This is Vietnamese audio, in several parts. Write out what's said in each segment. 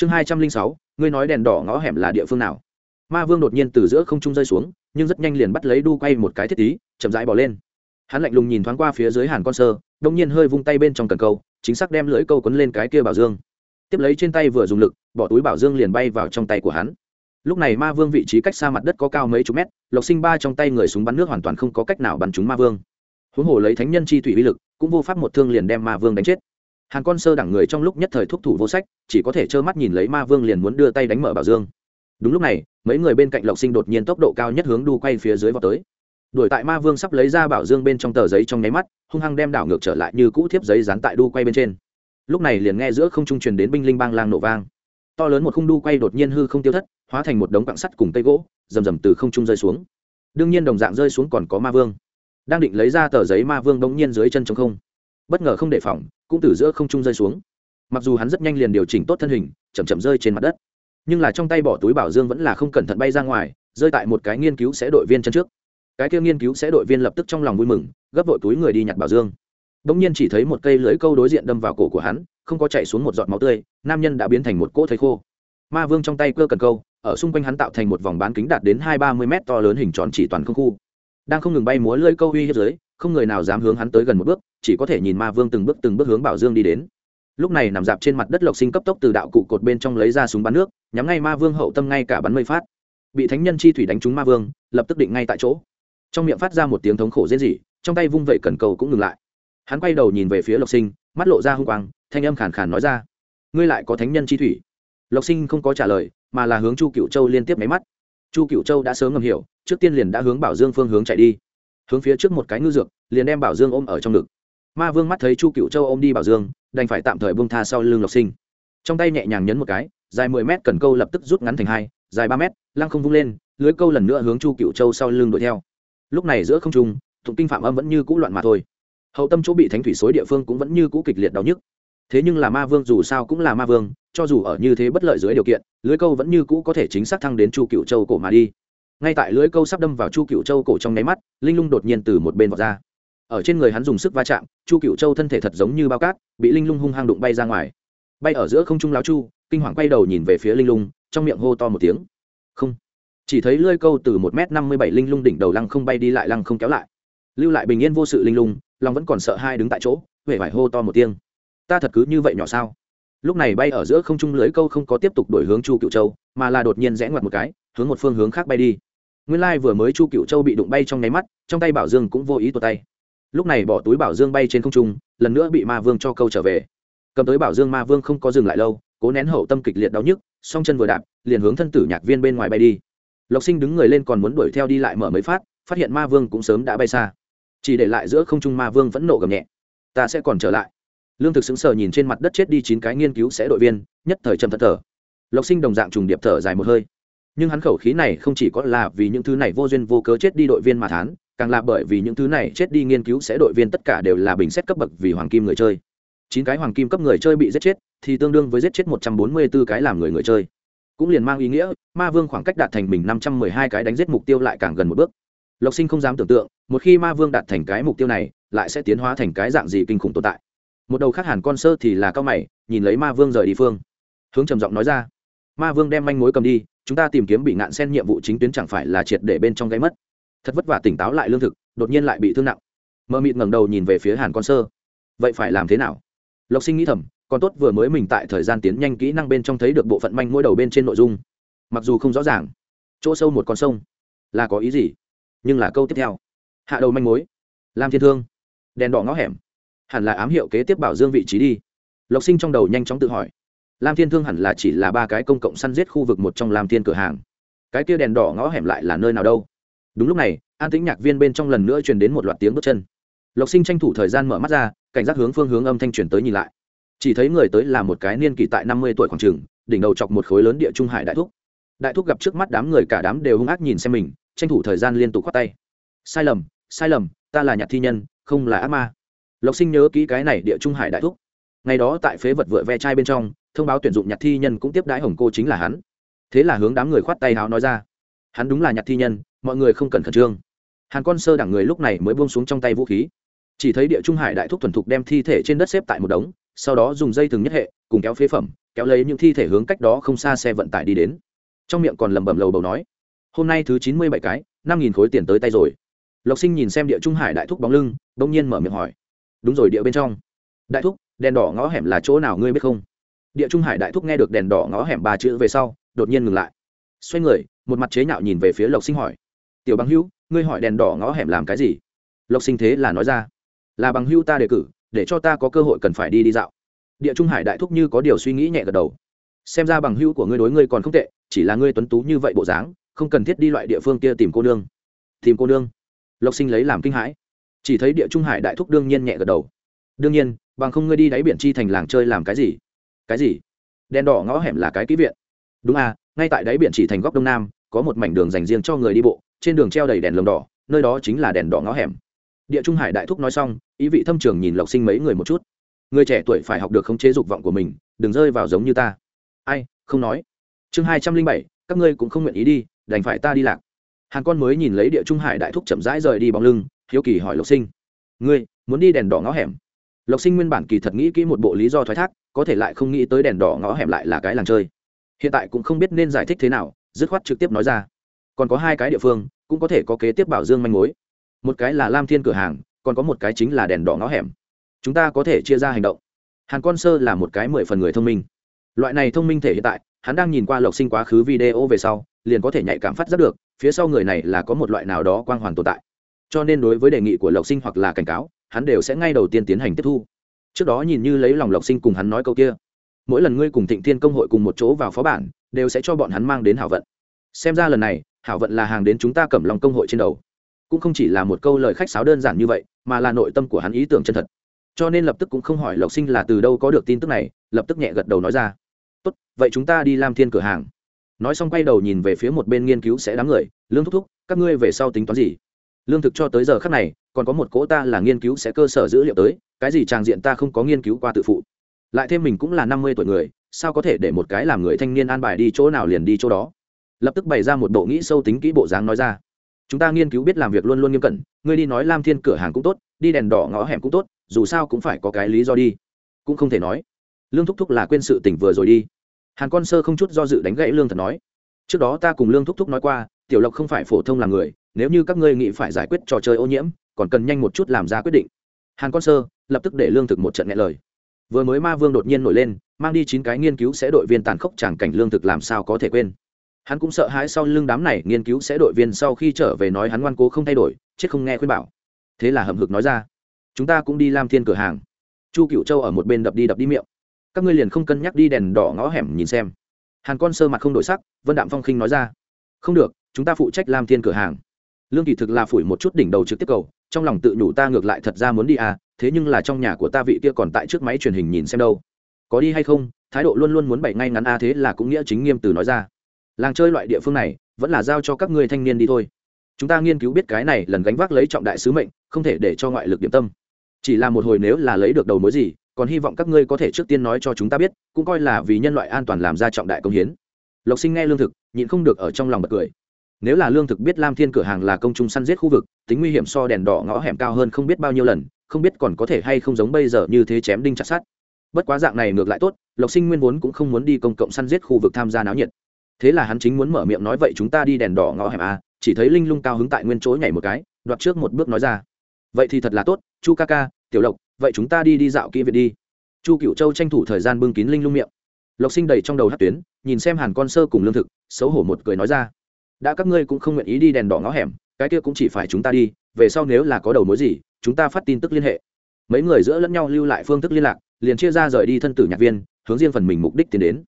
chương hai trăm linh sáu, ngươi nói đèn đỏ ngõ hẻm là địa phương nào? Ma vương đột nhiên từ giữa không trung rơi xuống, nhưng rất nhanh liền bắt lấy đu quay một cái thiết tí chậm rãi bỏ lên. Hắn lạnh lùng nhìn thoáng qua phía dưới hàn con sơ đông nhiên hơi vung tay bên trong cần câu, chính xác đem lưỡi câu quấn lên cái kia bảo dương. Tiếp lấy trên tay vừa dùng lực, bỏ túi bảo dương liền bay vào trong tay của hắn. Lúc này ma vương vị trí cách xa mặt đất có cao mấy chục mét, lộc sinh ba trong tay người súng bắn nước hoàn toàn không có cách nào bắn trúng ma vương. Huống hồ lấy thánh nhân chi thủy uy lực, cũng vô pháp một thương liền đem ma vương đánh chết hàn con sơ đẳng người trong lúc nhất thời thúc thủ vô sách, chỉ có thể trơ mắt nhìn lấy ma vương liền muốn đưa tay đánh mở bảo dương. Đúng lúc này, mấy người bên cạnh lộc sinh đột nhiên tốc độ cao nhất hướng đu quay phía dưới vào tới. Đuổi tại ma vương sắp lấy ra bảo dương bên trong tờ giấy trong nháy mắt, hung hăng đem đảo ngược trở lại như cũ thiếp giấy dán tại đu quay bên trên. Lúc này liền nghe giữa không trung truyền đến binh linh bang lang nổ vang. To lớn một khung đu quay đột nhiên hư không tiêu thất, hóa thành một đống quặng sắt cùng cây gỗ, rầm rầm từ không trung rơi xuống. Đương nhiên đồng dạng rơi xuống còn có ma vương. Đang định lấy ra tờ giấy ma vương đống nhiên dưới chân trong không bất ngờ không đề phòng, cũng từ giữa không trung rơi xuống. Mặc dù hắn rất nhanh liền điều chỉnh tốt thân hình, chậm chậm rơi trên mặt đất, nhưng là trong tay bỏ túi bảo dương vẫn là không cẩn thận bay ra ngoài, rơi tại một cái nghiên cứu sẽ đội viên chân trước. Cái kia nghiên cứu sẽ đội viên lập tức trong lòng vui mừng, gấp vội túi người đi nhặt bảo dương. Bỗng nhiên chỉ thấy một cây lưới câu đối diện đâm vào cổ của hắn, không có chạy xuống một giọt máu tươi, nam nhân đã biến thành một cỗ thấy khô. Ma vương trong tay cơ cần câu, ở xung quanh hắn tạo thành một vòng bán kính đạt đến hai ba mươi m to lớn hình tròn chỉ toàn không khu đang không ngừng bay múa lưỡi câu uy hiếp dưới không người nào dám hướng hắn tới gần một bước, chỉ có thể nhìn ma vương từng bước từng bước hướng bảo dương đi đến. Lúc này nằm dạp trên mặt đất lộc sinh cấp tốc từ đạo cụ cột bên trong lấy ra súng bắn nước, nhắm ngay ma vương hậu tâm ngay cả bắn mây phát. Bị thánh nhân chi thủy đánh trúng ma vương, lập tức định ngay tại chỗ. Trong miệng phát ra một tiếng thống khổ rên rỉ, trong tay vung vẩy cần cầu cũng ngừng lại. Hắn quay đầu nhìn về phía lộc sinh, mắt lộ ra hung quang, thanh âm khàn khàn nói ra, ngươi lại có thánh nhân chi thủy? Lộc sinh không có trả lời, mà là hướng chu cựu châu liên tiếp máy mắt chu cựu châu đã sớm ngầm hiểu, trước tiên liền đã hướng bảo dương phương hướng chạy đi. Hướng phía trước một cái ngư dược, liền đem bảo dương ôm ở trong ngực. Ma vương mắt thấy chu cựu châu ôm đi bảo dương, đành phải tạm thời bông tha sau lưng lộc sinh. Trong tay nhẹ nhàng nhấn một cái, dài mười mét cần câu lập tức rút ngắn thành hai, dài ba mét, lăng không vung lên, lưới câu lần nữa hướng chu cựu châu sau lưng đuổi theo. Lúc này giữa không trung thụng kinh phạm âm vẫn như cũ loạn mà thôi. Hậu tâm chỗ bị thánh thủy xối địa phương cũng vẫn như cũ kịch liệt đau nhức thế nhưng là ma vương dù sao cũng là ma vương, cho dù ở như thế bất lợi dưới điều kiện, lưới câu vẫn như cũ có thể chính xác thăng đến chu cựu châu cổ mà đi. Ngay tại lưới câu sắp đâm vào chu cựu châu cổ trong nháy mắt, linh lung đột nhiên từ một bên vọt ra. Ở trên người hắn dùng sức va chạm, chu cựu châu thân thể thật giống như bao cát, bị linh lung hung hăng đụng bay ra ngoài. Bay ở giữa không trung láo chu, kinh hoàng quay đầu nhìn về phía linh lung, trong miệng hô to một tiếng. Không. Chỉ thấy lưới câu từ một m năm mươi bảy linh lung đỉnh đầu lăng không bay đi lại lăng không kéo lại. Lưu lại bình yên vô sự linh lung, lòng vẫn còn sợ hai đứng tại chỗ huệ vải hô to một tiếng ta thật cứ như vậy nhỏ sao? Lúc này bay ở giữa không trung lưới câu không có tiếp tục đổi hướng chu cựu châu, mà là đột nhiên rẽ ngoặt một cái, hướng một phương hướng khác bay đi. Nguyên lai vừa mới chu cựu châu bị đụng bay trong nháy mắt, trong tay bảo dương cũng vô ý tuột tay. Lúc này bỏ túi bảo dương bay trên không trung, lần nữa bị ma vương cho câu trở về. Cầm tới bảo dương, ma vương không có dừng lại lâu, cố nén hậu tâm kịch liệt đau nhức, song chân vừa đạp, liền hướng thân tử nhạc viên bên ngoài bay đi. Lộc sinh đứng người lên còn muốn đuổi theo đi lại mở mấy phát phát hiện ma vương cũng sớm đã bay xa. Chỉ để lại giữa không trung ma vương vẫn nộ gầm nhẹ. Ta sẽ còn trở lại lương thực xứng sờ nhìn trên mặt đất chết đi chín cái nghiên cứu sẽ đội viên, nhất thời trầm thật thở. Lộc sinh đồng dạng trùng điệp thở dài một hơi. Nhưng hắn khẩu khí này không chỉ có là vì những thứ này vô duyên vô cớ chết đi đội viên mà thán, càng là bởi vì những thứ này chết đi nghiên cứu sẽ đội viên tất cả đều là bình xét cấp bậc vì hoàng kim người chơi. Chín cái hoàng kim cấp người chơi bị giết chết, thì tương đương với giết chết một trăm bốn mươi b ố cái làm người người chơi. Cũng liền mang ý nghĩa, ma vương khoảng cách đạt thành mình năm trăm mười hai cái đánh giết mục tiêu lại càng gần một bước. Lộc sinh không dám tưởng tượng, một khi ma vương đạt thành cái mục tiêu này, lại sẽ tiến hóa thành cái dạng gì kinh khủng tồn tại một đầu khác hẳn con sơ thì là cao mày, nhìn lấy ma vương rời đi phương. Hướng trầm giọng nói ra, ma vương đem manh mối cầm đi, chúng ta tìm kiếm bị ngạn sen nhiệm vụ chính tuyến chẳng phải là triệt để bên trong gáy mất. Thật vất vả tỉnh táo lại lương thực, đột nhiên lại bị thương nặng. Mơ mịt ngẩng đầu nhìn về phía hàn con sơ. Vậy phải làm thế nào? Lộc sinh nghĩ thầm, còn tốt vừa mới mình tại thời gian tiến nhanh kỹ năng bên trong thấy được bộ phận manh mối đầu bên trên nội dung. Mặc dù không rõ ràng, chỗ sâu một con sông, là có ý gì? Nhưng là câu tiếp theo. Hạ đầu manh mối làm thiên thương, đèn đỏ ngõ hẻm hẳn là ám hiệu kế tiếp bảo dương vị trí đi. Lộc sinh trong đầu nhanh chóng tự hỏi. Lam thiên thương hẳn là chỉ là ba cái công cộng săn giết khu vực một trong lam thiên cửa hàng. Cái kia đèn đỏ ngõ hẻm lại là nơi nào đâu? Đúng lúc này, an tĩnh nhạc viên bên trong lần nữa truyền đến một loạt tiếng bước chân. Lộc sinh tranh thủ thời gian mở mắt ra, cảnh giác hướng phương hướng âm thanh truyền tới nhìn lại. Chỉ thấy người tới là một cái niên kỷ tại năm mươi tuổi khoảng trường, đỉnh đầu chọc một khối lớn địa trung hải đại thúc. Đại thúc gặp trước mắt đám người cả đám đều hung ác nhìn xem mình, tranh thủ thời gian liên tục khoát tay. Sai lầm sai lầm, ta là nhạc thi nhân, không là ác ma lộc sinh nhớ kỹ cái này địa trung hải đại thúc. Ngày đó tại phế vật vựa ve chai bên trong, thông báo tuyển dụng nhạc thi nhân cũng tiếp đãi hồng cô chính là hắn. Thế là hướng đám người khoát tay háo nói ra, hắn đúng là nhạc thi nhân, mọi người không cần khẩn trương. Hàn con sơ đẳng người lúc này mới buông xuống trong tay vũ khí. Chỉ thấy địa trung hải đại thúc thuần thục đem thi thể trên đất xếp tại một đống, sau đó dùng dây thừng nhất hệ, cùng kéo phế phẩm, kéo lấy những thi thể hướng cách đó không xa xe vận tải đi đến. Trong miệng còn lẩm bẩm lầu bầu nói, hôm nay thứ chín mươi bảy cái, năm nghìn khối tiền tới tay rồi. Lộc sinh nhìn xem địa trung hải đại thúc bóng lưng đ ỗ n g nhiên mở miệng hỏi đúng rồi, địa bên trong. Đại thúc, đèn đỏ ngõ hẻm là chỗ nào ngươi biết không? Địa trung hải đại thúc nghe được đèn đỏ ngõ hẻm ba chữ về sau, đột nhiên ngừng lại. Xoay người, một mặt chế nhạo nhìn về phía lộc sinh hỏi. Tiểu bằng hữu, ngươi hỏi đèn đỏ ngõ hẻm làm cái gì? Lộc sinh thế là nói ra. Là bằng hữu ta đề cử, để cho ta có cơ hội cần phải đi đi dạo. Địa trung hải đại thúc như có điều suy nghĩ nhẹ gật đầu. Xem ra bằng hữu của ngươi đối ngươi còn không tệ, chỉ là ngươi tuấn tú như vậy bộ dáng, không cần thiết đi loại địa phương kia tìm cô nương. Tìm cô nương? Lộc sinh lấy làm kinh hãi chỉ thấy địa trung hải đại thúc đương nhiên nhẹ gật đầu. Đương nhiên, bằng không ngươi đi đáy biển chi thành làng chơi làm cái gì? Cái gì? Đèn đỏ ngõ hẻm là cái ký viện. Đúng à ngay tại đáy biển chỉ thành góc đông nam, có một mảnh đường dành riêng cho người đi bộ, trên đường treo đầy đèn lồng đỏ, nơi đó chính là đèn đỏ ngõ hẻm. Địa trung hải đại thúc nói xong, ý vị thâm trường nhìn lộc sinh mấy người một chút. Người trẻ tuổi phải học được khống chế dục vọng của mình, đừng rơi vào giống như ta. Ai, không nói. Chương hai trăm linh bảy, các ngươi cũng không nguyện ý đi, đành phải ta đi lạc. Hàng con mới nhìn lấy địa trung hải đại thúc chậm rãi rời đi bóng lưng hiếu kỳ hỏi lộc sinh. Ngươi, muốn đi đèn đỏ ngõ hẻm? Lộc sinh nguyên bản kỳ thật nghĩ kỹ một bộ lý do thoái thác, có thể lại không nghĩ tới đèn đỏ ngõ hẻm lại là cái làng chơi. Hiện tại cũng không biết nên giải thích thế nào, dứt khoát trực tiếp nói ra. Còn có hai cái địa phương, cũng có thể có kế tiếp bảo dương manh mối. Một cái là lam thiên cửa hàng, còn có một cái chính là đèn đỏ ngõ hẻm. Chúng ta có thể chia ra hành động. Hàn con sơ là một cái mười phần người thông minh. Loại này thông minh thể hiện tại, hắn đang nhìn qua lộc sinh quá khứ video về sau, liền có thể nhạy cảm phát giác được, phía sau người này là có một loại nào đó quang hoàn tồn tại cho nên đối với đề nghị của lộc sinh hoặc là cảnh cáo, hắn đều sẽ ngay đầu tiên tiến hành tiếp thu. Trước đó nhìn như lấy lòng lộc sinh cùng hắn nói câu kia. Mỗi lần ngươi cùng thịnh thiên công hội cùng một chỗ vào phó bản, đều sẽ cho bọn hắn mang đến hảo vận. Xem ra lần này, hảo vận là hàng đến chúng ta cầm lòng công hội trên đầu. Cũng không chỉ là một câu lời khách sáo đơn giản như vậy, mà là nội tâm của hắn ý tưởng chân thật. Cho nên lập tức cũng không hỏi lộc sinh là từ đâu có được tin tức này, lập tức nhẹ gật đầu nói ra. Tốt, vậy chúng ta đi làm thiên cửa hàng. Nói xong quay đầu nhìn về phía một bên nghiên cứu sẽ đám người, lương thúc thúc, các ngươi về sau tính toán gì? Lương thực cho tới giờ khác này, còn có một cỗ ta là nghiên cứu sẽ cơ sở dữ liệu tới, cái gì tràng diện ta không có nghiên cứu qua tự phụ. Lại thêm mình cũng là năm mươi tuổi người, sao có thể để một cái làm người thanh niên an bài đi chỗ nào liền đi chỗ đó? Lập tức bày ra một bộ nghĩ sâu tính kỹ bộ dáng nói ra. Chúng ta nghiên cứu biết làm việc luôn luôn nghiêm cẩn, ngươi đi nói lam thiên cửa hàng cũng tốt, đi đèn đỏ ngõ hẻm cũng tốt, dù sao cũng phải có cái lý do đi. Cũng không thể nói. Lương thúc thúc là quên sự tỉnh vừa rồi đi. Hàn con sơ không chút do dự đánh gãy lương thật nói. Trước đó ta cùng lương thúc thúc nói qua, tiểu lộc không phải phổ thông là người nếu như các ngươi nghĩ phải giải quyết trò chơi ô nhiễm, còn cần nhanh một chút làm ra quyết định. Hàn con sơ lập tức để lương thực một trận nghe lời. Vừa mới ma vương đột nhiên nổi lên, mang đi chín cái nghiên cứu sẽ đội viên tàn khốc chẳng cảnh lương thực làm sao có thể quên. Hắn cũng sợ hãi sau lưng đám này nghiên cứu sẽ đội viên sau khi trở về nói hắn ngoan cố không thay đổi, chết không nghe khuyên bảo. Thế là Hầm hực nói ra, chúng ta cũng đi làm thiên cửa hàng. Chu cựu châu ở một bên đập đi đập đi miệng. Các ngươi liền không cân nhắc đi đèn đỏ ngõ hẻm nhìn xem. Hàn con sơ mặt không đổi sắc, vân đạm phong khinh nói ra, không được, chúng ta phụ trách làm thiên cửa hàng lương kỳ thực là phủi một chút đỉnh đầu trực tiếp cầu, trong lòng tự nhủ ta ngược lại thật ra muốn đi à thế nhưng là trong nhà của ta vị kia còn tại trước máy truyền hình nhìn xem đâu. Có đi hay không? Thái độ luôn luôn muốn bày ngay ngắn a thế là cũng nghĩa chính nghiêm từ nói ra. Làng chơi loại địa phương này, vẫn là giao cho các ngươi thanh niên đi thôi. Chúng ta nghiên cứu biết cái này, lần gánh vác lấy trọng đại sứ mệnh, không thể để cho ngoại lực điểm tâm. Chỉ là một hồi nếu là lấy được đầu mối gì, còn hy vọng các ngươi có thể trước tiên nói cho chúng ta biết, cũng coi là vì nhân loại an toàn làm ra trọng đại công hiến. Lộc sinh nghe lương thực, nhịn không được ở trong lòng bật cười nếu là lương thực biết lam thiên cửa hàng là công chúng săn giết khu vực, tính nguy hiểm so đèn đỏ ngõ hẻm cao hơn không biết bao nhiêu lần, không biết còn có thể hay không giống bây giờ như thế chém đinh chặt sát bất quá dạng này ngược lại tốt, lộc sinh nguyên vốn cũng không muốn đi công cộng săn giết khu vực tham gia náo nhiệt. Thế là hắn chính muốn mở miệng nói vậy chúng ta đi đèn đỏ ngõ hẻm a chỉ thấy linh lung cao hứng tại nguyên chỗ nhảy một cái, đoạt trước một bước nói ra. Vậy thì thật là tốt, chu ca ca, tiểu lộc, vậy chúng ta đi đi dạo kỹ viện đi. Chu cựu châu tranh thủ thời gian bưng kín linh lung miệng. Lộc sinh đầy trong đầu hát tuyến, nhìn xem hàn con sơ cùng lương thực, xấu hổ một cười nói ra đã các ngươi cũng không nguyện ý đi đèn đỏ ngõ hẻm, cái kia cũng chỉ phải chúng ta đi, về sau nếu là có đầu mối gì, chúng ta phát tin tức liên hệ. Mấy người giữa lẫn nhau lưu lại phương thức liên lạc, liền chia ra rời đi thân tử nhạc viên, hướng riêng phần mình mục đích tiến đến.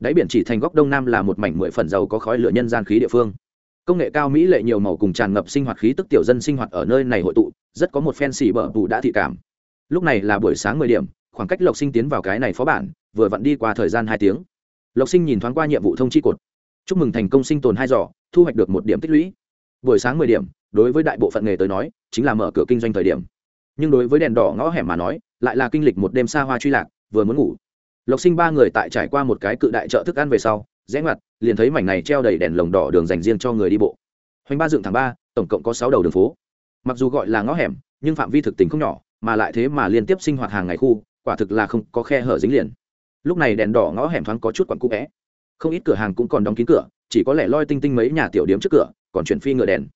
Đáy biển chỉ thành góc đông nam là một mảnh mười phần giàu có khói lửa nhân gian khí địa phương. Công nghệ cao mỹ lệ nhiều màu cùng tràn ngập sinh hoạt khí tức tiểu dân sinh hoạt ở nơi này hội tụ, rất có một phen xì bở bù đã thị cảm. Lúc này là buổi sáng mười điểm, khoảng cách lộc sinh tiến vào cái này phó bản, vừa vặn đi qua thời gian hai tiếng. Lộc sinh nhìn thoáng qua nhiệm vụ thông chi cột chúc mừng thành công sinh tồn hai giỏ, thu hoạch được một điểm tích lũy. Buổi sáng mười điểm, đối với đại bộ phận nghề tới nói, chính là mở cửa kinh doanh thời điểm. Nhưng đối với đèn đỏ ngõ hẻm mà nói, lại là kinh lịch một đêm xa hoa truy lạc, vừa muốn ngủ. Lộc sinh ba người tại trải qua một cái cự đại chợ thức ăn về sau, rẽ ngoặt, liền thấy mảnh này treo đầy đèn lồng đỏ đường dành riêng cho người đi bộ. Hoành ba dựng tháng ba, tổng cộng có sáu đầu đường phố. Mặc dù gọi là ngõ hẻm, nhưng phạm vi thực tình không nhỏ, mà lại thế mà liên tiếp sinh hoạt hàng ngày khu, quả thực là không có khe hở dính liền. Lúc này đèn đỏ ngõ hẻm thoáng có chút quặn cũ vẽ không ít cửa hàng cũng còn đóng kín cửa, chỉ có lẽ loi tinh tinh mấy nhà tiểu điếm trước cửa, còn chuyển phi ngựa đèn.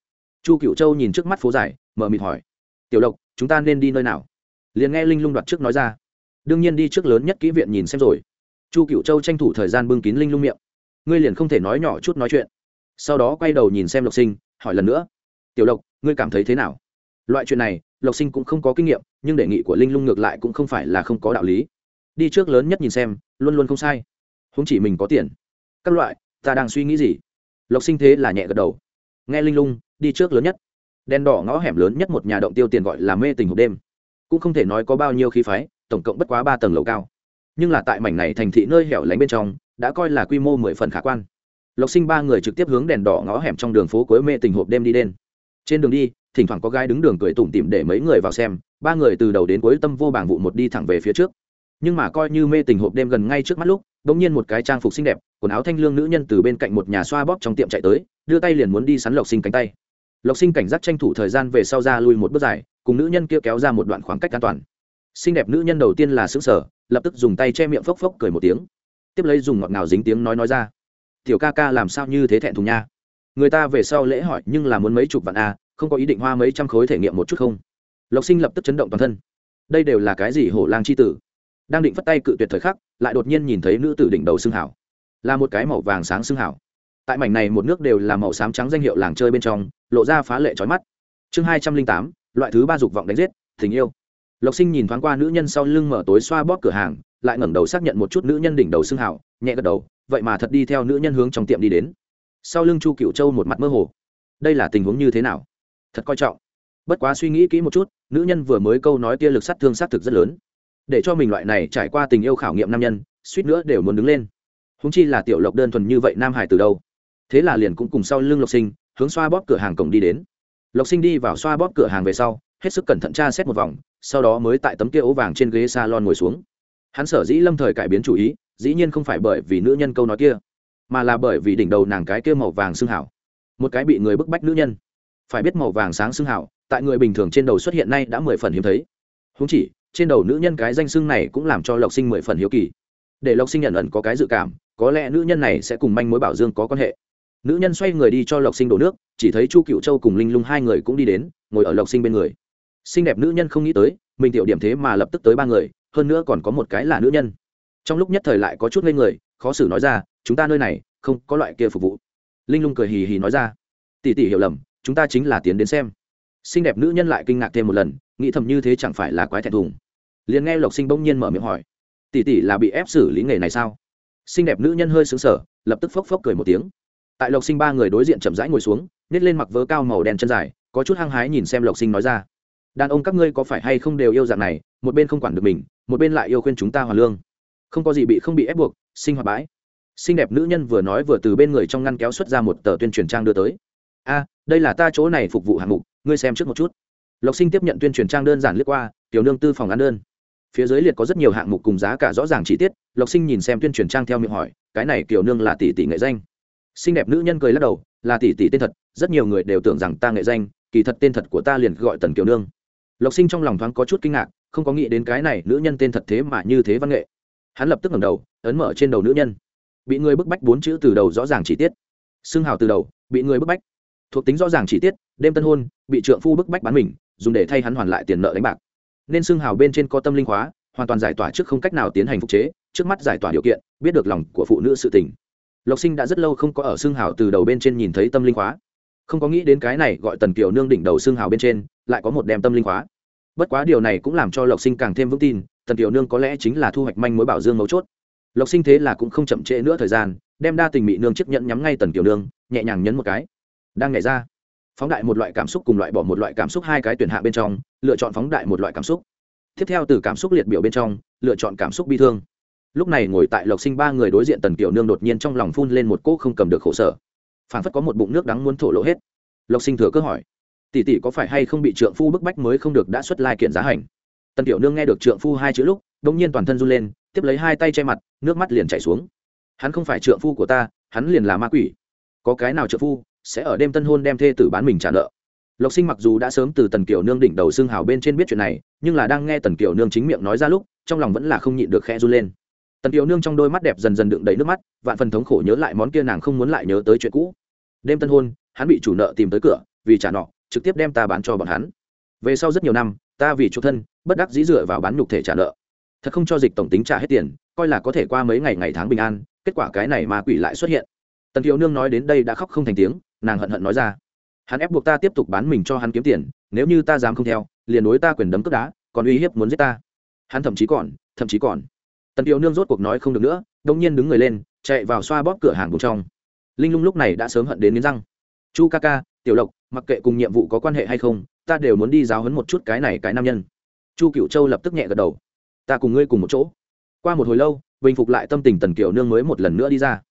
Chu cựu châu nhìn trước mắt phố dài, mở mịt hỏi, tiểu lộc, chúng ta nên đi nơi nào? Liền nghe linh lung đoạt trước nói ra, đương nhiên đi trước lớn nhất kỹ viện nhìn xem rồi. Chu cựu châu tranh thủ thời gian bưng kín linh lung miệng, ngươi liền không thể nói nhỏ chút nói chuyện. Sau đó quay đầu nhìn xem lộc sinh, hỏi lần nữa, tiểu lộc, ngươi cảm thấy thế nào? Loại chuyện này, lộc sinh cũng không có kinh nghiệm, nhưng đề nghị của linh lung ngược lại cũng không phải là không có đạo lý. Đi trước lớn nhất nhìn xem, luôn luôn không sai. Không chỉ mình có tiền các loại, ta đang suy nghĩ gì? Lộc sinh thế là nhẹ gật đầu. Nghe linh lung, đi trước lớn nhất. Đen đỏ ngõ hẻm lớn nhất một nhà động tiêu tiền gọi là mê tình hộp đêm. Cũng không thể nói có bao nhiêu khí phái, tổng cộng bất quá ba tầng lầu cao. Nhưng là tại mảnh này thành thị nơi hẻo lánh bên trong, đã coi là quy mô mười phần khả quan. Lộc sinh ba người trực tiếp hướng đèn đỏ ngõ hẻm trong đường phố cuối mê tình hộp đêm đi đen trên đường đi, thỉnh thoảng có gái đứng đường cười tủm tỉm để mấy người vào xem, ba người từ đầu đến cuối tâm vô bảng vụ một đi thẳng về phía trước nhưng mà coi như mê tình hộp đêm gần ngay trước mắt lúc đ ỗ n g nhiên một cái trang phục xinh đẹp, quần áo thanh lương nữ nhân từ bên cạnh một nhà xoa bóp trong tiệm chạy tới, đưa tay liền muốn đi sắn lộc sinh cánh tay. Lộc sinh cảnh giác tranh thủ thời gian về sau ra lui một bước dài, cùng nữ nhân kia kéo ra một đoạn khoảng cách an toàn. Xinh đẹp nữ nhân đầu tiên là xứng sở lập tức dùng tay che miệng phốc phốc cười một tiếng. Tiếp lấy dùng ngọt ngào dính tiếng nói nói ra. Tiểu ca ca làm sao như thế thẹn thùng nha? Người ta về sau lễ hỏi nhưng là muốn mấy chục vạn a không có ý định hoa mấy trăm khối thể nghiệm một chút không? Lộc sinh lập tức chấn động toàn thân. Đây đều là cái gì hổ lang c h i tử? Đang định phất tay cự tuyệt thời khắc, lại đột nhiên nhìn thấy nữ tử đỉnh đầu xương hảo. Là một cái màu vàng sáng xương hảo. Tại mảnh này một nước đều là màu xám trắng danh hiệu làng chơi bên trong, lộ ra phá lệ trói mắt. Chương hai trăm linh tám, loại thứ ba dục vọng đánh giết, tình yêu. Lộc sinh nhìn thoáng qua nữ nhân sau lưng mở tối xoa bóp cửa hàng, lại ngẩng đầu xác nhận một chút nữ nhân đỉnh đầu xương hảo, nhẹ gật đầu, vậy mà thật đi theo nữ nhân hướng trong tiệm đi đến. Sau lưng chu cựu châu một mặt mơ hồ. Đây là tình huống như thế nào? Thật coi trọng. Bất quá suy nghĩ kỹ một chút, nữ nhân vừa mới câu nói tia lực sát thương sát thực rất lớn để cho mình loại này trải qua tình yêu khảo nghiệm nam nhân, suýt nữa đều muốn đứng lên. Húng chi là tiểu lộc đơn thuần như vậy nam hải từ đâu? Thế là liền cũng cùng sau lưng lộc sinh, hướng xoa bóp cửa hàng cổng đi đến. Lộc sinh đi vào xoa bóp cửa hàng về sau, hết sức cẩn thận tra xét một vòng, sau đó mới tại tấm kia ố vàng trên ghế s a lon ngồi xuống. Hắn sở dĩ lâm thời cải biến chủ ý, dĩ nhiên không phải bởi vì nữ nhân câu nói kia, mà là bởi vì đỉnh đầu nàng cái kia màu vàng xương hảo. Một cái bị người bức bách nữ nhân. Phải biết màu vàng sáng xương hảo, tại người bình thường trên đầu xuất hiện nay đã mười phần hiếm thấy. Húng chỉ trên đầu nữ nhân cái danh xưng này cũng làm cho lộc sinh mười phần hiếu kỳ. Để lộc sinh nhận ẩn có cái dự cảm, có lẽ nữ nhân này sẽ cùng manh mối bảo dương có quan hệ. Nữ nhân xoay người đi cho lộc sinh đổ nước, chỉ thấy chu cựu châu cùng linh lung hai người cũng đi đến, ngồi ở lộc sinh bên người. Xinh đẹp nữ nhân không nghĩ tới, mình tiểu điểm thế mà lập tức tới ba người, hơn nữa còn có một cái là nữ nhân. Trong lúc nhất thời lại có chút ngây người, khó xử nói ra, chúng ta nơi này không có loại kia phục vụ. Linh lung cười hì hì nói ra tỉ tỉ hiểu lầm, chúng ta chính là tiến đến xem. Xinh đẹp nữ nhân lại kinh ngạc thêm một lần, nghĩ thầm như thế chẳng phải là quái thẹn thùng liền nghe lộc sinh bỗng nhiên mở miệng hỏi, tỷ tỷ là bị ép xử lý nghề này sao? Xinh đẹp nữ nhân hơi xứng sở lập tức phốc phốc cười một tiếng. Tại lộc sinh ba người đối diện chậm rãi ngồi xuống, nhét lên mặc vớ cao màu đen chân dài, có chút hăng hái nhìn xem lộc sinh nói ra, đàn ông các ngươi có phải hay không đều yêu dạng này, một bên không quản được mình, một bên lại yêu khuyên chúng ta hoàn lương. Không có gì bị không bị ép buộc, sinh hoạt bãi. Xinh đẹp nữ nhân vừa nói vừa từ bên người trong ngăn kéo xuất ra một tờ tuyên truyền trang đưa tới. A, đây là ta chỗ này phục vụ hạng mục, ngươi xem trước một chút. Lộc sinh tiếp nhận tuyên truyền trang đơn giản lướt qua, tiểu nương tư phòng ăn đơn phía dưới liệt có rất nhiều hạng mục cùng giá cả rõ ràng chi tiết, lộc sinh nhìn xem tuyên truyền trang theo miệng hỏi, cái này kiểu nương là tỷ tỷ nghệ danh. Xinh đẹp nữ nhân cười lắc đầu, là tỷ tỷ tên thật, rất nhiều người đều tưởng rằng ta nghệ danh, kỳ thật tên thật của ta liền gọi tần kiều nương. Lộc sinh trong lòng thoáng có chút kinh ngạc, không có nghĩ đến cái này nữ nhân tên thật thế mà như thế văn nghệ. Hắn lập tức ngẩng đầu, ấn mở trên đầu nữ nhân. Bị người bức bách bốn chữ từ đầu rõ ràng chi tiết. Xưng hào từ đầu, bị người bức bách. Thuộc tính rõ ràng chi tiết, đêm tân hôn, bị trượng phu bức bách bán mình, dùng để thay hắn hoàn lại tiền nợ đánh bạc nên xưng hào bên trên có tâm linh hóa hoàn toàn giải tỏa trước không cách nào tiến hành phục chế, trước mắt giải tỏa điều kiện, biết được lòng của phụ nữ sự tình. Lộc sinh đã rất lâu không có ở xưng hào từ đầu bên trên nhìn thấy tâm linh hóa không có nghĩ đến cái này gọi tần kiều nương đỉnh đầu xưng hào bên trên, lại có một đem tâm linh hóa bất quá điều này cũng làm cho lộc sinh càng thêm vững tin, tần kiều nương có lẽ chính là thu hoạch manh mối bảo dương mấu chốt. Lộc sinh thế là cũng không chậm trễ nữa thời gian, đem đa tình mị nương chiếc nhẫn nhắm ngay tần kiều nương, nhẹ nhàng nhấn một cái. Đang nhảy ra phóng đại một loại cảm xúc cùng loại bỏ một loại cảm xúc hai cái tuyển hạ bên trong, lựa chọn phóng đại một loại cảm xúc. Tiếp theo từ cảm xúc liệt biểu bên trong, lựa chọn cảm xúc bi thương. Lúc này ngồi tại lộc sinh ba người đối diện tần kiểu nương đột nhiên trong lòng phun lên một cỗ không cầm được khổ sở. Phản phất có một bụng nước đắng muốn thổ lộ hết. Lộc sinh thừa cơ hỏi, tỷ tỷ có phải hay không bị trượng phu bức bách mới không được đã xuất lai kiện giá hành? Tần tiểu nương nghe được trượng phu hai chữ lúc đông nhiên toàn thân run lên, tiếp lấy hai tay che mặt, nước mắt liền chảy xuống. Hắn không phải trượng phu của ta, hắn liền là ma quỷ. Có cái nào trượng phu sẽ ở đêm tân hôn đem thê tử bán mình trả nợ. Lộc sinh mặc dù đã sớm từ tần kiều nương đỉnh đầu xương hào bên trên biết chuyện này, nhưng là đang nghe tần kiều nương chính miệng nói ra lúc, trong lòng vẫn là không nhịn được khe run lên. Tần kiều nương trong đôi mắt đẹp dần dần đựng đầy nước mắt, vạn phần thống khổ nhớ lại món kia nàng không muốn lại nhớ tới chuyện cũ. Đêm tân hôn, hắn bị chủ nợ tìm tới cửa, vì trả nọ trực tiếp đem ta bán cho bọn hắn. Về sau rất nhiều năm, ta vì chủ thân, bất đắc dĩ dựa vào bán nhục thể trả nợ. Thật không cho dịch tổng tính trả hết tiền, coi là có thể qua mấy ngày ngày tháng bình an, kết quả cái này mà quỷ lại xuất hiện. Tần kiều nương nói đến đây đã khóc không thành tiếng nàng hận hận nói ra. Hắn ép buộc ta tiếp tục bán mình cho hắn kiếm tiền, nếu như ta dám không theo, liền đối ta quyền đấm cướp đá, còn uy hiếp muốn giết ta. Hắn thậm chí còn, thậm chí còn. Tần kiều nương rốt cuộc nói không được nữa, đông nhiên đứng người lên, chạy vào xoa bóp cửa hàng bên trong. Linh lung lúc này đã sớm hận đến nghiến răng. Chu ca ca, tiểu lộc, mặc kệ cùng nhiệm vụ có quan hệ hay không, ta đều muốn đi giáo hấn một chút cái này cái nam nhân. Chu cựu châu lập tức nhẹ gật đầu. Ta cùng ngươi cùng một chỗ. Qua một hồi lâu, bình phục lại tâm tình tần kiều nương mới một lần nữa đi ra.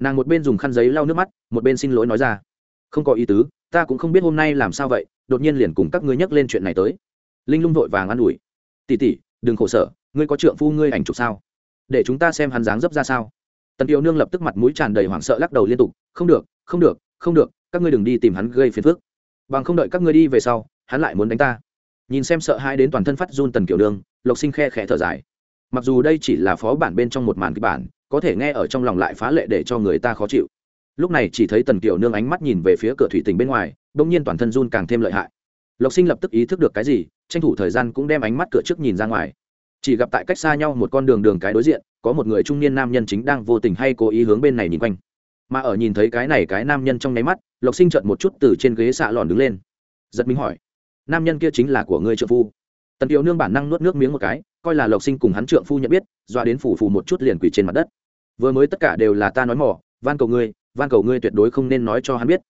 Nàng một bên dùng khăn giấy lau nước mắt, một bên xin lỗi nói ra không có ý tứ, ta cũng không biết hôm nay làm sao vậy, đột nhiên liền cùng các ngươi nhắc lên chuyện này tới. Linh lung vội vàng an ủi. Tỉ tỉ đừng khổ sở, ngươi có trượng phu ngươi ảnh chụp sao? Để chúng ta xem hắn dáng dấp ra sao. Tần kiều nương lập tức mặt mũi tràn đầy hoảng sợ lắc đầu liên tục, không được không được không được, các ngươi đừng đi tìm hắn gây phiền phức. Bằng không đợi các ngươi đi về sau, hắn lại muốn đánh ta. Nhìn xem sợ hãi đến toàn thân phát run tần kiểu đường lộc sinh khe khẽ thở dài. Mặc dù đây chỉ là phó bản bên trong một màn kịch bản, có thể nghe ở trong lòng lại phá lệ để cho người ta khó chịu lúc này chỉ thấy tần kiều nương ánh mắt nhìn về phía cửa thủy tình bên ngoài đ ỗ n g nhiên toàn thân run càng thêm lợi hại. Lộc sinh lập tức ý thức được cái gì, tranh thủ thời gian cũng đem ánh mắt cửa trước nhìn ra ngoài. Chỉ gặp tại cách xa nhau một con đường đường cái đối diện, có một người trung niên nam nhân chính đang vô tình hay cố ý hướng bên này nhìn quanh. Mà ở nhìn thấy cái này cái nam nhân trong nháy mắt, lộc sinh trợn một chút từ trên ghế xạ lòn đứng lên. Giật mình hỏi, nam nhân kia chính là của ngươi trợ phu? Tần kiều nương bản năng nuốt nước miếng một cái, coi là lộc sinh cùng hắn trượng phu nhận biết, dọa đến phủ phù một chút liền quỷ trên mặt đất. Vừa mới tất cả đều là ta nói mỏ, van cầu ngươi van cầu ngươi tuyệt đối không nên nói cho hắn biết.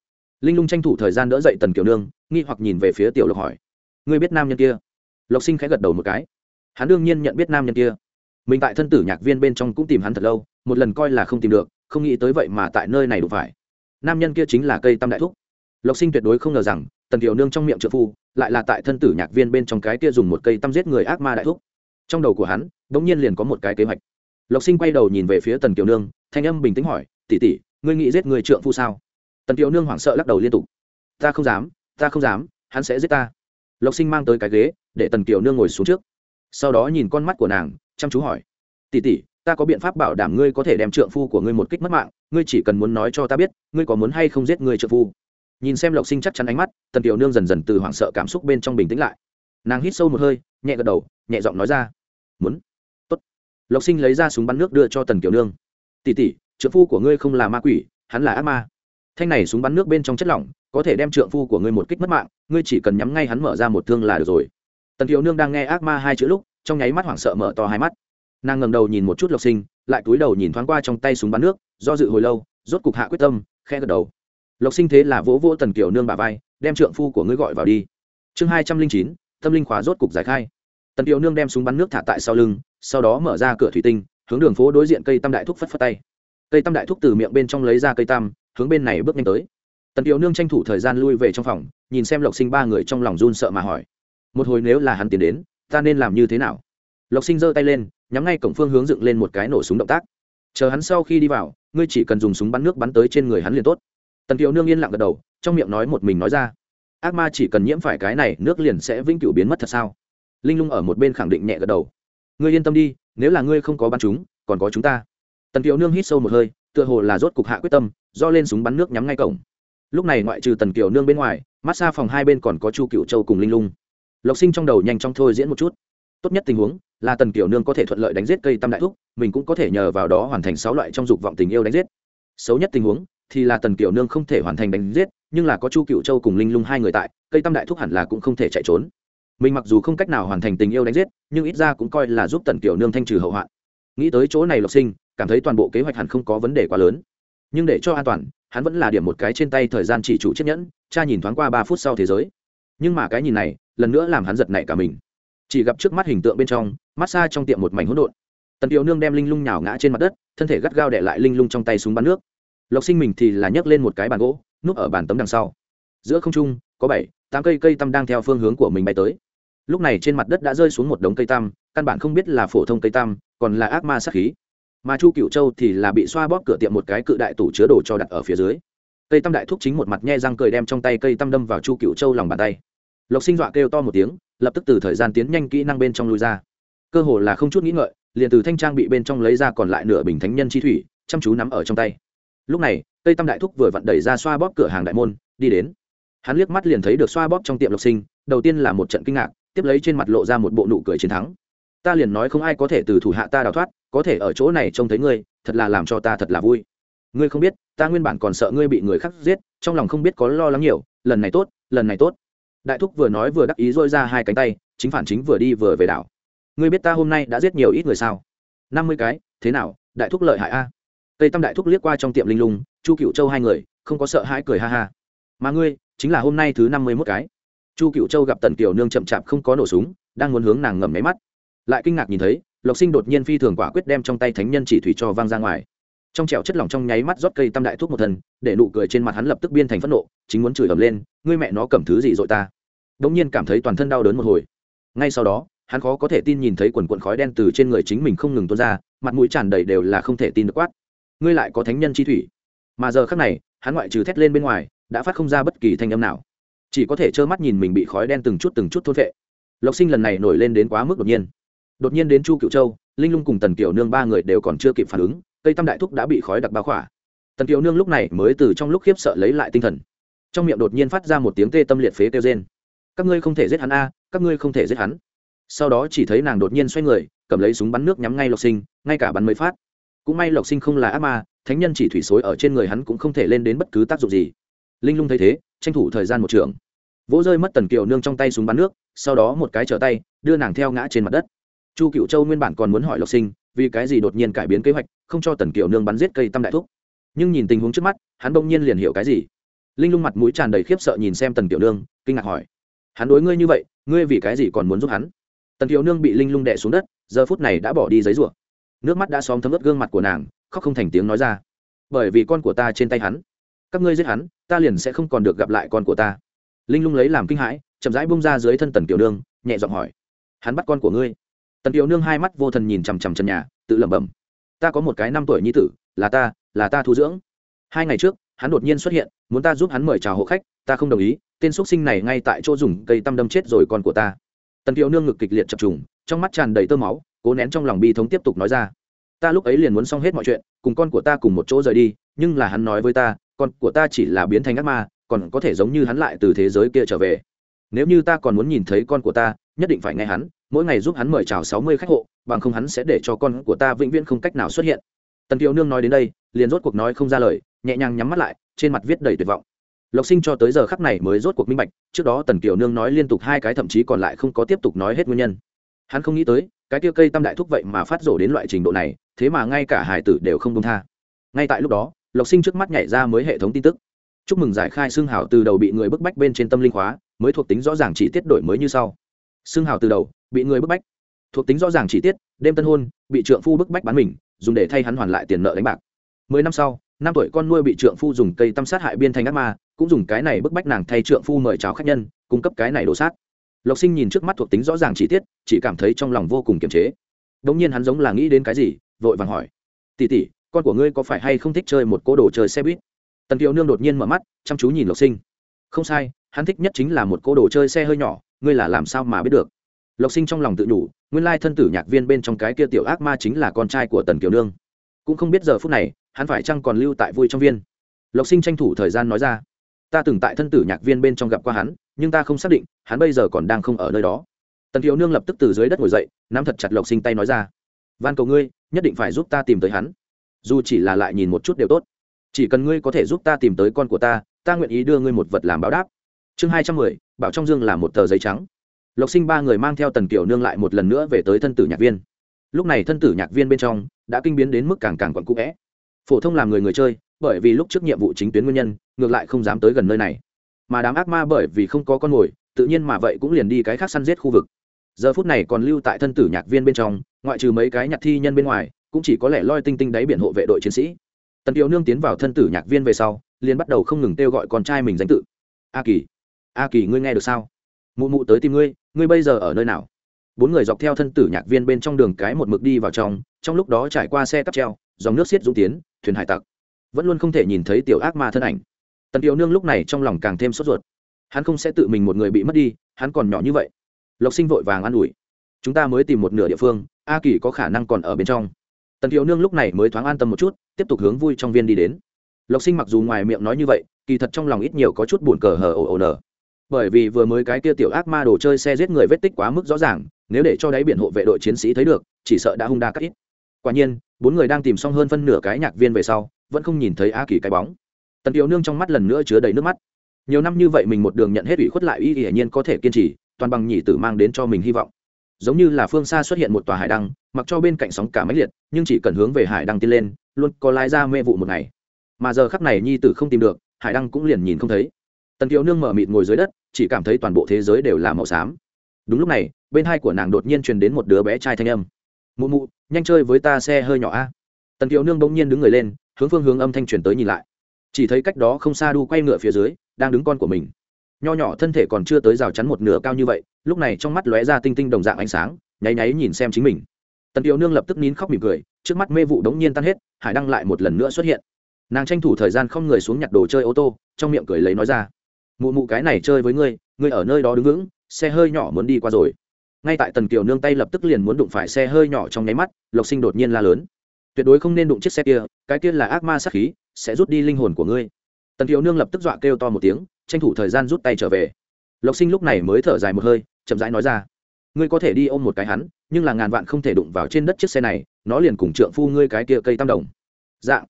Linh lung tranh thủ thời gian đỡ dậy tần kiều nương, nghi hoặc nhìn về phía tiểu lộc hỏi, ngươi biết nam nhân kia? Lộc sinh khẽ gật đầu một cái, hắn đương nhiên nhận biết nam nhân kia. Mình tại thân tử nhạc viên bên trong cũng tìm hắn thật lâu, một lần coi là không tìm được, không nghĩ tới vậy mà tại nơi này đủ phải. Nam nhân kia chính là cây tam đại thúc. Lộc sinh tuyệt đối không ngờ rằng, tần kiều nương trong miệng trợ phu, lại là tại thân tử nhạc viên bên trong cái kia dùng một cây tăm giết người ác ma đại thúc. Trong đầu của hắn đ ỗ n g nhiên liền có một cái kế hoạch. Lộc sinh quay đầu nhìn về phía tần kiều nương, thanh âm bình tĩnh hỏi tỉ tỉ ngươi nghĩ giết người trượng phu sao? Tần kiều nương hoảng sợ lắc đầu liên tục. Ta không dám, ta không dám, hắn sẽ giết ta. Lộc sinh mang tới cái ghế, để tần kiều nương ngồi xuống trước. Sau đó nhìn con mắt của nàng, chăm chú hỏi. Tỉ tỉ ta có biện pháp bảo đảm ngươi có thể đem trượng phu của ngươi một kích mất mạng, ngươi chỉ cần muốn nói cho ta biết, ngươi có muốn hay không giết người trượng phu? Nhìn xem lộc sinh chắc chắn ánh mắt, tần kiều nương dần dần từ hoảng sợ cảm xúc bên trong bình tĩnh lại. Nàng hít sâu một hơi, nhẹ gật đầu, nhẹ giọng nói ra. Muốn. Tốt. Lộc sinh lấy ra súng bắn nước đưa cho tần kiều nương. Tỉ tỉ trượng phu của ngươi không là ma quỷ, hắn là ác ma. Thanh này súng bắn nước bên trong chất lỏng, có thể đem trượng phu của ngươi một kích mất mạng, ngươi chỉ cần nhắm ngay hắn mở ra một thương là được rồi. Tần tiểu nương đang nghe ác ma hai chữ lúc, trong nháy mắt hoảng sợ mở to hai mắt. Nàng ngầm đầu nhìn một chút lộc sinh, lại cúi đầu nhìn thoáng qua trong tay súng bắn nước, do dự hồi lâu, rốt cục hạ quyết tâm khe gật đầu. Lộc sinh thế là vỗ vỗ tần kiều nương bà vai, đem trượng phu của ngươi gọi vào đi. Chương hai trăm linh chín, tâm linh khóa rốt cục giải khai. Tần kiều nương đem súng bắn nước thả tại sau lưng, sau đó mở ra cửa thủy tinh, hướng đường phố đối diện cây tam đại thúc phất phất tay cây tam đại thúc từ miệng bên trong lấy ra cây tam, hướng bên này bước nhanh tới. Tần kiều nương tranh thủ thời gian lui về trong phòng, nhìn xem lộc sinh ba người trong lòng run sợ mà hỏi. Một hồi nếu là hắn tiến đến, ta nên làm như thế nào? Lộc sinh giơ tay lên, nhắm ngay cổng phương hướng dựng lên một cái nổ súng động tác. Chờ hắn sau khi đi vào, ngươi chỉ cần dùng súng bắn nước bắn tới trên người hắn liền tốt. Tần kiều nương yên lặng gật đầu, trong miệng nói một mình nói ra. Ác ma chỉ cần nhiễm phải cái này, nước liền sẽ vĩnh cửu biến mất thật sao? Linh lung ở một bên khẳng định nhẹ gật đầu. Ngươi yên tâm đi, nếu là ngươi không có bắn chúng, còn có chúng ta tần kiều nương hít sâu một hơi, tựa hồ là rốt cục hạ quyết tâm, do lên súng bắn nước nhắm ngay cổng. Lúc này ngoại trừ tần kiều nương bên ngoài, mát xa phòng hai bên còn có chu cựu châu cùng linh lung. Lộc sinh trong đầu nhanh chóng thôi diễn một chút. Tốt nhất tình huống là tần kiều nương có thể thuận lợi đánh giết cây tam đại thúc, mình cũng có thể nhờ vào đó hoàn thành sáu loại trong dục vọng tình yêu đánh giết. Xấu nhất tình huống thì là tần Kiều nương không thể hoàn thành đánh giết, nhưng là có chu cựu châu cùng linh lung hai người tại, cây tam đại thúc hẳn là cũng không thể chạy trốn. Mình mặc dù không cách nào hoàn thành tình yêu đánh giết, nhưng ít ra cũng coi là giúp tần Kiều nương thanh trừ hậu hoạn. Nghĩ tới chỗ này lộc sinh cảm thấy toàn bộ kế hoạch hẳn không có vấn đề quá lớn. Nhưng để cho an toàn, hắn vẫn là điểm một cái trên tay thời gian chỉ chủ chiếc nhẫn, cha nhìn thoáng qua ba phút sau thế giới. Nhưng mà cái nhìn này, lần nữa làm hắn giật nảy cả mình. Chỉ gặp trước mắt hình tượng bên trong, mát xa trong tiệm một mảnh hỗn độn. Tần tiểu nương đem linh lung nhào ngã trên mặt đất, thân thể gắt gao đẻ lại linh lung trong tay súng bắn nước. Lộc sinh mình thì là nhấc lên một cái bàn gỗ, núp ở bàn tấm đằng sau. Giữa không trung, có bảy, tám cây cây tăm đang theo phương hướng của mình bay tới. Lúc này trên mặt đất đã rơi xuống một đống cây tăm, căn bản không biết là phổ thông cây tăm, còn là ác ma sát khí mà chu cựu châu thì là bị xoa bóp cửa tiệm một cái cự đại tủ chứa đồ cho đặt ở phía dưới. Cây tăm đại thúc chính một mặt nhe răng cười đem trong tay cây tăm đâm vào chu cựu châu lòng bàn tay. Lộc sinh dọa kêu to một tiếng, lập tức từ thời gian tiến nhanh kỹ năng bên trong lui ra. Cơ hồ là không chút nghĩ ngợi, liền từ thanh trang bị bên trong lấy ra còn lại nửa bình thánh nhân chi thủy, chăm chú nắm ở trong tay. Lúc này tây tam đại thúc vừa vặn đẩy ra xoa bóp cửa hàng đại môn, đi đến. Hắn liếc mắt liền thấy được xoa bóp trong tiệm lộc sinh, đầu tiên là một trận kinh ngạc, tiếp lấy trên mặt lộ ra một bộ nụ cười chiến thắng ta liền nói không ai có thể từ thủ hạ ta đào thoát, có thể ở chỗ này trông thấy ngươi, thật là làm cho ta thật là vui. Ngươi không biết, ta nguyên bản còn sợ ngươi bị người khác giết, trong lòng không biết có lo lắng nhiều, lần này tốt, lần này tốt. Đại thúc vừa nói vừa đắc ý dôi ra hai cánh tay, chính phản chính vừa đi vừa về đảo. Ngươi biết ta hôm nay đã giết nhiều ít người sao? Năm mươi cái, thế nào, đại thúc lợi hại a? Tây tâm đại thúc liếc qua trong tiệm linh lung, chu cựu châu hai người, không có sợ hãi cười ha ha. Mà ngươi, chính là hôm nay thứ năm mươi mốt cái. Chu cựu châu gặp tần kiều nương chậm chạp không có nổ súng, đang muốn hướng nàng ngầm máy mắt lại kinh ngạc nhìn thấy, lộc sinh đột nhiên phi thường quả quyết đem trong tay thánh nhân chỉ thủy cho vang ra ngoài. Trong trẹo chất lỏng trong nháy mắt rót cây tam đại thuốc một thần, để nụ cười trên mặt hắn lập tức biên thành phẫn nộ, chính muốn chửi ầm lên, ngươi mẹ nó cầm thứ gì dội ta? Đ ỗ n g nhiên cảm thấy toàn thân đau đớn một hồi. Ngay sau đó, hắn khó có thể tin nhìn thấy quần quần khói đen từ trên người chính mình không ngừng tuôn ra, mặt mũi tràn đầy đều là không thể tin được quát. Ngươi lại có thánh nhân chi thủy? Mà giờ khác này, hắn ngoại trừ thét lên bên ngoài, đã phát không ra bất kỳ thanh âm nào. Chỉ có thể trơ mắt nhìn mình bị khói đen từng chút từng chút thôn vệ lộc sinh lần này nổi lên đến quá mức đột nhiên đột nhiên đến chu cựu châu, linh lung cùng tần kiểu nương ba người đều còn chưa kịp phản ứng, cây tam đại thúc đã bị khói đặc bao khỏa. Tần kiều nương lúc này mới từ trong lúc khiếp sợ lấy lại tinh thần. Trong miệng đột nhiên phát ra một tiếng tê tâm liệt phế kêu trên các ngươi không thể giết hắn a, các ngươi không thể giết hắn. Sau đó chỉ thấy nàng đột nhiên xoay người, cầm lấy súng bắn nước nhắm ngay lộc sinh, ngay cả bắn mới phát. Cũng may lộc sinh không là ác ma, thánh nhân chỉ thủy xối ở trên người hắn cũng không thể lên đến bất cứ tác dụng gì. Linh lung thấy thế, tranh thủ thời gian một trường. Vỗ rơi mất tần kiều nương trong tay súng bắn nước, sau đó một cái trở tay, đưa nàng theo ngã trên mặt đất chu cựu châu nguyên bản còn muốn hỏi lộc sinh, vì cái gì đột nhiên cải biến kế hoạch, không cho tần kiều nương bắn giết cây tam đại thúc. Nhưng nhìn tình huống trước mắt, hắn bỗng nhiên liền hiểu cái gì. Linh lung mặt mũi tràn đầy khiếp sợ nhìn xem tần kiều nương, kinh ngạc hỏi. Hắn đối ngươi như vậy, ngươi vì cái gì còn muốn giúp hắn? Tần kiều nương bị linh lung đẻ xuống đất, giờ phút này đã bỏ đi giấy rủa. Nước mắt đã xóm thấm ướt gương mặt của nàng, khóc không thành tiếng nói ra. Bởi vì con của ta trên tay hắn. Các ngươi giết hắn, ta liền sẽ không còn được gặp lại con của ta. Linh lung lấy làm kinh hãi, chậm rãi bung ra dưới thân tần kiều nương, nhẹ giọng hỏi. Hắn bắt con của ngươi tần kiều nương hai mắt vô thần nhìn chằm chằm chân nhà, tự lẩm bẩm, ta có một cái năm tuổi nhi tử, là ta là ta thu dưỡng. Hai ngày trước, hắn đột nhiên xuất hiện, muốn ta giúp hắn mời chào hộ khách, ta không đồng ý, tên x sinh này ngay tại chỗ dùng cây tăm đâm chết rồi con của ta. Tần kiều nương ngực kịch liệt chập trùng, trong mắt tràn đầy tơ máu, cố nén trong lòng bi thống tiếp tục nói ra, ta lúc ấy liền muốn xong hết mọi chuyện, cùng con của ta cùng một chỗ rời đi, nhưng là hắn nói với ta, con của ta chỉ là biến thành ác ma, còn có thể giống như hắn lại từ thế giới kia trở về. Nếu như ta còn muốn nhìn thấy con của ta, nhất định phải nghe hắn mỗi ngày giúp hắn mời chào sáu mươi khách hộ, bằng không hắn sẽ để cho con của ta vĩnh viễn không cách nào xuất hiện. Tần kiều nương nói đến đây, liền rốt cuộc nói không ra lời, nhẹ nhàng nhắm mắt lại, trên mặt viết đầy tuyệt vọng. Lộc sinh cho tới giờ khắc này mới rốt cuộc minh bạch, trước đó tần kiều nương nói liên tục hai cái thậm chí còn lại không có tiếp tục nói hết nguyên nhân. Hắn không nghĩ tới, cái tiêu cây tam đại thúc vậy mà phát rổ đến loại trình độ này, thế mà ngay cả hải tử đều không công tha. Ngay tại lúc đó, lộc sinh trước mắt nhảy ra mới hệ thống tin tức. Chúc mừng giải khai xương hảo từ đầu bị người bức bách bên trên tâm linh khóa, mới thuộc tính rõ ràng chỉ tiết đổi mới như sau xương hào từ đầu, bị người bức bách. Thuộc tính rõ ràng chi tiết, đêm tân hôn, bị trượng phu bức bách bán mình, dùng để thay hắn hoàn lại tiền nợ đánh bạc. Mười năm sau, năm tuổi con nuôi bị trượng phu dùng cây tăm sát hại biên thành ác ma, cũng dùng cái này bức bách nàng thay trượng phu mời chào khách nhân, cung cấp cái này đồ sát. Lộc sinh nhìn trước mắt thuộc tính rõ ràng chi tiết, chỉ cảm thấy trong lòng vô cùng kiềm chế. Đ ỗ n g nhiên hắn giống là nghĩ đến cái gì, vội vàng hỏi. Tỉ tỉ con của ngươi có phải hay không thích chơi một cô đồ chơi xe buýt? Tần kiều nương đột nhiên mở mắt, chăm chú nhìn lộc sinh. Không sai, hắn thích nhất chính là một cô đồ chơi xe hơi nhỏ ngươi là làm sao mà biết được? Lộc sinh trong lòng tự nhủ, nguyên lai thân tử nhạc viên bên trong cái kia tiểu ác ma chính là con trai của tần kiều nương. Cũng không biết giờ phút này, hắn phải chăng còn lưu tại vui trong viên? Lộc sinh tranh thủ thời gian nói ra, ta từng tại thân tử nhạc viên bên trong gặp qua hắn, nhưng ta không xác định, hắn bây giờ còn đang không ở nơi đó. Tần kiều nương lập tức từ dưới đất ngồi dậy, nắm thật chặt lộc sinh tay nói ra, van cầu ngươi, nhất định phải giúp ta tìm tới hắn. Dù chỉ là lại nhìn một chút đều tốt. Chỉ cần ngươi có thể giúp ta tìm tới con của ta ta nguyện ý đưa ngươi một vật làm báo đáp chương hai trăm mười, bảo trong dương là một tờ giấy trắng. Lộc sinh ba người mang theo tần kiểu nương lại một lần nữa về tới thân tử nhạc viên. Lúc này thân tử nhạc viên bên trong đã kinh biến đến mức càng càng quặn cũ vẽ. Phổ thông làm người người chơi, bởi vì lúc trước nhiệm vụ chính tuyến nguyên nhân, ngược lại không dám tới gần nơi này. Mà đám ác ma bởi vì không có con mồi, tự nhiên mà vậy cũng liền đi cái khác săn giết khu vực. Giờ phút này còn lưu tại thân tử nhạc viên bên trong, ngoại trừ mấy cái nhạc thi nhân bên ngoài, cũng chỉ có lẽ loi tinh tinh đáy biển hộ vệ đội chiến sĩ. Tần kiều nương tiến vào thân tử nhạc viên về sau, liền bắt đầu không ngừng kêu gọi con trai mình danh tự. A kỳ a kỳ ngươi nghe được sao? Mụ mụ tới tìm ngươi ngươi bây giờ ở nơi nào? Bốn người dọc theo thân tử nhạc viên bên trong đường cái một mực đi vào trong trong lúc đó trải qua xe cắp treo, dòng nước xiết dũng tiến, thuyền hải tặc. Vẫn luôn không thể nhìn thấy tiểu ác ma thân ảnh. Tần tiểu nương lúc này trong lòng càng thêm sốt ruột. Hắn không sẽ tự mình một người bị mất đi, hắn còn nhỏ như vậy. Lộc sinh vội vàng an ủi. Chúng ta mới tìm một nửa địa phương, a kỳ có khả năng còn ở bên trong. Tần tiểu nương lúc này mới thoáng an tâm một chút, tiếp tục hướng vui trong viên đi đến. Lộc sinh mặc dù ngoài miệng nói như vậy, kỳ thật trong lòng ít nhiều có chút buồn cờ hờ ồ ồ nở bởi vì vừa mới cái kia tiểu ác ma đồ chơi xe giết người vết tích quá mức rõ ràng, nếu để cho đáy biển hộ vệ đội chiến sĩ thấy được, chỉ sợ đã hung đa cắt ít. Quả nhiên, bốn người đang tìm xong hơn phân nửa cái nhạc viên về sau, vẫn không nhìn thấy a kỳ cái bóng. Tần tiểu nương trong mắt lần nữa chứa đầy nước mắt. Nhiều năm như vậy mình một đường nhận hết ủy khuất lại y hiển nhiên có thể kiên trì, toàn bằng nhị tử mang đến cho mình hy vọng. Giống như là phương xa xuất hiện một tòa hải đăng, mặc cho bên cạnh sóng cả máy liệt, nhưng chỉ cần hướng về hải đăng tiến lên, luôn có lái ra mê vụ một ngày. Mà giờ khắc này nhi tử không tìm được, hải đăng cũng liền nhìn không thấy tần kiều nương mở mịt ngồi dưới đất, chỉ cảm thấy toàn bộ thế giới đều là màu xám. Đúng lúc này, bên hai của nàng đột nhiên truyền đến một đứa bé trai thanh âm. Mụ mụ, nhanh chơi với ta xe hơi nhỏ a. Tần kiều nương bỗng nhiên đứng người lên, hướng phương hướng âm thanh truyền tới nhìn lại. Chỉ thấy cách đó không xa đu quay ngựa phía dưới, đang đứng con của mình. Nho nhỏ thân thể còn chưa tới rào chắn một nửa cao như vậy, lúc này trong mắt lóe ra tinh tinh đồng dạng ánh sáng, nháy nháy nhìn xem chính mình. Tần kiều nương lập tức nín khóc mỉm cười, trước mắt mê vụ đống nhiên tan hết, hải đăng lại một lần nữa xuất hiện. Nàng tranh thủ thời gian không người xuống nhặt đồ chơi ô tô, trong miệng cười lấy nói ra mụ mụ cái này chơi với ngươi ngươi ở nơi đó đứng vững, xe hơi nhỏ muốn đi qua rồi. Ngay tại tần kiều nương tay lập tức liền muốn đụng phải xe hơi nhỏ trong nháy mắt, lộc sinh đột nhiên la lớn. Tuyệt đối không nên đụng chiếc xe kia, cái kia là ác ma sát khí, sẽ rút đi linh hồn của ngươi. Tần kiều nương lập tức dọa kêu to một tiếng, tranh thủ thời gian rút tay trở về. Lộc sinh lúc này mới thở dài một hơi, chậm rãi nói ra. Ngươi có thể đi ôm một cái hắn, nhưng là ngàn vạn không thể đụng vào trên đất chiếc xe này, nó liền cùng trượng phu ngươi cái kia cây tam đồng. Dạng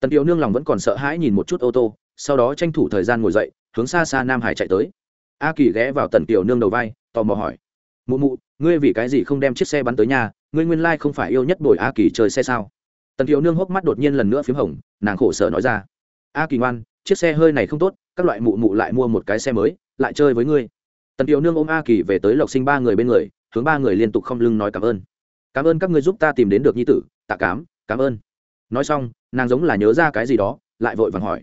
tần kiều nương lòng vẫn còn sợ hãi nhìn một chút ô tô, sau đó tranh thủ thời gian ngồi dậy hướng xa xa nam hải chạy tới. A kỳ ghé vào tần kiều nương đầu vai, tò mò hỏi. Mụ mụ, ngươi vì cái gì không đem chiếc xe bắn tới nhà? Ngươi nguyên lai không phải yêu nhất bồi a kỳ chơi xe sao? Tần kiều nương hốc mắt đột nhiên lần nữa p h í m hồng, nàng khổ sở nói ra. A kỳ ngoan, chiếc xe hơi này không tốt, các loại mụ mụ lại mua một cái xe mới, lại chơi với ngươi. Tần kiều nương ôm a kỳ về tới lộc sinh ba người bên người, hướng ba người liên tục không lưng nói cảm ơn. Cảm ơn các ngươi giúp ta tìm đến được nhi tử, tạ cám, cảm ơn. Nói xong, nàng giống là nhớ ra cái gì đó, lại vội vàng hỏi.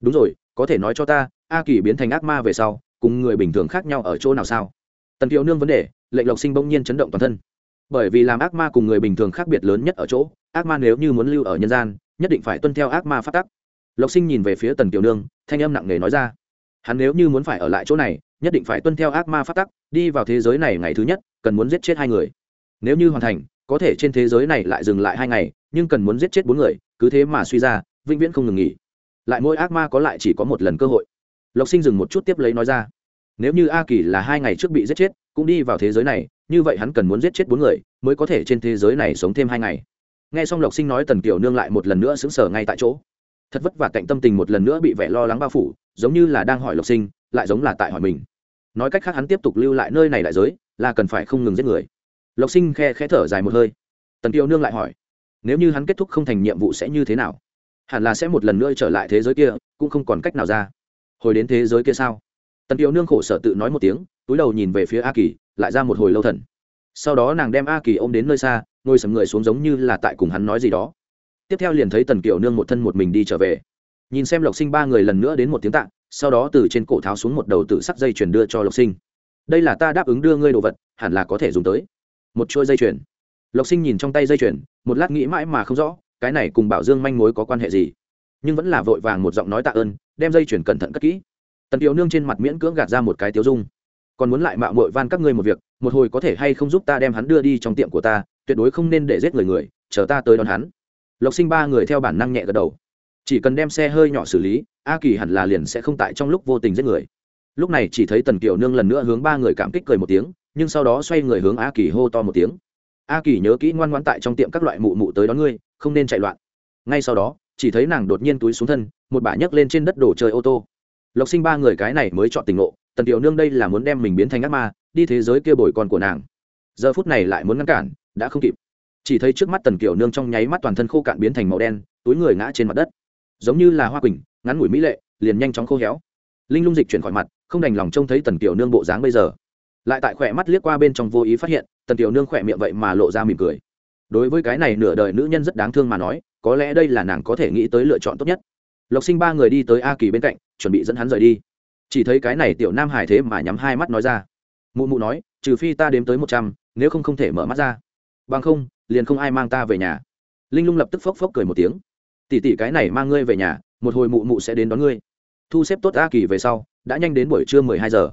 Đúng rồi, có thể nói cho ta a kỳ biến thành ác ma về sau, cùng người bình thường khác nhau ở chỗ nào sao? Tần kiều nương vấn đề, lệnh lộc sinh bỗng nhiên chấn động toàn thân. Bởi vì làm ác ma cùng người bình thường khác biệt lớn nhất ở chỗ, ác ma nếu như muốn lưu ở nhân gian, nhất định phải tuân theo ác ma phát tắc. Lộc sinh nhìn về phía tần kiều nương, thanh âm nặng nề nói ra. Hắn nếu như muốn phải ở lại chỗ này, nhất định phải tuân theo ác ma phát tắc, đi vào thế giới này ngày thứ nhất, cần muốn giết chết hai người. Nếu như hoàn thành, có thể trên thế giới này lại dừng lại hai ngày, nhưng cần muốn giết chết bốn người, cứ thế mà suy ra, vĩnh viễn không ngừng nghỉ. Lại mỗi ác ma có lại chỉ có một lần cơ hội lộc sinh dừng một chút tiếp lấy nói ra, nếu như a kỳ là hai ngày trước bị giết chết, cũng đi vào thế giới này, như vậy hắn cần muốn giết chết bốn người, mới có thể trên thế giới này sống thêm hai ngày. Nghe xong lộc sinh nói, tần kiều nương lại một lần nữa xứng sở ngay tại chỗ. Thật vất vả cạnh tâm tình một lần nữa bị vẻ lo lắng bao phủ, giống như là đang hỏi lộc sinh, lại giống là tại hỏi mình. Nói cách khác hắn tiếp tục lưu lại nơi này đại giới, là cần phải không ngừng giết người. Lộc sinh khe khẽ thở dài một hơi. Tần kiều nương lại hỏi, nếu như hắn kết thúc không thành nhiệm vụ sẽ như thế nào? Hẳn là sẽ một lần nữa trở lại thế giới kia, cũng không còn cách nào ra hồi đến thế giới kia sao? Tần kiều nương khổ sở tự nói một tiếng, túi đầu nhìn về phía a kỳ, lại ra một hồi lâu thần. Sau đó nàng đem a kỳ ôm đến nơi xa, ngồi sầm người xuống giống như là tại cùng hắn nói gì đó. Tiếp theo liền thấy tần kiều nương một thân một mình đi trở về. Nhìn xem lộc sinh ba người lần nữa đến một tiếng tạ, sau đó từ trên cổ tháo xuống một đầu tự sắc dây chuyền đưa cho lộc sinh. Đây là ta đáp ứng đưa ngươi đồ vật, hẳn là có thể dùng tới. Một chuỗi dây chuyền. Lộc sinh nhìn trong tay dây chuyền, một lát nghĩ mãi mà không rõ, cái này cùng bảo dương manh mối có quan hệ gì. Nhưng vẫn là vội vàng một giọng nói tạ ơn đem dây chuyển cẩn thận cất kỹ. Tần kiều nương trên mặt miễn cưỡng gạt ra một cái tiếu dung. Còn muốn lại mạo mội van các ngươi một việc, một hồi có thể hay không giúp ta đem hắn đưa đi trong tiệm của ta, tuyệt đối không nên để giết người người, chờ ta tới đón hắn. Lộc sinh ba người theo bản năng nhẹ gật đầu. Chỉ cần đem xe hơi nhỏ xử lý, a kỳ hẳn là liền sẽ không tại trong lúc vô tình giết người. Lúc này chỉ thấy tần kiều nương lần nữa hướng ba người cảm kích cười một tiếng, nhưng sau đó xoay người hướng a kỳ hô to một tiếng. A kỳ nhớ kỹ ngoan ngoãn tại trong tiệm các loại mụ mụ tới đón ngươi, không nên chạy loạn. Ngay sau đó chỉ thấy nàng đột nhiên túi xuống thân, một bà nhấc lên trên đất đổ chơi ô tô. Lộc sinh ba người cái này mới chọn tình ngộ, tần tiểu nương đây là muốn đem mình biến thành ác ma, đi thế giới kia bồi con của nàng. Giờ phút này lại muốn ngăn cản, đã không kịp. Chỉ thấy trước mắt tần kiểu nương trong nháy mắt toàn thân khô cạn biến thành màu đen, túi người ngã trên mặt đất. Giống như là hoa quỳnh, ngắn ngủi mỹ lệ, liền nhanh chóng khô héo. Linh lung dịch chuyển khỏi mặt, không đành lòng trông thấy tần kiểu nương bộ dáng bây giờ. Lại tại khỏe mắt liếc qua bên trong vô ý phát hiện, tần tiểu nương khỏe miệng vậy mà lộ ra mỉm cười. Đối với cái này nửa đời nữ nhân rất đáng thương mà nói có lẽ đây là nàng có thể nghĩ tới lựa chọn tốt nhất. Lộc sinh ba người đi tới a kỳ bên cạnh, chuẩn bị dẫn hắn rời đi. Chỉ thấy cái này tiểu nam hải thế mà nhắm hai mắt nói ra. Mụ mụ nói, trừ phi ta đếm tới một trăm, nếu không không thể mở mắt ra. Bằng không, liền không ai mang ta về nhà. Linh lung lập tức phốc phốc cười một tiếng. Tỉ tỉ cái này mang ngươi về nhà, một hồi mụ mụ sẽ đến đón ngươi. Thu xếp tốt a kỳ về sau, đã nhanh đến buổi trưa mười hai giờ.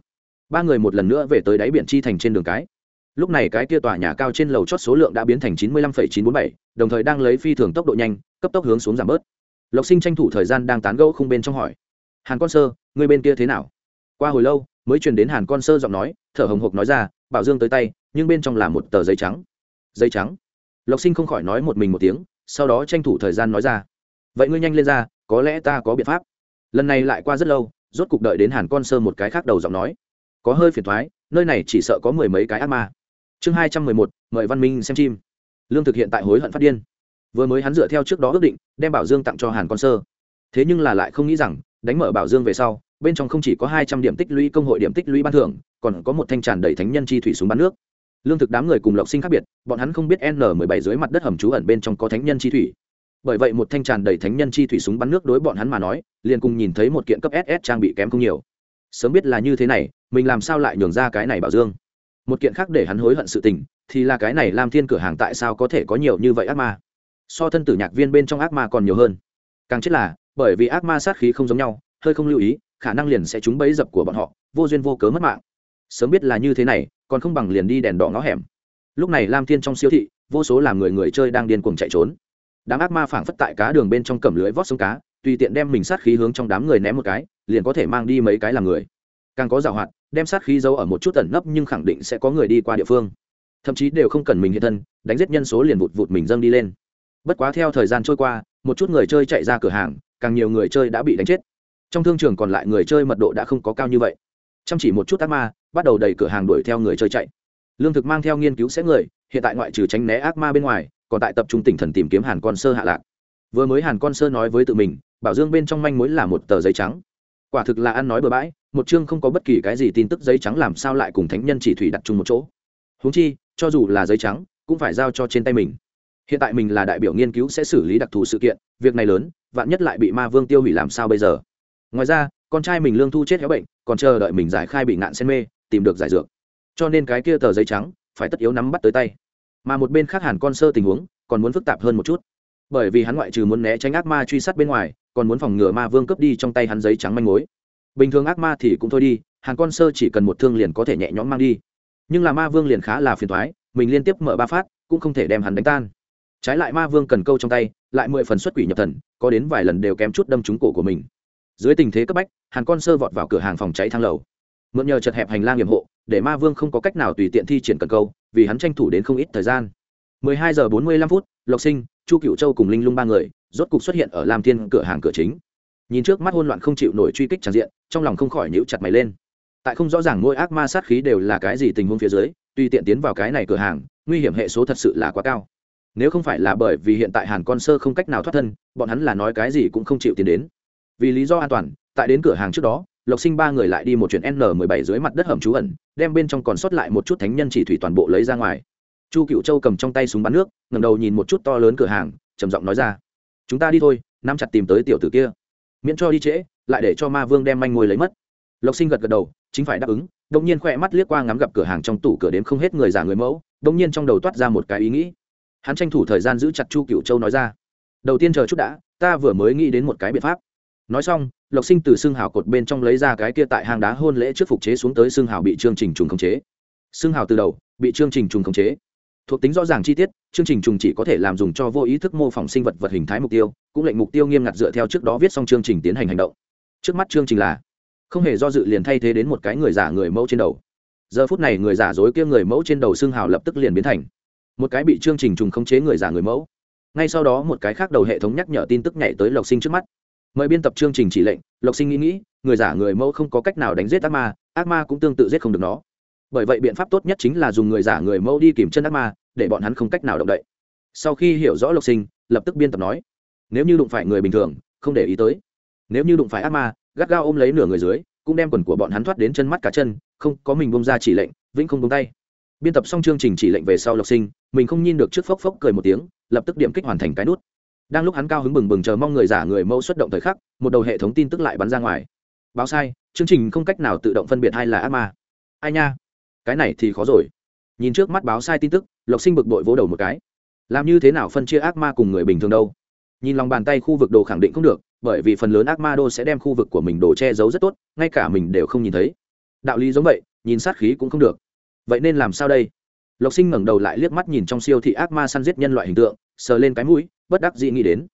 Ba người một lần nữa về tới đáy biển chi thành trên đường cái lúc này cái kia tòa nhà cao trên lầu chót số lượng đã biến thành chín mươi lăm phẩy chín bốn bảy, đồng thời đang lấy phi thường tốc độ nhanh, cấp tốc hướng xuống giảm bớt. Lộc sinh tranh thủ thời gian đang tán gẫu không bên trong hỏi, hàn con sơ, người bên kia thế nào? Qua hồi lâu, mới truyền đến hàn con sơ giọng nói, thở hồng hộc nói ra, bảo dương tới tay, nhưng bên trong là một tờ giấy trắng. Giấy trắng? Lộc sinh không khỏi nói một mình một tiếng, sau đó tranh thủ thời gian nói ra, vậy ngươi nhanh lên ra, có lẽ ta có biện pháp. Lần này lại qua rất lâu, rốt cục đợi đến hàn con sơ một cái khác đầu giọng nói, có hơi phiền thoái, nơi này chỉ sợ có mười mấy cái ác ma chương hai trăm mười một, mời văn minh xem chim. Lương thực hiện tại hối hận phát điên. Vừa mới hắn dựa theo trước đó ước định, đem bảo dương tặng cho hàn con sơ. Thế nhưng là lại không nghĩ rằng, đánh mở bảo dương về sau, bên trong không chỉ có hai trăm điểm tích lũy công hội điểm tích lũy ban thưởng, còn có một thanh tràn đầy thánh nhân chi thủy súng bắn nước. Lương thực đám người cùng lộc sinh khác biệt, bọn hắn không biết n mười bảy dưới mặt đất hầm trú ẩn bên trong có thánh nhân chi thủy. Bởi vậy một thanh tràn đầy thánh nhân chi thủy súng bắn nước đối bọn hắn mà nói, liền cùng nhìn thấy một kiện cấp ss trang bị kém không nhiều. Sớm biết là như thế này, mình làm sao lại nhường ra cái này bảo dương? Một kiện khác để hắn hối hận sự tình, thì là cái này Lam thiên cửa hàng tại sao có thể có nhiều như vậy ác ma? So thân tử nhạc viên bên trong ác ma còn nhiều hơn. Càng chết là, bởi vì ác ma sát khí không giống nhau, hơi không lưu ý, khả năng liền sẽ trúng bẫy dập của bọn họ, vô duyên vô cớ mất mạng. Sớm biết là như thế này, còn không bằng liền đi đèn đỏ ngõ hẻm. Lúc này lam thiên trong siêu thị, vô số làm người người chơi đang điên cuồng chạy trốn. Đám ác ma phảng phất tại cá đường bên trong cầm lưới vót sông cá, tùy tiện đem mình sát khí hướng trong đám người ném một cái, liền có thể mang đi mấy cái làm người càng có giảo hoạt, đem sát khí giấu ở một chút ẩn nấp nhưng khẳng định sẽ có người đi qua địa phương. Thậm chí đều không cần mình hiện thân, đánh giết nhân số liền vụt vụt mình dâng đi lên. Bất quá theo thời gian trôi qua, một chút người chơi chạy ra cửa hàng, càng nhiều người chơi đã bị đánh chết. Trong thương trường còn lại người chơi mật độ đã không có cao như vậy. Chăm chỉ một chút ác ma, bắt đầu đầy cửa hàng đuổi theo người chơi chạy. Lương thực mang theo nghiên cứu sẽ người, hiện tại ngoại trừ tránh né ác ma bên ngoài, còn tại tập trung tỉnh thần tìm kiếm hàn con sơ hạ lạc. Vừa mới hàn con sơ nói với tự mình, bảo dương bên trong manh mối là một tờ giấy trắng quả thực là ăn nói bừa bãi, một chương không có bất kỳ cái gì tin tức giấy trắng làm sao lại cùng thánh nhân chỉ thủy đặt chung một chỗ. Huống chi, cho dù là giấy trắng, cũng phải giao cho trên tay mình. Hiện tại mình là đại biểu nghiên cứu sẽ xử lý đặc thù sự kiện, việc này lớn, vạn nhất lại bị ma vương tiêu hủy làm sao bây giờ? Ngoài ra, con trai mình lương thu chết héo bệnh, còn chờ đợi mình giải khai bị ngạn sen mê, tìm được giải dược. Cho nên cái kia tờ giấy trắng, phải tất yếu nắm bắt tới tay. Mà một bên khác hẳn con sơ tình huống, còn muốn phức tạp hơn một chút. Bởi vì hắn ngoại trừ muốn né tránh ác ma truy sát bên ngoài còn muốn phòng ngừa ma vương cướp đi trong tay hắn giấy trắng manh mối. Bình thường ác ma thì cũng thôi đi hàn con sơ chỉ cần một thương liền có thể nhẹ nhõm mang đi. Nhưng là ma vương liền khá là phiền thoái mình liên tiếp mở ba phát, cũng không thể đem hắn đánh tan. Trái lại ma vương cần câu trong tay, lại mười phần xuất quỷ nhập thần, có đến vài lần đều kém chút đâm trúng cổ của mình. Dưới tình thế cấp bách hàn con sơ vọt vào cửa hàng phòng cháy thang lầu. Mượn nhờ chật hẹp hành lang nhiệm hộ, để ma vương không có cách nào tùy tiện thi triển cần câu, vì hắn tranh thủ đến không ít thời gian. 12 giờ 45 phút, lộc sinh chu cựu châu cùng linh lung ba người, rốt cục xuất hiện ở lam thiên cửa hàng cửa chính. Nhìn trước mắt hôn loạn không chịu nổi truy kích tràn diện, trong lòng không khỏi nhíu chặt mày lên. Tại không rõ ràng mỗi ác ma sát khí đều là cái gì tình huống phía dưới, tùy tiện tiến vào cái này cửa hàng, nguy hiểm hệ số thật sự là quá cao. Nếu không phải là bởi vì hiện tại hàn con sơ không cách nào thoát thân, bọn hắn là nói cái gì cũng không chịu tiến đến. Vì lý do an toàn, tại đến cửa hàng trước đó, lộc sinh ba người lại đi một chuyện n 17 dưới mặt đất hầm trú ẩn, đem bên trong còn sót lại một chút thánh nhân chỉ thủy toàn bộ lấy ra ngoài chu cựu châu cầm trong tay súng bắn nước ngầm đầu nhìn một chút to lớn cửa hàng, trầm giọng nói ra, chúng ta đi thôi, nắm chặt tìm tới tiểu tử kia. Miễn cho đi trễ, lại để cho ma vương đem manh ngồi lấy mất. Lộc sinh gật gật đầu, chính phải đáp ứng đông nhiên khỏe mắt liếc qua ngắm gặp cửa hàng trong tủ cửa đếm không hết người già người mẫu đông nhiên trong đầu toát ra một cái ý nghĩ. Hắn tranh thủ thời gian giữ chặt chu cựu châu nói ra, đầu tiên chờ chút đã, ta vừa mới nghĩ đến một cái biện pháp. Nói xong, lộc sinh từ xương hào cột bên trong lấy ra cái kia tại hang đá hôn lễ trước phục chế xuống tới xương hào bị chương trình trùng khống chế. Xương hào từ đầu, bị chương trình trùng khống chế thuộc tính rõ ràng chi tiết, chương trình trùng chỉ có thể làm dùng cho vô ý thức mô phỏng sinh vật vật hình thái mục tiêu, cũng lệnh mục tiêu nghiêm ngặt dựa theo trước đó viết xong chương trình tiến hành hành động. Trước mắt chương trình là, không hề do dự liền thay thế đến một cái người giả người mẫu trên đầu. Giờ phút này người giả dối kia người mẫu trên đầu xương hào lập tức liền biến thành một cái bị chương trình trùng khống chế người giả người mẫu. Ngay sau đó một cái khác đầu hệ thống nhắc nhở tin tức nhảy tới lộc sinh trước mắt. Mời biên tập chương trình chỉ lệnh, lộc sinh nghĩ nghĩ, người giả người mẫu không có cách nào đánh giết ác ma ác ma cũng tương tự giết không được nó bởi vậy biện pháp tốt nhất chính là dùng người giả người mẫu đi kiểm chân ác ma, để bọn hắn không cách nào động đậy. Sau khi hiểu rõ lộc sinh, lập tức biên tập nói, nếu như đụng phải người bình thường, không để ý tới. Nếu như đụng phải ác ma, gắt gao ôm lấy nửa người dưới, cũng đem quần của bọn hắn thoát đến chân mắt cả chân, không, có mình bông ra chỉ lệnh, vĩnh không bông tay. Biên tập xong chương trình chỉ lệnh về sau lộc sinh, mình không nhìn được trước phốc phốc cười một tiếng, lập tức điểm kích hoàn thành cái nút. Đang lúc hắn cao hứng bừng bừng chờ mong người giả người mẫu xuất động thời khắc, một đầu hệ thống tin tức lại bắn ra ngoài. Báo sai, chương trình không cách nào tự động phân biệt hay là ác ma. Ai nha? Cái này thì khó rồi. Nhìn trước mắt báo sai tin tức, lộc sinh bực bội vỗ đầu một cái. Làm như thế nào phân chia ác ma cùng người bình thường đâu? Nhìn lòng bàn tay khu vực đồ khẳng định không được, bởi vì phần lớn ác ma đô sẽ đem khu vực của mình đồ che giấu rất tốt, ngay cả mình đều không nhìn thấy. Đạo lý giống vậy, nhìn sát khí cũng không được. Vậy nên làm sao đây? Lộc sinh ngẩng đầu lại liếc mắt nhìn trong siêu thị ác ma săn giết nhân loại hình tượng, sờ lên cái mũi, bất đắc dĩ nghĩ đến.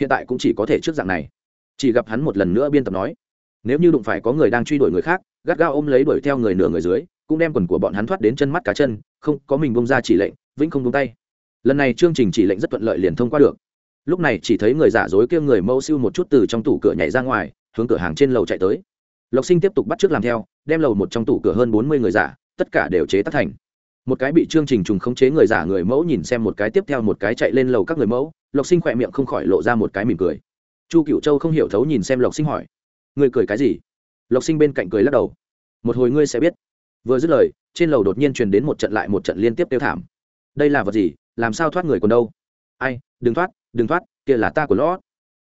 Hiện tại cũng chỉ có thể trước dạng này. Chỉ gặp hắn một lần nữa biên tập nói, nếu như đụng phải có người đang truy đuổi người khác, gắt gao ôm lấy đuổi theo người nửa người dưới cũng đem quần của bọn hắn thoát đến chân mắt cá chân, không, có mình bông ra chỉ lệnh, vĩnh không bông tay. Lần này chương trình chỉ lệnh rất thuận lợi liền thông qua được. Lúc này chỉ thấy người giả dối kia người mẫu siêu một chút từ trong tủ cửa nhảy ra ngoài, hướng cửa hàng trên lầu chạy tới. Lộc sinh tiếp tục bắt t r ư ớ c làm theo, đem lầu một trong tủ cửa hơn bốn mươi người giả, tất cả đều chế tác thành. Một cái bị chương trình trùng khống chế người giả người mẫu nhìn xem một cái tiếp theo một cái chạy lên lầu các người mẫu, lộc sinh khỏe miệng không khỏi lộ ra một cái mỉm cười. Chu cựu châu không hiểu thấu nhìn xem lộc sinh hỏi người cười cái gì? Lộc sinh bên cạnh cười lắc đầu, một hồi ngươi sẽ biết vừa dứt lời, trên lầu đột nhiên truyền đến một trận lại một trận liên tiếp tiêu thảm. Đây là vật gì? Làm sao thoát người còn đâu? Ai? Đừng thoát đừng thoát, kia là ta của lót.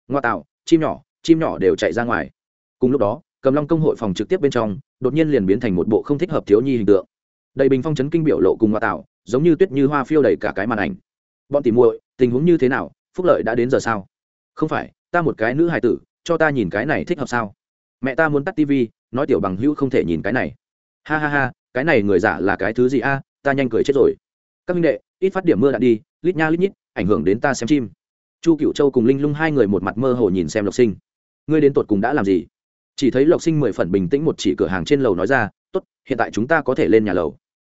ngoa tạo, chim nhỏ chim nhỏ đều chạy ra ngoài. Cùng lúc đó, cầm long công hội phòng trực tiếp bên trong, đột nhiên liền biến thành một bộ không thích hợp thiếu nhi hình tượng. Đầy bình phong chấn kinh biểu lộ cùng ngoa tạo, giống như tuyết như hoa phiêu đầy cả cái màn ảnh. Bọn tỉ muội, tình huống như thế nào? Phúc lợi đã đến giờ sao? Không phải, ta một cái nữ hài tử, cho ta nhìn cái này thích hợp sao? Mẹ ta muốn tắt tivi nói tiểu bằng hữu không thể nhìn cái này ha ha ha, cái này người giả là cái thứ gì a? À, ta nhanh cười chết rồi. Các minh đệ, ít phát điểm mưa đã đi, lít nha lít nhít, ảnh hưởng đến ta xem chim. Chu cựu châu cùng linh lung hai người một mặt mơ hồ nhìn xem lộc sinh. Ngươi đến tột cùng đã làm gì? Chỉ thấy lộc sinh mười phần bình tĩnh một chỉ cửa hàng trên lầu nói ra, tốt, hiện tại chúng ta có thể lên nhà lầu.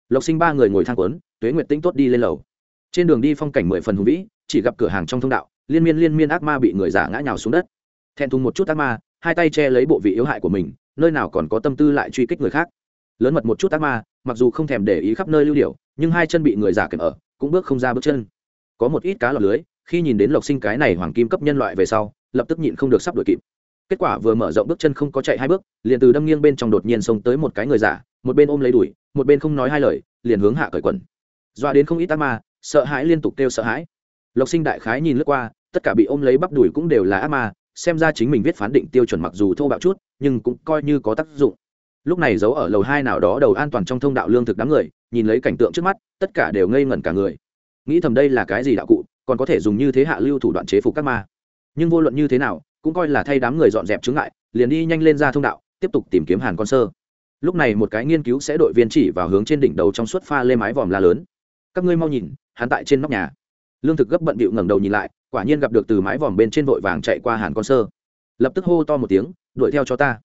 Lộc sinh ba người ngồi thang quấn tuế nguyệt tĩnh tốt đi lên lầu. Trên đường đi phong cảnh mười phần hùng vĩ, chỉ gặp cửa hàng trong thông đạo, liên miên liên miên ác ma bị người giả ngã nhào xuống đất. Thẹn thùng một chút ác ma, hai tay che lấy bộ vị yếu hại của mình, nơi nào còn có tâm tư lại truy kích người khác lớn mật một chút ác ma, mặc dù không thèm để ý khắp nơi lưu điệu nhưng hai chân bị người giả kèm ở, cũng bước không ra bước chân. Có một ít cá lọt lưới, khi nhìn đến lộc sinh cái này hoàng kim cấp nhân loại về sau, lập tức nhịn không được sắp đuổi kịp. Kết quả vừa mở rộng bước chân không có chạy hai bước, liền từ đâm nghiêng bên trong đột nhiên xông tới một cái người giả một bên ôm lấy đuổi một bên không nói hai lời, liền hướng hạ cởi quần. Doa đến không ít ác ma, sợ hãi liên tục kêu sợ hãi. Lộc sinh đại khái nhìn lướt qua, tất cả bị ôm lấy bắp đùi cũng đều là ác ma, xem ra chính mình viết phán định tiêu chuẩn mặc dù thô bạo chút, nhưng cũng coi như có tác dụng lúc này giấu ở lầu hai nào đó đầu an toàn trong thông đạo lương thực đám người, nhìn lấy cảnh tượng trước mắt, tất cả đều ngây ngẩn cả người. Nghĩ thầm đây là cái gì đạo cụ, còn có thể dùng như thế hạ lưu thủ đoạn chế phục các ma. Nhưng vô luận như thế nào, cũng coi là thay đám người dọn dẹp chướng ngại, liền đi nhanh lên ra thông đạo, tiếp tục tìm kiếm hàn con sơ. Lúc này một cái nghiên cứu sẽ đội viên chỉ vào hướng trên đỉnh đầu trong suốt pha lê mái vòm la lớn. Các ngươi mau nhìn, hắn tại trên nóc nhà. Lương thực gấp bận bịu ngẩng đầu nhìn lại, quả nhiên gặp được từ mái vòm bên trên vội vàng chạy qua hàn con sơ. Lập tức hô to một tiếng, đuổi theo cho ta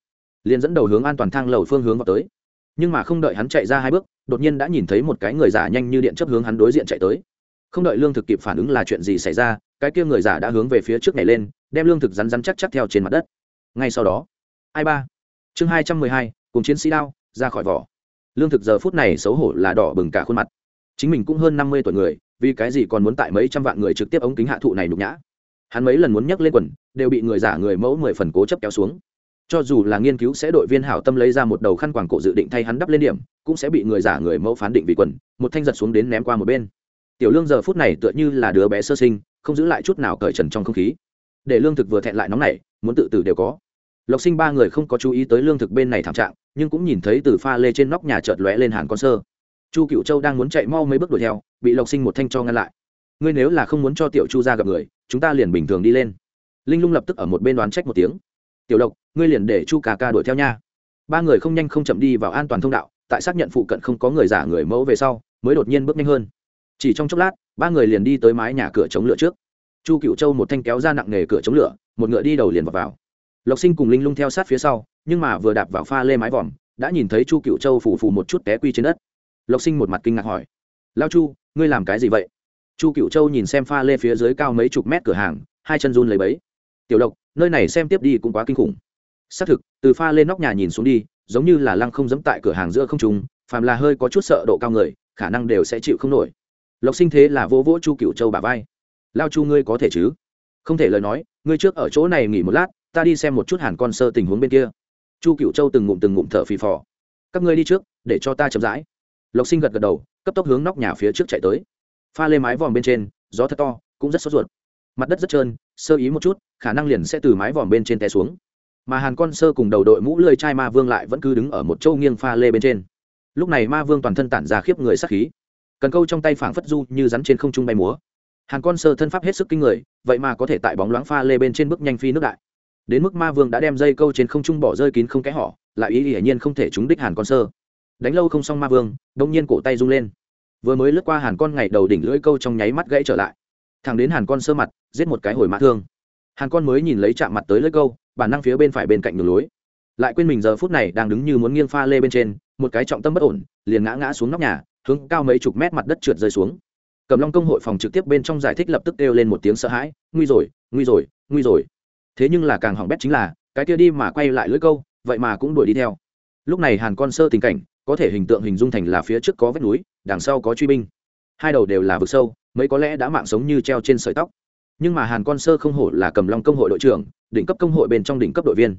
liền dẫn đầu hướng an toàn thang lầu phương hướng vào tới. Nhưng mà không đợi hắn chạy ra hai bước, đột nhiên đã nhìn thấy một cái người giả nhanh như điện chấp hướng hắn đối diện chạy tới. Không đợi lương thực kịp phản ứng là chuyện gì xảy ra, cái kia người giả đã hướng về phía trước này lên, đem lương thực rắn rắn chắc chắc theo trên mặt đất. Ngay sau đó, ai ba? Chương hai trăm mười hai, cùng chiến sĩ đao, ra khỏi vỏ. Lương thực giờ phút này xấu hổ là đỏ bừng cả khuôn mặt. Chính mình cũng hơn năm mươi tuổi người, vì cái gì còn muốn tại mấy trăm vạn người trực tiếp ống kính hạ thụ này nhục nhã? Hắn mấy lần muốn nhấc lên quần, đều bị người giả người mẫu mười phần cố chấp kéo xuống cho dù là nghiên cứu sẽ đội viên hảo tâm lấy ra một đầu khăn quàng cổ dự định thay hắn đắp lên điểm, cũng sẽ bị người giả người mẫu phán định vì quần, một thanh giật xuống đến ném qua một bên. Tiểu lương giờ phút này tựa như là đứa bé sơ sinh, không giữ lại chút nào cởi trần trong không khí. Để lương thực vừa thẹn lại nóng nảy, muốn tự tử đều có. Lộc sinh ba người không có chú ý tới lương thực bên này thảm trạng, nhưng cũng nhìn thấy từ pha lê trên nóc nhà chợt lóe lên hàn con sơ. Chu cựu châu đang muốn chạy mau mấy bước đuổi theo, bị lộc sinh một thanh cho ngăn lại. Ngươi nếu là không muốn cho tiểu chu ra gặp người, chúng ta liền bình thường đi lên. Linh lung lập tức ở một bên đoán trách một tiếng tiểu lộc ngươi liền để chu cà ca đuổi theo nha. Ba người không nhanh không chậm đi vào an toàn thông đạo tại xác nhận phụ cận không có người giả người mẫu về sau mới đột nhiên bước nhanh hơn. Chỉ trong chốc lát ba người liền đi tới mái nhà cửa chống lửa trước. Chu cựu châu một thanh kéo ra nặng nghề cửa chống lửa một ngựa đi đầu liền vào, vào. lộc sinh cùng linh lung theo sát phía sau nhưng mà vừa đạp vào pha lê mái vòm đã nhìn thấy chu cựu châu phủ phù một chút té quy trên đất. Lộc sinh một mặt kinh ngạc hỏi lao chu ngươi làm cái gì vậy? Chu cựu châu nhìn xem pha lê phía dưới cao mấy chục mét cửa hàng hai chân run lấy bấy tiểu lộc nơi này xem tiếp đi cũng quá kinh khủng. Xác thực, từ pha lên nóc nhà nhìn xuống đi, giống như là lăng không dẫm tại cửa hàng giữa không trùng phàm là hơi có chút sợ độ cao người, khả năng đều sẽ chịu không nổi. Lộc sinh thế là vô vỗ chu cựu châu bà vai. Lao chu ngươi có thể chứ? Không thể lời nói, ngươi trước ở chỗ này nghỉ một lát, ta đi xem một chút hàn con sơ tình huống bên kia. Chu cựu châu từng ngụm từng ngụm thở phì phò. Các ngươi đi trước, để cho ta chậm rãi. Lộc sinh gật gật đầu, cấp tốc hướng nóc nhà phía trước chạy tới. Pha lê mái vòm bên trên, gió thật to, cũng rất sốt ruột. Mặt đất rất trơn, sơ ý một chút khả năng liền sẽ từ mái vòm bên trên té xuống. Mà hàn con sơ cùng đầu đội mũ lơi chai ma vương lại vẫn cứ đứng ở một châu nghiêng pha lê bên trên. Lúc này ma vương toàn thân tản ra khiếp người sắc khí. Cần câu trong tay phảng phất du như rắn trên không trung bay múa. Hàn con sơ thân pháp hết sức kinh người, vậy mà có thể tại bóng loáng pha lê bên trên bước nhanh phi nước đại. Đến mức ma vương đã đem dây câu trên không trung bỏ rơi kín không kẽ họ lại ý hiển nhiên không thể trúng đích hàn con sơ. Đánh lâu không xong ma vương, đông nhiên cổ tay rung lên. Vừa mới lướt qua hàn con ngày đầu đỉnh lưỡi câu trong nháy mắt gãy trở lại. Thẳng đến hàn con sơ mặt, giết một cái hồi mã thương hàn con mới nhìn lấy chạm mặt tới lưỡi câu, bản năng phía bên phải bên cạnh đường lối. Lại quên mình giờ phút này đang đứng như muốn nghiêng pha lê bên trên, một cái trọng tâm bất ổn, liền ngã ngã xuống nóc nhà, hướng cao mấy chục mét mặt đất trượt rơi xuống. Cầm long công hội phòng trực tiếp bên trong giải thích lập tức kêu lên một tiếng sợ hãi, nguy rồi nguy rồi nguy rồi. Thế nhưng là càng hỏng bét chính là, cái kia đi mà quay lại lưỡi câu, vậy mà cũng đuổi đi theo. Lúc này hàn con sơ tình cảnh, có thể hình tượng hình dung thành là phía trước có vách núi, đằng sau có truy binh. Hai đầu đều là vực sâu, mấy có lẽ đã mạng sống như treo trên sợi tóc nhưng mà hàn con sơ không hổ là cầm long công hội đội trưởng, đỉnh cấp công hội bên trong đỉnh cấp đội viên.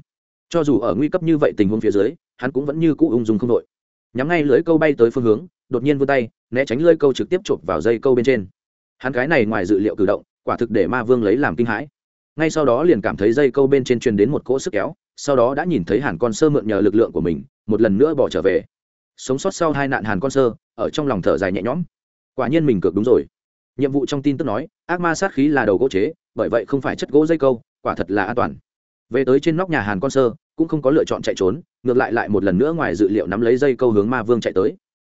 Cho dù ở nguy cấp như vậy tình huống phía dưới, hắn cũng vẫn như cũ ung dung không đội. Nhắm ngay lưới câu bay tới phương hướng, đột nhiên vươn tay, né tránh lưới câu trực tiếp chộp vào dây câu bên trên. Hắn cái này ngoài dự liệu cử động, quả thực để ma vương lấy làm kinh hãi. Ngay sau đó liền cảm thấy dây câu bên trên truyền đến một cỗ sức kéo, sau đó đã nhìn thấy hàn con sơ mượn nhờ lực lượng của mình, một lần nữa bỏ trở về. Sống sót sau hai nạn hàn con sơ, ở trong lòng thở dài nhẹ nhõm. Quả nhiên mình cược đúng rồi nhiệm vụ trong tin tức nói, ác ma sát khí là đầu gỗ chế, bởi vậy không phải chất gỗ dây câu, quả thật là an toàn. Về tới trên nóc nhà hàn con sơ, cũng không có lựa chọn chạy trốn, ngược lại lại một lần nữa ngoài dự liệu nắm lấy dây câu hướng ma vương chạy tới.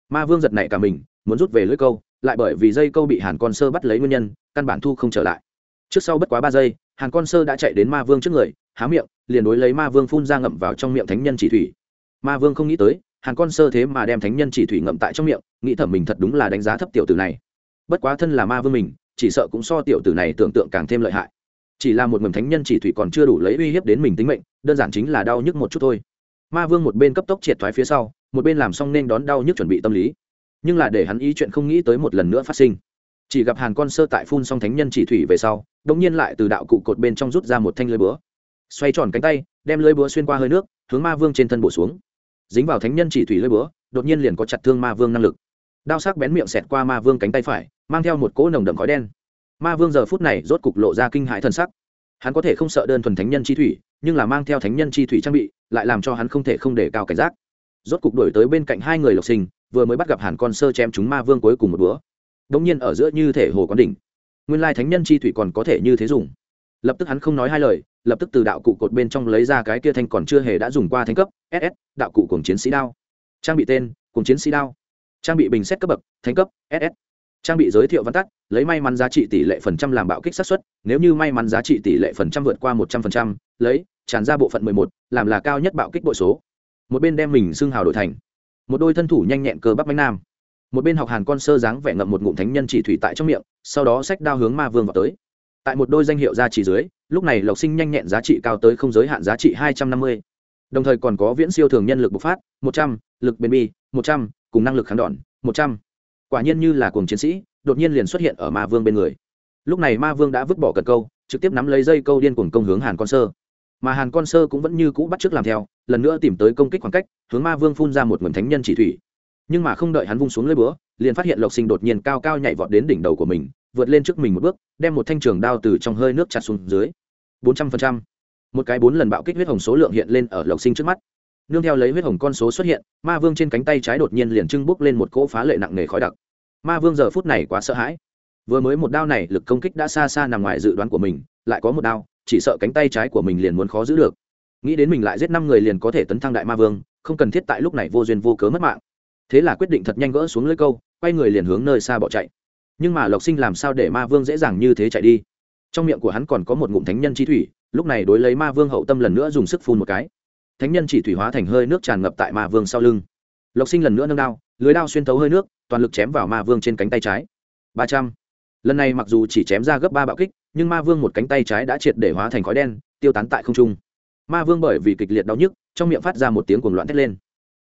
Ma vương giật nảy cả mình, muốn rút về lưỡi câu, lại bởi vì dây câu bị hàn con sơ bắt lấy nguyên nhân, căn bản thu không trở lại. Trước sau bất quá ba giây, hàn con sơ đã chạy đến ma vương trước người, há miệng, liền đối lấy ma vương phun ra ngậm vào trong miệng thánh nhân chỉ thủy. Ma vương không nghĩ tới, hàn con sơ thế mà đem thánh nhân chỉ thủy ngậm tại trong miệng, nghĩ thẩm mình thật đúng là đánh giá thấp tiểu tử này bất quá thân là ma vương mình, chỉ sợ cũng so tiểu tử này tưởng tượng càng thêm lợi hại. Chỉ là một mầm thánh nhân chỉ thủy còn chưa đủ lấy uy hiếp đến mình tính mệnh, đơn giản chính là đau nhức một chút thôi. Ma vương một bên cấp tốc triệt thoái phía sau, một bên làm xong nên đón đau nhức chuẩn bị tâm lý. Nhưng là để hắn ý chuyện không nghĩ tới một lần nữa phát sinh. Chỉ gặp hàn con sơ tại phun xong thánh nhân chỉ thủy về sau đ ỗ n g nhiên lại từ đạo cụ cột bên trong rút ra một thanh lưới búa. Xoay tròn cánh tay, đem lưới búa xuyên qua hơi nước, hướng ma vương trên thân bổ xuống. Dính vào thánh nhân chỉ thủy lưới búa, đột nhiên liền có chặt thương ma vương năng lực đao sắc bén miệng xẹt qua ma vương cánh tay phải, mang theo một cỗ nồng đậm khói đen. Ma vương giờ phút này rốt cục lộ ra kinh hãi t sắc. Hắn có thể không sợ đơn thuần thánh nhân chi thủy, nhưng là mang theo thánh nhân chi thủy trang bị, lại làm cho hắn không thể không để cao cảnh giác. Rốt cục đổi tới bên cạnh hai người lộc sinh, vừa mới bắt gặp hàn con sơ chém chúng ma vương cuối cùng một búa đống nhiên ở giữa như thể hồ quán đỉnh. Nguyên lai thánh nhân chi thủy còn có thể như thế dùng. Lập tức hắn không nói hai lời, lập tức từ đạo cụ cột bên trong lấy ra cái kia thanh còn chưa hề đã dùng qua thánh cấp ss đạo cụ cùng chiến sĩ đao. Trang bị tên cùng chiến sĩ đao trang bị bình xét cấp bậc, thánh cấp ss trang bị giới thiệu văn tắt, lấy may mắn giá trị tỷ lệ phần trăm làm bạo kích sát xuất nếu như may mắn giá trị tỷ lệ phần trăm vượt qua một trăm phần trăm, lấy, tràn ra bộ phận mười một, làm là cao nhất bạo kích bội số. Một bên đem mình xưng hào đổi thành. Một đôi thân thủ nhanh nhẹn cơ bắp bánh nam. Một bên học hàn con sơ dáng vẻ ngậm một ngụm thánh nhân chỉ thủy tại trong miệng, sau đó sách đao hướng ma vương vào tới. Tại một đôi danh hiệu gia trì dưới, lúc này lộc sinh nhanh nhẹn giá trị cao tới không giới hạn giá trị hai trăm năm mươi. Đồng thời còn có viễn siêu thường nhân lực bộc phát, một trăm l ự c bền bi một trăm cùng năng lực kháng đòn, một trăm. Quả nhiên như là cùng chiến sĩ, đột nhiên liền xuất hiện ở ma vương bên người. Lúc này ma vương đã vứt bỏ cần câu, trực tiếp nắm lấy dây câu điên cuồng công hướng hàn con sơ. Mà hàn con sơ cũng vẫn như cũ bắt t r ư ớ c làm theo, lần nữa tìm tới công kích khoảng cách, hướng ma vương phun ra một nguồn thánh nhân chỉ thủy. Nhưng mà không đợi hắn vung xuống lưỡi búa, liền phát hiện lộc sinh đột nhiên cao cao nhảy vọt đến đỉnh đầu của mình, vượt lên trước mình một bước, đem một thanh trường đao từ trong hơi nước chặt xuống dưới. Bốn trăm phần trăm. Một cái bốn lần bạo kích huyết hồng số lượng hiện lên ở lộc sinh trước mắt nương theo lấy huyết hồng con số xuất hiện, ma vương trên cánh tay trái đột nhiên liền trưng bốc lên một cỗ phá lệ nặng nề khói đặc. Ma vương giờ phút này quá sợ hãi. Vừa mới một đao này lực công kích đã xa xa nằm ngoài dự đoán của mình, lại có một đao, chỉ sợ cánh tay trái của mình liền muốn khó giữ được. Nghĩ đến mình lại giết năm người liền có thể tấn thăng đại ma vương, không cần thiết tại lúc này vô duyên vô cớ mất mạng. Thế là quyết định thật nhanh gỡ xuống lưới câu, quay người liền hướng nơi xa bỏ chạy. Nhưng mà lộc sinh làm sao để ma vương dễ dàng như thế chạy đi? Trong miệng của hắn còn có một ngụm thánh nhân chi thủy, lúc này đối lấy ma vương hậu tâm lần nữa dùng sức phun một cái thánh nhân chỉ thủy hóa thành hơi nước tràn ngập tại ma vương sau lưng. Lộc sinh lần nữa nâng đao, lưới đao xuyên thấu hơi nước, toàn lực chém vào ma vương trên cánh tay trái. Ba trăm. Lần này mặc dù chỉ chém ra gấp ba bạo kích, nhưng ma vương một cánh tay trái đã triệt để hóa thành khói đen, tiêu tán tại không trung. Ma vương bởi vì kịch liệt đau nhức, trong miệng phát ra một tiếng cuồng loạn thét lên.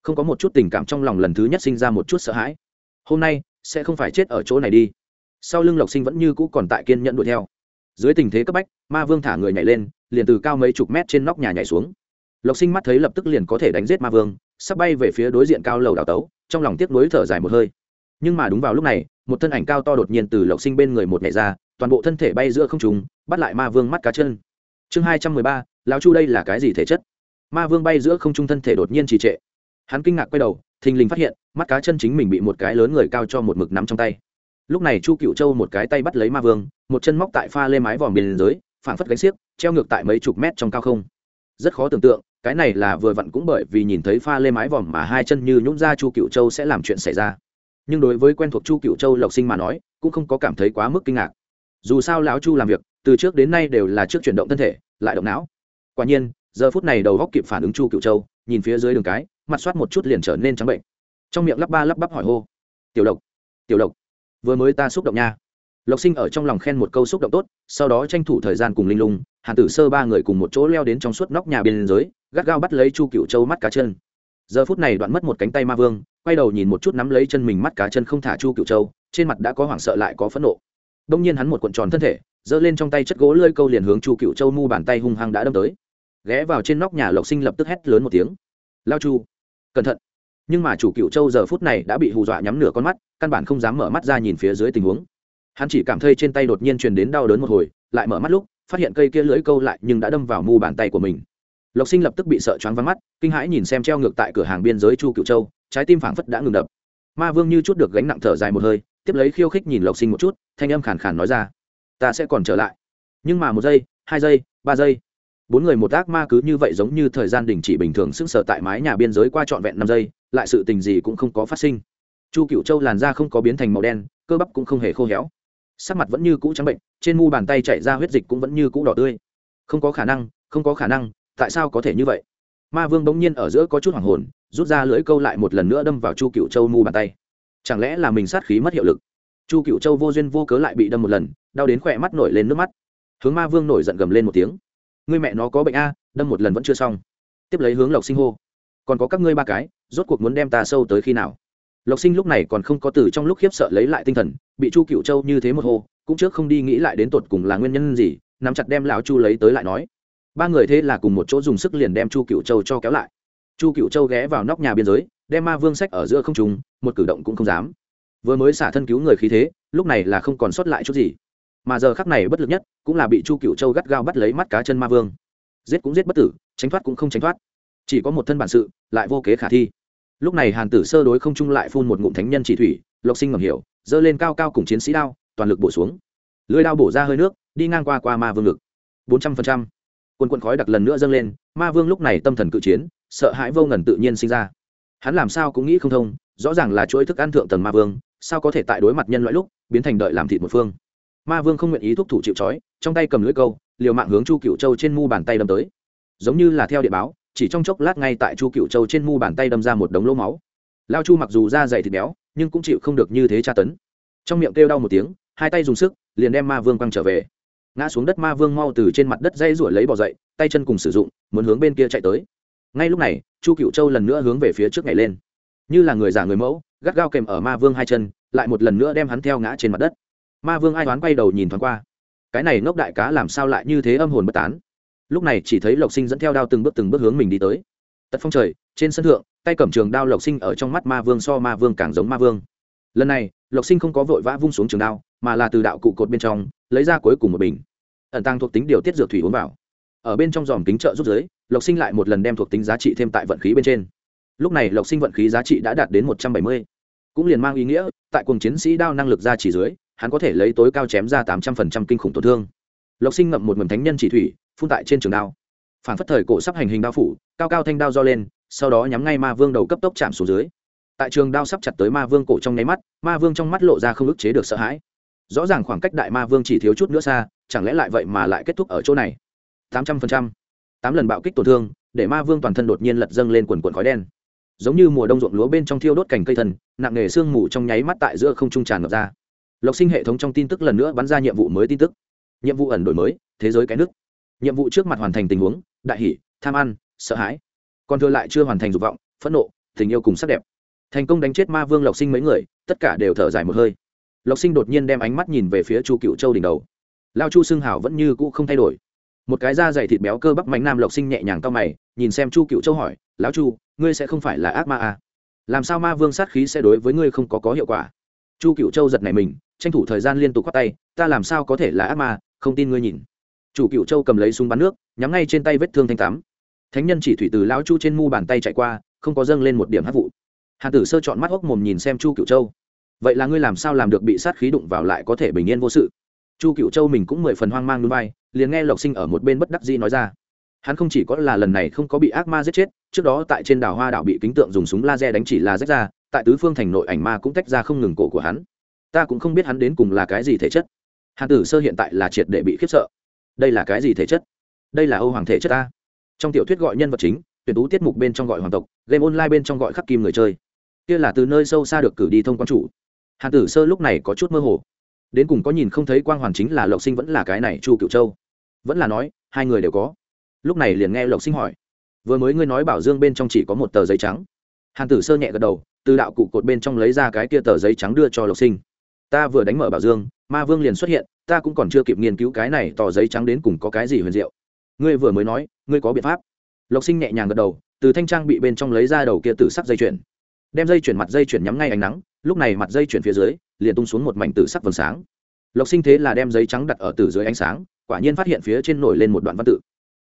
Không có một chút tình cảm trong lòng lần thứ nhất sinh ra một chút sợ hãi. Hôm nay, sẽ không phải chết ở chỗ này đi. Sau lưng lộc sinh vẫn như cũ còn tại kiên nhẫn đuổi theo. Dưới tình thế cấp bách, ma vương thả người nhảy lên, liền từ cao mấy chục mét trên nóc nhà nhảy xuống lộc sinh mắt thấy lập tức liền có thể đánh giết ma vương, sắp bay về phía đối diện cao lầu đào tấu, trong lòng tiếc nuối thở dài một hơi. Nhưng mà đúng vào lúc này, một thân ảnh cao to đột nhiên từ lộc sinh bên người một nhảy ra, toàn bộ thân thể bay giữa không trùng bắt lại ma vương mắt cá chân. Chương hai trăm mười ba, lão chu đây là cái gì thể chất? Ma vương bay giữa không trung thân thể đột nhiên trì trệ. Hắn kinh ngạc quay đầu, thình lình phát hiện, mắt cá chân chính mình bị một cái lớn người cao cho một mực nắm trong tay. Lúc này chu cựu châu một cái tay bắt lấy ma vương, một chân móc tại pha lê mái vòm biên giới phảng phất gánh xiếc, treo ngược tại mấy chục mét trong cao không. Rất khó tưởng tượng cái này là vừa vặn cũng bởi vì nhìn thấy pha lê mái vòm mà hai chân như nhũng ra chu cựu châu sẽ làm chuyện xảy ra. Nhưng đối với quen thuộc chu cựu châu lộc sinh mà nói, cũng không có cảm thấy quá mức kinh ngạc. Dù sao lão chu làm việc, từ trước đến nay đều là trước chuyển động thân thể, lại động não. Quả nhiên, giờ phút này đầu góc kịp phản ứng chu cựu châu, nhìn phía dưới đường cái, mặt soát một chút liền trở nên trắng bệnh. Trong miệng lắp ba lắp bắp hỏi hô. Tiểu lộc tiểu lộc, vừa mới ta xúc động nha. Lộc sinh ở trong lòng khen một câu xúc động tốt, sau đó tranh thủ thời gian cùng linh lung hàn tử sơ ba người cùng một chỗ leo đến trong suốt nóc nhà bên dưới, gắt gao bắt lấy chu cựu châu mắt cá chân. Giờ phút này đoạn mất một cánh tay ma vương, quay đầu nhìn một chút nắm lấy chân mình mắt cá chân không thả chu cựu châu, trên mặt đã có hoảng sợ lại có phẫn nộ. Đông nhiên hắn một cuộn tròn thân thể, giơ lên trong tay chất gỗ lơi câu liền hướng chu cựu châu mu bàn tay hung hăng đã đâm tới. Ghé vào trên nóc nhà lộc sinh lập tức hét lớn một tiếng. Lao chu, cẩn thận. Nhưng mà chủ cựu châu giờ phút này đã bị hù dọa nhắm nửa con mắt, căn bản không dám mở mắt ra nhìn phía dưới tình huống. Hắn chỉ cảm thấy trên tay đột nhiên truyền đến đau đớn một hồi, lại mở mắt lúc phát hiện cây kia lưỡi câu lại nhưng đã đâm vào mu bàn tay của mình. Lộc sinh lập tức bị sợ choáng vắng mắt, kinh hãi nhìn xem treo ngược tại cửa hàng biên giới chu cựu châu, trái tim phảng phất đã ngừng đập. Ma vương như chút được gánh nặng thở dài một hơi, tiếp lấy khiêu khích nhìn lộc sinh một chút, thanh âm khàn khàn nói ra, ta sẽ còn trở lại. Nhưng mà một giây, hai giây, ba giây, bốn người một ác ma cứ như vậy giống như thời gian đình chỉ bình thường sững sờ tại mái nhà biên giới qua trọn vẹn năm giây, lại sự tình gì cũng không có phát sinh. Chu cựu châu làn da không có biến thành màu đen, cơ bắp cũng không hề khô héo sắc mặt vẫn như cũ trắng bệnh, trên mu bàn tay chảy ra huyết dịch cũng vẫn như cũ đỏ tươi. Không có khả năng, không có khả năng, tại sao có thể như vậy? Ma vương bỗng nhiên ở giữa có chút hoàng hồn, rút ra lưỡi câu lại một lần nữa đâm vào chu cựu châu mu bàn tay. Chẳng lẽ là mình sát khí mất hiệu lực? Chu cựu châu vô duyên vô cớ lại bị đâm một lần, đau đến khỏe mắt nổi lên nước mắt. Hướng ma vương nổi giận gầm lên một tiếng. Người mẹ nó có bệnh a, đâm một lần vẫn chưa xong. Tiếp lấy hướng lộc sinh hô. Còn có các ngươi ba cái, rốt cuộc muốn đem ta sâu tới khi nào? Lộc sinh lúc này còn không có từ trong lúc khiếp sợ lấy lại tinh thần, bị chu cựu châu như thế một hô, cũng trước không đi nghĩ lại đến tột cùng là nguyên nhân gì, nắm chặt đem lão chu lấy tới lại nói. Ba người thế là cùng một chỗ dùng sức liền đem chu cựu châu cho kéo lại. Chu cựu châu ghé vào nóc nhà biên giới, đem ma vương sách ở giữa không trùng một cử động cũng không dám. Vừa mới xả thân cứu người khí thế, lúc này là không còn sót lại chút gì. Mà giờ khắc này bất lực nhất, cũng là bị chu cựu châu gắt gao bắt lấy mắt cá chân ma vương. Giết cũng giết bất tử, tránh thoát cũng không tránh thoát. Chỉ có một thân bản sự, lại vô kế khả thi lúc này hàn tử sơ đối không trung lại phun một ngụm thánh nhân chỉ thủy, lộc sinh ngầm hiểu dơ lên cao cao cùng chiến sĩ đao, toàn lực bổ xuống. Lưới đao bổ ra hơi nước, đi ngang qua qua ma vương ngực. Bốn trăm phần trăm. Quân quận khói đặc lần nữa dâng lên, ma vương lúc này tâm thần cự chiến, sợ hãi vô ngần tự nhiên sinh ra. Hắn làm sao cũng nghĩ không thông, rõ ràng là chuỗi thức ăn thượng tầng ma vương, sao có thể tại đối mặt nhân loại lúc, biến thành đợi làm thịt một phương. Ma vương không nguyện ý thúc thủ chịu trói, trong tay cầm lưỡi câu, liều mạng hướng chu cựu châu trên mu bàn tay đâm tới. Giống như là theo địa báo chỉ trong chốc lát ngay tại chu cựu châu trên mu bàn tay đâm ra một đống lỗ máu. Lao chu mặc dù da dày thịt béo, nhưng cũng chịu không được như thế tra tấn. Trong miệng kêu đau một tiếng, hai tay dùng sức, liền đem ma vương quăng trở về. Ngã xuống đất ma vương mau từ trên mặt đất dây ruổi lấy bỏ dậy, tay chân cùng sử dụng, muốn hướng bên kia chạy tới. Ngay lúc này, chu cựu châu lần nữa hướng về phía trước nhảy lên. Như là người giả người mẫu, gắt gao kèm ở ma vương hai chân, lại một lần nữa đem hắn theo ngã trên mặt đất. Ma vương ai toán quay đầu nhìn thoáng qua. Cái này ngốc đại cá làm sao lại như thế âm hồn bất tán? Lúc này chỉ thấy lộc sinh dẫn theo đao từng bước từng bước hướng mình đi tới. Tật phong trời, trên sân thượng, tay cầm trường đao lộc sinh ở trong mắt ma vương so ma vương càng giống ma vương. Lần này, lộc sinh không có vội vã vung xuống trường đao, mà là từ đạo cụ cột bên trong, lấy ra cuối cùng một bình. Ẩn tăng thuộc tính điều tiết dược thủy uống vào. Ở bên trong dòm kính trợ rút giới lộc sinh lại một lần đem thuộc tính giá trị thêm tại vận khí bên trên. Lúc này lộc sinh vận khí giá trị đã đạt đến một trăm bảy mươi. Cũng liền mang ý nghĩa, tại cùng chiến sĩ đao năng lực ra chỉ dưới, hắn có thể lấy tối cao chém ra tám trăm phần trăm kinh khủng tổn thương lộc sinh ngậm một mầm thánh nhân chỉ thủy, phun tại trên trường đao. Phản phất thời cổ sắp hành hình đao phủ, cao cao thanh đao do lên, sau đó nhắm ngay ma vương đầu cấp tốc chạm xuống dưới. Tại trường đao sắp chặt tới ma vương cổ trong nháy mắt, ma vương trong mắt lộ ra không ức chế được sợ hãi. Rõ ràng khoảng cách đại ma vương chỉ thiếu chút nữa xa, chẳng lẽ lại vậy mà lại kết thúc ở chỗ này? Tám trăm phần trăm. Tám lần bạo kích tổn thương, để ma vương toàn thân đột nhiên lật dâng lên quần quần khói đen. Giống như mùa đông ruộng lúa bên trong thiêu đốt cành cây thần, nặng nề sương mù trong nháy mắt tại giữa không trung tràn ngập ra. Lộc sinh hệ thống trong tin tức lần nữa bắn ra nhiệm vụ mới tin tức nhiệm vụ ẩn đổi mới, thế giới cái nước. Nhiệm vụ trước mặt hoàn thành tình huống, đại hỷ tham ăn, sợ hãi. Còn thừa lại chưa hoàn thành dục vọng, phẫn nộ, tình yêu cùng sắc đẹp. Thành công đánh chết ma vương lộc sinh mấy người, tất cả đều thở dài một hơi. Lộc sinh đột nhiên đem ánh mắt nhìn về phía chu cựu châu đỉnh đầu. Lao chu xương hảo vẫn như cũ không thay đổi. Một cái da dày thịt béo cơ bắp mạnh nam lộc sinh nhẹ nhàng cao mày, nhìn xem chu cựu châu hỏi, lão chu, ngươi sẽ không phải là ác ma à? làm sao ma vương sát khí sẽ đối với ngươi không có có hiệu quả? Chu cựu châu giật này mình, tranh thủ thời gian liên tục khoác tay, ta làm sao có thể là ác ma? Không tin ngươi nhìn. Chủ cựu châu cầm lấy súng bắn nước, nhắm ngay trên tay vết thương thanh tám. Thánh nhân chỉ thủy từ lão chu trên mu bàn tay chạy qua, không có dâng lên một điểm hát vụ. Hàn tử sơ chọn mắt hốc mồm nhìn xem chu cựu châu. Vậy là ngươi làm sao làm được bị sát khí đụng vào lại có thể bình yên vô sự? Chu cựu châu mình cũng mười phần hoang mang núi bay, liền nghe lộc sinh ở một bên bất đắc dĩ nói ra. Hắn không chỉ có là lần này không có bị ác ma giết chết, trước đó tại trên đảo hoa đảo bị kính tượng dùng súng laser đánh chỉ là rách ra, tại tứ phương thành nội ảnh ma cũng tách ra không ngừng cổ của hắn. Ta cũng không biết hắn đến cùng là cái gì thể chất hàn tử sơ hiện tại là triệt để bị khiếp sợ. Đây là cái gì thể chất? Đây là âu hoàng thể chất ta. Trong tiểu thuyết gọi nhân vật chính, tuyển tú tiết mục bên trong gọi hoàng tộc, game online bên trong gọi khắc kim người chơi. Kia là từ nơi sâu xa được cử đi thông quan chủ. Hàn tử sơ lúc này có chút mơ hồ. Đến cùng có nhìn không thấy quang hoàn chính là lộc sinh vẫn là cái này chu cựu châu. Vẫn là nói, hai người đều có. Lúc này liền nghe lộc sinh hỏi. Vừa mới ngươi nói bảo dương bên trong chỉ có một tờ giấy trắng. Hàn tử sơ nhẹ gật đầu, từ đạo cụ cột bên trong lấy ra cái kia tờ giấy trắng đưa cho lộc sinh. Ta vừa đánh mở bảo dương ma vương liền xuất hiện ta cũng còn chưa kịp nghiên cứu cái này tờ giấy trắng đến cùng có cái gì huyền diệu. Ngươi vừa mới nói ngươi có biện pháp. Lộc sinh nhẹ nhàng gật đầu từ thanh trang bị bên trong lấy ra đầu kia tử sắc dây chuyển, đem dây chuyển mặt dây chuyển nhắm ngay ánh nắng lúc này mặt dây chuyển phía dưới liền tung xuống một mảnh tử sắc vầng sáng. Lộc sinh thế là đem giấy trắng đặt ở từ dưới ánh sáng quả nhiên phát hiện phía trên nổi lên một đoạn văn tự.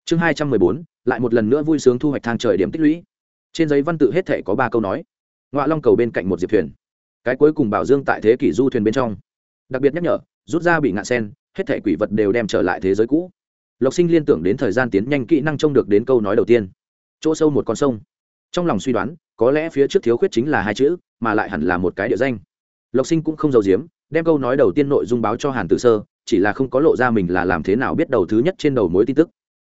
Chương hai trăm mười bốn lại một lần nữa vui sướng thu hoạch thang trời điểm tích lũy. Trên giấy văn tự hết thể có ba câu nói. Ngoại long cầu bên cạnh một diệp thuyền. Cái cuối cùng bảo dương tại thế kỷ du thuyền bên trong đặc biệt nhắc nhở, rút ra bị ngạn sen, hết thể quỷ vật đều đem trở lại thế giới cũ. Lộc sinh liên tưởng đến thời gian tiến nhanh kỹ năng trông được đến câu nói đầu tiên. Chỗ sâu một con sông. Trong lòng suy đoán, có lẽ phía trước thiếu khuyết chính là hai chữ, mà lại hẳn là một cái địa danh. Lộc sinh cũng không giấu giếm, đem câu nói đầu tiên nội dung báo cho hàn tử sơ, chỉ là không có lộ ra mình là làm thế nào biết đầu thứ nhất trên đầu mối tin tức.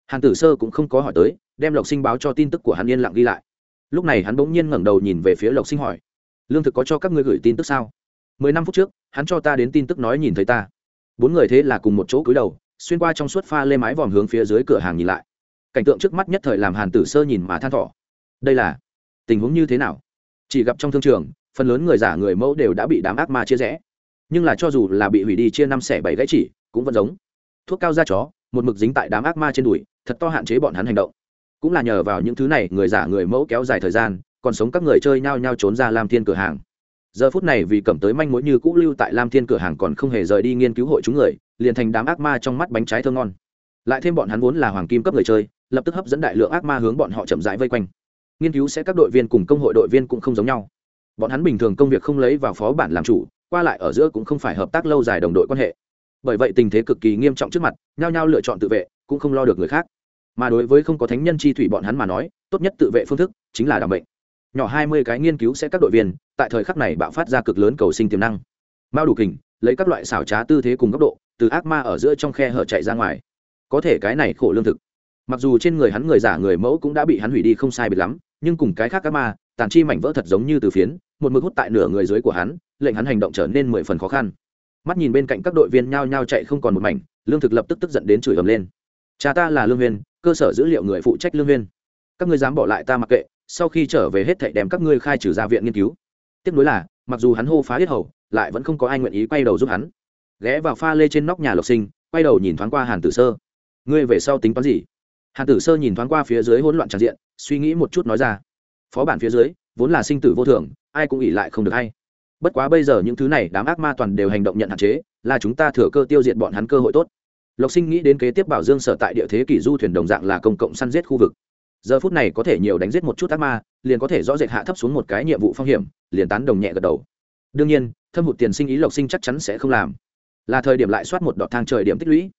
Hàn tử sơ cũng không có hỏi tới, đem lộc sinh báo cho tin tức của hắn yên lặng ghi lại. Lúc này hắn bỗng nhiên ngẩng đầu nhìn về phía lộc sinh hỏi, lương thực có cho các ngươi gửi tin tức sao? Mười năm phút trước, hắn cho ta đến tin tức nói nhìn thấy ta. Bốn người thế là cùng một chỗ cúi đầu, xuyên qua trong suốt pha lê mái vòm hướng phía dưới cửa hàng nhìn lại. Cảnh tượng trước mắt nhất thời làm hàn tử sơ nhìn mà than thỏ đây là, tình huống như thế nào? Chỉ gặp trong thương trường, phần lớn người giả người mẫu đều đã bị đám ác ma chia rẽ. Nhưng là cho dù là bị hủy đi chia năm xẻ bảy gãy chỉ, cũng vẫn giống. Thuốc cao da chó, một mực dính tại đám ác ma trên đùi, thật to hạn chế bọn hắn hành động. Cũng là nhờ vào những thứ này người giả người mẫu kéo dài thời gian, còn sống các người chơi nhao nhao trốn ra lam thiên cửa hàng giờ phút này vì cầm tới manh mối như cũ lưu tại lam thiên cửa hàng còn không hề rời đi nghiên cứu hội chúng người, liền thành đám ác ma trong mắt bánh trái thơ ngon. Lại thêm bọn hắn vốn là hoàng kim cấp người chơi, lập tức hấp dẫn đại lượng ác ma hướng bọn họ chậm rãi vây quanh. Nghiên cứu sẽ các đội viên cùng công hội đội viên cũng không giống nhau. Bọn hắn bình thường công việc không lấy vào phó bản làm chủ, qua lại ở giữa cũng không phải hợp tác lâu dài đồng đội quan hệ. Bởi vậy tình thế cực kỳ nghiêm trọng trước mặt, nhao nhao lựa chọn tự vệ, cũng không lo được người khác. Mà đối với không có thánh nhân chi thủy bọn hắn mà nói, tốt nhất tự vệ phương thức chính là đảm bệnh nhỏ hai mươi cái nghiên cứu sẽ các đội viên, tại thời khắc này bạo phát ra cực lớn cầu sinh tiềm năng. Mao đủ kình, lấy các loại xảo trá tư thế cùng góc độ, từ ác ma ở giữa trong khe hở chạy ra ngoài. Có thể cái này khổ lương thực. Mặc dù trên người hắn người giả người mẫu cũng đã bị hắn hủy đi không sai biệt lắm, nhưng cùng cái khác ác ma, tàn chi mảnh vỡ thật giống như từ phiến, một mực hút tại nửa người dưới của hắn, lệnh hắn hành động trở nên mười phần khó khăn. Mắt nhìn bên cạnh các đội viên nhao nhao chạy không còn một mảnh, lương thực lập tức tức giận đến chửi ầm lên. Cha ta là lương huyên, cơ sở dữ liệu người phụ trách lương huyên. Các ngươi dám bỏ lại ta mặc kệ sau khi trở về hết thảy đem các ngươi khai trừ ra viện nghiên cứu. Tiếp nối là, mặc dù hắn hô phá hết hầu, lại vẫn không có ai nguyện ý quay đầu giúp hắn. Ghé vào pha lê trên nóc nhà lộc sinh, quay đầu nhìn thoáng qua hàn tử sơ. Ngươi về sau tính toán gì? Hàn tử sơ nhìn thoáng qua phía dưới hỗn loạn tràn diện, suy nghĩ một chút nói ra. Phó bản phía dưới, vốn là sinh tử vô thường, ai cũng ỉ lại không được hay. Bất quá bây giờ những thứ này đám ác ma toàn đều hành động nhận hạn chế, là chúng ta thừa cơ tiêu diệt bọn hắn cơ hội tốt. Lộc sinh nghĩ đến kế tiếp bảo dương sở tại địa thế kỷ du thuyền đồng dạng là công cộng săn giết khu vực giờ phút này có thể nhiều đánh giết một chút ác ma, liền có thể rõ rệt hạ thấp xuống một cái nhiệm vụ phong hiểm, liền tán đồng nhẹ gật đầu. Đương nhiên, thâm hụt tiền sinh ý lộc sinh chắc chắn sẽ không làm. Là thời điểm lại soát một đọt thang trời điểm tích lũy.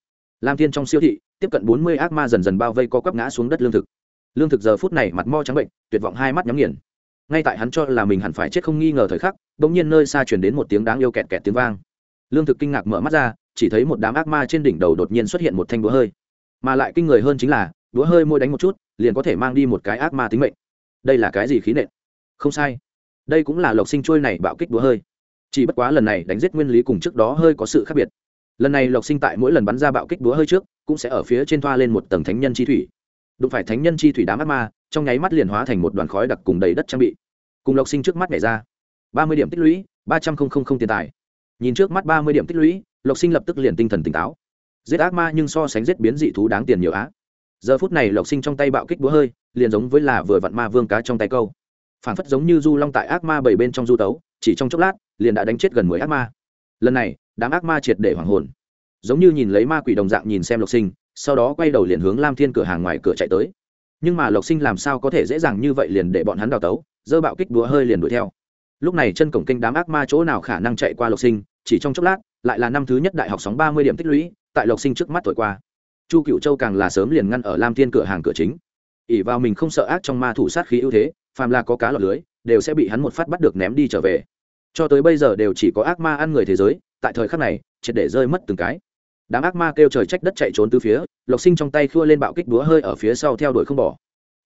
Lam thiên trong siêu thị, tiếp cận bốn mươi ác ma dần dần bao vây co quắp ngã xuống đất lương thực. Lương thực giờ phút này mặt mo trắng bệnh, tuyệt vọng hai mắt nhắm nghiền. Ngay tại hắn cho là mình hẳn phải chết không nghi ngờ thời khắc đ ỗ n g nhiên nơi xa chuyển đến một tiếng đáng yêu kẹt kẹt tiếng vang. Lương thực kinh ngạc mở mắt ra, chỉ thấy một đám ác ma trên đỉnh đầu đột nhiên xuất hiện một thanh búa hơi. Mà lại kinh người hơn chính là búa hơi môi đánh một chút liền có thể mang đi một cái ác ma tính mệnh. Đây là cái gì khí nện? Không sai. Đây cũng là lộc sinh trôi này bạo kích búa hơi. Chỉ bất quá lần này đánh giết nguyên lý cùng trước đó hơi có sự khác biệt. Lần này lộc sinh tại mỗi lần bắn ra bạo kích búa hơi trước, cũng sẽ ở phía trên thoa lên một tầng thánh nhân chi thủy. Đụng phải thánh nhân chi thủy đám ác ma, trong nháy mắt liền hóa thành một đoàn khói đặc cùng đầy đất trang bị. Cùng lộc sinh trước mắt nhảy ra. Ba mươi điểm tích lũy, ba trăm linh tiền tài. Nhìn trước mắt ba mươi điểm tích lũy, lộc sinh lập tức liền tinh thần tỉnh táo. Giết ác ma nhưng so sánh giết biến dị thú đáng tiền nhiều á giờ phút này lộc sinh trong tay bạo kích búa hơi, liền giống với là vừa vặn ma vương cá trong tay câu. Phản phất giống như du long tại ác ma bảy bên trong du tấu, chỉ trong chốc lát, liền đã đánh chết gần mười ác ma. Lần này, đám ác ma triệt để hoàng hồn. Giống như nhìn lấy ma quỷ đồng dạng nhìn xem lộc sinh, sau đó quay đầu liền hướng lam thiên cửa hàng ngoài cửa chạy tới. Nhưng mà lộc sinh làm sao có thể dễ dàng như vậy liền để bọn hắn đào tấu dơ bạo kích đũa hơi liền đuổi theo. Lúc này chân cổng kinh đám ác ma chỗ nào khả năng chạy qua lộc sinh, chỉ trong chốc lát, lại là năm thứ nhất đại học sóng ba mươi điểm tích lũy, tại lộc sinh trước mắt thổi qua chu cựu châu càng là sớm liền ngăn ở lam thiên cửa hàng cửa chính. Ỉ vào mình không sợ ác trong ma thủ sát khí ưu thế, phàm là có cá lọt lưới, đều sẽ bị hắn một phát bắt được ném đi trở về. Cho tới bây giờ đều chỉ có ác ma ăn người thế giới, tại thời khắc này, triệt để rơi mất từng cái. Đám ác ma kêu trời trách đất chạy trốn từ phía, lộc sinh trong tay khua lên bạo kích búa hơi ở phía sau theo đuổi không bỏ.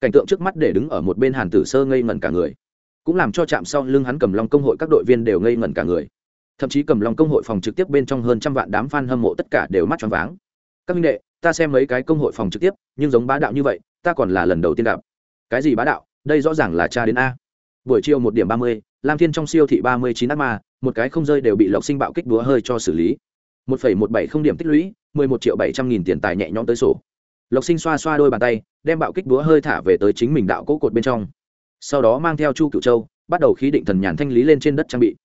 Cảnh tượng trước mắt để đứng ở một bên hàn tử sơ ngây ngẩn cả người. Cũng làm cho chạm sau lưng hắn cầm long công hội các đội viên đều ngây ngẩn cả người. Thậm chí cầm long công hội phòng trực tiếp bên trong hơn trăm vạn đám f a n hâm mộ tất cả đều mắt choáng váng. Các minh đệ ta xem mấy cái công hội phòng trực tiếp, nhưng giống bá đạo như vậy, ta còn là lần đầu tiên gặp. Cái gì bá đạo? Đây rõ ràng là cha đến a. Buổi chiều một điểm ba mươi, lam thiên trong siêu thị ba mươi chín ác ma, một cái không rơi đều bị lộc sinh bạo kích đúa hơi cho xử lý. Một phẩy một bảy không điểm tích lũy, mười một triệu bảy trăm nghìn tiền tài nhẹ nhõm tới sổ. Lộc sinh xoa xoa đôi bàn tay, đem bạo kích đúa hơi thả về tới chính mình đạo cỗ cột bên trong. Sau đó mang theo chu cựu châu, bắt đầu khí định thần nhàn thanh lý lên trên đất trang bị.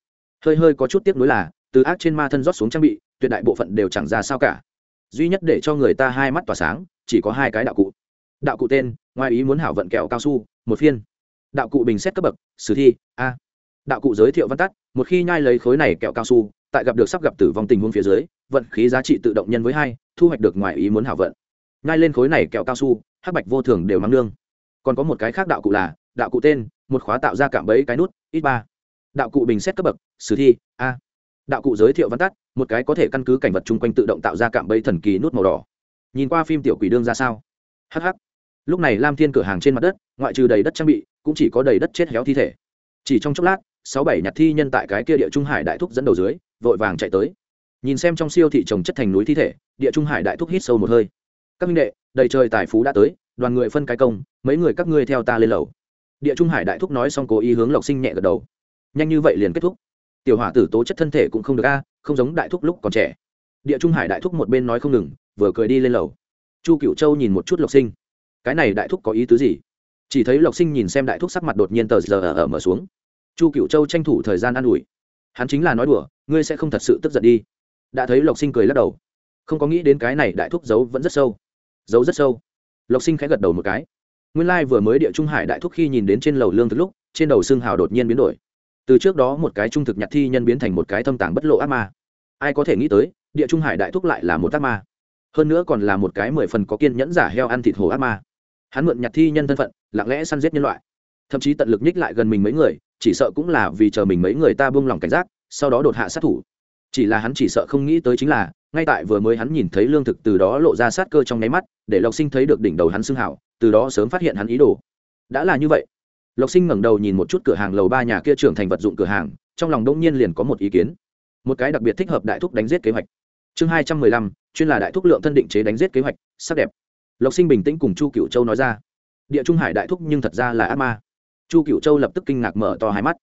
Hơi hơi có chút tiếc nuối là, từ ác trên ma thân rót xuống trang bị, tuyệt đại bộ phận đều chẳng ra sao cả duy nhất để cho người ta hai mắt tỏa sáng, chỉ có hai cái đạo cụ. Đạo cụ tên, ngoài ý muốn hảo vận kẹo cao su, một phiên. Đạo cụ bình xét cấp bậc, sử thi, a. Đạo cụ giới thiệu văn tắt, một khi nhai lấy khối này kẹo cao su, tại gặp được sắp gặp tử vong tình huống phía dưới, vận khí giá trị tự động nhân với hai, thu hoạch được ngoài ý muốn hảo vận. Nhai lên khối này kẹo cao su, hắc bạch vô thường đều mang lương còn có một cái khác đạo cụ là, đạo cụ tên, một khóa tạo ra cạm bẫy cái nút, ít ba. Đạo cụ bình xét cấp bậc, sử thi, a đạo cụ giới thiệu văn tắt, một cái có thể căn cứ cảnh vật chung quanh tự động tạo ra cạm bẫy thần kỳ nút màu đỏ. Nhìn qua phim tiểu quỷ đương ra sao? Hh lúc này lam thiên cửa hàng trên mặt đất, ngoại trừ đầy đất trang bị, cũng chỉ có đầy đất chết héo thi thể. Chỉ trong chốc lát, sáu bảy nhặt thi nhân tại cái kia địa trung hải đại thúc dẫn đầu dưới, vội vàng chạy tới. Nhìn xem trong siêu thị trồng chất thành núi thi thể, địa trung hải đại thúc hít sâu một hơi. Các minh đệ, đầy trời tài phú đã tới, đoàn người phân cái công, mấy người các ngươi theo ta lên lầu. Địa trung hải đại thúc nói xong cố ý hướng lộc sinh nhẹ gật đầu. Nhanh như vậy liền kết thúc tiểu hỏa tử tố chất thân thể cũng không được a, không giống đại thúc lúc còn trẻ. Địa trung hải đại thúc một bên nói không ngừng, vừa cười đi lên lầu. Chu cựu châu nhìn một chút lộc sinh. Cái này đại thúc có ý tứ gì? Chỉ thấy lộc sinh nhìn xem đại thúc sắc mặt đột nhiên tờ giờ ở mở xuống. Chu cựu châu tranh thủ thời gian an ủi. Hắn chính là nói đùa, ngươi sẽ không thật sự tức giận đi. Đã thấy lộc sinh cười lắc đầu. Không có nghĩ đến cái này đại thúc giấu vẫn rất sâu. Giấu rất sâu. Lộc sinh khẽ gật đầu một cái. Nguyên lai vừa mới địa trung hải đại thúc khi nhìn đến trên lầu lương thực lúc, trên đầu xương hào đột nhiên biến đổi từ trước đó một cái trung thực nhặt thi nhân biến thành một cái thâm tàng bất lộ ác ma. Ai có thể nghĩ tới, địa trung hải đại thúc lại là một ác ma. Hơn nữa còn là một cái mười phần có kiên nhẫn giả heo ăn thịt hồ ác ma. Hắn mượn nhặt thi nhân thân phận, lặng lẽ săn giết nhân loại. Thậm chí tận lực nhích lại gần mình mấy người, chỉ sợ cũng là vì chờ mình mấy người ta buông lỏng cảnh giác, sau đó đột hạ sát thủ. Chỉ là hắn chỉ sợ không nghĩ tới chính là, ngay tại vừa mới hắn nhìn thấy lương thực từ đó lộ ra sát cơ trong nháy mắt, để lộc sinh thấy được đỉnh đầu hắn xưng hảo, từ đó sớm phát hiện hắn ý đồ. Đã là như vậy lộc sinh ngẩng đầu nhìn một chút cửa hàng lầu ba nhà kia trưởng thành vật dụng cửa hàng, trong lòng đông nhiên liền có một ý kiến. Một cái đặc biệt thích hợp đại thúc đánh giết kế hoạch. Chương hai trăm mười lăm, chuyên là đại thúc lượng thân định chế đánh giết kế hoạch, sắc đẹp. Lộc sinh bình tĩnh cùng chu cựu châu nói ra. Địa trung hải đại thúc nhưng thật ra là ác ma. Chu cựu châu lập tức kinh ngạc mở to hai mắt.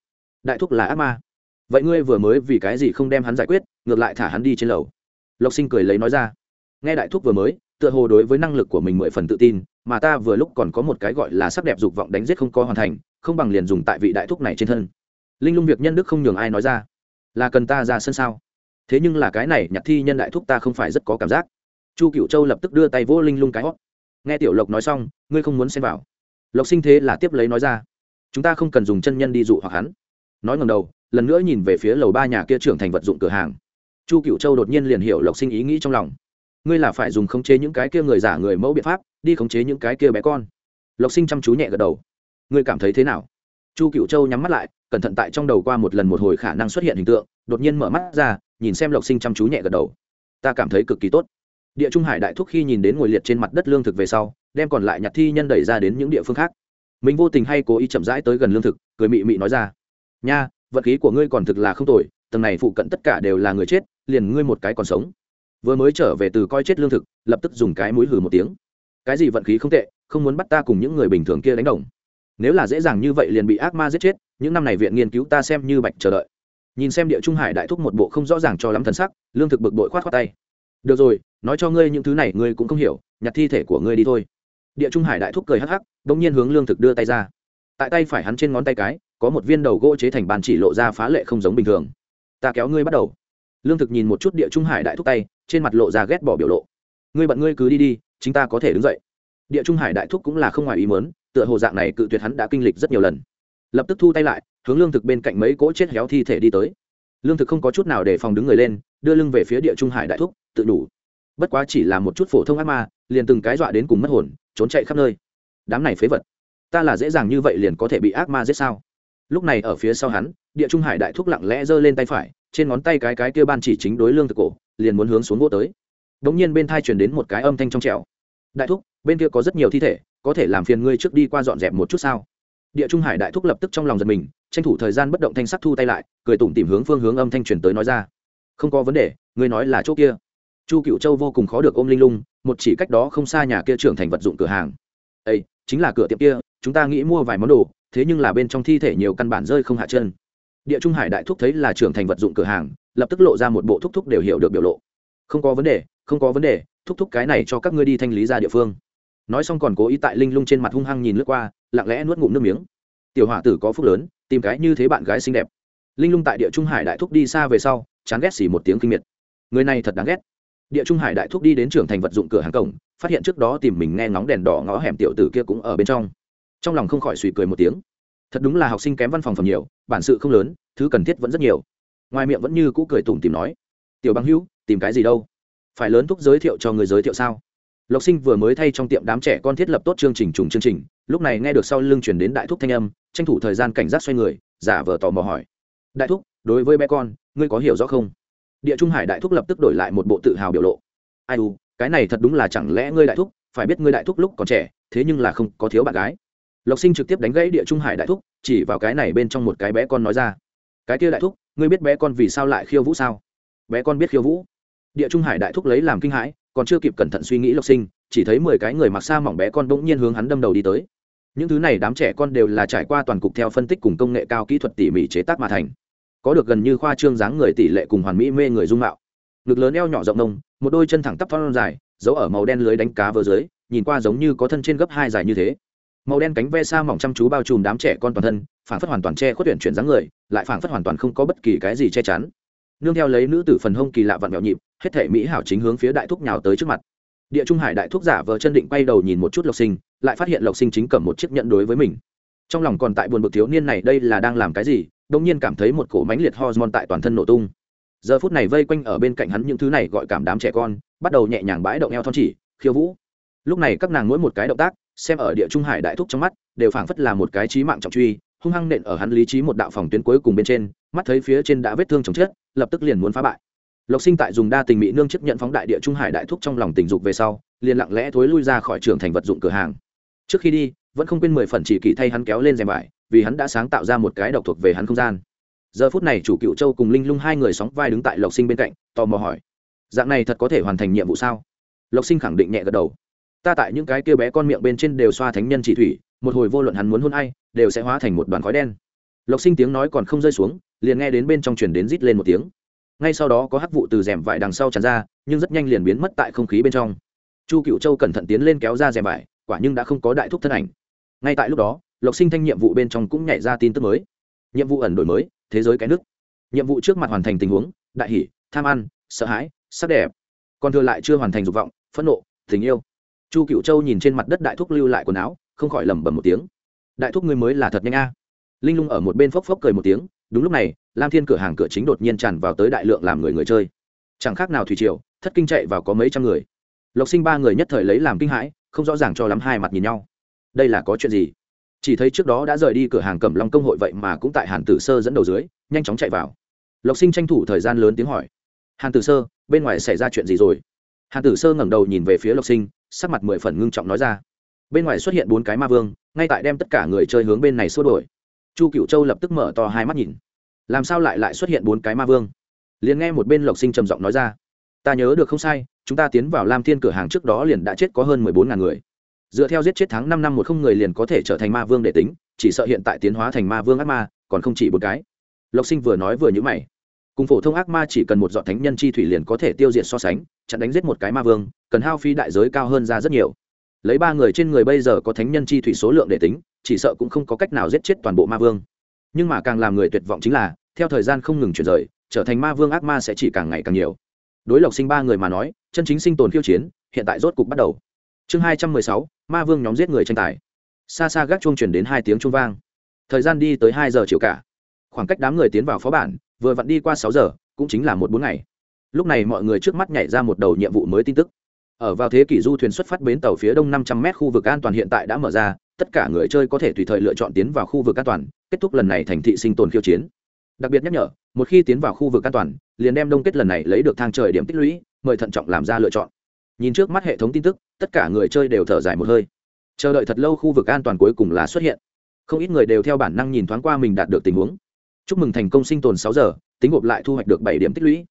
Đại thúc là ác ma? Vậy ngươi vừa mới vì cái gì không đem hắn giải quyết, ngược lại thả hắn đi trên lầu? Lộc sinh cười lấy nói ra. Nghe đại thúc vừa mới tựa hồ đối với năng lực của mình mười phần tự tin, mà ta vừa lúc còn có một cái gọi là sắc đẹp dục vọng đánh giết không có hoàn thành, không bằng liền dùng tại vị đại thúc này trên thân. Linh lung việc nhân đức không nhường ai nói ra. Là cần ta ra sân sao? Thế nhưng là cái này nhặt thi nhân đại thúc ta không phải rất có cảm giác. Chu cựu châu lập tức đưa tay vỗ linh lung cái hót. Nghe tiểu lộc nói xong, ngươi không muốn xem vào. Lộc sinh thế là tiếp lấy nói ra, chúng ta không cần dùng chân nhân đi dụ hoặc hắn. Nói ngầm đầu, lần nữa nhìn về phía lầu ba nhà kia trưởng thành vật dụng cửa hàng. Chu cựu châu đột nhiên liền hiểu lộc sinh ý nghĩ trong lòng ngươi là phải dùng khống chế những cái kia người giả người mẫu biện pháp, đi khống chế những cái kia bé con. Lộc sinh chăm chú nhẹ gật đầu. Ngươi cảm thấy thế nào? Chu cựu châu nhắm mắt lại, cẩn thận tại trong đầu qua một lần một hồi khả năng xuất hiện hình tượng, đột nhiên mở mắt ra, nhìn xem lộc sinh chăm chú nhẹ gật đầu. Ta cảm thấy cực kỳ tốt. Địa trung hải đại thúc khi nhìn đến ngồi liệt trên mặt đất lương thực về sau, đem còn lại nhặt thi nhân đẩy ra đến những địa phương khác. Mình vô tình hay cố ý chậm rãi tới gần lương thực, cười mị mị nói ra. Nha, vật khí của ngươi còn thực là không tồi, tầng này phụ cận tất cả đều là người chết, liền ngươi một cái còn sống vừa mới trở về từ coi chết lương thực, lập tức dùng cái mũi hử một tiếng. Cái gì vận khí không tệ, không muốn bắt ta cùng những người bình thường kia đánh đồng. Nếu là dễ dàng như vậy liền bị ác ma giết chết, những năm này viện nghiên cứu ta xem như bạch chờ đợi. Nhìn xem địa trung hải đại thúc một bộ không rõ ràng cho lắm thần sắc, lương thực bực bội khoát khoát tay. Được rồi, nói cho ngươi những thứ này ngươi cũng không hiểu, nhặt thi thể của ngươi đi thôi. Địa trung hải đại thúc cười hắc hắc đ ỗ n g nhiên hướng lương thực đưa tay ra. Tại tay phải hắn trên ngón tay cái, có một viên đầu gỗ chế thành bàn chỉ lộ ra phá lệ không giống bình thường. Ta kéo ngươi bắt đầu lương thực nhìn một chút địa trung hải đại thúc tay, trên mặt lộ ra ghét bỏ biểu lộ. Ngươi bận ngươi cứ đi đi chúng ta có thể đứng dậy. Địa trung hải đại thúc cũng là không ngoài ý mớn tựa hồ dạng này cự tuyệt hắn đã kinh lịch rất nhiều lần. Lập tức thu tay lại, hướng lương thực bên cạnh mấy cỗ chết héo thi thể đi tới. Lương thực không có chút nào để phòng đứng người lên, đưa lưng về phía địa trung hải đại thúc, tự đủ. Bất quá chỉ là một chút phổ thông ác ma, liền từng cái dọa đến cùng mất hồn, trốn chạy khắp nơi. Đám này phế vật, ta là dễ dàng như vậy liền có thể bị ác ma giết sao? Lúc này ở phía sau hắn, địa trung hải đại thúc lặng lẽ giơ lên tay phải trên ngón tay cái cái kia ban chỉ chính đối lương thực cổ, liền muốn hướng xuống gỗ tới. Đ ỗ n g nhiên bên thai chuyển đến một cái âm thanh trong trẻo. Đại thúc, bên kia có rất nhiều thi thể, có thể làm phiền ngươi trước đi qua dọn dẹp một chút sao? Địa trung hải đại thúc lập tức trong lòng giật mình, tranh thủ thời gian bất động thanh sắc thu tay lại, cười tủm tìm hướng phương hướng âm thanh truyền tới nói ra. Không có vấn đề, ngươi nói là chỗ kia. Chu cựu châu vô cùng khó được ôm linh lung, một chỉ cách đó không xa nhà kia trưởng thành vật dụng cửa hàng. Ấy chính là cửa tiệm kia, chúng ta nghĩ mua vài món đồ, thế nhưng là bên trong thi thể nhiều căn bản rơi không hạ chân địa trung hải đại thúc thấy là trưởng thành vật dụng cửa hàng, lập tức lộ ra một bộ thúc thúc đều hiểu được biểu lộ. Không có vấn đề, không có vấn đề, thúc thúc cái này cho các ngươi đi thanh lý ra địa phương. Nói xong còn cố ý tại linh lung trên mặt hung hăng nhìn lướt qua, lặng lẽ nuốt ngụm nước miếng. Tiểu hỏa tử có phúc lớn, tìm cái như thế bạn gái xinh đẹp. Linh lung tại địa trung hải đại thúc đi xa về sau, chán ghét xỉ một tiếng kinh miệt. Người này thật đáng ghét. Địa trung hải đại thúc đi đến trưởng thành vật dụng cửa hàng cổng, phát hiện trước đó tìm mình nghe ngóng đèn đỏ ngõ hẻm tiểu tử kia cũng ở bên trong. Trong lòng không khỏi suy cười một tiếng. Thật đúng là học sinh kém văn phòng phẩm nhiều bản sự không lớn, thứ cần thiết vẫn rất nhiều. Ngoài miệng vẫn như cũ cười tủm tìm nói, tiểu băng hữu, tìm cái gì đâu? Phải lớn thúc giới thiệu cho người giới thiệu sao? Lộc sinh vừa mới thay trong tiệm đám trẻ con thiết lập tốt chương trình trùng chương trình, lúc này nghe được sau lưng chuyển đến đại thúc thanh âm, tranh thủ thời gian cảnh giác xoay người, giả vờ tò mò hỏi, đại thúc, đối với bé con, ngươi có hiểu rõ không? Địa trung hải đại thúc lập tức đổi lại một bộ tự hào biểu lộ, ai u, cái này thật đúng là chẳng lẽ ngươi đại thúc, phải biết ngươi đại thúc lúc còn trẻ, thế nhưng là không có thiếu bạn gái lộc sinh trực tiếp đánh gãy địa trung hải đại thúc, chỉ vào cái này bên trong một cái bé con nói ra. Cái kia đại thúc, ngươi biết bé con vì sao lại khiêu vũ sao? Bé con biết khiêu vũ. Địa trung hải đại thúc lấy làm kinh hãi, còn chưa kịp cẩn thận suy nghĩ lộc sinh, chỉ thấy mười cái người mặc xa mỏng bé con bỗng nhiên hướng hắn đâm đầu đi tới. Những thứ này đám trẻ con đều là trải qua toàn cục theo phân tích cùng công nghệ cao kỹ thuật tỉ mỉ chế tác mà thành. Có được gần như khoa trương dáng người tỷ lệ cùng hoàn mỹ mê người dung mạo. Ngực lớn eo nhỏ rộng nông, một đôi chân thẳng tắp thon dài giấu ở màu đen lưới đánh cá vừa dưới, nhìn qua giống như có thân trên gấp hai dài như thế màu đen cánh ve xa mỏng chăm chú bao trùm đám trẻ con toàn thân phản phất hoàn toàn che khuất tuyển chuyển dáng người, lại phản phất hoàn toàn không có bất kỳ cái gì che chắn. Nương theo lấy nữ tử phần hông kỳ lạ vặn mẹo nhịp, hết thể mỹ hảo chính hướng phía đại thúc nhào tới trước mặt. Địa trung hải đại thúc giả vờ chân định quay đầu nhìn một chút lộc sinh, lại phát hiện lộc sinh chính cầm một chiếc nhẫn đối với mình. Trong lòng còn tại buồn bực thiếu niên này đây là đang làm cái gì đông nhiên cảm thấy một cổ mánh liệt hormone tại toàn thân nổ tung. Giờ phút này vây quanh ở bên cạnh hắn những thứ này gọi cảm đám trẻ con, bắt đầu nhẹ nhàng bãi động eo thon chỉ, khiêu vũ. Lúc này các nàng mỗi một cái động tác xem ở địa trung hải đại thúc trong mắt, đều phảng phất là một cái trí mạng trọng truy, hung hăng nện ở hắn lý trí một đạo phòng tuyến cuối cùng bên trên, mắt thấy phía trên đã vết thương chồng chết, lập tức liền muốn phá bại. Lộc sinh tại dùng đa tình mỹ nương chấp nhận phóng đại địa trung hải đại thúc trong lòng tình dục về sau, liền lặng lẽ thối lui ra khỏi trường thành vật dụng cửa hàng. Trước khi đi, vẫn không quên mười phần chỉ kỷ thay hắn kéo lên rèm vải, vì hắn đã sáng tạo ra một cái độc thuộc về hắn không gian. Giờ phút này chủ cựu châu cùng linh lung hai người sóng vai đứng tại lộc sinh bên cạnh, tò mò hỏi, dạng này thật có thể hoàn thành nhiệm vụ sao? Lộc sinh khẳng định nhẹ gật đầu ta tại những cái kia bé con miệng bên trên đều xoa thánh nhân chỉ thủy, một hồi vô luận hắn muốn hôn ai, đều sẽ hóa thành một đoàn khói đen. Lộc sinh tiếng nói còn không rơi xuống, liền nghe đến bên trong truyền đến rít lên một tiếng. Ngay sau đó có hắc vụ từ rèm vải đằng sau tràn ra, nhưng rất nhanh liền biến mất tại không khí bên trong. Chu cựu châu cẩn thận tiến lên kéo ra rèm vải, quả nhưng đã không có đại thúc thân ảnh. Ngay tại lúc đó, lộc sinh thanh nhiệm vụ bên trong cũng nhảy ra tin tức mới. Nhiệm vụ ẩn đổi mới, thế giới cái nước. Nhiệm vụ trước mặt hoàn thành tình huống, đại hỷ tham ăn, sợ hãi, sắc đẹp. Còn thừa lại chưa hoàn thành dục vọng, phẫn nộ, tình yêu chu cựu châu nhìn trên mặt đất đại thúc lưu lại quần áo, không khỏi lẩm bẩm một tiếng. Đại thúc ngươi mới là thật nhanh a. Linh lung ở một bên phốc phốc cười một tiếng, đúng lúc này, lam thiên cửa hàng cửa chính đột nhiên tràn vào tới đại lượng làm người người chơi. Chẳng khác nào thủy triều, thất kinh chạy vào có mấy trăm người. Lộc sinh ba người nhất thời lấy làm kinh hãi, không rõ ràng cho lắm hai mặt nhìn nhau. Đây là có chuyện gì? Chỉ thấy trước đó đã rời đi cửa hàng cẩm long công hội vậy mà cũng tại hàn tử sơ dẫn đầu dưới, nhanh chóng chạy vào. Lộc sinh tranh thủ thời gian lớn tiếng hỏi. Hàn tử sơ, bên ngoài xảy ra chuyện gì rồi? Hàn tử sơ ngẩng đầu nhìn về phía lộc sinh, sắc mặt mười phần ngưng trọng nói ra. Bên ngoài xuất hiện bốn cái ma vương, ngay tại đem tất cả người chơi hướng bên này xua đổi chu cựu châu lập tức mở to hai mắt nhìn. Làm sao lại lại xuất hiện bốn cái ma vương? Liền nghe một bên lộc sinh trầm giọng nói ra. Ta nhớ được không sai, chúng ta tiến vào lam thiên cửa hàng trước đó liền đã chết có hơn mười bốn ngàn người. Dựa theo giết chết tháng năm năm một không người liền có thể trở thành ma vương để tính, chỉ sợ hiện tại tiến hóa thành ma vương ác ma, còn không chỉ một cái. Lộc sinh vừa nói vừa nhữ mày cùng phổ thông ác ma chỉ cần một dọn thánh nhân chi thủy liền có thể tiêu diệt so sánh, chặn đánh giết một cái ma vương, cần hao phí đại giới cao hơn ra rất nhiều. Lấy ba người trên người bây giờ có thánh nhân chi thủy số lượng để tính, chỉ sợ cũng không có cách nào giết chết toàn bộ ma vương. Nhưng mà càng làm người tuyệt vọng chính là, theo thời gian không ngừng chuyển rời, trở thành ma vương ác ma sẽ chỉ càng ngày càng nhiều. Đối lộc sinh ba người mà nói, chân chính sinh tồn khiêu chiến, hiện tại rốt cục bắt đầu. Chương hai trăm mười sáu, ma vương nhóm giết người tranh tài. Xa xa gác chuông chuyển đến hai tiếng chuông vang. Thời gian đi tới hai giờ chiều cả. Khoảng cách đám người tiến vào phó bản vừa vặn đi qua sáu giờ, cũng chính là một bốn ngày. Lúc này mọi người trước mắt nhảy ra một đầu nhiệm vụ mới tin tức. Ở vào thế kỷ du thuyền xuất phát bến tàu phía đông năm trăm m khu vực an toàn hiện tại đã mở ra, tất cả người chơi có thể tùy thời lựa chọn tiến vào khu vực an toàn, kết thúc lần này thành thị sinh tồn khiêu chiến. Đặc biệt nhắc nhở, một khi tiến vào khu vực an toàn, liền đem đông kết lần này lấy được thang trời điểm tích lũy, mời thận trọng làm ra lựa chọn. Nhìn trước mắt hệ thống tin tức, tất cả người chơi đều thở dài một hơi. Chờ đợi thật lâu khu vực an toàn cuối cùng là xuất hiện. Không ít người đều theo bản năng nhìn thoáng qua mình đạt được tình huống chúc mừng thành công sinh tồn sáu giờ, tính gộp lại thu hoạch được bảy điểm tích lũy.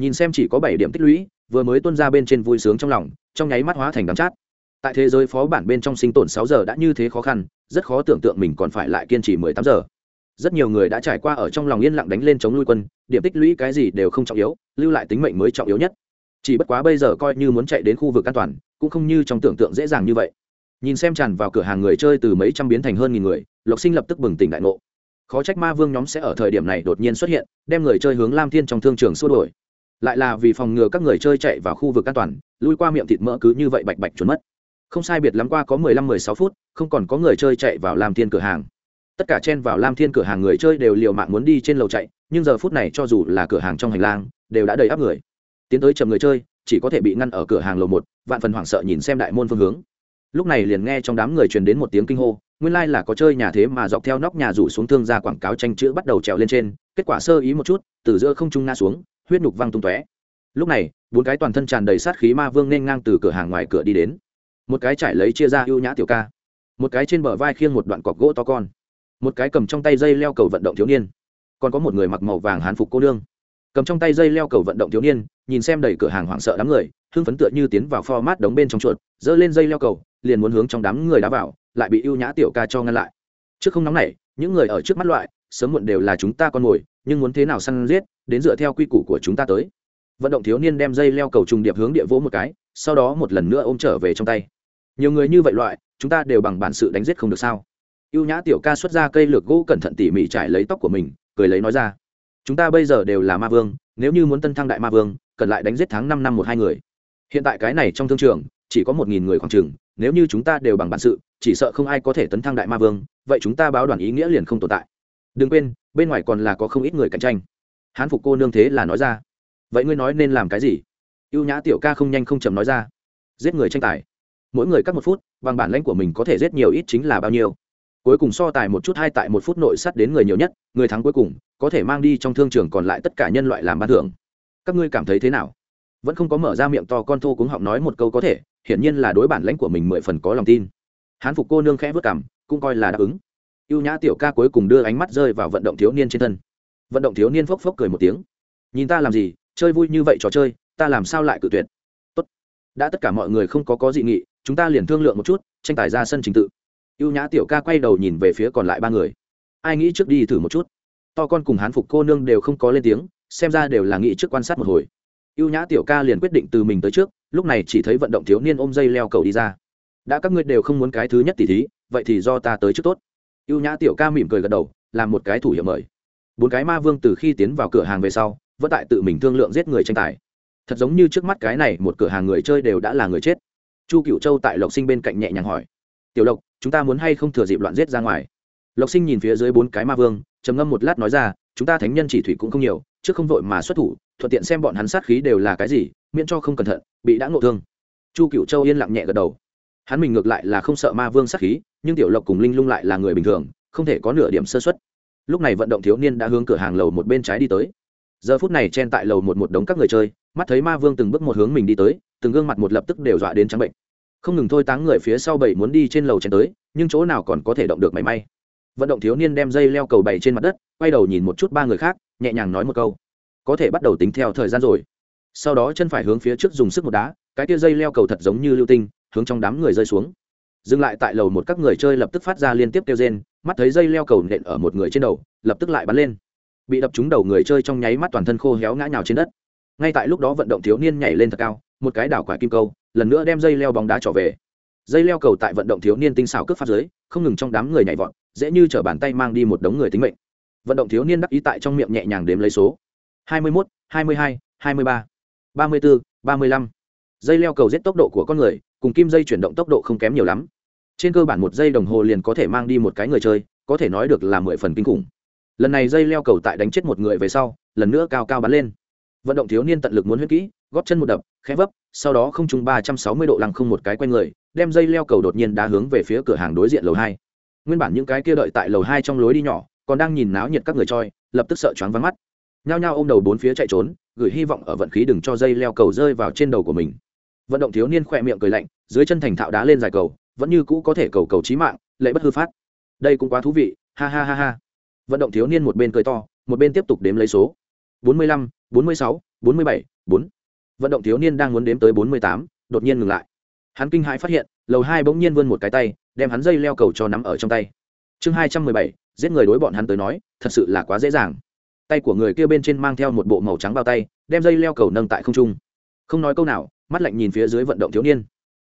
Nhìn xem chỉ có bảy điểm tích lũy, vừa mới tuân ra bên trên vui sướng trong lòng, trong nháy mắt hóa thành đắm chát. Tại thế giới phó bản bên trong sinh tồn sáu giờ đã như thế khó khăn, rất khó tưởng tượng mình còn phải lại kiên trì mười tám giờ. Rất nhiều người đã trải qua ở trong lòng yên lặng đánh lên chống nuôi quân, điểm tích lũy cái gì đều không trọng yếu, lưu lại tính mệnh mới trọng yếu nhất. Chỉ bất quá bây giờ coi như muốn chạy đến khu vực an toàn, cũng không như trong tưởng tượng dễ dàng như vậy. Nhìn xem tràn vào cửa hàng người chơi từ mấy trăm biến thành hơn nghìn người, lộc sinh lập tức bừng tỉnh đại ngộ khó trách ma vương nhóm sẽ ở thời điểm này đột nhiên xuất hiện, đem người chơi hướng lam thiên trong thương trường xua đổi lại là vì phòng ngừa các người chơi chạy vào khu vực an toàn, lui qua miệng thịt mỡ cứ như vậy bạch bạch trốn mất. Không sai biệt lắm qua có mười lăm, mười sáu phút, không còn có người chơi chạy vào lam thiên cửa hàng. Tất cả chen vào lam thiên cửa hàng người chơi đều liều mạng muốn đi trên lầu chạy, nhưng giờ phút này cho dù là cửa hàng trong hành lang, đều đã đầy áp người. Tiến tới chậm người chơi, chỉ có thể bị ngăn ở cửa hàng lầu một, vạn phần hoảng sợ nhìn xem đại môn phương hướng. Lúc này liền nghe trong đám người truyền đến một tiếng kinh hô nguyên lai là có chơi nhà thế mà dọc theo nóc nhà rủ xuống thương ra quảng cáo tranh chữ bắt đầu trèo lên trên, kết quả sơ ý một chút, từ giữa không trung nga xuống, huyết nhục văng tung tóe. Lúc này, bốn cái toàn thân tràn đầy sát khí ma vương nên ngang từ cửa hàng ngoài cửa đi đến. Một cái trải lấy chia ra ưu nhã tiểu ca, một cái trên bờ vai khiêng một đoạn cọc gỗ to con, một cái cầm trong tay dây leo cầu vận động thiếu niên, còn có một người mặc màu vàng hán phục cô nương. Cầm trong tay dây leo cầu vận động thiếu niên, nhìn xem đầy cửa hàng hoảng sợ đám người, hưng phấn tựa như tiến vào format đóng bên trong chuột, giơ lên dây leo cầu liền muốn hướng trong đám người đá vào, lại bị ưu nhã tiểu ca cho ngăn lại. Trước không nóng này, những người ở trước mắt loại, sớm muộn đều là chúng ta con mồi, nhưng muốn thế nào săn giết, đến dựa theo quy củ của chúng ta tới. Vận động thiếu niên đem dây leo cầu trùng điệp hướng địa vỗ một cái, sau đó một lần nữa ôm trở về trong tay. Nhiều người như vậy loại, chúng ta đều bằng bản sự đánh giết không được sao? Ưu nhã tiểu ca xuất ra cây lược gỗ cẩn thận tỉ mỉ trải lấy tóc của mình, cười lấy nói ra. Chúng ta bây giờ đều là ma vương, nếu như muốn tân thăng đại ma vương, cần lại đánh giết tháng năm năm một hai người. Hiện tại cái này trong thương trường chỉ có một nghìn người khoảng trường nếu như chúng ta đều bằng bản sự, chỉ sợ không ai có thể tấn thăng đại ma vương, vậy chúng ta báo đoàn ý nghĩa liền không tồn tại. Đừng quên, bên ngoài còn là có không ít người cạnh tranh. Hán phục cô nương thế là nói ra. Vậy ngươi nói nên làm cái gì? Y ê u nhã tiểu ca không nhanh không chầm nói ra. Giết người tranh tài. Mỗi người cắt một phút, bằng bản lãnh của mình có thể giết nhiều ít chính là bao nhiêu. Cuối cùng so tài một chút hai tại một phút nội sắt đến người nhiều nhất, người thắng cuối cùng, có thể mang đi trong thương trường còn lại tất cả nhân loại làm ban thưởng. Các ngươi cảm thấy thế nào? Vẫn không có mở ra miệng to con thô cuống họng nói một câu có thể hiển nhiên là đối bản lãnh của mình mười phần có lòng tin. Hán phục cô nương khẽ vất cảm cũng coi là đáp ứng. Y nhã tiểu ca cuối cùng đưa ánh mắt rơi vào vận động thiếu niên trên thân. Vận động thiếu niên phốc phốc cười một tiếng. Nhìn ta làm gì? Chơi vui như vậy trò chơi, ta làm sao lại cự tuyệt? Tốt. đã tất cả mọi người không có có dị nghị, chúng ta liền thương lượng một chút, tranh tài ra sân trình tự. Y nhã tiểu ca quay đầu nhìn về phía còn lại ba người. Ai nghĩ trước đi thử một chút? To con cùng hán phục cô nương đều không có lên tiếng, xem ra đều là nghĩ trước quan sát một hồi. Y nhã tiểu ca liền quyết định từ mình tới trước lúc này chỉ thấy vận động thiếu niên ôm dây leo cầu đi ra. Đã các ngươi đều không muốn cái thứ nhất tỷ thí, vậy thì do ta tới trước tốt. Y ê u nhã tiểu ca mỉm cười gật đầu, làm một cái thủ hiệu mời. Bốn cái ma vương từ khi tiến vào cửa hàng về sau, vẫn tại tự mình thương lượng giết người tranh tài. Thật giống như trước mắt cái này, một cửa hàng người chơi đều đã là người chết. Chu cựu châu tại lộc sinh bên cạnh nhẹ nhàng hỏi. Tiểu lộc, chúng ta muốn hay không thừa dịp loạn giết ra ngoài? Lộc sinh nhìn phía dưới bốn cái ma vương, trầm ngâm một lát nói ra, chúng ta thánh nhân chỉ thủy cũng không nhiều chứ không vội mà xuất thủ, thuận tiện xem bọn hắn sát khí đều là cái gì miễn cho không cẩn thận, bị đã ngộ thương. Chu cựu châu yên lặng nhẹ gật đầu. Hắn mình ngược lại là không sợ ma vương sát khí, nhưng tiểu lộc cùng linh lung lại là người bình thường, không thể có nửa điểm sơ xuất lúc này vận động thiếu niên đã hướng cửa hàng lầu một bên trái đi tới. Giờ phút này chen tại lầu một một đống các người chơi, mắt thấy ma vương từng bước một hướng mình đi tới, từng gương mặt một lập tức đều dọa đến trắng bệnh. Không ngừng thôi táng người phía sau bảy muốn đi trên lầu chen tới, nhưng chỗ nào còn có thể động được mảy may. Vận động thiếu niên đem dây leo cầu bày trên mặt đất, quay đầu nhìn một chút ba người khác, nhẹ nhàng nói một câu. Có thể bắt đầu tính theo thời gian rồi sau đó chân phải hướng phía trước dùng sức một đá, cái tia dây leo cầu thật giống như lưu tinh, hướng trong đám người rơi xuống. Dừng lại tại lầu một các người chơi lập tức phát ra liên tiếp kêu rên, mắt thấy dây leo cầu nện ở một người trên đầu, lập tức lại bắn lên. Bị đập trúng đầu người chơi trong nháy mắt toàn thân khô héo ngã nhào trên đất. Ngay tại lúc đó vận động thiếu niên nhảy lên thật cao, một cái đảo quả kim câu, lần nữa đem dây leo bóng đá trở về. Dây leo cầu tại vận động thiếu niên tinh xảo cướp phát giới, không ngừng trong đám người nhảy vọt, dễ như chở bàn tay mang đi một đống người tính mệnh. Vận động thiếu niên đắc ý tại trong miệng nhẹ nhàng đếm lấy số. hai mươi mốt, hai mươi hai hai mươi ba ba mươi bốn ba mươi lăm. Dây leo cầu giết tốc độ của con người, cùng kim dây chuyển động tốc độ không kém nhiều lắm. Trên cơ bản một giây đồng hồ liền có thể mang đi một cái người chơi, có thể nói được là mười phần kinh khủng. Lần này dây leo cầu tại đánh chết một người về sau, lần nữa cao cao bắn lên. Vận động thiếu niên tận lực muốn huyết kỹ, góp chân một đập, khẽ vấp, sau đó không trung ba trăm sáu mươi độ lăng không một cái q u a n người, đem dây leo cầu đột nhiên đá hướng về phía cửa hàng đối diện lầu hai. Nguyên bản những cái kia đợi tại lầu hai trong lối đi nhỏ, còn đang nhìn náo nhiệt các người choi lập tức sợ choáng vắng mắt. Nhao nhao ôm đầu bốn phía chạy trốn gửi hy vọng ở vận khí đừng cho dây leo cầu rơi vào trên đầu của mình. Vận động thiếu niên khỏe miệng cười lạnh, dưới chân thành thạo đá lên dài cầu, vẫn như cũ có thể cầu cầu trí mạng, lệ bất hư phát. Đây cũng quá thú vị, ha ha ha ha. Vận động thiếu niên một bên cười to, một bên tiếp tục đếm lấy số. Bốn mươi lăm, bốn mươi sáu, bốn mươi bảy, bốn. Vận động thiếu niên đang muốn đếm tới bốn mươi tám, đột nhiên ngừng lại. Hắn kinh hãi phát hiện, lầu hai bỗng nhiên vươn một cái tay, đem hắn dây leo cầu cho nắm ở trong tay. Chương hai trăm mười bảy, giết người đối bọn hắn tới nói, thật sự là quá dễ dàng tay của người kia bên trên mang theo một bộ màu trắng bao tay, đem dây leo cầu nâng tại không trung. Không nói câu nào, mắt lạnh nhìn phía dưới vận động thiếu niên.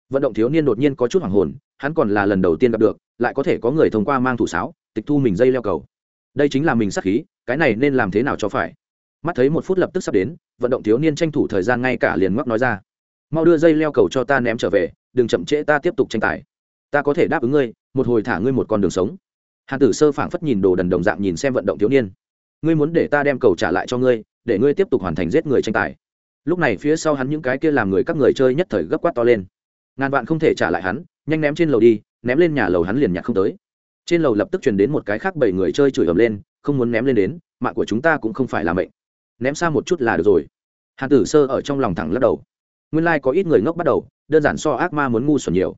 Vận động thiếu niên đột nhiên có chút hoảng hồn, hắn còn là lần đầu tiên gặp được, lại có thể có người thông qua mang thủ sáo, tịch thu mình dây leo cầu. Đây chính là mình sắc khí, cái này nên làm thế nào cho phải? Mắt thấy một phút lập tức sắp đến, vận động thiếu niên tranh thủ thời gian ngay cả liền ngoắc nói ra. Mau đưa dây leo cầu cho ta ném trở về, đừng chậm trễ ta tiếp tục tranh tài. Ta có thể đáp ứng ngươi, một hồi thả ngươi một con đường sống. Hàn tử sơ phảng phất nhìn đồ đần đồng dạng nhìn xem vận động thiếu niên ngươi muốn để ta đem cầu trả lại cho ngươi, để ngươi tiếp tục hoàn thành giết người tranh tài. Lúc này phía sau hắn những cái kia làm người các người chơi nhất thời gấp quát to lên. Ngàn vạn không thể trả lại hắn, nhanh ném trên lầu đi, ném lên nhà lầu hắn liền nhặt không tới. Trên lầu lập tức truyền đến một cái khác bảy người chơi chửi ầm lên, không muốn ném lên đến, mạng của chúng ta cũng không phải là mệnh. Ném xa một chút là được rồi. Hàn tử sơ ở trong lòng thẳng lắc đầu. Nguyên lai、like、có ít người ngốc bắt đầu, đơn giản so ác ma muốn ngu xuẩn nhiều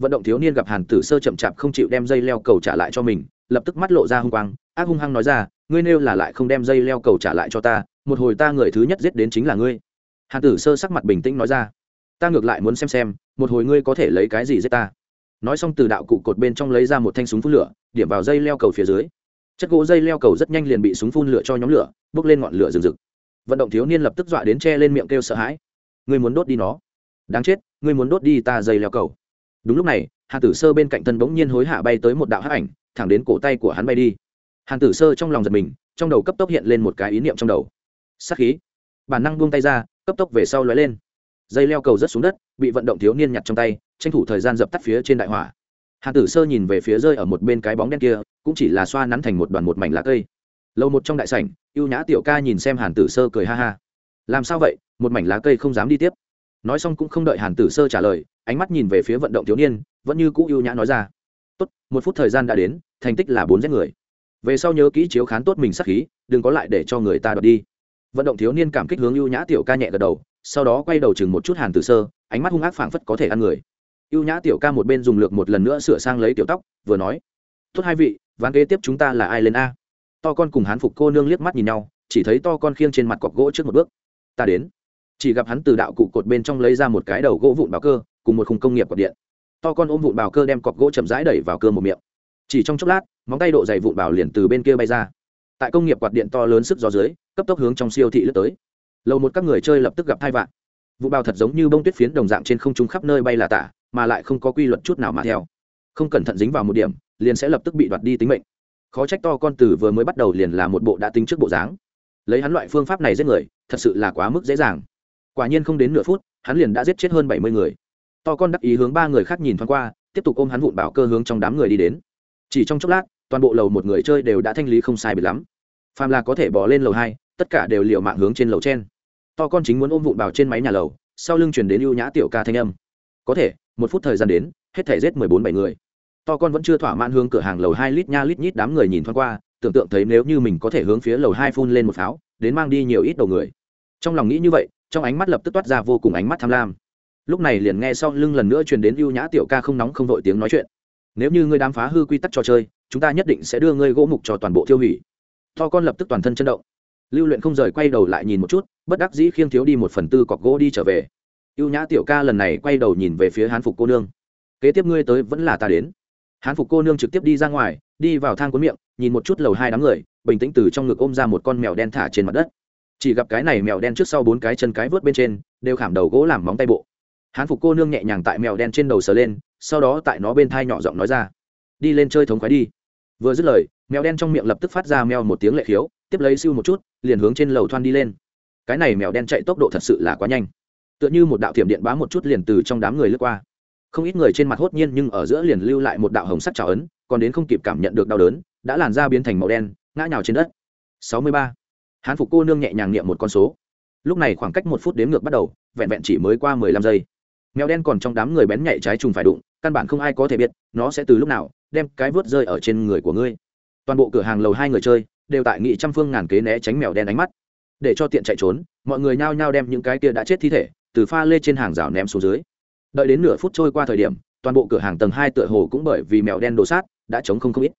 vận động thiếu niên gặp hàn tử sơ chậm chạp không chịu đem dây leo cầu trả lại cho mình, lập tức mắt lộ ra hung quang. Ác hung hăng nói ra, ngươi nêu là lại không đem dây leo cầu trả lại cho ta, một hồi ta người thứ nhất giết đến chính là ngươi. Hàn tử sơ sắc mặt bình tĩnh nói ra, ta ngược lại muốn xem xem, một hồi ngươi có thể lấy cái gì giết ta. Nói xong từ đạo cụ cột bên trong lấy ra một thanh súng phun lửa, điểm vào dây leo cầu phía dưới. Chất gỗ dây leo cầu rất nhanh liền bị súng phun lửa cho nhóm lửa, bốc lên ngọn lửa rừng rực. Vận động thiếu niên lập tức dọa đến che lên miệng kêu sợ hãi, ngươi muốn đốt đi nó? Đáng chết, ngươi muốn đốt đi ta dây leo cầu đúng lúc này, hàn tử sơ bên cạnh thân bỗng nhiên hối hạ bay tới một đạo hắc ảnh, thẳng đến cổ tay của hắn bay đi. Hàn tử sơ trong lòng giật mình, trong đầu cấp tốc hiện lên một cái ý niệm trong đầu. Sát khí. Bản năng buông tay ra, cấp tốc về sau lóe lên. Dây leo cầu rất xuống đất, bị vận động thiếu niên nhặt trong tay, tranh thủ thời gian dập tắt phía trên đại hỏa. Hàn tử sơ nhìn về phía rơi ở một bên cái bóng đen kia, cũng chỉ là xoa nắn thành một đoàn một mảnh lá cây. Lâu một trong đại sảnh, ưu nhã tiểu ca nhìn xem hàn tử sơ cười ha ha. Làm sao vậy? Một mảnh lá cây không dám đi tiếp nói xong cũng không đợi hàn tử sơ trả lời, ánh mắt nhìn về phía vận động thiếu niên, vẫn như cũ ưu nhã nói ra. Tốt, một phút thời gian đã đến, thành tích là bốn giết người. Về sau nhớ kỹ chiếu khán tốt mình sắc khí, đừng có lại để cho người ta đoạt đi. Vận động thiếu niên cảm kích hướng ưu nhã tiểu ca nhẹ gật đầu, sau đó quay đầu chừng một chút hàn tử sơ, ánh mắt hung ác phảng phất có thể ăn người. Ưu nhã tiểu ca một bên dùng lược một lần nữa sửa sang lấy tiểu tóc, vừa nói, tốt hai vị, ván kế tiếp chúng ta là ai lên a? To con cùng hán phục cô nương liếc mắt nhìn nhau, chỉ thấy to con khiêng trên mặt cọc gỗ trước một bước. Ta đến chỉ gặp hắn từ đạo cụ cột bên trong lấy ra một cái đầu gỗ vụn bào cơ, cùng một khung công nghiệp cọc điện. To con ôm vụn bào cơ đem cọc gỗ chậm rãi đẩy vào cơ một miệng. Chỉ trong chốc lát, móng tay độ dày vụn bào liền từ bên kia bay ra. Tại công nghiệp quạt điện to lớn sức gió dưới, cấp tốc hướng trong siêu thị lướt tới. Lầu một các người chơi lập tức gặp hai vạn vụn bào thật giống như bông tuyết phiến đồng dạng trên không trung khắp nơi bay là tả, mà lại không có quy luật chút nào mà theo. Không cẩn thận dính vào một điểm, liền sẽ lập tức bị đoạt đi tính mệnh. Khó trách to con tử vừa mới bắt đầu liền là một bộ đã tính trước bộ dáng. Lấy hắn loại phương pháp này giết người, thật sự là quá mức dễ dàng quả nhiên không đến nửa phút, hắn liền đã giết chết hơn bảy mươi người. To con đắc ý hướng ba người khác nhìn thoáng qua, tiếp tục ôm hắn vụn bảo cơ hướng trong đám người đi đến. Chỉ trong chốc lát, toàn bộ lầu một người chơi đều đã thanh lý không sai biệt lắm. Phàm là có thể bỏ lên lầu hai, tất cả đều liều mạng hướng trên lầu trên. To con chính muốn ôm vụn bảo trên máy nhà lầu, sau lưng chuyển đến ưu nhã tiểu ca thanh âm. Có thể, một phút thời gian đến, hết thể giết mười bốn bảy người. To con vẫn chưa thỏa mãn hướng cửa hàng lầu hai lít nha lít nhít đám người nhìn thoáng qua, tưởng tượng thấy nếu như mình có thể hướng phía lầu hai phun lên một pháo, đến mang đi nhiều ít đầu người. Trong lòng nghĩ như vậy trong ánh mắt lập tức toát ra vô cùng ánh mắt tham lam. Lúc này liền nghe sau lưng lần nữa truyền đến ưu nhã tiểu ca không nóng không vội tiếng nói chuyện. Nếu như ngươi đám phá hư quy tắc trò chơi, chúng ta nhất định sẽ đưa ngươi gỗ mục cho toàn bộ tiêu hủy. To con lập tức toàn thân chấn động. Lưu luyện không rời quay đầu lại nhìn một chút, bất đắc dĩ khiêng thiếu đi một phần tư cọc gỗ đi trở về. Ưu nhã tiểu ca lần này quay đầu nhìn về phía hán phục cô nương. Kế tiếp ngươi tới vẫn là ta đến. Hán phục cô nương trực tiếp đi ra ngoài, đi vào thang cuốn miệng, nhìn một chút lầu hai đám người, bình tĩnh từ trong ngực ôm ra một con mèo đen thả trên mặt đất chỉ gặp cái này mèo đen trước sau bốn cái chân cái vớt bên trên, đều khảm đầu gỗ làm móng tay bộ. Hán phục cô nương nhẹ nhàng tại mèo đen trên đầu sờ lên, sau đó tại nó bên thai nhỏ giọng nói ra. Đi lên chơi thống khoái đi. Vừa dứt lời, mèo đen trong miệng lập tức phát ra mèo một tiếng lệ khiếu, tiếp lấy siêu một chút, liền hướng trên lầu thoan đi lên. Cái này mèo đen chạy tốc độ thật sự là quá nhanh. Tựa như một đạo thiểm điện bám một chút liền từ trong đám người lướt qua. Không ít người trên mặt hốt nhiên nhưng ở giữa liền lưu lại một đạo hồng sắc trào ấn, còn đến không kịp cảm nhận được đau đớn, đã làn da biến thành màu đen, ngã nhào trên đất. Sáu mươi ba hán phục cô nương nhẹ nhàng niệm một con số. Lúc này khoảng cách một phút đếm ngược bắt đầu, vẹn vẹn chỉ mới qua mười lăm giây. Mèo đen còn trong đám người bén nhạy trái trùng phải đụng, căn bản không ai có thể biết, nó sẽ từ lúc nào đem cái vớt rơi ở trên người của ngươi. Toàn bộ cửa hàng lầu hai người chơi đều tại nghị trăm phương ngàn kế né tránh mèo đen đánh mắt. Để cho tiện chạy trốn, mọi người nhao nhao đem những cái kia đã chết thi thể từ pha lê trên hàng rào ném xuống dưới. Đợi đến nửa phút trôi qua thời điểm, toàn bộ cửa hàng tầng hai tựa hồ cũng bởi vì mèo đen đổ sát, đã chống không không ít.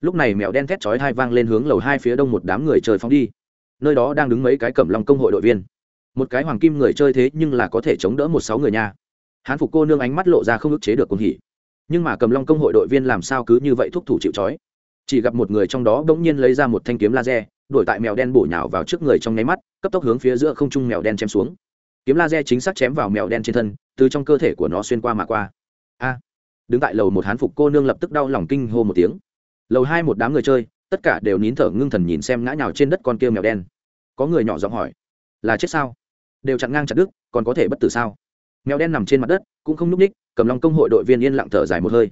Lúc này mèo đen thét chói hai vang lên hướng lầu hai phía đông một đám người trời phóng đi nơi đó đang đứng mấy cái cẩm long công hội đội viên. Một cái hoàng kim người chơi thế nhưng là có thể chống đỡ một sáu người nha. Hán phục cô nương ánh mắt lộ ra không ức chế được cuồng hỉ. Nhưng mà cầm long công hội đội viên làm sao cứ như vậy thúc thủ chịu trói? Chỉ gặp một người trong đó bỗng nhiên lấy ra một thanh kiếm laser, đuổi tại mèo đen bổ nhào vào trước người trong nháy mắt, cấp tốc hướng phía giữa không trung mèo đen chém xuống. Kiếm laser chính xác chém vào mèo đen trên thân, từ trong cơ thể của nó xuyên qua mà qua. A! Đứng tại lầu một hán phục cô nương lập tức đau lòng kinh hô một tiếng. Lầu hai một đám người chơi tất cả đều nín thở ngưng thần nhìn xem ngã nhào trên đất con kia mèo đen. Có người nhỏ giọng hỏi, là chết sao? Đều chặn ngang chặt đứt, còn có thể bất tử sao? Mèo đen nằm trên mặt đất, cũng không núp ních, cầm long công hội đội viên yên lặng thở dài một hơi.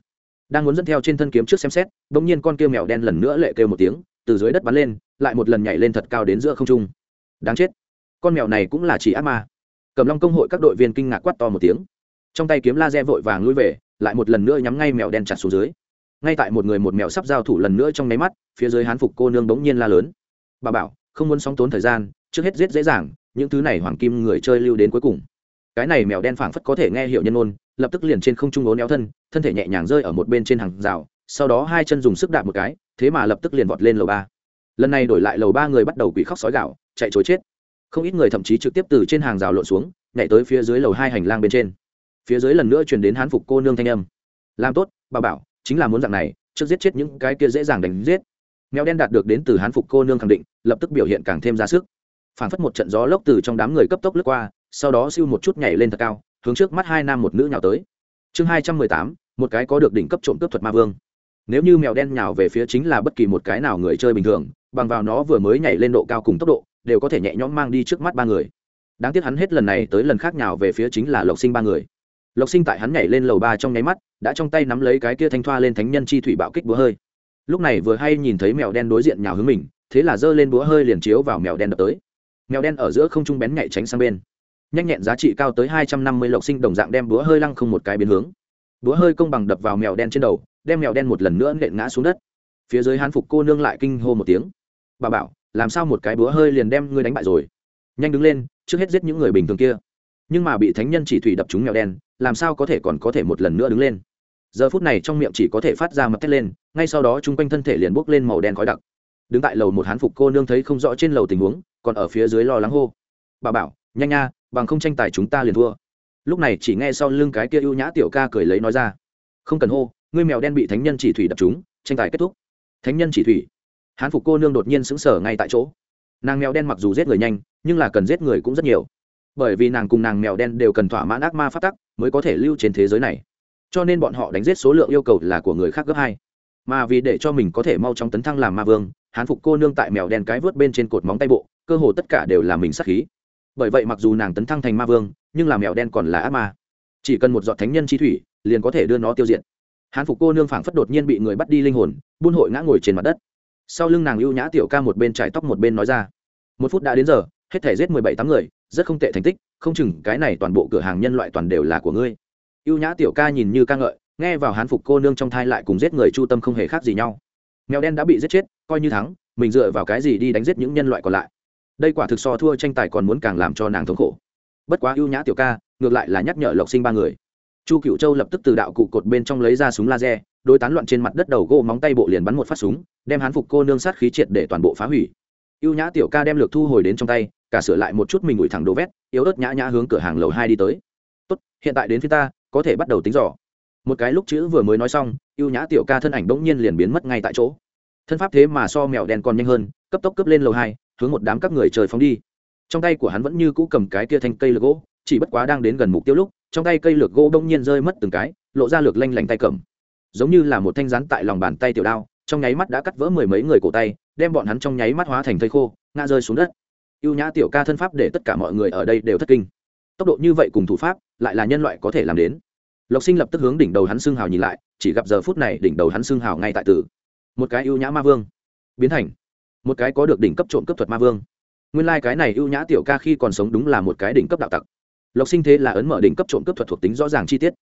Đang muốn dẫn theo trên thân kiếm trước xem xét đ ỗ n g nhiên con kia mèo đen lần nữa lệ kêu một tiếng, từ dưới đất bắn lên, lại một lần nhảy lên thật cao đến giữa không trung. Đáng chết. Con mèo này cũng là chỉ ác ma. Cầm long công hội các đội viên kinh ngạc quát to một tiếng. Trong tay kiếm laser vội vàng lui về, lại một lần nữa nhắm ngay mèo đen chặt xuống dưới ngay tại một người một mèo sắp giao thủ lần nữa trong nháy mắt, phía dưới hán phục cô nương bỗng nhiên la lớn. Bà bảo, không muốn sóng tốn thời gian, trước hết giết dễ dàng, những thứ này hoàng kim người chơi lưu đến cuối cùng. Cái này mèo đen phảng phất có thể nghe hiểu nhân ôn lập tức liền trên không trung ốn éo thân thân thể nhẹ nhàng rơi ở một bên trên hàng rào, sau đó hai chân dùng sức đạp một cái, thế mà lập tức liền vọt lên lầu ba. Lần này đổi lại lầu ba người bắt đầu quỷ khóc sói gạo chạy chối chết. Không ít người thậm chí trực tiếp từ trên hàng rào lộn xuống, nhảy tới phía dưới lầu hai hành lang bên trên. Phía dưới lần nữa chuyển đến hán phục cô nương thanh âm. Làm tốt, bà bảo chính là muốn dạng này, trước giết chết những cái kia dễ dàng đánh giết. Mèo đen đạt được đến từ hán phục cô nương khẳng định, lập tức biểu hiện càng thêm ra sức. Phảng phất một trận gió lốc từ trong đám người cấp tốc lướt qua, sau đó siêu một chút nhảy lên thật cao, hướng trước mắt hai nam một nữ nhào tới. Chương hai trăm mười tám, một cái có được đỉnh cấp trộm cướp thuật ma vương. Nếu như mèo đen nhào về phía chính là bất kỳ một cái nào người chơi bình thường, bằng vào nó vừa mới nhảy lên độ cao cùng tốc độ, đều có thể nhẹ nhõm mang đi trước mắt ba người. Đáng tiếc hắn hết lần này tới lần khác nhào về phía chính là lộc sinh ba người lộc sinh tại hắn nhảy lên lầu ba trong nháy mắt, đã trong tay nắm lấy cái kia thanh thoa lên thánh nhân chi thủy bạo kích búa hơi. Lúc này vừa hay nhìn thấy mèo đen đối diện nhào hướng mình, thế là giơ lên búa hơi liền chiếu vào mèo đen đập tới. Mèo đen ở giữa không trung bén nhảy tránh sang bên. Nhanh nhẹn giá trị cao tới hai trăm năm mươi, lộc sinh đồng dạng đem búa hơi lăng không một cái biến hướng. Búa hơi công bằng đập vào mèo đen trên đầu, đem mèo đen một lần nữa nện ngã xuống đất. Phía dưới hán phục cô nương lại kinh hô một tiếng. Bà bảo, làm sao một cái búa hơi liền đem ngươi đánh bại rồi? Nhanh đứng lên, trước hết giết những người bình thường kia. Nhưng mà bị thánh nhân chỉ thủy đập trúng mèo đen làm sao có thể còn có thể một lần nữa đứng lên? Giờ phút này trong miệng chỉ có thể phát ra mặt thét lên, ngay sau đó chung quanh thân thể liền bốc lên màu đen khói đặc. Đứng tại lầu một hán phục cô nương thấy không rõ trên lầu tình huống, còn ở phía dưới lo lắng hô. Bà bảo, nhanh nha, bằng không tranh tài chúng ta liền thua. Lúc này chỉ nghe sau lưng cái kia ưu nhã tiểu ca cười lấy nói ra. Không cần hô, ngươi mèo đen bị thánh nhân chỉ thủy đập chúng, tranh tài kết thúc. Thánh nhân chỉ thủy? Hán phục cô nương đột nhiên sững sờ ngay tại chỗ. Nàng mèo đen mặc dù giết người nhanh, nhưng là cần giết người cũng rất nhiều bởi vì nàng cùng nàng mèo đen đều cần thỏa mãn ác ma phát tắc mới có thể lưu trên thế giới này. Cho nên bọn họ đánh giết số lượng yêu cầu là của người khác gấp hai. Mà vì để cho mình có thể mau chóng tấn thăng làm ma vương, hán phục cô nương tại mèo đen cái vớt bên trên cột móng tay bộ, cơ hồ tất cả đều là mình sát khí. Bởi vậy mặc dù nàng tấn thăng thành ma vương, nhưng là mèo đen còn là ác ma. Chỉ cần một giọt thánh nhân chi thủy, liền có thể đưa nó tiêu diệt. Hán phục cô nương phảng phất đột nhiên bị người bắt đi linh hồn, buôn hội ngã ngồi trên mặt đất. Sau lưng nàng ưu nhã tiểu ca một bên trải tóc một bên nói ra, một phút đã đến giờ, hết thể giết mười bảy tám người rất không tệ thành tích, không chừng cái này toàn bộ cửa hàng nhân loại toàn đều là của ngươi. Ưu nhã tiểu ca nhìn như ca ngợi, nghe vào hán phục cô nương trong thai lại cùng giết người chu tâm không hề khác gì nhau. Mèo đen đã bị giết chết, coi như thắng, mình dựa vào cái gì đi đánh giết những nhân loại còn lại? Đây quả thực so thua tranh tài còn muốn càng làm cho nàng thống khổ. Bất quá ưu nhã tiểu ca, ngược lại là nhắc nhở lộc sinh ba người. Chu cựu châu lập tức từ đạo cụ cột bên trong lấy ra súng laser, đối tán loạn trên mặt đất đầu gỗ móng tay bộ liền bắn một phát súng, đem hán phục cô nương sát khí triệt để toàn bộ phá hủy. Ưu nhã tiểu ca đem lược thu hồi đến trong tay cả sửa lại một chút mình ủi thẳng đồ vét, yếu ớt nhã nhã hướng cửa hàng lầu hai đi tới. Tốt, hiện tại đến phía ta, có thể bắt đầu tính dò. Một cái lúc chữ vừa mới nói xong, ưu nhã tiểu ca thân ảnh bỗng nhiên liền biến mất ngay tại chỗ. Thân pháp thế mà so mèo đen còn nhanh hơn, cấp tốc cấp lên lầu hai, hướng một đám các người trời phóng đi. Trong tay của hắn vẫn như cũ cầm cái kia thanh cây lược gỗ, chỉ bất quá đang đến gần mục tiêu lúc, trong tay cây lược gỗ bỗng nhiên rơi mất từng cái, lộ ra lược lanh lảnh tay cầm. Giống như là một thanh rắn tại lòng bàn tay tiểu đao, trong nháy mắt đã cắt vỡ mười mấy người cổ tay, đem bọn hắn trong nháy mắt hóa thành thây khô, ngã rơi xuống đất ưu nhã tiểu ca thân pháp để tất cả mọi người ở đây đều thất kinh. Tốc độ như vậy cùng thủ pháp, lại là nhân loại có thể làm đến. Lộc sinh lập tức hướng đỉnh đầu hắn xương hào nhìn lại, chỉ gặp giờ phút này đỉnh đầu hắn xương hào ngay tại tử một cái ưu nhã ma vương. Biến thành. Một cái có được đỉnh cấp trộm cấp thuật ma vương. Nguyên lai、like、cái này ưu nhã tiểu ca khi còn sống đúng là một cái đỉnh cấp đạo tặc. Lộc sinh thế là ấn mở đỉnh cấp trộm cấp thuật thuộc tính rõ ràng chi tiết.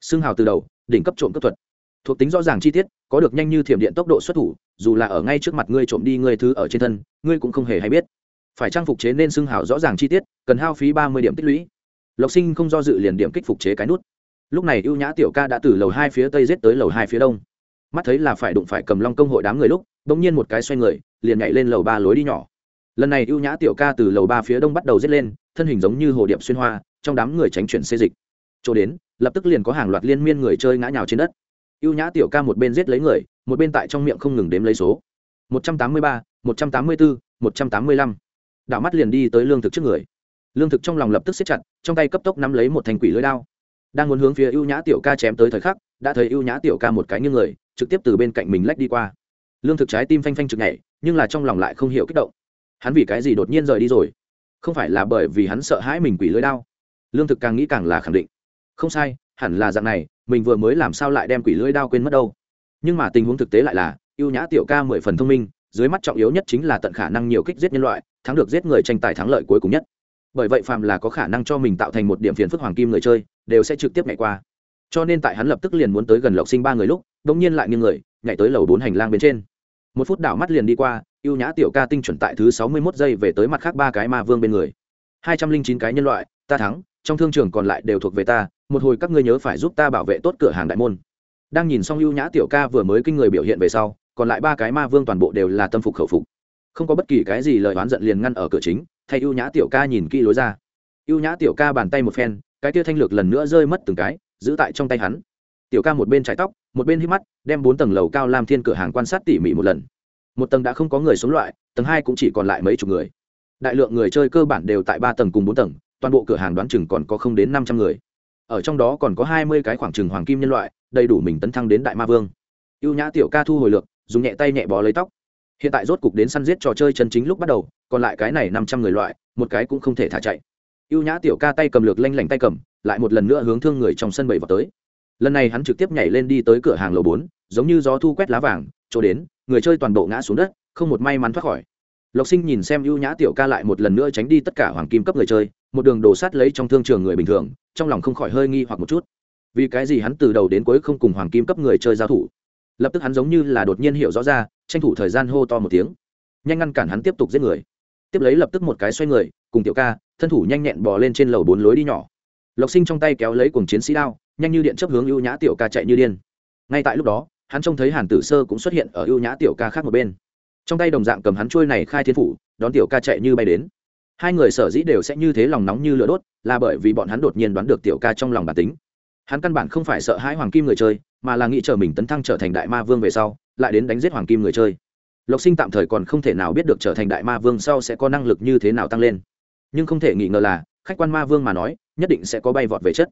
Xương hào từ đầu, đỉnh cấp trộm cấp thuật. Thuộc tính rõ ràng chi tiết, có được nhanh như thiểm điện tốc độ xuất thủ, dù là ở ngay trước mặt ngươi trộm đi ngươi thứ ở trên thân, ngươi cũng không hề hay biết phải trang phục chế nên xưng hào rõ ràng chi tiết, cần hao phí ba mươi điểm tích lũy. Lộc sinh không do dự liền điểm kích phục chế cái nút. Lúc này ưu nhã tiểu ca đã từ lầu hai phía tây giết tới lầu hai phía đông. Mắt thấy là phải đụng phải cầm long công hội đám người lúc đ ỗ n g nhiên một cái xoay người, liền nhảy lên lầu ba lối đi nhỏ. Lần này ưu nhã tiểu ca từ lầu ba phía đông bắt đầu giết lên, thân hình giống như hồ điệp xuyên hoa, trong đám người tránh chuyển xê dịch. Chỗ đến, lập tức liền có hàng loạt liên miên người chơi ngã nhào trên đất. Ưu nhã tiểu ca một bên giết lấy người, một bên tại trong miệng không ngừng đếm lấy số. Một trăm tám mươi ba, một trăm tám mươi bốn một trăm tám mươi lăm đảo mắt liền đi tới lương thực trước người. Lương thực trong lòng lập tức xếp chặt, trong tay cấp tốc nắm lấy một thành quỷ lưỡi đao. Đang muốn hướng phía ưu nhã tiểu ca chém tới thời khắc, đã thấy ưu nhã tiểu ca một cái như người, trực tiếp từ bên cạnh mình lách đi qua. Lương thực trái tim phanh phanh trực nhảy, nhưng là trong lòng lại không hiểu kích động. Hắn vì cái gì đột nhiên rời đi rồi? Không phải là bởi vì hắn sợ hãi mình quỷ lưỡi đao? Lương thực càng nghĩ càng là khẳng định. Không sai, hẳn là dạng này, mình vừa mới làm sao lại đem quỷ lưỡi đao quên mất đâu? Nhưng mà tình huống thực tế lại là, ưu nhã tiểu ca mười phần thông minh, dưới mắt trọng yếu nhất chính là tận khả năng nhiều kích giết nhân loại thắng được giết người tranh tài thắng lợi cuối cùng nhất. Bởi vậy phàm là có khả năng cho mình tạo thành một điểm phiền phức hoàng kim người chơi, đều sẽ trực tiếp nhảy qua. Cho nên tại hắn lập tức liền muốn tới gần lộc sinh ba người lúc đ nhiên lại nghiêng người, nhảy tới lầu bốn hành lang bên trên. Một phút đảo mắt liền đi qua ưu nhã tiểu ca tinh chuẩn tại thứ sáu mươi mốt giây về tới mặt khác ba cái ma vương bên người. hai trăm linh chín cái nhân loại, ta thắng, trong thương trường còn lại đều thuộc về ta, một hồi các ngươi nhớ phải giúp ta bảo vệ tốt cửa hàng đại môn. Đang nhìn xong ưu nhã tiểu ca vừa mới kinh người biểu hiện về sau, còn lại ba cái ma vương toàn bộ đều là tâm phục khẩu phục không có bất kỳ cái gì lời oán giận liền ngăn ở cửa chính, thay ưu nhã tiểu ca nhìn kỹ lối ra. Ưu nhã tiểu ca bàn tay một phen, cái tia thanh lược lần nữa rơi mất từng cái, giữ tại trong tay hắn. Tiểu ca một bên chải tóc, một bên hít mắt, đem bốn tầng lầu cao làm thiên cửa hàng quan sát tỉ mỉ một lần. Một tầng đã không có người sống loại, tầng hai cũng chỉ còn lại mấy chục người. Đại lượng người chơi cơ bản đều tại ba tầng cùng bốn tầng, toàn bộ cửa hàng đoán chừng còn có không đến năm trăm người. Ở trong đó còn có hai mươi cái khoảng trừng hoàng kim nhân loại, đầy đủ mình tấn thăng đến đại ma vương. Ưu nhã tiểu ca thu hồi lược, dùng nhẹ tay nhẹ bó lấy tóc hiện tại rốt cục đến săn giết trò chơi chân chính lúc bắt đầu, còn lại cái này năm trăm người loại, một cái cũng không thể thả chạy. Y ê u nhã tiểu ca tay cầm lược lanh lảnh tay cầm, lại một lần nữa hướng thương người trong sân bầy vào tới. Lần này hắn trực tiếp nhảy lên đi tới cửa hàng lầu bốn, giống như gió thu quét lá vàng, chỗ đến, người chơi toàn bộ ngã xuống đất, không một may mắn thoát khỏi. Lộc sinh nhìn xem ưu nhã tiểu ca lại một lần nữa tránh đi tất cả hoàng kim cấp người chơi, một đường đổ sát lấy trong thương trường người bình thường, trong lòng không khỏi hơi nghi hoặc một chút. Vì cái gì hắn từ đầu đến cuối không cùng hoàng kim cấp người chơi giao thủ? Lập tức hắn giống như là đột nhiên hiểu rõ ra, tranh thủ thời gian hô to một tiếng. Nhanh ngăn cản hắn tiếp tục giết người. Tiếp lấy lập tức một cái xoay người, cùng tiểu ca, thân thủ nhanh nhẹn bò lên trên lầu bốn lối đi nhỏ. Lộc sinh trong tay kéo lấy cùng chiến sĩ đao, nhanh như điện chấp hướng ưu nhã tiểu ca chạy như điên. Ngay tại lúc đó, hắn trông thấy hàn tử sơ cũng xuất hiện ở ưu nhã tiểu ca khác một bên. Trong tay đồng dạng cầm hắn trôi này khai thiên phủ, đón tiểu ca chạy như bay đến. Hai người sở dĩ đều sẽ như thế lòng nóng như lửa đốt, là bởi vì bọn hắn đột nhiên đoán được tiểu ca trong lòng bản tính hắn căn bản không phải sợ hãi hoàng kim người chơi, mà là nghĩ chờ mình tấn thăng trở thành đại ma vương về sau, lại đến đánh giết hoàng kim người chơi. Lộc sinh tạm thời còn không thể nào biết được trở thành đại ma vương sau sẽ có năng lực như thế nào tăng lên. Nhưng không thể nghĩ ngờ là, khách quan ma vương mà nói, nhất định sẽ có bay vọt về chất.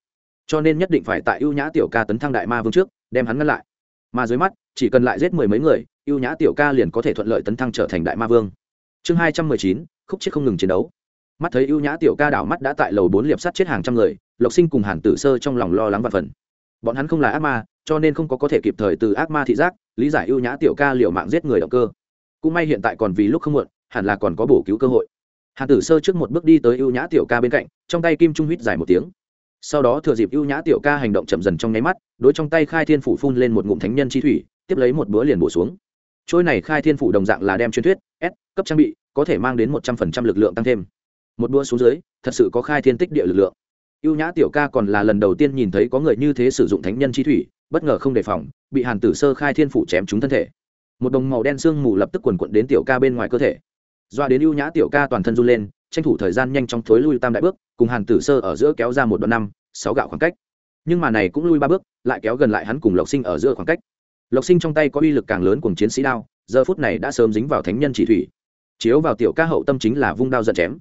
Cho nên nhất định phải tại ưu nhã tiểu ca tấn thăng đại ma vương trước, đem hắn ngăn lại. Mà dưới mắt, chỉ cần lại giết mười mấy người, ưu nhã tiểu ca liền có thể thuận lợi tấn thăng trở thành đại ma vương. Chương hai trăm mười chín, khúc chết không ngừng chiến đấu. Mắt thấy ưu nhã tiểu ca đảo mắt đã tại lầu bốn liệp sắt chết hàng trăm người lộc sinh cùng hàn tử sơ trong lòng lo lắng và phần. Bọn hắn không là ác ma, cho nên không có có thể kịp thời từ ác ma thị giác, lý giải ưu nhã tiểu ca liều mạng giết người động cơ. Cũng may hiện tại còn vì lúc không muộn, hẳn là còn có bổ cứu cơ hội. Hàn tử sơ trước một bước đi tới ưu nhã tiểu ca bên cạnh, trong tay kim trung huýt dài một tiếng. Sau đó thừa dịp ưu nhã tiểu ca hành động chậm dần trong nháy mắt, đối trong tay khai thiên phủ phun lên một ngụm thánh nhân chi thủy, tiếp lấy một bữa liền bổ xuống. Trôi này khai thiên phủ đồng dạng là đem truyền thuyết, s, cấp trang bị, có thể mang đến một trăm phần trăm lực lượng tăng thêm. Một bữa xuống dưới, thật sự có khai thiên tích địa lực lượng ưu nhã tiểu ca còn là lần đầu tiên nhìn thấy có người như thế sử dụng thánh nhân chi thủy, bất ngờ không đề phòng, bị hàn tử sơ khai thiên phủ chém trúng thân thể. Một đồng màu đen sương mù lập tức quần quận đến tiểu ca bên ngoài cơ thể. Doa đến ưu nhã tiểu ca toàn thân run lên, tranh thủ thời gian nhanh chóng thối lui tam đại bước, cùng hàn tử sơ ở giữa kéo ra một đoạn năm, sáu gạo khoảng cách. Nhưng mà này cũng lui ba bước, lại kéo gần lại hắn cùng lộc sinh ở giữa khoảng cách. Lộc sinh trong tay có uy lực càng lớn cùng chiến sĩ đao, giờ phút này đã sớm dính vào thánh nhân chỉ thủy. Chiếu vào tiểu ca hậu tâm chính là vung đao giận chém.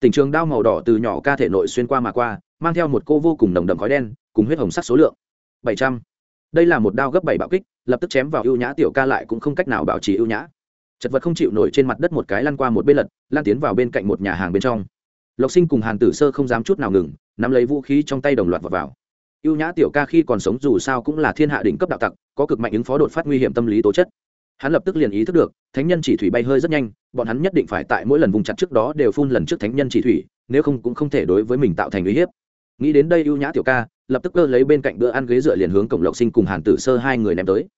Tình trường đao màu đỏ từ nhỏ ca thể nội xuyên qua mà qua mang theo một cô vô cùng nồng đậm khói đen, cùng huyết hồng sắc số lượng. Bảy trăm. Đây là một đao gấp bảy bạo kích, lập tức chém vào ưu nhã tiểu ca lại cũng không cách nào bảo trì ưu nhã. Chật vật không chịu nổi trên mặt đất một cái lăn qua một bên lật, lan tiến vào bên cạnh một nhà hàng bên trong. Lộc sinh cùng hàn tử sơ không dám chút nào ngừng, nắm lấy vũ khí trong tay đồng loạt vào vào. Ưu nhã tiểu ca khi còn sống dù sao cũng là thiên hạ đỉnh cấp đạo tặc, có cực mạnh ứng phó đột phát nguy hiểm tâm lý tố chất. Hắn lập tức liền ý thức được, thánh nhân chỉ thủy bay hơi rất nhanh, bọn hắn nhất định phải tại mỗi lần vùng chặt trước đó đều phun lần trước thánh nhân chỉ thủy, nếu không cũng không thể đối với mình tạo thành uy hiếp nghĩ đến đây ưu nhã tiểu ca, lập tức cơ lấy bên cạnh bữa ăn ghế dựa liền hướng cổng lộc sinh cùng hàn tử sơ hai người ném tới.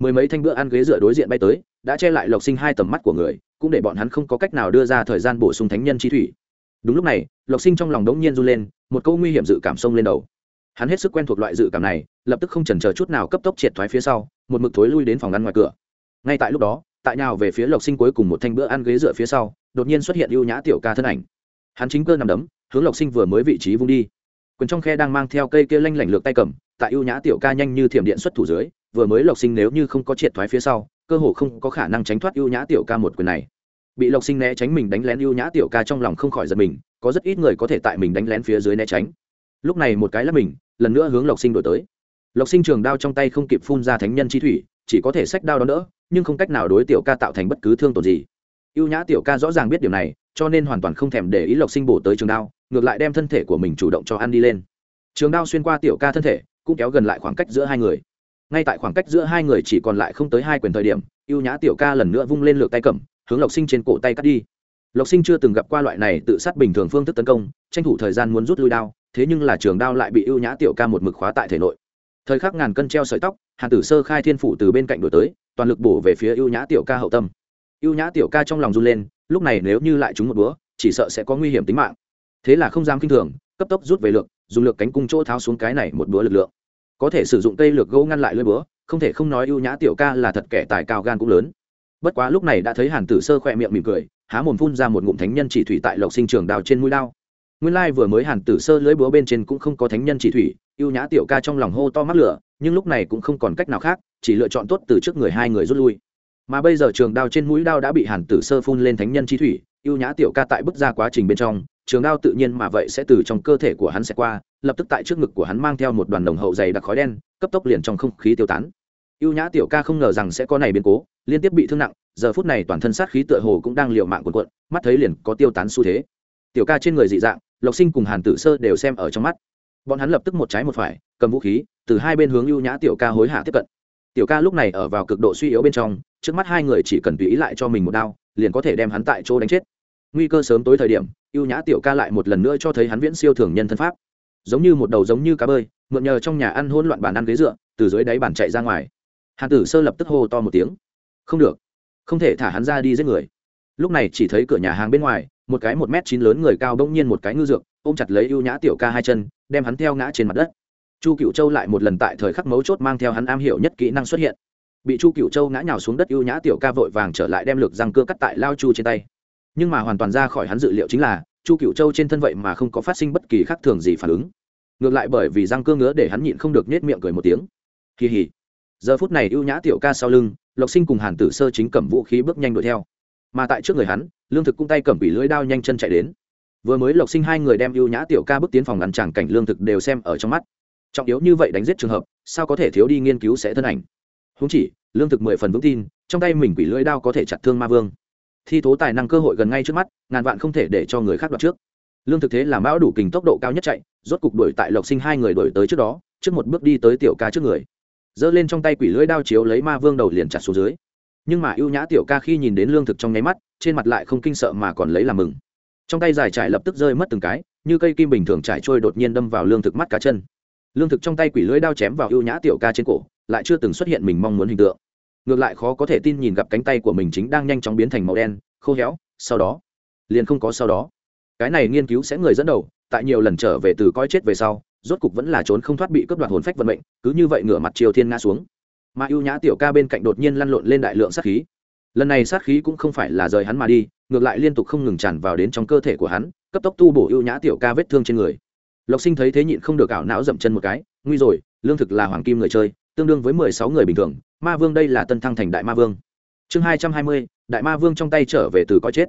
Mười mấy thanh bữa ăn ghế dựa đối diện bay tới, đã che lại lộc sinh hai tầm mắt của người, cũng để bọn hắn không có cách nào đưa ra thời gian bổ sung thánh nhân chi thủy. Đúng lúc này, lộc sinh trong lòng đống nhiên run lên, một câu nguy hiểm dự cảm sông lên đầu. Hắn hết sức quen thuộc loại dự cảm này, lập tức không chần chờ chút nào cấp tốc triệt thoái phía sau, một mực thối lui đến phòng ăn ngoài cửa. Ngay tại lúc đó, tại nào về phía lộc sinh cuối cùng một thanh bữa ăn ghế dựa phía sau, đột nhiên xuất hiện ưu nhã tiểu ca thân ảnh. Hắn chính cơ nằm đấm, hướng lộc sinh vừa mới vị trí vung đi quyền trong khe đang mang theo cây kia lanh lảnh lược tay cầm, tại ưu nhã tiểu ca nhanh như thiểm điện xuất thủ dưới, vừa mới lộc sinh nếu như không có triệt thoái phía sau, cơ hồ không có khả năng tránh thoát ưu nhã tiểu ca một quyền này. Bị lộc sinh né tránh mình đánh lén ưu nhã tiểu ca trong lòng không khỏi giật mình, có rất ít người có thể tại mình đánh lén phía dưới né tránh. Lúc này một cái là mình, lần nữa hướng lộc sinh đổi tới. Lộc sinh trường đao trong tay không kịp phun ra thánh nhân chi thủy, chỉ có thể sách đao đó nữa nhưng không cách nào đối tiểu ca tạo thành bất cứ thương tổn gì. Ưu nhã tiểu ca rõ ràng biết điều này, cho nên hoàn toàn không thèm để ý lộc sinh bổ tới trường đao ngược lại đem thân thể của mình chủ động cho ăn đi lên. Trường đao xuyên qua tiểu ca thân thể, cũng kéo gần lại khoảng cách giữa hai người. Ngay tại khoảng cách giữa hai người chỉ còn lại không tới hai quyền thời điểm, ưu nhã tiểu ca lần nữa vung lên lược tay cầm, hướng lộc sinh trên cổ tay cắt đi. Lộc sinh chưa từng gặp qua loại này tự sát bình thường phương thức tấn công, tranh thủ thời gian muốn rút lui đao, thế nhưng là trường đao lại bị ưu nhã tiểu ca một mực khóa tại thể nội. Thời khắc ngàn cân treo sợi tóc, hàn tử sơ khai thiên phủ từ bên cạnh đổi tới, toàn lực bổ về phía ưu nhã tiểu ca hậu tâm. Ưu nhã tiểu ca trong lòng run lên, lúc này nếu như lại trúng một búa, chỉ sợ sẽ có nguy hiểm tính mạng thế là không dám kinh thường, cấp tốc rút về lượng dùng lược cánh cung chỗ tháo xuống cái này một búa lực lượng. Có thể sử dụng cây lược gỗ ngăn lại lưỡi búa, không thể không nói ưu nhã tiểu ca là thật kẻ tài cao gan cũng lớn. Bất quá lúc này đã thấy hàn tử sơ khỏe miệng mỉm cười, há mồm phun ra một ngụm thánh nhân chỉ thủy tại lộc sinh trường đào trên mũi đao. Nguyên lai vừa mới hàn tử sơ lưỡi búa bên trên cũng không có thánh nhân chỉ thủy, ưu nhã tiểu ca trong lòng hô to mắc lửa, nhưng lúc này cũng không còn cách nào khác, chỉ lựa chọn tốt từ trước người hai người rút lui. Mà bây giờ trường đao trên mũi đao đã bị hàn tử sơ phun lên thánh nhân chi thủy, ưu nhã tiểu ca tại bước ra quá trình bên trong trường đao tự nhiên mà vậy sẽ từ trong cơ thể của hắn sẽ qua, lập tức tại trước ngực của hắn mang theo một đoàn đồng hậu dày đặc khói đen, cấp tốc liền trong không khí tiêu tán. Ưu nhã tiểu ca không ngờ rằng sẽ có này biến cố, liên tiếp bị thương nặng, giờ phút này toàn thân sát khí tựa hồ cũng đang liều mạng cuộn cuộn, mắt thấy liền có tiêu tán xu thế. Tiểu ca trên người dị dạng, lộc sinh cùng hàn tử sơ đều xem ở trong mắt. Bọn hắn lập tức một trái một phải, cầm vũ khí, từ hai bên hướng ưu nhã tiểu ca hối hả tiếp cận. Tiểu ca lúc này ở vào cực độ suy yếu bên trong, trước mắt hai người chỉ cần tùy ý lại cho mình một đao, liền có thể đem hắn tại chỗ đánh chết nguy cơ sớm tối thời điểm, ưu nhã tiểu ca lại một lần nữa cho thấy hắn viễn siêu thường nhân thân pháp. Giống như một đầu giống như cá bơi, mượn nhờ trong nhà ăn hỗn loạn bàn ăn ghế dựa, từ dưới đáy bàn chạy ra ngoài. Hàn tử sơ lập tức hô to một tiếng. Không được, không thể thả hắn ra đi giết người. Lúc này chỉ thấy cửa nhà hàng bên ngoài, một cái một m chín lớn người cao bỗng nhiên một cái ngư dược, ôm chặt lấy ưu nhã tiểu ca hai chân, đem hắn theo ngã trên mặt đất. Chu cựu châu lại một lần tại thời khắc mấu chốt mang theo hắn am hiểu nhất kỹ năng xuất hiện. Bị chu cựu châu ngã nhào xuống đất, ưu nhã tiểu ca vội vàng trở lại đem lược răng cưa cắt tại lao chu trên tay nhưng mà hoàn toàn ra khỏi hắn dự liệu chính là, chu cựu châu trên thân vậy mà không có phát sinh bất kỳ khác thường gì phản ứng. Ngược lại bởi vì răng cương ngứa để hắn nhịn không được nết miệng cười một tiếng. Kỳ hỉ. Giờ phút này ưu nhã tiểu ca sau lưng, lộc sinh cùng hàn tử sơ chính cầm vũ khí bước nhanh đuổi theo. Mà tại trước người hắn, lương thực cung tay cầm bị lưỡi đao nhanh chân chạy đến. Vừa mới lộc sinh hai người đem ưu nhã tiểu ca bước tiến phòng ngăn tràng cảnh lương thực đều xem ở trong mắt. Trọng yếu như vậy đánh giết trường hợp, sao có thể thiếu đi nghiên cứu sẽ thân ảnh? Húng chỉ, lương thực mười phần vững tin, trong tay mình quỷ lưỡi đao có thể chặt thương ma vương thi thố tài năng cơ hội gần ngay trước mắt, ngàn vạn không thể để cho người khác đoạt trước. Lương thực thế là mão đủ kình tốc độ cao nhất chạy, rốt cục đuổi tại lộc sinh hai người đuổi tới trước đó, trước một bước đi tới tiểu ca trước người. Giơ lên trong tay quỷ lưỡi đao chiếu lấy ma vương đầu liền chặt xuống dưới. Nhưng mà ưu nhã tiểu ca khi nhìn đến lương thực trong nháy mắt, trên mặt lại không kinh sợ mà còn lấy làm mừng. Trong tay dài trải lập tức rơi mất từng cái, như cây kim bình thường trải trôi đột nhiên đâm vào lương thực mắt cá chân. Lương thực trong tay quỷ lưỡi đao chém vào ưu nhã tiểu ca trên cổ, lại chưa từng xuất hiện mình mong muốn hình tượng ngược lại khó có thể tin nhìn gặp cánh tay của mình chính đang nhanh chóng biến thành màu đen, khô héo, sau đó, liền không có sau đó. Cái này nghiên cứu sẽ người dẫn đầu, tại nhiều lần trở về từ coi chết về sau, rốt cục vẫn là trốn không thoát bị cướp đoạt hồn phách vận mệnh, cứ như vậy ngửa mặt triều thiên nga xuống. Mà ưu nhã tiểu ca bên cạnh đột nhiên lăn lộn lên đại lượng sát khí. Lần này sát khí cũng không phải là rời hắn mà đi, ngược lại liên tục không ngừng tràn vào đến trong cơ thể của hắn, cấp tốc tu bổ ưu nhã tiểu ca vết thương trên người. Lộc sinh thấy thế nhịn không được ảo não dậm chân một cái, nguy rồi, lương thực là hoàng kim người chơi tương đương với mười sáu người bình thường, ma vương đây là tân thăng thành đại ma vương. Chương hai trăm hai mươi, đại ma vương trong tay trở về từ coi chết.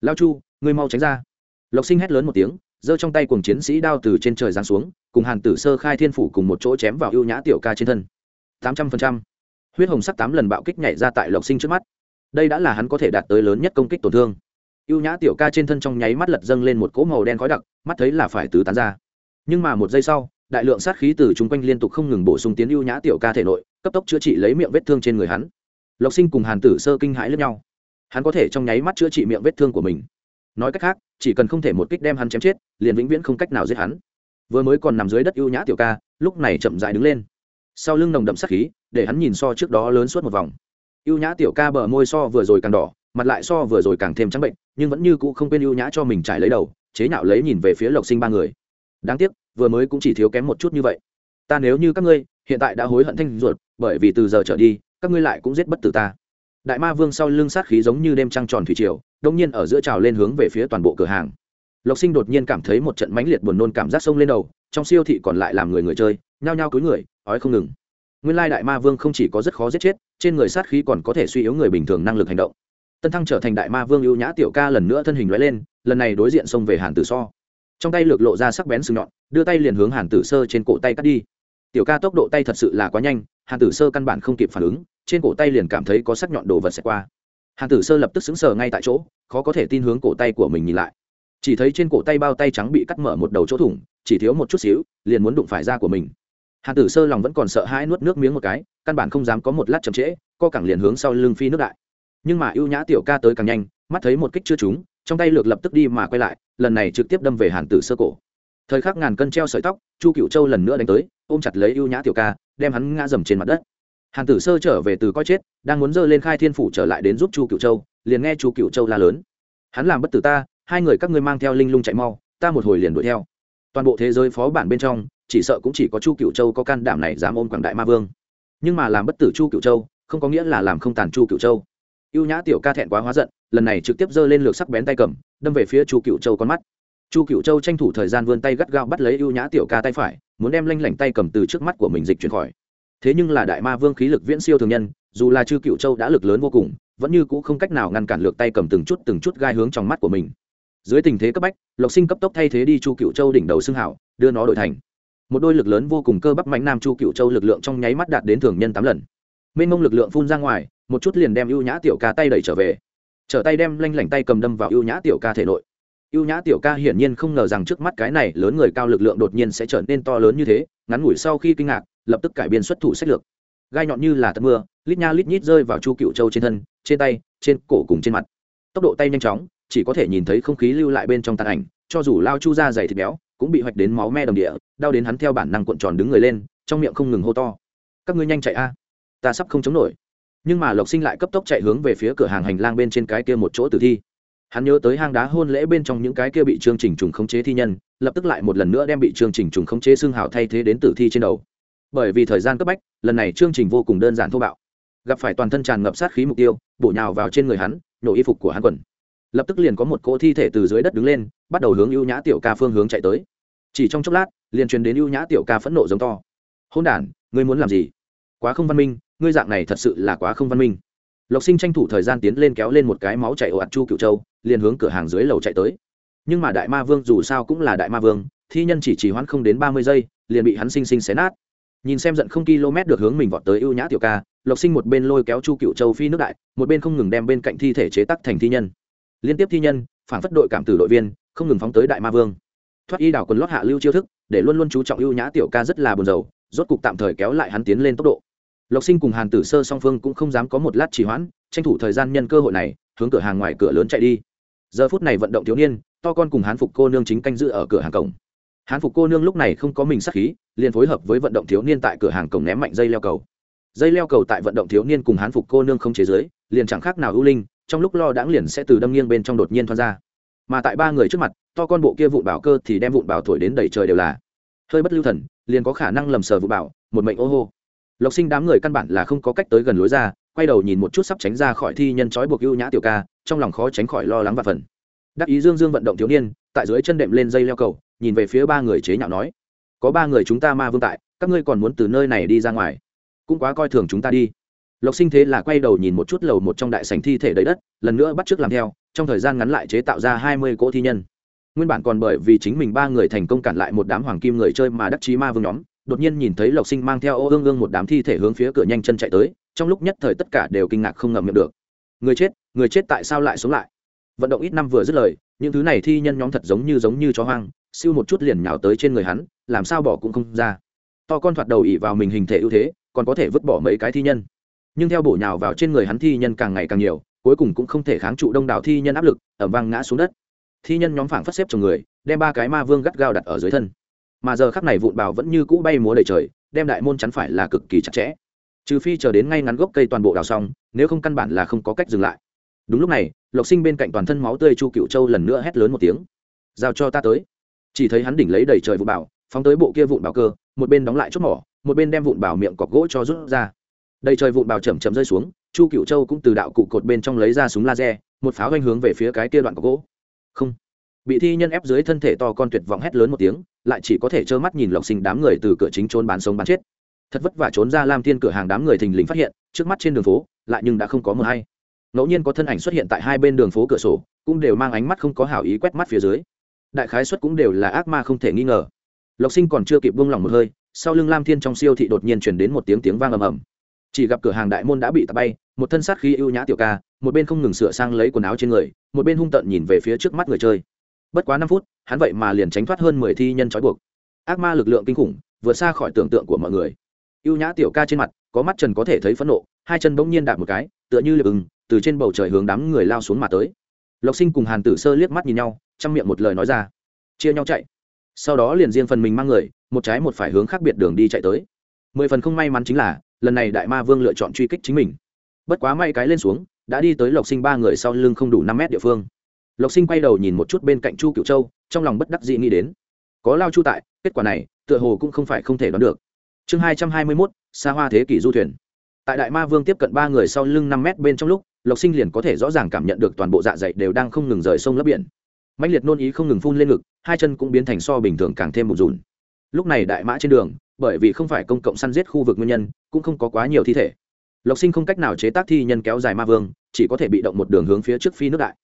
Lao chu, ngươi mau tránh ra. Lộc sinh hét lớn một tiếng, giơ trong tay cùng chiến sĩ đao từ trên trời giáng xuống, cùng hàn tử sơ khai thiên phủ cùng một chỗ chém vào ưu nhã tiểu ca trên thân. Tám trăm phần trăm. Huyết hồng sắc tám lần bạo kích nhảy ra tại lộc sinh trước mắt. Đây đã là hắn có thể đạt tới lớn nhất công kích tổn thương. Ưu nhã tiểu ca trên thân trong nháy mắt lật dâng lên một cỗ màu đen khói đặc, mắt thấy là phải tứ tán ra. Nhưng mà một giây sau đại lượng sát khí từ chung quanh liên tục không ngừng bổ sung tiến ưu nhã tiểu ca thể nội, cấp tốc chữa trị lấy miệng vết thương trên người hắn. Lộc sinh cùng hàn tử sơ kinh hãi lẫn nhau. Hắn có thể trong nháy mắt chữa trị miệng vết thương của mình. Nói cách khác, chỉ cần không thể một kích đem hắn chém chết, liền vĩnh viễn không cách nào giết hắn. Vừa mới còn nằm dưới đất ưu nhã tiểu ca, lúc này chậm dại đứng lên. Sau lưng nồng đậm sắc khí, để hắn nhìn so trước đó lớn suốt một vòng. Ưu nhã tiểu ca bờ môi so vừa rồi càng đỏ, mặt lại so vừa rồi càng thêm trắng bệnh, nhưng vẫn như cũ không quên ưu nhã cho mình trải lấy đầu, chế nhạo lấy nhìn về phía lộc sinh ba người. Đáng tiếc vừa mới cũng chỉ thiếu kém một chút như vậy. Ta nếu như các ngươi, hiện tại đã hối hận thanh ruột, bởi vì từ giờ trở đi, các ngươi lại cũng giết bất tử ta. Đại ma vương sau lưng sát khí giống như đêm trăng tròn thủy triều, đông nhiên ở giữa trào lên hướng về phía toàn bộ cửa hàng. Lộc sinh đột nhiên cảm thấy một trận mãnh liệt buồn nôn cảm giác sông lên đầu, trong siêu thị còn lại làm người người chơi, nhao nhao cúi người, ói không ngừng. Nguyên lai đại ma vương không chỉ có rất khó giết chết, trên người sát khí còn có thể suy yếu người bình thường năng lực hành động. Tân thăng trở thành đại ma vương ưu nhã tiểu ca lần nữa thân hình lóe lên, lần này đối diện xông về hàn tử so trong tay lược lộ ra sắc bén sừng nhọn, đưa tay liền hướng hàn tử sơ trên cổ tay cắt đi. Tiểu ca tốc độ tay thật sự là quá nhanh, hàn tử sơ căn bản không kịp phản ứng, trên cổ tay liền cảm thấy có sắc nhọn đồ vật xẹt qua. Hàn tử sơ lập tức xứng sờ ngay tại chỗ, khó có thể tin hướng cổ tay của mình nhìn lại. Chỉ thấy trên cổ tay bao tay trắng bị cắt mở một đầu chỗ thủng, chỉ thiếu một chút xíu, liền muốn đụng phải da của mình. Hàn tử sơ lòng vẫn còn sợ hãi nuốt nước miếng một cái, căn bản không dám có một lát chậm trễ, co cẳng liền hướng sau lưng phi nước đại. Nhưng mà ưu nhã tiểu ca tới càng nhanh, mắt thấy một kích chưa trúng trong tay lược lập tức đi mà quay lại, lần này trực tiếp đâm về hàn tử sơ cổ. Thời khắc ngàn cân treo sợi tóc, chu cựu châu lần nữa đánh tới, ôm chặt lấy ưu nhã tiểu ca, đem hắn ngã dầm trên mặt đất. Hàn tử sơ trở về từ coi chết, đang muốn dơ lên khai thiên phủ trở lại đến giúp chu cựu châu, liền nghe chu cựu châu la lớn. Hắn làm bất tử ta, hai người các ngươi mang theo linh lung chạy mau, ta một hồi liền đuổi theo. Toàn bộ thế giới phó bản bên trong, chỉ sợ cũng chỉ có chu cựu châu có can đảm này dám ôm quảng đại ma vương. Nhưng mà làm bất tử chu cựu châu, không có nghĩa là làm không tàn chu cựu châu ưu nhã tiểu ca thẹn quá hóa giận, lần này trực tiếp giơ lên lược sắc bén tay cầm, đâm về phía chu cựu châu con mắt. Chu cựu châu tranh thủ thời gian vươn tay gắt gao bắt lấy ưu nhã tiểu ca tay phải, muốn đem lanh lảnh tay cầm từ trước mắt của mình dịch chuyển khỏi. Thế nhưng là đại ma vương khí lực viễn siêu thường nhân, dù là chư cựu châu đã lực lớn vô cùng, vẫn như cũ không cách nào ngăn cản lược tay cầm từng chút từng chút gai hướng trong mắt của mình. Dưới tình thế cấp bách, lộc sinh cấp tốc thay thế đi chu cựu châu đỉnh đầu xưng hảo, đưa nó đổi thành. Một đôi lực lớn vô cùng cơ bắp mạnh nam chu cựu châu lực lượng trong nháy mắt đạt đến thường nhân tám lần. Mênh mông lực lượng phun ra ngoài một chút liền đem ưu nhã tiểu ca tay đẩy trở về. Trở tay đem lanh lảnh tay cầm đâm vào ưu nhã tiểu ca thể nội. Ưu nhã tiểu ca hiển nhiên không ngờ rằng trước mắt cái này lớn người cao lực lượng đột nhiên sẽ trở nên to lớn như thế, ngắn ngủi sau khi kinh ngạc, lập tức cải biên xuất thủ sách lược. Gai nhọn như là tận mưa, lít nha lít nhít rơi vào chu cựu châu trên thân, trên tay, trên cổ cùng trên mặt. Tốc độ tay nhanh chóng, chỉ có thể nhìn thấy không khí lưu lại bên trong tàn ảnh, cho dù lao chu ra dày thịt béo, cũng bị hoạch đến máu me đồng địa, đau đến hắn theo bản năng cuộn tròn đứng người lên, trong miệng không ngừng hô to. Các ngươi nhanh chạy a, ta sắp không chống nổi nhưng mà lộc sinh lại cấp tốc chạy hướng về phía cửa hàng hành lang bên trên cái kia một chỗ tử thi. Hắn nhớ tới hang đá hôn lễ bên trong những cái kia bị chương trình trùng khống chế thi nhân, lập tức lại một lần nữa đem bị chương trình trùng khống chế xương hào thay thế đến tử thi trên đầu. Bởi vì thời gian cấp bách, lần này chương trình vô cùng đơn giản thô bạo. Gặp phải toàn thân tràn ngập sát khí mục tiêu, bổ nhào vào trên người hắn, nổ y phục của hắn quần. Lập tức liền có một cỗ thi thể từ dưới đất đứng lên, bắt đầu hướng ưu nhã tiểu ca phương hướng chạy tới. Chỉ trong chốc lát, liền truyền đến ưu nhã tiểu ca phẫn nộ giống to. Hôn đ ngươi muốn làm gì? Quá không văn minh ngươi dạng này thật sự là quá không văn minh. Lộc sinh tranh thủ thời gian tiến lên kéo lên một cái máu chạy ồ ạt chu cựu châu, liền hướng cửa hàng dưới lầu chạy tới. Nhưng mà đại ma vương dù sao cũng là đại ma vương, thi nhân chỉ chỉ hoãn không đến ba mươi giây, liền bị hắn sinh sinh xé nát. Nhìn xem giận không km được hướng mình vọt tới ưu nhã tiểu ca, lộc sinh một bên lôi kéo chu cựu châu phi nước đại, một bên không ngừng đem bên cạnh thi thể chế tắc thành thi nhân. Liên tiếp thi nhân, phản phất đội cảm tử đội viên, không ngừng phóng tới đại ma vương. Thoát y đảo quần lót hạ lưu chiêu thức, để luôn luôn chú trọng ưu nhã tiểu ca rất là buồn rầu, rốt cục tạm thời kéo lại hắn tiến lên tốc độ lộc sinh cùng hàn tử sơ song phương cũng không dám có một lát trì hoãn, tranh thủ thời gian nhân cơ hội này, hướng cửa hàng ngoài cửa lớn chạy đi. Giờ phút này vận động thiếu niên, to con cùng hán phục cô nương chính canh giữ ở cửa hàng cổng. Hán phục cô nương lúc này không có mình sắc khí, liền phối hợp với vận động thiếu niên tại cửa hàng cổng ném mạnh dây leo cầu. Dây leo cầu tại vận động thiếu niên cùng hán phục cô nương không chế giới, liền chẳng khác nào ưu linh, trong lúc lo đáng liền sẽ từ đâm nghiêng bên trong đột nhiên thoát ra. Mà tại ba người trước mặt, to con bộ kia vụn bảo cơ thì đem vụn bảo thổi đến đầy trời đều là. Hơi bất lưu thần, liền có khả năng lầm sờ vụn bảo, một mệnh ô hô lộc sinh đám người căn bản là không có cách tới gần lối ra, quay đầu nhìn một chút sắp tránh ra khỏi thi nhân trói buộc ưu nhã tiểu ca, trong lòng khó tránh khỏi lo lắng và phần đắc ý dương dương vận động thiếu niên, tại dưới chân đệm lên dây leo cầu, nhìn về phía ba người chế nhạo nói, có ba người chúng ta ma vương tại, các ngươi còn muốn từ nơi này đi ra ngoài? Cũng quá coi thường chúng ta đi. Lộc sinh thế là quay đầu nhìn một chút lầu một trong đại sành thi thể đầy đất, lần nữa bắt t r ư ớ c làm theo, trong thời gian ngắn lại chế tạo ra hai mươi cỗ thi nhân. Nguyên bản còn bởi vì chính mình ba người thành công cản lại một đám hoàng kim người chơi mà đắc chí ma vương nhóm đột nhiên nhìn thấy lộc sinh mang theo ô ương ương một đám thi thể hướng phía cửa nhanh chân chạy tới, trong lúc nhất thời tất cả đều kinh ngạc không ngậm miệng được. Người chết người chết tại sao lại sống lại? Vận động ít năm vừa dứt lời, những thứ này thi nhân nhóm thật giống như giống như chó hoang, siêu một chút liền nhào tới trên người hắn, làm sao bỏ cũng không ra. To con thoạt đầu ỉ vào mình hình thể ưu thế, còn có thể vứt bỏ mấy cái thi nhân. Nhưng theo bổ nhào vào trên người hắn thi nhân càng ngày càng nhiều, cuối cùng cũng không thể kháng trụ đông đảo thi nhân áp lực ẩm vang ngã xuống đất. Thi nhân nhóm phảng phất xếp chồng người, đem ba cái ma vương gắt gao đặt ở dưới thân mà giờ khắc này vụn bào vẫn như cũ bay múa đầy trời, đem đại môn chắn phải là cực kỳ chặt chẽ. Trừ phi chờ đến ngay ngắn gốc cây toàn bộ đào xong, nếu không căn bản là không có cách dừng lại. Đúng lúc này, lộc sinh bên cạnh toàn thân máu tươi chu cựu châu lần nữa hét lớn một tiếng. Giao cho ta tới. Chỉ thấy hắn đỉnh lấy đầy trời vụn bảo phóng tới bộ kia vụn bảo cơ, một bên đóng lại chốt mỏ, một bên đem vụn bảo miệng cọc gỗ cho rút ra. Đầy trời vụn bảo chầm chầm rơi xuống, chu cựu châu cũng từ đạo cụ cột bên trong lấy ra súng laser, một pháo ganh hướng về phía cái kia đoạn cọc gỗ. Không. Bị thi nhân ép dưới thân thể to con tuyệt vọng hét lớn một tiếng lại chỉ có thể trơ mắt nhìn lộc sinh đám người từ cửa chính trốn bán sống bán chết. Thật vất vả trốn ra lam thiên cửa hàng đám người thình lình phát hiện, trước mắt trên đường phố, lại nhưng đã không có mờ hay. Ngẫu nhiên có thân ảnh xuất hiện tại hai bên đường phố cửa sổ, cũng đều mang ánh mắt không có hảo ý quét mắt phía dưới. Đại khái xuất cũng đều là ác ma không thể nghi ngờ. Lộc sinh còn chưa kịp buông lỏng một hơi, sau lưng lam thiên trong siêu thị đột nhiên chuyển đến một tiếng tiếng vang ầm ầm. Chỉ gặp cửa hàng đại môn đã bị tạt bay, một thân sát khí ưu nhã tiểu ca, một bên không ngừng sửa sang lấy quần áo trên người, một bên hung tận nhìn về phía trước mắt người chơi bất quá năm phút, hắn vậy mà liền tránh thoát hơn mười thi nhân trói buộc. Ác ma lực lượng kinh khủng, vượt xa khỏi tưởng tượng của mọi người. Ưu nhã tiểu ca trên mặt, có mắt trần có thể thấy phẫn nộ, hai chân bỗng nhiên đạp một cái, tựa như liệp ưng, từ trên bầu trời hướng đám người lao xuống mà tới. Lộc sinh cùng hàn tử sơ liếc mắt nhìn nhau chăm miệng một lời nói ra. Chia nhau chạy. Sau đó liền riêng phần mình mang người, một trái một phải hướng khác biệt đường đi chạy tới. Mười phần không may mắn chính là, lần này đại ma vương lựa chọn truy kích chính mình. Bất quá may cái lên xuống, đã đi tới lộc sinh ba người sau lưng không đủ năm mét địa phương lộc sinh quay đầu nhìn một chút bên cạnh chu cựu châu, trong lòng bất đắc dị nghĩ đến. Có lao chu tại, kết quả này, tựa hồ cũng không phải không thể đoán được. Chương hai trăm hai mươi mốt xa hoa thế kỷ du thuyền. Tại đại ma vương tiếp cận ba người sau lưng năm mét bên trong lúc, lộc sinh liền có thể rõ ràng cảm nhận được toàn bộ dạ dày đều đang không ngừng rời sông lấp biển. Mạnh liệt nôn ý không ngừng phun lên ngực, hai chân cũng biến thành so bình thường càng thêm một dùn. Lúc này đại mã trên đường, bởi vì không phải công cộng săn giết khu vực nguyên nhân, cũng không có quá nhiều thi thể. Lộc sinh không cách nào chế tác thi nhân kéo dài ma vương, chỉ có thể bị động một đường hướng phía trước phi nước đại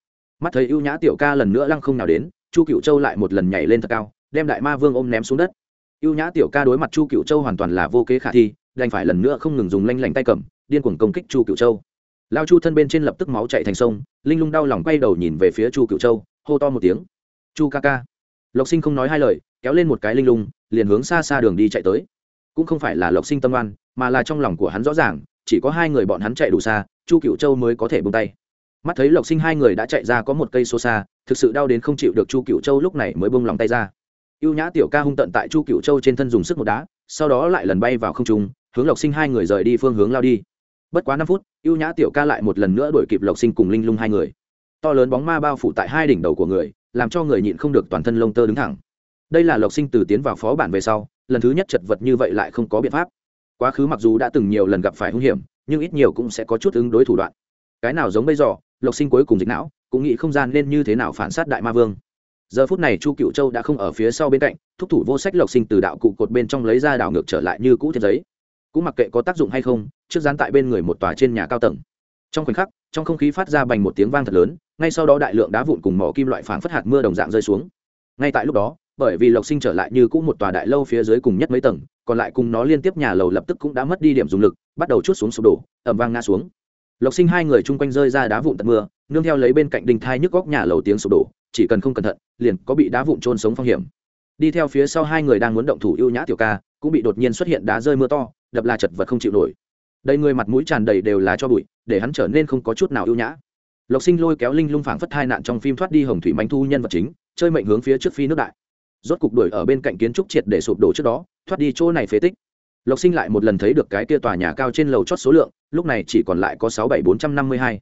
mắt thấy ưu nhã tiểu ca lần nữa lăng không nào đến, chu cựu châu lại một lần nhảy lên thật cao, đem đại ma vương ôm ném xuống đất. Ưu nhã tiểu ca đối mặt chu cựu châu hoàn toàn là vô kế khả thi, đành phải lần nữa không ngừng dùng lanh lảnh tay cầm, điên cuồng công kích chu cựu châu. Lao chu thân bên trên lập tức máu chạy thành sông, linh lung đau lòng quay đầu nhìn về phía chu cựu châu, hô to một tiếng. Chu ca ca. Lộc sinh không nói hai lời, kéo lên một cái linh lung, liền hướng xa xa đường đi chạy tới. Cũng không phải là lộc sinh tâm oan, mà là trong lòng của hắn rõ ràng, chỉ có hai người bọn hắn chạy đủ xa, chu cựu châu mới có thể bung tay mắt thấy lộc sinh hai người đã chạy ra có một cây số xa, thực sự đau đến không chịu được chu cựu châu lúc này mới bung lòng tay ra. Y ê u nhã tiểu ca hung tận tại chu cựu châu trên thân dùng sức một đá, sau đó lại lần bay vào không trung, hướng lộc sinh hai người rời đi phương hướng lao đi. Bất quá năm phút y ê u nhã tiểu ca lại một lần nữa đuổi kịp lộc sinh cùng linh lung hai người. To lớn bóng ma bao phủ tại hai đỉnh đầu của người, làm cho người nhịn không được toàn thân lông tơ đứng thẳng. Đây là lộc sinh từ tiến vào phó bản về sau, lần thứ nhất chật vật như vậy lại không có biện pháp. Quá khứ mặc dù đã từng nhiều lần gặp phải hung hiểm, nhưng ít nhiều cũng sẽ có chút ứng đối thủ đoạn cái nào giống bây giờ, lộc sinh cuối cùng dịch não, cũng nghĩ không gian nên như thế nào phản sát đại ma vương. Giờ phút này chu cựu châu đã không ở phía sau bên cạnh, thúc thủ vô sách lộc sinh từ đạo cụ cột bên trong lấy ra đảo ngược trở lại như cũ thế giấy. Cũng mặc kệ có tác dụng hay không, trước dán tại bên người một tòa trên nhà cao tầng. Trong khoảnh khắc, trong không khí phát ra bành một tiếng vang thật lớn, ngay sau đó đại lượng đá vụn cùng mỏ kim loại phảng phất hạt mưa đồng dạng rơi xuống. Ngay tại lúc đó, bởi vì lộc sinh trở lại như cũ một tòa đại lâu phía dưới cùng nhất mấy tầng, còn lại cùng nó liên tiếp nhà lầu lập tức cũng đã mất đi điểm dùng lực, bắt đầu chút xuống sụp đổ ẩm vang ngã xuống lộc sinh hai người chung quanh rơi ra đá vụn tận mưa, nương theo lấy bên cạnh đình thai nhức góc nhà lầu tiếng sụp đổ, chỉ cần không cẩn thận, liền có bị đá vụn trôn sống phong hiểm. Đi theo phía sau hai người đang muốn động thủ ưu nhã tiểu ca, cũng bị đột nhiên xuất hiện đá rơi mưa to, đập là chật vật không chịu nổi. Đầy người mặt mũi tràn đầy đều là cho bụi, để hắn trở nên không có chút nào ưu nhã. Lộc sinh lôi kéo linh lung phảng phất hai nạn trong phim thoát đi hồng thủy manh thu nhân vật chính, chơi mệnh hướng phía trước phi nước đại. Rốt cục đuổi ở bên cạnh kiến trúc triệt để sụp đổ trước đó, thoát đi chỗ này phế tích. Lộc sinh lại một lần thấy được cái kia tòa nhà cao trên lầu chót số lượng lúc này chỉ còn lại có sáu bảy bốn trăm năm mươi hai.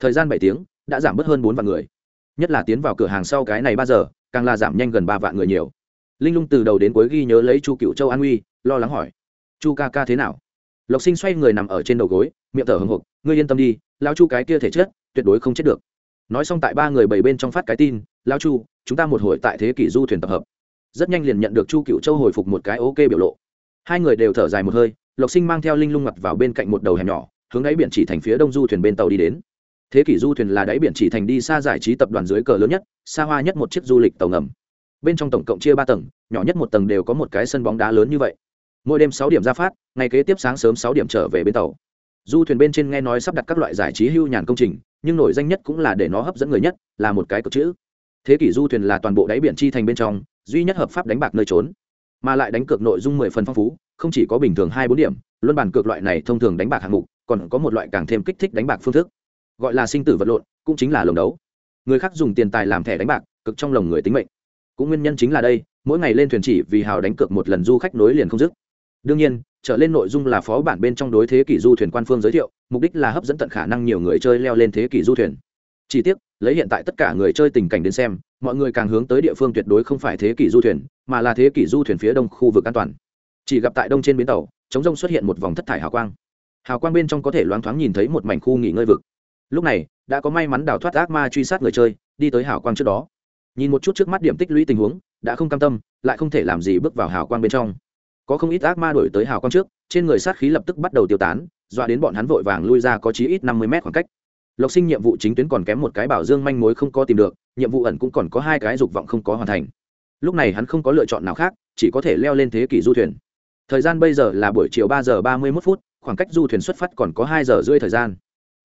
Thời gian bảy tiếng, đã giảm bớt hơn bốn vạn người. Nhất là tiến vào cửa hàng sau cái này ba giờ, càng là giảm nhanh gần ba vạn người nhiều. Linh lung từ đầu đến cuối ghi nhớ lấy chu cựu châu an uy lo lắng hỏi, chu ca ca thế nào? Lộc sinh xoay người nằm ở trên đầu gối, miệng thở hồng hộc ngươi yên tâm đi lao chu cái kia thể chết tuyệt đối không chết được. Nói xong tại ba người bảy bên trong phát cái tin lao chu, chúng ta một hồi tại thế kỷ du thuyền tập hợp. Rất nhanh liền nhận được chu cựu châu hồi phục một cái ok biểu lộ. Hai người đều thở dài một hơi, lộc sinh mang theo linh lung ngặt vào bên cạnh một đầu hẻm nhỏ hướng đáy biển chỉ thành phía đông du thuyền bên tàu đi đến. Thế kỷ du thuyền là đáy biển chỉ thành đi xa giải trí tập đoàn dưới cờ lớn nhất, xa hoa nhất một chiếc du lịch tàu ngầm. Bên trong tổng cộng chia ba tầng, nhỏ nhất một tầng đều có một cái sân bóng đá lớn như vậy. Mỗi đêm sáu điểm ra phát, ngày kế tiếp sáng sớm sáu điểm trở về bên tàu. Du thuyền bên trên nghe nói sắp đặt các loại giải trí hưu nhàn công trình, nhưng nổi danh nhất cũng là để nó hấp dẫn người nhất, là một cái cực chữ. Thế kỷ du thuyền là toàn bộ đáy biển chi thành bên trong, duy nhất hợp pháp đánh bạc nơi trốn. Mà lại đánh cược nội dung mười phần phong phú, không chỉ có bình thường hai bốn điểm, luân bàn cược loại này thông thường đánh bạc hạng mục còn có một loại càng thêm kích thích đánh bạc phương thức, gọi là sinh tử vật lộn, cũng chính là lồng đấu. Người khác dùng tiền tài làm thẻ đánh bạc, cực trong lồng người tính mệnh. Cũng nguyên nhân chính là đây, mỗi ngày lên thuyền chỉ vì hào đánh cược một lần du khách nối liền không dứt. Đương nhiên, trở lên nội dung là phó bản bên trong đối thế kỷ du thuyền quan phương giới thiệu, mục đích là hấp dẫn tận khả năng nhiều người chơi leo lên thế kỷ du thuyền. Chi tiết lấy hiện tại tất cả người chơi tình cảnh đến xem, mọi người càng hướng tới địa phương tuyệt đối không phải thế kỷ du thuyền, mà là thế kỷ du thuyền phía đông khu vực an toàn. Chỉ gặp tại đông trên bến tàu chống rông xuất hiện một vòng thất thải hào quang hào quang bên trong có thể loáng thoáng nhìn thấy một mảnh khu nghỉ ngơi vực. Lúc này, đã có may mắn đào thoát ác ma truy sát người chơi, đi tới hào quang trước đó. Nhìn một chút trước mắt điểm tích lũy tình huống, đã không cam tâm, lại không thể làm gì bước vào hào quang bên trong. Có không ít ác ma đổi tới hào quang trước, trên người sát khí lập tức bắt đầu tiêu tán, dọa đến bọn hắn vội vàng lui ra có chí ít năm mươi mét khoảng cách. Lộc sinh nhiệm vụ chính tuyến còn kém một cái bảo dương manh mối không có tìm được, nhiệm vụ ẩn cũng còn có hai cái dục vọng không có hoàn thành. Lúc này hắn không có lựa chọn nào khác, chỉ có thể leo lên thế kỷ du thuyền. Thời gian bây giờ là buổi chiều ba giờ ba mươi mốt phút khoảng cách du thuyền xuất phát còn có hai giờ rưỡi thời gian.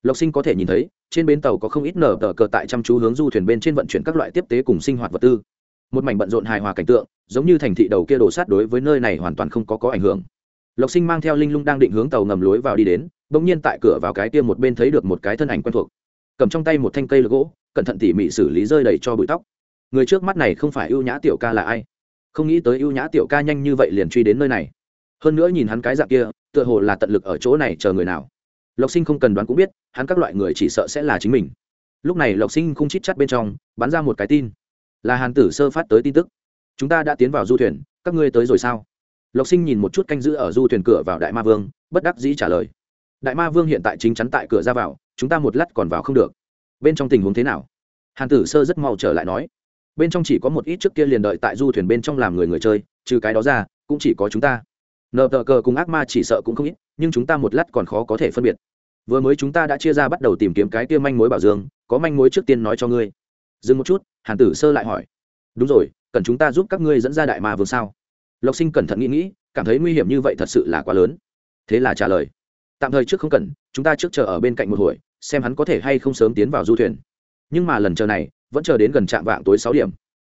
Lộc sinh có thể nhìn thấy, trên bến tàu có không ít nở tờ cờ tại chăm chú hướng du thuyền bên trên vận chuyển các loại tiếp tế cùng sinh hoạt vật tư. Một mảnh bận rộn hài hòa cảnh tượng, giống như thành thị đầu kia đổ sát đối với nơi này hoàn toàn không có có ảnh hưởng. Lộc sinh mang theo linh lung đang định hướng tàu ngầm lối vào đi đến, bỗng nhiên tại cửa vào cái kia một bên thấy được một cái thân ảnh quen thuộc. Cầm trong tay một thanh cây gỗ, cẩn thận tỉ mỉ xử lý rơi đầy cho bụi tóc. Người trước mắt này không phải ưu nhã tiểu ca là ai? Không nghĩ tới ưu nhã tiểu ca nhanh như vậy liền truy đến nơi này. Hơn nữa nhìn hắn cái dạng kia tựa hồ là tận lực ở chỗ này chờ người nào. Lộc sinh không cần đoán cũng biết, hắn các loại người chỉ sợ sẽ là chính mình. Lúc này lộc sinh không chít chắt bên trong, bắn ra một cái tin. Là hàn tử sơ phát tới tin tức. Chúng ta đã tiến vào du thuyền, các ngươi tới rồi sao? Lộc sinh nhìn một chút canh giữ ở du thuyền cửa vào đại ma vương, bất đắc dĩ trả lời. Đại ma vương hiện tại chính chắn tại cửa ra vào, chúng ta một lát còn vào không được. Bên trong tình huống thế nào? Hàn tử sơ rất mau trở lại nói. Bên trong chỉ có một ít trước kia liền đợi tại du thuyền bên trong làm người người chơi, trừ cái đó ra, cũng chỉ có chúng ta nợ tờ cờ cùng ác ma chỉ sợ cũng không ít, nhưng chúng ta một lát còn khó có thể phân biệt. Vừa mới chúng ta đã chia ra bắt đầu tìm kiếm cái kia manh mối bảo dương, có manh mối trước tiên nói cho ngươi. Dừng một chút, hàn tử sơ lại hỏi. Đúng rồi, cần chúng ta giúp các ngươi dẫn ra đại ma vương sao? Lộc sinh cẩn thận nghĩ nghĩ, cảm thấy nguy hiểm như vậy thật sự là quá lớn. Thế là trả lời. Tạm thời trước không cần, chúng ta trước chờ ở bên cạnh một hồi, xem hắn có thể hay không sớm tiến vào du thuyền. Nhưng mà lần chờ này, vẫn chờ đến gần trạm vạng tối sáu điểm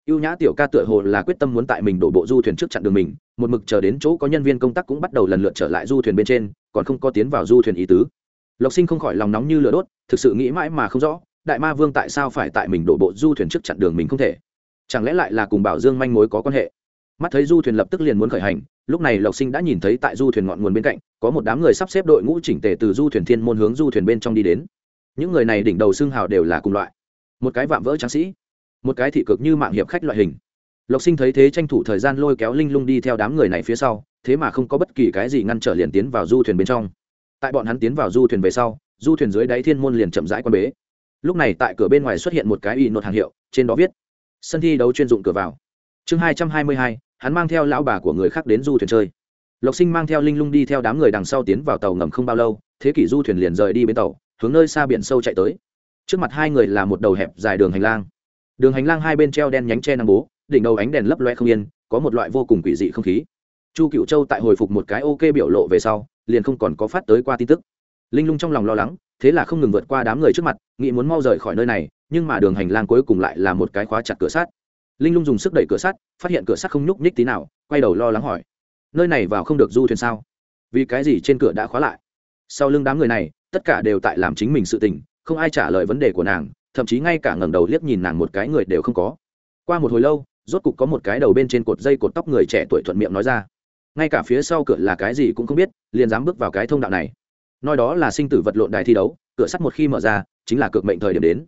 ưu nhã tiểu ca tựa hồ là quyết tâm muốn tại mình đổ bộ du thuyền trước chặn đường mình, một mực chờ đến chỗ có nhân viên công tác cũng bắt đầu lần lượt trở lại du thuyền bên trên, còn không có tiến vào du thuyền ý tứ. Lộc sinh không khỏi lòng nóng như lửa đốt, thực sự nghĩ mãi mà không rõ, đại ma vương tại sao phải tại mình đổ bộ du thuyền trước chặn đường mình không thể? Chẳng lẽ lại là cùng bảo dương manh mối có quan hệ? Mắt thấy du thuyền lập tức liền muốn khởi hành, lúc này lộc sinh đã nhìn thấy tại du thuyền ngọn nguồn bên cạnh, có một đám người sắp xếp đội ngũ chỉnh tề từ du thuyền thiên môn hướng du thuyền bên trong đi đến. Những người này đỉnh đầu xương hào đều là cùng loại. Một cái vạm vỡ tráng sĩ một cái thị cực như mạng hiệp khách loại hình. Lộc sinh thấy thế tranh thủ thời gian lôi kéo linh lung đi theo đám người này phía sau, thế mà không có bất kỳ cái gì ngăn trở liền tiến vào du thuyền bên trong. Tại bọn hắn tiến vào du thuyền về sau, du thuyền dưới đáy thiên môn liền chậm rãi quan bế. Lúc này tại cửa bên ngoài xuất hiện một cái y nột hàng hiệu, trên đó viết, sân thi đấu chuyên dụng cửa vào. Chương hai trăm hai mươi hai, hắn mang theo lão bà của người khác đến du thuyền chơi. Lộc sinh mang theo linh lung đi theo đám người đằng sau tiến vào tàu ngầm không bao lâu, thế kỷ du thuyền liền rời đi bên tàu, hướng nơi xa biển sâu chạy tới. Trước mặt hai người là một đầu hẹp dài đường hành lang đường hành lang hai bên treo đen nhánh tre nằm bố, đỉnh đầu ánh đèn lấp loe không yên, có một loại vô cùng quỷ dị không khí. Chu cựu châu tại hồi phục một cái ok biểu lộ về sau, liền không còn có phát tới qua tin tức. Linh lung trong lòng lo lắng, thế là không ngừng vượt qua đám người trước mặt, nghĩ muốn mau rời khỏi nơi này, nhưng mà đường hành lang cuối cùng lại là một cái khóa chặt cửa sắt. Linh lung dùng sức đẩy cửa sắt, phát hiện cửa sắt không nhúc nhích tí nào, quay đầu lo lắng hỏi, nơi này vào không được du thuyền sao? Vì cái gì trên cửa đã khóa lại? Sau lưng đám người này, tất cả đều tại làm chính mình sự tình, không ai trả lời vấn đề của nàng thậm chí ngay cả ngẩng đầu liếc nhìn nàng một cái người đều không có. Qua một hồi lâu, rốt cục có một cái đầu bên trên cột dây cột tóc người trẻ tuổi thuận miệng nói ra. Ngay cả phía sau cửa là cái gì cũng không biết, liền dám bước vào cái thông đạo này. Nói đó là sinh tử vật lộn đài thi đấu, cửa sắt một khi mở ra, chính là cược mệnh thời điểm đến.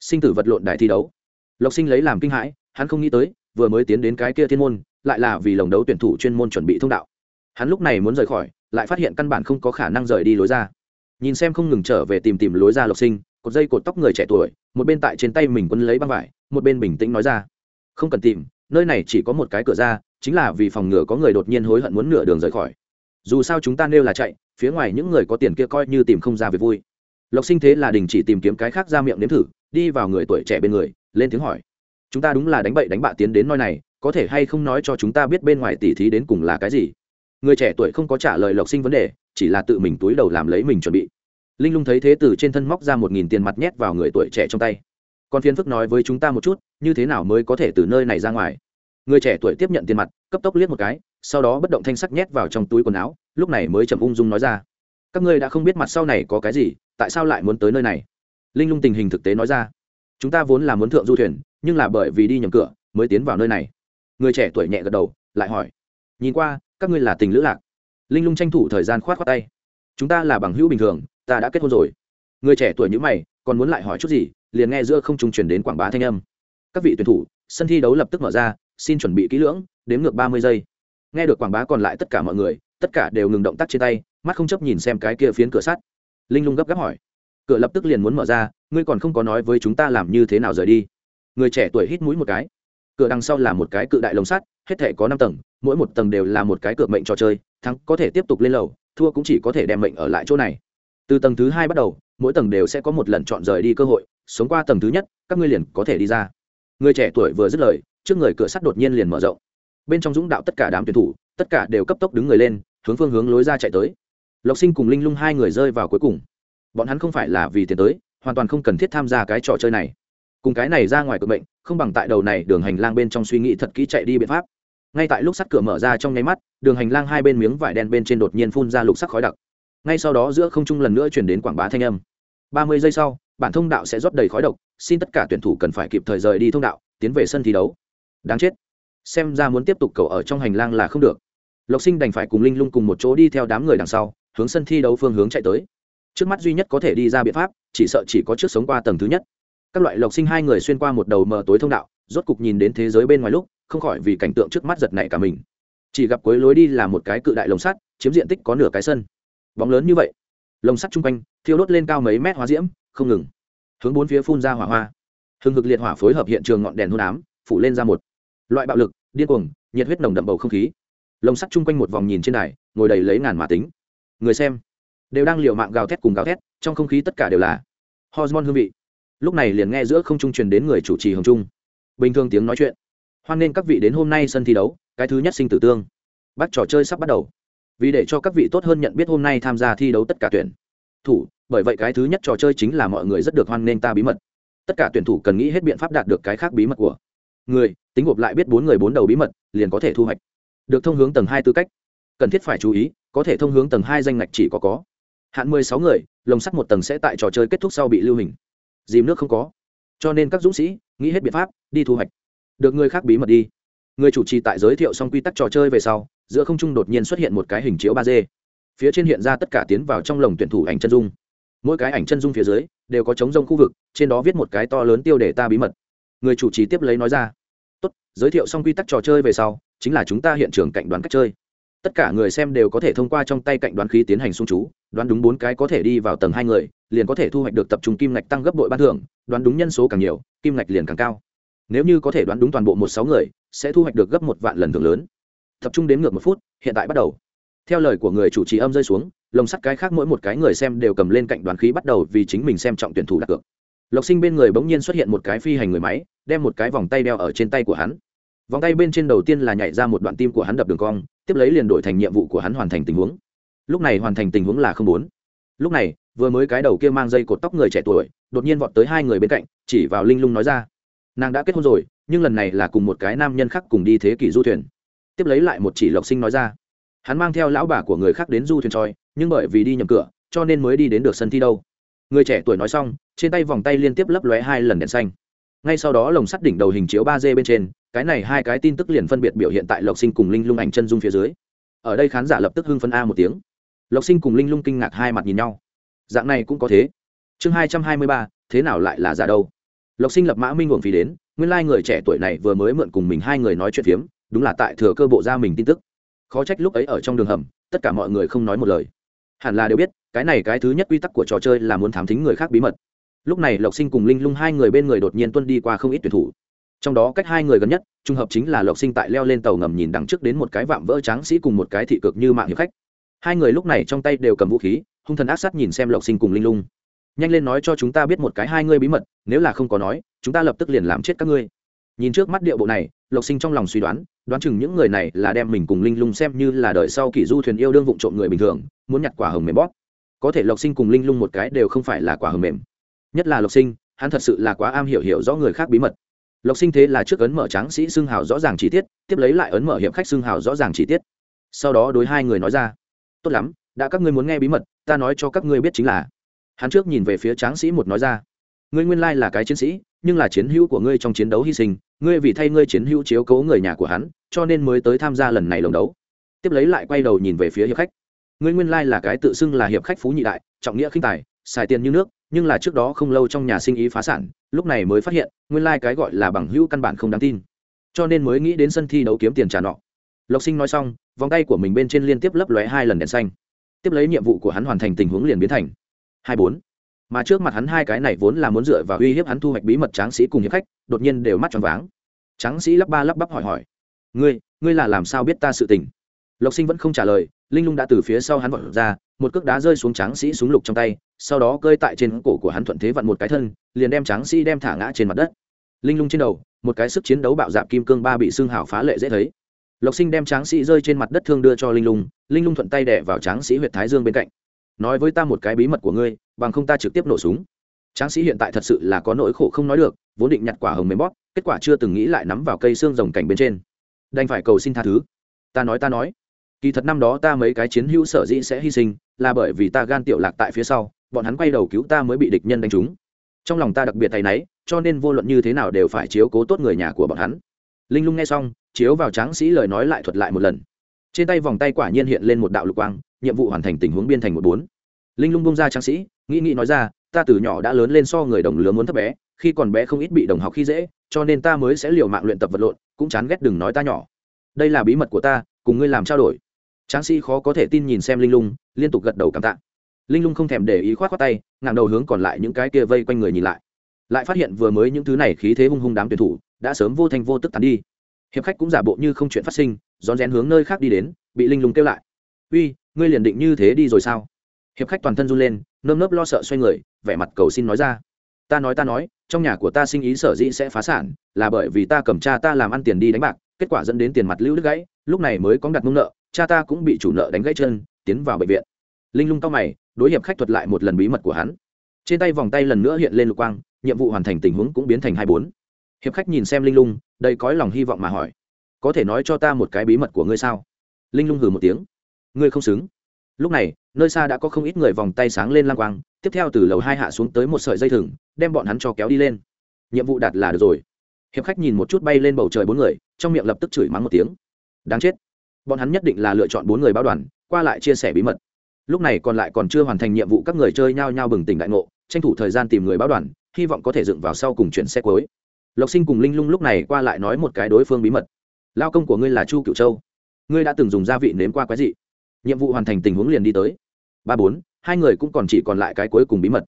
Sinh tử vật lộn đài thi đấu. Lộc sinh lấy làm kinh hãi, hắn không nghĩ tới, vừa mới tiến đến cái kia thiên môn, lại là vì lồng đấu tuyển thủ chuyên môn chuẩn bị thông đạo. Hắn lúc này muốn rời khỏi, lại phát hiện căn bản không có khả năng rời đi lối ra. Nhìn xem không ngừng trở về tìm tìm lối ra lộc sinh cột dây cột tóc người trẻ tuổi, một bên tại trên tay mình quấn lấy băng vải, một bên bình tĩnh nói ra. Không cần tìm, nơi này chỉ có một cái cửa ra, chính là vì phòng ngừa có người đột nhiên hối hận muốn nửa đường rời khỏi. Dù sao chúng ta nêu là chạy, phía ngoài những người có tiền kia coi như tìm không ra việc vui. Lộc sinh thế là đình chỉ tìm kiếm cái khác ra miệng nếm thử, đi vào người tuổi trẻ bên người, lên tiếng hỏi. Chúng ta đúng là đánh bậy đánh bạ tiến đến nơi này, có thể hay không nói cho chúng ta biết bên ngoài tỉ thí đến cùng là cái gì? Người trẻ tuổi không có trả lời lộc sinh vấn đề, chỉ là tự mình túi đầu làm lấy mình chuẩn bị linh lung thấy thế từ trên thân móc ra một nghìn tiền mặt nhét vào người tuổi trẻ trong tay. Còn phiền phức nói với chúng ta một chút, như thế nào mới có thể từ nơi này ra ngoài? Người trẻ tuổi tiếp nhận tiền mặt, cấp tốc liếc một cái, sau đó bất động thanh sắc nhét vào trong túi quần áo, lúc này mới chậm ung dung nói ra. Các ngươi đã không biết mặt sau này có cái gì, tại sao lại muốn tới nơi này? Linh lung tình hình thực tế nói ra. Chúng ta vốn là muốn thượng du thuyền, nhưng là bởi vì đi nhầm cửa, mới tiến vào nơi này. Người trẻ tuổi nhẹ gật đầu, lại hỏi. Nhìn qua, các ngươi là tình lữ lạc. Linh lung tranh thủ thời gian khoát khoát tay. Chúng ta là bằng hữu bình thường ta đã kết hôn rồi. Người trẻ tuổi như mày, còn muốn lại hỏi chút gì, liền nghe giữa không trung chuyển đến quảng bá thanh âm. Các vị tuyển thủ, sân thi đấu lập tức mở ra, xin chuẩn bị kỹ lưỡng đếm ngược ba mươi giây. Nghe được quảng bá còn lại tất cả mọi người, tất cả đều ngừng động tác trên tay, mắt không chấp nhìn xem cái kia phiến cửa sắt. Linh lung gấp gáp hỏi. Cửa lập tức liền muốn mở ra, ngươi còn không có nói với chúng ta làm như thế nào rời đi. Người trẻ tuổi hít mũi một cái. Cửa đằng sau là một cái cự đại lồng sắt, hết thể có năm tầng, mỗi một tầng đều là một cái cược mệnh trò chơi, thắng có thể tiếp tục lên lầu, thua cũng chỉ có thể đem mệnh ở lại chỗ này từ tầng thứ hai bắt đầu, mỗi tầng đều sẽ có một lần chọn rời đi cơ hội, sống qua tầng thứ nhất, các ngươi liền có thể đi ra. Người trẻ tuổi vừa dứt lời, trước người cửa sắt đột nhiên liền mở rộng. Bên trong dũng đạo tất cả đám tuyển thủ, tất cả đều cấp tốc đứng người lên, hướng phương hướng lối ra chạy tới. Lộc sinh cùng linh lung hai người rơi vào cuối cùng. Bọn hắn không phải là vì tiền tới, hoàn toàn không cần thiết tham gia cái trò chơi này. Cùng cái này ra ngoài cửa bệnh không bằng tại đầu này đường hành lang bên trong suy nghĩ thật kỹ chạy đi biện pháp. Ngay tại lúc sắt cửa mở ra trong nháy mắt, đường hành lang hai bên miếng vải đen bên trên đột nhiên phun ra lục sắc khói đặc ngay sau đó giữa không trung lần nữa chuyển đến quảng bá thanh âm. Ba mươi giây sau, bản thông đạo sẽ rót đầy khói độc, xin tất cả tuyển thủ cần phải kịp thời rời đi thông đạo, tiến về sân thi đấu. Đáng chết. Xem ra muốn tiếp tục cầu ở trong hành lang là không được. Lộc sinh đành phải cùng linh lung cùng một chỗ đi theo đám người đằng sau, hướng sân thi đấu phương hướng chạy tới. Trước mắt duy nhất có thể đi ra biện pháp, chỉ sợ chỉ có trước sống qua tầng thứ nhất. Các loại lộc sinh hai người xuyên qua một đầu mờ tối thông đạo, rốt cục nhìn đến thế giới bên ngoài lúc, không khỏi vì cảnh tượng trước mắt giật nảy cả mình. Chỉ gặp cuối lối đi là một cái cự đại lồng sắt, chiếm diện tích có nửa cái sân bóng lớn như vậy. Lồng sắt chung quanh, thiêu đốt lên cao mấy mét hóa diễm, không ngừng. Hướng bốn phía phun ra hỏa hoa. Hừng hực liệt hỏa phối hợp hiện trường ngọn đèn hôn ám, phủ lên ra một loại bạo lực, điên cuồng, nhiệt huyết nồng đậm bầu không khí. Lồng sắt chung quanh một vòng nhìn trên đài, ngồi đầy lấy ngàn mã tính. Người xem, đều đang liều mạng gào thét cùng gào thét, trong không khí tất cả đều là hormone hương vị. Lúc này liền nghe giữa không trung truyền đến người chủ trì hồng trung. Bình thường tiếng nói chuyện. Hoan nên các vị đến hôm nay sân thi đấu, cái thứ nhất sinh tử tương. Bắt trò chơi sắp bắt đầu vì để cho các vị tốt hơn nhận biết hôm nay tham gia thi đấu tất cả tuyển thủ, bởi vậy cái thứ nhất trò chơi chính là mọi người rất được hoan nghênh ta bí mật. Tất cả tuyển thủ cần nghĩ hết biện pháp đạt được cái khác bí mật của người, tính gộp lại biết bốn người bốn đầu bí mật, liền có thể thu hoạch được thông hướng tầng hai tư cách. Cần thiết phải chú ý, có thể thông hướng tầng hai danh ngạch chỉ có có. Hạn mười sáu người, lồng sắt một tầng sẽ tại trò chơi kết thúc sau bị lưu hình. Dìm nước không có. Cho nên các dũng sĩ, nghĩ hết biện pháp, đi thu hoạch. Được người khác bí mật đi. Người chủ trì tại giới thiệu xong quy tắc trò chơi về sau giữa không trung đột nhiên xuất hiện một cái hình chiếu ba d. Phía trên hiện ra tất cả tiến vào trong lồng tuyển thủ ảnh chân dung. Mỗi cái ảnh chân dung phía dưới đều có chống rông khu vực, trên đó viết một cái to lớn tiêu đề ta bí mật. Người chủ trì tiếp lấy nói ra. Tốt, giới thiệu xong quy tắc trò chơi về sau, chính là chúng ta hiện trường cạnh đoán cách chơi. Tất cả người xem đều có thể thông qua trong tay cạnh đoán khí tiến hành xung chú, đoán đúng bốn cái có thể đi vào tầng hai người, liền có thể thu hoạch được tập trung kim ngạch tăng gấp bội ban thưởng, đoán đúng nhân số càng nhiều, kim ngạch liền càng cao. Nếu như có thể đoán đúng toàn bộ một sáu người, sẽ thu hoạch được gấp một vạn lần thưởng lớn tập trung đến ngược một phút, hiện tại bắt đầu. Theo lời của người chủ trì âm rơi xuống, lồng sắt cái khác mỗi một cái người xem đều cầm lên cạnh đoán khí bắt đầu vì chính mình xem trọng tuyển thủ đặt cược. Lộc sinh bên người bỗng nhiên xuất hiện một cái phi hành người máy, đem một cái vòng tay đeo ở trên tay của hắn. Vòng tay bên trên đầu tiên là nhảy ra một đoạn tim của hắn đập đường cong, tiếp lấy liền đổi thành nhiệm vụ của hắn hoàn thành tình huống. Lúc này hoàn thành tình huống là không bốn lúc này, vừa mới cái đầu kia mang dây cột tóc người trẻ tuổi, đột nhiên vọt tới hai người bên cạnh, chỉ vào linh lung nói ra, nàng đã kết hôn rồi, nhưng lần này là cùng một cái nam nhân khác cùng đi thế kỷ du thuyền tiếp lấy lại một chỉ lộc sinh nói ra. Hắn mang theo lão bà của người khác đến du thuyền tròi nhưng bởi vì đi nhầm cửa, cho nên mới đi đến được sân thi đâu. Người trẻ tuổi nói xong, trên tay vòng tay liên tiếp lấp lóe hai lần đèn xanh. Ngay sau đó lồng sắt đỉnh đầu hình chiếu ba d bên trên, cái này hai cái tin tức liền phân biệt biểu hiện tại lộc sinh cùng linh lung ảnh chân dung phía dưới. Ở đây khán giả lập tức hưng phân a một tiếng. Lộc sinh cùng linh lung kinh ngạc hai mặt nhìn nhau. Dạng này cũng có thế. Chương hai trăm hai mươi ba, thế nào lại là giả đâu? Lộc sinh lập mã minh uổng phí đến, nguyên lai、like、người trẻ tuổi này vừa mới mượn cùng mình hai người nói chuyện phiếm đúng là tại thừa cơ bộ ra mình tin tức. Khó trách lúc ấy ở trong đường hầm, tất cả mọi người không nói một lời. Hẳn là đều biết, cái này cái thứ nhất quy tắc của trò chơi là muốn thám thính người khác bí mật. Lúc này lộc sinh cùng linh lung hai người bên người đột nhiên tuân đi qua không ít tuyển thủ. Trong đó cách hai người gần nhất, trùng hợp chính là lộc sinh tại leo lên tàu ngầm nhìn đằng trước đến một cái vạm vỡ tráng sĩ cùng một cái thị cực như mạng hiệp khách. Hai người lúc này trong tay đều cầm vũ khí, hung thần ác sát nhìn xem lộc sinh cùng linh lung. Nhanh lên nói cho chúng ta biết một cái hai ngươi bí mật, nếu là không có nói, chúng ta lập tức liền làm chết các ngươi nhìn trước mắt điệu bộ này, lộc sinh trong lòng suy đoán đoán chừng những người này là đem mình cùng linh lung xem như là đời sau kỷ du thuyền yêu đương vụng trộm người bình thường, muốn nhặt quả hồng mềm bóp. Có thể lộc sinh cùng linh lung một cái đều không phải là quả hồng mềm. Nhất là lộc sinh, hắn thật sự là quá am hiểu hiểu rõ người khác bí mật. Lộc sinh thế là trước ấn mở tráng sĩ xưng hào rõ ràng chi tiết, tiếp lấy lại ấn mở hiệp khách xưng hào rõ ràng chi tiết. Sau đó đối hai người nói ra, tốt lắm, đã các ngươi muốn nghe bí mật, ta nói cho các ngươi biết chính là. Hắn trước nhìn về phía tráng sĩ một nói ra, ngươi nguyên lai là cái chiến sĩ nhưng là chiến hữu của ngươi trong chiến đấu hy sinh, ngươi vì thay ngươi chiến hữu chiếu cố người nhà của hắn, cho nên mới tới tham gia lần này lồng đấu. Tiếp lấy lại quay đầu nhìn về phía hiệp khách. Ngươi nguyên lai là cái tự xưng là hiệp khách phú nhị đại, trọng nghĩa khinh tài, xài tiền như nước, nhưng là trước đó không lâu trong nhà sinh ý phá sản, lúc này mới phát hiện, nguyên lai cái gọi là bằng hữu căn bản không đáng tin. Cho nên mới nghĩ đến sân thi đấu kiếm tiền trả nọ lộc sinh nói xong, vòng tay của mình bên trên liên tiếp lấp lóe hai lần đèn xanh. Tiếp lấy nhiệm vụ của hắn hoàn thành tình huống liền biến thành hai bốn mà trước mặt hắn hai cái này vốn là muốn dựa vào uy hiếp hắn thu hoạch bí mật tráng sĩ cùng hiệp khách, đột nhiên đều mắt tròn váng. Tráng sĩ lắp ba lắp bắp hỏi hỏi, ngươi ngươi là làm sao biết ta sự tình? Lộc sinh vẫn không trả lời, linh lung đã từ phía sau hắn vọt ra, một cước đá rơi xuống tráng sĩ súng lục trong tay, sau đó cơi tại trên cổ của hắn thuận thế vặn một cái thân, liền đem tráng sĩ đem thả ngã trên mặt đất. Linh lung trên đầu, một cái sức chiến đấu bạo dạp kim cương ba bị xương hào phá lệ dễ thấy. Lộc sinh đem tráng sĩ rơi trên mặt đất thương đưa cho linh lung linh lung thuận tay đẻ vào tráng sĩ huyện thái dương bên cạnh nói với ta một cái bí mật của ngươi, bằng không ta trực tiếp nổ súng. Tráng sĩ hiện tại thật sự là có nỗi khổ không nói được, vốn định nhặt quả hồng mềm bóp, kết quả chưa từng nghĩ lại nắm vào cây xương rồng cảnh bên trên. Đành phải cầu xin tha thứ. Ta nói ta nói. Kỳ thật năm đó ta mấy cái chiến hữu sở dĩ sẽ hy sinh, là bởi vì ta gan tiểu lạc tại phía sau, bọn hắn quay đầu cứu ta mới bị địch nhân đánh trúng. Trong lòng ta đặc biệt tay náy, cho nên vô luận như thế nào đều phải chiếu cố tốt người nhà của bọn hắn. Linh lung nghe xong, chiếu vào tráng sĩ lời nói lại thuật lại một lần. Trên tay vòng tay quả nhiên hiện lên một đạo lục quang, nhiệm vụ hoàn thành tình huống biên thành một bốn linh lung bông ra tráng sĩ, nghĩ nghĩ nói ra, ta từ nhỏ đã lớn lên so người đồng lứa muốn thấp bé, khi còn bé không ít bị đồng học khi dễ, cho nên ta mới sẽ liều mạng luyện tập vật lộn, cũng chán ghét đừng nói ta nhỏ. Đây là bí mật của ta, cùng ngươi làm trao đổi. Tráng sĩ khó có thể tin nhìn xem linh lung, liên tục gật đầu cảm tạ. Linh lung không thèm để ý k h o á t tay ngàng đầu hướng còn lại những cái kia vây quanh người nhìn lại. Lại phát hiện vừa mới những thứ này khí thế hung hung đám tuyển thủ, đã sớm vô thành vô tức tàn đi. Hiệp khách cũng giả bộ như không chuyện phát sinh, rón rén hướng nơi khác đi đến, bị linh lung kêu lại. Uy, ngươi liền định như thế đi rồi sao? Hiệp khách toàn thân run lên, nơm nớp lo sợ xoay người, vẻ mặt cầu xin nói ra. Ta nói ta nói, trong nhà của ta sinh ý sở dĩ sẽ phá sản là bởi vì ta cầm cha ta làm ăn tiền đi đánh bạc, kết quả dẫn đến tiền mặt lưu đứt gãy, lúc này mới có đặt mông nợ, cha ta cũng bị chủ nợ đánh gãy chân, tiến vào bệnh viện. Linh lung cao mày, đối hiệp khách thuật lại một lần bí mật của hắn. Trên tay vòng tay lần nữa hiện lên lục quang, nhiệm vụ hoàn thành tình huống cũng biến thành hai bốn. Hiệp khách nhìn xem linh lung đây có lòng hy vọng mà hỏi, có thể nói cho ta một cái bí mật của ngươi sao? Linh lung hừ một tiếng, ngươi không xứng lúc này, nơi xa đã có không ít người vòng tay sáng lên lang quang, tiếp theo từ lầu hai hạ xuống tới một sợi dây thừng, đem bọn hắn cho kéo đi lên. Nhiệm vụ đạt là được rồi. Hiệp khách nhìn một chút bay lên bầu trời bốn người, trong miệng lập tức chửi mắng một tiếng. Đáng chết. Bọn hắn nhất định là lựa chọn bốn người báo đoàn, qua lại chia sẻ bí mật. Lúc này còn lại còn chưa hoàn thành nhiệm vụ các người chơi nhao nhao bừng tỉnh đại ngộ, tranh thủ thời gian tìm người báo đoàn, hy vọng có thể dựng vào sau cùng chuyển xe cuối. Lộc sinh cùng linh lung lúc này qua lại nói một cái đối phương bí mật. Lao công của ngươi là chu cựu châu. Ngươi đã từng dùng gia vị nếm qua quái dị nhiệm vụ hoàn thành tình huống liền đi tới. Ba bốn, hai người cũng còn chỉ còn lại cái cuối cùng bí mật.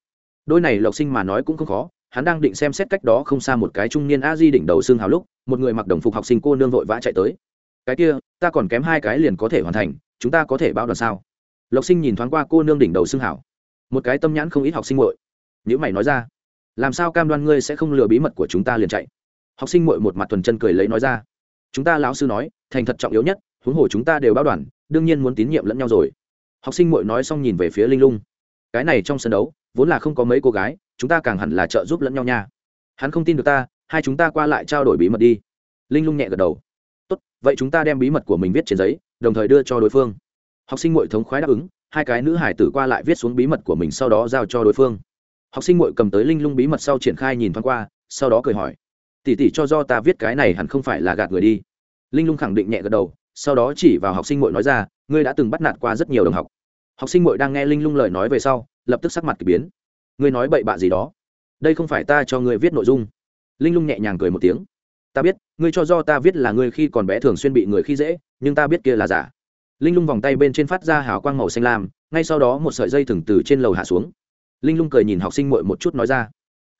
Đôi này lộc sinh mà nói cũng không khó, hắn đang định xem xét cách đó không xa một cái trung niên a di đỉnh đầu xương hào lúc, một người mặc đồng phục học sinh cô nương vội vã chạy tới. Cái kia, ta còn kém hai cái liền có thể hoàn thành, chúng ta có thể bao đoàn sao? Lộc sinh nhìn thoáng qua cô nương đỉnh đầu xương hào. Một cái tâm nhãn không ít học sinh muội. Nếu mày nói ra, làm sao cam đoan ngươi sẽ không lừa bí mật của chúng ta liền chạy? Học sinh muội một mặt thuần chân cười lấy nói ra, chúng ta lão sư nói, thành thật trọng yếu nhất, huống hồ chúng ta đều bao đoàn đương nhiên muốn tín nhiệm lẫn nhau rồi. Học sinh muội nói xong nhìn về phía linh lung. Cái này trong sân đấu, vốn là không có mấy cô gái, chúng ta càng hẳn là trợ giúp lẫn nhau nha. Hắn không tin được ta, hai chúng ta qua lại trao đổi bí mật đi. Linh lung nhẹ gật đầu. Tốt, vậy chúng ta đem bí mật của mình viết trên giấy, đồng thời đưa cho đối phương. Học sinh mội thống khoái đáp ứng, hai cái nữ hải tử qua lại viết xuống bí mật của mình sau đó giao cho đối phương. Học sinh mội cầm tới linh lung bí mật sau triển khai nhìn thoáng qua, sau đó cười hỏi. Tỉ tỉ cho do ta viết cái này hẳn không phải là gạt người đi. Linh lung khẳng định nhẹ gật đầu sau đó chỉ vào học sinh muội nói ra, ngươi đã từng bắt nạt qua rất nhiều đồng học. Học sinh muội đang nghe linh lung lời nói về sau, lập tức sắc mặt k ỳ biến. Ngươi nói bậy bạ gì đó? Đây không phải ta cho ngươi viết nội dung. Linh lung nhẹ nhàng cười một tiếng. Ta biết, ngươi cho do ta viết là ngươi khi còn bé thường xuyên bị người khi dễ, nhưng ta biết kia là giả. Linh lung vòng tay bên trên phát ra hào quang màu xanh lam, ngay sau đó một sợi dây thừng từ trên lầu hạ xuống. Linh lung cười nhìn học sinh muội một chút nói ra,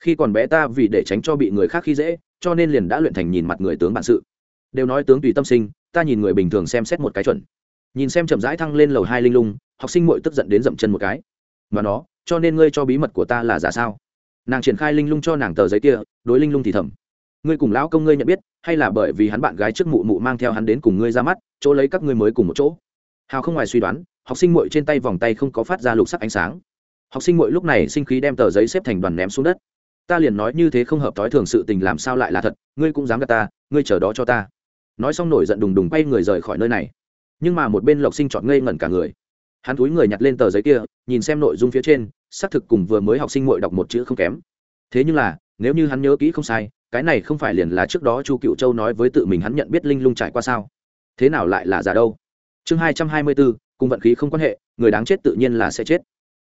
khi còn bé ta vì để tránh cho bị người khác khi dễ, cho nên liền đã luyện thành nhìn mặt người tướng bản sự đều nói tướng tùy tâm sinh, ta nhìn người bình thường xem xét một cái chuẩn. Nhìn xem chậm rãi thăng lên lầu hai linh lung, học sinh mội tức giận đến dậm chân một cái. Mà nó, cho nên ngươi cho bí mật của ta là giả sao? Nàng triển khai linh lung cho nàng tờ giấy kia, đối linh lung thì thầm. Ngươi cùng lão công ngươi nhận biết, hay là bởi vì hắn bạn gái trước mụ mụ mang theo hắn đến cùng ngươi ra mắt, chỗ lấy các ngươi mới cùng một chỗ. Hào không ngoài suy đoán, học sinh mội trên tay vòng tay không có phát ra lục sắc ánh sáng. Học sinh mội lúc này sinh khí đem tờ giấy xếp thành đoàn ném xuống đất. Ta liền nói như thế không hợp thói thường sự tình làm sao lại là thật, ngươi cũng dám gạt ta, ngươi chờ đó cho ta nói xong nổi giận đùng đùng quay người rời khỏi nơi này. Nhưng mà một bên lộc sinh chọn ngây ngẩn cả người. Hắn túi người nhặt lên tờ giấy kia, nhìn xem nội dung phía trên, xác thực cùng vừa mới học sinh mội đọc một chữ không kém. Thế nhưng là, nếu như hắn nhớ kỹ không sai, cái này không phải liền là trước đó chu cựu châu nói với tự mình hắn nhận biết linh lung trải qua sao? Thế nào lại là giả đâu? Chương hai trăm hai mươi bốn cùng vận khí không quan hệ, người đáng chết tự nhiên là sẽ chết.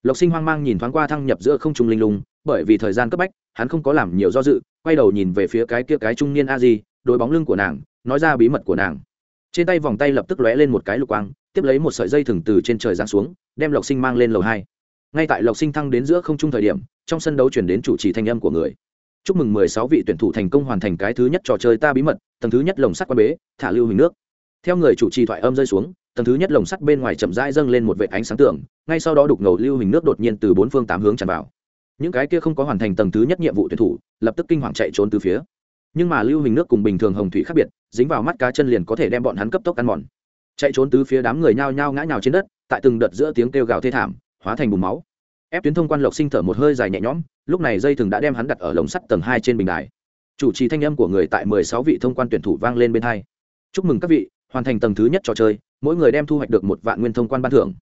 Lộc sinh hoang mang nhìn thoáng qua thăng nhập giữa không trung linh lung, bởi vì thời gian cấp bách, hắn không có làm nhiều do dự, quay đầu nhìn về phía cái kia cái trung niên a di đôi bóng lưng của nàng nói ra bí mật của nàng. Trên tay vòng tay lập tức lóe lên một cái lục quang, tiếp lấy một sợi dây thừng từ trên trời giáng xuống, đem lộc sinh mang lên lầu hai. Ngay tại lộc sinh thăng đến giữa không trung thời điểm, trong sân đấu chuyển đến chủ trì thanh âm của người. Chúc mừng mười sáu vị tuyển thủ thành công hoàn thành cái thứ nhất trò chơi ta bí mật, tầng thứ nhất lồng sắt quan bế, thả lưu hình nước. Theo người chủ trì thoại âm rơi xuống, tầng thứ nhất lồng sắt bên ngoài chậm rãi dâng lên một vệ ánh sáng tưởng ngay sau đó đục ngầu lưu hình nước đột nhiên từ bốn phương tám hướng tràn vào. Những cái kia không có hoàn thành tầng thứ nhất nhiệm vụ tuyển thủ, lập tức kinh hoàng chạy trốn từ phía nhưng mà lưu hình nước cùng bình thường hồng thủy khác biệt, dính vào mắt cá chân liền có thể đem bọn hắn cấp tốc ăn mòn. Chạy trốn từ phía đám người nhao nhao ngã nhào trên đất, tại từng đợt giữa tiếng kêu gào thê thảm, hóa thành bùn máu. Ép tuyến thông quan lộc sinh thở một hơi dài nhẹ nhõm, lúc này dây thừng đã đem hắn đặt ở lồng sắt tầng hai trên bình đài. Chủ trì thanh âm của người tại mười sáu vị thông quan tuyển thủ vang lên bên hai. Chúc mừng các vị, hoàn thành tầng thứ nhất trò chơi, mỗi người đem thu hoạch được một vạn nguyên thông quan ban thưởng.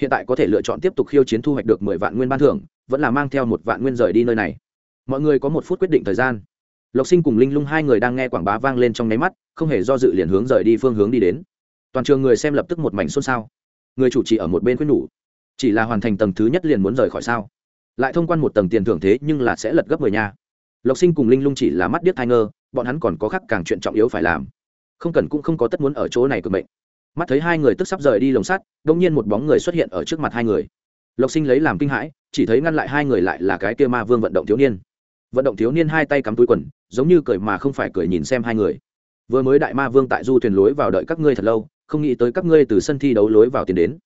Hiện tại có thể lựa chọn tiếp tục khiêu chiến thu hoạch được mười vạn nguyên ban thưởng, vẫn là mang theo một vạn nguyên rời đi nơi này. Mọi người có một phút quyết định thời gian lộc sinh cùng linh lung hai người đang nghe quảng bá vang lên trong nháy mắt, không hề do dự liền hướng rời đi phương hướng đi đến. Toàn trường người xem lập tức một mảnh xôn xao. Người chủ trì ở một bên khuyên nhủ, chỉ là hoàn thành tầng thứ nhất liền muốn rời khỏi sao? Lại thông quan một tầng tiền thưởng thế nhưng là sẽ lật gấp mười nha. Lộc sinh cùng linh lung chỉ là mắt điếc thai ngơ, bọn hắn còn có khác càng chuyện trọng yếu phải làm. Không cần cũng không có tất muốn ở chỗ này cực mệnh. mắt thấy hai người tức sắp rời đi lồng sắt đông nhiên một bóng người xuất hiện ở trước mặt hai người. Lộc sinh lấy làm kinh hãi, chỉ thấy ngăn lại hai người lại là cái kia ma vương vận động thiếu niên vận động thiếu niên hai tay cắm túi quần, giống như cười mà không phải cười nhìn xem hai người. Vừa mới đại ma vương tại du thuyền lối vào đợi các ngươi thật lâu, không nghĩ tới các ngươi từ sân thi đấu lối vào tiền đến.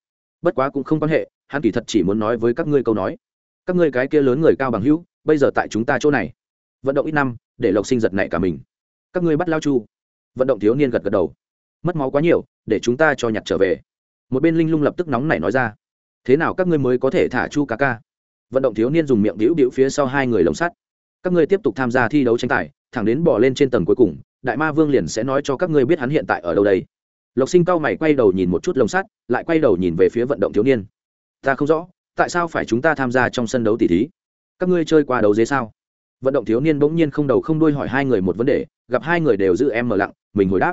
Bất quá cũng không quan hệ, hắn kỳ thật chỉ muốn nói với các ngươi câu nói. Các ngươi cái kia lớn người cao bằng hữu, bây giờ tại chúng ta chỗ này. Vận động ít năm, để lộc sinh giật nảy cả mình. Các ngươi bắt lao chu. Vận động thiếu niên gật gật đầu. Mất máu quá nhiều, để chúng ta cho nhặt trở về. Một bên linh lung lập tức nóng nảy nói ra. Thế nào các ngươi mới có thể thả chu ca ca? Vận động thiếu niên dùng miệng đĩu đĩu phía sau hai người lồng sắt các ngươi tiếp tục tham gia thi đấu tranh tài, thẳng đến bỏ lên trên tầng cuối cùng, đại ma vương liền sẽ nói cho các ngươi biết hắn hiện tại ở đâu đây. Lộc sinh cao mày quay đầu nhìn một chút lồng sắt, lại quay đầu nhìn về phía vận động thiếu niên. Ta không rõ, tại sao phải chúng ta tham gia trong sân đấu tỷ thí? Các ngươi chơi qua đấu dế sao? Vận động thiếu niên bỗng nhiên không đầu không đuôi hỏi hai người một vấn đề, gặp hai người đều giữ em mở lặng, mình hồi đáp.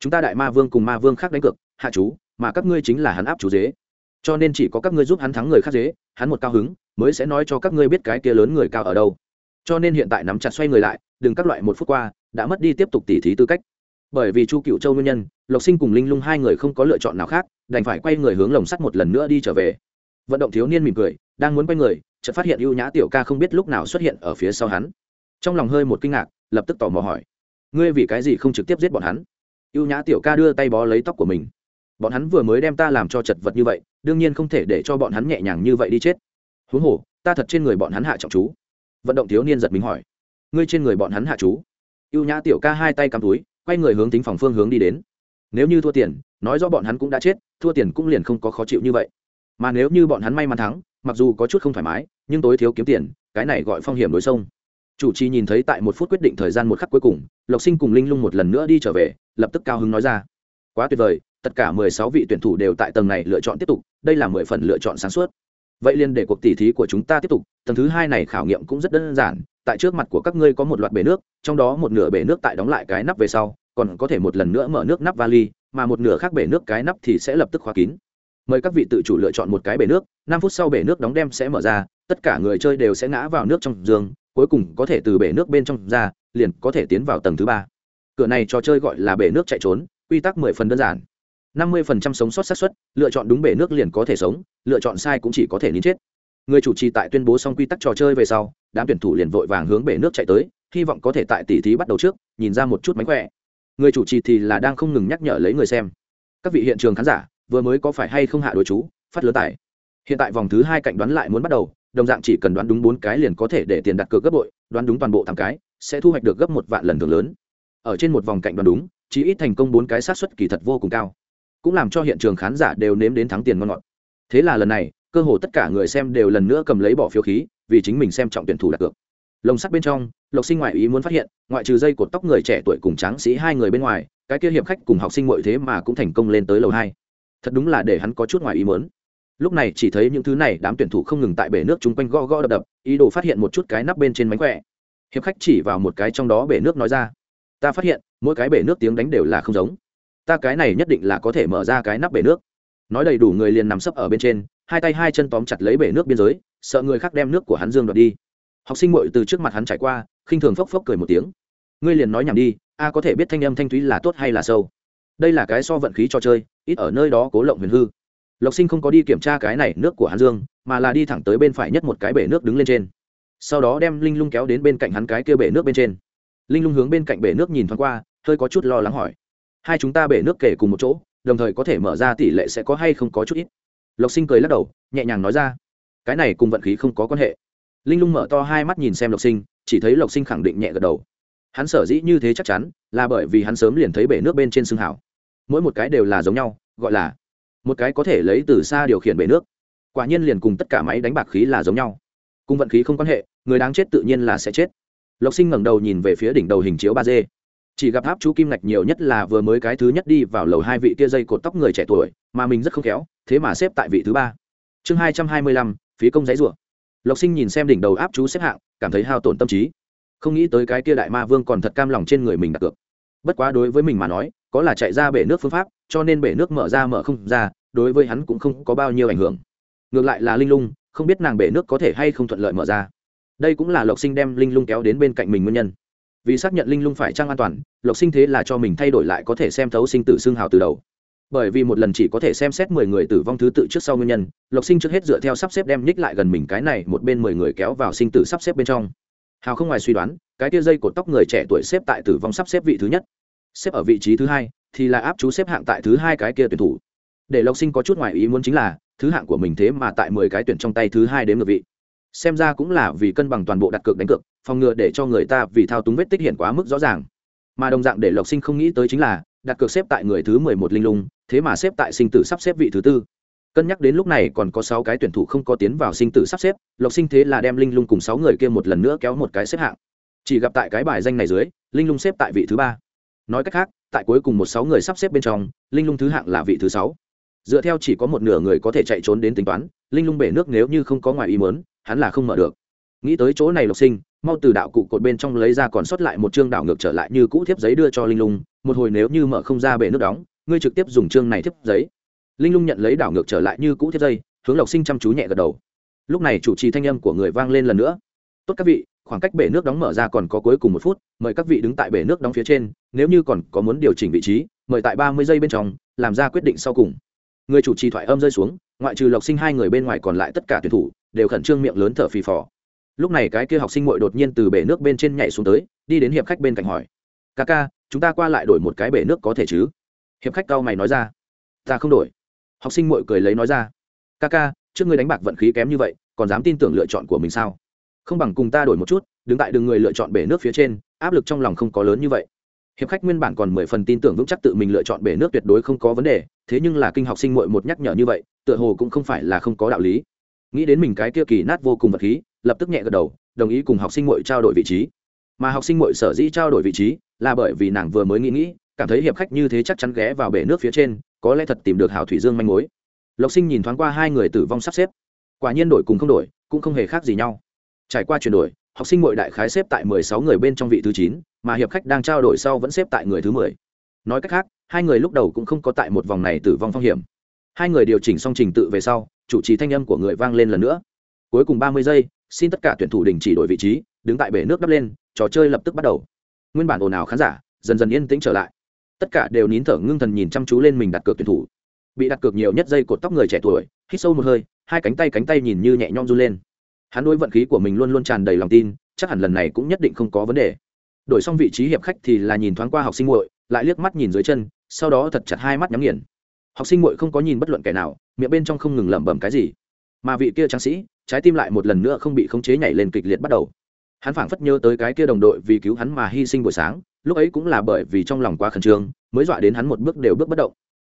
Chúng ta đại ma vương cùng ma vương khác đánh cược, hạ chú, mà các ngươi chính là hắn áp chú dế. Cho nên chỉ có các ngươi giúp hắn thắng người khác dế, hắn một cao hứng, mới sẽ nói cho các ngươi biết cái kia lớn người cao ở đâu cho nên hiện tại nắm chặt xoay người lại, đừng các loại một phút qua, đã mất đi tiếp tục tỉ thí tư cách. Bởi vì chu cựu châu nguyên nhân, lộc sinh cùng linh lung hai người không có lựa chọn nào khác, đành phải quay người hướng lồng sắt một lần nữa đi trở về. Vận động thiếu niên mỉm cười, đang muốn quay người, chợt phát hiện ưu nhã tiểu ca không biết lúc nào xuất hiện ở phía sau hắn. Trong lòng hơi một kinh ngạc, lập tức tò mò hỏi, ngươi vì cái gì không trực tiếp giết bọn hắn? Ưu nhã tiểu ca đưa tay bó lấy tóc của mình. Bọn hắn vừa mới đem ta làm cho chật vật như vậy, đương nhiên không thể để cho bọn hắn nhẹ nhàng như vậy đi chết. Huống hồ, ta thật trên người bọn hắn hạ trọng chú vận động thiếu niên giật mình hỏi, ngươi trên người bọn hắn hạ chú? Ưu nhã tiểu ca hai tay cắm túi, quay người hướng tính phòng phương hướng đi đến. Nếu như thua tiền, nói do bọn hắn cũng đã chết, thua tiền cũng liền không có khó chịu như vậy. Mà nếu như bọn hắn may mắn thắng, mặc dù có chút không thoải mái, nhưng tối thiếu kiếm tiền, cái này gọi phong hiểm đối sông. Chủ trì nhìn thấy tại một phút quyết định thời gian một khắc cuối cùng, lộc sinh cùng linh lung một lần nữa đi trở về, lập tức cao hứng nói ra, quá tuyệt vời, tất cả mười sáu vị tuyển thủ đều tại tầng này lựa chọn tiếp tục, đây là mười phần lựa chọn sáng suốt vậy liền để cuộc tỉ thí của chúng ta tiếp tục, tầng thứ hai này khảo nghiệm cũng rất đơn giản, tại trước mặt của các ngươi có một loạt bể nước, trong đó một nửa bể nước tại đóng lại cái nắp về sau, còn có thể một lần nữa mở nước nắp vali, mà một nửa khác bể nước cái nắp thì sẽ lập tức khóa kín. Mời các vị tự chủ lựa chọn một cái bể nước, năm phút sau bể nước đóng đem sẽ mở ra, tất cả người chơi đều sẽ ngã vào nước trong giường, cuối cùng có thể từ bể nước bên trong ra, liền có thể tiến vào tầng thứ ba. Cửa này trò chơi gọi là bể nước chạy trốn, quy tắc mười phần đơn giản năm mươi phần trăm sống sót xác suất, lựa chọn đúng bể nước liền có thể sống, lựa chọn sai cũng chỉ có thể nín chết. Người chủ trì tại tuyên bố xong quy tắc trò chơi về sau, đám tuyển thủ liền vội vàng hướng bể nước chạy tới, hy vọng có thể tại tỷ thí bắt đầu trước, nhìn ra một chút mánh khỏe. Người chủ trì thì là đang không ngừng nhắc nhở lấy người xem. Các vị hiện trường khán giả, vừa mới có phải hay không hạ đối chú, phát lớn tải hiện tại vòng thứ hai cạnh đoán lại muốn bắt đầu, đồng dạng chỉ cần đoán đúng bốn cái liền có thể để tiền đặt cược gấp bội, đoán đúng toàn bộ thằng cái, sẽ thu hoạch được gấp một vạn lần thưởng lớn. Ở trên một vòng cạnh đoán đúng chỉ ít thành công bốn cái sát xuất kỳ thật vô cùng cao cũng làm cho hiện trường khán giả đều nếm đến thắng tiền ngon ngọt. Thế là lần này, cơ hồ tất cả người xem đều lần nữa cầm lấy bỏ phiếu khí, vì chính mình xem trọng tuyển thủ đặt cược. Lồng sắt bên trong, lộc sinh ngoại ý muốn phát hiện, ngoại trừ dây cột tóc người trẻ tuổi cùng tráng sĩ hai người bên ngoài, cái kia hiệp khách cùng học sinh mọi thế mà cũng thành công lên tới lầu hai. Thật đúng là để hắn có chút ngoài ý muốn. Lúc này chỉ thấy những thứ này, đám tuyển thủ không ngừng tại bể nước chung quanh gõ gõ đập đập, ý đồ phát hiện một chút cái nắp bên trên mánh khỏe. Hiệp khách chỉ vào một cái trong đó bể nước nói ra, ta phát hiện, mỗi cái bể nước tiếng đánh đều là không giống ta cái này nhất định là có thể mở ra cái nắp bể nước. Nói đầy đủ người liền nằm sấp ở bên trên, hai tay hai chân tóm chặt lấy bể nước biên giới, sợ người khác đem nước của hắn dương đoạt đi. Học sinh muội từ trước mặt hắn trải qua, khinh thường phốc phốc cười một tiếng. Ngươi liền nói nhảm đi, a có thể biết thanh âm thanh thúy là tốt hay là sâu đây là cái so vận khí cho chơi, ít ở nơi đó cố lộng huyền hư. Lộc sinh không có đi kiểm tra cái này nước của hắn dương, mà là đi thẳng tới bên phải nhất một cái bể nước đứng lên trên. Sau đó đem linh lung kéo đến bên cạnh hắn cái kia bể nước bên trên. Linh lung hướng bên cạnh bể nước nhìn thoáng qua, hơi có chút lo lắng hỏi hai chúng ta bể nước kể cùng một chỗ, đồng thời có thể mở ra tỷ lệ sẽ có hay không có chút ít. Lộc sinh cười lắc đầu, nhẹ nhàng nói ra, cái này cùng vận khí không có quan hệ. Linh lung mở to hai mắt nhìn xem lộc sinh, chỉ thấy lộc sinh khẳng định nhẹ gật đầu. Hắn sở dĩ như thế chắc chắn, là bởi vì hắn sớm liền thấy bể nước bên trên xương hảo. Mỗi một cái đều là giống nhau, gọi là một cái có thể lấy từ xa điều khiển bể nước. Quả nhiên liền cùng tất cả máy đánh bạc khí là giống nhau. Cùng vận khí không quan hệ, người đáng chết tự nhiên là sẽ chết. Lộc sinh ngẩng đầu nhìn về phía đỉnh đầu hình chiếu ba d chỉ gặp áp chú kim ngạch nhiều nhất là vừa mới cái thứ nhất đi vào lầu hai vị kia dây cột tóc người trẻ tuổi, mà mình rất không khéo, thế mà xếp tại vị thứ ba. Chương hai trăm hai mươi lăm, phí công giấy rủa. Lộc sinh nhìn xem đỉnh đầu áp chú xếp hạng, cảm thấy hao tổn tâm trí. Không nghĩ tới cái kia đại ma vương còn thật cam lòng trên người mình đặt cược. Bất quá đối với mình mà nói, có là chạy ra bể nước phương pháp, cho nên bể nước mở ra mở không ra, đối với hắn cũng không có bao nhiêu ảnh hưởng. Ngược lại là linh lung, không biết nàng bể nước có thể hay không thuận lợi mở ra. Đây cũng là lộc sinh đem linh lung kéo đến bên cạnh mình nguyên nhân vì xác nhận linh lung phải trang an toàn, lộc sinh thế là cho mình thay đổi lại có thể xem thấu sinh tử xương hào từ đầu. Bởi vì một lần chỉ có thể xem xét mười người tử vong thứ tự trước sau nguyên nhân, lộc sinh trước hết dựa theo sắp xếp đem nhích lại gần mình cái này một bên mười người kéo vào sinh tử sắp xếp bên trong. Hào không ngoài suy đoán, cái tia dây cột tóc người trẻ tuổi xếp tại tử vong sắp xếp vị thứ nhất. Xếp ở vị trí thứ hai, thì là áp chú xếp hạng tại thứ hai cái kia tuyển thủ. Để lộc sinh có chút ngoài ý muốn chính là, thứ hạng của mình thế mà tại mười cái tuyển trong tay thứ hai đến ngược vị xem ra cũng là vì cân bằng toàn bộ đặt cược đánh cược, phòng ngừa để cho người ta vì thao túng vết tích hiện quá mức rõ ràng. Mà đồng dạng để lộc sinh không nghĩ tới chính là, đặt cược xếp tại người thứ mười một linh lung, thế mà xếp tại sinh tử sắp xếp vị thứ tư. Cân nhắc đến lúc này còn có sáu cái tuyển thủ không có tiến vào sinh tử sắp xếp, lộc sinh thế là đem linh lung cùng sáu người kia một lần nữa kéo một cái xếp hạng. Chỉ gặp tại cái bài danh này dưới, linh lung xếp tại vị thứ ba. Nói cách khác, tại cuối cùng một sáu người sắp xếp bên trong, linh lung thứ hạng là vị thứ sáu. Dựa theo chỉ có một nửa người có thể chạy trốn đến tính toán, linh lung bể nước nếu như không có ngoài ý mớn hắn là không mở được. Nghĩ tới chỗ này lộc sinh, mau từ đạo cụ cột bên trong lấy ra còn sót lại một chương đảo ngược trở lại như cũ thiếp giấy đưa cho linh lung, một hồi nếu như mở không ra bể nước đóng, ngươi trực tiếp dùng chương này thiếp giấy. Linh lung nhận lấy đảo ngược trở lại như cũ thiếp giấy, hướng lộc sinh chăm chú nhẹ gật đầu. Lúc này chủ trì thanh âm của người vang lên lần nữa. Tốt các vị, khoảng cách bể nước đóng mở ra còn có cuối cùng một phút, mời các vị đứng tại bể nước đóng phía trên, nếu như còn có muốn điều chỉnh vị trí, mời tại ba mươi giây bên trong, làm ra quyết định sau cùng. Người chủ trì thoại âm rơi xuống, ngoại trừ lộc sinh hai người bên ngoài còn lại tất cả tuyển thủ đều khẩn trương miệng lớn thở phì phò. Lúc này cái kia học sinh muội đột nhiên từ bể nước bên trên nhảy xuống tới, đi đến hiệp khách bên cạnh hỏi, ca ca, chúng ta qua lại đổi một cái bể nước có thể chứ? Hiệp khách cao mày nói ra, ta không đổi. Học sinh muội cười lấy nói ra, ca ca, trước ngươi đánh bạc vận khí kém như vậy, còn dám tin tưởng lựa chọn của mình sao? Không bằng cùng ta đổi một chút, đứng tại đường người lựa chọn bể nước phía trên, áp lực trong lòng không có lớn như vậy. Hiệp khách nguyên bản còn mười phần tin tưởng vững chắc tự mình lựa chọn bể nước tuyệt đối không có vấn đề, thế nhưng là kinh học sinh muội một nhắc nhở như vậy, tựa hồ cũng không phải là không có đạo lý nghĩ đến mình cái kia kỳ nát vô cùng vật khí, lập tức nhẹ gật đầu, đồng ý cùng học sinh mội trao đổi vị trí. Mà học sinh mội sở dĩ trao đổi vị trí là bởi vì nàng vừa mới nghĩ nghĩ, cảm thấy hiệp khách như thế chắc chắn ghé vào bể nước phía trên, có lẽ thật tìm được hào thủy dương manh mối. Lộc sinh nhìn thoáng qua hai người tử vong sắp xếp. Quả nhiên đổi cùng không đổi, cũng không hề khác gì nhau. Trải qua chuyển đổi, học sinh mội đại khái xếp tại mười sáu người bên trong vị thứ chín, mà hiệp khách đang trao đổi sau vẫn xếp tại người thứ mười. Nói cách khác, hai người lúc đầu cũng không có tại một vòng này tử vong phong hiểm hai người điều chỉnh xong trình tự về sau, chủ trì thanh âm của người vang lên lần nữa. Cuối cùng ba mươi giây, xin tất cả tuyển thủ đình chỉ đổi vị trí, đứng tại bể nước đắp lên, trò chơi lập tức bắt đầu. Nguyên bản ồn ào khán giả dần dần yên tĩnh trở lại. Tất cả đều nín thở ngưng thần nhìn chăm chú lên mình đặt cược tuyển thủ. Bị đặt cược nhiều nhất dây cột tóc người trẻ tuổi, hít sâu một hơi, hai cánh tay cánh tay nhìn như nhẹ nhõm run lên. Hắn đối vận khí của mình luôn luôn tràn đầy lòng tin, chắc hẳn lần này cũng nhất định không có vấn đề. Đổi xong vị trí hiệp khách thì là nhìn thoáng qua học sinh muội, lại liếc mắt nhìn dưới chân, sau đó thật chặt hai mắt nhắm nghiền học sinh muội không có nhìn bất luận kẻ nào, miệng bên trong không ngừng lẩm bẩm cái gì. Mà vị kia tráng sĩ, trái tim lại một lần nữa không bị khống chế nhảy lên kịch liệt bắt đầu. Hắn phảng phất nhớ tới cái kia đồng đội vì cứu hắn mà hy sinh buổi sáng, lúc ấy cũng là bởi vì trong lòng quá khẩn trương, mới dọa đến hắn một bước đều bước bất động.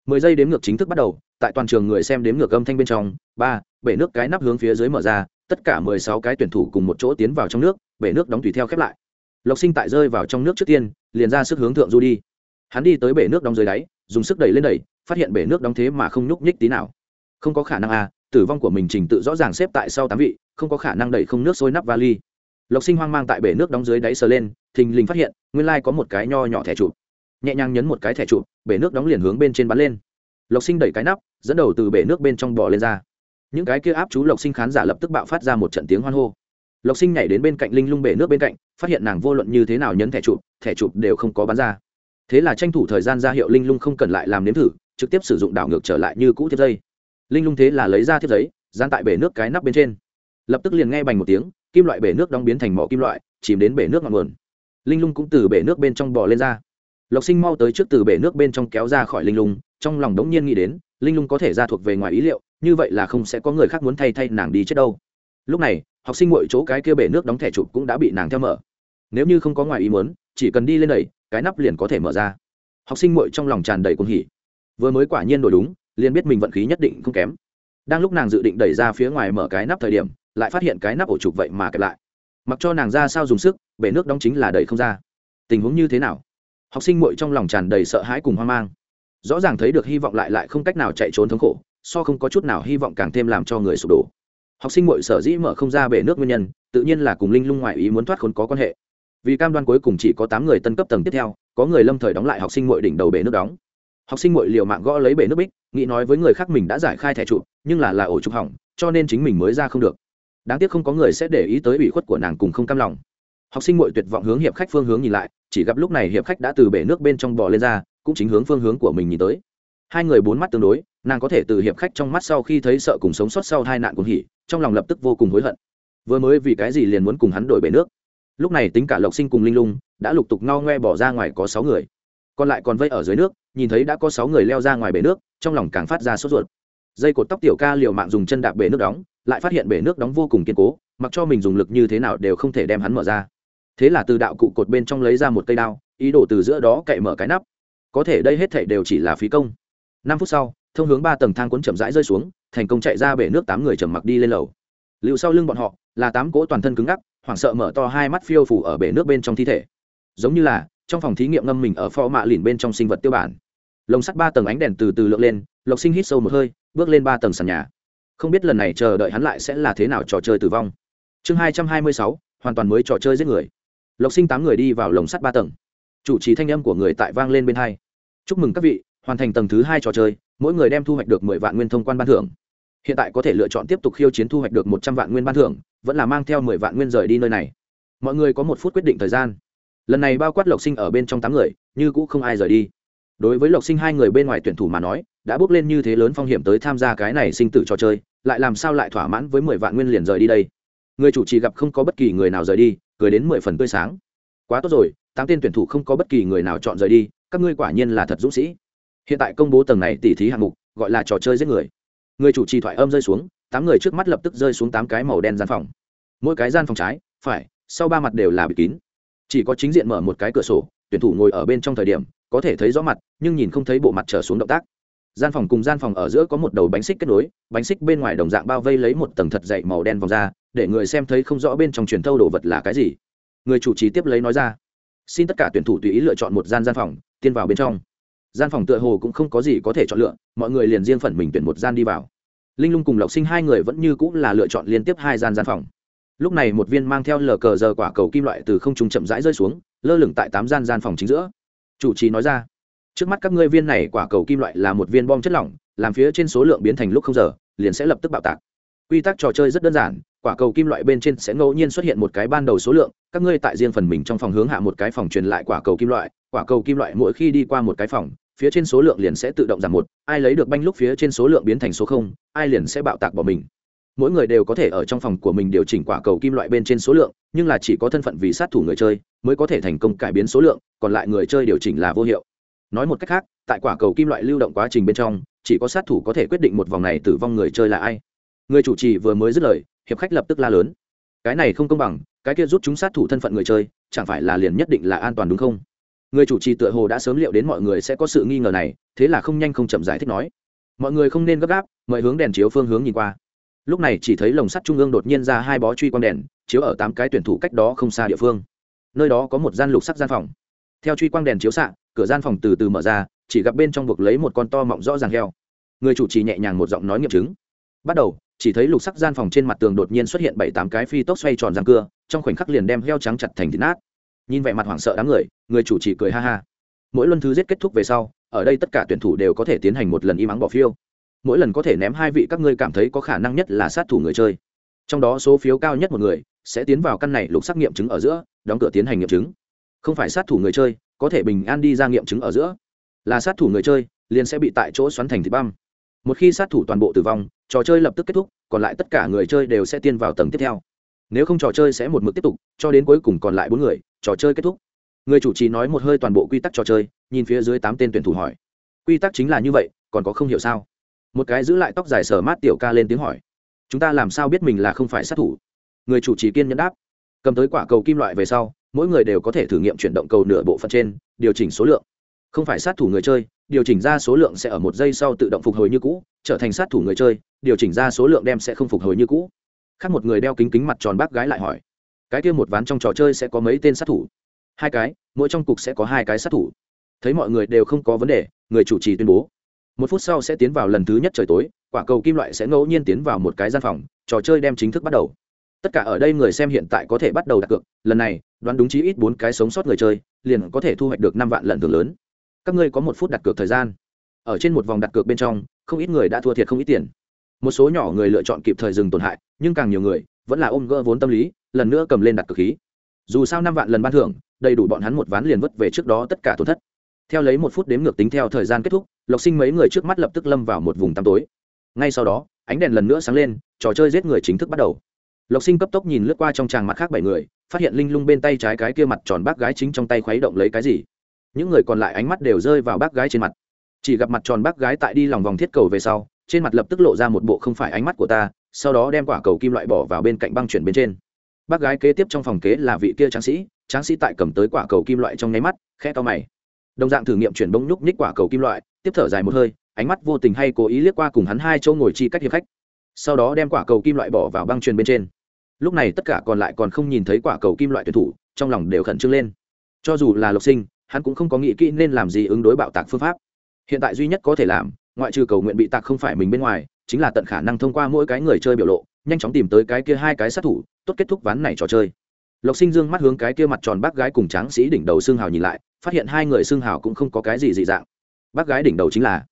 Mười giây đếm ngược chính thức bắt đầu, tại toàn trường người xem đếm ngược âm thanh bên trong, ba, bể nước cái nắp hướng phía dưới mở ra, tất cả mười sáu cái tuyển thủ cùng một chỗ tiến vào trong nước, bể nước đóng tùy theo khép lại. Lộc sinh tại rơi vào trong nước trước tiên, liền ra sức hướng thượng du đi. Hắn đi tới bể nước đóng dưới đáy dùng sức đẩy lên đẩy, phát hiện bể nước đóng thế mà không nhúc nhích tí nào. Không có khả năng à tử vong của mình trình tự rõ ràng xếp tại sau tám vị, không có khả năng đẩy không nước sôi nắp vali. Lộc sinh hoang mang tại bể nước đóng dưới đáy sờ lên, thình lình phát hiện, nguyên lai có một cái nho nhỏ thẻ trụ nhẹ nhàng nhấn một cái thẻ trụ bể nước đóng liền hướng bên trên bắn lên. Lộc sinh đẩy cái nắp, dẫn đầu từ bể nước bên trong bò lên ra. Những cái kia áp chú lộc sinh khán giả lập tức bạo phát ra một trận tiếng hoan hô. Lộc sinh nhảy đến bên cạnh linh lung bể nước bên cạnh, phát hiện nàng vô luận như thế nào nhấn thẻ chụp thẻ chụp đều không có bắn ra thế là tranh thủ thời gian ra hiệu linh lung không cần lại làm nếm thử, trực tiếp sử dụng đảo ngược trở lại như cũ thiếp dây linh lung thế là lấy ra thiếp giấy, dán tại bể nước cái nắp bên trên. Lập tức liền nghe bành một tiếng, kim loại bể nước đóng biến thành mỏ kim loại, chìm đến bể nước ngọn nguồn. Linh lung cũng từ bể nước bên trong bò lên ra. Lộc sinh mau tới trước từ bể nước bên trong kéo ra khỏi linh lung, trong lòng đống nhiên nghĩ đến, linh lung có thể ra thuộc về ngoài ý liệu, như vậy là không sẽ có người khác muốn thay thay nàng đi chết đâu. Lúc này, học sinh mọi chỗ cái kia bể nước đóng thẻ chụp cũng đã bị nàng theo mở. Nếu như không có ngoài ý muốn, chỉ cần đi lên đẩy cái nắp liền có thể mở ra. Học sinh muội trong lòng tràn đầy cuồng hỉ. Vừa mới quả nhiên đổi đúng, liền biết mình vận khí nhất định không kém. Đang lúc nàng dự định đẩy ra phía ngoài mở cái nắp thời điểm, lại phát hiện cái nắp ổ trục vậy mà kẹp lại. Mặc cho nàng ra sao dùng sức, bể nước đóng chính là đẩy không ra. Tình huống như thế nào? Học sinh muội trong lòng tràn đầy sợ hãi cùng hoang mang. Rõ ràng thấy được hy vọng lại lại không cách nào chạy trốn thống khổ, so không có chút nào hy vọng càng thêm làm cho người sụp đổ. Học sinh muội sở dĩ mở không ra bể nước nguyên nhân, tự nhiên là cùng linh lung ngoại ý muốn thoát khốn có quan hệ vì cam đoan cuối cùng chỉ có tám người tân cấp tầng tiếp theo, có người lâm thời đóng lại học sinh mội đỉnh đầu bể nước đóng. Học sinh mội liều mạng gõ lấy bể nước bích, nghĩ nói với người khác mình đã giải khai thẻ trụ, nhưng là là ổ trục hỏng, cho nên chính mình mới ra không được. Đáng tiếc không có người sẽ để ý tới ủy khuất của nàng cùng không cam lòng. Học sinh mội tuyệt vọng hướng hiệp khách phương hướng nhìn lại, chỉ gặp lúc này hiệp khách đã từ bể nước bên trong bò lên ra, cũng chính hướng phương hướng của mình nhìn tới. Hai người bốn mắt tương đối, nàng có thể từ hiệp khách trong mắt sau khi thấy sợ cùng sống sót sau hai nạn cùng hỉ, trong lòng lập tức vô cùng hối hận. Vừa mới vì cái gì liền muốn cùng hắn đổi bể nước? Lúc này tính cả lộc sinh cùng linh lung đã lục tục ngao ngoe bỏ ra ngoài có sáu người. Còn lại còn vây ở dưới nước, nhìn thấy đã có sáu người leo ra ngoài bể nước, trong lòng càng phát ra sốt ruột. Dây cột tóc tiểu ca liều mạng dùng chân đạp bể nước đóng, lại phát hiện bể nước đóng vô cùng kiên cố, mặc cho mình dùng lực như thế nào đều không thể đem hắn mở ra. Thế là từ đạo cụ cột bên trong lấy ra một cây đao, ý đồ từ giữa đó cậy mở cái nắp. Có thể đây hết thảy đều chỉ là phí công. Năm phút sau, thông hướng ba tầng thang cuốn chậm rãi rơi xuống, thành công chạy ra bể nước tám người chầm mặc đi lên lầu. Liệu sau lưng bọn họ là tám cỗ toàn thân cứng ngắc hoảng sợ mở to hai mắt phiêu phủ ở bể nước bên trong thi thể. Giống như là, trong phòng thí nghiệm ngâm mình ở pho mạ lìn bên trong sinh vật tiêu bản. Lồng sắt ba tầng ánh đèn từ từ lượn lên, lộc sinh hít sâu một hơi, bước lên ba tầng sàn nhà. Không biết lần này chờ đợi hắn lại sẽ là thế nào trò chơi tử vong. Chương hai trăm hai mươi sáu, hoàn toàn mới trò chơi giết người. Lộc sinh tám người đi vào lồng sắt ba tầng. Chủ trì thanh âm của người tại vang lên bên hai. Chúc mừng các vị, hoàn thành tầng thứ hai trò chơi, mỗi người đem thu hoạch được mười vạn nguyên thông quan ban thưởng. Hiện tại có thể lựa chọn tiếp tục khiêu chiến thu hoạch được một trăm vạn nguyên ban thưởng vẫn là mang theo mười vạn nguyên rời đi nơi này. Mọi người có một phút quyết định thời gian. Lần này bao quát lộc sinh ở bên trong tám người, như cũ không ai rời đi. Đối với lộc sinh hai người bên ngoài tuyển thủ mà nói, đã bước lên như thế lớn phong hiểm tới tham gia cái này sinh tử trò chơi, lại làm sao lại thỏa mãn với mười vạn nguyên liền rời đi đây? Người chủ trì gặp không có bất kỳ người nào rời đi, cười đến mười phần tươi sáng. Quá tốt rồi, tám tên tuyển thủ không có bất kỳ người nào chọn rời đi, các ngươi quả nhiên là thật dũng sĩ. Hiện tại công bố tầng này tỉ thí hạng mục, gọi là trò chơi giết người. Người chủ trì thoại âm rơi xuống tám người trước mắt lập tức rơi xuống tám cái màu đen gian phòng. Mỗi cái gian phòng trái, phải, sau ba mặt đều là bịt kín. Chỉ có chính diện mở một cái cửa sổ, tuyển thủ ngồi ở bên trong thời điểm, có thể thấy rõ mặt, nhưng nhìn không thấy bộ mặt trở xuống động tác. Gian phòng cùng gian phòng ở giữa có một đầu bánh xích kết nối, bánh xích bên ngoài đồng dạng bao vây lấy một tầng thật dậy màu đen vòng ra, để người xem thấy không rõ bên trong truyền thâu đồ vật là cái gì. Người chủ trì tiếp lấy nói ra, xin tất cả tuyển thủ tùy ý lựa chọn một gian gian phòng tiên vào bên trong. Gian phòng tựa hồ cũng không có gì có thể chọn lựa, mọi người liền riêng phần mình tuyển một gian đi vào linh lung cùng lộc sinh hai người vẫn như cũng là lựa chọn liên tiếp hai gian gian phòng. Lúc này một viên mang theo lờ cờ giờ quả cầu kim loại từ không trung chậm rãi rơi xuống, lơ lửng tại tám gian gian phòng chính giữa. Chủ trì nói ra, trước mắt các ngươi viên này quả cầu kim loại là một viên bom chất lỏng, làm phía trên số lượng biến thành lúc không giờ, liền sẽ lập tức bạo tạc. Quy tắc trò chơi rất đơn giản, quả cầu kim loại bên trên sẽ ngẫu nhiên xuất hiện một cái ban đầu số lượng, các ngươi tại riêng phần mình trong phòng hướng hạ một cái phòng truyền lại quả cầu kim loại, quả cầu kim loại mỗi khi đi qua một cái phòng phía trên số lượng liền sẽ tự động giảm một, ai lấy được banh lúc phía trên số lượng biến thành số không, ai liền sẽ bạo tạc bỏ mình. Mỗi người đều có thể ở trong phòng của mình điều chỉnh quả cầu kim loại bên trên số lượng, nhưng là chỉ có thân phận vì sát thủ người chơi mới có thể thành công cải biến số lượng, còn lại người chơi điều chỉnh là vô hiệu. Nói một cách khác, tại quả cầu kim loại lưu động quá trình bên trong, chỉ có sát thủ có thể quyết định một vòng này tử vong người chơi là ai. Người chủ trì vừa mới dứt lời, hiệp khách lập tức la lớn. Cái này không công bằng, cái kia rút chúng sát thủ thân phận người chơi, chẳng phải là liền nhất định là an toàn đúng không? Người chủ trì tựa hồ đã sớm liệu đến mọi người sẽ có sự nghi ngờ này, thế là không nhanh không chậm giải thích nói. Mọi người không nên gấp gáp, mời hướng đèn chiếu phương hướng nhìn qua. Lúc này chỉ thấy lồng sắt trung ương đột nhiên ra hai bó truy quang đèn, chiếu ở tám cái tuyển thủ cách đó không xa địa phương. Nơi đó có một gian lục sắc gian phòng. Theo truy quang đèn chiếu xạ, cửa gian phòng từ từ mở ra, chỉ gặp bên trong buộc lấy một con to mọng rõ ràng heo. Người chủ trì nhẹ nhàng một giọng nói nghiệm chứng. Bắt đầu, chỉ thấy lục sắc gian phòng trên mặt tường đột nhiên xuất hiện bảy tám cái phi tốc xoay tròn răng cưa, trong khoảnh khắc liền đem heo trắng chặt thành thịt nát nhìn vẻ mặt hoảng sợ đám người người chủ chỉ cười ha ha. Mỗi luân thứ giết kết thúc về sau, ở đây tất cả tuyển thủ đều có thể tiến hành một lần im ắng bỏ phiếu mỗi lần có thể ném hai vị các ngươi cảm thấy có khả năng nhất là sát thủ người chơi. Trong đó số phiếu cao nhất một người sẽ tiến vào căn này lục xác nghiệm chứng ở giữa, đóng cửa tiến hành nghiệm chứng. Không phải sát thủ người chơi, có thể bình an đi ra nghiệm chứng ở giữa. Là sát thủ người chơi, liền sẽ bị tại chỗ xoắn thành thịt băm. Một khi sát thủ toàn bộ tử vong, trò chơi lập tức kết thúc, còn lại tất cả người chơi đều sẽ tiên vào tầng tiếp theo. Nếu không trò chơi sẽ một mực tiếp tục, cho đến cuối cùng còn lại bốn người trò chơi kết thúc. Người chủ trì nói một hơi toàn bộ quy tắc trò chơi, nhìn phía dưới tám tên tuyển thủ hỏi. Quy tắc chính là như vậy, còn có không hiểu sao? Một cái giữ lại tóc dài sở mát tiểu ca lên tiếng hỏi. Chúng ta làm sao biết mình là không phải sát thủ? Người chủ trì kiên nhẫn đáp. Cầm tới quả cầu kim loại về sau, mỗi người đều có thể thử nghiệm chuyển động cầu nửa bộ phận trên, điều chỉnh số lượng. Không phải sát thủ người chơi, điều chỉnh ra số lượng sẽ ở một giây sau tự động phục hồi như cũ, trở thành sát thủ người chơi, điều chỉnh ra số lượng đem sẽ không phục hồi như cũ. Khác một người đeo kính kính mặt tròn bác gái lại hỏi cái kia một ván trong trò chơi sẽ có mấy tên sát thủ? Hai cái, mỗi trong cục sẽ có hai cái sát thủ. Thấy mọi người đều không có vấn đề, người chủ trì tuyên bố. Một phút sau sẽ tiến vào lần thứ nhất trời tối, quả cầu kim loại sẽ ngẫu nhiên tiến vào một cái gian phòng, trò chơi đem chính thức bắt đầu. Tất cả ở đây người xem hiện tại có thể bắt đầu đặt cược, lần này, đoán đúng chí ít bốn cái sống sót người chơi, liền có thể thu hoạch được năm vạn lần thưởng lớn. Các ngươi có một phút đặt cược thời gian. Ở trên một vòng đặt cược bên trong, không ít người đã thua thiệt không ít tiền. Một số nhỏ người lựa chọn kịp thời dừng tổn hại, nhưng càng nhiều người vẫn là ôm gỡ vốn tâm lý lần nữa cầm lên đặt cực khí. Dù sao năm vạn lần ban thưởng, đầy đủ bọn hắn một ván liền vất về trước đó tất cả tổn thất. Theo lấy một phút đếm ngược tính theo thời gian kết thúc, lộc sinh mấy người trước mắt lập tức lâm vào một vùng tăm tối. Ngay sau đó, ánh đèn lần nữa sáng lên, trò chơi giết người chính thức bắt đầu. Lộc sinh cấp tốc nhìn lướt qua trong tràng mặt khác bảy người, phát hiện linh lung bên tay trái cái kia mặt tròn bác gái chính trong tay khuấy động lấy cái gì. Những người còn lại ánh mắt đều rơi vào bác gái trên mặt. Chỉ gặp mặt tròn bác gái tại đi lòng vòng thiết cầu về sau, trên mặt lập tức lộ ra một bộ không phải ánh mắt của ta, sau đó đem quả cầu kim loại bỏ vào bên cạnh băng chuyển bên trên bác gái kế tiếp trong phòng kế là vị kia tráng sĩ tráng sĩ tại cầm tới quả cầu kim loại trong nháy mắt khe to mày. Đồng dạng thử nghiệm chuyển bông nhúc nhích quả cầu kim loại, tiếp thở dài một hơi, ánh mắt vô tình hay cố ý liếc qua cùng hắn hai chỗ ngồi chi cách hiệp khách. Sau đó đem quả cầu kim loại bỏ vào băng truyền bên trên. Lúc này tất cả còn lại còn không nhìn thấy quả cầu kim loại tuyển thủ, trong lòng đều khẩn trương lên. Cho dù là lộc sinh, hắn cũng không có nghĩ kỹ nên làm gì ứng đối bạo tạc phương pháp. Hiện tại duy nhất có thể làm, ngoại trừ cầu nguyện bị tạc không phải mình bên ngoài, chính là tận khả năng thông qua mỗi cái người chơi biểu lộ nhanh chóng tìm tới cái kia hai cái sát thủ, tốt kết thúc ván này trò chơi. Lộc sinh dương mắt hướng cái kia mặt tròn bác gái cùng tráng sĩ đỉnh đầu xương hào nhìn lại, phát hiện hai người xương hào cũng không có cái gì dị dạng. Bác gái đỉnh đầu chính là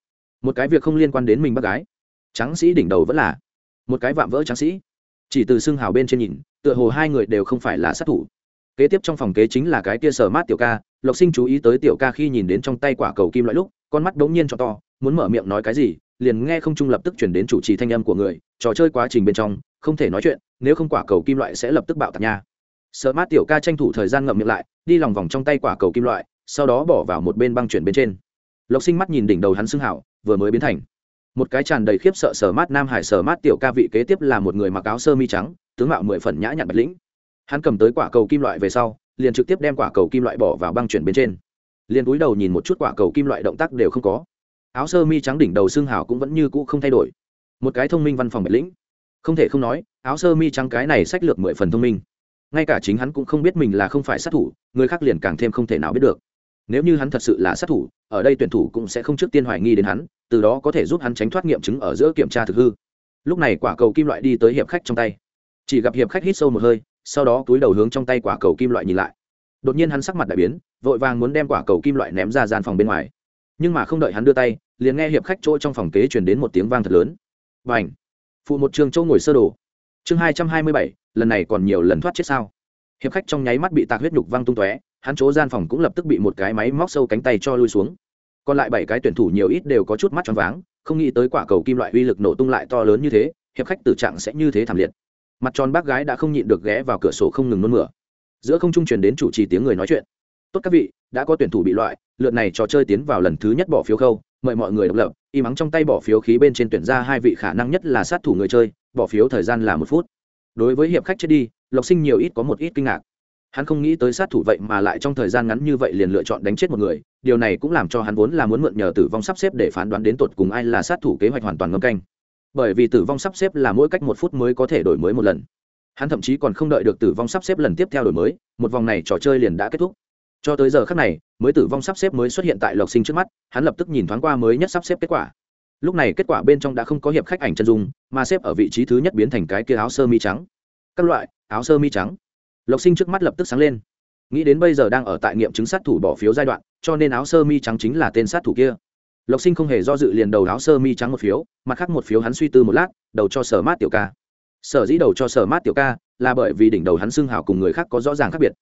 một cái việc không liên quan đến mình bác gái, tráng sĩ đỉnh đầu vẫn là một cái vạm vỡ tráng sĩ. Chỉ từ xương hào bên trên nhìn, tựa hồ hai người đều không phải là sát thủ. Kế tiếp trong phòng kế chính là cái kia sở mát tiểu ca, lộc sinh chú ý tới tiểu ca khi nhìn đến trong tay quả cầu kim loại lúc, con mắt đ ố n g nhiên cho to, muốn mở miệng nói cái gì liền nghe không trung lập tức chuyển đến chủ trì thanh âm của người, trò chơi quá trình bên trong, không thể nói chuyện, nếu không quả cầu kim loại sẽ lập tức bạo tạc nha. Sợ mát tiểu ca tranh thủ thời gian ngậm miệng lại, đi lòng vòng trong tay quả cầu kim loại, sau đó bỏ vào một bên băng chuyển bên trên. Lộc sinh mắt nhìn đỉnh đầu hắn xưng hảo, vừa mới biến thành. Một cái tràn đầy khiếp sợ sở mát nam hải sở mát tiểu ca vị kế tiếp là một người mặc áo sơ mi trắng, tướng mạo mười phần nhã nhặn bạch lĩnh. Hắn cầm tới quả cầu kim loại về sau, liền trực tiếp đem quả cầu kim loại bỏ vào băng chuyển bên trên. Liền cúi đầu nhìn một chút quả cầu kim loại động tác đều không có áo sơ mi trắng đỉnh đầu xương hào cũng vẫn như cũ không thay đổi. Một cái thông minh văn phòng bệ lĩnh. Không thể không nói, áo sơ mi trắng cái này sách lược mười phần thông minh. Ngay cả chính hắn cũng không biết mình là không phải sát thủ, người khác liền càng thêm không thể nào biết được. Nếu như hắn thật sự là sát thủ, ở đây tuyển thủ cũng sẽ không trước tiên hoài nghi đến hắn, từ đó có thể giúp hắn tránh thoát nghiệm chứng ở giữa kiểm tra thực hư. Lúc này quả cầu kim loại đi tới hiệp khách trong tay. Chỉ gặp hiệp khách hít sâu một hơi, sau đó túi đầu hướng trong tay quả cầu kim loại nhìn lại. Đột nhiên hắn sắc mặt đại biến, vội vàng muốn đem quả cầu kim loại ném ra gian phòng bên ngoài. Nhưng mà không đợi hắn đưa tay liền nghe hiệp khách chỗ trong phòng kế truyền đến một tiếng vang thật lớn. Và phụ một trường châu ngồi sơ đồ. Chương hai trăm hai mươi bảy, lần này còn nhiều lần thoát chết sao? Hiệp khách trong nháy mắt bị tạc huyết nhục văng tung tóe, hắn chỗ gian phòng cũng lập tức bị một cái máy móc sâu cánh tay cho lui xuống. Còn lại bảy cái tuyển thủ nhiều ít đều có chút mắt choáng váng, không nghĩ tới quả cầu kim loại uy lực nổ tung lại to lớn như thế, hiệp khách tử trạng sẽ như thế thảm liệt. Mặt tròn bác gái đã không nhịn được ghé vào cửa sổ không ngừng nôn mửa. Giữa không trung truyền đến chủ trì tiếng người nói chuyện. Tốt các vị, đã có tuyển thủ bị loại, lượt này trò chơi tiến vào lần thứ nhất bỏ phiếu khâu mời mọi người độc lập, y mắng trong tay bỏ phiếu khí bên trên tuyển ra hai vị khả năng nhất là sát thủ người chơi, bỏ phiếu thời gian là một phút. Đối với hiệp khách chết đi, lộc sinh nhiều ít có một ít kinh ngạc. Hắn không nghĩ tới sát thủ vậy mà lại trong thời gian ngắn như vậy liền lựa chọn đánh chết một người, điều này cũng làm cho hắn vốn là muốn mượn nhờ tử vong sắp xếp để phán đoán đến tột cùng ai là sát thủ kế hoạch hoàn toàn ngâm canh. Bởi vì tử vong sắp xếp là mỗi cách một phút mới có thể đổi mới một lần. Hắn thậm chí còn không đợi được tử vong sắp xếp lần tiếp theo đổi mới, một vòng này trò chơi liền đã kết thúc cho tới giờ khác này, mới tử vong sắp xếp mới xuất hiện tại lộc sinh trước mắt, hắn lập tức nhìn thoáng qua mới nhất sắp xếp kết quả. Lúc này kết quả bên trong đã không có hiệp khách ảnh chân dung, mà xếp ở vị trí thứ nhất biến thành cái kia áo sơ mi trắng. Các loại, áo sơ mi trắng. Lộc sinh trước mắt lập tức sáng lên. Nghĩ đến bây giờ đang ở tại nghiệm chứng sát thủ bỏ phiếu giai đoạn, cho nên áo sơ mi trắng chính là tên sát thủ kia. Lộc sinh không hề do dự liền đầu áo sơ mi trắng một phiếu, mặt khác một phiếu hắn suy tư một lát, đầu cho sở mát tiểu ca. Sở dĩ đầu cho sở mát tiểu ca là bởi vì đỉnh đầu hắn xưng hào cùng người khác có rõ ràng khác biệt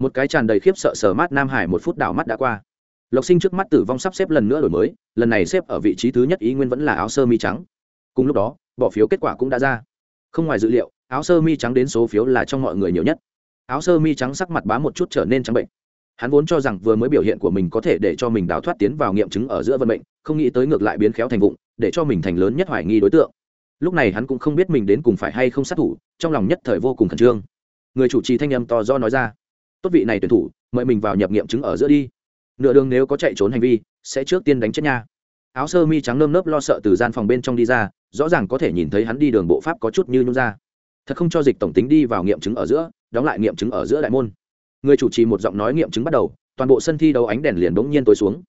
một cái tràn đầy khiếp sợ sở mát nam hải một phút đảo mắt đã qua. Lộc sinh trước mắt tử vong sắp xếp lần nữa đổi mới, lần này xếp ở vị trí thứ nhất ý nguyên vẫn là áo sơ mi trắng. Cùng lúc đó, bỏ phiếu kết quả cũng đã ra. Không ngoài dữ liệu, áo sơ mi trắng đến số phiếu là trong mọi người nhiều nhất. Áo sơ mi trắng sắc mặt bá một chút trở nên trắng bệnh. Hắn vốn cho rằng vừa mới biểu hiện của mình có thể để cho mình đào thoát tiến vào nghiệm chứng ở giữa vận mệnh, không nghĩ tới ngược lại biến khéo thành vụng, để cho mình thành lớn nhất hoài nghi đối tượng. Lúc này hắn cũng không biết mình đến cùng phải hay không sát thủ, trong lòng nhất thời vô cùng khẩn trương. Người chủ trì thanh âm to do nói ra tốt vị này tuyển thủ, mời mình vào nhập nghiệm chứng ở giữa đi. Nửa đường nếu có chạy trốn hành vi, sẽ trước tiên đánh chết nha. Áo sơ mi trắng nơm nớp lo sợ từ gian phòng bên trong đi ra, rõ ràng có thể nhìn thấy hắn đi đường bộ pháp có chút như nhung ra. Thật không cho dịch tổng tính đi vào nghiệm chứng ở giữa, đóng lại nghiệm chứng ở giữa đại môn. Người chủ trì một giọng nói nghiệm chứng bắt đầu, toàn bộ sân thi đấu ánh đèn liền bỗng nhiên tối xuống.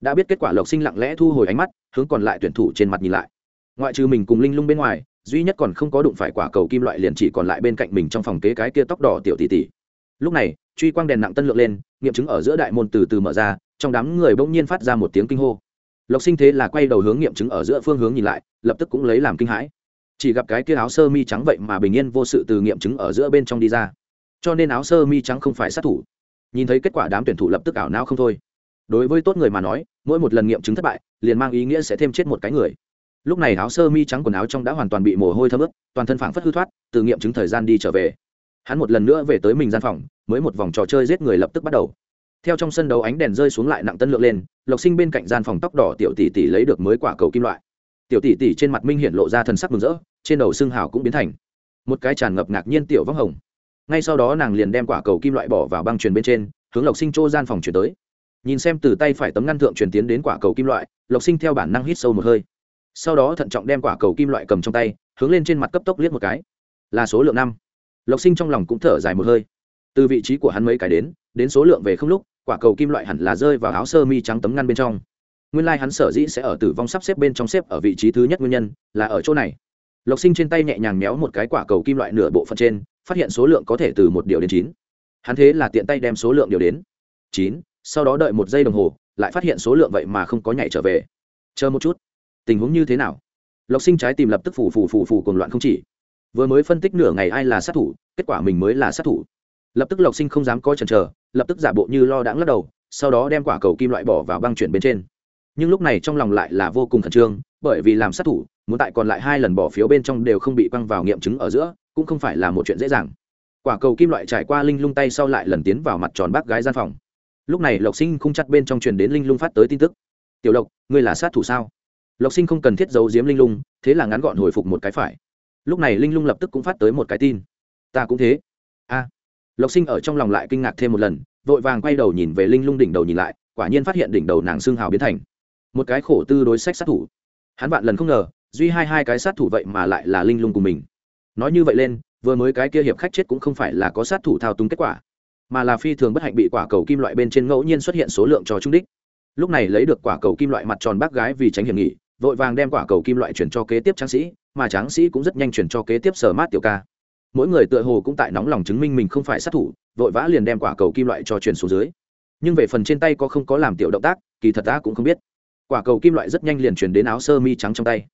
Đã biết kết quả lộc sinh lặng lẽ thu hồi ánh mắt, hướng còn lại tuyển thủ trên mặt nhìn lại. Ngoại trừ mình cùng linh lung bên ngoài, duy nhất còn không có đụng phải quả cầu kim loại liền chỉ còn lại bên cạnh mình trong phòng kế cái kia tóc đỏ tiểu tỷ tỷ. Lúc này truy quang đèn nặng tân lượng lên, nghiệm chứng ở giữa đại môn từ từ mở ra, trong đám người bỗng nhiên phát ra một tiếng kinh hô. Lộc sinh thế là quay đầu hướng nghiệm chứng ở giữa phương hướng nhìn lại, lập tức cũng lấy làm kinh hãi. Chỉ gặp cái kia áo sơ mi trắng vậy mà bình yên vô sự từ nghiệm chứng ở giữa bên trong đi ra. Cho nên áo sơ mi trắng không phải sát thủ. Nhìn thấy kết quả đám tuyển thủ lập tức ảo não không thôi. Đối với tốt người mà nói, mỗi một lần nghiệm chứng thất bại, liền mang ý nghĩa sẽ thêm chết một cái người. Lúc này áo sơ mi trắng quần áo trong đã hoàn toàn bị mồ hôi thấm ướt, toàn thân phảng phất hư thoát, từ nghiệm chứng thời gian đi trở về. Hắn một lần nữa về tới mình gian phòng mới một vòng trò chơi giết người lập tức bắt đầu. Theo trong sân đấu ánh đèn rơi xuống lại nặng tân lượng lên, lộc sinh bên cạnh gian phòng tóc đỏ tiểu tỷ tỷ lấy được mới quả cầu kim loại. Tiểu tỷ tỷ trên mặt minh hiện lộ ra thần sắc mừng rỡ, trên đầu xương hào cũng biến thành một cái tràn ngập ngạc nhiên tiểu vóc hồng. Ngay sau đó nàng liền đem quả cầu kim loại bỏ vào băng truyền bên trên, hướng lộc sinh chỗ gian phòng chuyển tới. Nhìn xem từ tay phải tấm ngăn thượng truyền tiến đến quả cầu kim loại, lộc sinh theo bản năng hít sâu một hơi. Sau đó thận trọng đem quả cầu kim loại cầm trong tay, hướng lên trên mặt cấp tốc liếc một cái. Là số lượng năm. Lộc sinh trong lòng cũng thở dài một hơi từ vị trí của hắn mấy cái đến đến số lượng về không lúc, quả cầu kim loại hẳn là rơi vào áo sơ mi trắng tấm ngăn bên trong. Nguyên lai、like、hắn sở dĩ sẽ ở tử vong sắp xếp bên trong xếp ở vị trí thứ nhất nguyên nhân là ở chỗ này. Lộc sinh trên tay nhẹ nhàng méo một cái quả cầu kim loại nửa bộ phận trên, phát hiện số lượng có thể từ một điều đến chín. Hắn thế là tiện tay đem số lượng điều đến chín, sau đó đợi một giây đồng hồ, lại phát hiện số lượng vậy mà không có nhảy trở về. Chờ một chút, tình huống như thế nào? Lộc sinh trái tìm lập tức phủ phủ phủ phủ cùng loạn không chỉ. Vừa mới phân tích nửa ngày ai là sát thủ, kết quả mình mới là sát thủ lập tức lộc sinh không dám coi chần chờ, lập tức giả bộ như lo đãng lắc đầu, sau đó đem quả cầu kim loại bỏ vào băng chuyển bên trên. Nhưng lúc này trong lòng lại là vô cùng khẩn trương, bởi vì làm sát thủ, muốn tại còn lại hai lần bỏ phiếu bên trong đều không bị quăng vào nghiệm chứng ở giữa, cũng không phải là một chuyện dễ dàng. Quả cầu kim loại trải qua linh lung tay sau lại lần tiến vào mặt tròn bác gái gian phòng. Lúc này lộc sinh không chặt bên trong truyền đến linh lung phát tới tin tức. Tiểu lộc, ngươi là sát thủ sao? Lộc sinh không cần thiết giấu giếm linh lung, thế là ngắn gọn hồi phục một cái phải. Lúc này linh lung lập tức cũng phát tới một cái tin. Ta cũng thế. A lộc sinh ở trong lòng lại kinh ngạc thêm một lần, vội vàng quay đầu nhìn về linh lung đỉnh đầu nhìn lại, quả nhiên phát hiện đỉnh đầu nàng xương hào biến thành một cái khổ tư đối sách sát thủ. Hắn vạn lần không ngờ, duy hai hai cái sát thủ vậy mà lại là linh lung cùng mình. Nói như vậy lên, vừa mới cái kia hiệp khách chết cũng không phải là có sát thủ thao túng kết quả, mà là phi thường bất hạnh bị quả cầu kim loại bên trên ngẫu nhiên xuất hiện số lượng cho trung đích. Lúc này lấy được quả cầu kim loại mặt tròn bác gái vì tránh hiểm nghị vội vàng đem quả cầu kim loại chuyển cho kế tiếp tráng sĩ, mà tráng sĩ cũng rất nhanh chuyển cho kế tiếp sở mát tiểu ca mỗi người tựa hồ cũng tại nóng lòng chứng minh mình không phải sát thủ, vội vã liền đem quả cầu kim loại cho chuyển xuống dưới. Nhưng về phần trên tay có không có làm tiểu động tác, kỳ thật ta cũng không biết. Quả cầu kim loại rất nhanh liền chuyển đến áo sơ mi trắng trong tay.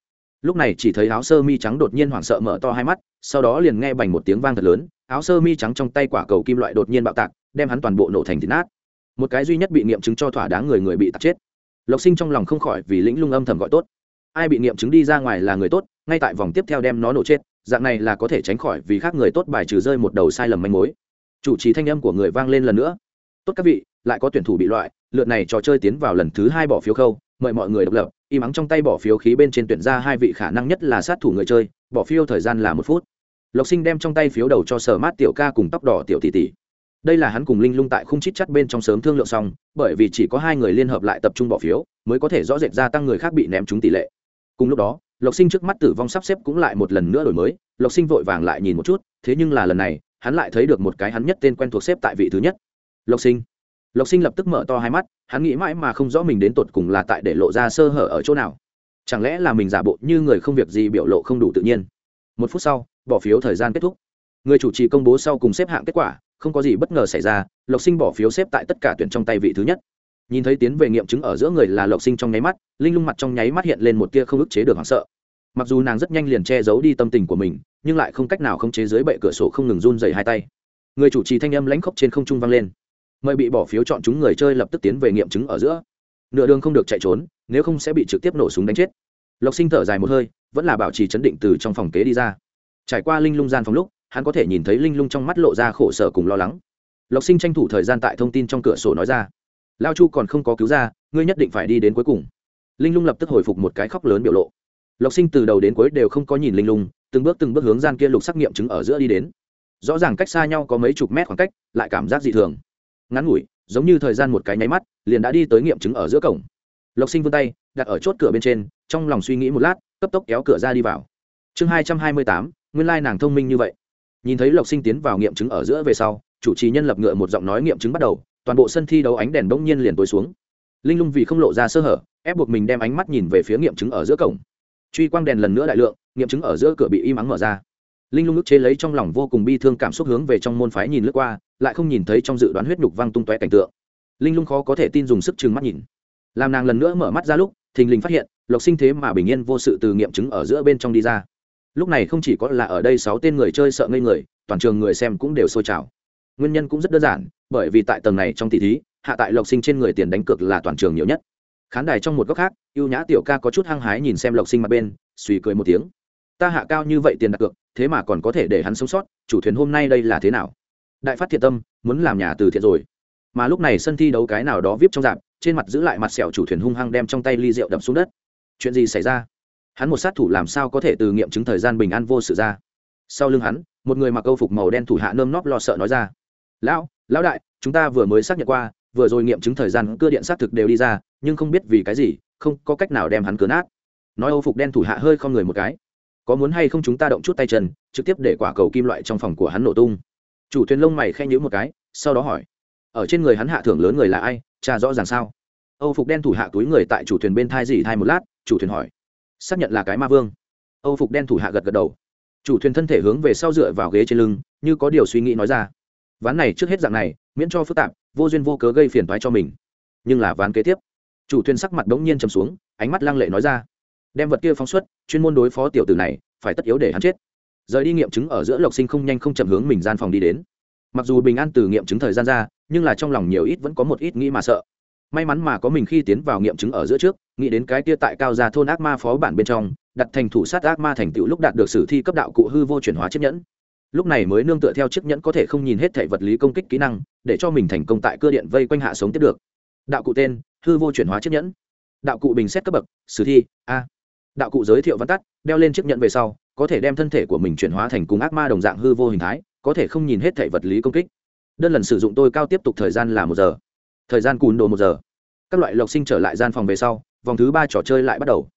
Lúc này chỉ thấy áo sơ mi trắng đột nhiên hoảng sợ mở to hai mắt, sau đó liền nghe bành một tiếng vang thật lớn, áo sơ mi trắng trong tay quả cầu kim loại đột nhiên bạo tạc, đem hắn toàn bộ nổ thành thịt nát. Một cái duy nhất bị nghiệm chứng cho thỏa đáng người người bị tạc chết. Lộc sinh trong lòng không khỏi vì lĩnh lung âm thầm gọi tốt. Ai bị nghiệm chứng đi ra ngoài là người tốt, ngay tại vòng tiếp theo đem nó nổ chết dạng này là có thể tránh khỏi vì khác người tốt bài trừ rơi một đầu sai lầm manh mối. Chủ trì thanh âm của người vang lên lần nữa. Tốt các vị, lại có tuyển thủ bị loại, lượt này trò chơi tiến vào lần thứ hai bỏ phiếu khâu, mời mọi người độc lập, im ắng trong tay bỏ phiếu khí bên trên tuyển ra hai vị khả năng nhất là sát thủ người chơi, bỏ phiếu thời gian là một phút. Lộc sinh đem trong tay phiếu đầu cho sở mát tiểu ca cùng tóc đỏ tiểu tỷ tỷ. Đây là hắn cùng linh lung tại không chít chắt bên trong sớm thương lượng xong, bởi vì chỉ có hai người liên hợp lại tập trung bỏ phiếu, mới có thể rõ rệt gia tăng người khác bị ném trúng tỷ lệ. Cùng lúc đó lộc sinh trước mắt tử vong sắp xếp cũng lại một lần nữa đổi mới, lộc sinh vội vàng lại nhìn một chút, thế nhưng là lần này, hắn lại thấy được một cái hắn nhất tên quen thuộc xếp tại vị thứ nhất. Lộc sinh. Lộc sinh lập tức mở to hai mắt, hắn nghĩ mãi mà không rõ mình đến tột cùng là tại để lộ ra sơ hở ở chỗ nào. Chẳng lẽ là mình giả bộ như người không việc gì biểu lộ không đủ tự nhiên? Một phút sau, bỏ phiếu thời gian kết thúc. Người chủ trì công bố sau cùng xếp hạng kết quả, không có gì bất ngờ xảy ra, lộc sinh bỏ phiếu xếp tại tất cả tuyển trong tay vị thứ nhất nhìn thấy tiến về nghiệm chứng ở giữa người là lộc sinh trong nháy mắt, linh lung mặt trong nháy mắt hiện lên một tia không ức chế được hoảng sợ. Mặc dù nàng rất nhanh liền che giấu đi tâm tình của mình, nhưng lại không cách nào không chế dưới bệ cửa sổ không ngừng run dày hai tay. Người chủ trì thanh âm lãnh khốc trên không trung vang lên. Mời bị bỏ phiếu chọn chúng người chơi lập tức tiến về nghiệm chứng ở giữa. Nửa đường không được chạy trốn, nếu không sẽ bị trực tiếp nổ súng đánh chết. Lộc sinh thở dài một hơi, vẫn là bảo trì chấn định từ trong phòng kế đi ra. Trải qua linh lung gian phòng lúc, hắn có thể nhìn thấy linh lung trong mắt lộ ra khổ sở cùng lo lắng. Lộc sinh tranh thủ thời gian tại thông tin trong cửa sổ nói ra lao chu còn không có cứu ra, ngươi nhất định phải đi đến cuối cùng. Linh lung lập tức hồi phục một cái khóc lớn biểu lộ. Lộc sinh từ đầu đến cuối đều không có nhìn linh lung, từng bước từng bước hướng gian kia lục xác nghiệm chứng ở giữa đi đến. Rõ ràng cách xa nhau có mấy chục mét khoảng cách, lại cảm giác dị thường. Ngắn ngủi, giống như thời gian một cái nháy mắt, liền đã đi tới nghiệm chứng ở giữa cổng. Lộc sinh vươn tay, đặt ở chốt cửa bên trên, trong lòng suy nghĩ một lát, cấp tốc kéo cửa ra đi vào. Chương hai trăm hai mươi tám, nguyên lai nàng thông minh như vậy. Nhìn thấy lộc sinh tiến vào nghiệm chứng ở giữa về sau, chủ trì nhân lập ngựa một giọng nói nghiệm chứng bắt đầu toàn bộ sân thi đấu ánh đèn bỗng nhiên liền tối xuống. Linh lung vì không lộ ra sơ hở, ép buộc mình đem ánh mắt nhìn về phía nghiệm chứng ở giữa cổng. Truy quang đèn lần nữa đại lượng, nghiệm chứng ở giữa cửa bị im ắng mở ra. Linh lung ức chế lấy trong lòng vô cùng bi thương cảm xúc hướng về trong môn phái nhìn lướt qua, lại không nhìn thấy trong dự đoán huyết nhục văng tung tóe cảnh tượng. Linh lung khó có thể tin dùng sức chừng mắt nhìn. Làm nàng lần nữa mở mắt ra lúc, thình lình phát hiện, lộc sinh thế mà bình yên vô sự từ nghiệm chứng ở giữa bên trong đi ra. Lúc này không chỉ có là ở đây sáu tên người chơi sợ ngây người, toàn trường người xem cũng đều sôi trào. Nguyên nhân cũng rất đơn giản bởi vì tại tầng này trong tỷ thí, hạ tại lộc sinh trên người tiền đánh cược là toàn trường nhiều nhất. Khán đài trong một góc khác, ưu nhã tiểu ca có chút hăng hái nhìn xem lộc sinh mặt bên, suy cười một tiếng. Ta hạ cao như vậy tiền đặt cược, thế mà còn có thể để hắn sống sót, chủ thuyền hôm nay đây là thế nào? Đại phát thiện tâm, muốn làm nhà từ thiện rồi. Mà lúc này sân thi đấu cái nào đó vip trong dạp, trên mặt giữ lại mặt sẹo chủ thuyền hung hăng đem trong tay ly rượu đập xuống đất. Chuyện gì xảy ra? Hắn một sát thủ làm sao có thể từ nghiệm chứng thời gian bình an vô sự ra? Sau lưng hắn, một người mặc câu phục màu đen thủ hạ nơm nóp lo sợ nói ra. Lão lão đại, chúng ta vừa mới xác nhận qua, vừa rồi nghiệm chứng thời gian cưa điện xác thực đều đi ra, nhưng không biết vì cái gì, không có cách nào đem hắn cớ nát. Nói âu phục đen thủ hạ hơi không người một cái. Có muốn hay không chúng ta động chút tay chân, trực tiếp để quả cầu kim loại trong phòng của hắn nổ tung. Chủ thuyền lông mày khen nhữ một cái, sau đó hỏi. Ở trên người hắn hạ thưởng lớn người là ai, cha rõ ràng sao? Âu phục đen thủ hạ túi người tại chủ thuyền bên thai gì thai một lát, chủ thuyền hỏi. Xác nhận là cái ma vương. Âu phục đen thủ hạ gật gật đầu. Chủ thuyền thân thể hướng về sau dựa vào ghế trên lưng, như có điều suy nghĩ nói ra ván này trước hết dạng này, miễn cho phức tạp, vô duyên vô cớ gây phiền toái cho mình. Nhưng là ván kế tiếp. Chủ thuyền sắc mặt đống nhiên trầm xuống, ánh mắt lăng lệ nói ra. Đem vật kia phóng xuất, chuyên môn đối phó tiểu tử này, phải tất yếu để hắn chết. Rời đi nghiệm chứng ở giữa lộc sinh không nhanh không chậm hướng mình gian phòng đi đến. Mặc dù bình an từ nghiệm chứng thời gian ra, nhưng là trong lòng nhiều ít vẫn có một ít nghĩ mà sợ. May mắn mà có mình khi tiến vào nghiệm chứng ở giữa trước, nghĩ đến cái kia tại cao gia thôn ác ma phó bản bên trong, đặt thành thủ sát ác ma thành tựu lúc đạt được sử thi cấp đạo cụ hư vô chuyển hóa chiếc nhẫn lúc này mới nương tựa theo chiếc nhẫn có thể không nhìn hết thể vật lý công kích kỹ năng, để cho mình thành công tại cơ điện vây quanh hạ sống tiếp được. Đạo cụ tên, hư vô chuyển hóa chiếc nhẫn. Đạo cụ bình xét cấp bậc, sử thi, a. Đạo cụ giới thiệu văn tắt, đeo lên chiếc nhẫn về sau, có thể đem thân thể của mình chuyển hóa thành cùng ác ma đồng dạng hư vô hình thái, có thể không nhìn hết thể vật lý công kích. Đơn lần sử dụng tôi cao tiếp tục thời gian là một giờ. Thời gian cùn đồ một giờ. Các loại lộc sinh trở lại gian phòng về sau, vòng thứ ba trò chơi lại bắt đầu.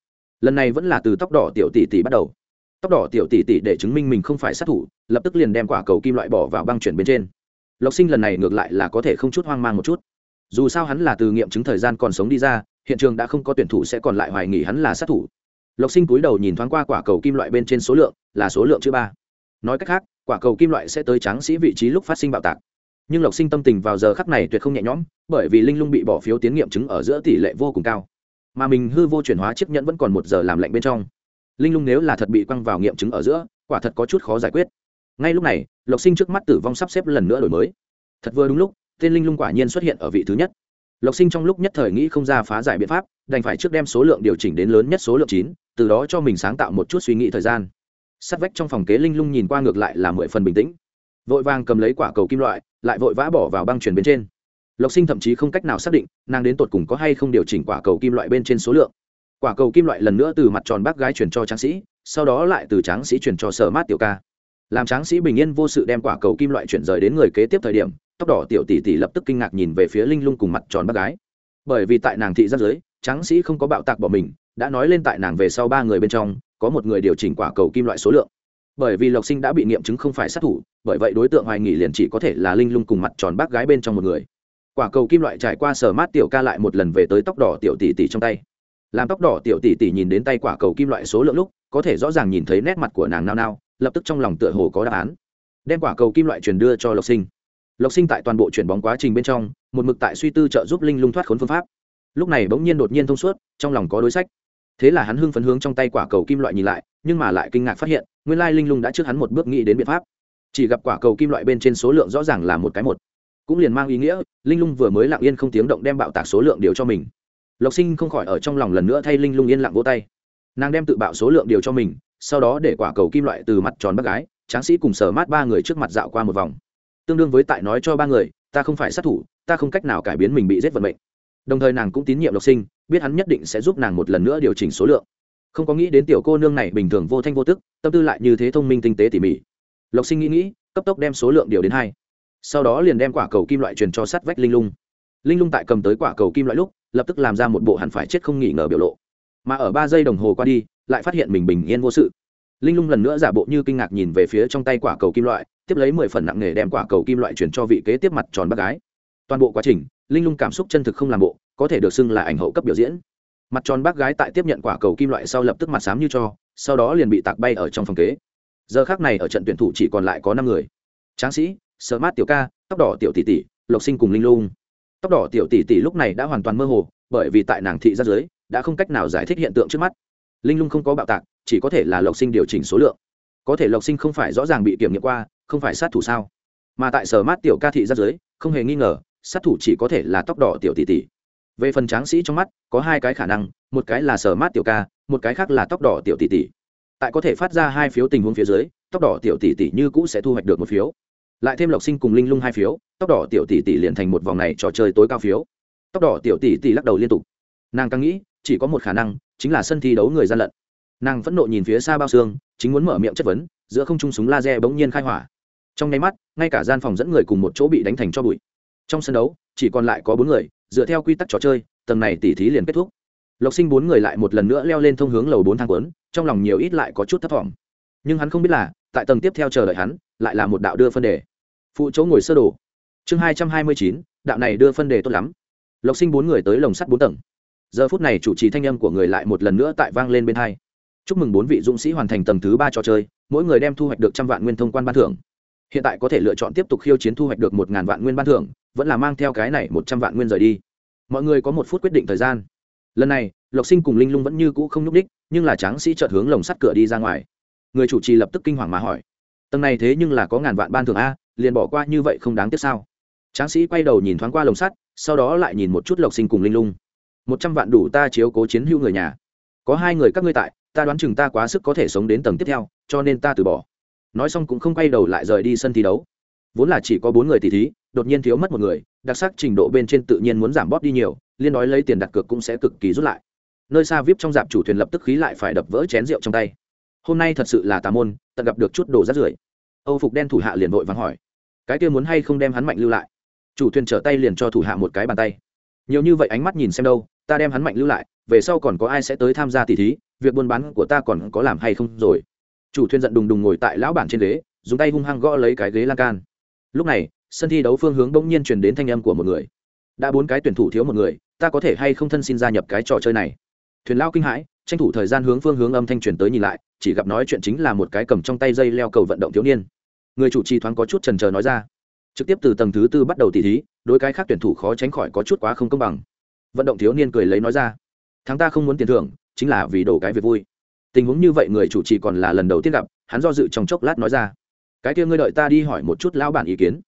Lần này vẫn là từ tóc đỏ tiểu tỷ tỷ bắt đầu tóc đỏ tiểu tỷ tỷ để chứng minh mình không phải sát thủ, lập tức liền đem quả cầu kim loại bỏ vào băng chuyển bên trên. Lộc sinh lần này ngược lại là có thể không chút hoang mang một chút. Dù sao hắn là từ nghiệm chứng thời gian còn sống đi ra, hiện trường đã không có tuyển thủ sẽ còn lại hoài nghỉ hắn là sát thủ. Lộc sinh cúi đầu nhìn thoáng qua quả cầu kim loại bên trên số lượng, là số lượng chữ ba. Nói cách khác, quả cầu kim loại sẽ tới tráng sĩ vị trí lúc phát sinh bạo tạc. Nhưng lộc sinh tâm tình vào giờ khắc này tuyệt không nhẹ nhõm, bởi vì linh lung bị bỏ phiếu tiến nghiệm chứng ở giữa tỷ lệ vô cùng cao. Mà mình hư vô chuyển hóa chiếc nhẫn vẫn còn một giờ làm lạnh bên trong linh lung nếu là thật bị quăng vào nghiệm chứng ở giữa, quả thật có chút khó giải quyết. Ngay lúc này, lộc sinh trước mắt tử vong sắp xếp lần nữa đổi mới. Thật vừa đúng lúc, tên linh lung quả nhiên xuất hiện ở vị thứ nhất. Lộc sinh trong lúc nhất thời nghĩ không ra phá giải biện pháp, đành phải trước đem số lượng điều chỉnh đến lớn nhất số lượng chín, từ đó cho mình sáng tạo một chút suy nghĩ thời gian. Sắt vách trong phòng kế linh lung nhìn qua ngược lại là mười phần bình tĩnh. Vội vàng cầm lấy quả cầu kim loại, lại vội vã bỏ vào băng chuyển bên trên. Lộc sinh thậm chí không cách nào xác định, nàng đến tột cùng có hay không điều chỉnh quả cầu kim loại bên trên số lượng quả cầu kim loại lần nữa từ mặt tròn bác gái chuyển cho tráng sĩ, sau đó lại từ tráng sĩ chuyển cho sở mát tiểu ca. Làm tráng sĩ bình yên vô sự đem quả cầu kim loại chuyển rời đến người kế tiếp thời điểm, tóc đỏ tiểu tỷ tỷ lập tức kinh ngạc nhìn về phía linh lung cùng mặt tròn bác gái. Bởi vì tại nàng thị giáp giới, tráng sĩ không có bạo tạc bỏ mình, đã nói lên tại nàng về sau ba người bên trong, có một người điều chỉnh quả cầu kim loại số lượng. Bởi vì lộc sinh đã bị nghiệm chứng không phải sát thủ, bởi vậy đối tượng hoài nghỉ liền chỉ có thể là linh lung cùng mặt tròn bác gái bên trong một người. Quả cầu kim loại trải qua sở mát tiểu ca lại một lần về tới tóc đỏ tiểu tỷ tỷ trong tay làm tóc đỏ tiểu tỷ tỷ nhìn đến tay quả cầu kim loại số lượng lúc, có thể rõ ràng nhìn thấy nét mặt của nàng nao nao, lập tức trong lòng tựa hồ có đáp án. Đem quả cầu kim loại truyền đưa cho lộc sinh. Lộc sinh tại toàn bộ chuyển bóng quá trình bên trong, một mực tại suy tư trợ giúp linh lung thoát khốn phương pháp. Lúc này bỗng nhiên đột nhiên thông suốt, trong lòng có đối sách. Thế là hắn hưng phấn hướng trong tay quả cầu kim loại nhìn lại, nhưng mà lại kinh ngạc phát hiện, nguyên lai linh lung đã trước hắn một bước nghĩ đến biện pháp. Chỉ gặp quả cầu kim loại bên trên số lượng rõ ràng là một cái một. Cũng liền mang ý nghĩa, linh lung vừa mới lặng yên không tiếng động đem bạo tạc số lượng điều cho mình lộc sinh không khỏi ở trong lòng lần nữa thay linh lung yên lặng vỗ tay. Nàng đem tự bạo số lượng điều cho mình, sau đó để quả cầu kim loại từ mặt tròn bác gái, tráng sĩ cùng sở mát ba người trước mặt dạo qua một vòng. Tương đương với tại nói cho ba người, ta không phải sát thủ, ta không cách nào cải biến mình bị giết vận mệnh. Đồng thời nàng cũng tín nhiệm lộc sinh, biết hắn nhất định sẽ giúp nàng một lần nữa điều chỉnh số lượng. Không có nghĩ đến tiểu cô nương này bình thường vô thanh vô tức, tâm tư lại như thế thông minh tinh tế tỉ mỉ. Lộc sinh nghĩ nghĩ, cấp tốc đem số lượng điều đến hai. Sau đó liền đem quả cầu kim loại truyền cho sắt vách linh lung. Linh lung tại cầm tới quả cầu kim loại lúc lập tức làm ra một bộ hẳn phải chết không nghỉ ngờ biểu lộ. Mà ở ba giây đồng hồ qua đi, lại phát hiện mình bình yên vô sự. Linh lung lần nữa giả bộ như kinh ngạc nhìn về phía trong tay quả cầu kim loại, tiếp lấy mười phần nặng nề đem quả cầu kim loại chuyển cho vị kế tiếp mặt tròn bác gái. Toàn bộ quá trình, linh lung cảm xúc chân thực không làm bộ, có thể được xưng là ảnh hậu cấp biểu diễn. Mặt tròn bác gái tại tiếp nhận quả cầu kim loại sau lập tức mặt xám như cho, sau đó liền bị tạc bay ở trong phòng kế. Giờ khác này ở trận tuyển thủ chỉ còn lại có năm người. Tráng sĩ sợ mát tiểu ca, tóc đỏ tiểu tỷ tỷ, lộc sinh cùng linh lung tóc đỏ tiểu tỷ tỷ lúc này đã hoàn toàn mơ hồ, bởi vì tại nàng thị ra dưới, đã không cách nào giải thích hiện tượng trước mắt. Linh lung không có bạo tạc, chỉ có thể là lộc sinh điều chỉnh số lượng. Có thể lộc sinh không phải rõ ràng bị kiểm nghiệm qua, không phải sát thủ sao? Mà tại sở mát tiểu ca thị ra dưới, không hề nghi ngờ, sát thủ chỉ có thể là tóc đỏ tiểu tỷ tỷ. Về phần tráng sĩ trong mắt, có hai cái khả năng, một cái là sở mát tiểu ca, một cái khác là tóc đỏ tiểu tỷ tỷ. Tại có thể phát ra hai phiếu tình huống phía dưới, tóc đỏ tiểu tỷ tỷ như cũ sẽ thu hoạch được một phiếu lại thêm lộc sinh cùng linh lung hai phiếu, tóc đỏ tiểu tỷ tỷ liền thành một vòng này trò chơi tối cao phiếu. Tóc đỏ tiểu tỷ tỷ lắc đầu liên tục. Nàng càng nghĩ, chỉ có một khả năng, chính là sân thi đấu người gian lận. Nàng phẫn nộ nhìn phía xa bao xương, chính muốn mở miệng chất vấn, giữa không trung súng laser bỗng nhiên khai hỏa. Trong nháy mắt, ngay cả gian phòng dẫn người cùng một chỗ bị đánh thành cho bụi. Trong sân đấu, chỉ còn lại có bốn người, dựa theo quy tắc trò chơi, tầng này tỉ thí liền kết thúc. Lộc sinh bốn người lại một lần nữa leo lên thông hướng lầu bốn thang quấn, trong lòng nhiều ít lại có chút thấp thỏm. Nhưng hắn không biết là, tại tầng tiếp theo chờ đợi hắn lại là một đạo đưa phân đề. Phụ chỗ ngồi sơ đồ. Chương hai trăm hai mươi chín, đạo này đưa phân đề tốt lắm. Lộc sinh bốn người tới lồng sắt bốn tầng. Giờ phút này chủ trì thanh âm của người lại một lần nữa tại vang lên bên hai. Chúc mừng bốn vị dũng sĩ hoàn thành tầng thứ ba trò chơi, mỗi người đem thu hoạch được trăm vạn nguyên thông quan ban thưởng. Hiện tại có thể lựa chọn tiếp tục khiêu chiến thu hoạch được một ngàn vạn nguyên ban thưởng, vẫn là mang theo cái này một trăm vạn nguyên rời đi. Mọi người có một phút quyết định thời gian. Lần này, lộc sinh cùng linh lung vẫn như cũ không nhúc đích nhưng là tráng sĩ trợt hướng lồng sắt cửa đi ra ngoài. Người chủ trì lập tức kinh hoàng mà hỏi tầng này thế nhưng là có ngàn vạn ban thưởng a, liền bỏ qua như vậy không đáng tiếc sao? Tráng sĩ quay đầu nhìn thoáng qua lồng sắt, sau đó lại nhìn một chút lộc sinh cùng linh lung. Một trăm vạn đủ ta chiếu cố chiến hữu người nhà. Có hai người các ngươi tại, ta đoán chừng ta quá sức có thể sống đến tầng tiếp theo, cho nên ta từ bỏ. Nói xong cũng không quay đầu lại rời đi sân thi đấu. Vốn là chỉ có bốn người tỷ thí, đột nhiên thiếu mất một người, đặc sắc trình độ bên trên tự nhiên muốn giảm bóp đi nhiều, liên nói lấy tiền đặt cược cũng sẽ cực kỳ rút lại. Nơi xa vip trong dạp chủ thuyền lập tức khí lại phải đập vỡ chén rượu trong tay hôm nay thật sự là tà môn, tận gặp được chút đồ rát rưởi. Âu phục đen thủ hạ liền vội vàng hỏi, cái kia muốn hay không đem hắn mạnh lưu lại? Chủ thuyền trở tay liền cho thủ hạ một cái bàn tay. Nhiều như vậy ánh mắt nhìn xem đâu, ta đem hắn mạnh lưu lại, về sau còn có ai sẽ tới tham gia tỷ thí, việc buôn bán của ta còn có làm hay không rồi? Chủ thuyền giận đùng đùng ngồi tại lão bản trên ghế, dùng tay hung hăng gõ lấy cái ghế lan can. Lúc này, sân thi đấu phương hướng bỗng nhiên truyền đến thanh âm của một người. Đã bốn cái tuyển thủ thiếu một người, ta có thể hay không thân xin gia nhập cái trò chơi này? Thuyền lao kinh hãi, tranh thủ thời gian hướng phương hướng âm thanh truyền tới nhìn lại chỉ gặp nói chuyện chính là một cái cầm trong tay dây leo cầu vận động thiếu niên. Người chủ trì thoáng có chút trần trờ nói ra. Trực tiếp từ tầng thứ tư bắt đầu tỉ thí, đối cái khác tuyển thủ khó tránh khỏi có chút quá không công bằng. Vận động thiếu niên cười lấy nói ra. Thắng ta không muốn tiền thưởng, chính là vì đổ cái việc vui. Tình huống như vậy người chủ trì còn là lần đầu tiên gặp, hắn do dự trong chốc lát nói ra. Cái kia ngươi đợi ta đi hỏi một chút lão bản ý kiến.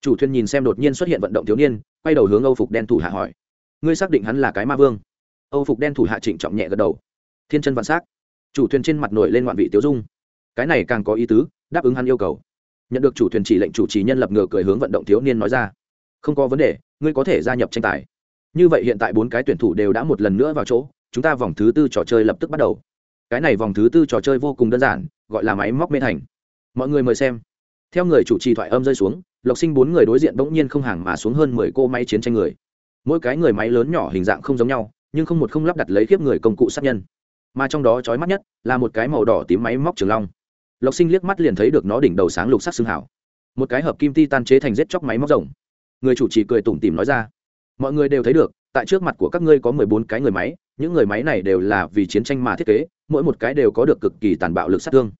Chủ thuyền nhìn xem đột nhiên xuất hiện vận động thiếu niên, quay đầu hướng âu phục đen thủ hạ hỏi. Ngươi xác định hắn là cái ma vương? Âu phục đen thủ hạ trịnh trọng nhẹ gật đầu. Thiên chân vạn s á c chủ thuyền trên mặt nổi lên ngoạn vị tiêu dung. Cái này càng có ý tứ, đáp ứng hắn yêu cầu. Nhận được chủ thuyền chỉ lệnh chủ trì nhân lập ngờ cười hướng vận động thiếu niên nói ra. Không có vấn đề, ngươi có thể gia nhập tranh tài. Như vậy hiện tại bốn cái tuyển thủ đều đã một lần nữa vào chỗ, chúng ta vòng thứ tư trò chơi lập tức bắt đầu. Cái này vòng thứ tư trò chơi vô cùng đơn giản, gọi là máy móc mê thành. Mọi người mời xem. Theo người chủ trì thoại âm rơi xuống, lộc sinh bốn người đối diện bỗng nhiên không hàng mà xuống hơn mười cô máy chiến tranh người. Mỗi cái người máy lớn nhỏ hình dạng không giống nhau, nhưng không một không lắp đặt lấy khiếp người công cụ sát nhân mà trong đó chói mắt nhất là một cái màu đỏ tím máy móc trường long. Lộc sinh liếc mắt liền thấy được nó đỉnh đầu sáng lục sắc xương hảo một cái hợp kim ti tan chế thành rết chóc máy móc rồng. Người chủ trì cười tủm tìm nói ra, mọi người đều thấy được, tại trước mặt của các ngươi có mười bốn cái người máy, những người máy này đều là vì chiến tranh mà thiết kế, mỗi một cái đều có được cực kỳ tàn bạo lực sát thương.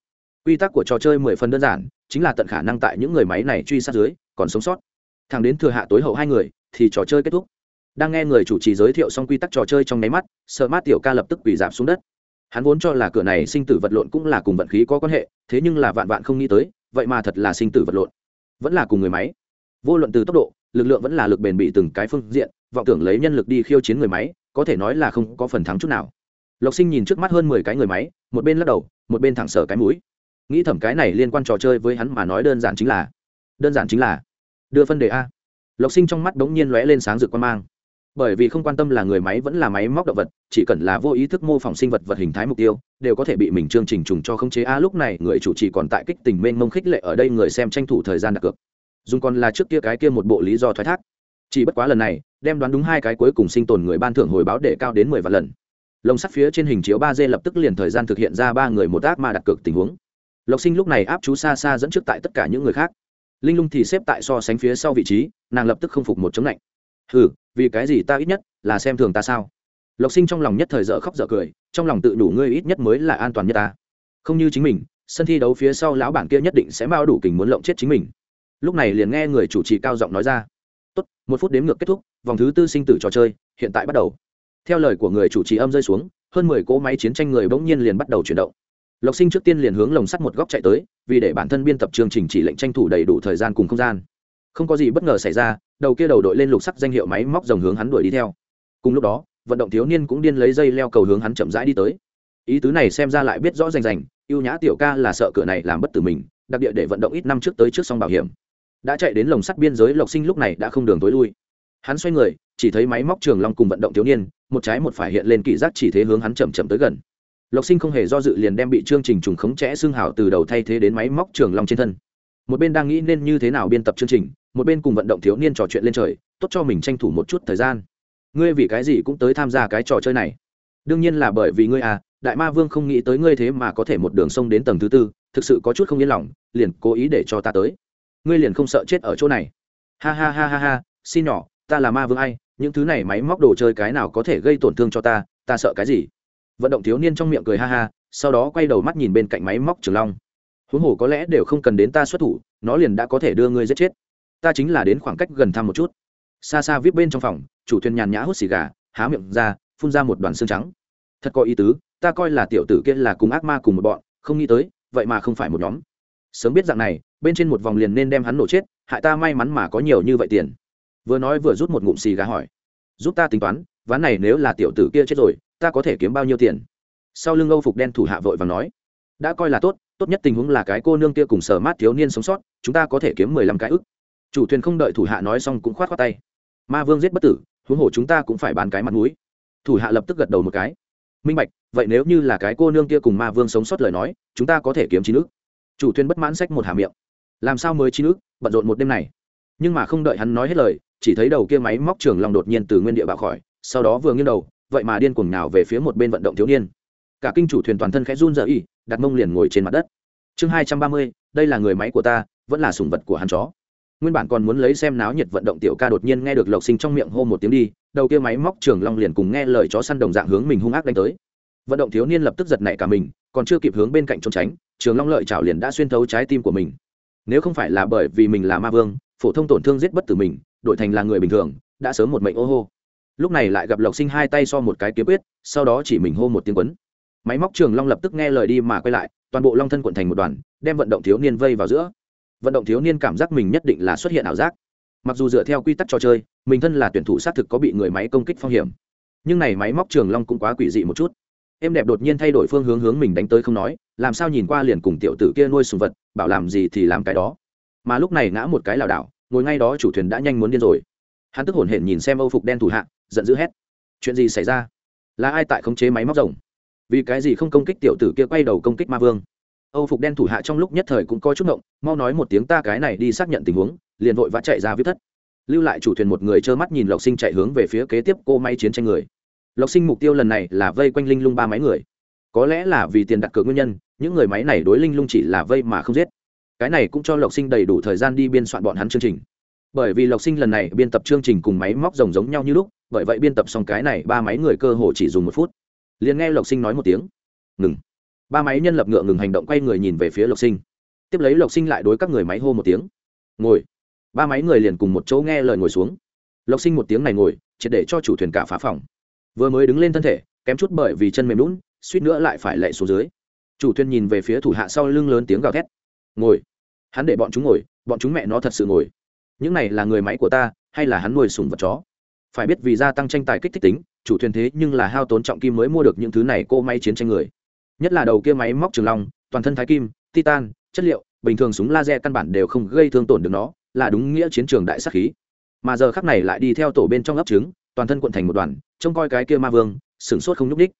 Quy tắc của trò chơi mười phần đơn giản, chính là tận khả năng tại những người máy này truy sát dưới, còn sống sót. Thằng đến thừa hạ tối hậu hai người, thì trò chơi kết thúc. Đang nghe người chủ trì giới thiệu xong quy tắc trò chơi trong nháy mắt sợ mát tiểu ca lập tức quỳ giảm xuống đất hắn vốn cho là cửa này sinh tử vật lộn cũng là cùng vận khí có quan hệ, thế nhưng là vạn vạn không nghĩ tới, vậy mà thật là sinh tử vật lộn. Vẫn là cùng người máy. Vô luận từ tốc độ, lực lượng vẫn là lực bền bị từng cái phương diện, vọng tưởng lấy nhân lực đi khiêu chiến người máy, có thể nói là không có phần thắng chút nào. Lộc sinh nhìn trước mắt hơn mười cái người máy, một bên lắc đầu, một bên thẳng sở cái mũi. Nghĩ thẩm cái này liên quan trò chơi với hắn mà nói đơn giản chính là, đơn giản chính là, đưa phân đề a. Lộc sinh trong mắt đ ố n g nhiên lóe lên sáng rực quan mang bởi vì không quan tâm là người máy vẫn là máy móc động vật, chỉ cần là vô ý thức mô phỏng sinh vật vật hình thái mục tiêu, đều có thể bị mình chương trình trùng cho khống chế. A, lúc này người chủ trì còn tại kích tình mênh mông khích lệ ở đây người xem tranh thủ thời gian đặt cược. Dùng còn là trước kia cái kia một bộ lý do thoái thác. Chỉ bất quá lần này, đem đoán đúng hai cái cuối cùng sinh tồn người ban thưởng hồi báo để cao đến mười vạn lần. Lồng sắt phía trên hình chiếu ba d lập tức liền thời gian thực hiện ra ba người một ác mà đặt cược tình huống. Lộc sinh lúc này áp chú xa xa dẫn trước tại tất cả những người khác. Linh lung thì xếp tại so sánh phía sau vị trí, nàng lập tức không phục một chống lạnh hừ, vì cái gì ta ít nhất là xem thường ta sao? Lộc sinh trong lòng nhất thời dở khóc dở cười, trong lòng tự đủ ngươi ít nhất mới là an toàn nhất ta. Không như chính mình, sân thi đấu phía sau lão bản kia nhất định sẽ bao đủ kình muốn lộng chết chính mình. Lúc này liền nghe người chủ trì cao giọng nói ra. Tốt, một phút đếm ngược kết thúc, vòng thứ tư sinh tử trò chơi, hiện tại bắt đầu. Theo lời của người chủ trì âm rơi xuống, hơn mười cỗ máy chiến tranh người bỗng nhiên liền bắt đầu chuyển động. Lộc sinh trước tiên liền hướng lồng sắt một góc chạy tới, vì để bản thân biên tập chương trình chỉ lệnh tranh thủ đầy đủ thời gian cùng không gian không có gì bất ngờ xảy ra, đầu kia đầu đội lên lục sắc danh hiệu máy móc dòng hướng hắn đuổi đi theo. Cùng lúc đó, vận động thiếu niên cũng điên lấy dây leo cầu hướng hắn chậm rãi đi tới. Ý tứ này xem ra lại biết rõ rành rành ưu nhã tiểu ca là sợ cửa này làm bất tử mình, đặc địa để vận động ít năm trước tới trước xong bảo hiểm. Đã chạy đến lồng sắt biên giới, lộc sinh lúc này đã không đường tối lui. Hắn xoay người, chỉ thấy máy móc trường long cùng vận động thiếu niên, một trái một phải hiện lên kỳ giác chỉ thế hướng hắn chậm chậm tới gần. Lộc sinh không hề do dự liền đem bị chương trình trùng khống chẽ xương hảo từ đầu thay thế đến máy móc trường long trên thân. Một bên đang nghĩ nên như thế nào biên tập chương trình một bên cùng vận động thiếu niên trò chuyện lên trời, tốt cho mình tranh thủ một chút thời gian. Ngươi vì cái gì cũng tới tham gia cái trò chơi này? Đương nhiên là bởi vì ngươi à đại ma vương không nghĩ tới ngươi thế mà có thể một đường sông đến tầng thứ tư, thực sự có chút không yên lòng, liền cố ý để cho ta tới. Ngươi liền không sợ chết ở chỗ này. Ha ha ha ha ha, xin nhỏ, ta là ma vương ai, những thứ này máy móc đồ chơi cái nào có thể gây tổn thương cho ta ta sợ cái gì? Vận động thiếu niên trong miệng cười ha ha, sau đó quay đầu mắt nhìn bên cạnh máy móc trường long. Huống hồ có lẽ đều không cần đến ta xuất thủ, nó liền đã có thể đưa ngươi giết chết ta chính là đến khoảng cách gần thăm một chút. Xa xa vip bên trong phòng, chủ thuyền nhàn nhã hút xì gà, há miệng ra, phun ra một đoàn xương trắng. Thật có ý tứ, ta coi là tiểu tử kia là cùng ác ma cùng một bọn, không nghĩ tới, vậy mà không phải một nhóm. Sớm biết dạng này, bên trên một vòng liền nên đem hắn nổ chết, hại ta may mắn mà có nhiều như vậy tiền. Vừa nói vừa rút một ngụm xì gà hỏi. Giúp ta tính toán, ván này nếu là tiểu tử kia chết rồi, ta có thể kiếm bao nhiêu tiền? Sau lưng âu phục đen thủ hạ vội và nói. Đã coi là tốt tốt nhất tình huống là cái cô nương kia cùng sở mát thiếu niên sống sót, chúng ta có thể kiếm mười lăm cái ức chủ thuyền không đợi thủ hạ nói xong cũng khoát khoát tay. Ma vương giết bất tử, huống hồ chúng ta cũng phải bán cái mặt mũi. Thủ hạ lập tức gật đầu một cái. Minh bạch, vậy nếu như là cái cô nương kia cùng ma vương sống sót lời nói, chúng ta có thể kiếm chín ức. Chủ thuyền bất mãn sách một hà miệng. Làm sao mới chín ức, bận rộn một đêm này. Nhưng mà không đợi hắn nói hết lời, chỉ thấy đầu kia máy móc trường lòng đột nhiên từ nguyên địa bạo khỏi, sau đó vừa nghiêng đầu, vậy mà điên cuồng nào về phía một bên vận động thiếu niên. Cả kinh chủ thuyền toàn thân khẽ run rẩy y đặt mông liền ngồi trên mặt đất. Chương hai trăm ba mươi, đây là người máy của ta, vẫn là sủng vật của hắn chó nguyên bản còn muốn lấy xem náo nhiệt vận động tiểu ca đột nhiên nghe được lộc sinh trong miệng hô một tiếng đi, đầu kia máy móc trường long liền cùng nghe lời chó săn đồng dạng hướng mình hung ác đánh tới. Vận động thiếu niên lập tức giật nảy cả mình, còn chưa kịp hướng bên cạnh trốn tránh, trường long lợi chảo liền đã xuyên thấu trái tim của mình. Nếu không phải là bởi vì mình là ma vương, phổ thông tổn thương giết bất tử mình, đổi thành là người bình thường, đã sớm một mệnh ô hô. Lúc này lại gặp lộc sinh hai tay so một cái kiếm quyết, sau đó chỉ mình hô một tiếng quấn. Máy móc trường long lập tức nghe lời đi mà quay lại, toàn bộ long thân quận thành một đoàn, đem vận động thiếu niên vây vào giữa vận động thiếu niên cảm giác mình nhất định là xuất hiện ảo giác. Mặc dù dựa theo quy tắc trò chơi, mình thân là tuyển thủ xác thực có bị người máy công kích phong hiểm. Nhưng này máy móc trường long cũng quá quỷ dị một chút. Em đẹp đột nhiên thay đổi phương hướng hướng mình đánh tới không nói, làm sao nhìn qua liền cùng tiểu tử kia nuôi sùng vật, bảo làm gì thì làm cái đó. Mà lúc này ngã một cái lảo đảo, ngồi ngay đó chủ thuyền đã nhanh muốn điên rồi. Hắn tức hổn hển nhìn xem âu phục đen thủ hạ, giận dữ hét. Chuyện gì xảy ra? Là ai tại khống chế máy móc rồng? Vì cái gì không công kích tiểu tử kia quay đầu công kích ma vương? Âu phục đen thủ hạ trong lúc nhất thời cũng có chút ngộng, mau nói một tiếng ta cái này đi xác nhận tình huống, liền vội vã chạy ra viết thất. Lưu lại chủ thuyền một người trơ mắt nhìn lộc sinh chạy hướng về phía kế tiếp cô máy chiến tranh người. Lộc sinh mục tiêu lần này là vây quanh linh lung ba máy người. Có lẽ là vì tiền đặt cược nguyên nhân, những người máy này đối linh lung chỉ là vây mà không giết. Cái này cũng cho lộc sinh đầy đủ thời gian đi biên soạn bọn hắn chương trình. Bởi vì lộc sinh lần này biên tập chương trình cùng máy móc rồng giống nhau như lúc, bởi vậy biên tập xong cái này ba máy người cơ hồ chỉ dùng một phút. Liền nghe lộc sinh nói một tiếng. Ngừng ba máy nhân lập ngựa ngừng hành động quay người nhìn về phía lộc sinh tiếp lấy lộc sinh lại đối các người máy hô một tiếng ngồi ba máy người liền cùng một chỗ nghe lời ngồi xuống lộc sinh một tiếng này ngồi triệt để cho chủ thuyền cả phá phòng vừa mới đứng lên thân thể kém chút bởi vì chân mềm lún suýt nữa lại phải lệ xuống dưới chủ thuyền nhìn về phía thủ hạ sau lưng lớn tiếng gào thét ngồi hắn để bọn chúng ngồi bọn chúng mẹ nó thật sự ngồi những này là người máy của ta hay là hắn nuôi sùng vật chó phải biết vì gia tăng tranh tài kích thích tính chủ thuyền thế nhưng là hao tốn trọng kim mới mua được những thứ này cô máy chiến tranh người nhất là đầu kia máy móc trường long, toàn thân thái kim, titan, chất liệu, bình thường súng laser căn bản đều không gây thương tổn được nó, là đúng nghĩa chiến trường đại sắc khí. Mà giờ khắc này lại đi theo tổ bên trong ấp trứng, toàn thân quận thành một đoàn, trông coi cái kia ma vương, sửng sốt không nhúc ních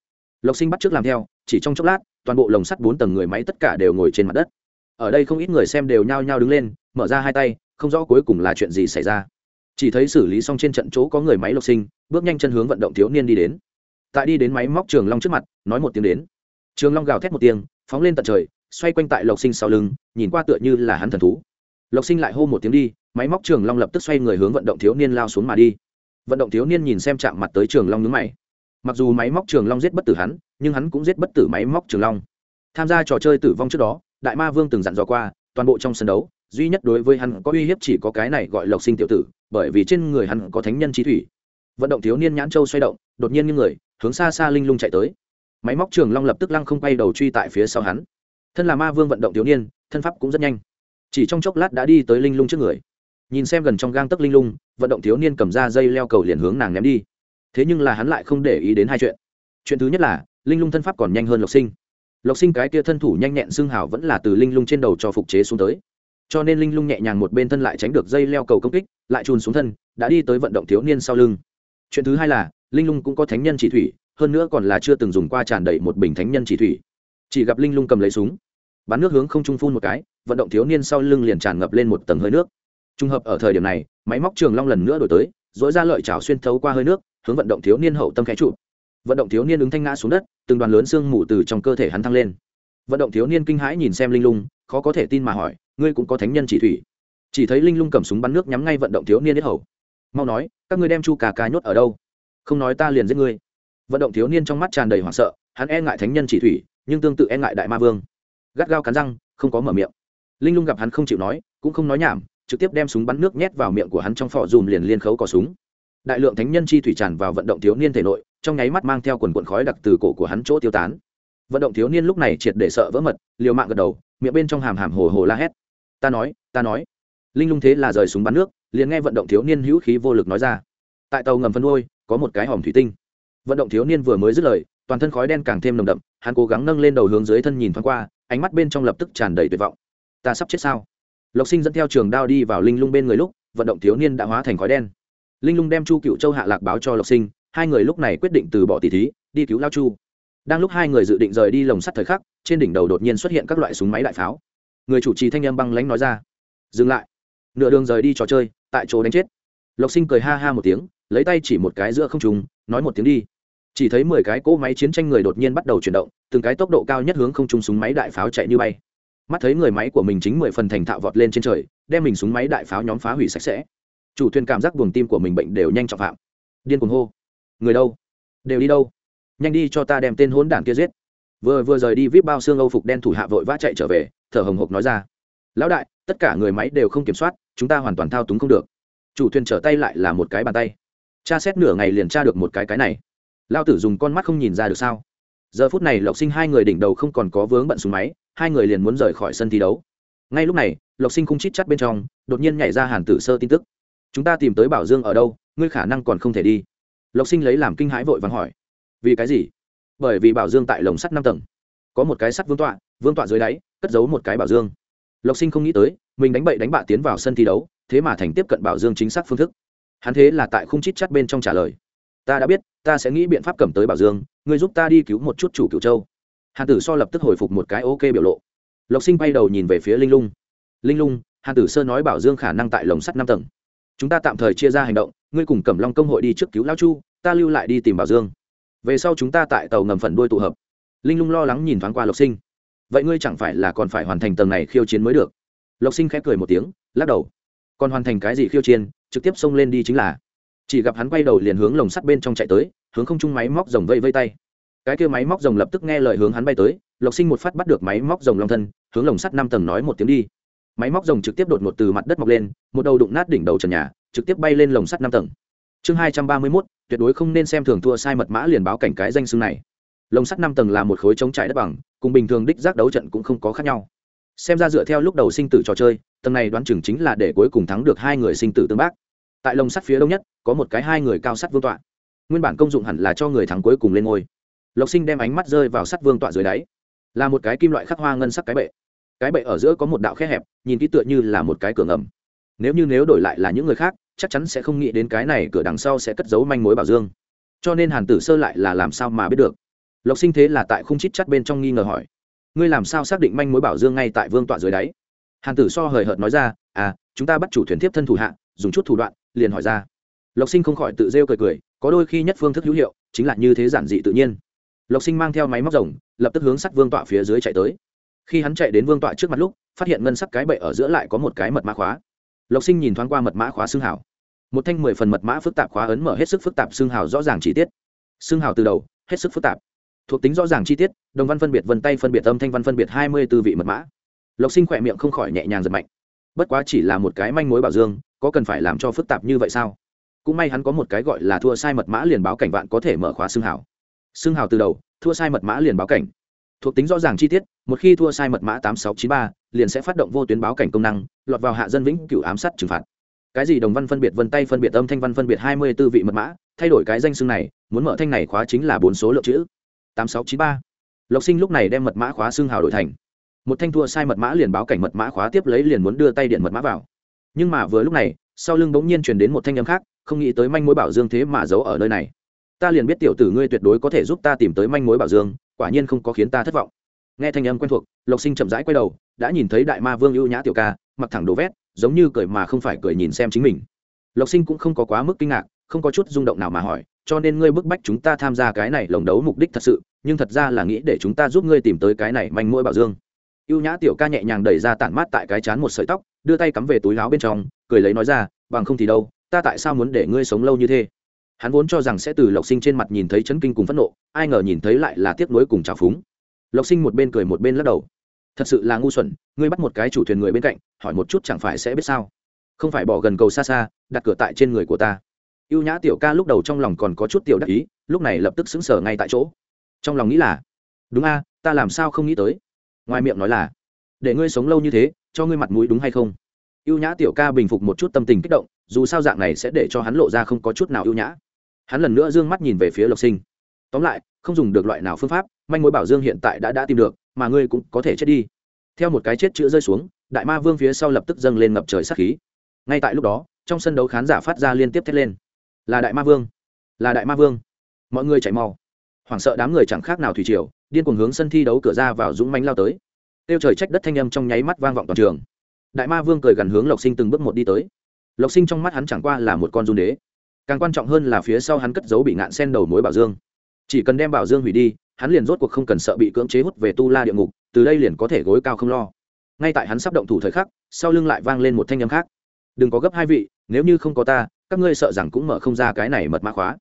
lộc sinh bắt trước làm theo, chỉ trong chốc lát, toàn bộ lồng sắt bốn tầng người máy tất cả đều ngồi trên mặt đất. Ở đây không ít người xem đều nhao nhao đứng lên, mở ra hai tay, không rõ cuối cùng là chuyện gì xảy ra. Chỉ thấy xử lý xong trên trận chỗ có người máy lộc sinh, bước nhanh chân hướng vận động thiếu niên đi đến. Tại đi đến máy móc trường long trước mặt, nói một tiếng đến trường long gào thét một tiếng, phóng lên tận trời, xoay quanh tại lộc sinh sau lưng, nhìn qua tựa như là hắn thần thú. Lộc sinh lại hô một tiếng đi, máy móc trường long lập tức xoay người hướng vận động thiếu niên lao xuống mà đi. Vận động thiếu niên nhìn xem chạm mặt tới trường long nhướng mày. Mặc dù máy móc trường long giết bất tử hắn, nhưng hắn cũng giết bất tử máy móc trường long. Tham gia trò chơi tử vong trước đó, đại ma vương từng dặn dò qua, toàn bộ trong sân đấu, duy nhất đối với hắn có uy hiếp chỉ có cái này gọi lộc sinh tiểu tử, bởi vì trên người hắn có thánh nhân trí thủy. Vận động thiếu niên nhãn châu xoay động, đột nhiên như người, hướng xa xa linh lung chạy tới máy móc trường long lập tức lăng không quay đầu truy tại phía sau hắn. Thân là ma vương vận động thiếu niên, thân pháp cũng rất nhanh. Chỉ trong chốc lát đã đi tới linh lung trước người. Nhìn xem gần trong gang tấc linh lung, vận động thiếu niên cầm ra dây leo cầu liền hướng nàng ném đi. Thế nhưng là hắn lại không để ý đến hai chuyện. Chuyện thứ nhất là, linh lung thân pháp còn nhanh hơn lộc sinh. Lộc sinh cái kia thân thủ nhanh nhẹn xương hào vẫn là từ linh lung trên đầu cho phục chế xuống tới. Cho nên linh lung nhẹ nhàng một bên thân lại tránh được dây leo cầu công kích, lại trùn xuống thân, đã đi tới vận động thiếu niên sau lưng. Chuyện thứ hai là, linh lung cũng có thánh nhân chỉ thủy hơn nữa còn là chưa từng dùng qua tràn đầy một bình thánh nhân chỉ thủy. Chỉ gặp linh lung cầm lấy súng, bắn nước hướng không trung phun một cái, vận động thiếu niên sau lưng liền tràn ngập lên một tầng hơi nước. Trùng hợp ở thời điểm này, máy móc trường long lần nữa đổi tới dỗi ra lợi chảo xuyên thấu qua hơi nước, hướng vận động thiếu niên hậu tâm khẽ trụ vận động thiếu niên ứng thanh ngã xuống đất, từng đoàn lớn xương mù từ trong cơ thể hắn thăng lên. Vận động thiếu niên kinh hãi nhìn xem linh lung, khó có thể tin mà hỏi, ngươi cũng có thánh nhân chỉ thủy? Chỉ thấy linh lung cầm súng bắn nước nhắm ngay vận động thiếu niên hết hầu. Mau nói, các ngươi đem chu cà ca nhốt ở đâu? Không nói ta liền giết ngươi vận động thiếu niên trong mắt tràn đầy hoảng sợ, hắn e ngại thánh nhân chỉ thủy, nhưng tương tự e ngại đại ma vương. Gắt gao cắn răng, không có mở miệng. Linh lung gặp hắn không chịu nói, cũng không nói nhảm, trực tiếp đem súng bắn nước nhét vào miệng của hắn trong phỏ dùm liền liên khấu cò súng. Đại lượng thánh nhân chi thủy tràn vào vận động thiếu niên thể nội, trong nháy mắt mang theo quần quần khói đặc từ cổ của hắn chỗ tiêu tán. Vận động thiếu niên lúc này triệt để sợ vỡ mật, liều mạng gật đầu, miệng bên trong hàm hàm hồ hồ la hét. Ta nói ta nói. Linh lung thế là rời súng bắn nước, liền nghe vận động thiếu niên hữu khí vô lực nói ra. Tại tàu ngầm phân đôi, có một cái hòm thủy tinh vận động thiếu niên vừa mới dứt lời, toàn thân khói đen càng thêm nồng đậm, hắn cố gắng nâng lên đầu hướng dưới thân nhìn thoáng qua, ánh mắt bên trong lập tức tràn đầy tuyệt vọng. Ta sắp chết sao? Lộc sinh dẫn theo trường đao đi vào linh lung bên người lúc, vận động thiếu niên đã hóa thành khói đen. Linh lung đem chu cựu châu hạ lạc báo cho lộc sinh, hai người lúc này quyết định từ bỏ tỷ thí, đi cứu lao chu. Đang lúc hai người dự định rời đi lồng sắt thời khắc, trên đỉnh đầu đột nhiên xuất hiện các loại súng máy đại pháo. Người chủ trì thanh âm băng lãnh nói ra, dừng lại. Nửa đường rời đi trò chơi, tại chỗ đánh chết. Lộc sinh cười ha ha một tiếng, lấy tay chỉ một cái giữa không trùng nói một tiếng đi chỉ thấy mười cái cỗ máy chiến tranh người đột nhiên bắt đầu chuyển động, từng cái tốc độ cao nhất hướng không trung súng máy đại pháo chạy như bay. Mắt thấy người máy của mình chính mười phần thành thạo vọt lên trên trời, đem mình súng máy đại pháo nhóm phá hủy sạch sẽ. Chủ thuyền cảm giác buồng tim của mình bệnh đều nhanh trọng phạm. Điên cuồng hô. Người đâu? Đều đi đâu? Nhanh đi cho ta đem tên hốn đảng kia giết. Vừa vừa rời đi, vip bao xương âu phục đen thủ hạ vội vã chạy trở về, thở hồng hộc nói ra. Lão đại, tất cả người máy đều không kiểm soát, chúng ta hoàn toàn thao túng không được. Chủ thuyền trở tay lại là một cái bàn tay. Tra xét nửa ngày liền tra được một cái cái này lao tử dùng con mắt không nhìn ra được sao? Giờ phút này lộc sinh hai người đỉnh đầu không còn có vướng bận súng máy, hai người liền muốn rời khỏi sân thi đấu. Ngay lúc này, lộc sinh không chít chắt bên trong, đột nhiên nhảy ra hàn tử sơ tin tức. Chúng ta tìm tới bảo dương ở đâu, ngươi khả năng còn không thể đi. Lộc sinh lấy làm kinh hãi vội vàng hỏi. Vì cái gì? Bởi vì bảo dương tại lồng sắt năm tầng. Có một cái sắt vương tọa vương tọa dưới đáy, cất giấu một cái bảo dương. Lộc sinh không nghĩ tới, mình đánh bậy đánh bạ tiến vào sân thi đấu, thế mà thành tiếp cận bảo dương chính xác phương thức. Hắn thế là tại khung chít chắt bên trong trả lời ta đã biết, ta sẽ nghĩ biện pháp cầm tới bảo dương, ngươi giúp ta đi cứu một chút chủ cựu châu. Hàn tử so lập tức hồi phục một cái ok biểu lộ. Lộc sinh bay đầu nhìn về phía linh lung. Linh lung, hàn tử sơ nói bảo dương khả năng tại lồng sắt năm tầng. Chúng ta tạm thời chia ra hành động, ngươi cùng cẩm long công hội đi trước cứu lao chu, ta lưu lại đi tìm bảo dương. Về sau chúng ta tại tàu ngầm phần đuôi tụ hợp. Linh lung lo lắng nhìn thoáng qua lộc sinh. Vậy ngươi chẳng phải là còn phải hoàn thành tầng này khiêu chiến mới được? Lộc sinh khẽ cười một tiếng, lắc đầu. Còn hoàn thành cái gì khiêu chiến, trực tiếp xông lên đi chính là chỉ gặp hắn quay đầu liền hướng lồng sắt bên trong chạy tới, hướng không chung máy móc rồng vây vây tay. Cái kia máy móc rồng lập tức nghe lời hướng hắn bay tới, lộc sinh một phát bắt được máy móc rồng long thân, hướng lồng sắt năm tầng nói một tiếng đi. Máy móc rồng trực tiếp đột ngột từ mặt đất mọc lên, một đầu đụng nát đỉnh đầu trần nhà, trực tiếp bay lên lồng sắt năm tầng. Chương hai trăm ba mươi mốt, tuyệt đối không nên xem thường thua sai mật mã liền báo cảnh cái danh xưng này. Lồng sắt năm tầng là một khối chống trải đất bằng, cùng bình thường đích giác đấu trận cũng không có khác nhau. Xem ra dựa theo lúc đầu sinh tử trò chơi, tầng này đoán chừng chính là để cuối cùng thắng được hai người sinh tử tương bác tại lồng sắt phía đông nhất, có một cái hai người cao sắt vương tọa. Nguyên bản công dụng hẳn là cho người thắng cuối cùng lên ngôi. Lộc sinh đem ánh mắt rơi vào sắt vương tọa dưới đáy. Là một cái kim loại khắc hoa ngân sắc cái bệ. Cái bệ ở giữa có một đạo khe hẹp, nhìn kỹ tựa như là một cái cửa ngầm. Nếu như nếu đổi lại là những người khác, chắc chắn sẽ không nghĩ đến cái này cửa đằng sau sẽ cất giấu manh mối bảo dương. Cho nên hàn tử sơ lại là làm sao mà biết được? Lộc sinh thế là tại khung chít chắt bên trong nghi ngờ hỏi. Ngươi làm sao xác định manh mối bảo dương ngay tại vương tọa dưới đáy? Hàn tử so hời hợt nói ra à chúng ta bắt chủ thuyền tiếp thân thủ hạ, dùng chút thủ đoạn liền hỏi ra. Lộc sinh không khỏi tự rêu cười cười, có đôi khi nhất phương thức hữu hiệu, chính là như thế giản dị tự nhiên. Lộc sinh mang theo máy móc rồng, lập tức hướng sắt vương tọa phía dưới chạy tới. Khi hắn chạy đến vương tọa trước mặt lúc, phát hiện ngân sắc cái bệ ở giữa lại có một cái mật mã khóa. Lộc sinh nhìn thoáng qua mật mã khóa xương hảo một thanh mười phần mật mã phức tạp khóa ấn mở hết sức phức tạp xương hảo rõ ràng chi tiết. Xương hảo từ đầu, hết sức phức tạp. Thuộc tính rõ ràng chi tiết, đồng văn phân biệt vân tay phân biệt âm thanh văn phân biệt hai mươi tư vị mật mã. Lộc sinh khỏe miệng không khỏi nhẹ nhàng giật mạnh. Bất quá chỉ là một cái manh mối bảo dương có cần phải làm cho phức tạp như vậy sao? Cũng may hắn có một cái gọi là thua sai mật mã liền báo cảnh vạn có thể mở khóa xương hào. xương hào từ đầu, thua sai mật mã liền báo cảnh. Thuộc tính rõ ràng chi tiết, một khi thua sai mật mã tám sáu chín ba, liền sẽ phát động vô tuyến báo cảnh công năng, lọt vào hạ dân vĩnh cửu ám sát trừng phạt. Cái gì đồng văn phân biệt vân tay phân biệt âm thanh văn phân biệt hai mươi tư vị mật mã, thay đổi cái danh xưng này, muốn mở thanh này khóa chính là bốn số lượng chữ. Tám sáu chín ba. Lộc sinh lúc này đem mật mã khóa xương hào đổi thành. Một thanh thua sai mật mã liền báo cảnh mật mã khóa tiếp lấy liền muốn đưa tay điện mật mã vào nhưng mà vừa lúc này, sau lưng bỗng nhiên truyền đến một thanh âm khác, không nghĩ tới manh mối bảo dương thế mà giấu ở nơi này. Ta liền biết tiểu tử ngươi tuyệt đối có thể giúp ta tìm tới manh mối bảo dương, quả nhiên không có khiến ta thất vọng. Nghe thanh âm quen thuộc, lộc sinh chậm rãi quay đầu, đã nhìn thấy đại ma vương ưu nhã tiểu ca, mặc thẳng đồ vét, giống như cười mà không phải cười nhìn xem chính mình. Lộc sinh cũng không có quá mức kinh ngạc, không có chút rung động nào mà hỏi, cho nên ngươi bức bách chúng ta tham gia cái này lồng đấu mục đích thật sự, nhưng thật ra là nghĩ để chúng ta giúp ngươi tìm tới cái này manh mối bảo dương. Ưu nhã tiểu ca nhẹ nhàng đẩy ra tản mát tại cái chán một sợi tóc đưa tay cắm về túi láo bên trong, cười lấy nói ra, bằng không thì đâu, ta tại sao muốn để ngươi sống lâu như thế? Hắn vốn cho rằng sẽ từ lộc sinh trên mặt nhìn thấy chấn kinh cùng phẫn nộ, ai ngờ nhìn thấy lại là tiếc nuối cùng trào phúng. Lộc sinh một bên cười một bên lắc đầu. Thật sự là ngu xuẩn, ngươi bắt một cái chủ thuyền người bên cạnh, hỏi một chút chẳng phải sẽ biết sao? Không phải bỏ gần cầu xa xa, đặt cửa tại trên người của ta. Y ê u nhã tiểu ca lúc đầu trong lòng còn có chút tiểu đắc ý, lúc này lập tức xứng sở ngay tại chỗ. Trong lòng nghĩ là, đúng a, ta làm sao không nghĩ tới? Ngoài miệng nói là để ngươi sống lâu như thế, cho ngươi mặt mũi đúng hay không? Y ê u nhã tiểu ca bình phục một chút tâm tình kích động, dù sao dạng này sẽ để cho hắn lộ ra không có chút nào ưu nhã. Hắn lần nữa d ư ơ n g mắt nhìn về phía lộc sinh. Tóm lại, không dùng được loại nào phương pháp, manh mối bảo dương hiện tại đã đã tìm được, mà ngươi cũng có thể chết đi. Theo một cái chết chữ rơi xuống, đại ma vương phía sau lập tức dâng lên ngập trời sát khí. Ngay tại lúc đó, trong sân đấu khán giả phát ra liên tiếp thét lên. Là đại ma vương. Là đại ma vương. Mọi người chạy mau. Hoảng sợ đám người chẳng khác nào thủy triều, điên cuồng hướng sân thi đấu cửa ra vào dũng mánh lao tới tiêu trời trách đất thanh âm trong nháy mắt vang vọng toàn trường. Đại ma vương cười gần hướng lộc sinh từng bước một đi tới. Lộc sinh trong mắt hắn chẳng qua là một con run đế. Càng quan trọng hơn là phía sau hắn cất giấu bị ngạn sen đầu mối bảo dương. Chỉ cần đem bảo dương hủy đi, hắn liền rốt cuộc không cần sợ bị cưỡng chế hút về tu la địa ngục, từ đây liền có thể gối cao không lo. Ngay tại hắn sắp động thủ thời khắc, sau lưng lại vang lên một thanh âm khác. Đừng có gấp hai vị, nếu như không có ta, các ngươi sợ rằng cũng mở không ra cái này mật mã khóa.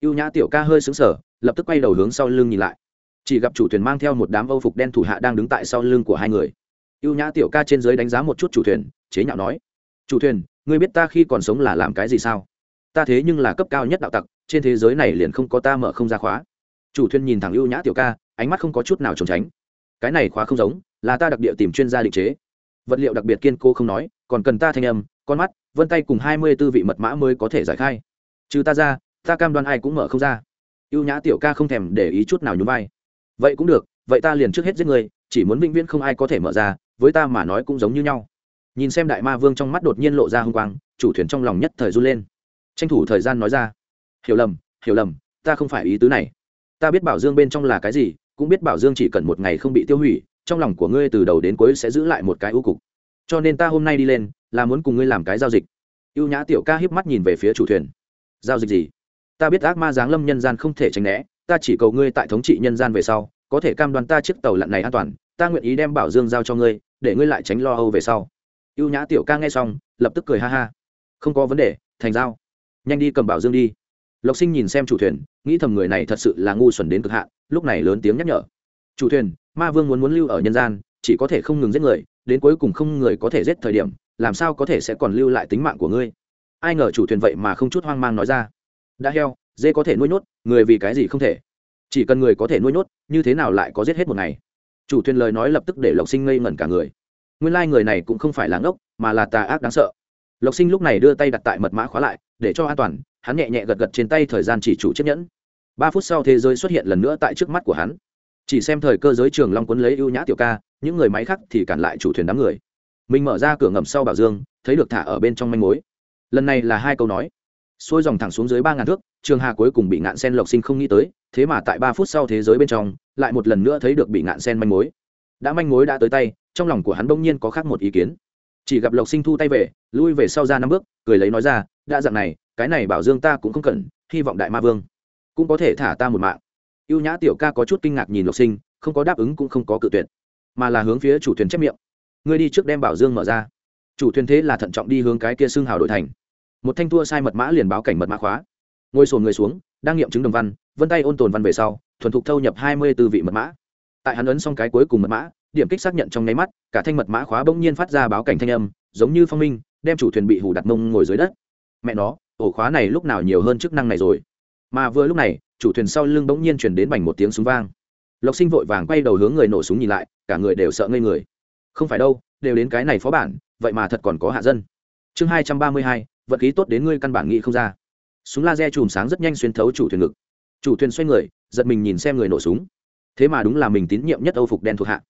Y ê u nhã tiểu ca hơi xứng sở lập tức quay đầu hướng sau lưng nhìn lại chỉ gặp chủ thuyền mang theo một đám âu phục đen thủ hạ đang đứng tại sau lưng của hai người. Y ê u nhã tiểu ca trên dưới đánh giá một chút chủ thuyền, chế nhạo nói, chủ thuyền, ngươi biết ta khi còn sống là làm cái gì sao? Ta thế nhưng là cấp cao nhất đạo tặc, trên thế giới này liền không có ta mở không ra khóa. Chủ thuyền nhìn thẳng ưu nhã tiểu ca, ánh mắt không có chút nào trốn tránh. Cái này khóa không giống, là ta đặc địa tìm chuyên gia định chế. Vật liệu đặc biệt kiên cố không nói, còn cần ta thanh âm, con mắt, vân tay cùng hai mươi tư vị mật mã mới có thể giải khai. Trừ ta ra, ta cam đoan ai cũng mở không ra. Ưu nhã tiểu ca không thèm để ý chút nào nhún vai vậy cũng được, vậy ta liền trước hết giết người chỉ muốn vĩnh viễn không ai có thể mở ra, với ta mà nói cũng giống như nhau. Nhìn xem đại ma vương trong mắt đột nhiên lộ ra h ư n g quang, chủ thuyền trong lòng nhất thời run lên. Tranh thủ thời gian nói ra, hiểu lầm hiểu lầm, ta không phải ý tứ này. Ta biết bảo dương bên trong là cái gì, cũng biết bảo dương chỉ cần một ngày không bị tiêu hủy, trong lòng của ngươi từ đầu đến cuối sẽ giữ lại một cái ưu cục. Cho nên ta hôm nay đi lên, là muốn cùng ngươi làm cái giao dịch. Ưu nhã tiểu ca hiếp mắt nhìn về phía chủ thuyền. Giao dịch gì? Ta biết ác ma giáng lâm nhân gian không thể tránh né ta chỉ cầu ngươi tại thống trị nhân gian về sau, có thể cam đoan ta chiếc tàu lặn này an toàn, ta nguyện ý đem bảo dương giao cho ngươi, để ngươi lại tránh lo âu về sau. Ưu nhã tiểu ca nghe xong, lập tức cười ha ha. Không có vấn đề, thành giao. Nhanh đi cầm bảo dương đi. Lộc sinh nhìn xem chủ thuyền, nghĩ thầm người này thật sự là ngu xuẩn đến cực hạn, lúc này lớn tiếng nhắc nhở. Chủ thuyền, ma vương muốn muốn lưu ở nhân gian, chỉ có thể không ngừng giết người, đến cuối cùng không người có thể giết thời điểm, làm sao có thể sẽ còn lưu lại tính mạng của ngươi? Ai ngờ chủ thuyền vậy mà không chút hoang mang nói ra. Đã heo dê có thể nuôi nhốt, người vì cái gì không thể? Chỉ cần người có thể nuôi nhốt, như thế nào lại có giết hết một ngày? Chủ thuyền lời nói lập tức để lộc sinh ngây ngẩn cả người. Nguyên lai、like、người này cũng không phải là ngốc, mà là tà ác đáng sợ. Lộc sinh lúc này đưa tay đặt tại mật mã khóa lại, để cho an toàn, hắn nhẹ nhẹ gật gật trên tay thời gian chỉ chủ chiếc nhẫn. Ba phút sau thế giới xuất hiện lần nữa tại trước mắt của hắn. Chỉ xem thời cơ giới trường long quấn lấy ưu nhã tiểu ca, những người máy khác thì cản lại chủ thuyền đám người. Mình mở ra cửa ngầm sau bảo dương, thấy được thả ở bên trong manh mối. Lần này là hai câu nói. Xuôi dòng thẳng xuống dưới ba ngàn thước trường hà cuối cùng bị ngạn sen lộc sinh không nghĩ tới, thế mà tại ba phút sau thế giới bên trong, lại một lần nữa thấy được bị ngạn sen manh mối. Đã manh mối đã tới tay, trong lòng của hắn bỗng nhiên có khác một ý kiến. Chỉ gặp lộc sinh thu tay về, lui về sau ra năm bước, cười lấy nói ra, đã dặn này, cái này bảo dương ta cũng không cần, hy vọng đại ma vương cũng có thể thả ta một mạng. Y ê u nhã tiểu ca có chút kinh ngạc nhìn lộc sinh, không có đáp ứng cũng không có cự tuyệt, mà là hướng phía chủ thuyền chép miệng. Ngươi đi trước đem bảo dương mở ra. Chủ thuyền thế là thận trọng đi hướng cái kia xương hào đổi thành. Một thanh thua sai mật mã liền báo cảnh mật mã khóa ngồi sồn người xuống, đang nghiệm chứng đồng văn, vân tay ôn tồn văn về sau, thuần thục thâu nhập hai mươi tư vị mật mã. Tại hắn ấn xong cái cuối cùng mật mã, điểm kích xác nhận trong nháy mắt, cả thanh mật mã khóa bỗng nhiên phát ra báo cảnh thanh âm, giống như phong minh, đem chủ thuyền bị hủ đặt mông ngồi dưới đất. Mẹ nó, ổ khóa này lúc nào nhiều hơn chức năng này rồi. Mà vừa lúc này, chủ thuyền sau lưng bỗng nhiên chuyển đến bành một tiếng súng vang. Lộc sinh vội vàng quay đầu hướng người nổ súng nhìn lại, cả người đều sợ ngây người. Không phải đâu, đều đến cái này phó bản, vậy mà thật còn có hạ dân. Chương hai trăm ba mươi hai vật khí tốt đến ngươi căn bản nghĩ không ra súng laser chùm sáng rất nhanh xuyên thấu chủ thuyền ngực. Chủ thuyền xoay người, giật mình nhìn xem người nổ súng. Thế mà đúng là mình tín nhiệm nhất âu phục đen thuộc hạ.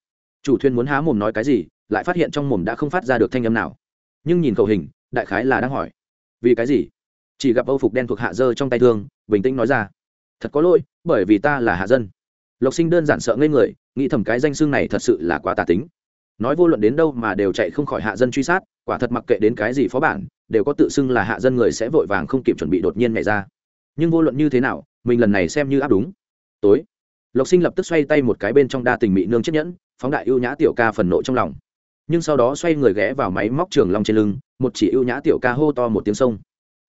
Chủ thuyền muốn há mồm nói cái gì, lại phát hiện trong mồm đã không phát ra được thanh âm nào. Nhưng nhìn khẩu hình, đại khái là đang hỏi. Vì cái gì? Chỉ gặp âu phục đen thuộc hạ dơ trong tay thương, bình tĩnh nói ra. Thật có lỗi, bởi vì ta là hạ dân. Lộc sinh đơn giản sợ ngây người, nghĩ thầm cái danh xương này thật sự là quá tà tính nói vô luận đến đâu mà đều chạy không khỏi hạ dân truy sát, quả thật mặc kệ đến cái gì phó bản, đều có tự xưng là hạ dân người sẽ vội vàng không kịp chuẩn bị đột nhiên nhảy ra. Nhưng vô luận như thế nào, mình lần này xem như áp đúng. Tối, lộc sinh lập tức xoay tay một cái bên trong đa tình mị nương chiếc nhẫn, phóng đại ưu nhã tiểu ca phần nộ trong lòng. Nhưng sau đó xoay người ghé vào máy móc trường long trên lưng, một chỉ ưu nhã tiểu ca hô to một tiếng sông.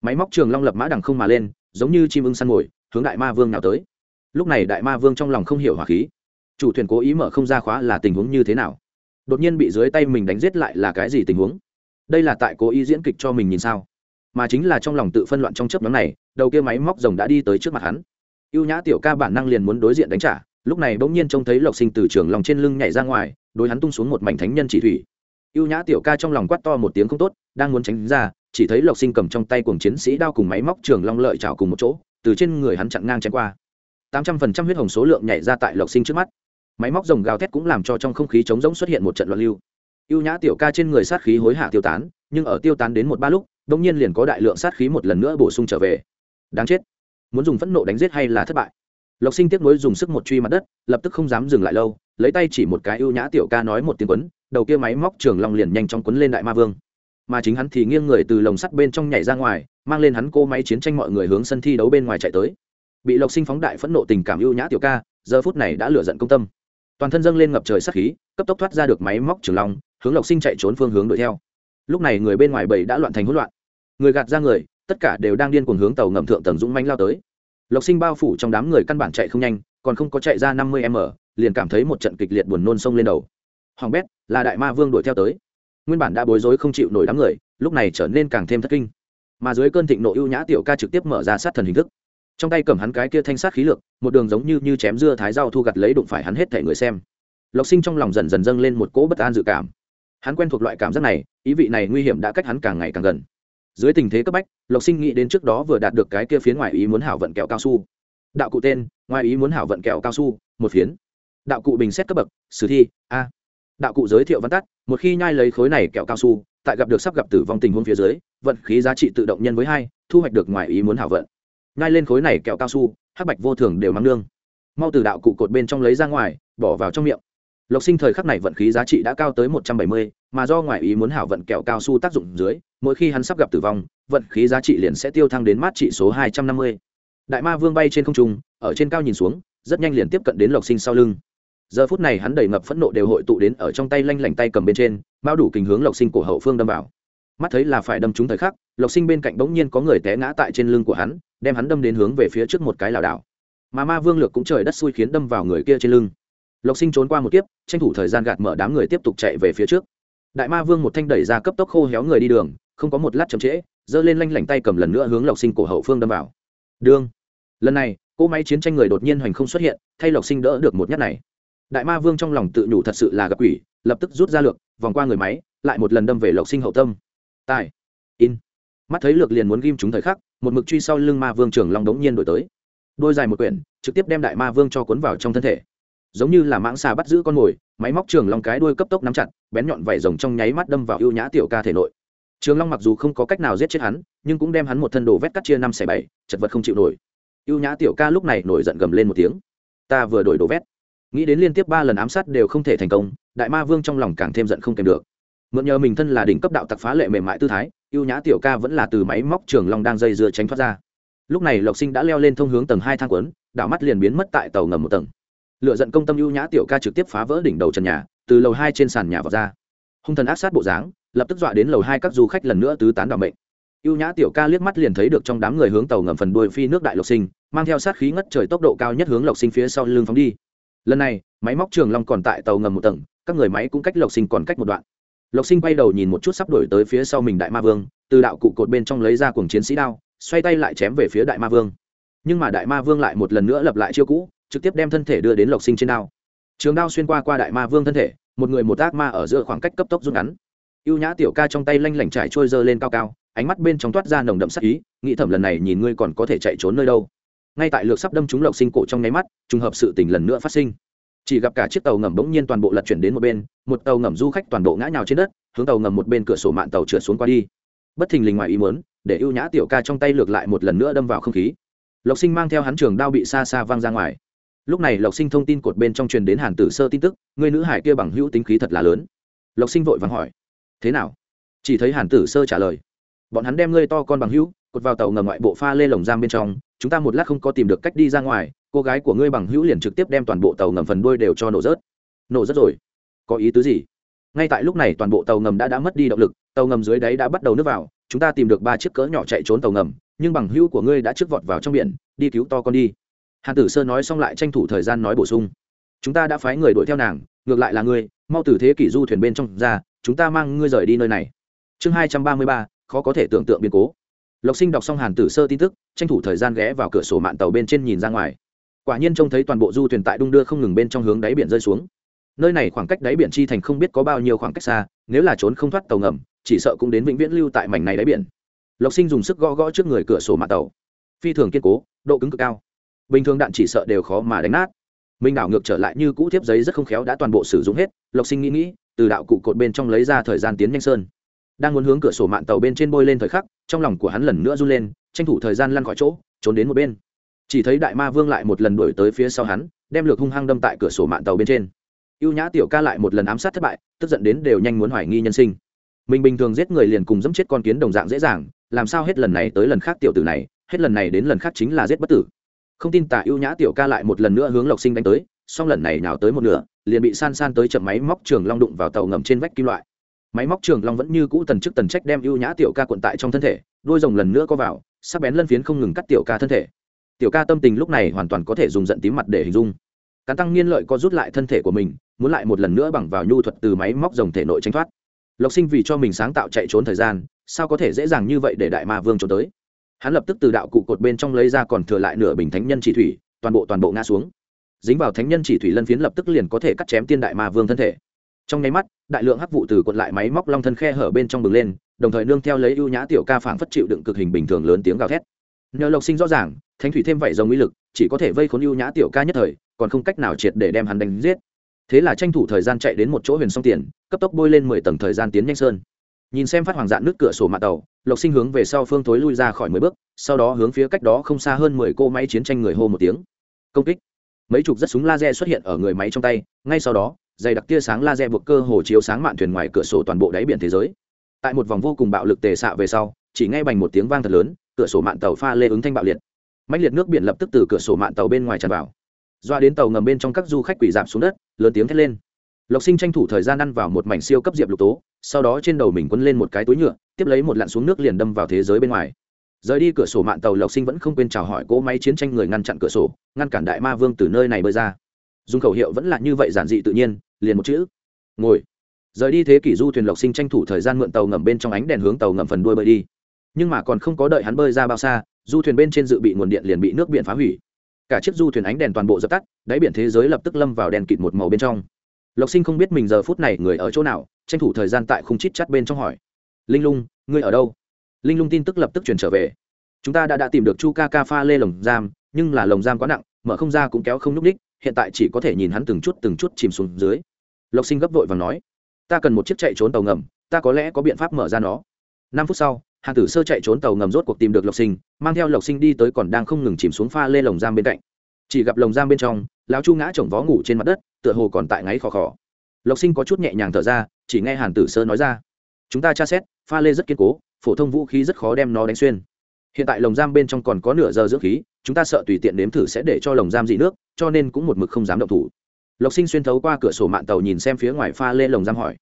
Máy móc trường long lập mã đằng không mà lên, giống như chim ưng săn mồi, hướng đại ma vương nào tới. Lúc này đại ma vương trong lòng không hiểu hỏa khí. Chủ thuyền cố ý mở không ra khóa là tình huống như thế nào? Đột nhiên bị dưới tay mình đánh giết lại là cái gì tình huống? Đây là tại cố ý diễn kịch cho mình nhìn sao? Mà chính là trong lòng tự phân loạn trong chớp nhóm này, đầu kia máy móc rồng đã đi tới trước mặt hắn. Y ê u nhã tiểu ca bản năng liền muốn đối diện đánh trả, lúc này bỗng nhiên trông thấy lộc sinh từ trường lòng trên lưng nhảy ra ngoài, đối hắn tung xuống một mảnh thánh nhân chỉ thủy. Y ê u nhã tiểu ca trong lòng quát to một tiếng không tốt, đang muốn tránh ra, chỉ thấy lộc sinh cầm trong tay cùng chiến sĩ đao cùng máy móc trường long lợi trào cùng một chỗ, từ trên người hắn chặn ngang chém qua. Tám trăm phần trăm huyết hồng số lượng nhảy ra tại lộc sinh trước mắt máy móc rồng gào thét cũng làm cho trong không khí trống rỗng xuất hiện một trận loạn lưu. Ưu nhã tiểu ca trên người sát khí hối hạ tiêu tán, nhưng ở tiêu tán đến một ba lúc đ ỗ n g nhiên liền có đại lượng sát khí một lần nữa bổ sung trở về. Đáng chết. Muốn dùng phẫn nộ đánh giết hay là thất bại? Lộc sinh tiếp nối dùng sức một truy mặt đất, lập tức không dám dừng lại lâu, lấy tay chỉ một cái ưu nhã tiểu ca nói một tiếng quấn, đầu kia máy móc trường long liền nhanh chóng quấn lên đại ma vương. Mà chính hắn thì nghiêng người từ lồng sắt bên trong nhảy ra ngoài, mang lên hắn cô máy chiến tranh mọi người hướng sân thi đấu bên ngoài chạy tới. Bị lộc sinh phóng đại phẫn nộ tình cảm ưu nhã tiểu ca, giờ phút này đã lửa giận công tâm toàn thân dâng lên ngập trời sát khí, cấp tốc thoát ra được máy móc trường long, hướng lộc sinh chạy trốn phương hướng đuổi theo. Lúc này người bên ngoài bầy đã loạn thành hỗn loạn. Người gạt ra người, tất cả đều đang điên cuồng hướng tàu ngầm thượng tầng dũng manh lao tới. Lộc sinh bao phủ trong đám người căn bản chạy không nhanh, còn không có chạy ra năm mươi m, liền cảm thấy một trận kịch liệt buồn nôn sông lên đầu. Hoàng bét là đại ma vương đuổi theo tới. Nguyên bản đã bối rối không chịu nổi đám người, lúc này trở nên càng thêm thất kinh. Mà dưới cơn thịnh nộ ưu nhã tiểu ca trực tiếp mở ra sát thần hình thức trong tay cầm hắn cái kia thanh sát khí lực một đường giống như như chém dưa thái rau thu gặt lấy đụng phải hắn hết thể người xem. Lộc sinh trong lòng dần dần dâng lên một cỗ bất an dự cảm. Hắn quen thuộc loại cảm giác này, ý vị này nguy hiểm đã cách hắn càng ngày càng gần. Dưới tình thế cấp bách, lộc sinh nghĩ đến trước đó vừa đạt được cái kia phiến ngoài ý muốn hảo vận kẹo cao su. Đạo cụ tên ngoài ý muốn hảo vận kẹo cao su, một phiến. Đạo cụ bình xét cấp bậc, sử thi, a. Đạo cụ giới thiệu văn tắt, một khi nhai lấy khối này kẹo cao su, tại gặp được sắp gặp tử vong tình huống phía dưới, vận khí giá trị tự động nhân với hai, thu hoạch được ngoài ý muốn hảo vận. Ngay lên khối này kẹo cao su, hắc bạch vô thường đều mang nương. Mau từ đạo cụ cột bên trong lấy ra ngoài, bỏ vào trong miệng. Lộc sinh thời khắc này vận khí giá trị đã cao tới một trăm bảy mươi, mà do ngoài ý muốn hảo vận kẹo cao su tác dụng dưới, mỗi khi hắn sắp gặp tử vong, vận khí giá trị liền sẽ tiêu thăng đến mát trị số hai trăm năm mươi. Đại ma vương bay trên không trung, ở trên cao nhìn xuống, rất nhanh liền tiếp cận đến lộc sinh sau lưng. Giờ phút này hắn đầy ngập phẫn nộ đều hội tụ đến ở trong tay lanh lảnh tay cầm bên trên bao đủ kình hướng lộc sinh cổ hậu phương đâm vào. Mắt thấy là phải đâm trúng thời khắc lộc sinh bên cạnh bỗng nhiên có người té ngã tại trên lưng của hắn, đem hắn đâm đến hướng về phía trước một cái lảo đảo. Mà ma vương lược cũng trời đất xui khiến đâm vào người kia trên lưng. Lộc sinh trốn qua một kiếp, tranh thủ thời gian gạt mở đám người tiếp tục chạy về phía trước. Đại ma vương một thanh đẩy ra cấp tốc khô héo người đi đường, không có một lát chậm trễ, giơ lên lanh lảnh tay cầm lần nữa hướng lộc sinh cổ hậu phương đâm vào. Đương. Lần này, cỗ máy chiến tranh người đột nhiên hoành không xuất hiện, thay lộc sinh đỡ được một nhát này. Đại ma vương trong lòng tự nhủ thật sự là gặp quỷ, lập tức rút ra lược, vòng qua người máy, lại một lần đâm về lộc sinh hậu tâm. Tài. In mắt thấy lược liền muốn ghim chúng thời khắc, một mực truy sau lưng ma vương trường long đống nhiên đổi tới. Đôi dài một quyển, trực tiếp đem đại ma vương cho cuốn vào trong thân thể. Giống như là mãng xà bắt giữ con mồi, máy móc trường long cái đuôi cấp tốc nắm chặt, bén nhọn vảy rồng trong nháy mắt đâm vào ưu nhã tiểu ca thể nội. Trường long mặc dù không có cách nào giết chết hắn, nhưng cũng đem hắn một thân đồ vét cắt chia năm xẻ bảy, chật vật không chịu nổi. Ưu nhã tiểu ca lúc này nổi giận gầm lên một tiếng. Ta vừa đổi đồ vét. Nghĩ đến liên tiếp ba lần ám sát đều không thể thành công, đại ma vương trong lòng càng thêm giận không kèm được. Mượn nhờ mình thân là đỉnh cấp đạo tặc phá lệ mềm mại tư thái ưu nhã tiểu ca vẫn là từ máy móc trường long đang dây dưa tránh thoát ra. Lúc này lộc sinh đã leo lên thông hướng tầng hai thang quấn đảo mắt liền biến mất tại tàu ngầm một tầng. Lựa giận công tâm ưu nhã tiểu ca trực tiếp phá vỡ đỉnh đầu trần nhà, từ lầu hai trên sàn nhà vào ra. Hung thần áp sát bộ dáng, lập tức dọa đến lầu hai các du khách lần nữa tứ tán đỏ mệnh. Ưu nhã tiểu ca liếc mắt liền thấy được trong đám người hướng tàu ngầm phần đuôi phi nước đại lộc sinh, mang theo sát khí ngất trời tốc độ cao nhất hướng lộc sinh phía sau lưng phóng đi. Lần này, máy móc trường long còn tại tàu ngầm một tầng, các người máy cũng cách lộc sinh còn cách một đoạn lộc sinh quay đầu nhìn một chút sắp đổi tới phía sau mình đại ma vương, từ đạo cụ cột bên trong lấy ra cuồng chiến sĩ đao, xoay tay lại chém về phía đại ma vương. Nhưng mà đại ma vương lại một lần nữa lập lại chiêu cũ, trực tiếp đem thân thể đưa đến lộc sinh trên đao. Trường đao xuyên qua qua đại ma vương thân thể, một người một ác ma ở giữa khoảng cách cấp tốc rút ngắn. Y ê u nhã tiểu ca trong tay lanh lảnh trải trôi dơ lên cao cao, ánh mắt bên trong toát ra nồng đậm sắc ý, nghĩ thẩm lần này nhìn ngươi còn có thể chạy trốn nơi đâu. Ngay tại lược sắp đâm trúng lộc sinh cổ trong nháy mắt, trùng hợp sự tình lần nữa phát sinh chỉ gặp cả chiếc tàu ngầm bỗng nhiên toàn bộ lật chuyển đến một bên, một tàu ngầm du khách toàn bộ ngã nhào trên đất, hướng tàu ngầm một bên cửa sổ mạng tàu trượt xuống qua đi. Bất thình lình ngoài ý muốn, để ưu nhã tiểu ca trong tay lược lại một lần nữa đâm vào không khí. Lộc sinh mang theo hắn trường đao bị xa xa văng ra ngoài. Lúc này lộc sinh thông tin cột bên trong truyền đến hàn tử sơ tin tức, người nữ hải kia bằng hữu tính khí thật là lớn. Lộc sinh vội vàng hỏi, thế nào? Chỉ thấy hàn tử sơ trả lời, bọn hắn đem ngươi to con bằng hữu, cột vào tàu ngầm ngoại bộ pha lê lồng giam bên trong, chúng ta một lát không có tìm được cách đi ra ngoài cô gái của ngươi bằng hữu liền trực tiếp đem toàn bộ tàu ngầm phần đuôi đều cho nổ rớt. Nổ rớt rồi? Có ý tứ gì? Ngay tại lúc này toàn bộ tàu ngầm đã đã mất đi động lực, tàu ngầm dưới đáy đã bắt đầu nước vào, chúng ta tìm được ba chiếc cỡ nhỏ chạy trốn tàu ngầm, nhưng bằng hữu của ngươi đã trước vọt vào trong biển, đi cứu to con đi. Hàn tử sơ nói xong lại tranh thủ thời gian nói bổ sung. Chúng ta đã phái người đuổi theo nàng, ngược lại là ngươi, mau từ thế kỷ du thuyền bên trong ra, chúng ta mang ngươi rời đi nơi này. Chương hai trăm ba mươi ba, khó có thể tưởng tượng biến cố. Lộc sinh đọc xong hàn tử sơ tin tức, tranh thủ thời gian ghé vào cửa sổ mạng tàu bên trên nhìn ra ngoài quả nhiên trông thấy toàn bộ du thuyền tại đung đưa không ngừng bên trong hướng đáy biển rơi xuống. Nơi này khoảng cách đáy biển chi thành không biết có bao nhiêu khoảng cách xa, nếu là trốn không thoát tàu ngầm, chỉ sợ cũng đến vĩnh viễn lưu tại mảnh này đáy biển. Lộc sinh dùng sức gõ gõ trước người cửa sổ mặt tàu. Phi thường kiên cố, độ cứng cực cao. Bình thường đạn chỉ sợ đều khó mà đánh nát. Minh đảo ngược trở lại như cũ thiếp giấy rất không khéo đã toàn bộ sử dụng hết, lộc sinh nghĩ nghĩ, từ đạo cụ cột bên trong lấy ra thời gian tiến nhanh sơn. Đang muốn hướng cửa sổ mạng tàu bên trên bôi lên thời khắc, trong lòng của hắn lần nữa run lên, tranh thủ thời gian lăn khỏi chỗ, trốn đến một bên chỉ thấy đại ma vương lại một lần đuổi tới phía sau hắn, đem lược hung hăng đâm tại cửa sổ mạng tàu bên trên. Y ê u nhã tiểu ca lại một lần ám sát thất bại, tức giận đến đều nhanh muốn hoài nghi nhân sinh. Mình bình thường giết người liền cùng dẫm chết con kiến đồng dạng dễ dàng, làm sao hết lần này tới lần khác tiểu tử này, hết lần này đến lần khác chính là giết bất tử. Không tin tả ưu nhã tiểu ca lại một lần nữa hướng lộc sinh đánh tới, song lần này nào tới một nửa, liền bị san san tới chậm máy móc trường long đụng vào tàu ngầm trên vách kim loại. Máy móc trường long vẫn như cũ tần chức tần trách đem ưu nhã tiểu ca cuộn tại trong thân thể, đôi rồng lần nữa có vào, sắc bén lân phiến không ngừng cắt tiểu ca thân thể tiểu ca tâm tình lúc này hoàn toàn có thể dùng giận tím mặt để hình dung. Cắn tăng nghiên lợi có rút lại thân thể của mình, muốn lại một lần nữa bằng vào nhu thuật từ máy móc rồng thể nội tranh thoát. Lộc sinh vì cho mình sáng tạo chạy trốn thời gian, sao có thể dễ dàng như vậy để đại ma vương trốn tới? Hắn lập tức từ đạo cụ cột bên trong lấy ra còn thừa lại nửa bình thánh nhân chỉ thủy, toàn bộ toàn bộ ngã xuống. Dính vào thánh nhân chỉ thủy lân phiến lập tức liền có thể cắt chém tiên đại ma vương thân thể. Trong nháy mắt, đại lượng hắc vụ từ cuộn lại máy móc long thân khe hở bên trong bừng lên, đồng thời nương theo lấy ưu nhã tiểu ca phảng phất chịu đựng cực hình bình thường lớn tiếng gào thét nhờ lộc sinh rõ ràng, thánh thủy thêm vảy dòng uy lực, chỉ có thể vây khốn ưu nhã tiểu ca nhất thời, còn không cách nào triệt để đem hắn đánh giết. Thế là tranh thủ thời gian chạy đến một chỗ huyền sông tiền, cấp tốc bôi lên mười tầng thời gian tiến nhanh sơn. Nhìn xem phát hoàng dạn nước cửa sổ mạng tàu, lộc sinh hướng về sau phương thối lui ra khỏi mười bước, sau đó hướng phía cách đó không xa hơn mười cô máy chiến tranh người hô một tiếng. Công kích. Mấy chục rất súng laser xuất hiện ở người máy trong tay, ngay sau đó, dày đặc tia sáng laser buộc cơ hồ chiếu sáng mạn thuyền ngoài cửa sổ toàn bộ đáy biển thế giới. Tại một vòng vô cùng bạo lực tề xạ về sau, chỉ ngay bành một tiếng vang thật lớn cửa sổ mạn tàu pha lê ứng thanh bạo liệt. Mạnh liệt nước biển lập tức từ cửa sổ mạn tàu bên ngoài tràn vào. Doa đến tàu ngầm bên trong các du khách quỷ giảm xuống đất, lớn tiếng thét lên. Lộc sinh tranh thủ thời gian ăn vào một mảnh siêu cấp diệp lục tố, sau đó trên đầu mình quấn lên một cái túi nhựa, tiếp lấy một lặn xuống nước liền đâm vào thế giới bên ngoài. Rời đi cửa sổ mạn tàu, lộc sinh vẫn không quên chào hỏi cỗ máy chiến tranh người ngăn chặn cửa sổ, ngăn cản đại ma vương từ nơi này bơi ra. Dùng khẩu hiệu vẫn là như vậy giản dị tự nhiên, liền một chữ. Ngồi. Rời đi thế kỷ du thuyền, lộc sinh tranh thủ thời gian mượn tàu ngầm bên trong ánh đèn hướng tàu ngầm phần đuôi bơi đi nhưng mà còn không có đợi hắn bơi ra bao xa, du thuyền bên trên dự bị nguồn điện liền bị nước biển phá hủy. Cả chiếc du thuyền ánh đèn toàn bộ dập tắt, đáy biển thế giới lập tức lâm vào đèn kịt một màu bên trong. Lộc sinh không biết mình giờ phút này người ở chỗ nào, tranh thủ thời gian tại khung chít chắt bên trong hỏi. Linh lung, ngươi ở đâu? Linh lung tin tức lập tức chuyển trở về. Chúng ta đã đã tìm được chu ca ca pha lê lồng giam, nhưng là lồng giam quá nặng, mở không ra cũng kéo không n ú c ních, hiện tại chỉ có thể nhìn hắn từng chút từng chút chìm xuống dưới. Lộc sinh gấp vội và nói. Ta cần một chiếc chạy trốn tàu ngầm, ta có lẽ có biện pháp mở ra nó. Năm phút sau hàn tử sơ chạy trốn tàu ngầm rốt cuộc tìm được lộc sinh, mang theo lộc sinh đi tới còn đang không ngừng chìm xuống pha lê lồng giam bên cạnh. Chỉ gặp lồng giam bên trong, lão chu ngã chồng vó ngủ trên mặt đất, tựa hồ còn tại ngáy khò khò. Lộc sinh có chút nhẹ nhàng thở ra, chỉ nghe hàn tử sơ nói ra, chúng ta tra xét, pha lê rất kiên cố, phổ thông vũ khí rất khó đem nó đánh xuyên. Hiện tại lồng giam bên trong còn có nửa giờ dưỡng khí, chúng ta sợ tùy tiện nếm thử sẽ để cho lồng giam dị nước, cho nên cũng một mực không dám động thủ. Lộc sinh xuyên thấu qua cửa sổ mạng tàu nhìn xem phía ngoài pha lê lồng giam hỏi,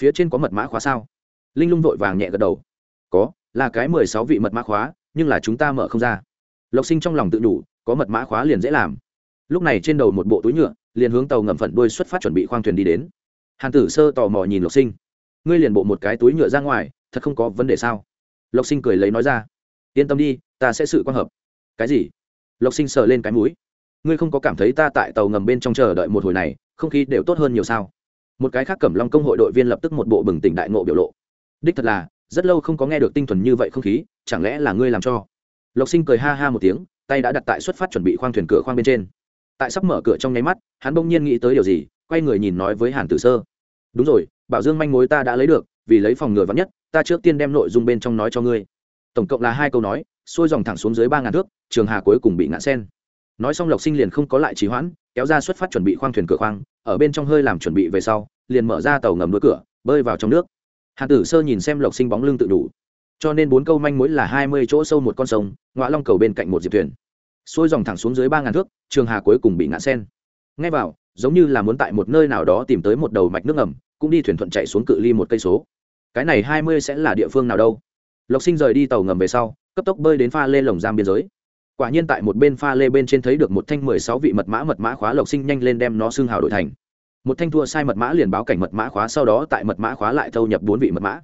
phía trên có mật mã khóa sao? Linh lung vội vàng nhẹ gật đầu, có là cái mười sáu vị mật mã khóa, nhưng là chúng ta mở không ra. Lộc sinh trong lòng tự đủ, có mật mã khóa liền dễ làm. Lúc này trên đầu một bộ túi nhựa, liền hướng tàu ngầm phận đuôi xuất phát chuẩn bị khoang thuyền đi đến. Hàn tử sơ tò mò nhìn lộc sinh. Ngươi liền bộ một cái túi nhựa ra ngoài, thật không có vấn đề sao? Lộc sinh cười lấy nói ra. Yên tâm đi, ta sẽ sự quan hợp. Cái gì? Lộc sinh sờ lên cái mũi. Ngươi không có cảm thấy ta tại tàu ngầm bên trong chờ đợi một hồi này, không khí đều tốt hơn nhiều sao? Một cái khác cẩm long công hội đội viên lập tức một bộ bừng tỉnh đại ngộ biểu lộ. Đích thật là rất lâu không có nghe được tinh thuần như vậy không khí, chẳng lẽ là ngươi làm cho? Lộc sinh cười ha ha một tiếng, tay đã đặt tại xuất phát chuẩn bị khoang thuyền cửa khoang bên trên. Tại sắp mở cửa trong nháy mắt, hắn bỗng nhiên nghĩ tới điều gì, quay người nhìn nói với hàn tử sơ. Đúng rồi, bảo dương manh mối ta đã lấy được, vì lấy phòng ngừa vắn nhất, ta trước tiên đem nội dung bên trong nói cho ngươi. Tổng cộng là hai câu nói, xuôi dòng thẳng xuống dưới ba ngàn thước, trường hà cuối cùng bị ngã sen. Nói xong lộc sinh liền không có lại trì hoãn, kéo ra xuất phát chuẩn bị khoang thuyền cửa khoang, ở bên trong hơi làm chuẩn bị về sau, liền mở ra tàu ngầm đuôi cửa, bơi vào trong nước hàn tử sơ nhìn xem lộc sinh bóng lưng tự đủ. Cho nên bốn câu manh mối là hai mươi chỗ sâu một con sông ngoại long cầu bên cạnh một diệp thuyền. Xuôi dòng thẳng xuống dưới ba ngàn thước, trường hà cuối cùng bị ngã sen. Ngay vào, giống như là muốn tại một nơi nào đó tìm tới một đầu mạch nước ngầm, cũng đi thuyền thuận chạy xuống cự ly một cây số. Cái này hai mươi sẽ là địa phương nào đâu? Lộc sinh rời đi tàu ngầm về sau, cấp tốc bơi đến pha lê lồng giam biên giới. Quả nhiên tại một bên pha lê bên trên thấy được một thanh mười sáu vị mật mã mật mã khóa lộc sinh nhanh lên đem nó xương hào đổi thành một thanh thua sai mật mã liền báo cảnh mật mã khóa, sau đó tại mật mã khóa lại thâu nhập bốn vị mật mã.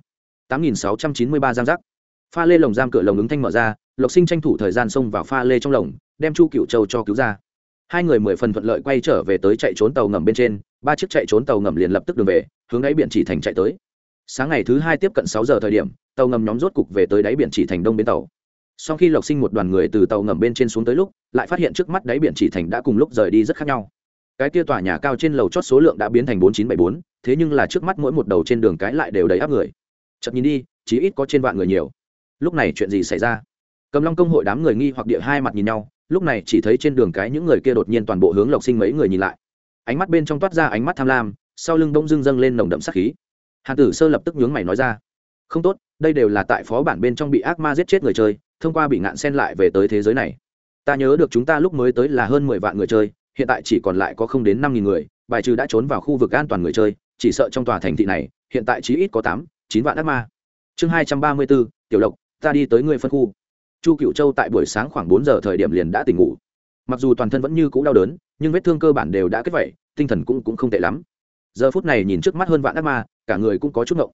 Tám nghìn sáu trăm chín mươi ba giam giác. Pha lê lồng giam cửa lồng ứng thanh mở ra, lộc sinh tranh thủ thời gian xông vào pha lê trong lồng, đem chu cựu châu cho cứu ra. Hai người mười phần thuận lợi quay trở về tới chạy trốn tàu ngầm bên trên, ba chiếc chạy trốn tàu ngầm liền lập tức đường về, hướng đáy biển chỉ thành chạy tới. Sáng ngày thứ hai tiếp cận sáu giờ thời điểm, tàu ngầm nhóm rốt cục về tới đáy biển chỉ thành đông bến tàu. Sau khi lộc sinh một đoàn người từ tàu ngầm bên trên xuống tới lúc, lại phát hiện trước mắt đáy biển chỉ thành đã cùng lúc rời đi rất khác nhau cái kia tòa nhà cao trên lầu chót số lượng đã biến thành bốn chín bảy bốn, thế nhưng là trước mắt mỗi một đầu trên đường cái lại đều đầy áp người. Chậm nhìn đi, chí ít có trên vạn người nhiều. Lúc này chuyện gì xảy ra? Cầm long công hội đám người nghi hoặc địa hai mặt nhìn nhau, lúc này chỉ thấy trên đường cái những người kia đột nhiên toàn bộ hướng lộc sinh mấy người nhìn lại. Ánh mắt bên trong toát ra ánh mắt tham lam, sau lưng bỗng dưng dâng lên nồng đậm sắc khí. Hàn tử sơ lập tức nhướng mày nói ra, không tốt, đây đều là tại phó bản bên trong bị ác ma giết chết người chơi, thông qua bị ngạn sen lại về tới thế giới này. Ta nhớ được chúng ta lúc mới tới là hơn mười vạn người chơi hiện tại chỉ còn lại có không đến năm nghìn người bài trừ đã trốn vào khu vực an toàn người chơi chỉ sợ trong tòa thành thị này hiện tại chỉ ít có tám chín vạn ác ma. Chương hai trăm ba mươi bốn tiểu lộc ta đi tới người phân khu. Chu cựu châu tại buổi sáng khoảng bốn giờ thời điểm liền đã tỉnh ngủ. Mặc dù toàn thân vẫn như c ũ đau đớn nhưng vết thương cơ bản đều đã kết vẩy tinh thần cũng, cũng không tệ lắm. Giờ phút này nhìn trước mắt hơn vạn ác ma cả người cũng có chút ngộng.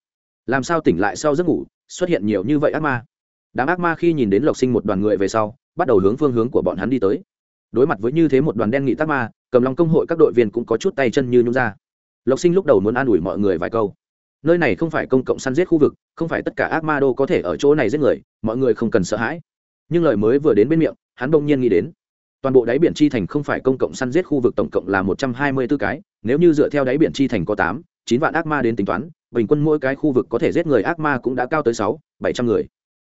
Làm sao tỉnh lại sau giấc ngủ xuất hiện nhiều như vậy ác ma? Đám ác ma khi nhìn đến lộc sinh một đoàn người về sau bắt đầu hướng phương hướng của bọn hắn đi tới đối mặt với như thế một đoàn đen nghị tắc ma, cầm lòng công hội các đội viên cũng có chút tay chân như nhung ra. Lộc sinh lúc đầu muốn an ủi mọi người vài câu. Nơi này không phải công cộng săn giết khu vực, không phải tất cả ác ma đô có thể ở chỗ này giết người, mọi người không cần sợ hãi. Nhưng lời mới vừa đến bên miệng, hắn bỗng nhiên nghĩ đến, toàn bộ đáy biển chi thành không phải công cộng săn giết khu vực tổng cộng là một trăm hai mươi 124 cái, nếu như dựa theo đáy biển chi thành có tám, chín vạn ác ma đến tính toán, bình quân mỗi cái khu vực có thể giết người ác ma cũng đã cao tới sáu, bảy trăm người.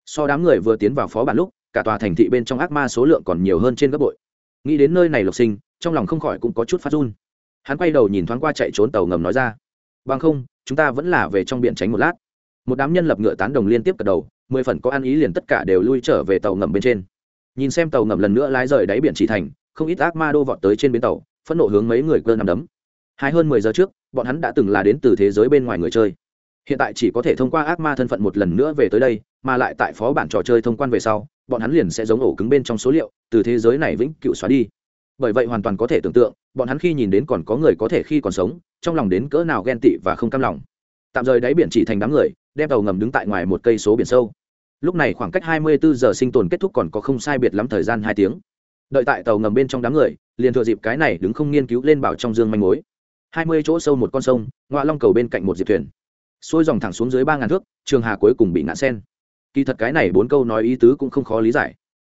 So đám người vừa tiến vào phó bản lúc, cả tòa thành thị bên trong ác ma số lượng còn nhiều hơn trên gấp bội nghĩ đến nơi này lộc sinh, trong lòng không khỏi cũng có chút phát run. Hắn quay đầu nhìn thoáng qua chạy trốn tàu ngầm nói ra, bằng không, chúng ta vẫn là về trong biển tránh một lát. Một đám nhân lập ngựa tán đồng liên tiếp cật đầu, mười phần có ăn ý liền tất cả đều lui trở về tàu ngầm bên trên. Nhìn xem tàu ngầm lần nữa lái rời đáy biển chỉ thành, không ít ác ma đô vọt tới trên bến tàu, phẫn nộ hướng mấy người cơ nằm đấm. Hai hơn mười giờ trước, bọn hắn đã từng là đến từ thế giới bên ngoài người chơi. Hiện tại chỉ có thể thông qua ác ma thân phận một lần nữa về tới đây, mà lại tại phó bản trò chơi thông quan về sau bọn hắn liền sẽ giống ổ cứng bên trong số liệu, từ thế giới này vĩnh cựu xóa đi. Bởi vậy hoàn toàn có thể tưởng tượng, bọn hắn khi nhìn đến còn có người có thể khi còn sống, trong lòng đến cỡ nào ghen tị và không cam lòng. Tạm rời đáy biển chỉ thành đám người, đem tàu ngầm đứng tại ngoài một cây số biển sâu. Lúc này khoảng cách 24 giờ sinh tồn kết thúc còn có không sai biệt lắm thời gian hai tiếng. Đợi tại tàu ngầm bên trong đám người, liền thừa dịp cái này đứng không nghiên cứu lên bảo trong dương manh mối. 20 chỗ sâu một con sông ngoại long cầu bên cạnh một diệp thuyền. Xuôi dòng thẳng xuống dưới ba ngàn thước, trường hà cuối cùng bị ngã sen kỳ thật cái này bốn câu nói ý tứ cũng không khó lý giải.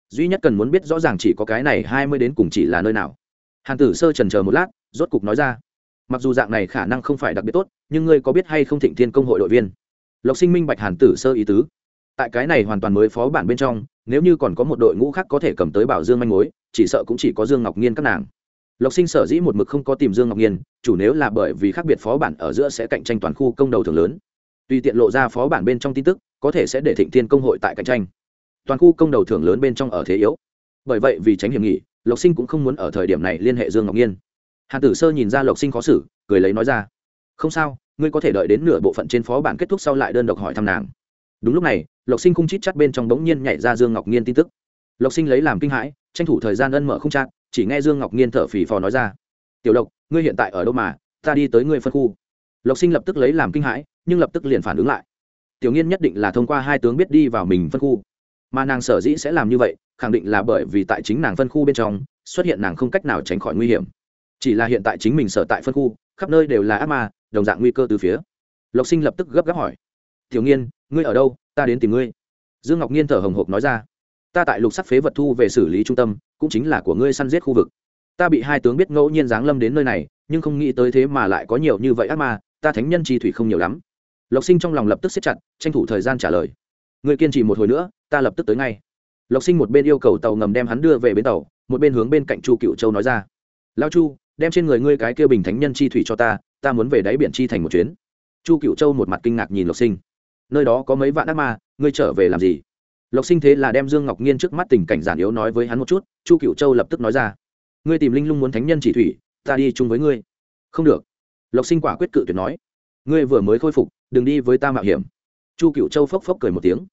Duy nhất cần muốn biết rõ ràng chỉ có cái này hai mươi đến cùng chỉ là nơi nào. Hàn tử sơ trần chờ một lát, rốt cục nói ra. Mặc dù dạng này khả năng không phải đặc biệt tốt, nhưng ngươi có biết hay không thịnh thiên công hội đội viên? Lộc sinh minh bạch hàn tử sơ ý tứ. Tại cái này hoàn toàn mới phó bản bên trong, nếu như còn có một đội ngũ khác có thể cầm tới bảo dương manh mối, chỉ sợ cũng chỉ có dương ngọc nhiên các nàng. Lộc sinh sở dĩ một mực không có tìm dương ngọc nhiên chủ nếu là bởi vì khác biệt phó bản ở giữa sẽ cạnh tranh toàn khu công đầu thường lớn. Tùy tiện lộ ra phó bản bên trong tin tức có thể sẽ để thịnh thiên công hội tại cạnh tranh. Toàn khu công đầu thưởng lớn bên trong ở thế yếu. Bởi vậy vì tránh hiểm nghị, lộc sinh cũng không muốn ở thời điểm này liên hệ dương ngọc nhiên. Hàn tử sơ nhìn ra lộc sinh khó xử, cười lấy nói ra, không sao, ngươi có thể đợi đến nửa bộ phận trên phó bản kết thúc sau lại đơn độc hỏi thăm nàng. Đúng lúc này, lộc sinh không chít chắt bên trong bỗng nhiên nhảy ra dương ngọc nhiên tin tức. Lộc sinh lấy làm kinh hãi, tranh thủ thời gian ân mở không chát, chỉ nghe dương ngọc nhiên thở phì phò nói ra, tiểu lộc, ngươi hiện tại ở đâu mà, ta đi tới ngươi phân khu. Lộc sinh lập tức lấy làm kinh hãi, nhưng lập tức liền phản ứng lại tiểu nghiên nhất định là thông qua hai tướng biết đi vào mình phân khu. Mà nàng sở dĩ sẽ làm như vậy, khẳng định là bởi vì tại chính nàng phân khu bên trong, xuất hiện nàng không cách nào tránh khỏi nguy hiểm. Chỉ là hiện tại chính mình sở tại phân khu, khắp nơi đều là ác ma, đồng dạng nguy cơ từ phía. Lộc sinh lập tức gấp gáp hỏi, tiểu nghiên, ngươi ở đâu? Ta đến tìm ngươi. Dương ngọc nhiên thở hồng hộc nói ra, ta tại lục sắc phế vật thu về xử lý trung tâm, cũng chính là của ngươi săn giết khu vực. Ta bị hai tướng biết ngẫu nhiên giáng lâm đến nơi này, nhưng không nghĩ tới thế mà lại có nhiều như vậy ác ma, ta thánh nhân chi thủy không nhiều lắm lộc sinh trong lòng lập tức xếp chặt, tranh thủ thời gian trả lời. Người kiên trì một hồi nữa, ta lập tức tới ngay. Lộc sinh một bên yêu cầu tàu ngầm đem hắn đưa về bến tàu, một bên hướng bên cạnh chu cựu châu nói ra. Lao chu, đem trên người ngươi cái kia bình thánh nhân chi thủy cho ta ta muốn về đáy biển chi thành một chuyến. Chu cựu châu một mặt kinh ngạc nhìn lộc sinh. Nơi đó có mấy vạn ác ma, ngươi trở về làm gì? Lộc sinh thế là đem dương ngọc nhiên trước mắt tình cảnh giản yếu nói với hắn một chút, chu cựu châu lập tức nói ra. Ngươi tìm linh lung muốn thánh nhân chỉ thủy, ta đi chung với ngươi. Không được. Lộc sinh quả quyết cự tuyệt nói ngươi vừa mới khôi phục, đừng đi với ta mạo hiểm. Chu cựu châu phốc phốc cười một tiếng.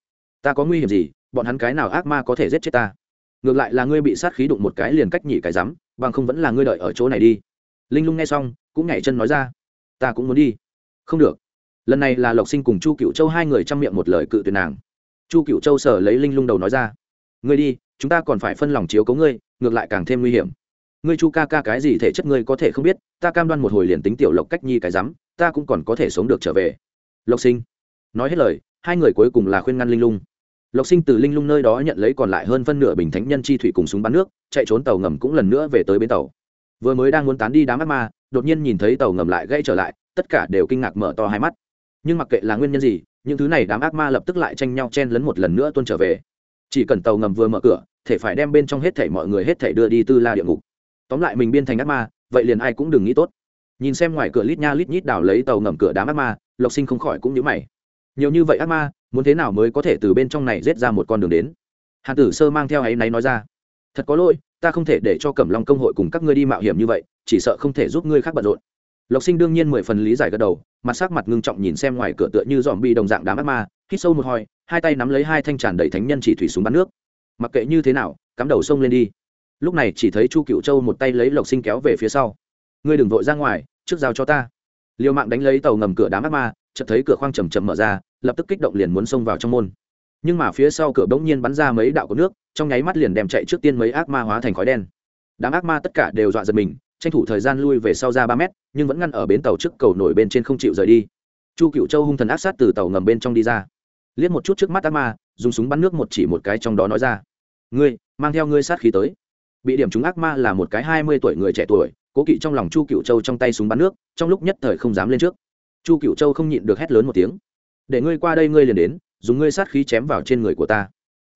Ta có nguy hiểm gì? Bọn hắn cái nào ác ma có thể giết chết ta? Ngược lại là ngươi bị sát khí đụng một cái liền cách nhỉ cái rắm, bằng không vẫn là ngươi đợi ở chỗ này đi. Linh lung nghe xong, cũng nhảy chân nói ra. Ta cũng muốn đi. Không được. Lần này là lộc sinh cùng chu cựu châu hai người chăm miệng một lời cự tuyệt nàng. Chu cựu châu sở lấy linh lung đầu nói ra. Ngươi đi, chúng ta còn phải phân lòng chiếu cấu ngươi, ngược lại càng thêm nguy hiểm ngươi chu ca ca cái gì thể chất ngươi có thể không biết, ta cam đoan một hồi liền tính tiểu lộc cách nhi cái rắm, ta cũng còn có thể sống được trở về. Lộc sinh. Nói hết lời, hai người cuối cùng là khuyên ngăn linh lung. Lộc sinh từ linh lung nơi đó nhận lấy còn lại hơn phân nửa bình thánh nhân chi thủy cùng súng bắn nước, chạy trốn tàu ngầm cũng lần nữa về tới bến tàu. Vừa mới đang muốn tán đi đám ác ma, đột nhiên nhìn thấy tàu ngầm lại gây trở lại, tất cả đều kinh ngạc mở to hai mắt. Nhưng mặc kệ là nguyên nhân gì, những thứ này đám ác ma lập tức lại tranh nhau chen lấn một lần nữa tuôn trở về. Chỉ cần tàu ngầm vừa mở cửa, thể phải đem bên trong hết thảy mọi người hết thảy đưa đi tư la địa ngục tóm lại mình biên thành ác ma, vậy liền ai cũng đừng nghĩ tốt. Nhìn xem ngoài cửa lít nha lít nhít đào lấy tàu ngầm cửa đám ác ma, lộc sinh không khỏi cũng nhớ mày. Nhiều như vậy ác ma, muốn thế nào mới có thể từ bên trong này rết ra một con đường đến? Hàn tử sơ mang theo ấy náy nói ra. Thật có lỗi, ta không thể để cho cẩm long công hội cùng các ngươi đi mạo hiểm như vậy, chỉ sợ không thể giúp ngươi khác bận rộn. Lộc sinh đương nhiên mười phần lý giải gật đầu, mặt sắc mặt ngưng trọng nhìn xem ngoài cửa tựa như dòm bi đồng dạng đám ác ma, hít sâu một hòi hai tay nắm lấy hai thanh tràn đầy thánh nhân chỉ thủy súng bắn nước. Mặc kệ như thế nào, cắm đầu sông lên đi lúc này chỉ thấy chu cựu châu một tay lấy lộc sinh kéo về phía sau. Ngươi đừng vội ra ngoài, trước giao cho ta. Liều mạng đánh lấy tàu ngầm cửa đám ác ma, chợt thấy cửa khoang chầm chầm mở ra, lập tức kích động liền muốn xông vào trong môn. Nhưng mà phía sau cửa bỗng nhiên bắn ra mấy đạo của nước, trong nháy mắt liền đem chạy trước tiên mấy ác ma hóa thành khói đen. Đám ác ma tất cả đều dọa giật mình, tranh thủ thời gian lui về sau ra ba mét, nhưng vẫn ngăn ở bến tàu trước cầu nổi bên trên không chịu rời đi. Chu cựu châu hung thần áp sát từ tàu ngầm bên trong đi ra. Liếc một chút trước mắt ác ma, dùng súng bắn nước một chỉ một cái trong đó nói ra. Ngươi, mang theo ngươi sát khí tới bị điểm trúng ác ma là một cái hai mươi tuổi người trẻ tuổi, cố kỵ trong lòng chu cựu châu trong tay súng bắn nước, trong lúc nhất thời không dám lên trước. Chu cựu châu không nhịn được hét lớn một tiếng. Để ngươi qua đây, ngươi liền đến, dùng ngươi sát khí chém vào trên người của ta.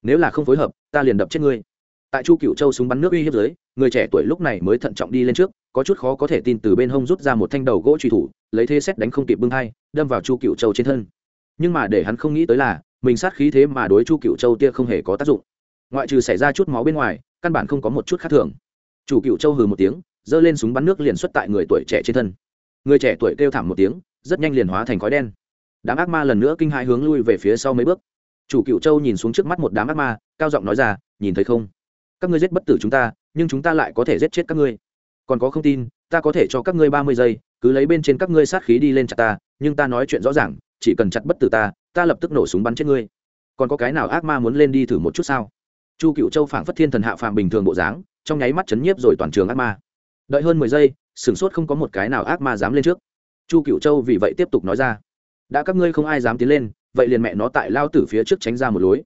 Nếu là không phối hợp, ta liền đập chết ngươi. Tại chu cựu châu súng bắn nước uy hiếp dưới, người trẻ tuổi lúc này mới thận trọng đi lên trước, có chút khó có thể tin từ bên hông rút ra một thanh đầu gỗ truy thủ, lấy thế xét đánh không kịp bưng hai, đâm vào chu cựu châu trên thân. Nhưng mà để hắn không nghĩ tới là, mình sát khí thế mà đối chu cựu châu tia không hề có tác dụng. Ngoại trừ xảy ra chút máu bên ngoài căn bản không có một chút khác thường. Chủ cựu châu hừ một tiếng, giơ lên súng bắn nước liền xuất tại người tuổi trẻ trên thân. Người trẻ tuổi kêu thảm một tiếng, rất nhanh liền hóa thành khói đen. Đám ác ma lần nữa kinh hai hướng lui về phía sau mấy bước. Chủ cựu châu nhìn xuống trước mắt một đám ác ma, cao giọng nói ra, nhìn thấy không? Các ngươi giết bất tử chúng ta, nhưng chúng ta lại có thể giết chết các ngươi. Còn có không tin, ta có thể cho các ngươi ba mươi giây, cứ lấy bên trên các ngươi sát khí đi lên chặt ta, nhưng ta nói chuyện rõ ràng, chỉ cần chặt bất tử ta ta lập tức nổ súng bắn chết ngươi. Còn có cái nào ác ma muốn lên đi thử một chút sao? Chu cựu châu phảng phất thiên thần hạ phàm bình thường bộ dáng trong nháy mắt chấn nhiếp rồi toàn trường ác ma. Đợi hơn mười giây sửng sốt không có một cái nào ác ma dám lên trước. Chu cựu châu vì vậy tiếp tục nói ra đã các ngươi không ai dám tiến lên vậy liền mẹ nó tại lao tử phía trước tránh ra một lối.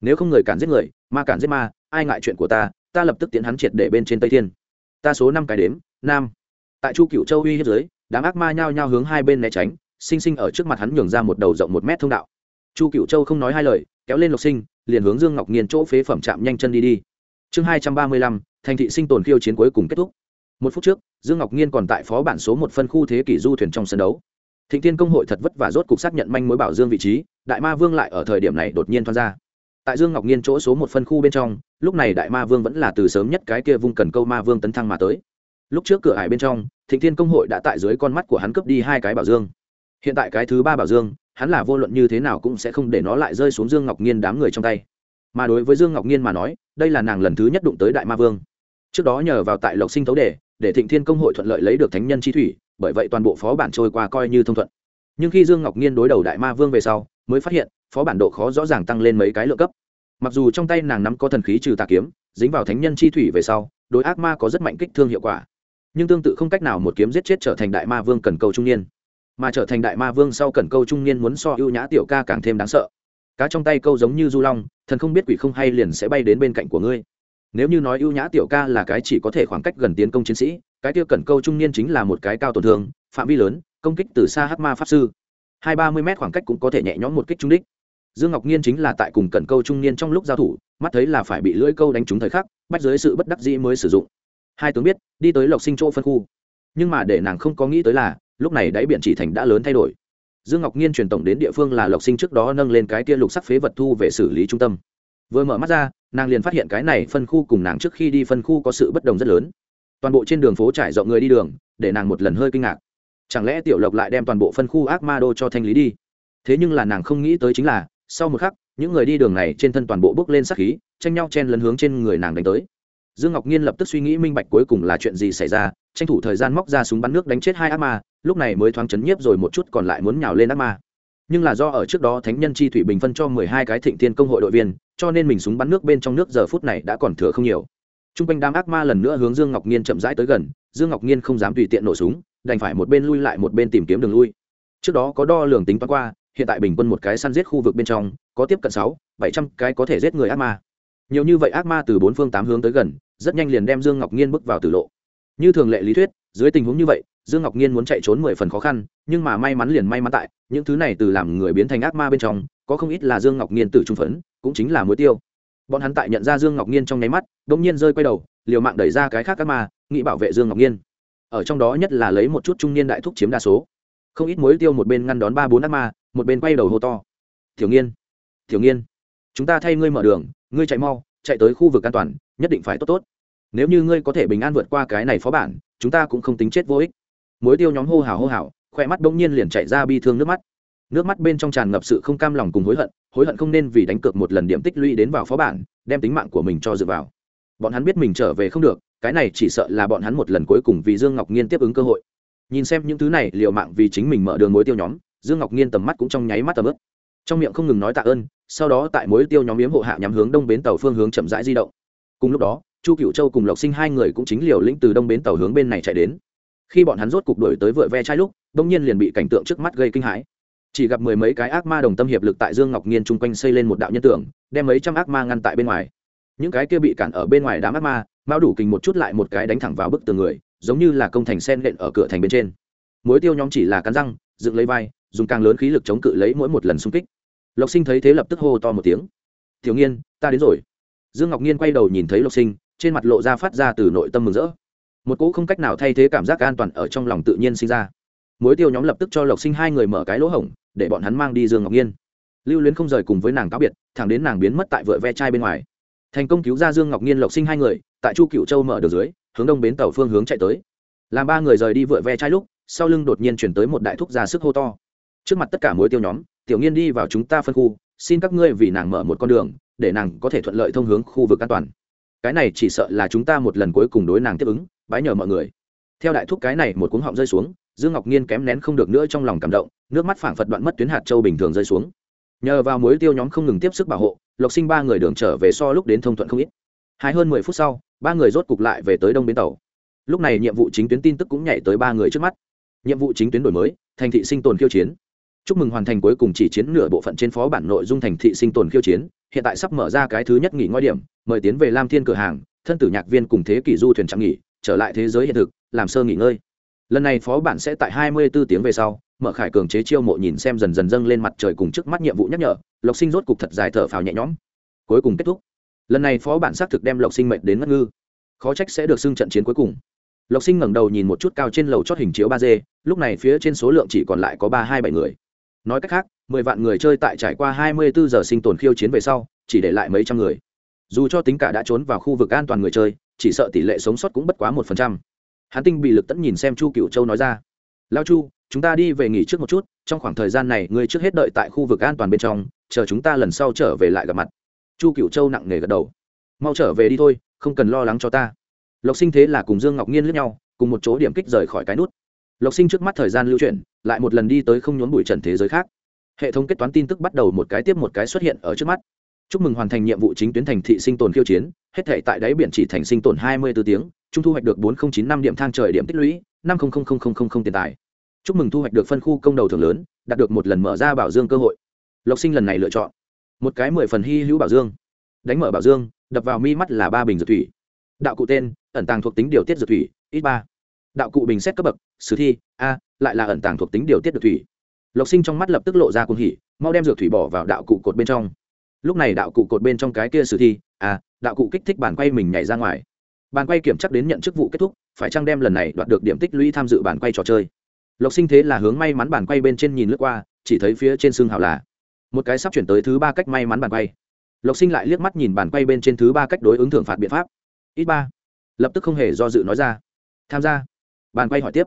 Nếu không người cản giết người ma cản giết ma ai ngại chuyện của ta ta lập tức tiến hắn triệt để bên trên tây thiên. Ta số năm cái đếm nam. Tại chu cựu châu uy hiếp dưới, đám ác ma nhao nhao hướng hai bên né tránh sinh sinh ở trước mặt hắn nhường ra một đầu rộng một mét thông đạo. Chu cựu châu không nói hai lời kéo lên lộc sinh liền hướng dương ngọc nghiên chỗ phế phẩm chạm nhanh chân đi đi. Chương hai trăm ba mươi lăm, thành thị sinh tồn khiêu chiến cuối cùng kết thúc. Một phút trước, dương ngọc nhiên còn tại phó bản số một phân khu thế kỷ du thuyền trong sân đấu. Thịnh tiên công hội thật vất vả rốt cục xác nhận manh mối bảo dương vị trí, đại ma vương lại ở thời điểm này đột nhiên thoát ra. Tại dương ngọc nhiên chỗ số một phân khu bên trong, lúc này đại ma vương vẫn là từ sớm nhất cái kia vung cần câu ma vương tấn thăng mà tới. Lúc trước cửa hải bên trong, thịnh thiên công hội đã tại dưới con mắt của hắn cướp đi hai cái bảo dương. Hiện tại cái thứ ba bảo dương hắn là vô luận như thế nào cũng sẽ không để nó lại rơi xuống dương ngọc nhiên đám người trong tay. Mà đối với dương ngọc nhiên mà nói, đây là nàng lần thứ nhất đụng tới đại ma vương. Trước đó nhờ vào tại lộc sinh thấu đề, để thịnh thiên công hội thuận lợi lấy được thánh nhân chi thủy, bởi vậy toàn bộ phó bản trôi qua coi như thông thuận. Nhưng khi dương ngọc nhiên đối đầu đại ma vương về sau, mới phát hiện, phó bản độ khó rõ ràng tăng lên mấy cái lượng cấp. Mặc dù trong tay nàng nắm có thần khí trừ tà kiếm, dính vào thánh nhân chi thủy về sau, đối ác ma có rất mạnh kích thương hiệu quả. Nhưng tương tự không cách nào một kiếm giết chết trở thành đại ma vương cần cầu trung niên mà trở thành đại ma vương sau cần câu trung niên muốn so ưu nhã tiểu ca càng thêm đáng sợ. Cá trong tay câu giống như du long, thần không biết quỷ không hay liền sẽ bay đến bên cạnh của ngươi. Nếu như nói ưu nhã tiểu ca là cái chỉ có thể khoảng cách gần tiến công chiến sĩ, cái tiêu cẩn câu trung niên chính là một cái cao tổn thương, phạm vi lớn, công kích từ xa hát ma pháp sư. Hai ba mươi m khoảng cách cũng có thể nhẹ nhõm một kích trung đích. Dương ngọc nhiên chính là tại cùng cẩn câu trung niên trong lúc giao thủ, mắt thấy là phải bị lưỡi câu đánh trúng thời khắc bắt dưới sự bất đắc dĩ mới sử dụng. Hai tướng biết, đi tới lộc sinh chỗ phân khu. Nhưng mà để nàng không có nghĩ tới là lúc này đáy biển chỉ thành đã lớn thay đổi. Dương ngọc nhiên truyền tổng đến địa phương là lộc sinh trước đó nâng lên cái tia lục sắc phế vật thu về xử lý trung tâm. Vừa mở mắt ra, nàng liền phát hiện cái này phân khu cùng nàng trước khi đi phân khu có sự bất đồng rất lớn. Toàn bộ trên đường phố trải rộng người đi đường, để nàng một lần hơi kinh ngạc. Chẳng lẽ tiểu lộc lại đem toàn bộ phân khu ác ma đô cho thanh lý đi? Thế nhưng là nàng không nghĩ tới chính là, sau một khắc, những người đi đường này trên thân toàn bộ bước lên sắc khí, tranh nhau chen lấn hướng trên người nàng đánh tới. Dương ngọc nhiên lập tức suy nghĩ minh bạch cuối cùng là chuyện gì xảy ra, tranh thủ thời gian móc ra súng bắn nước đánh chết hai ác ma lúc này mới thoáng chấn nhiếp rồi một chút còn lại muốn nhào lên ác ma. Nhưng là do ở trước đó thánh nhân chi thủy bình phân cho mười hai cái thịnh tiên công hội đội viên, cho nên mình súng bắn nước bên trong nước giờ phút này đã còn thừa không nhiều. T r u n g quanh đám ác ma lần nữa hướng dương ngọc nhiên chậm rãi tới gần, dương ngọc nhiên không dám tùy tiện nổ súng, đành phải một bên lui lại một bên tìm kiếm đường lui. Trước đó có đo lường tính toán qua, hiện tại bình quân một cái săn giết khu vực bên trong, có tiếp cận sáu, bảy trăm cái có thể giết người ác ma. Nhiều như vậy ác ma từ bốn phương tám hướng tới gần, rất nhanh liền đem dương ngọc nhiên bước vào tử lộ. Như thường lệ lý thuyết dưới tình huống như vậy, dương ngọc nhiên muốn chạy trốn mười phần khó khăn, nhưng mà may mắn liền may mắn tại, những thứ này từ làm người biến thành ác ma bên trong, có không ít là dương ngọc nhiên tử trung phấn, cũng chính là mối tiêu. Bọn hắn tại nhận ra dương ngọc nhiên trong nháy mắt đ ỗ n g nhiên rơi quay đầu, liều mạng đẩy ra cái khác ác ma, nghĩ bảo vệ dương ngọc nhiên ở trong đó nhất là lấy một chút trung niên đại thúc chiếm đa số. Không ít mối tiêu một bên ngăn đón ba bốn ác ma, một bên quay đầu hô to. Thiếu nghiên thiếu nghiên, chúng ta thay ngươi mở đường, ngươi chạy mau, chạy tới khu vực an toàn, nhất định phải tốt tốt nếu như ngươi có thể bình an vượt qua cái này phó bản, chúng ta cũng không tính chết vô ích. Mối tiêu nhóm hô hào hô hào khoe mắt bỗng nhiên liền chạy ra bi thương nước mắt. Nước mắt bên trong tràn ngập sự không cam lòng cùng hối hận hối hận không nên vì đánh cược một lần điểm tích lũy đến vào phó bản, đem tính mạng của mình cho dựa vào. Bọn hắn biết mình trở về không được, cái này chỉ sợ là bọn hắn một lần cuối cùng vì dương ngọc nhiên tiếp ứng cơ hội. Nhìn xem những thứ này liệu mạng vì chính mình mở đường mối tiêu nhóm, dương ngọc nhiên tầm mắt cũng trong nháy mắt tầm ướp trong miệng không ngừng nói tạ ơn, sau đó tại mối tiêu nhóm yếm hộ hạ nhắm hướng đông bến tàu phương hướng chậm rãi di động. Cùng lúc đó chu cựu châu cùng lộc sinh hai người cũng chính liều lĩnh từ đông bến tàu hướng bên này chạy đến. Khi bọn hắn rốt cục đổi tới vựa ve chai lúc, đông nhiên liền bị cảnh tượng trước mắt gây kinh hãi. Chỉ gặp mười mấy cái ác ma đồng tâm hiệp lực tại dương ngọc nhiên chung quanh xây lên một đạo nhân tưởng đem mấy trăm ác ma ngăn tại bên ngoài. Những cái kia bị cản ở bên ngoài đám ác ma mao đủ kình một chút lại một cái đánh thẳng vào bức tường người, giống như là công thành sen lện ở cửa thành bên trên. Mối tiêu nhóm chỉ là cắn răng, dựng lấy vai, dùng càng lớn khí lực chống cự lấy mỗi một lần xung kích. Lộc sinh thấy thế lập tức hô to một tiếng. Thiếu nghiên, ta đến rồi. Dương ngọc nhiên quay đầu nhìn thấy lộc sinh trên mặt lộ ra phát ra từ nội tâm mừng rỡ. Một cỗ không cách nào thay thế cảm giác an toàn ở trong lòng tự nhiên sinh ra. Mối tiêu nhóm lập tức cho lộc sinh hai người mở cái lỗ hổng, để bọn hắn mang đi dương ngọc nhiên. Lưu luyến không rời cùng với nàng cáo biệt, thẳng đến nàng biến mất tại vựa ve chai bên ngoài. Thành công cứu ra dương ngọc nhiên lộc sinh hai người, tại chu cựu châu mở đường dưới, hướng đông bến tàu phương hướng chạy tới. Làm ba người rời đi vựa ve chai lúc, sau lưng đột nhiên chuyển tới một đại thúc ra sức hô to. Trước mặt tất cả mối tiêu nhóm, tiểu nghiên đi vào chúng ta phân khu, xin các ngươi vì nàng mở một con đường, để nàng có thể thuận lợi thông hướng khu vực an toàn cái này chỉ sợ là chúng ta một lần cuối cùng đối nàng tiếp ứng, bái nhờ mọi người. Theo đại thúc cái này một cuống họng rơi xuống, dương ngọc nhiên kém nén không được nữa trong lòng cảm động, nước mắt phảng phật đoạn mất tuyến hạt châu bình thường rơi xuống. Nhờ vào mối tiêu nhóm không ngừng tiếp sức bảo hộ, lộc sinh ba người đường trở về so lúc đến thông thuận không ít. Hai hơn mười phút sau, ba người rốt cục lại về tới đông bến tàu. Lúc này nhiệm vụ chính tuyến tin tức cũng nhảy tới ba người trước mắt. Nhiệm vụ chính tuyến đổi mới, thành thị sinh tồn khiêu chiến chúc mừng hoàn thành cuối cùng chỉ chiến nửa bộ phận trên phó bản nội dung thành thị sinh tồn khiêu chiến, hiện tại sắp mở ra cái thứ nhất nghỉ ngoi điểm, mời tiến về lam thiên cửa hàng, thân tử nhạc viên cùng thế kỷ du thuyền trạng nghỉ, trở lại thế giới hiện thực, làm sơ nghỉ ngơi. Lần này phó bản sẽ tại 24 tiếng về sau, mở khải cường chế chiêu mộ nhìn xem dần dần dâng lên mặt trời cùng trước mắt nhiệm vụ nhắc nhở, lộc sinh rốt cục thật dài thở phào nhẹ nhõm. Cuối cùng kết thúc. Lần này phó bản xác thực đem lộc sinh mệnh đến ngất ngư. Khó trách sẽ được xưng trận chiến cuối cùng. Lộc sinh ngẩng đầu nhìn một chút cao trên lầu chót hình chiếu ba d, lúc này phía trên số lượng chỉ còn lại có ba hai bảy người nói cách khác, mười vạn người chơi tại trải qua hai mươi bốn giờ sinh tồn khiêu chiến về sau, chỉ để lại mấy trăm người. Dù cho tính cả đã trốn vào khu vực an toàn người chơi, chỉ sợ tỷ lệ sống sót cũng bất quá một phần trăm. Hắn tinh bị lực tẫn nhìn xem chu cựu châu nói ra. Lao chu, chúng ta đi về nghỉ trước một chút, trong khoảng thời gian này ngươi trước hết đợi tại khu vực an toàn bên trong, chờ chúng ta lần sau trở về lại gặp mặt. Chu cựu châu nặng nề gật đầu. Mau trở về đi thôi, không cần lo lắng cho ta. Lộc sinh thế là cùng dương ngọc nhiên lướt nhau, cùng một chỗ điểm kích rời khỏi cái nút lộc sinh trước mắt thời gian lưu chuyển, lại một lần đi tới không nhốn bụi trần thế giới khác. Hệ thống kết toán tin tức bắt đầu một cái tiếp một cái xuất hiện ở trước mắt. Chúc mừng hoàn thành nhiệm vụ chính tuyến thành thị sinh tồn khiêu chiến, hết thể tại đáy biển chỉ thành sinh tồn hai mươi 24 tiếng, trung thu hoạch được bốn nghìn chín năm điểm thang trời điểm tích lũy, năm tiền tài. Chúc mừng thu hoạch được phân khu công đầu thường lớn, đạt được một lần mở ra bảo dương cơ hội. Lộc sinh lần này lựa chọn một cái mười phần hy hữu bảo dương. Đánh mở bảo dương, đập vào mi mắt là ba bình dược thủy. Đạo cụ tên, ẩn tàng thuộc tính điều tiết dược thủy, ít ba đạo cụ bình xét cấp bậc, sử thi, a, lại là ẩn tàng thuộc tính điều tiết được thủy. Lộc sinh trong mắt lập tức lộ ra cuồng hỉ, mau đem dược thủy bỏ vào đạo cụ cột bên trong. Lúc này đạo cụ cột bên trong cái kia sử thi, a, đạo cụ kích thích bàn quay mình nhảy ra ngoài. Bàn quay kiểm chắc đến nhận chức vụ kết thúc, phải chăng đem lần này đoạt được điểm tích lũy tham dự bàn quay trò chơi? Lộc sinh thế là hướng may mắn bàn quay bên trên nhìn lướt qua, chỉ thấy phía trên xương hào là một cái sắp chuyển tới thứ ba cách may mắn bàn quay. Lộc sinh lại liếc mắt nhìn bàn quay bên trên thứ ba cách đối ứng thưởng phạt biện pháp. Ít ba. Lập tức không hề do dự nói ra. Tham gia bàn quay hỏi tiếp.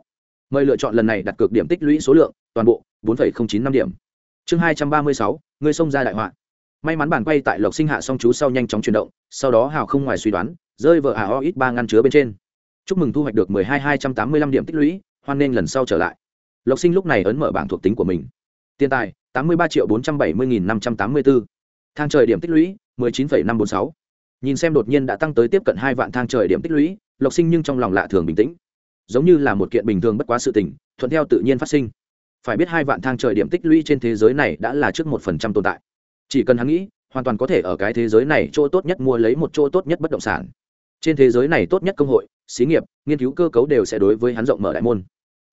Mời lựa chọn lần này đặt cược điểm tích lũy số lượng, toàn bộ, bốn chín năm điểm. Chương hai trăm ba mươi sáu người xông ra đại họa. May mắn bàn quay tại lộc sinh hạ song chú sau nhanh chóng chuyển động, sau đó hào không ngoài suy đoán, rơi vợ hà o ít ba ngăn chứa bên trên. Chúc mừng thu hoạch được mười hai hai trăm tám mươi lăm điểm tích lũy, hoan nghênh lần sau trở lại. Lộc sinh lúc này ấn mở bảng thuộc tính của mình. Tiền tài, tám mươi ba triệu bốn trăm bảy mươi nghìn năm trăm tám mươi bốn thang trời điểm tích lũy, mười chín phẩy năm bốn sáu. Nhìn xem đột nhiên đã tăng tới tiếp cận hai vạn thang trời điểm tích lũy, lộc sinh nhưng trong lòng lạ thường bình tĩnh giống như là một kiện bình thường bất quá sự tình, thuận theo tự nhiên phát sinh. Phải biết hai vạn thang trời điểm tích lũy trên thế giới này đã là trước một phần trăm tồn tại. Chỉ cần hắn nghĩ, hoàn toàn có thể ở cái thế giới này chỗ tốt nhất mua lấy một chỗ tốt nhất bất động sản. Trên thế giới này tốt nhất công hội, xí nghiệp, nghiên cứu cơ cấu đều sẽ đối với hắn rộng mở đại môn.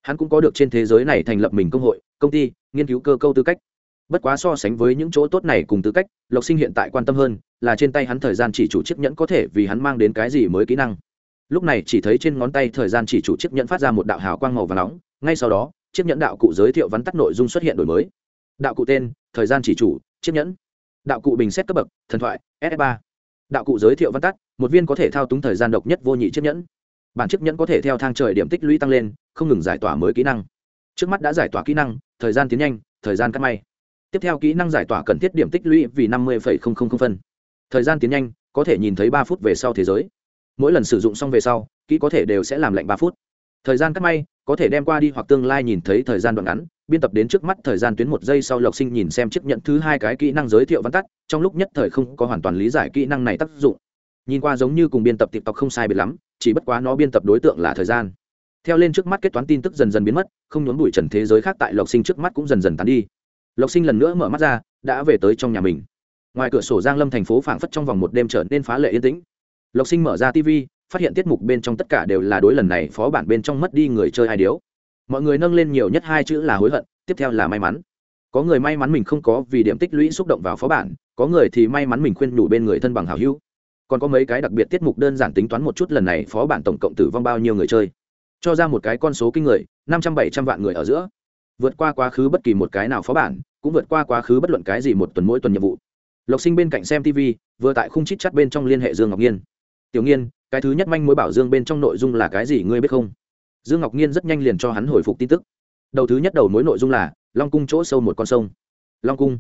Hắn cũng có được trên thế giới này thành lập mình công hội, công ty, nghiên cứu cơ cấu tư cách. Bất quá so sánh với những chỗ tốt này cùng tư cách, lộc sinh hiện tại quan tâm hơn là trên tay hắn thời gian chỉ chủ chiếc nhẫn có thể vì hắn mang đến cái gì mới kỹ năng lúc này chỉ thấy trên ngón tay thời gian chỉ chủ chiếc nhẫn phát ra một đạo hào quang màu và nóng, ngay sau đó, chiếc nhẫn đạo cụ giới thiệu vắn tắt nội dung xuất hiện đổi mới. Đạo cụ tên, thời gian chỉ chủ, chiếc nhẫn. Đạo cụ bình xét cấp bậc, thần thoại, s 3 đạo cụ giới thiệu văn tắt, một viên có thể thao túng thời gian độc nhất vô nhị chiếc nhẫn. Bản chiếc nhẫn có thể theo thang trời điểm tích lũy tăng lên, không ngừng giải tỏa mới kỹ năng. Trước mắt đã giải tỏa kỹ năng, thời gian tiến nhanh, thời gian cắt may. Tiếp theo kỹ năng giải tỏa cần thiết điểm tích lũy vì năm mươi phân. Thời gian tiến nhanh, có thể nhìn thấy ba phút về sau thế giới mỗi lần sử dụng xong về sau, kỹ có thể đều sẽ làm lạnh ba phút. Thời gian cắt may, có thể đem qua đi hoặc tương lai nhìn thấy thời gian đoạn ngắn, biên tập đến trước mắt thời gian tuyến một giây sau lộc sinh nhìn xem chiếc nhận thứ hai cái kỹ năng giới thiệu văn tắt, trong lúc nhất thời không có hoàn toàn lý giải kỹ năng này tác dụng. Nhìn qua giống như cùng biên tập tiktok không sai biệt lắm, chỉ bất quá nó biên tập đối tượng là thời gian. Theo lên trước mắt kết toán tin tức dần dần biến mất, không nhốn bụi trần thế giới khác tại lộc sinh trước mắt cũng dần dần tán đi. Lộc sinh lần nữa mở mắt ra, đã về tới trong nhà mình. Ngoài cửa sổ giang lâm thành phố phảng phất trong vòng một đêm trở nên phá lệ yên tĩnh lộc sinh mở ra tv phát hiện tiết mục bên trong tất cả đều là đối lần này phó bản bên trong mất đi người chơi hai điếu. Mọi người nâng lên nhiều nhất hai chữ là hối hận, tiếp theo là may mắn. Có người may mắn mình không có vì điểm tích lũy xúc động vào phó bản, có người thì may mắn mình khuyên nhủ bên người thân bằng hào hữu. Còn có mấy cái đặc biệt tiết mục đơn giản tính toán một chút lần này phó bản tổng cộng tử vong bao nhiêu người chơi. Cho ra một cái con số kinh người, năm trăm bảy trăm vạn người ở giữa. Vượt qua quá khứ bất kỳ một cái nào phó bản, cũng vượt qua quá khứ bất luận cái gì một tuần mỗi tuần nhiệm vụ. Lộc sinh bên cạnh xem tv vừa tại khung chít chắt bên trong liên hệ dương ngọc nhiên tiểu nghiên, cái thứ nhất manh mối bảo dương bên trong nội dung là cái gì ngươi biết không? Dương ngọc nhiên rất nhanh liền cho hắn hồi phục tin tức. Đầu thứ nhất đầu mối nội dung là, long cung chỗ sâu một con sông. Long cung.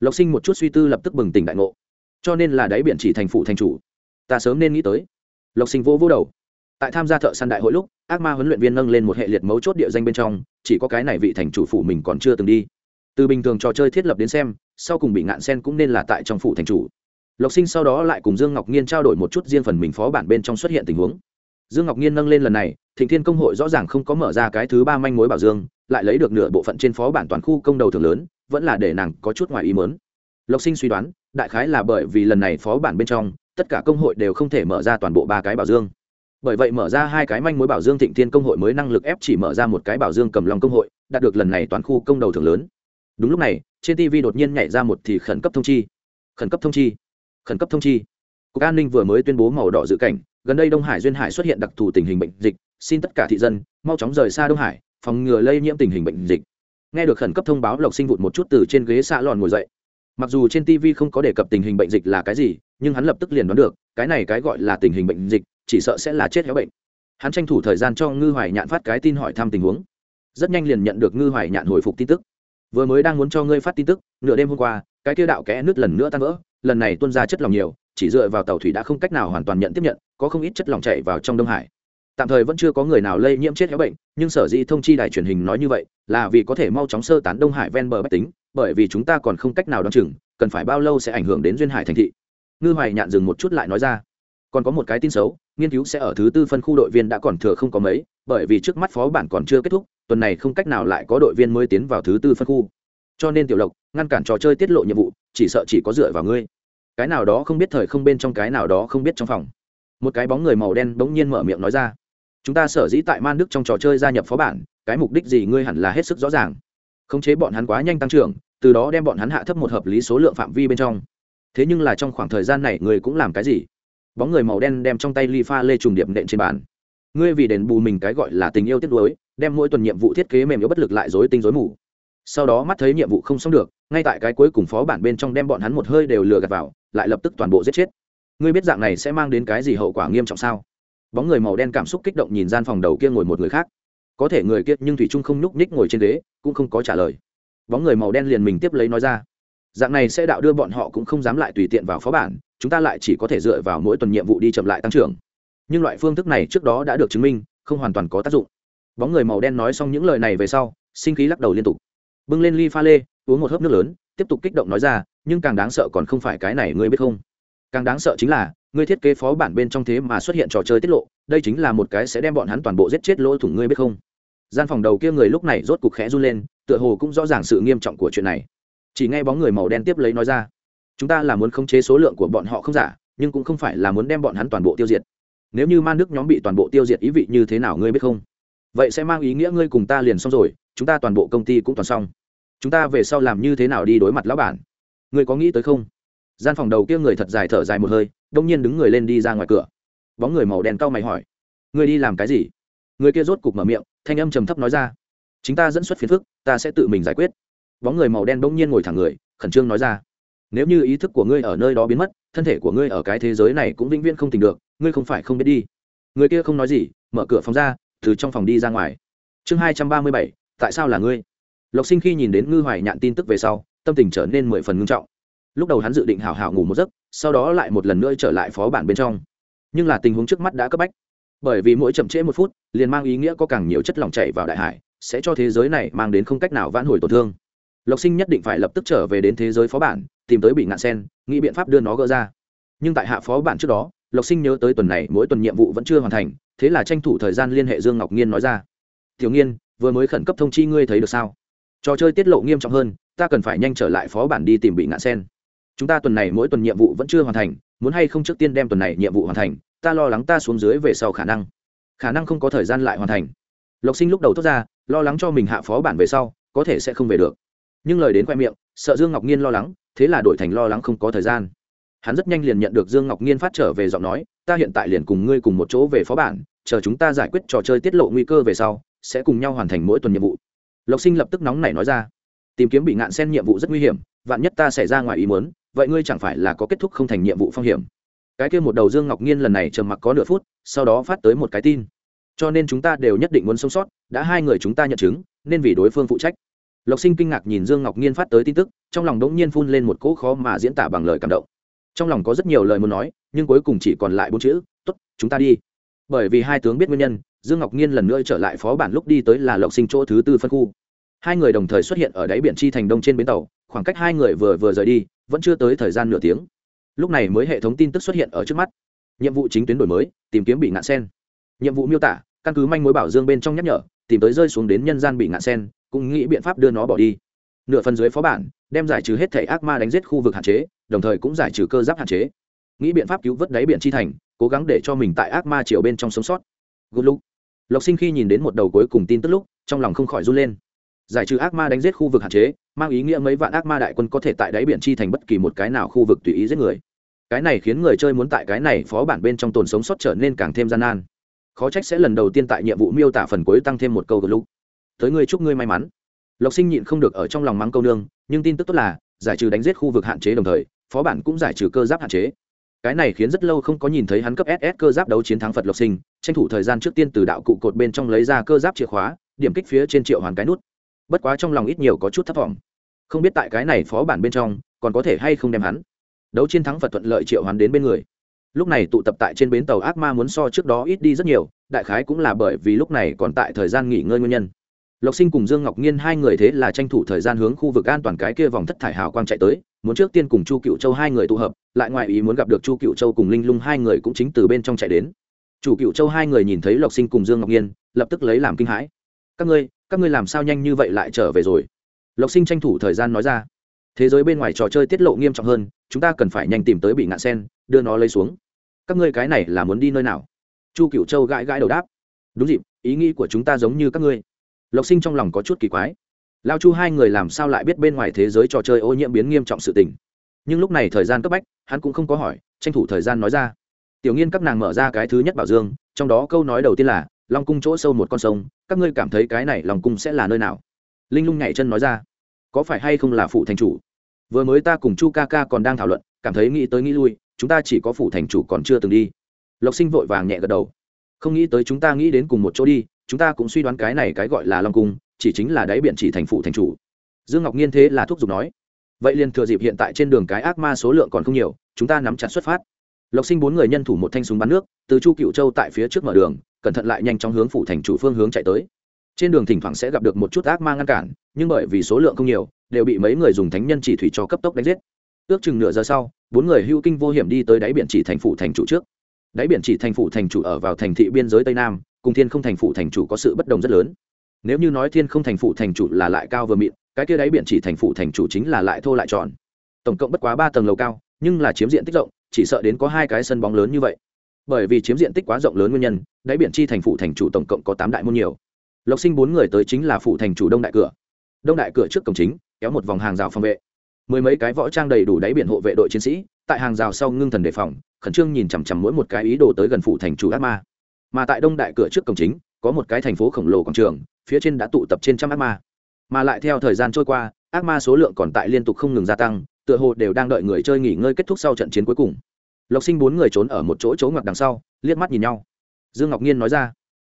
Lộc sinh một chút suy tư lập tức bừng tỉnh đại ngộ. Cho nên là đáy biển chỉ thành phủ thành chủ. Ta sớm nên nghĩ tới. Lộc sinh vô vô đầu. Tại tham gia thợ săn đại hội lúc, ác ma huấn luyện viên nâng lên một hệ liệt mấu chốt địa danh bên trong, chỉ có cái này vị thành chủ phủ mình còn chưa từng đi. Từ bình thường trò chơi thiết lập đến xem, sau cùng bị ngạn sen cũng nên là tại trong phủ thành chủ lộc sinh sau đó lại cùng dương ngọc nhiên trao đổi một chút riêng phần mình phó bản bên trong xuất hiện tình huống. Dương ngọc nhiên nâng lên lần này, thịnh thiên công hội rõ ràng không có mở ra cái thứ ba manh mối bảo dương, lại lấy được nửa bộ phận trên phó bản toàn khu công đầu thường lớn, vẫn là để nàng có chút ngoài ý mớn lộc sinh suy đoán, đại khái là bởi vì lần này phó bản bên trong, tất cả công hội đều không thể mở ra toàn bộ ba cái bảo dương. Bởi vậy mở ra hai cái manh mối bảo dương thịnh thiên công hội mới năng lực ép chỉ mở ra một cái bảo dương cầm lòng công hội, đạt được lần này toàn khu công đầu thường lớn. Đúng lúc này, trên tv đột nhiên nhảy ra một thì khẩn cấp thông chi. Khẩn cấp thông chi khẩn cấp thông chi. Cục an ninh vừa mới tuyên bố màu đỏ dự cảnh, gần đây đông hải duyên hải xuất hiện đặc thù tình hình bệnh dịch, xin tất cả thị dân, mau chóng rời xa đông hải, phòng ngừa lây nhiễm tình hình bệnh dịch. Nghe được khẩn cấp thông báo, lộc sinh vụt một chút từ trên ghế xạ lòn ngồi dậy. Mặc dù trên tv không có đề cập tình hình bệnh dịch là cái gì, nhưng hắn lập tức liền đoán được, cái này cái gọi là tình hình bệnh dịch, chỉ sợ sẽ là chết héo bệnh. Hắn tranh thủ thời gian cho ngư hoài nhạn phát cái tin hỏi thăm tình huống. Rất nhanh liền nhận được ngư hoài nhạn hồi phục tin tức. Vừa mới đang muốn cho ngươi phát tin tức, nửa đêm hôm qua cái kia đạo kẽ nứt lần nữa tan vỡ, lần này tuân ra chất lỏng nhiều, chỉ dựa vào tàu thủy đã không cách nào hoàn toàn nhận tiếp nhận, có không ít chất lỏng chảy vào trong đông hải. Tạm thời vẫn chưa có người nào lây nhiễm chết héo bệnh, nhưng sở dĩ thông chi đài truyền hình nói như vậy, là vì có thể mau chóng sơ tán đông hải ven bờ bách tính, bởi vì chúng ta còn không cách nào đ o á n chừng, cần phải bao lâu sẽ ảnh hưởng đến duyên hải thành thị. Ngư hoài nhạn dừng một chút lại nói ra. Còn có một cái tin xấu, nghiên cứu sẽ ở thứ tư phân khu đội viên đã còn thừa không có mấy, bởi vì trước mắt phó bản còn chưa kết thúc, tuần này không cách nào lại có đội viên mới tiến vào thứ tư phân khu cho nên tiểu lộc, ngăn cản trò chơi tiết lộ nhiệm vụ, chỉ sợ chỉ có dựa vào ngươi. Cái nào đó không biết thời không bên trong cái nào đó không biết trong phòng. Một cái bóng người màu đen bỗng nhiên mở miệng nói ra. Chúng ta sở dĩ tại man đức trong trò chơi gia nhập phó bản, cái mục đích gì ngươi hẳn là hết sức rõ ràng. Khống chế bọn hắn quá nhanh tăng trưởng, từ đó đem bọn hắn hạ thấp một hợp lý số lượng phạm vi bên trong. Thế nhưng là trong khoảng thời gian này người cũng làm cái gì? Bóng người màu đen đem trong tay ly pha lê trùng điệp nện trên bàn. Ngươi vì đền bù mình cái gọi là tình yêu tiếc nuối đem mỗi tuần nhiệm vụ thiết kế mềm yếu bất lực lại dối tinh dối mù sau đó mắt thấy nhiệm vụ không xong được, ngay tại cái cuối cùng phó bản bên trong đem bọn hắn một hơi đều lừa gạt vào, lại lập tức toàn bộ giết chết. Ngươi biết dạng này sẽ mang đến cái gì hậu quả nghiêm trọng sao? Bóng người màu đen cảm xúc kích động nhìn gian phòng đầu kia ngồi một người khác. Có thể người kia nhưng thủy trung không nhúc nhích ngồi trên ghế, cũng không có trả lời. Bóng người màu đen liền mình tiếp lấy nói ra. Dạng này sẽ đạo đưa bọn họ cũng không dám lại tùy tiện vào phó bản, chúng ta lại chỉ có thể dựa vào mỗi tuần nhiệm vụ đi chậm lại tăng trưởng. Nhưng loại phương thức này trước đó đã được chứng minh, không hoàn toàn có tác dụng. Bóng người màu đen nói xong những lời này về sau, sinh khí lắc đầu liên tục bưng lên ly pha lê, uống một hớp nước lớn, tiếp tục kích động nói ra, nhưng càng đáng sợ còn không phải cái này ngươi biết không? Càng đáng sợ chính là, ngươi thiết kế phó bản bên trong thế mà xuất hiện trò chơi tiết lộ, đây chính là một cái sẽ đem bọn hắn toàn bộ giết chết lỗ thủng ngươi biết không? Gian phòng đầu kia người lúc này rốt cục khẽ run lên, tựa hồ cũng rõ ràng sự nghiêm trọng của chuyện này. Chỉ nghe bóng người màu đen tiếp lấy nói ra, chúng ta là muốn khống chế số lượng của bọn họ không giả, nhưng cũng không phải là muốn đem bọn hắn toàn bộ tiêu diệt. Nếu như man đức nhóm bị toàn bộ tiêu diệt ý vị như thế nào ngươi biết không? Vậy sẽ mang ý nghĩa ngươi cùng ta liền xong rồi, chúng ta toàn bộ công ty cũng toàn xong. Chúng ta về sau làm như thế nào đi đối mặt lão bản? Ngươi có nghĩ tới không? Gian phòng đầu kia người thật dài thở dài một hơi, đông nhiên đứng người lên đi ra ngoài cửa. Bóng người màu đen cau mày hỏi, ngươi đi làm cái gì? Người kia rốt cục mở miệng, thanh âm trầm thấp nói ra, chính ta dẫn xuất phiền phức, ta sẽ tự mình giải quyết. Bóng người màu đen đông nhiên ngồi thẳng người, khẩn trương nói ra, nếu như ý thức của ngươi ở nơi đó biến mất, thân thể của ngươi ở cái thế giới này cũng vĩnh viễn không tìm được, ngươi không phải không biết đi. Người kia không nói gì, mở cửa phòng ra từ trong phòng đi ra ngoài. Chương hai trăm ba mươi bảy, tại sao là ngươi? Lộc sinh khi nhìn đến ngư hoài nhạn tin tức về sau, tâm tình trở nên mười phần ngưng trọng. Lúc đầu hắn dự định hào hào ngủ một giấc, sau đó lại một lần nữa trở lại phó bản bên trong. Nhưng là tình huống trước mắt đã cấp bách. Bởi vì mỗi chậm trễ một phút, liền mang ý nghĩa có càng nhiều chất lỏng chảy vào đại hải, sẽ cho thế giới này mang đến không cách nào vãn hồi tổn thương. Lộc sinh nhất định phải lập tức trở về đến thế giới phó bản, tìm tới bị ngạn sen, nghĩ biện pháp đưa nó gỡ ra. Nhưng tại hạ phó bản trước đó lộc sinh nhớ tới tuần này, mỗi tuần nhiệm vụ vẫn chưa hoàn thành, thế là tranh thủ thời gian liên hệ dương ngọc nhiên nói ra. Thiếu nghiên, vừa mới khẩn cấp thông chi ngươi thấy được sao? Trò chơi tiết lộ nghiêm trọng hơn, ta cần phải nhanh trở lại phó bản đi tìm bị ngã sen. Chúng ta tuần này mỗi tuần nhiệm vụ vẫn chưa hoàn thành, muốn hay không trước tiên đem tuần này nhiệm vụ hoàn thành, ta lo lắng ta xuống dưới về sau khả năng. Khả năng không có thời gian lại hoàn thành. Lộc sinh lúc đầu thốt ra, lo lắng cho mình hạ phó bản về sau, có thể sẽ không về được. Nhưng lời đến khoe miệng, sợ dương ngọc nhiên lo lắng, thế là đổi thành lo lắng không có thời gian hắn rất nhanh liền nhận được dương ngọc nhiên phát trở về giọng nói, ta hiện tại liền cùng ngươi cùng một chỗ về phó bản, chờ chúng ta giải quyết trò chơi tiết lộ nguy cơ về sau, sẽ cùng nhau hoàn thành mỗi tuần nhiệm vụ. Lộc sinh lập tức nóng nảy nói ra, tìm kiếm bị ngạn sen nhiệm vụ rất nguy hiểm, vạn nhất ta xảy ra ngoài ý muốn, vậy ngươi chẳng phải là có kết thúc không thành nhiệm vụ phong hiểm? Cái kia một đầu dương ngọc nhiên lần này trầm mặc có nửa phút, sau đó phát tới một cái tin. Cho nên chúng ta đều nhất định muốn sống sót, đã hai người chúng ta nhận chứng, nên vì đối phương phụ trách. Lộc sinh kinh ngạc nhìn dương ngọc nhiên phát tới tin tức, trong lòng đỗng nhiên phun lên một cỗ khó mà diễn tả bằng lời cảm động trong lòng có rất nhiều lời muốn nói, nhưng cuối cùng chỉ còn lại bốn chữ t ố t chúng ta đi. Bởi vì hai tướng biết nguyên nhân, dương ngọc nhiên lần nữa trở lại phó bản lúc đi tới là lộc sinh chỗ thứ tư phân khu. Hai người đồng thời xuất hiện ở đáy biển chi thành đông trên bến tàu, khoảng cách hai người vừa vừa rời đi, vẫn chưa tới thời gian nửa tiếng. Lúc này mới hệ thống tin tức xuất hiện ở trước mắt. Nhiệm vụ chính tuyến đổi mới, tìm kiếm bị ngạn sen. Nhiệm vụ miêu tả, căn cứ manh mối bảo dương bên trong nhắc nhở, tìm tới rơi xuống đến nhân gian bị ngạn sen, cũng nghĩ biện pháp đưa nó bỏ đi nửa phần dưới phó bản, đem giải trừ hết thể ác ma đánh giết khu vực hạn chế, đồng thời cũng giải trừ cơ giáp hạn chế. Nghĩ biện pháp cứu vớt đáy biển chi thành, cố gắng để cho mình tại ác ma chiều bên trong sống sót. Good lúc lộc sinh khi nhìn đến một đầu cuối cùng tin tức lúc, trong lòng không khỏi run lên. Giải trừ ác ma đánh giết khu vực hạn chế, mang ý nghĩa mấy vạn ác ma đại quân có thể tại đáy biển chi thành bất kỳ một cái nào khu vực tùy ý giết người. Cái này khiến người chơi muốn tại cái này phó bản bên trong tồn sống sót trở nên càng thêm gian nan. Khó trách sẽ lần đầu tiên tại nhiệm vụ miêu tả phần cuối tăng thêm một câu gật lúc tới ngươi chúc ngươi may mắn lộc sinh nhịn không được ở trong lòng mắng câu nương, nhưng tin tức tốt là, giải trừ đánh giết khu vực hạn chế đồng thời, phó bản cũng giải trừ cơ giáp hạn chế. Cái này khiến rất lâu không có nhìn thấy hắn cấp ss cơ giáp đấu chiến thắng phật lộc sinh, tranh thủ thời gian trước tiên từ đạo cụ cột bên trong lấy ra cơ giáp chìa khóa, điểm kích phía trên triệu hoàn cái nút. Bất quá trong lòng ít nhiều có chút thấp t không biết tại cái này phó bản bên trong, còn có thể hay không đem hắn. Đấu chiến thắng phật thuận lợi triệu hắn đến bên người. Lúc này tụ tập tại trên bến tàu ác ma muốn so trước đó ít đi rất nhiều, đại khái cũng là bởi vì lúc này còn tại thời gian nghỉ ngơi nguyên nhân lộc sinh cùng dương ngọc nhiên hai người thế là tranh thủ thời gian hướng khu vực an toàn cái kia vòng thất thải hào quang chạy tới, muốn trước tiên cùng chu cựu châu hai người tụ hợp, lại ngoài ý muốn gặp được chu cựu châu cùng linh lung hai người cũng chính từ bên trong chạy đến. Chủ cựu châu hai người nhìn thấy lộc sinh cùng dương ngọc nhiên lập tức lấy làm kinh hãi. Các ngươi các ngươi làm sao nhanh như vậy lại trở về rồi? Lộc sinh tranh thủ thời gian nói ra. Thế giới bên ngoài trò chơi tiết lộ nghiêm trọng hơn, chúng ta cần phải nhanh tìm tới bị ngạn sen, đưa nó lấy xuống. Các ngươi cái này là muốn đi nơi nào? Chu cựu châu gãi gãi đầu đáp. Đúng dịp, ý nghĩ của chúng ta giống như các ngươi lộc sinh trong lòng có chút kỳ quái. Lao chu hai người làm sao lại biết bên ngoài thế giới trò chơi ô nhiễm biến nghiêm trọng sự tình? Nhưng lúc này thời gian cấp bách, hắn cũng không có hỏi, tranh thủ thời gian nói ra. Tiểu nghiên các nàng mở ra cái thứ nhất bảo dương, trong đó câu nói đầu tiên là, long cung chỗ sâu một con sông, các ngươi cảm thấy cái này lòng cung sẽ là nơi nào? Linh lung nhảy chân nói ra, có phải hay không là phụ thành chủ? Vừa mới ta cùng chu ca ca còn đang thảo luận, cảm thấy nghĩ tới nghĩ lui, chúng ta chỉ có phủ thành chủ còn chưa từng đi. Lộc sinh vội vàng nhẹ gật đầu, không nghĩ tới chúng ta nghĩ đến cùng một chỗ đi chúng ta cũng suy đoán cái này cái gọi là long cung, chỉ chính là đáy biển chỉ thành phụ thành chủ. Dương ngọc nhiên thế là thúc giục nói. Vậy liền thừa dịp hiện tại trên đường cái ác ma số lượng còn không nhiều, chúng ta nắm chặt xuất phát. Lộc sinh bốn người nhân thủ một thanh súng bắn nước, từ chu cựu châu tại phía trước mở đường, cẩn thận lại nhanh chóng hướng phủ thành chủ phương hướng chạy tới. Trên đường thỉnh thoảng sẽ gặp được một chút ác ma ngăn cản, nhưng bởi vì số lượng không nhiều, đều bị mấy người dùng thánh nhân chỉ thủy cho cấp tốc đánh giết. Ước chừng nửa giờ sau, bốn người hưu kinh vô hiểm đi tới đáy biển chỉ thành phủ thành chủ trước. Đáy biển chỉ thành phủ thành chủ ở vào thành thị biên giới tây nam cùng thiên không thành phủ thành chủ có sự bất đồng rất lớn. Nếu như nói thiên không thành phủ thành chủ là lại cao vừa mịn, cái kia đáy biển chỉ thành phủ thành chủ chính là lại thô lại tròn. Tổng cộng bất quá ba tầng lầu cao, nhưng là chiếm diện tích rộng, chỉ sợ đến có hai cái sân bóng lớn như vậy. Bởi vì chiếm diện tích quá rộng lớn nguyên nhân, đáy biển chi thành phủ thành chủ tổng cộng có tám đại môn nhiều. Lộc sinh bốn người tới chính là phủ thành chủ đông đại cửa. Đông đại cửa trước cổng chính, kéo một vòng hàng rào phòng vệ. Mười mấy cái võ trang đầy đủ đáy biển hộ vệ đội chiến sĩ, tại hàng rào sau ngưng thần đề phòng, khẩn trương nhìn chằm chằm mỗi một cái ý đồ tới gần phủ thành chủ ác ma mà tại đông đại cửa trước cổng chính, có một cái thành phố khổng lồ quảng trường, phía trên đã tụ tập trên trăm ác ma. Mà lại theo thời gian trôi qua, ác ma số lượng còn tại liên tục không ngừng gia tăng, tựa hồ đều đang đợi người chơi nghỉ ngơi kết thúc sau trận chiến cuối cùng. Lộc sinh bốn người trốn ở một chỗ chỗ ngoặt đằng sau, liếc mắt nhìn nhau. Dương ngọc nhiên nói ra,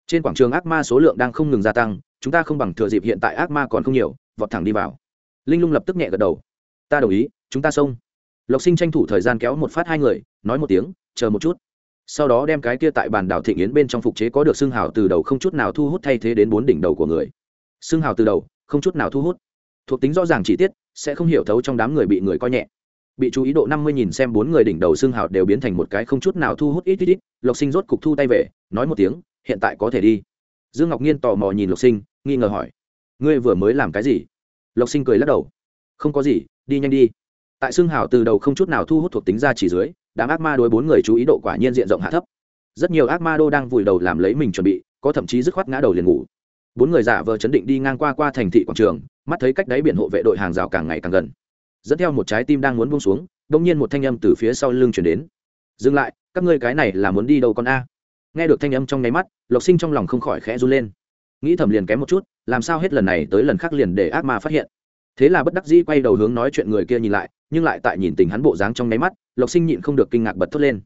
trên quảng trường ác ma số lượng đang không ngừng gia tăng, chúng ta không bằng thừa dịp hiện tại ác ma còn không nhiều, vọt thẳng đi vào. Linh lung lập tức nhẹ gật đầu, ta đồng ý, chúng ta xông. Lộc sinh tranh thủ thời gian kéo một phát hai người, nói một tiếng, chờ một chút sau đó đem cái kia tại bàn đảo thịnh yến bên trong phục chế có được xương hào từ đầu không chút nào thu hút thay thế đến bốn đỉnh đầu của người. Xương hào từ đầu, không chút nào thu hút. Thuộc tính rõ ràng chi tiết, sẽ không hiểu thấu trong đám người bị người coi nhẹ. Bị chú ý độ năm mươi nhìn xem bốn người đỉnh đầu xương hào đều biến thành một cái không chút nào thu hút ít ít ít, lộc sinh rốt cục thu tay về, nói một tiếng, hiện tại có thể đi. Dương ngọc nhiên tò mò nhìn lộc sinh, nghi ngờ hỏi, ngươi vừa mới làm cái gì? Lộc sinh cười lắc đầu, không có gì, đi nhanh đi. Tại xương hào từ đầu không chút nào thu hút thuộc tính ra chỉ dưới đám ác ma đối bốn người chú ý độ quả nhiên diện rộng hạ thấp. Rất nhiều ác ma đô đang vùi đầu làm lấy mình chuẩn bị, có thậm chí dứt khoát ngã đầu liền ngủ. Bốn người giả vờ chấn định đi ngang qua qua thành thị quảng trường, mắt thấy cách đáy biển hộ vệ đội hàng rào càng ngày càng gần. Dẫn theo một trái tim đang muốn buông xuống đông nhiên một thanh âm từ phía sau lưng chuyển đến. Dừng lại, các ngươi cái này là muốn đi đâu con a? Nghe được thanh âm trong nháy mắt, lộc sinh trong lòng không khỏi khẽ run lên. Nghĩ thầm liền kém một chút, làm sao hết lần này tới lần khác liền để ác ma phát hiện thế là bất đắc dĩ quay đầu hướng nói chuyện người kia nhìn lại, nhưng lại tại nhìn tình hắn bộ dáng trong nháy mắt, lộc sinh nhịn không được kinh ngạc bật thốt lên.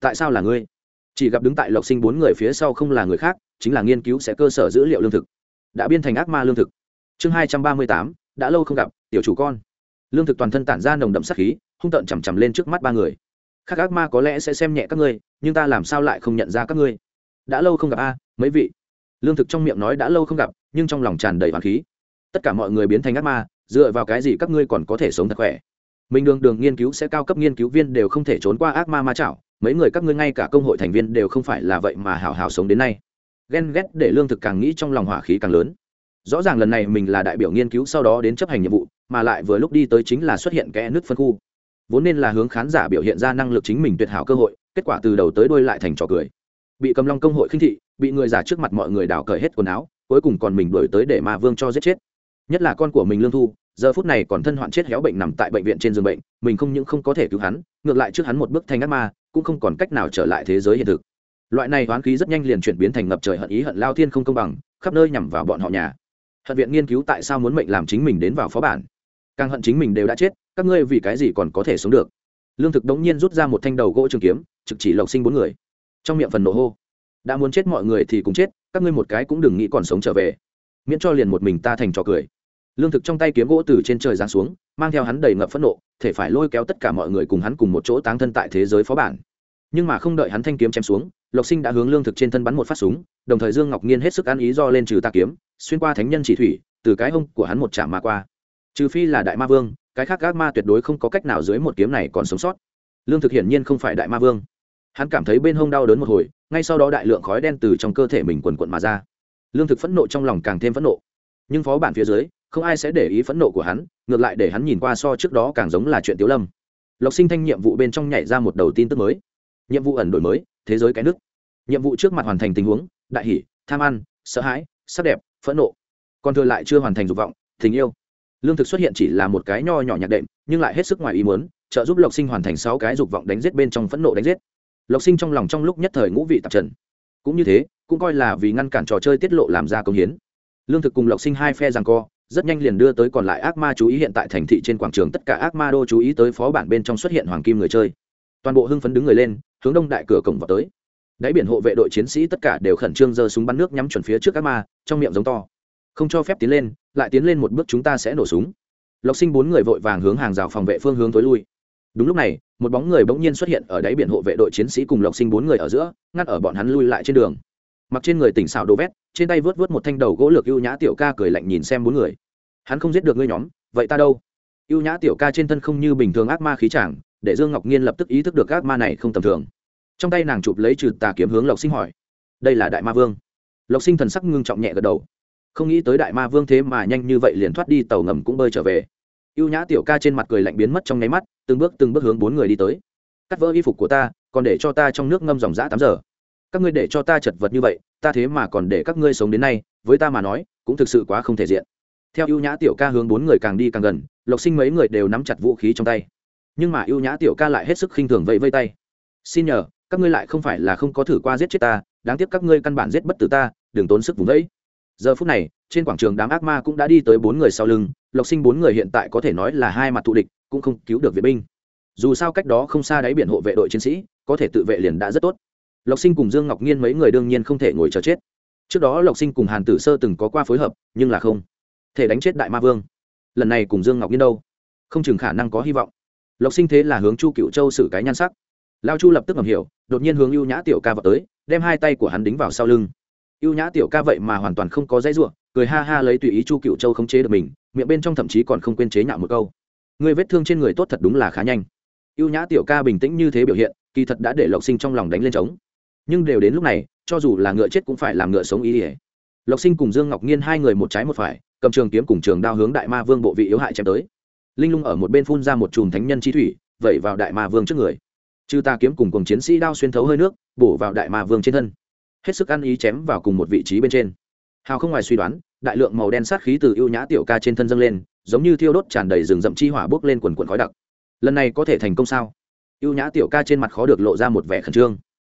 Tại sao là ngươi? Chỉ gặp đứng tại lộc sinh bốn người phía sau không là người khác, chính là nghiên cứu sẽ cơ sở dữ liệu lương thực. Đã biên thành ác ma lương thực. Chương hai trăm ba mươi tám, đã lâu không gặp, tiểu chủ con. Lương thực toàn thân tản ra nồng đậm sắc khí, hung tợn chằm chằm lên trước mắt ba người. Khác ác ma có lẽ sẽ xem nhẹ các ngươi, nhưng ta làm sao lại không nhận ra các ngươi? Đã lâu không gặp a à, mấy vị. Lương thực trong miệng nói đã lâu không gặp, nhưng trong lòng tràn đầy hoàng khí. Tất cả mọi người biến thành ác ma dựa vào cái gì các ngươi còn có thể sống thật khỏe? Mình đường đường nghiên cứu sẽ cao cấp nghiên cứu viên đều không thể trốn qua ác ma ma chảo, mấy người các ngươi ngay cả công hội thành viên đều không phải là vậy mà hào hào sống đến nay. Ghen ghét để lương thực càng nghĩ trong lòng hỏa khí càng lớn. Rõ ràng lần này mình là đại biểu nghiên cứu sau đó đến chấp hành nhiệm vụ, mà lại vừa lúc đi tới chính là xuất hiện kẽ nước phân khu. Vốn nên là hướng khán giả biểu hiện ra năng lực chính mình tuyệt hảo cơ hội, kết quả từ đầu tới đuôi lại thành trò cười. Bị cầm long công hội khinh thị, bị người giả trước mặt mọi người đào cởi hết quần áo, cuối cùng còn mình đuổi tới để ma vương cho giết chết nhất là con của mình lương thu, giờ phút này còn thân hoạn chết héo bệnh nằm tại bệnh viện trên giường bệnh, mình không những không có thể cứu hắn, ngược lại trước hắn một bước thành ác ma, cũng không còn cách nào trở lại thế giới hiện thực. Loại này hoán khí rất nhanh liền chuyển biến thành ngập trời hận ý hận lao thiên không công bằng, khắp nơi nhằm vào bọn họ nhà. Hận viện nghiên cứu tại sao muốn mệnh làm chính mình đến vào phó bản. Càng hận chính mình đều đã chết, các ngươi vì cái gì còn có thể sống được? Lương thực đống nhiên rút ra một thanh đầu gỗ trường kiếm, trực chỉ lộc sinh bốn người. Trong miệng phần nổ hô, đã muốn chết mọi người thì cũng chết, các ngươi một cái cũng đừng nghĩ còn sống trở về. Miễn cho liền một mình ta thành trò cười lương thực trong tay kiếm gỗ từ trên trời giáng xuống, mang theo hắn đầy ngập phẫn nộ, thể phải lôi kéo tất cả mọi người cùng hắn cùng một chỗ táng thân tại thế giới phó bản. Nhưng mà không đợi hắn thanh kiếm chém xuống, lộc sinh đã hướng lương thực trên thân bắn một phát súng, đồng thời dương ngọc nhiên hết sức ăn ý do lên trừ ta kiếm, xuyên qua thánh nhân chỉ thủy, từ cái hông của hắn một chạm mà qua. Trừ phi là đại ma vương, cái khác các ma tuyệt đối không có cách nào dưới một kiếm này còn sống sót. Lương thực hiển nhiên không phải đại ma vương. Hắn cảm thấy bên hông đau đớn một hồi, ngay sau đó đại lượng khói đen từ trong cơ thể mình quần quận mà ra. Lương thực phẫn nộ trong lòng càng thêm phẫn nộ. Nhưng phó bản phía dưới không ai sẽ để ý phẫn nộ của hắn, ngược lại để hắn nhìn qua so trước đó càng giống là chuyện tiếu lâm. Lộc sinh thanh nhiệm vụ bên trong nhảy ra một đầu tin tức mới. Nhiệm vụ ẩn đổi mới, thế giới cái nước. Nhiệm vụ trước mặt hoàn thành tình huống, đại hỷ tham ăn, sợ hãi, sắc đẹp, phẫn nộ. Còn thừa lại chưa hoàn thành dục vọng, tình yêu. Lương thực xuất hiện chỉ là một cái nho nhỏ nhạc đệm, nhưng lại hết sức ngoài ý muốn, trợ giúp lộc sinh hoàn thành sáu cái dục vọng đánh giết bên trong phẫn nộ đánh giết. Lộc sinh trong lòng trong lúc nhất thời ngũ vị tạp trần. Cũng như thế, cũng coi là vì ngăn cản trò chơi tiết lộ làm ra công hiến. Lương thực cùng lộc sinh hai phe rằng co rất nhanh liền đưa tới còn lại ác ma chú ý hiện tại thành thị trên quảng trường tất cả ác ma đô chú ý tới phó bản bên trong xuất hiện hoàng kim người chơi. Toàn bộ hưng phấn đứng người lên, hướng đông đại cửa cổng vào tới. Đáy biển hộ vệ đội chiến sĩ tất cả đều khẩn trương giơ súng bắn nước nhắm chuẩn phía trước ác ma, trong miệng giống to. Không cho phép tiến lên, lại tiến lên một bước chúng ta sẽ nổ súng. Lộc sinh bốn người vội vàng hướng hàng rào phòng vệ phương hướng tối lui. Đúng lúc này, một bóng người bỗng nhiên xuất hiện ở đáy biển hộ vệ đội chiến sĩ cùng lộc sinh bốn người ở giữa ngắt ở bọn hắn lui lại trên đường mặc trên người tỉnh xảo đồ vét, trên tay vớt vớt một thanh đầu gỗ lược ưu nhã tiểu ca cười lạnh nhìn xem bốn người. Hắn không giết được ngươi nhóm, vậy ta đâu? Ưu nhã tiểu ca trên thân không như bình thường ác ma khí chàng để dương ngọc nhiên lập tức ý thức được ác ma này không tầm thường. Trong tay nàng chụp lấy trừ tà kiếm hướng lộc sinh hỏi, đây là đại ma vương? Lộc sinh thần sắc ngưng trọng nhẹ gật đầu. Không nghĩ tới đại ma vương thế mà nhanh như vậy liền thoát đi, tàu ngầm cũng bơi trở về. Ưu nhã tiểu ca trên mặt cười lạnh biến mất trong nháy mắt, từng bước từng bước hướng bốn người đi tới. Cắt vỡ y phục của ta, còn để cho ta trong nước ngâm dòng dã tám giờ các ngươi để cho ta chật vật như vậy, ta thế mà còn để các ngươi sống đến nay, với ta mà nói, cũng thực sự quá không thể diện. Theo ưu nhã tiểu ca hướng bốn người càng đi càng gần, lộc sinh mấy người đều nắm chặt vũ khí trong tay. Nhưng mà ưu nhã tiểu ca lại hết sức khinh thường vẫy vây tay. Xin nhờ, các ngươi lại không phải là không có thử qua giết chết ta, đáng tiếc các ngươi căn bản giết bất tử ta, đừng tốn sức vùng vẫy. Giờ phút này, trên quảng trường đám ác ma cũng đã đi tới bốn người sau lưng, lộc sinh bốn người hiện tại có thể nói là hai mặt thù địch, cũng không cứu được vệ binh. Dù sao cách đó không xa đáy biển hộ vệ đội chiến sĩ, có thể tự vệ liền đã rất tốt lộc sinh cùng dương ngọc nhiên mấy người đương nhiên không thể ngồi chờ chết. Trước đó lộc sinh cùng hàn tử sơ từng có qua phối hợp, nhưng là không thể đánh chết đại ma vương. Lần này cùng dương ngọc nhiên đâu? Không chừng khả năng có hy vọng. Lộc sinh thế là hướng chu cựu châu xử cái nhan sắc. Lao chu lập tức ngầm hiểu, đột nhiên hướng ưu nhã tiểu ca vào tới, đem hai tay của hắn đính vào sau lưng. Ưu nhã tiểu ca vậy mà hoàn toàn không có dãy ruộng cười ha ha lấy tùy ý chu cựu châu khống chế được mình, miệng bên trong thậm chí còn không quên chế nhạo một câu. Người vết thương trên người tốt thật đúng là khá nhanh. Ưu nhã tiểu ca bình tĩnh như thế biểu hiện, kỳ thật đã để lộc sinh trong lòng đánh lên trống nhưng đều đến lúc này, cho dù là ngựa chết cũng phải làm ngựa sống ý ỉa. Lộc sinh cùng dương ngọc nhiên hai người một trái một phải, cầm trường kiếm cùng trường đao hướng đại ma vương bộ vị yếu hại chém tới. Linh lung ở một bên phun ra một chùm thánh nhân chi thủy, vẩy vào đại ma vương trước người. Chư ta kiếm cùng cùng chiến sĩ đao xuyên thấu hơi nước, bổ vào đại ma vương trên thân. Hết sức ăn ý chém vào cùng một vị trí bên trên. Hào không ngoài suy đoán, đại lượng màu đen sát khí từ ưu nhã tiểu ca trên thân dâng lên, giống như thiêu đốt tràn đầy rừng rậm chi hỏa bốc lên quần quần khói đặc. Lần này có thể thành công sao? Ưu nhã tiểu ca trên mặt khó được lộ ra một vẻ khẩn trương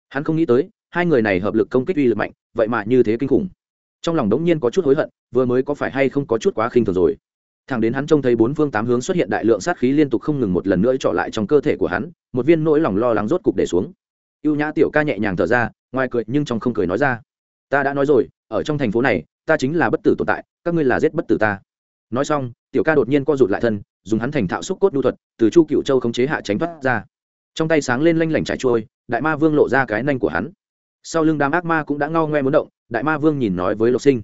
hắn không nghĩ tới, hai người này hợp lực công kích uy lực mạnh, vậy mà như thế kinh khủng. Trong lòng đống nhiên có chút hối hận, vừa mới có phải hay không có chút quá khinh thường rồi. Thẳng đến hắn trông thấy bốn phương tám hướng xuất hiện đại lượng sát khí liên tục không ngừng một lần nữa trọ lại trong cơ thể của hắn, một viên nỗi lòng lo lắng rốt cục để xuống. Ưu nhã tiểu ca nhẹ nhàng thở ra, ngoài cười nhưng trong không cười nói ra, ta đã nói rồi, ở trong thành phố này, ta chính là bất tử tồn tại, các ngươi là giết bất tử ta. Nói xong, tiểu ca đột nhiên co rụt lại thân, dùng hắn thành thạo xúc cốt đu thuật, từ chu cựu châu khống chế hạ tránh thoát ra trong tay sáng lên lanh lảnh trải trôi, đại ma vương lộ ra cái nanh của hắn. Sau lưng đám ác ma cũng đã ngao ngoe muốn động, đại ma vương nhìn nói với lộc sinh.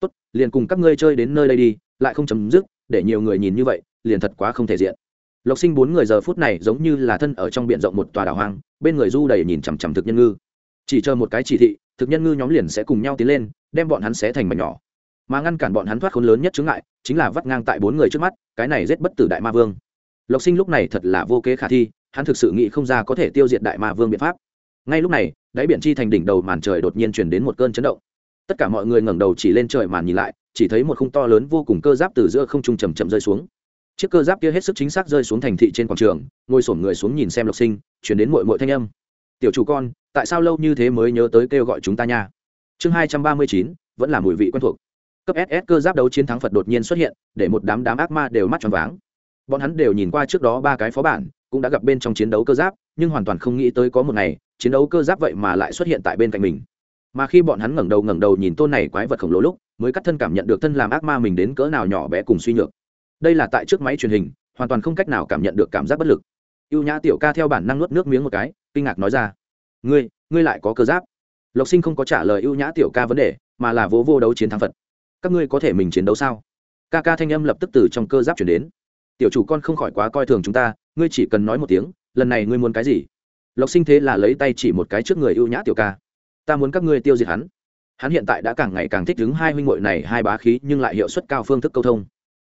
Tốt, liền cùng các ngươi chơi đến nơi đây đi, lại không chấm dứt, để nhiều người nhìn như vậy, liền thật quá không thể diện. Lộc sinh bốn người giờ phút này giống như là thân ở trong b i ể n rộng một tòa đảo hoang, bên người du đầy nhìn chằm chằm thực nhân ngư. Chỉ chờ một cái chỉ thị, thực nhân ngư nhóm liền sẽ cùng nhau tiến lên, đem bọn hắn xé thành mảnh nhỏ. Mà ngăn cản bọn hắn thoát khốn lớn nhất chướng ngại, chính là vắt ngang tại bốn người trước mắt, cái này giết bất tử đại ma vương. Lộc sinh lúc này thật là vô kế khả thi hắn thực sự nghĩ không ra có thể tiêu diệt đại ma vương biện pháp. Ngay lúc này, đáy biển chi thành đỉnh đầu màn trời đột nhiên chuyển đến một cơn chấn động. Tất cả mọi người ngẩng đầu chỉ lên trời màn nhìn lại, chỉ thấy một khung to lớn vô cùng cơ giáp từ giữa không trung chầm chậm rơi xuống. Chiếc cơ giáp kia hết sức chính xác rơi xuống thành thị trên quảng trường, ngồi sổm người xuống nhìn xem lộc sinh chuyển đến mội mội thanh âm. Tiểu chủ con, tại sao lâu như thế mới nhớ tới kêu gọi chúng ta nha? Chương hai trăm ba mươi chín, vẫn là mùi vị quen thuộc. Cấp ss cơ giáp đấu chiến thắng phật đột nhiên xuất hiện, để một đám đám ác ma đều mắt tròn váng bọn hắn đều nhìn qua trước đó ba cái phó bản, cũng đã gặp bên trong chiến đấu cơ giáp, nhưng hoàn toàn không nghĩ tới có một ngày, chiến đấu cơ giáp vậy mà lại xuất hiện tại bên cạnh mình. Mà khi bọn hắn ngẩng đầu ngẩng đầu nhìn tôn này quái vật khổng lồ lúc, mới cắt thân cảm nhận được thân làm ác ma mình đến cỡ nào nhỏ bé cùng suy nhược. Đây là tại trước máy truyền hình, hoàn toàn không cách nào cảm nhận được cảm giác bất lực. Y ê u nhã tiểu ca theo bản năng nuốt nước miếng một cái, kinh ngạc nói ra, ngươi ngươi lại có cơ giáp? Lộc sinh không có trả lời y ê u nhã tiểu ca vấn đề, mà là vô vô đấu chiến thắng phật. Các ngươi có thể mình chiến đấu sao? Ca ca thanh âm lập tức từ trong cơ giáp chuyển đến tiểu chủ con không khỏi quá coi thường chúng ta, ngươi chỉ cần nói một tiếng, lần này ngươi muốn cái gì? Lộc sinh thế là lấy tay chỉ một cái trước người ưu nhã tiểu ca. Ta muốn các ngươi tiêu diệt hắn. Hắn hiện tại đã càng ngày càng thích đứng hai huynh muội này, hai bá khí nhưng lại hiệu suất cao phương thức câu thông.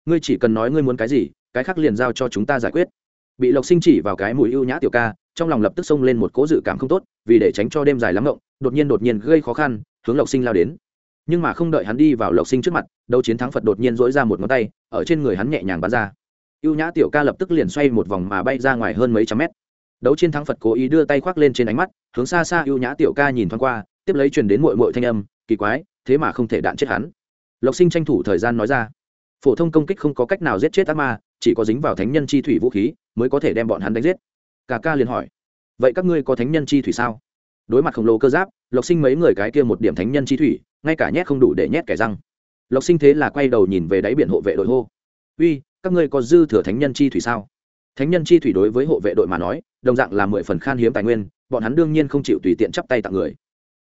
Ngươi chỉ cần nói ngươi muốn cái gì, cái khác liền giao cho chúng ta giải quyết. Bị lộc sinh chỉ vào cái mùi ưu nhã tiểu ca, trong lòng lập tức xông lên một cố dự cảm không tốt, vì để tránh cho đêm dài lắm ngộng, đột nhiên đột nhiên gây khó khăn, hướng lộc sinh lao đến. Nhưng mà không đợi hắn đi vào lộc sinh trước mặt, đấu chiến thắng phật đột nhiên dỗi ra một ngón tay, ở trên người hắn nhẹ nhàng bắn ra ưu nhã tiểu ca lập tức liền xoay một vòng mà bay ra ngoài hơn mấy trăm mét. Đấu chiến thắng phật cố ý đưa tay khoác lên trên ánh mắt, hướng xa xa ưu nhã tiểu ca nhìn thoáng qua, tiếp lấy truyền đến mội mội thanh âm, kỳ quái, thế mà không thể đạn chết hắn. Lộc sinh tranh thủ thời gian nói ra, phổ thông công kích không có cách nào giết chết ác ma, chỉ có dính vào thánh nhân chi thủy vũ khí mới có thể đem bọn hắn đánh giết. Cả ca liền hỏi, vậy các ngươi có thánh nhân chi thủy sao? Đối mặt khổng lồ cơ giáp, lộc sinh mấy người cái kia một điểm thánh nhân chi thủy, ngay cả nhét không đủ để nhét kẻ răng. Lộc sinh thế là quay đầu nhìn về đáy biển hộ vệ đội hô, uy các ngươi có dư thừa thánh nhân chi thủy sao? Thánh nhân chi thủy đối với hộ vệ đội mà nói, đồng dạng là mười phần khan hiếm tài nguyên, bọn hắn đương nhiên không chịu tùy tiện chắp tay tặng người.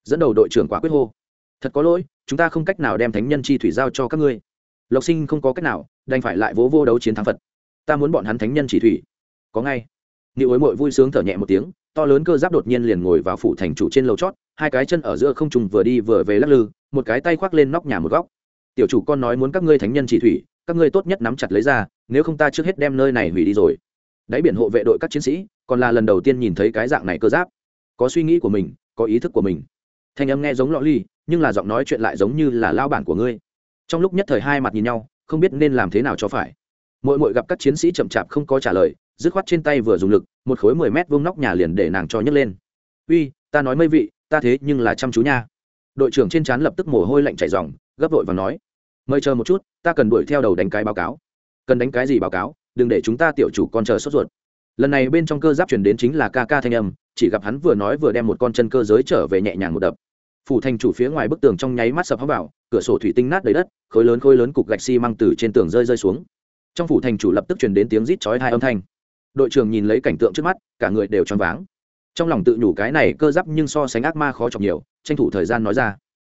Dẫn đầu đội trưởng quả quyết hô, thật có lỗi, chúng ta không cách nào đem thánh nhân chi thủy giao cho các ngươi. Lộc sinh không có cách nào, đành phải lại vỗ vô đấu chiến thắng phật. Ta muốn bọn hắn thánh nhân chỉ thủy. Có ngay. Nị ối mội vui sướng thở nhẹ một tiếng, to lớn cơ giáp đột nhiên liền ngồi vào phủ thành chủ trên lầu chót, hai cái chân ở giữa không trùng vừa đi vừa về lắc lư, một cái tay khoác lên nóc nhà một góc. Tiểu chủ con nói muốn các ngươi thánh nhân chỉ thủy các ngươi tốt nhất nắm chặt lấy ra, nếu không ta trước hết đem nơi này hủy đi rồi. Đáy biển hộ vệ đội các chiến sĩ, còn là lần đầu tiên nhìn thấy cái dạng này cơ giáp. Có suy nghĩ của mình, có ý thức của mình. Thanh âm nghe giống lọ ly, nhưng là giọng nói chuyện lại giống như là lao bản của ngươi. Trong lúc nhất thời hai mặt nhìn nhau, không biết nên làm thế nào cho phải. Mỗi mỗi gặp các chiến sĩ chậm chạp không có trả lời, dứt khoát trên tay vừa dùng lực, một khối mười mét vuông nóc nhà liền để nàng cho nhấc lên. Uy, ta nói mấy vị, ta thế nhưng là chăm chú nha. Đội trưởng trên trán lập tức mồ hôi lạnh chảy dòng gấp vội và nói mời chờ một chút, ta cần đuổi theo đầu đánh cái báo cáo. Cần đánh cái gì báo cáo? Đừng để chúng ta tiểu chủ con chờ sốt ruột. Lần này bên trong cơ giáp chuyển đến chính là ca ca thanh âm, chỉ gặp hắn vừa nói vừa đem một con chân cơ giới trở về nhẹ nhàng một đập. Phủ thành chủ phía ngoài bức tường trong nháy mắt sập hóc vào, cửa sổ thủy tinh nát đầy đất, khối lớn khối lớn cục gạch xi măng từ trên tường rơi rơi xuống. Trong phủ thành chủ lập tức chuyển đến tiếng rít chói hai âm thanh. Đội trưởng nhìn lấy cảnh tượng trước mắt, cả người đều choáng váng. Trong lòng tự nhủ cái này cơ giáp nhưng so sánh ác ma khó chọc nhiều, tranh thủ thời gian nói ra.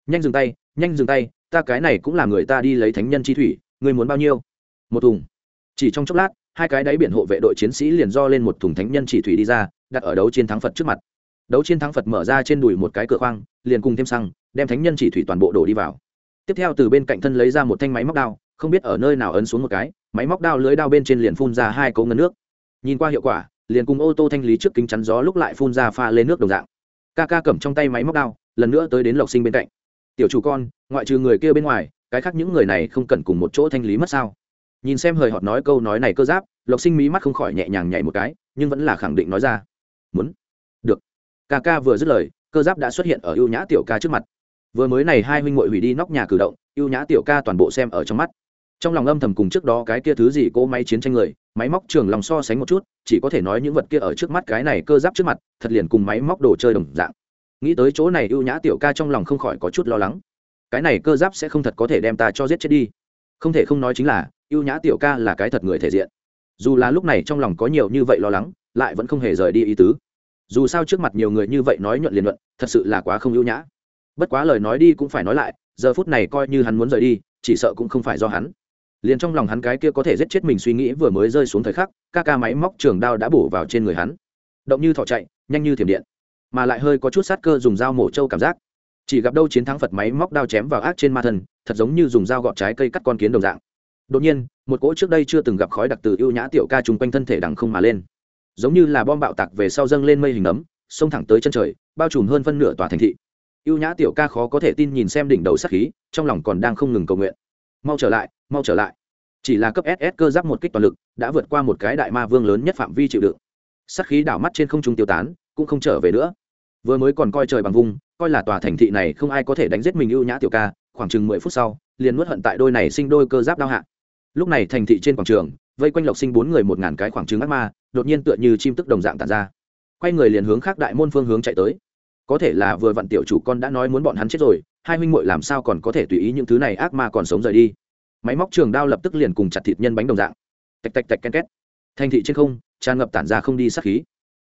Nhanh dừng tay, nhanh dừng tay ta cái này cũng là người ta đi lấy thánh nhân chi thủy, ngươi muốn bao nhiêu? Một thùng. Chỉ trong chốc lát, hai cái đáy biển hộ vệ đội chiến sĩ liền do lên một thùng thánh nhân chỉ thủy đi ra, đặt ở đấu chiến thắng phật trước mặt. Đấu chiến thắng phật mở ra trên đùi một cái cửa khoang, liền cùng thêm xăng, đem thánh nhân chỉ thủy toàn bộ đổ đi vào. Tiếp theo từ bên cạnh thân lấy ra một thanh máy móc đao, không biết ở nơi nào ấn xuống một cái, máy móc đao lưới đao bên trên liền phun ra hai cấu ngân nước. Nhìn qua hiệu quả, liền cùng ô tô thanh lý trước kính chắn gió lúc lại phun ra pha lên nước đồng dạng. Ca ca cầm trong tay máy móc đao, lần nữa tới đến lộc sinh bên cạnh tiểu chủ con, ngoại trừ người kia bên ngoài, cái khác những người này không cần cùng một chỗ thanh lý mất sao? Nhìn xem hời hợt nói câu nói này cơ giáp, lộc sinh mí mắt không khỏi nhẹ nhàng nhảy một cái, nhưng vẫn là khẳng định nói ra. Muốn. Được. Ca ca vừa dứt lời, cơ giáp đã xuất hiện ở ưu nhã tiểu ca trước mặt. Vừa mới này hai huynh ngội hủy đi nóc nhà cử động, ưu nhã tiểu ca toàn bộ xem ở trong mắt. Trong lòng âm thầm cùng trước đó cái kia thứ gì cỗ máy chiến tranh người, máy móc trường lòng so sánh một chút, chỉ có thể nói những vật kia ở trước mắt cái này cơ giáp trước mặt, thật liền cùng máy móc đồ chơi đồng dạng nghĩ tới chỗ này ưu nhã tiểu ca trong lòng không khỏi có chút lo lắng. Cái này cơ giáp sẽ không thật có thể đem ta cho giết chết đi. Không thể không nói chính là, ưu nhã tiểu ca là cái thật người thể diện. Dù là lúc này trong lòng có nhiều như vậy lo lắng, lại vẫn không hề rời đi ý tứ. Dù sao trước mặt nhiều người như vậy nói nhuận liền luận thật sự là quá không ưu nhã. Bất quá lời nói đi cũng phải nói lại, giờ phút này coi như hắn muốn rời đi, chỉ sợ cũng không phải do hắn. Liền trong lòng hắn cái kia có thể giết chết mình suy nghĩ vừa mới rơi xuống thời khắc, ca ca máy móc trường đao đã bổ vào trên người hắn. Động như thỏ chạy, nhanh như thiểm điện mà lại hơi có chút sát cơ dùng dao mổ trâu cảm giác. Chỉ gặp đâu chiến thắng phật máy móc đao chém vào ác trên ma thần, thật giống như dùng dao gọt trái cây cắt con kiến đồng dạng. Đột nhiên, một cỗ trước đây chưa từng gặp khói đặc từ ưu nhã tiểu ca chung quanh thân thể đằng không mà lên. Giống như là bom bạo tạc về sau dâng lên mây hình ấm, xông thẳng tới chân trời, bao trùm hơn phân nửa tòa thành thị. Ưu nhã tiểu ca khó có thể tin nhìn xem đỉnh đầu sắc khí, trong lòng còn đang không ngừng cầu nguyện. Mau trở lại, mau trở lại. Chỉ là cấp ss cơ giáp một kích toàn lực, đã vượt qua một cái đại ma vương lớn nhất phạm vi chịu đựng. Sắc khí đảo mắt trên không trung tiêu tán, cũng không trở về nữa vừa mới còn coi trời bằng vung coi là tòa thành thị này không ai có thể đánh giết mình ưu nhã tiểu ca, khoảng chừng mười phút sau, liền nuốt hận tại đôi này sinh đôi cơ giáp đao hạ. Lúc này thành thị trên quảng trường, vây quanh lộc sinh bốn người một ngàn cái khoảng trứng ác ma, đột nhiên tựa như chim tức đồng dạng tàn ra. Quay người liền hướng khác đại môn phương hướng chạy tới. Có thể là vừa vặn tiểu chủ con đã nói muốn bọn hắn chết rồi, hai huynh muội làm sao còn có thể tùy ý những thứ này ác ma còn sống rời đi. Máy móc trường đao lập tức liền cùng chặt thịt nhân bánh đồng dạng. Tạch tạch tạch ken két. Thành thị trên không, tràn ngập tản ra không đi sát khí.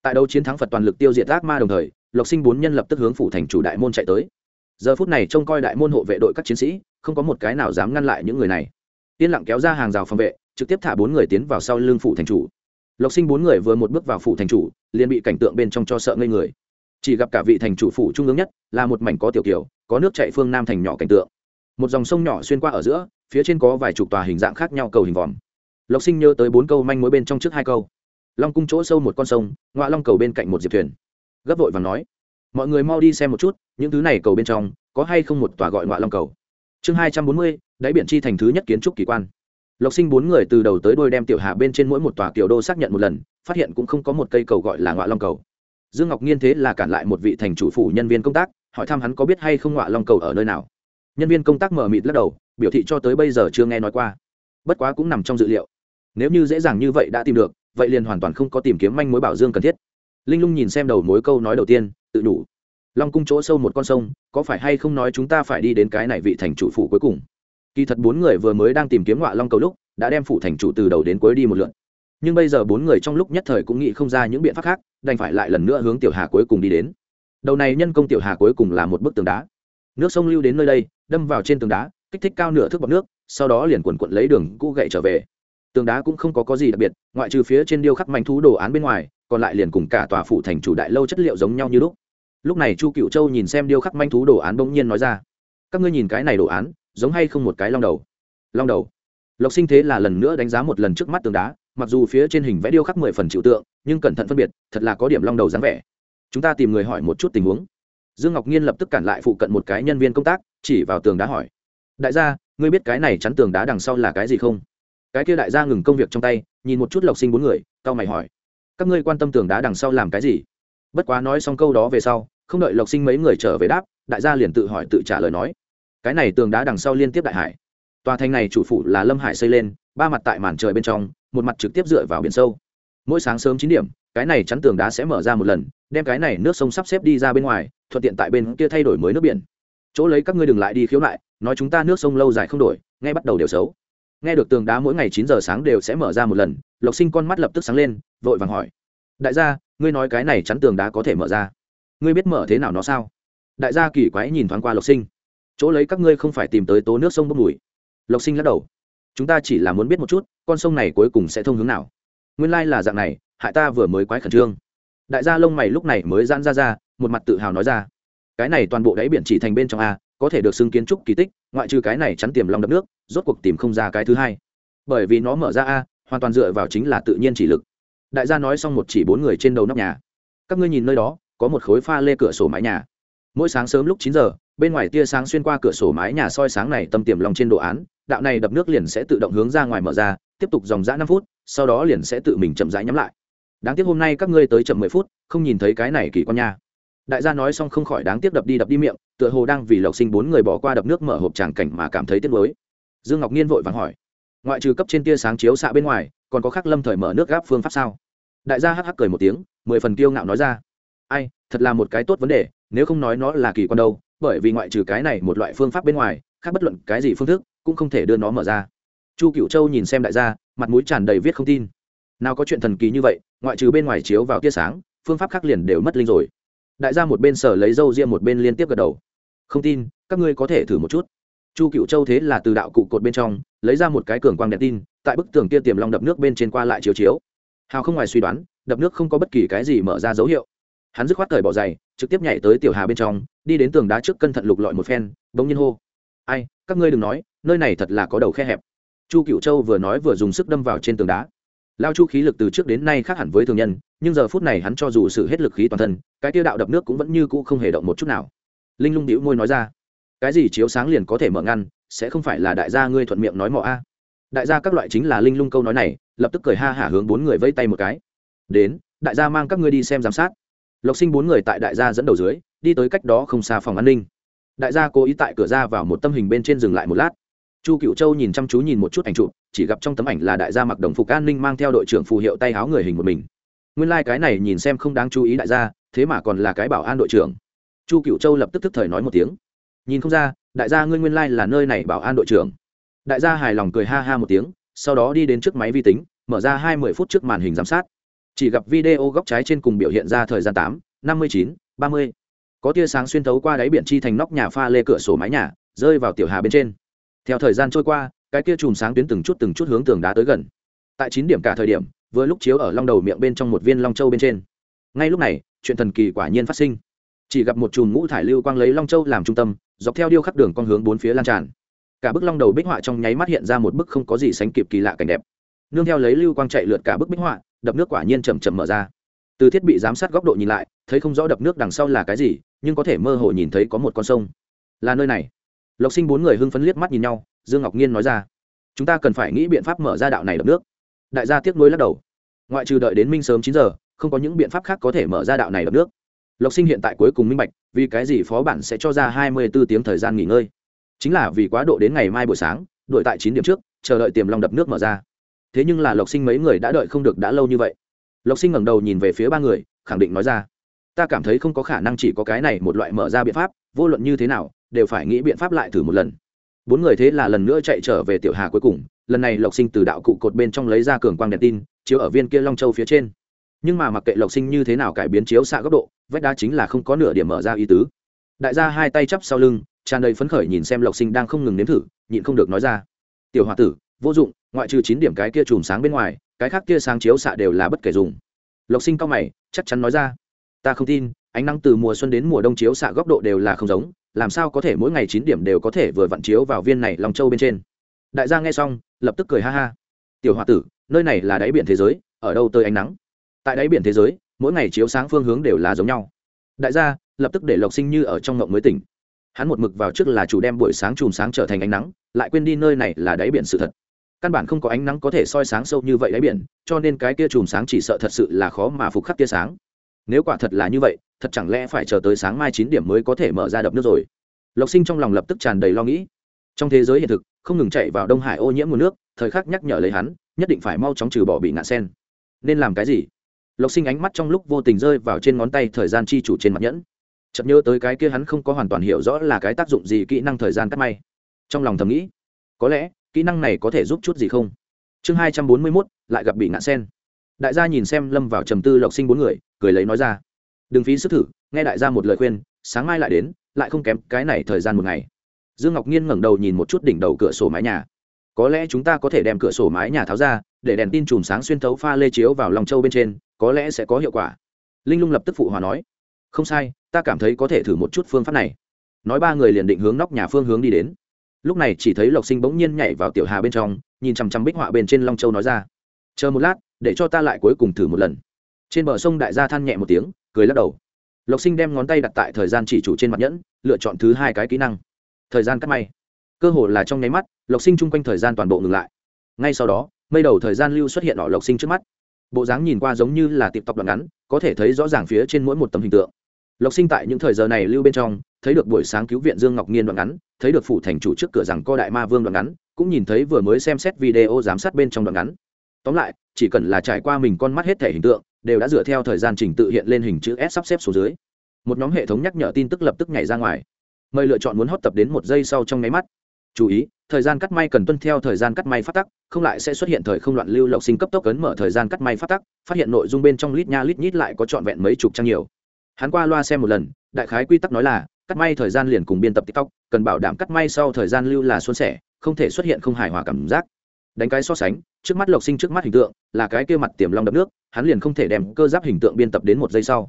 Tại đâu chiến thắng phật toàn lực tiêu diệt ác ma đồng thời lộc sinh bốn nhân lập tức hướng phủ thành chủ đại môn chạy tới. Giờ phút này trông coi đại môn hộ vệ đội các chiến sĩ, không có một cái nào dám ngăn lại những người này. Yên lặng kéo ra hàng rào phòng vệ, trực tiếp thả bốn người tiến vào sau lưng phủ thành chủ. Lộc sinh bốn người vừa một bước vào phủ thành chủ, liền bị cảnh tượng bên trong cho sợ ngây người. Chỉ gặp cả vị thành chủ phủ trung ương nhất, là một mảnh có tiểu kiều có nước chạy phương nam thành nhỏ cảnh tượng. Một dòng sông nhỏ xuyên qua ở giữa, phía trên có vài chục tòa hình dạng khác nhau cầu hình vòm. Lộc sinh nhớ tới bốn câu manh mối bên trong trước hai câu. Long cung chỗ sâu một con sông ngoại long cầu bên cạnh một diệp thuyền gấp vội và nói, mọi người mau đi xem một chút, những thứ này cầu bên trong, có hay không một tòa gọi ngoại long cầu? Chương hai trăm bốn mươi, đáy biển chi thành thứ nhất kiến trúc kỳ quan. Lộc sinh bốn người từ đầu tới đôi đem tiểu hạ bên trên mỗi một tòa kiểu đô xác nhận một lần, phát hiện cũng không có một cây cầu gọi là ngoại long cầu. Dương ngọc nhiên thế là cản lại một vị thành chủ phủ nhân viên công tác, hỏi thăm hắn có biết hay không ngoại long cầu ở nơi nào. Nhân viên công tác mở mịt lắc đầu, biểu thị cho tới bây giờ chưa nghe nói qua. Bất quá cũng nằm trong dự liệu. Nếu như dễ dàng như vậy đã tìm được, vậy liền hoàn toàn không có tìm kiếm manh mối bảo dương cần thiết linh lung nhìn xem đầu mối câu nói đầu tiên, tự đủ. Long cung chỗ sâu một con sông, có phải hay không nói chúng ta phải đi đến cái này vị thành chủ phủ cuối cùng? Kỳ thật bốn người vừa mới đang tìm kiếm ngọa long cầu lúc, đã đem phủ thành chủ từ đầu đến cuối đi một lượn. Nhưng bây giờ bốn người trong lúc nhất thời cũng nghĩ không ra những biện pháp khác, đành phải lại lần nữa hướng tiểu hà cuối cùng đi đến. Đầu này nhân công tiểu hà cuối cùng là một bức tường đá. Nước sông lưu đến nơi đây, đâm vào trên tường đá, kích thích cao nửa thước bọc nước, sau đó liền quần quận lấy đường cũ gậy trở về. Tường đá cũng không có có gì đặc biệt, ngoại trừ phía trên điêu khắc mảnh thú đồ án bên ngoài còn lại liền cùng cả tòa phủ thành chủ đại lâu chất liệu giống nhau như lúc. Lúc này chu cựu châu nhìn xem điêu khắc manh thú đồ án bỗng nhiên nói ra, các ngươi nhìn cái này đồ án, giống hay không một cái long đầu? Long đầu? Lộc sinh thế là lần nữa đánh giá một lần trước mắt tường đá, mặc dù phía trên hình vẽ điêu khắc mười phần chịu tượng, nhưng cẩn thận phân biệt, thật là có điểm long đầu dáng vẻ. Chúng ta tìm người hỏi một chút tình huống. Dương ngọc nhiên lập tức cản lại phụ cận một cái nhân viên công tác, chỉ vào tường đá hỏi, đại gia, ngươi biết cái này chắn tường đá đằng sau là cái gì không? Cái kia đại gia ngừng công việc trong tay, nhìn một chút lộc sinh bốn người tao mày hỏi các ngươi quan tâm tường đá đằng sau làm cái gì? Bất quá nói xong câu đó về sau, không đợi lộc sinh mấy người trở về đáp, đại gia liền tự hỏi tự trả lời nói, cái này tường đá đằng sau liên tiếp đại hải. Tòa thành này chủ phủ là lâm hải xây lên, ba mặt tại màn trời bên trong, một mặt trực tiếp dựa vào biển sâu. Mỗi sáng sớm chín điểm, cái này chắn tường đá sẽ mở ra một lần, đem cái này nước sông sắp xếp đi ra bên ngoài, thuận tiện tại bên kia thay đổi mới nước biển. Chỗ lấy các ngươi đừng lại đi khiếu nại, nói chúng ta nước sông lâu dài không đổi ngay bắt đầu đều xấu. Nghe được tường đá mỗi ngày chín giờ sáng đều sẽ mở ra một lần, lộc sinh con mắt lập tức sáng lên vội vàng hỏi. Đại gia, ngươi nói cái này chắn tường đá có thể mở ra. Ngươi biết mở thế nào nó sao? Đại gia kỳ quái nhìn thoáng qua lộc sinh. Chỗ lấy các ngươi không phải tìm tới tố nước sông bốc mùi. Lộc sinh lắc đầu. Chúng ta chỉ là muốn biết một chút, con sông này cuối cùng sẽ thông hướng nào. Nguyên lai là dạng này, hại ta vừa mới quái khẩn trương. Đại gia lông mày lúc này mới giãn ra ra, một mặt tự hào nói ra. Cái này toàn bộ đáy biển chỉ thành bên trong a, có thể được xưng kiến trúc kỳ tích, ngoại trừ cái này chắn tiềm lòng đập nước, rốt cuộc tìm không ra cái thứ hai. Bởi vì nó mở ra a, hoàn toàn dựa vào chính là tự nhiên chỉ lực đại gia nói xong một chỉ bốn người trên đầu nóc nhà. Các ngươi nhìn nơi đó, có một khối pha lê cửa sổ mái nhà. Mỗi sáng sớm lúc chín giờ, bên ngoài tia sáng xuyên qua cửa sổ mái nhà soi sáng này tâm tiềm lòng trên đồ án, đạo này đập nước liền sẽ tự động hướng ra ngoài mở ra, tiếp tục dòng dã năm phút, sau đó liền sẽ tự mình chậm rãi nhắm lại. Đáng tiếc hôm nay các ngươi tới chậm mười phút, không nhìn thấy cái này kỳ con nha. Đại gia nói xong không khỏi đáng tiếc đập đi đập đi miệng, tựa hồ đang vì lộc sinh bốn người bỏ qua đập nước mở hộp tràng cảnh mà cảm thấy tiếc mới dương ngọc nhiên vội vàng hỏi, ngoại trừ cấp trên tia sáng chiếu xạ bên ngoài còn có khắc lâm thời mở nước gáp phương pháp sao? Đại gia hắc hắc cười một tiếng, mười phần kiêu ngạo nói ra. Ai, thật là một cái tốt vấn đề, nếu không nói nó là kỳ quan đâu, bởi vì ngoại trừ cái này một loại phương pháp bên ngoài, khác bất luận cái gì phương thức, cũng không thể đưa nó mở ra. Chu cựu châu nhìn xem đại gia, mặt mũi tràn đầy viết không tin. Nào có chuyện thần kỳ như vậy, ngoại trừ bên ngoài chiếu vào tia sáng, phương pháp khác liền đều mất linh rồi. Đại gia một bên sở lấy dâu riêng một bên liên tiếp gật đầu. Không tin, các ngươi có thể thử một chút. Chu cựu châu thế là từ đạo cụ cột bên trong lấy ra một cái cường quang đèn tin, tại bức tường kia tiềm long đập nước bên trên qua lại chiếu chiếu. Hào không ngoài suy đoán, đập nước không có bất kỳ cái gì mở ra dấu hiệu. Hắn dứt khoát thời bỏ giày, trực tiếp nhảy tới tiểu hà bên trong, đi đến tường đá trước cân thận lục lọi một phen, bỗng nhiên hô. Ai, các ngươi đừng nói, nơi này thật là có đầu khe hẹp. Chu cựu châu vừa nói vừa dùng sức đâm vào trên tường đá. Lao chu khí lực từ trước đến nay khác hẳn với thường nhân, nhưng giờ phút này hắn cho dù sự hết lực khí toàn thân, cái tiêu đạo đập nước cũng vẫn như cũ không hề động một chút nào. Linh lung đĩu môi nói ra. Cái gì chiếu sáng liền có thể mở ngăn sẽ không phải là đại gia ngươi thuận miệng nói mọ a. Đại gia các loại chính là linh lung câu nói này, lập tức cười ha hả hướng bốn người vây tay một cái. Đến, đại gia mang các ngươi đi xem giám sát. Lộc sinh bốn người tại đại gia dẫn đầu dưới, đi tới cách đó không xa phòng an ninh. Đại gia cố ý tại cửa ra vào một tâm hình bên trên dừng lại một lát. Chu cựu châu nhìn chăm chú nhìn một chút ảnh chụp, chỉ gặp trong tấm ảnh là đại gia mặc đồng phục an ninh mang theo đội trưởng phù hiệu tay áo người hình một mình. Nguyên lai、like、cái này nhìn xem không đáng chú ý đại gia, thế mà còn là cái bảo an đội trưởng. Chu cựu châu lập tức tức thời nói một tiếng. Nhìn không ra đại gia ngươi nguyên Lai là nơi này bảo an đội trưởng. Đại gia hài lòng cười ha ha một tiếng, sau đó đi đến trước máy vi tính, mở ra hai mươi phút trước màn hình giám sát. Chỉ gặp video góc trái trên cùng biểu hiện ra thời gian tám, năm mươi chín, ba mươi. Có tia sáng xuyên thấu qua đáy biển chi thành nóc nhà pha lê cửa sổ mái nhà, rơi vào tiểu hà bên trên. Theo thời gian trôi qua, cái kia chùm sáng tuyến từng chút từng chút hướng tường đá tới gần. Tại chín điểm cả thời điểm, vừa lúc chiếu ở long đầu miệng bên trong một viên long châu bên trên. Ngay lúc này, chuyện thần kỳ quả nhiên phát sinh chỉ gặp một chùm ngũ thải lưu quang lấy long châu làm trung tâm, dọc theo điêu khắc đường con hướng bốn phía lan tràn. Cả bức long đầu bích họa trong nháy mắt hiện ra một bức không có gì sánh kịp kỳ lạ cảnh đẹp. Nương theo lấy lưu quang chạy lượt cả bức bích họa, đập nước quả nhiên chầm chậm mở ra. Từ thiết bị giám sát góc độ nhìn lại, thấy không rõ đập nước đằng sau là cái gì, nhưng có thể mơ hồ nhìn thấy có một con sông. Là nơi này. Lộc sinh bốn người hưng phấn liếc mắt nhìn nhau, dương ngọc nhiên nói ra. Chúng ta cần phải nghĩ biện pháp mở ra đạo này đập nước. Đại gia tiếc nuối lắc đầu. Ngoại trừ đợi đến minh sớm chín giờ, không có những biện pháp khác có thể mở ra đạo này đập nước lộc sinh hiện tại cuối cùng minh bạch, vì cái gì phó bản sẽ cho ra hai mươi 24 tiếng thời gian nghỉ ngơi? Chính là vì quá độ đến ngày mai buổi sáng, đuổi tại chín điểm trước, chờ đợi tiềm long đập nước mở ra. Thế nhưng là lộc sinh mấy người đã đợi không được đã lâu như vậy. Lộc sinh ngẩng đầu nhìn về phía ba người, khẳng định nói ra, ta cảm thấy không có khả năng chỉ có cái này một loại mở ra biện pháp, vô luận như thế nào, đều phải nghĩ biện pháp lại thử một lần. Bốn người thế là lần nữa chạy trở về tiểu hà cuối cùng, lần này lộc sinh từ đạo cụ cột bên trong lấy ra cường quang đèn tin, chiếu ở viên kia long châu phía trên nhưng mà mặc kệ lộc sinh như thế nào cải biến chiếu xạ góc độ, vách đá chính là không có nửa điểm mở ra ý tứ. Đại gia hai tay chắp sau lưng, tràn đầy phấn khởi nhìn xem lộc sinh đang không ngừng nếm thử, nhịn không được nói ra. Tiểu h o a tử, vô dụng, ngoại trừ chín điểm cái kia chùm sáng bên ngoài, cái khác kia sáng chiếu xạ đều là bất kể dùng. Lộc sinh cao mày, chắc chắn nói ra. Ta không tin, ánh nắng từ mùa xuân đến mùa đông chiếu xạ góc độ đều là không giống, làm sao có thể mỗi ngày chín điểm đều có thể vừa vặn chiếu vào viên này lòng châu bên trên? Đại gia nghe xong, lập tức cười ha ha. Tiểu h o a tử, nơi này là đáy biển thế giới, ở đâu tới ánh nắng? Tại đáy biển thế giới, mỗi ngày chiếu sáng phương hướng đều là giống nhau. Đại gia, lập tức để lộc sinh như ở trong ngộng mới tỉnh. Hắn một mực vào trước là chủ đem buổi sáng chùm sáng trở thành ánh nắng, lại quên đi nơi này là đáy biển sự thật. Căn bản không có ánh nắng có thể soi sáng sâu như vậy đáy biển, cho nên cái kia chùm sáng chỉ sợ thật sự là khó mà phục khắc tia sáng. Nếu quả thật là như vậy, thật chẳng lẽ phải chờ tới sáng mai chín điểm mới có thể mở ra đập nước rồi? Lộc sinh trong lòng lập tức tràn đầy lo nghĩ. Trong thế giới hiện thực, không ngừng chạy vào đông hải ô nhiễm nguồn nước, thời khắc nhắc nhở lấy hắn, nhất định phải mau chóng trừ bỏ bị ngạn sen. Nên làm cái gì? Lộc sinh ánh mắt trong lúc vô tình rơi vào trên ngón tay thời gian chi chủ trên mặt nhẫn. Chợt nhớ tới cái kia hắn không có hoàn toàn hiểu rõ là cái tác dụng gì kỹ năng thời gian cắt may. Trong lòng thầm nghĩ, có lẽ kỹ năng này có thể giúp chút gì không? Chương hai trăm bốn mươi mốt, lại gặp bị ngạn sen. Đại gia nhìn xem lâm vào trầm tư lộc sinh bốn người, cười lấy nói ra, đừng phí sức thử, nghe đại gia một lời khuyên, sáng mai lại đến, lại không kém cái này thời gian một ngày. Dương ngọc nhiên ngẩng đầu nhìn một chút đỉnh đầu cửa sổ mái nhà. Có lẽ chúng ta có thể đem cửa sổ mái nhà tháo ra để đèn tin chùm sáng xuyên thấu pha lê chiếu vào lòng châu bên trên, có lẽ sẽ có hiệu quả. Linh lung lập tức phụ hòa nói, không sai, ta cảm thấy có thể thử một chút phương pháp này. Nói ba người liền định hướng nóc nhà phương hướng đi đến. Lúc này chỉ thấy lộc sinh bỗng nhiên nhảy vào tiểu hà bên trong, nhìn chằm chằm bích họa bên trên long châu nói ra, chờ một lát, để cho ta lại cuối cùng thử một lần. Trên bờ sông đại gia than nhẹ một tiếng, cười lắc đầu. Lộc sinh đem ngón tay đặt tại thời gian chỉ chủ trên mặt nhẫn, lựa chọn thứ hai cái kỹ năng. Thời gian cắt may. Cơ hồ là trong nháy mắt, lộc sinh chung quanh thời gian toàn bộ ngừng lại. Ngay sau đó mây đầu thời gian lưu xuất hiện ở lộc sinh trước mắt. Bộ dáng nhìn qua giống như là tiệp tộc đoạn ngắn, có thể thấy rõ ràng phía trên mỗi một tấm hình tượng. Lộc sinh tại những thời giờ này lưu bên trong, thấy được buổi sáng cứu viện dương ngọc nhiên đoạn ngắn, thấy được phủ thành chủ trước cửa rằng co đại ma vương đoạn ngắn, cũng nhìn thấy vừa mới xem xét video giám sát bên trong đoạn ngắn. Tóm lại, chỉ cần là trải qua mình con mắt hết thể hình tượng, đều đã dựa theo thời gian trình tự hiện lên hình chữ s sắp xếp số dưới. Một nhóm hệ thống nhắc nhở tin tức lập tức nhảy ra ngoài. Mời lựa chọn muốn hót tập đến một giây sau trong nháy mắt chú ý, thời gian cắt may cần tuân theo thời gian cắt may phát tắc, không lại sẽ xuất hiện thời không loạn lưu lộc sinh cấp tốc cấn mở thời gian cắt may phát tắc, phát hiện nội dung bên trong lít nha lít nhít lại có trọn vẹn mấy chục trang nhiều. Hắn qua loa xem một lần, đại khái quy tắc nói là, cắt may thời gian liền cùng biên tập tiktok, cần bảo đảm cắt may sau thời gian lưu là xuân sẻ, không thể xuất hiện không hài hòa cảm giác. Đánh cái so sánh, trước mắt lộc sinh trước mắt hình tượng, là cái kia mặt tiềm long đập nước, hắn liền không thể đem cơ giáp hình tượng biên tập đến một giây sau.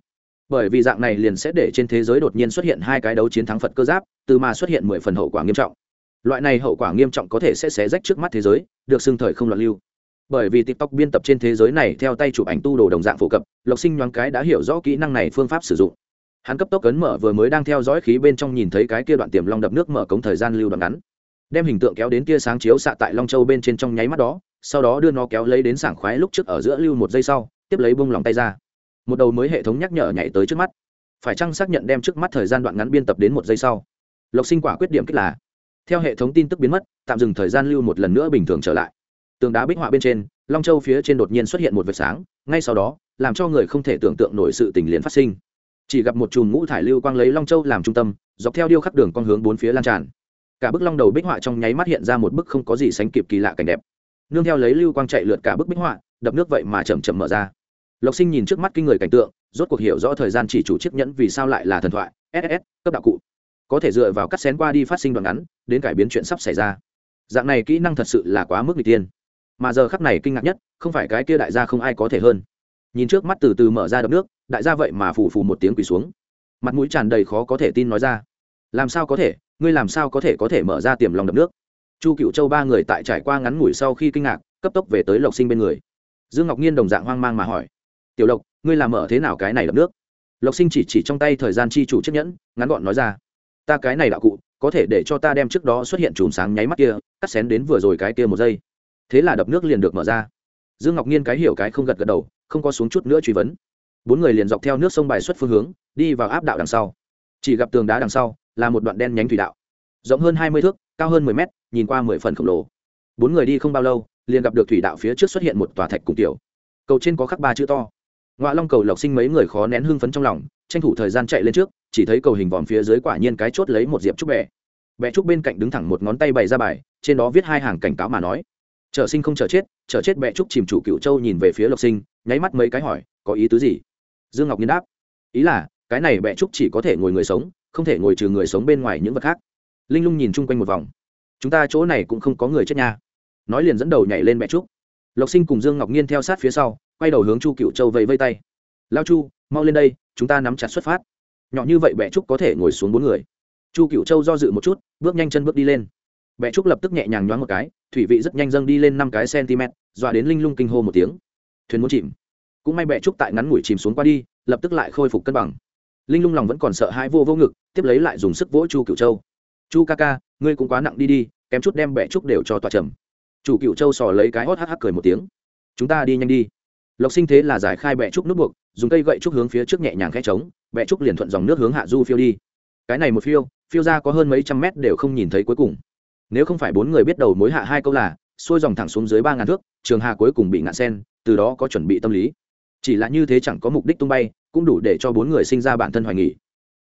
Bởi vì dạng này liền sẽ để trên thế giới đột nhiên xuất hiện hai cái đấu chiến thắng phật cơ giáp, từ mà xuất hiện mười phần hậu quả nghiêm trọng loại này hậu quả nghiêm trọng có thể sẽ xé rách trước mắt thế giới, được xưng thời không loạn lưu. Bởi vì tiktok biên tập trên thế giới này theo tay chụp ảnh tu đồ đồng dạng phổ cập, lộc sinh nhoáng cái đã hiểu rõ kỹ năng này phương pháp sử dụng. Hắn cấp tốc cấn mở vừa mới đang theo dõi khí bên trong nhìn thấy cái kia đoạn tiềm long đập nước mở cống thời gian lưu đoạn ngắn. Đem hình tượng kéo đến tia sáng chiếu xạ tại long châu bên trên trong nháy mắt đó, sau đó đưa nó kéo lấy đến sảng khoái lúc trước ở giữa lưu một giây sau, tiếp lấy bông lòng tay ra. Một đầu mới hệ thống nhắc nhở nhảy tới trước mắt. Phải chăng xác nhận đem trước mắt thời gian đoạn ngắn biên tập đến một giây sau? Lộc sinh quả quyết điểm kích là theo hệ thống tin tức biến mất, tạm dừng thời gian lưu một lần nữa bình thường trở lại. Tường đá bích họa bên trên, long châu phía trên đột nhiên xuất hiện một vệt sáng, ngay sau đó, làm cho người không thể tưởng tượng nổi sự tình liền phát sinh. Chỉ gặp một chùm ngũ thải lưu quang lấy long châu làm trung tâm, dọc theo điêu khắc đường con hướng bốn phía lan tràn. Cả bức long đầu bích họa trong nháy mắt hiện ra một bức không có gì sánh kịp kỳ lạ cảnh đẹp. Nương theo lấy lưu quang chạy lượt cả bức bích họa, đập nước vậy mà chậm chậm mở ra. Lộc sinh nhìn trước mắt kinh người cảnh tượng, rốt cuộc hiểu rõ thời gian chỉ chủ chiếc nhẫn vì sao lại là thần thoại ss cấp đạo cụ có thể dựa vào cắt xén qua đi phát sinh đoạn ngắn, đến cải biến chuyện sắp xảy ra. Dạng này kỹ năng thật sự là quá mức n g tiên mà giờ khắc này kinh ngạc nhất, không phải cái kia đại gia không ai có thể hơn. Nhìn trước mắt từ từ mở ra đập nước, đại gia vậy mà phù phù một tiếng quỳ xuống. Mặt mũi tràn đầy khó có thể tin nói ra. Làm sao có thể, ngươi làm sao có thể có thể mở ra tiềm lòng đập nước? Chu cựu châu ba người tại trải qua ngắn ngủi sau khi kinh ngạc, cấp tốc về tới lộc sinh bên người. Dương ngọc nhiên đồng dạng hoang mang mà hỏi, tiểu lộc, ngươi làm mở thế nào cái này đập nước? Lộc sinh chỉ chỉ trong tay thời gian chi chủ chiếc nhẫn, ngắn gọn nói ra ta cái này đạo cụ, có thể để cho ta đem trước đó xuất hiện chùm sáng nháy mắt kia, cắt xén đến vừa rồi cái kia một giây. Thế là đập nước liền được mở ra. Dương ngọc nhiên cái hiểu cái không gật gật đầu, không có xuống chút nữa truy vấn. Bốn người liền dọc theo nước sông bài xuất phương hướng, đi vào áp đạo đằng sau. Chỉ gặp tường đá đằng sau là một đoạn đen nhánh thủy đạo. Rộng hơn hai mươi thước, cao hơn mười mét, nhìn qua mười phần khổng lồ. Bốn người đi không bao lâu, liền gặp được thủy đạo phía trước xuất hiện một tòa thạch cùng tiểu. Cầu trên có khắc ba chữ to. Ngoại long cầu lộc sinh mấy người khó nén hưng phấn trong lòng tranh thủ thời gian chạy lên trước, chỉ thấy cầu hình vòm phía dưới quả nhiên cái chốt lấy một diệp trúc bẹ bẹ trúc bên cạnh đứng thẳng một ngón tay bày ra bài, trên đó viết hai hàng cảnh cáo mà nói. Chờ sinh không chờ chết chờ chết bẹ trúc chìm chủ cựu châu nhìn về phía lộc sinh, nháy mắt mấy cái hỏi, có ý tứ gì? Dương ngọc nhiên đáp, ý là, cái này bẹ trúc chỉ có thể ngồi người sống, không thể ngồi trừ người sống bên ngoài những vật khác. Linh lung nhìn chung quanh một vòng, chúng ta chỗ này cũng không có người chết nha. Nói liền dẫn đầu nhảy lên bẹ trúc. Lộc sinh cùng dương ngọc nhiên theo sát phía sau, quay đầu hướng chu cựu châu vẫy vây tay. Lao chu mau lên đây, chúng ta nắm chặt xuất phát. Nhỏ như vậy bẹ trúc có thể ngồi xuống bốn người. Chu cựu châu do dự một chút, bước nhanh chân bước đi lên. Bẹ trúc lập tức nhẹ nhàng nhoáng một cái, thủy vị rất nhanh dâng đi lên năm cái cm dọa đến linh lung kinh hô một tiếng. Thuyền muốn chìm. Cũng may bẹ trúc tại ngắn ngủi chìm xuống qua đi, lập tức lại khôi phục cân bằng. Linh lung lòng vẫn còn sợ hãi vô vô ngực, tiếp lấy lại dùng sức vỗ chu cựu châu. Chu ca ca, ngươi cũng quá nặng đi đi, kém chút đem bẹ trúc đều cho tòa trầm. Chủ cựu châu sò lấy cái hót hắc hắc cười một tiếng. Chúng ta đi nhanh đi. Lộc sinh thế là giải khai bẹ trúc nút buộc dùng cây gậy trúc hướng phía trước nhẹ nhàng khẽ trống vẽ trúc liền thuận dòng nước hướng hạ du phiêu đi. Cái này một phiêu phiêu ra có hơn mấy trăm mét đều không nhìn thấy cuối cùng. Nếu không phải bốn người biết đầu mối hạ hai câu là, xuôi dòng thẳng xuống dưới ba ngàn thước, trường hà cuối cùng bị ngạn sen, từ đó có chuẩn bị tâm lý. Chỉ là như thế chẳng có mục đích tung bay, cũng đủ để cho bốn người sinh ra bản thân hoài nghỉ.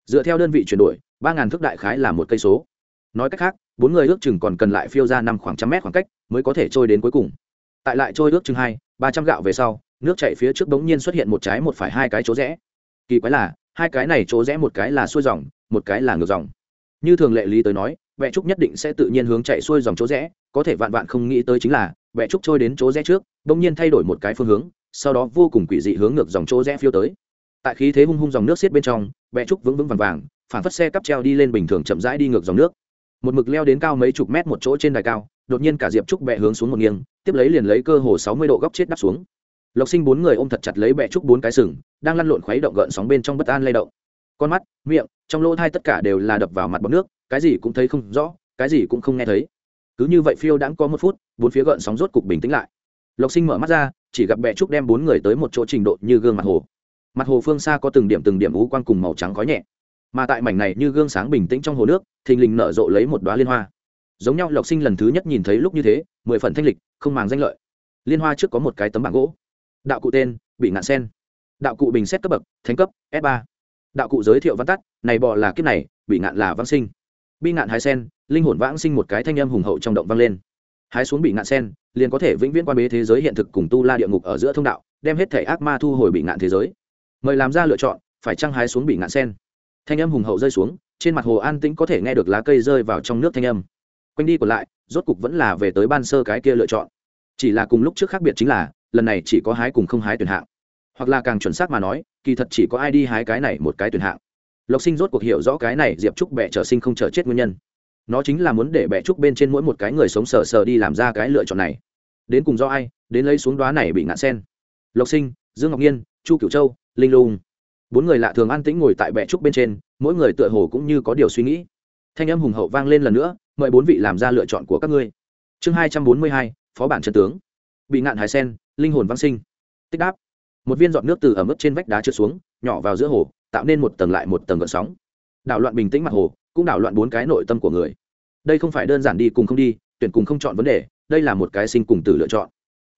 Dựa theo đơn vị chuyển đổi, ba ngàn thước đại khái là một cây số. Nói cách khác, bốn người ước chừng còn cần lại phiêu ra năm khoảng trăm mét khoảng cách mới có thể trôi đến cuối cùng. Tại lại trôi ước chừng hai, ba trăm gạo về sau nước chảy phía trước bỗng nhiên xuất hiện một trái một phải hai cái chỗ rẽ. Kỳ quái là, hai cái này chỗ rẽ một cái là xuôi dòng, một cái là ngược dòng. Như thường lệ lý tới nói vẽ trúc nhất định sẽ tự nhiên hướng chạy xuôi dòng chỗ rẽ, có thể vạn vạn không nghĩ tới chính là vẽ trúc trôi đến chỗ rẽ trước, bỗng nhiên thay đổi một cái phương hướng, sau đó vô cùng quỷ dị hướng ngược dòng chỗ rẽ phiêu tới. Tại khí thế hung hung dòng nước xiết bên trong vẽ trúc vững vững vàng vàng, phản phất xe cắp treo đi lên bình thường chậm rãi đi ngược dòng nước. Một mực leo đến cao mấy chục mét một chỗ trên đài cao, đột nhiên cả diệp trúc bẹ hướng xuống một nghiêng, tiếp lấy liền lấy cơ hồ sáu mươi độ góc chết đắp xuống lộc sinh bốn người ôm thật chặt lấy bẹ trúc bốn cái sừng, đang lăn lộn khuấy động gợn sóng bên trong bất an lay động. Con mắt, miệng, trong lỗ thai tất cả đều là đập vào mặt bọc nước, cái gì cũng thấy không rõ, cái gì cũng không nghe thấy. Cứ như vậy phiêu đãng có một phút, bốn phía gợn sóng rốt cục bình tĩnh lại. Lộc sinh mở mắt ra, chỉ gặp bẹ trúc đem bốn người tới một chỗ trình độ như gương mặt hồ. Mặt hồ phương xa có từng điểm từng điểm ú quang cùng màu trắng khói nhẹ. Mà tại mảnh này như gương sáng bình tĩnh trong hồ nước, thình lình nở rộ lấy một đoá liên hoa. Giống nhau lộc sinh lần thứ nhất nhìn thấy lúc như thế, mười phần thanh lịch, không màng danh lợi. Liên hoa trước có một cái tấm bảng gỗ đạo cụ tên bị ngạn sen. Đạo cụ bình xét cấp bậc, thánh cấp, s ba. Đạo cụ giới thiệu văn tắt, này bò là kiếp này bị ngạn là văn sinh. Bi ngạn hái sen, linh hồn vãng sinh một cái thanh âm hùng hậu trong động vang lên. Hái xuống bị ngạn sen, liền có thể vĩnh viễn quan bế thế giới hiện thực cùng tu la địa ngục ở giữa thông đạo, đem hết thể ác ma thu hồi bị ngạn thế giới. Mời làm ra lựa chọn, phải trăng hái xuống bị ngạn sen? Thanh âm hùng hậu rơi xuống, trên mặt hồ an tĩnh có thể nghe được lá cây rơi vào trong nước thanh âm. Quanh đi còn lại, rốt cục vẫn là về tới ban sơ cái kia lựa chọn. Chỉ là cùng lúc trước khác biệt chính là lần này chỉ có hái cùng không hái tuyển hạng. Hoặc là càng chuẩn xác mà nói, kỳ thật chỉ có ai đi hái cái này một cái tuyển hạng. Lộc sinh rốt cuộc hiểu rõ cái này diệp trúc bẹ trở sinh không chờ chết nguyên nhân. Nó chính là muốn để bẹ trúc bên trên mỗi một cái người sống sờ sờ đi làm ra cái lựa chọn này. Đến cùng do ai, đến lấy xuống đoá này bị ngã sen. Lộc sinh, dương ngọc nhiên chu cửu châu, linh lung. Bốn người lạ thường an tĩnh ngồi tại bẹ trúc bên trên, mỗi người tựa hồ cũng như có điều suy nghĩ. Thanh âm hùng hậu vang lên lần nữa, mời bốn vị làm ra lựa chọn của các ngươi. Chương hai trăm bốn mươi hai, phó bản trần tướng bị ngạn hải sen, linh hồn văn sinh. Tích đáp. Một viên giọt nước từ ở mức trên vách đá trượt xuống, nhỏ vào giữa hồ, tạo nên một tầng lại một tầng gợn sóng. Đảo loạn bình tĩnh mặt hồ, cũng đảo loạn bốn cái nội tâm của người. Đây không phải đơn giản đi cùng không đi, tuyển cùng không chọn vấn đề, đây là một cái sinh cùng tử lựa chọn.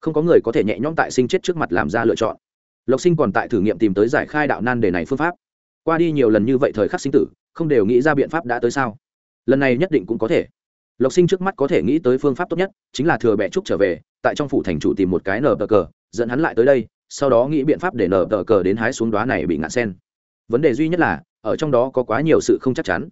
Không có người có thể nhẹ nhõm tại sinh chết trước mặt làm ra lựa chọn. Lộc sinh còn tại thử nghiệm tìm tới giải khai đạo nan đề này phương pháp. Qua đi nhiều lần như vậy thời khắc sinh tử, không đều nghĩ ra biện pháp đã tới sao? Lần này nhất định cũng có thể. Lộc sinh trước mắt có thể nghĩ tới phương pháp tốt nhất, chính là thừa bẹ trúc trở về tại trong phủ thành chủ tìm một cái nở tờ cờ, dẫn hắn lại tới đây, sau đó nghĩ biện pháp để nở tờ cờ đến hái xuống đoá này bị ngạn sen. Vấn đề duy nhất là, ở trong đó có quá nhiều sự không chắc chắn.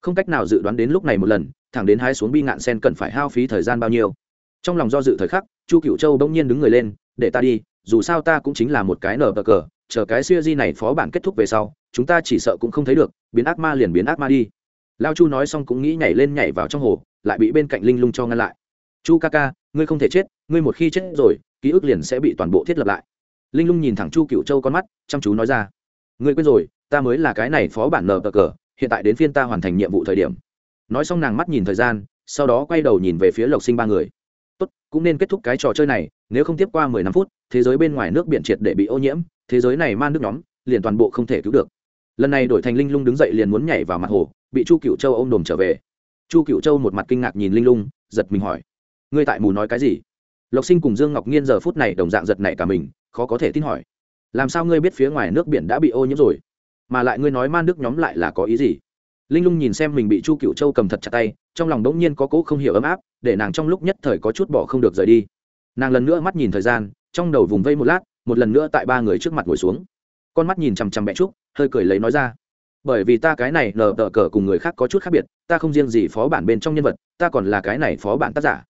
Không cách nào dự đoán đến lúc này một lần, thẳng đến hái xuống bi ngạn sen cần phải hao phí thời gian bao nhiêu. Trong lòng do dự thời khắc, chu cựu châu bỗng nhiên đứng người lên, để ta đi, dù sao ta cũng chính là một cái nở bờ cờ, chờ cái siêu di này phó bản kết thúc về sau, chúng ta chỉ sợ cũng không thấy được, biến ác ma liền biến ác ma đi. Lao chu nói xong cũng nghĩ nhảy lên nhảy vào trong hồ, lại bị bên cạnh linh lung cho ngăn lại chu ca ca, ngươi không thể chết, ngươi một khi chết rồi, ký ức liền sẽ bị toàn bộ thiết lập lại. Linh lung nhìn thẳng chu cựu châu con mắt, chăm chú nói ra. Ngươi quên rồi, ta mới là cái này phó bản nờ bờ cờ, hiện tại đến phiên ta hoàn thành nhiệm vụ thời điểm. Nói xong nàng mắt nhìn thời gian, sau đó quay đầu nhìn về phía lộc sinh ba người. Tốt, cũng nên kết thúc cái trò chơi này, nếu không tiếp qua mười năm phút, thế giới bên ngoài nước biển triệt để bị ô nhiễm, thế giới này man nước nhóm, liền toàn bộ không thể cứu được. Lần này đổi thành linh lung đứng dậy liền muốn nhảy vào mặt hồ, bị chu cựu châu ô m đồm trở về. Chu cựu châu một mặt kinh ngạc nhìn linh lung, giật mình hỏi ngươi tại mù nói cái gì? Lộc sinh cùng dương ngọc nhiên giờ phút này đồng dạng giật này cả mình, khó có thể tin hỏi. Làm sao ngươi biết phía ngoài nước biển đã bị ô nhiễm rồi? Mà lại ngươi nói man nước nhóm lại là có ý gì? Linh lung nhìn xem mình bị chu cựu châu cầm thật chặt tay, trong lòng đống nhiên có cỗ không hiểu ấm áp, để nàng trong lúc nhất thời có chút bỏ không được rời đi. Nàng lần nữa mắt nhìn thời gian, trong đầu vùng vây một lát, một lần nữa tại ba người trước mặt ngồi xuống. Con mắt nhìn chằm chằm mẹ trúc, hơi cười lấy nói ra. Bởi vì ta cái này nờ tờ cờ cùng người khác có chút khác biệt, ta không riêng gì phó bản bên trong nhân vật, ta còn là cái này phó bản tác giả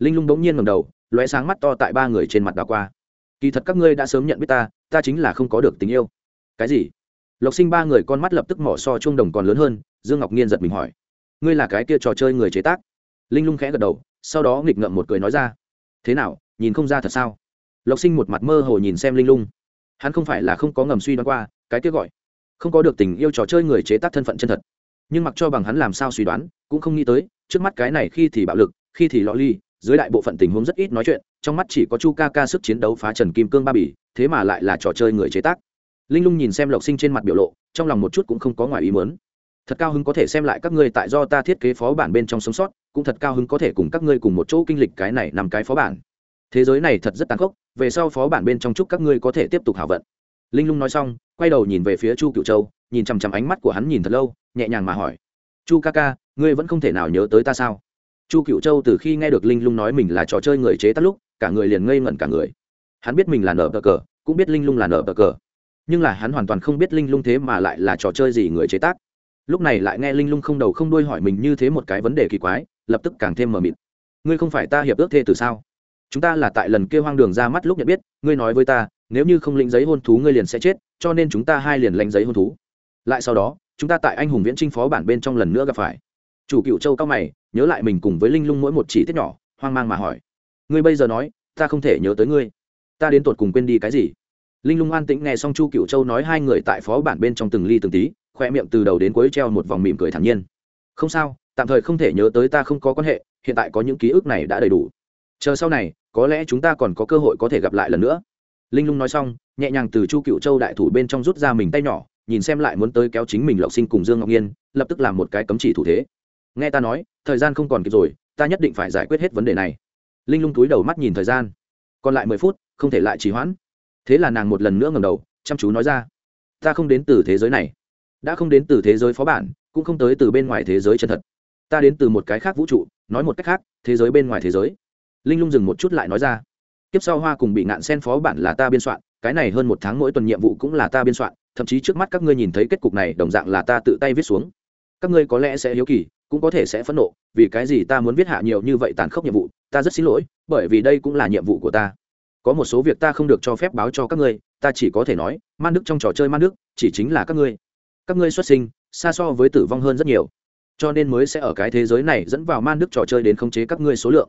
linh lung bỗng nhiên ngầm đầu, lóe sáng mắt to tại ba người trên mặt đào qua. Kỳ thật các ngươi đã sớm nhận biết ta ta chính là không có được tình yêu. Cái gì? Lộc sinh ba người con mắt lập tức mỏ so chuông đồng còn lớn hơn, dương ngọc nhiên giật mình hỏi. Ngươi là cái kia trò chơi người chế tác? Linh lung khẽ gật đầu, sau đó nghịch ngợm một cười nói ra. Thế nào, nhìn không ra thật sao? Lộc sinh một mặt mơ hồ nhìn xem linh lung. Hắn không phải là không có ngầm suy đoán qua, cái kia gọi, không có được tình yêu trò chơi người chế tác thân phận chân thật. Nhưng mặc cho bằng hắn làm sao suy đoán, cũng không nghĩ tới, trước mắt cái này khi thì bạo lực, khi thì lọ ly dưới đại bộ phận tình huống rất ít nói chuyện, trong mắt chỉ có chu ca ca sức chiến đấu phá trần kim cương ba bỉ, thế mà lại là trò chơi người chế tác. Linh lung nhìn xem lộc sinh trên mặt biểu lộ, trong lòng một chút cũng không có ngoài ý muốn. Thật cao hứng có thể xem lại các ngươi tại do ta thiết kế phó bản bên trong sống sót, cũng thật cao hứng có thể cùng các ngươi cùng một chỗ kinh lịch cái này nằm cái phó bản. Thế giới này thật rất tàn khốc, về sau phó bản bên trong chúc các ngươi có thể tiếp tục hảo vận. Linh lung nói xong, quay đầu nhìn về phía chu cựu châu, nhìn chằm chằm ánh mắt của hắn nhìn thật lâu, nhẹ nhàng mà hỏi. Chu ca ca, ngươi vẫn không thể nào nhớ tới ta sao? Chu cựu châu từ khi nghe được linh lung nói mình là trò chơi người chế tác lúc, cả người liền ngây ngẩn cả người. Hắn biết mình là nở bờ cờ, cũng biết linh lung là nở bờ cờ. Nhưng là hắn hoàn toàn không biết linh lung thế mà lại là trò chơi gì người chế tác. Lúc này lại nghe linh lung không đầu không đuôi hỏi mình như thế một cái vấn đề kỳ quái, lập tức càng thêm mờ mịt. Ngươi không phải ta hiệp ước thê từ sao? Chúng ta là tại lần kêu hoang đường ra mắt lúc nhận biết, ngươi nói với ta, nếu như không lĩnh giấy hôn thú ngươi liền sẽ chết, cho nên chúng ta hai liền lãnh giấy hôn thú. Lại sau đó, chúng ta tại anh hùng viễn trinh phó bản bên trong lần nữa gặp phải. Chủ cựu châu cao mày nhớ lại mình cùng với linh lung mỗi một chỉ tiết nhỏ, hoang mang mà hỏi. Ngươi bây giờ nói, ta không thể nhớ tới ngươi. Ta đến tột cùng quên đi cái gì? Linh lung an tĩnh nghe xong chu cựu châu nói hai người tại phó bản bên trong từng ly từng tí, khoe miệng từ đầu đến cuối treo một vòng mỉm cười thản nhiên. Không sao, tạm thời không thể nhớ tới ta không có quan hệ, hiện tại có những ký ức này đã đầy đủ. Chờ sau này, có lẽ chúng ta còn có cơ hội có thể gặp lại lần nữa. Linh lung nói xong, nhẹ nhàng từ chu cựu châu đại thủ bên trong rút ra mình tay nhỏ, nhìn xem lại muốn tới kéo chính mình lộc sinh cùng dương ngọc nhiên lập tức làm một cái cấm chỉ thủ thế nghe ta nói, thời gian không còn kịp rồi, ta nhất định phải giải quyết hết vấn đề này. Linh lung túi đầu mắt nhìn thời gian. Còn lại mười phút, không thể lại trì hoãn. Thế là nàng một lần nữa ngầm đầu, chăm chú nói ra. Ta không đến từ thế giới này. Đã không đến từ thế giới phó bản, cũng không tới từ bên ngoài thế giới chân thật. Ta đến từ một cái khác vũ trụ, nói một cách khác, thế giới bên ngoài thế giới. Linh lung dừng một chút lại nói ra. Tiếp sau hoa cùng bị nạn sen phó bản là ta biên soạn, cái này hơn một tháng mỗi tuần nhiệm vụ cũng là ta biên soạn, thậm chí trước mắt các ngươi nhìn thấy kết cục này, đồng dạng là ta tự tay viết xuống. Các ngươi có lẽ sẽ hiếu kỳ cũng có thể sẽ phẫn nộ, vì cái gì ta muốn viết hạ nhiều như vậy tàn khốc nhiệm vụ, ta rất xin lỗi, bởi vì đây cũng là nhiệm vụ của ta. Có một số việc ta không được cho phép báo cho các ngươi, ta chỉ có thể nói, man đức trong trò chơi man đức, chỉ chính là các ngươi. Các ngươi xuất sinh, xa so với tử vong hơn rất nhiều. Cho nên mới sẽ ở cái thế giới này dẫn vào man đức trò chơi đến khống chế các ngươi số lượng.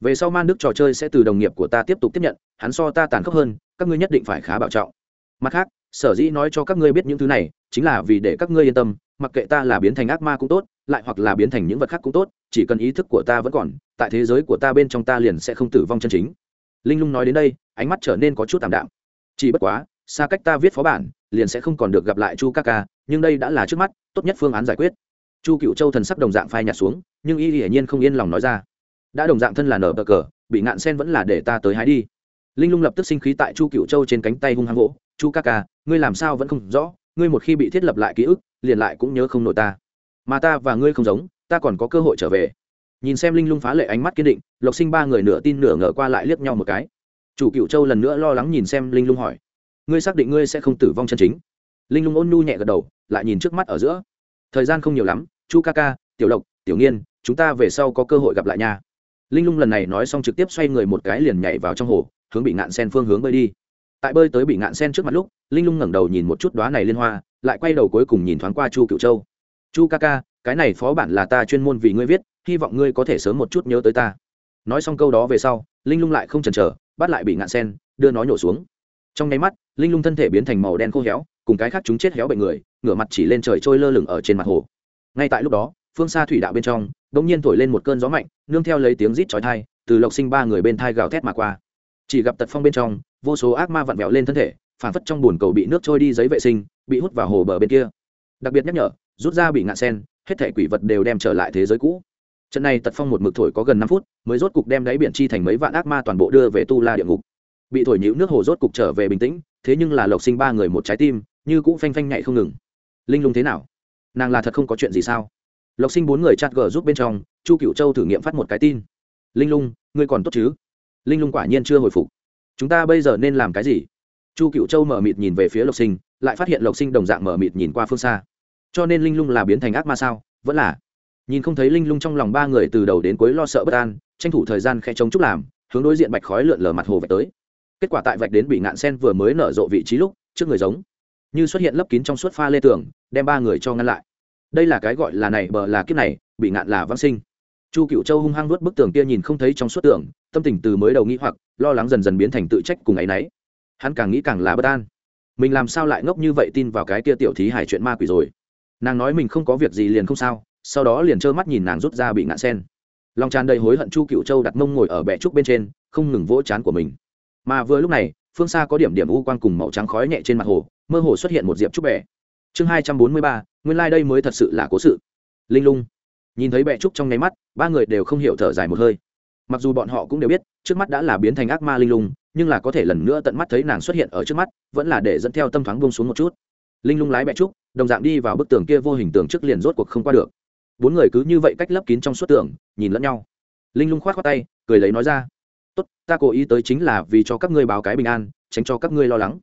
Về sau man đức trò chơi sẽ từ đồng nghiệp của ta tiếp tục tiếp nhận, hắn so ta tàn khốc hơn, các ngươi nhất định phải khá bảo trọng. Mặt khác sở dĩ nói cho các ngươi biết những thứ này, chính là vì để các ngươi yên tâm, mặc kệ ta là biến thành ác ma cũng tốt, lại hoặc là biến thành những vật khác cũng tốt, chỉ cần ý thức của ta vẫn còn, tại thế giới của ta bên trong ta liền sẽ không tử vong chân chính. Linh lung nói đến đây, ánh mắt trở nên có chút tạm đạm. Chỉ bất quá, xa cách ta viết phó bản, liền sẽ không còn được gặp lại chu ca ca, nhưng đây đã là trước mắt, tốt nhất phương án giải quyết. Chu cựu châu thần sắc đồng dạng phai nhạt xuống, nhưng y hiển nhiên không yên lòng nói ra. Đã đồng dạng thân là nở bờ cờ, bị ngạn sen vẫn là để ta tới hái đi. Linh lung lập tức sinh khí tại chu cựu châu trên cánh tay hung hăng gỗ chu ca ca, ngươi làm sao vẫn không rõ, ngươi một khi bị thiết lập lại ký ức, liền lại cũng nhớ không nổi ta. Mà ta và ngươi không giống, ta còn có cơ hội trở về. Nhìn xem linh lung phá lệ ánh mắt kiên định, lộc sinh ba người nửa tin nửa ngờ qua lại liếc nhau một cái. Chủ cựu châu lần nữa lo lắng nhìn xem linh lung hỏi, ngươi xác định ngươi sẽ không tử vong chân chính? Linh lung ôn nhu nhẹ gật đầu, lại nhìn trước mắt ở giữa. Thời gian không nhiều lắm, chu ca ca, tiểu lộc, tiểu nghiên, chúng ta về sau có cơ hội gặp lại nha. Linh lung lần này nói xong trực tiếp xoay người một cái liền nhảy vào trong hồ, hướng bị ngạn sen phương hướng bơi đi tại bơi tới bị ngạn sen trước mặt lúc, linh lung ngẩng đầu nhìn một chút đoá này liên hoa, lại quay đầu cuối cùng nhìn thoáng qua chu cựu châu. Chu ca ca, cái này phó bản là ta chuyên môn vì ngươi viết, hy vọng ngươi có thể sớm một chút nhớ tới ta. Nói xong câu đó về sau, linh lung lại không chần chờ, bắt lại bị ngạn sen, đưa nó nhổ xuống. Trong nháy mắt, linh lung thân thể biến thành màu đen khô héo, cùng cái khác chúng chết héo bệnh người, ngửa mặt chỉ lên trời trôi lơ lửng ở trên mặt hồ. Ngay tại lúc đó, phương xa thủy đạo bên trong đ ỗ n g nhiên thổi lên một cơn gió mạnh, nương theo lấy tiếng rít chói thai từ lộc sinh ba người bên thai gào thét mà qua. Chỉ gặp tật phong bên trong vô số ác ma vặn vẹo lên thân thể phản phất trong bồn cầu bị nước trôi đi giấy vệ sinh, bị hút vào hồ bờ bên kia. Đặc biệt nhắc nhở, rút ra bị ngạn sen, hết thể quỷ vật đều đem trở lại thế giới cũ. Trận này tật phong một mực thổi có gần năm phút, mới rốt cục đem đáy biển chi thành mấy vạn ác ma toàn bộ đưa về tu la địa ngục. Bị thổi nhũ nước hồ rốt cục trở về bình tĩnh, thế nhưng là lộc sinh ba người một trái tim, như cũng phanh phanh nhạy không ngừng. Linh lung thế nào? Nàng là thật không có chuyện gì sao? Lộc sinh bốn người chặt gờ giúp bên trong, chu cựu châu thử nghiệm phát một cái tin. Linh lung, ngươi còn tốt chứ? Linh lung quả nhiên chưa hồi phục chúng ta bây giờ nên làm cái gì? Chu cựu châu mở mịt nhìn về phía lộc sinh, lại phát hiện lộc sinh đồng dạng mở mịt nhìn qua phương xa. Cho nên linh lung là biến thành ác ma sao? Vẫn là. Nhìn không thấy linh lung trong lòng ba người từ đầu đến cuối lo sợ bất an, tranh thủ thời gian khe chống chúc làm, hướng đối diện bạch khói lượn lờ mặt hồ vạch tới. Kết quả tại vạch đến bị ngạn sen vừa mới nở rộ vị trí lúc, trước người giống như xuất hiện lấp kín trong suốt pha lê tường, đem ba người cho ngăn lại. Đây là cái gọi là này, bờ là kiếp này, bị ngạn là văn sinh chu cựu châu hung hăng nuốt bức tường kia nhìn không thấy trong suốt tường, tâm tình từ mới đầu nghĩ hoặc, lo lắng dần dần biến thành tự trách cùng ấ y n ấ y hắn càng nghĩ càng là bất an. Mình làm sao lại ngốc như vậy tin vào cái kia tiểu thí hải chuyện ma quỷ rồi? Nàng nói mình không có việc gì liền không sao, sau đó liền trơ mắt nhìn nàng rút ra bị ngã sen. Lòng tràn đầy hối hận chu cựu châu đặt mông ngồi ở bệ trúc bên trên, không ngừng vỗ chán của mình. Mà vừa lúc này, phương xa có điểm điểm u quang cùng màu trắng khói nhẹ trên mặt hồ, mơ hồ xuất hiện một diệp trúc bẹ chương hai trăm bốn mươi ba, nguyên lai、like、đây mới thật sự là cố sự. Linh lung nhìn thấy bẹ trúc trong nháy mắt, ba người đều không hiểu thở dài một hơi. Mặc dù bọn họ cũng đều biết, trước mắt đã là biến thành ác ma linh lung, nhưng là có thể lần nữa tận mắt thấy nàng xuất hiện ở trước mắt, vẫn là để dẫn theo tâm thoáng bông xuống một chút. Linh lung lái bẹ trúc, đồng dạng đi vào bức tường kia vô hình tường trước liền rốt cuộc không qua được. Bốn người cứ như vậy cách lấp kín trong suốt tường, nhìn lẫn nhau. Linh lung k h o á t khoác tay, cười lấy nói ra, tốt, ta cố ý tới chính là vì cho các ngươi báo cái bình an, tránh cho các ngươi lo lắng.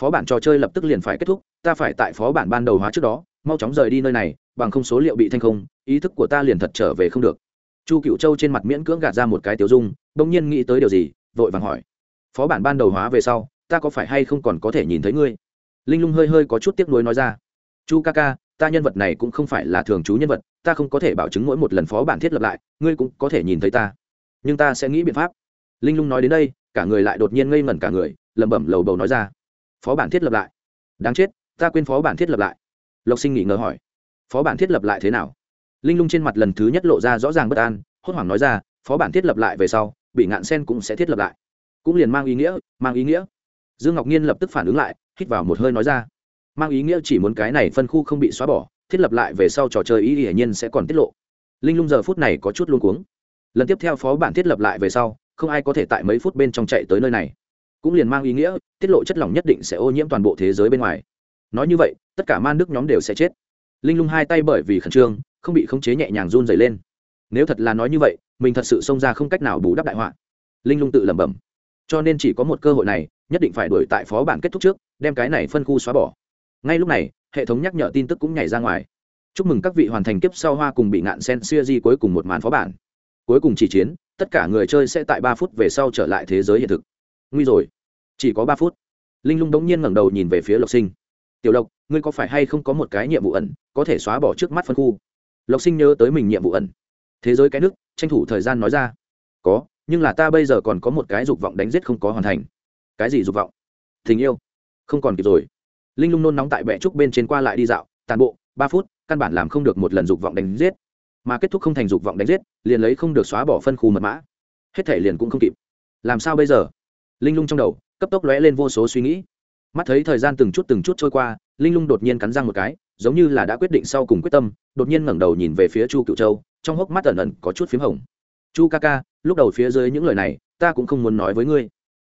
Phó bản trò chơi lập tức liền phải kết thúc, ta phải tại phó bản ban đầu hóa trước đó mau chóng rời đi nơi này, bằng không số liệu bị thanh không, ý thức của ta liền thật trở về không được. Chu cựu châu trên mặt miễn cưỡng gạt ra một cái tiểu dung đ ỗ n g nhiên nghĩ tới điều gì, vội vàng hỏi. Phó bản ban đầu hóa về sau, ta có phải hay không còn có thể nhìn thấy ngươi? Linh lung hơi hơi có chút tiếc nuối nói ra. Chu ca ca, ta nhân vật này cũng không phải là thường trú nhân vật, ta không có thể bảo chứng mỗi một lần phó bản thiết lập lại, ngươi cũng có thể nhìn thấy ta. Nhưng ta sẽ nghĩ biện pháp. Linh lung nói đến đây, cả người lại đột nhiên ngây ngẩn cả người, lẩm bẩm lầu bầu nói ra. Phó bản thiết lập lại. Đáng chết, ta quên phó bản thiết lập lại lộc sinh nghỉ ngờ hỏi, phó bản thiết lập lại thế nào? Linh lung trên mặt lần thứ nhất lộ ra rõ ràng bất an, hốt hoảng nói ra, phó bản thiết lập lại về sau, bị ngạn sen cũng sẽ thiết lập lại. Cũng liền mang ý nghĩa, mang ý nghĩa. Dương ngọc nhiên lập tức phản ứng lại, hít vào một hơi nói ra, mang ý nghĩa chỉ muốn cái này phân khu không bị xóa bỏ, thiết lập lại về sau trò chơi ý hiển nhiên sẽ còn tiết lộ. Linh lung giờ phút này có chút luôn cuống. Lần tiếp theo phó bản thiết lập lại về sau, không ai có thể tại mấy phút bên trong chạy tới nơi này. Cũng liền mang ý nghĩa, tiết lộ chất lỏng nhất định sẽ ô nhiễm toàn bộ thế giới bên ngoài. Nói như vậy tất cả man đức nhóm đều sẽ chết. Linh lung hai tay bởi vì khẩn trương, không bị khống chế nhẹ nhàng run dày lên. Nếu thật là nói như vậy, mình thật sự xông ra không cách nào bù đắp đại họa. Linh lung tự lẩm bẩm. Cho nên chỉ có một cơ hội này, nhất định phải đuổi tại phó bản kết thúc trước, đem cái này phân khu xóa bỏ. Ngay lúc này, hệ thống nhắc nhở tin tức cũng nhảy ra ngoài. Chúc mừng các vị hoàn thành kiếp sau hoa cùng bị ngạn sen xuya di cuối cùng một màn phó bản. Cuối cùng chỉ chiến, tất cả người chơi sẽ tại ba phút về sau trở lại thế giới hiện thực. Nguy rồi. Chỉ có ba phút. Linh lung đống nhiên ngẩng đầu nhìn về phía lộc sinh tiểu lộc, ngươi có phải hay không có một cái nhiệm vụ ẩn, có thể xóa bỏ trước mắt phân khu? Lộc sinh nhớ tới mình nhiệm vụ ẩn. Thế giới cái nước, tranh thủ thời gian nói ra. Có, nhưng là ta bây giờ còn có một cái dục vọng đánh giết không có hoàn thành. Cái gì dục vọng? Tình yêu. Không còn kịp rồi. Linh lung nôn nóng tại bệ trúc bên trên qua lại đi dạo, tàn bộ, ba phút, căn bản làm không được một lần dục vọng đánh giết. Mà kết thúc không thành dục vọng đánh giết, liền lấy không được xóa bỏ phân khu mật mã. Hết thể liền cũng không kịp. Làm sao bây giờ? Linh lung trong đầu, cấp tốc lóe lên vô số suy nghĩ mắt thấy thời gian từng chút từng chút trôi qua, linh lung đột nhiên cắn răng một cái, giống như là đã quyết định sau cùng quyết tâm, đột nhiên ngẩng đầu nhìn về phía chu cựu châu, trong hốc mắt ẩn ẩn có chút p h í m hồng. Chu ca ca, lúc đầu phía dưới những lời này, ta cũng không muốn nói với ngươi.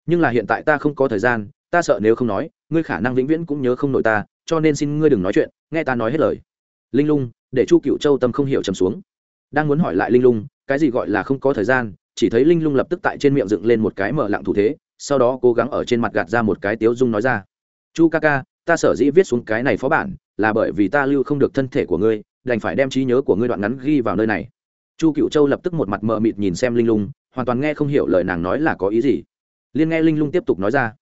Nhưng là hiện tại ta không có thời gian, ta sợ nếu không nói, ngươi khả năng vĩnh viễn cũng nhớ không nổi ta, cho nên xin ngươi đừng nói chuyện, nghe ta nói hết lời. Linh lung, để chu cựu châu tâm không hiểu trầm xuống. Đang muốn hỏi lại linh lung, cái gì gọi là không có thời gian, chỉ thấy linh lung lập tức tại trên miệng dựng lên một cái mở lặng thủ thế, sau đó cố gắng ở trên mặt gạt ra một cái tiếu dung nói ra chu ca ca, ta sở dĩ viết xuống cái này phó bản là bởi vì ta lưu không được thân thể của ngươi, đành phải đem trí nhớ của ngươi đoạn ngắn ghi vào nơi này. Chu cựu châu lập tức một mặt mờ mịt nhìn xem linh lung, hoàn toàn nghe không hiểu lời nàng nói là có ý gì. Liên nghe linh lung tiếp tục nói ra,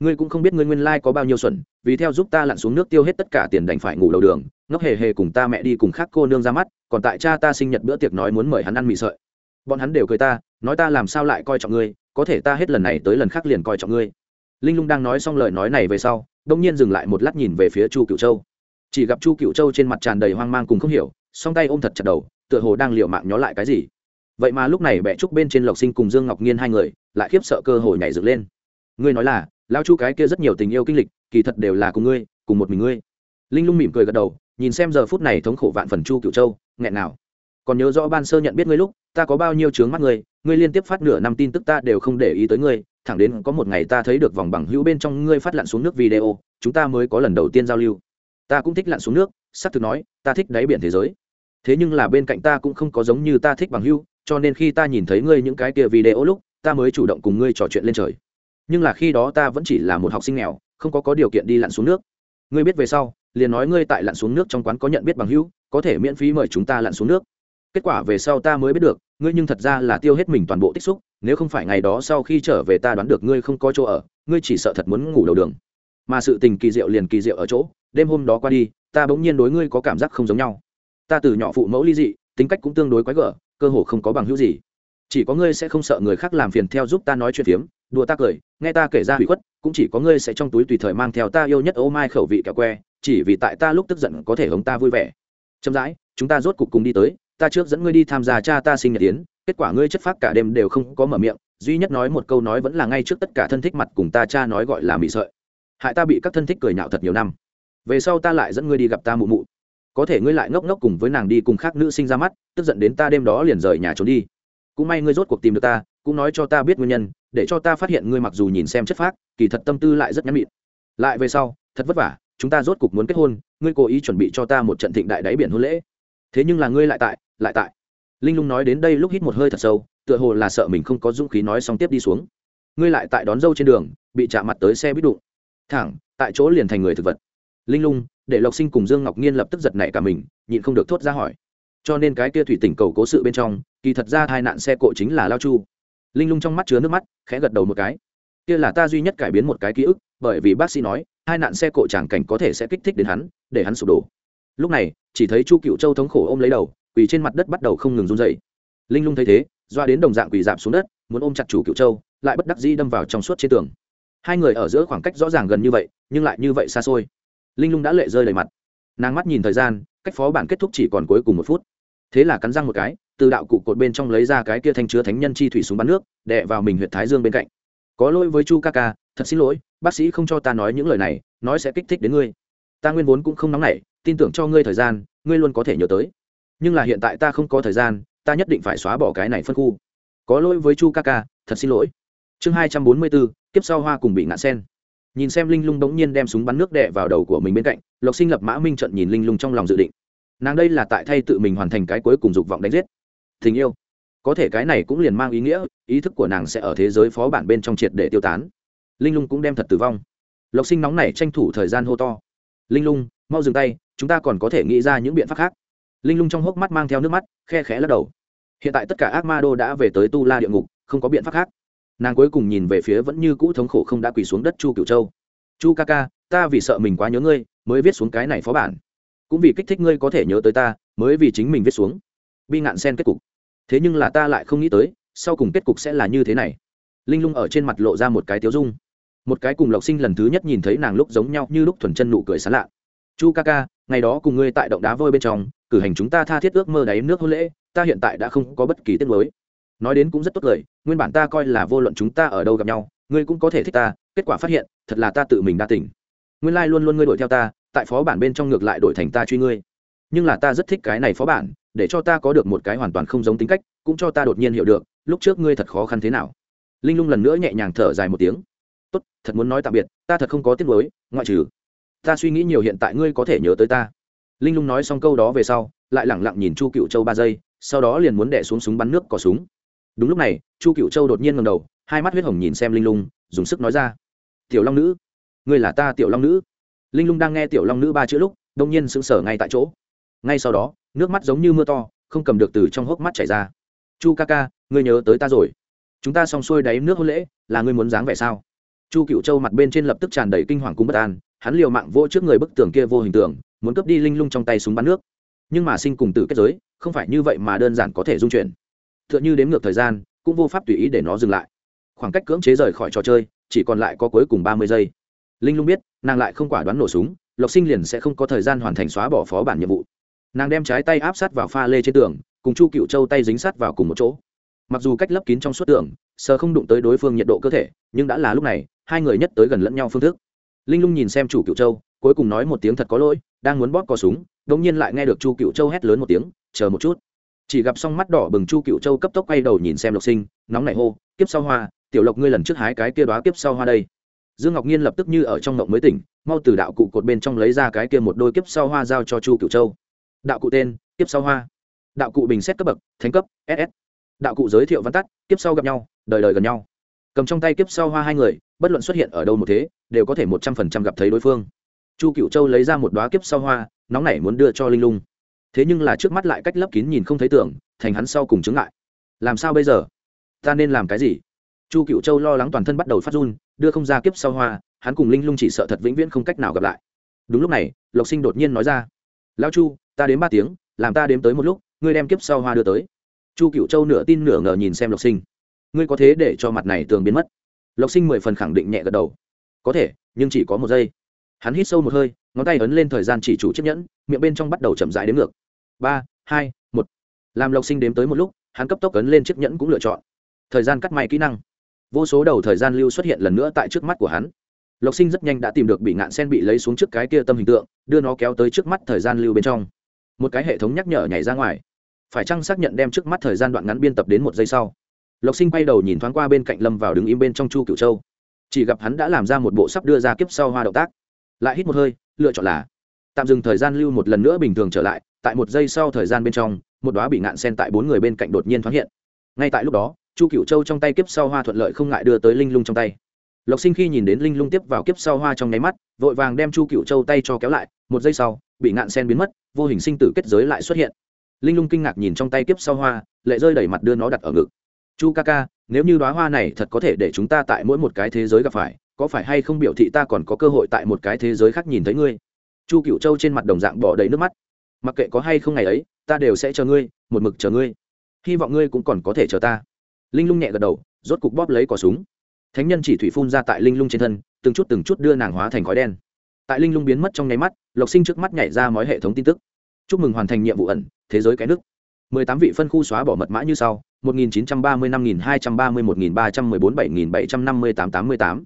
ngươi cũng không biết ngươi nguyên lai có bao nhiêu xuẩn, vì theo giúp ta lặn xuống nước tiêu hết tất cả tiền đành phải ngủ đầu đường, ngốc hề hề cùng ta mẹ đi cùng khác cô nương ra mắt, còn tại cha ta sinh nhật bữa tiệc nói muốn mời hắn ăn mì sợi. Bọn hắn đều cười ta, nói ta làm sao lại coi trọng ngươi, có thể ta hết lần này tới lần khác liền coi trọng ngươi linh lung đang nói xong lời nói này về sau đông nhiên dừng lại một lát nhìn về phía chu cựu châu. Chỉ gặp chu cựu châu trên mặt tràn đầy hoang mang cùng không hiểu, song tay ôm thật chặt đầu, tựa hồ đang liều mạng nhó lại cái gì. Vậy mà lúc này bẹ trúc bên trên lộc sinh cùng dương ngọc nhiên hai người, lại khiếp sợ cơ hội nhảy dựng lên. Ngươi nói là lao chu cái kia rất nhiều tình yêu kinh lịch, kỳ thật đều là cùng ngươi, cùng một mình ngươi. Linh lung mỉm cười gật đầu, nhìn xem giờ phút này thống khổ vạn phần chu cựu châu, nghẹn nào. Còn nhớ rõ ban sơ nhận biết ngươi lúc, ta có bao nhiêu chướng mắt ngươi ngươi liên tiếp phát nửa năm tin tức ta đều không để ý tới ngươi, thẳng đến có một ngày ta thấy được vòng bằng hữu bên trong ngươi phát lặn xuống nước video, chúng ta mới có lần đầu tiên giao lưu. Ta cũng thích lặn xuống nước, sắp thực nói, ta thích đáy biển thế giới. Thế nhưng là bên cạnh ta cũng không có giống như ta thích bằng hữu, cho nên khi ta nhìn thấy ngươi những cái kia video lúc, ta mới chủ động cùng ngươi trò chuyện lên trời. Nhưng là khi đó ta vẫn chỉ là một học sinh nghèo, không có có điều kiện đi lặn xuống nước. Ngươi biết về sau, liền nói ngươi tại lặn xuống nước trong quán có nhận biết bằng hữu, có thể miễn phí mời chúng ta lặn xuống nước kết quả về sau ta mới biết được, ngươi nhưng thật ra là tiêu hết mình toàn bộ tích xúc, nếu không phải ngày đó sau khi trở về ta đoán được ngươi không có chỗ ở, ngươi chỉ sợ thật muốn ngủ đầu đường. Mà sự tình kỳ diệu liền kỳ diệu ở chỗ, đêm hôm đó qua đi, ta bỗng nhiên đối ngươi có cảm giác không giống nhau. Ta từ nhỏ phụ mẫu ly dị, tính cách cũng tương đối quái gở, cơ hồ không có bằng hữu gì. Chỉ có ngươi sẽ không sợ người khác làm phiền theo giúp ta nói chuyện phiếm, đùa ta cười, nghe ta kể ra hủy khuất, cũng chỉ có ngươi sẽ trong túi tùy thời mang theo ta yêu nhất ô mai khẩu vị kẹo que, chỉ vì tại ta lúc tức giận có thể hống ta vui vẻ. Chậm rãi, chúng ta rốt cục cùng đi tới ta trước dẫn ngươi đi tham gia cha ta sinh nhật tiến kết quả ngươi chất phác cả đêm đều không có mở miệng, duy nhất nói một câu nói vẫn là ngay trước tất cả thân thích mặt cùng ta cha nói gọi là mị sợi. Hại ta bị các thân thích cười nhạo thật nhiều năm. Về sau ta lại dẫn ngươi đi gặp ta mụ mụ. Có thể ngươi lại ngốc ngốc cùng với nàng đi cùng khác nữ sinh ra mắt, tức giận đến ta đêm đó liền rời nhà trốn đi. Cũng may ngươi rốt cuộc tìm được ta, cũng nói cho ta biết nguyên nhân, để cho ta phát hiện ngươi mặc dù nhìn xem chất phác, kỳ thật tâm tư lại rất nhắn mịn. Lại về sau, thật vất vả, chúng ta rốt cuộc muốn kết hôn, ngươi cố ý chuẩn bị cho ta một trận thịnh đại đáy biển hôn lễ. Thế nhưng là ngươi lại tại lại tại. Linh lung nói đến đây lúc hít một hơi thật sâu, tựa hồ là sợ mình không có dũng khí nói xong tiếp đi xuống. Ngươi lại tại đón dâu trên đường, bị chạm mặt tới xe bít đụng. Thẳng, tại chỗ liền thành người thực vật. Linh lung, để lộc sinh cùng dương ngọc nhiên lập tức giật nảy cả mình, nhịn không được thốt ra hỏi. Cho nên cái kia thủy tỉnh cầu cố sự bên trong, kỳ thật ra hai nạn xe cộ chính là lao chu. Linh lung trong mắt chứa nước mắt, khẽ gật đầu một cái. Kia là ta duy nhất cải biến một cái ký ức, bởi vì bác sĩ nói, hai nạn xe cộ tràng cảnh có thể sẽ kích thích đến hắn, để hắn sụp đổ. Lúc này, chỉ thấy chu cựu châu thống khổ ôm lấy đầu quỳ trên mặt đất bắt đầu không ngừng run dậy linh lung thấy thế, doa đến đồng dạng quỳ dạp xuống đất, muốn ôm chặt chủ cựu châu, lại bất đắc dĩ đâm vào trong suốt trên tường. Hai người ở giữa khoảng cách rõ ràng gần như vậy, nhưng lại như vậy xa xôi. Linh lung đã lệ rơi đầy mặt. Nàng mắt nhìn thời gian, cách phó bản kết thúc chỉ còn cuối cùng một phút. Thế là cắn răng một cái, từ đạo cụ cột bên trong lấy ra cái kia thanh chứa thánh nhân chi thủy súng bắn nước, đè vào mình huyện thái dương bên cạnh. Có lỗi với chu ca ca, thật xin lỗi, bác sĩ không cho ta nói những lời này, nói sẽ kích thích đến ngươi. Ta nguyên vốn cũng không nóng nảy, tin tưởng cho ngươi thời gian, ngươi luôn có thể nhớ tới nhưng là hiện tại ta không có thời gian, ta nhất định phải xóa bỏ cái này phân khu. Có lỗi với chu ca ca, thật xin lỗi. Chương hai trăm bốn mươi bốn, kiếp sau hoa cùng bị ngã sen. Nhìn xem linh lung bỗng nhiên đem súng bắn nước đẻ vào đầu của mình bên cạnh, lộc sinh lập mã minh trận nhìn linh lung trong lòng dự định. Nàng đây là tại thay tự mình hoàn thành cái cuối cùng dục vọng đánh giết. Tình yêu. Có thể cái này cũng liền mang ý nghĩa, ý thức của nàng sẽ ở thế giới phó bản bên trong triệt để tiêu tán. Linh lung cũng đem thật tử vong. Lộc sinh nóng này tranh thủ thời gian hô to. Linh lung, mau dừng tay, chúng ta còn có thể nghĩ ra những biện pháp khác linh lung trong hốc mắt mang theo nước mắt, khe khẽ lắc đầu. Hiện tại tất cả ác ma đô đã về tới tu la địa ngục, không có biện pháp khác. Nàng cuối cùng nhìn về phía vẫn như cũ thống khổ không đã quỳ xuống đất chu cựu châu. Chu ca ca, ta vì sợ mình quá nhớ ngươi, mới viết xuống cái này phó bản. Cũng vì kích thích ngươi có thể nhớ tới ta, mới vì chính mình viết xuống. Bi ngạn sen kết cục. Thế nhưng là ta lại không nghĩ tới, sau cùng kết cục sẽ là như thế này. Linh lung ở trên mặt lộ ra một cái tiếu dung. Một cái cùng lộc sinh lần thứ nhất nhìn thấy nàng lúc giống nhau, như lúc thuần chân nụ cười sán lạ chu ca ca, ngày đó cùng ngươi tại động đá vôi bên trong, cử hành chúng ta tha thiết ước mơ đáy nước hôn lễ, ta hiện tại đã không có bất kỳ tiết mới nói đến cũng rất tốt lời, nguyên bản ta coi là vô luận chúng ta ở đâu gặp nhau, ngươi cũng có thể thích ta, kết quả phát hiện, thật là ta tự mình đa tỉnh nguyên lai、like、luôn luôn luôn ngươi đuổi theo ta, tại phó bản bên trong ngược lại đổi thành ta truy ngươi. Nhưng là ta rất thích cái này phó bản, để cho ta có được một cái hoàn toàn không giống tính cách, cũng cho ta đột nhiên hiểu được, lúc trước ngươi thật khó khăn thế nào. Linh lung lần nữa nhẹ nhàng thở dài một tiếng. Tốt, thật muốn nói tạm biệt, ta thật không có tiếc nuối, ngoại trừ ta suy nghĩ nhiều hiện tại ngươi có thể nhớ tới ta. Linh lung nói xong câu đó về sau, lại lẳng lặng nhìn chu cựu châu ba giây, sau đó liền muốn đẻ xuống súng bắn nước có súng. Đúng lúc này, chu cựu châu đột nhiên ngầm đầu, hai mắt huyết hồng nhìn xem linh lung, dùng sức nói ra. Tiểu long nữ, ngươi là ta tiểu long nữ. Linh lung đang nghe tiểu long nữ ba chữ lúc đông nhiên sững sờ ngay tại chỗ. Ngay sau đó, nước mắt giống như mưa to, không cầm được từ trong hốc mắt chảy ra. Chu ca ca, ngươi nhớ tới ta rồi. Chúng ta xong xuôi đáy nước hôn lễ, là ngươi muốn dáng vẻ sao? Chu cựu châu mặt bên trên lập tức tràn đầy kinh hoàng cung bất an hắn liều mạng vô trước người bức tường kia vô hình tượng muốn cướp đi linh lung trong tay súng bắn nước. Nhưng mà sinh cùng tử kết giới, không phải như vậy mà đơn giản có thể dung chuyển. T h ư ợ n h ư đếm ngược thời gian, cũng vô pháp tùy ý để nó dừng lại. Khoảng cách cưỡng chế rời khỏi trò chơi, chỉ còn lại có cuối cùng ba mươi giây. Linh lung biết, nàng lại không quả đoán nổ súng, lộc sinh liền sẽ không có thời gian hoàn thành xóa bỏ phó bản nhiệm vụ. Nàng đem trái tay áp sát vào pha lê trên tường, cùng chu cựu châu tay dính sát vào cùng một chỗ. Mặc dù cách lấp kín trong suốt tường, sờ không đụng tới đối phương nhiệt độ cơ thể, nhưng đã là lúc này, hai người nhất tới gần lẫn nhau phương thức linh lung nhìn xem chủ cựu châu, cuối cùng nói một tiếng thật có lỗi, đang muốn bóp cò súng đ ỗ n g nhiên lại nghe được chu cựu châu hét lớn một tiếng, chờ một chút. Chỉ gặp xong mắt đỏ bừng chu cựu châu cấp tốc quay đầu nhìn xem lộc sinh, nóng nảy hô, kiếp sau hoa, tiểu lộc ngươi lần trước hái cái kia đoá kiếp sau hoa đây. Dương ngọc nhiên lập tức như ở trong ngộng mới tỉnh, mau từ đạo cụ cột bên trong lấy ra cái kia một đôi kiếp sau hoa giao cho chu cựu châu. Đạo cụ tên, kiếp sau hoa. Đạo cụ bình xét cấp bậc, thánh cấp ss đạo cụ giới thiệu văn tắt, kiếp sau gặp nhau, đời đời gần nhau cầm trong tay kiếp sau hoa hai người, bất luận xuất hiện ở đâu một thế, đều có thể một trăm phần trăm gặp thấy đối phương. Chu cựu châu lấy ra một đoá kiếp sau hoa, nóng nảy muốn đưa cho linh lung. Thế nhưng là trước mắt lại cách lấp kín nhìn không thấy tưởng thành hắn sau cùng chứng lại làm sao bây giờ? Ta nên làm cái gì? Chu cựu châu lo lắng toàn thân bắt đầu phát run, đưa không ra kiếp sau hoa, hắn cùng linh lung chỉ sợ thật vĩnh viễn không cách nào gặp lại. Đúng lúc này, lộc sinh đột nhiên nói ra lao chu, ta đến ba tiếng, làm ta đếm tới một lúc, ngươi đem kiếp sau hoa đưa tới. Chu cựu châu nửa tin nửa ngờ nhìn xem lộc sinh ngươi có thế để cho mặt này tường biến mất? Lộc sinh mười phần khẳng định nhẹ gật đầu. Có thể, nhưng chỉ có một giây. Hắn hít sâu một hơi, ngón tay ấn lên thời gian chỉ chủ chiếc nhẫn, miệng bên trong bắt đầu chậm rãi đến ngược. Ba, hai, một. Làm lộc sinh đếm tới một lúc, hắn cấp tốc ấn lên chiếc nhẫn cũng lựa chọn. Thời gian cắt may kỹ năng. Vô số đầu thời gian lưu xuất hiện lần nữa tại trước mắt của hắn. Lộc sinh rất nhanh đã tìm được bị ngạn sen bị lấy xuống trước cái kia tâm hình tượng, đưa nó kéo tới trước mắt thời gian lưu bên trong. Một cái hệ thống nhắc nhở nhảy ra ngoài. Phải chăng xác nhận đem trước mắt thời gian đoạn ngắn biên tập đến một giây sau? Lộc sinh quay đầu nhìn thoáng qua bên cạnh lâm vào đứng im bên trong chu cửu châu. Chỉ gặp hắn đã làm ra một bộ sắp đưa ra kiếp sau hoa động tác. Lại hít một hơi, lựa chọn là tạm dừng thời gian lưu một lần nữa bình thường trở lại, tại một giây sau thời gian bên trong, một đoá bị ngạn sen tại bốn người bên cạnh đột nhiên thoáng hiện. Ngay tại lúc đó, chu cựu châu trong tay kiếp sau hoa thuận lợi không ngại đưa tới linh lung trong tay. Lộc sinh khi nhìn đến linh lung tiếp vào kiếp sau hoa trong nháy mắt, vội vàng đem chu cựu châu tay cho kéo lại, một giây sau, bị ngạn sen biến mất, vô hình sinh tử kết giới lại xuất hiện. Linh lung kinh ngạc nhìn trong tay kiếp sau hoa, lệ rơi đẩy mặt đưa nó đặt ở ngực chu ca ca, nếu như đoá hoa này thật có thể để chúng ta tại mỗi một cái thế giới gặp phải, có phải hay không biểu thị ta còn có cơ hội tại một cái thế giới khác nhìn thấy ngươi? Chu cựu châu trên mặt đồng dạng bỏ đầy nước mắt. Mặc kệ có hay không ngày ấy, ta đều sẽ chờ ngươi, một mực chờ ngươi. Hy vọng ngươi cũng còn có thể chờ ta. Linh lung nhẹ gật đầu, rốt cục bóp lấy cỏ súng. Thánh nhân chỉ thủy phun ra tại linh lung trên thân, từng chút từng chút đưa nàng hóa thành khói đen. Tại linh lung biến mất trong nháy mắt, lộc sinh trước mắt nhảy ra mọi hệ thống tin tức. Chúc mừng hoàn thành nhiệm vụ ẩn, thế giới cái nước mười tám vị phân khu xóa bỏ mật mã như sau, một nghìn chín trăm ba mươi năm nghìn hai trăm ba mươi một nghìn ba trăm mười bốn bảy nghìn bảy trăm năm mươi tám tám mươi tám.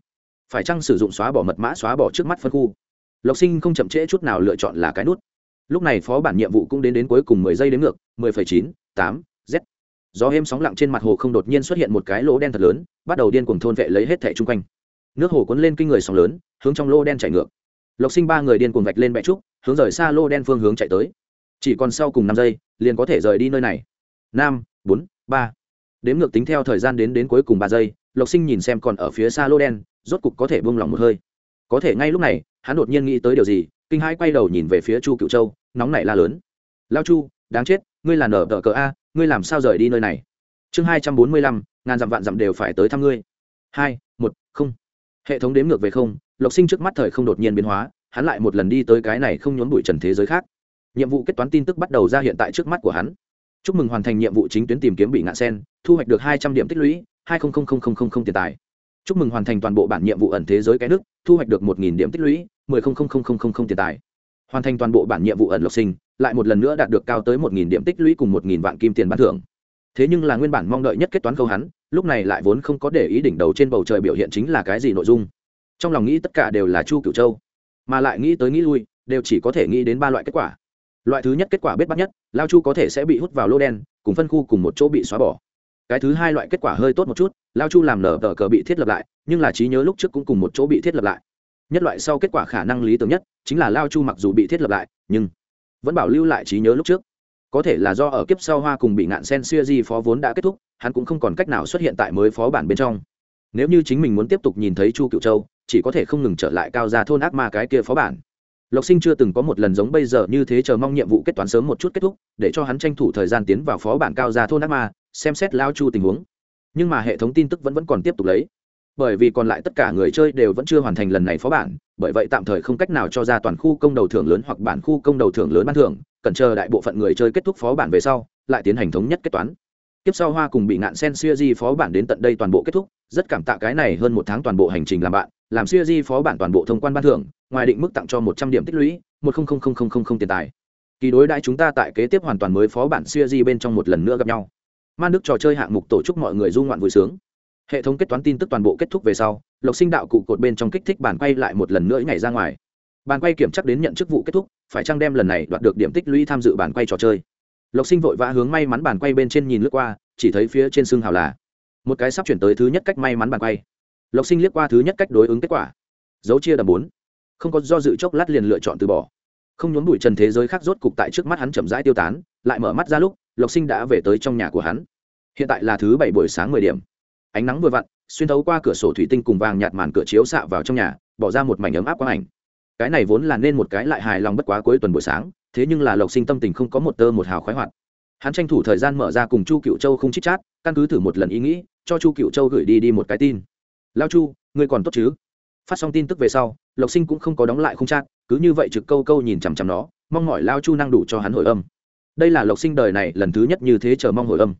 Phải chăng sử dụng xóa bỏ mật mã, xóa bỏ trước mắt phân khu? Lộc sinh không chậm trễ chút nào lựa chọn là cái nút. Lúc này phó bản nhiệm vụ cũng đến đến cuối cùng mười giây đến ngược, mười phẩy chín tám z. Gió êm sóng lặng trên mặt hồ không đột nhiên xuất hiện một cái lỗ đen thật lớn, bắt đầu điên cuồng thôn vệ lấy hết thảy xung quanh. Nước hồ cuốn lên kinh người sóng lớn, hướng trong lỗ đen chạy ngược. Lộc sinh ba người điên cuồng vạch lên bệ trúc, hướng rời xa lỗ đen phương hướng chạy tới chỉ còn sau cùng năm giây, liền có thể rời đi nơi này. Năm bốn, ba. Đếm ngược tính theo thời gian đến đến cuối cùng ba giây, lộc sinh nhìn xem còn ở phía xa lô đen, rốt cục có thể buông lỏng một hơi. Có thể ngay lúc này, hắn đột nhiên nghĩ tới điều gì, kinh hai quay đầu nhìn về phía chu cựu châu, nóng nảy la lớn. Lao chu, đáng chết, ngươi là nở tờ cờ a, ngươi làm sao rời đi nơi này? Chương hai trăm bốn mươi lăm, ngàn dặm vạn dặm đều phải tới thăm ngươi. Hai, một, không. Hệ thống đếm ngược về không, lộc sinh trước mắt thời không đột nhiên biến hóa, hắn lại một lần đi tới cái này không nhốn bụi trần thế giới khác nhiệm vụ kết toán tin tức bắt đầu ra hiện tại trước mắt của hắn chúc mừng hoàn thành nhiệm vụ chính tuyến tìm kiếm bị ngạn sen thu hoạch được hai trăm điểm tích lũy hai tiền tài chúc mừng hoàn thành toàn bộ bản nhiệm vụ ẩn thế giới cái nước thu hoạch được một điểm tích lũy mười tiền tài hoàn thành toàn bộ bản nhiệm vụ ẩn lộc sinh lại một lần nữa đạt được cao tới một điểm tích lũy cùng một vạn kim tiền bán thưởng thế nhưng là nguyên bản mong đợi nhất kết toán câu hắn lúc này lại vốn không có để ý đỉnh đầu trên bầu trời biểu hiện chính là cái gì nội dung trong lòng nghĩ tất cả đều là chu cửu châu mà lại nghĩ tới nghĩ lui đều chỉ có thể nghĩ đến ba loại kết quả loại thứ nhất kết quả bết bắt nhất, lao chu có thể sẽ bị hút vào lô đen, cùng phân khu cùng một chỗ bị xóa bỏ. Cái thứ hai loại kết quả hơi tốt một chút, lao chu làm nở tờ cờ bị thiết lập lại, nhưng là trí nhớ lúc trước cũng cùng một chỗ bị thiết lập lại. Nhất loại sau kết quả khả năng lý tưởng nhất, chính là lao chu mặc dù bị thiết lập lại, nhưng vẫn bảo lưu lại trí nhớ lúc trước. Có thể là do ở kiếp sau hoa cùng bị ngạn sen xuya di phó vốn đã kết thúc, hắn cũng không còn cách nào xuất hiện tại mới phó bản bên trong. Nếu như chính mình muốn tiếp tục nhìn thấy chu cựu châu, chỉ có thể không ngừng trở lại cao ra thôn ác ma cái kia phó bản lộc sinh chưa từng có một lần giống bây giờ như thế chờ mong nhiệm vụ kết toán sớm một chút kết thúc, để cho hắn tranh thủ thời gian tiến vào phó bản cao ra thôn ác ma, xem xét lao chu tình huống. Nhưng mà hệ thống tin tức vẫn vẫn còn tiếp tục lấy. Bởi vì còn lại tất cả người chơi đều vẫn chưa hoàn thành lần này phó bản, bởi vậy tạm thời không cách nào cho ra toàn khu công đầu thưởng lớn hoặc bản khu công đầu thưởng lớn ban thưởng, cần chờ đại bộ phận người chơi kết thúc phó bản về sau, lại tiến hành thống nhất kết toán tiếp sau hoa cùng bị ngạn sen xuya di phó bản đến tận đây toàn bộ kết thúc, rất cảm tạ cái này hơn một tháng toàn bộ hành trình làm bạn, làm xuya di phó bản toàn bộ thông quan ban thưởng, ngoài định mức tặng cho một trăm điểm tích lũy, một tiền tài. Kỳ đối đãi chúng ta tại kế tiếp hoàn toàn mới phó bản xuya di bên trong một lần nữa gặp nhau. Man đức trò chơi hạng mục tổ chức mọi người du ngoạn vui sướng. Hệ thống kết toán tin tức toàn bộ kết thúc về sau, lộc sinh đạo cụ cột bên trong kích thích bàn quay lại một lần nữa nhảy ra ngoài. Bàn quay kiểm chắc đến nhận chức vụ kết thúc, phải chăng đem lần này đoạt được điểm tích lũy tham dự bàn quay trò chơi? Lộc sinh vội vã hướng may mắn bàn quay bên trên nhìn lướt qua, chỉ thấy phía trên xương hào là một cái sắp chuyển tới thứ nhất cách may mắn bàn quay. Lộc sinh liếc qua thứ nhất cách đối ứng kết quả. Dấu chia đầm bốn. Không có do dự chốc lát liền lựa chọn từ bỏ. Không nhốn bụi trần thế giới khác rốt cục tại trước mắt hắn chậm rãi tiêu tán, lại mở mắt ra lúc, lộc sinh đã về tới trong nhà của hắn. Hiện tại là thứ bảy buổi sáng mười điểm. Ánh nắng vừa vặn, xuyên thấu qua cửa sổ thủy tinh cùng vàng nhạt màn cửa chiếu xạ vào trong nhà, bỏ ra một mảnh ấm áp quang ảnh. Cái này vốn là nên một cái lại hài lòng bất quá cuối tuần buổi sáng thế nhưng là lộc sinh tâm tình không có một tơ một hào khoái hoạt. Hắn tranh thủ thời gian mở ra cùng chu cựu châu không chít chát, căn cứ thử một lần ý nghĩ, cho chu cựu châu gửi đi đi một cái tin. Lao chu, ngươi còn tốt chứ? Phát xong tin tức về sau, lộc sinh cũng không có đóng lại không chát, cứ như vậy trực câu câu nhìn chằm chằm nó, mong mỏi lao chu năng đủ cho hắn hồi âm. Đây là lộc sinh đời này lần thứ nhất như thế chờ mong hồi âm.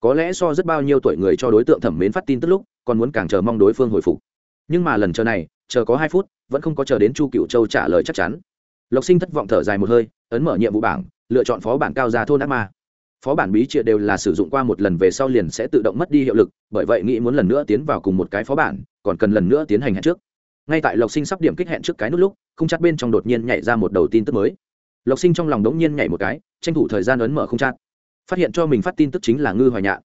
Có lẽ so rất bao nhiêu tuổi người cho đối tượng thẩm mến phát tin tức lúc, còn muốn càng chờ mong đối phương hồi phục. Nhưng mà lần chờ này, chờ có hai phút, vẫn không có chờ đến chu cựu châu trả lời chắc chắn. Lộc sinh thất vọng thở dài một hơi ấn mở nhiệm vụ bảng, lựa chọn phó bản cao ra thôn ác ma. Phó bản bí trịa đều là sử dụng qua một lần về sau liền sẽ tự động mất đi hiệu lực, bởi vậy nghĩ muốn lần nữa tiến vào cùng một cái phó bản, còn cần lần nữa tiến hành hẹn trước. Ngay tại lộc sinh sắp điểm kích hẹn trước cái nút lúc không chắc bên trong đột nhiên nhảy ra một đầu tin tức mới. Lộc sinh trong lòng đống nhiên nhảy một cái, tranh thủ thời gian ấn mở không chắc phát hiện cho mình phát tin tức chính là ngư hoài nhạn.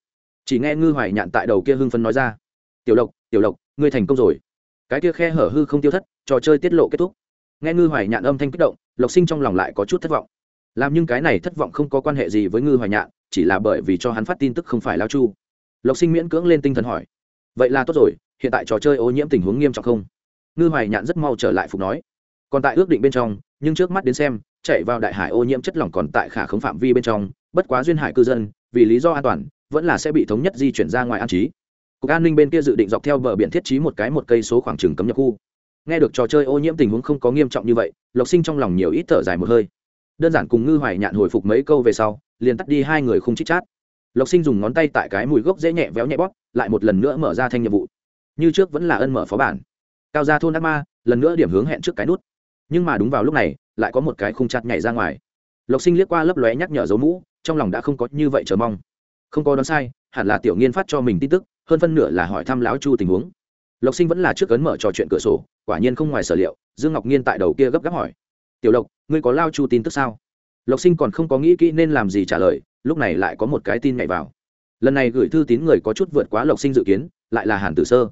Chỉ nghe ngư hoài nhạn tại đầu kia hưng phấn nói ra, tiểu lộc tiểu lộc, ngươi thành công rồi. Cái kia khe hở hư không tiêu thất, trò chơi tiết lộ kết thúc. Nghe ngư hoài nhạn âm thanh kích động lộc sinh trong lòng lại có chút thất vọng. Làm nhưng cái này thất vọng không có quan hệ gì với ngư hoài nhạn, chỉ là bởi vì cho hắn phát tin tức không phải lao chu. Lộc sinh miễn cưỡng lên tinh thần hỏi, vậy là tốt rồi, hiện tại trò chơi ô nhiễm tình huống nghiêm trọng không? Ngư hoài nhạn rất mau trở lại phục nói, còn tại ước định bên trong, nhưng trước mắt đến xem, chạy vào đại hải ô nhiễm chất lỏng còn tại khả khống phạm vi bên trong, bất quá duyên hải cư dân, vì lý do an toàn, vẫn là sẽ bị thống nhất di chuyển ra ngoài an trí. Cục an ninh bên kia dự định dọc theo bờ biển thiết trí một cái một cây số khoảng trừng cấm nhập khu nghe được trò chơi ô nhiễm tình huống không có nghiêm trọng như vậy, lộc sinh trong lòng nhiều ít thở dài một hơi. Đơn giản cùng ngư hoài nhạn hồi phục mấy câu về sau, liền tắt đi hai người không chít chát. Lộc sinh dùng ngón tay tại cái mùi gốc dễ nhẹ véo nhẹ bóp, lại một lần nữa mở ra thanh nhiệm vụ. Như trước vẫn là ân mở phó bản. Cao ra thôn đắc ma, lần nữa điểm hướng hẹn trước cái nút. Nhưng mà đúng vào lúc này, lại có một cái khung chặt nhảy ra ngoài. Lộc sinh liếc qua lấp lóe nhắc nhở dấu mũ, trong lòng đã không có như vậy chờ mong. Không có đoán sai, hẳn là tiểu nghiên phát cho mình tin tức, hơn phân nửa là hỏi thăm lão chu tình huống lộc sinh vẫn là trước cấn mở trò chuyện cửa sổ, quả nhiên không ngoài sở liệu, dương ngọc nhiên tại đầu kia gấp gáp hỏi. Tiểu lộc, ngươi có lao chu tin tức sao? Lộc sinh còn không có nghĩ kỹ nên làm gì trả lời, lúc này lại có một cái tin nhảy vào. Lần này gửi thư tín người có chút vượt quá lộc sinh dự kiến, lại là hàn tử sơ.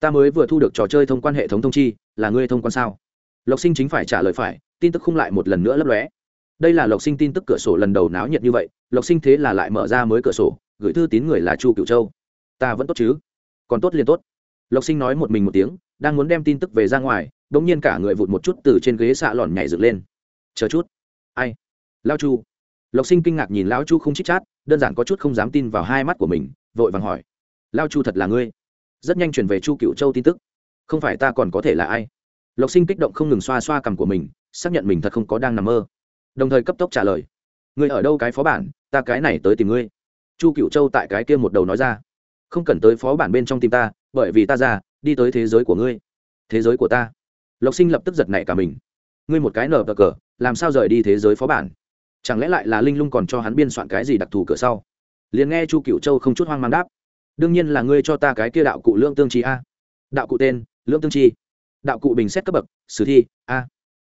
Ta mới vừa thu được trò chơi thông quan hệ thống thông chi, là ngươi thông quan sao? Lộc sinh chính phải trả lời phải, tin tức không lại một lần nữa lấp lóe. Đây là lộc sinh tin tức cửa sổ lần đầu náo nhiệt như vậy, lộc sinh thế là lại mở ra mới cửa sổ, gửi thư tín người là chu cựu châu. Ta vẫn tốt chứ? Còn tốt liền tốt lộc sinh nói một mình một tiếng, đang muốn đem tin tức về ra ngoài đ ỗ n g nhiên cả người vụt một chút từ trên ghế xạ lòn nhảy dựng lên. Chờ chút. Ai? Lao chu. Lộc sinh kinh ngạc nhìn lão chu không chích chát, đơn giản có chút không dám tin vào hai mắt của mình, vội vàng hỏi. Lao chu thật là ngươi? Rất nhanh chuyển về chu cựu châu tin tức. Không phải ta còn có thể là ai? Lộc sinh kích động không ngừng xoa xoa cằm của mình, xác nhận mình thật không có đang nằm mơ. Đồng thời cấp tốc trả lời. Ngươi ở đâu cái phó bản, ta cái này tới tìm ngươi. Chu cựu châu tại cái kia một đầu nói ra không cần tới phó bản bên trong tim ta, bởi vì ta ra, đi tới thế giới của ngươi. Thế giới của ta. Lộc sinh lập tức giật nảy cả mình. Ngươi một cái nở bờ cờ, làm sao rời đi thế giới phó bản? Chẳng lẽ lại là linh lung còn cho hắn biên soạn cái gì đặc thù cửa sau? Liền nghe chu cựu châu không chút hoang mang đáp. Đương nhiên là ngươi cho ta cái kia đạo cụ lương tương chi a. Đạo cụ tên lương tương chi. Đạo cụ bình xét cấp bậc, sử thi, a.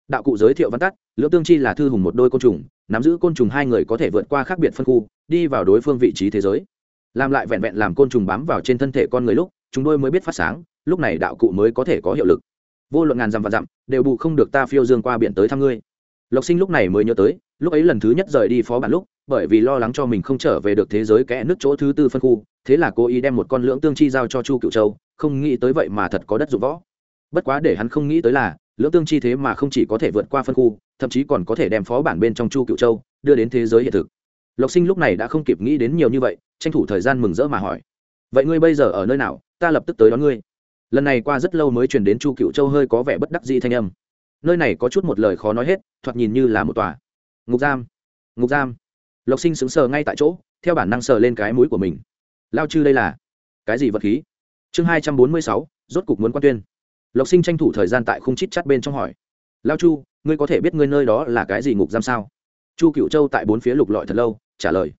Đạo cụ giới thiệu văn tắt, lưỡng tương chi là thư hùng một đôi côn trùng, nắm giữ côn trùng hai người có thể vượt qua khác biệt phân khu, đi vào đối phương vị trí thế giới làm lại vẹn vẹn làm côn trùng bám vào trên thân thể con người lúc, chúng đôi mới biết phát sáng, lúc này đạo cụ mới có thể có hiệu lực. Vô luận ngàn dặm và dặm, đều bù không được ta phiêu dương qua biển tới thăm ngươi. Lộc sinh lúc này mới nhớ tới, lúc ấy lần thứ nhất rời đi phó bản lúc, bởi vì lo lắng cho mình không trở về được thế giới kẽ nước chỗ thứ tư phân khu, thế là cố ý đem một con lưỡng tương chi giao cho chu cựu châu, không nghĩ tới vậy mà thật có đất dụng võ. Bất quá để hắn không nghĩ tới là, lưỡng tương chi thế mà không chỉ có thể vượt qua phân khu, thậm chí còn có thể đem phó bản bên trong chu cựu châu đưa đến thế giới hiện thực lộc sinh lúc này đã không kịp nghĩ đến nhiều như vậy, tranh thủ thời gian mừng rỡ mà hỏi. Vậy ngươi bây giờ ở nơi nào? Ta lập tức tới đón ngươi. Lần này qua rất lâu mới chuyển đến chu cựu châu hơi có vẻ bất đắc dĩ thanh âm. Nơi này có chút một lời khó nói hết, thoạt nhìn như là một tòa. Ngục giam. Ngục giam. Lộc sinh sững sờ ngay tại chỗ, theo bản năng sờ lên cái mũi của mình. Lao chư đây là cái gì vật khí? Chương hai trăm bốn mươi sáu, rốt cục muốn quan tuyên. Lộc sinh tranh thủ thời gian tại khung chít chắt bên trong hỏi. Lao chu, ngươi có thể biết ngươi nơi đó là cái gì ngục giam sao? Chu cựu châu tại bốn phía lục lọi thật lâu trả lời.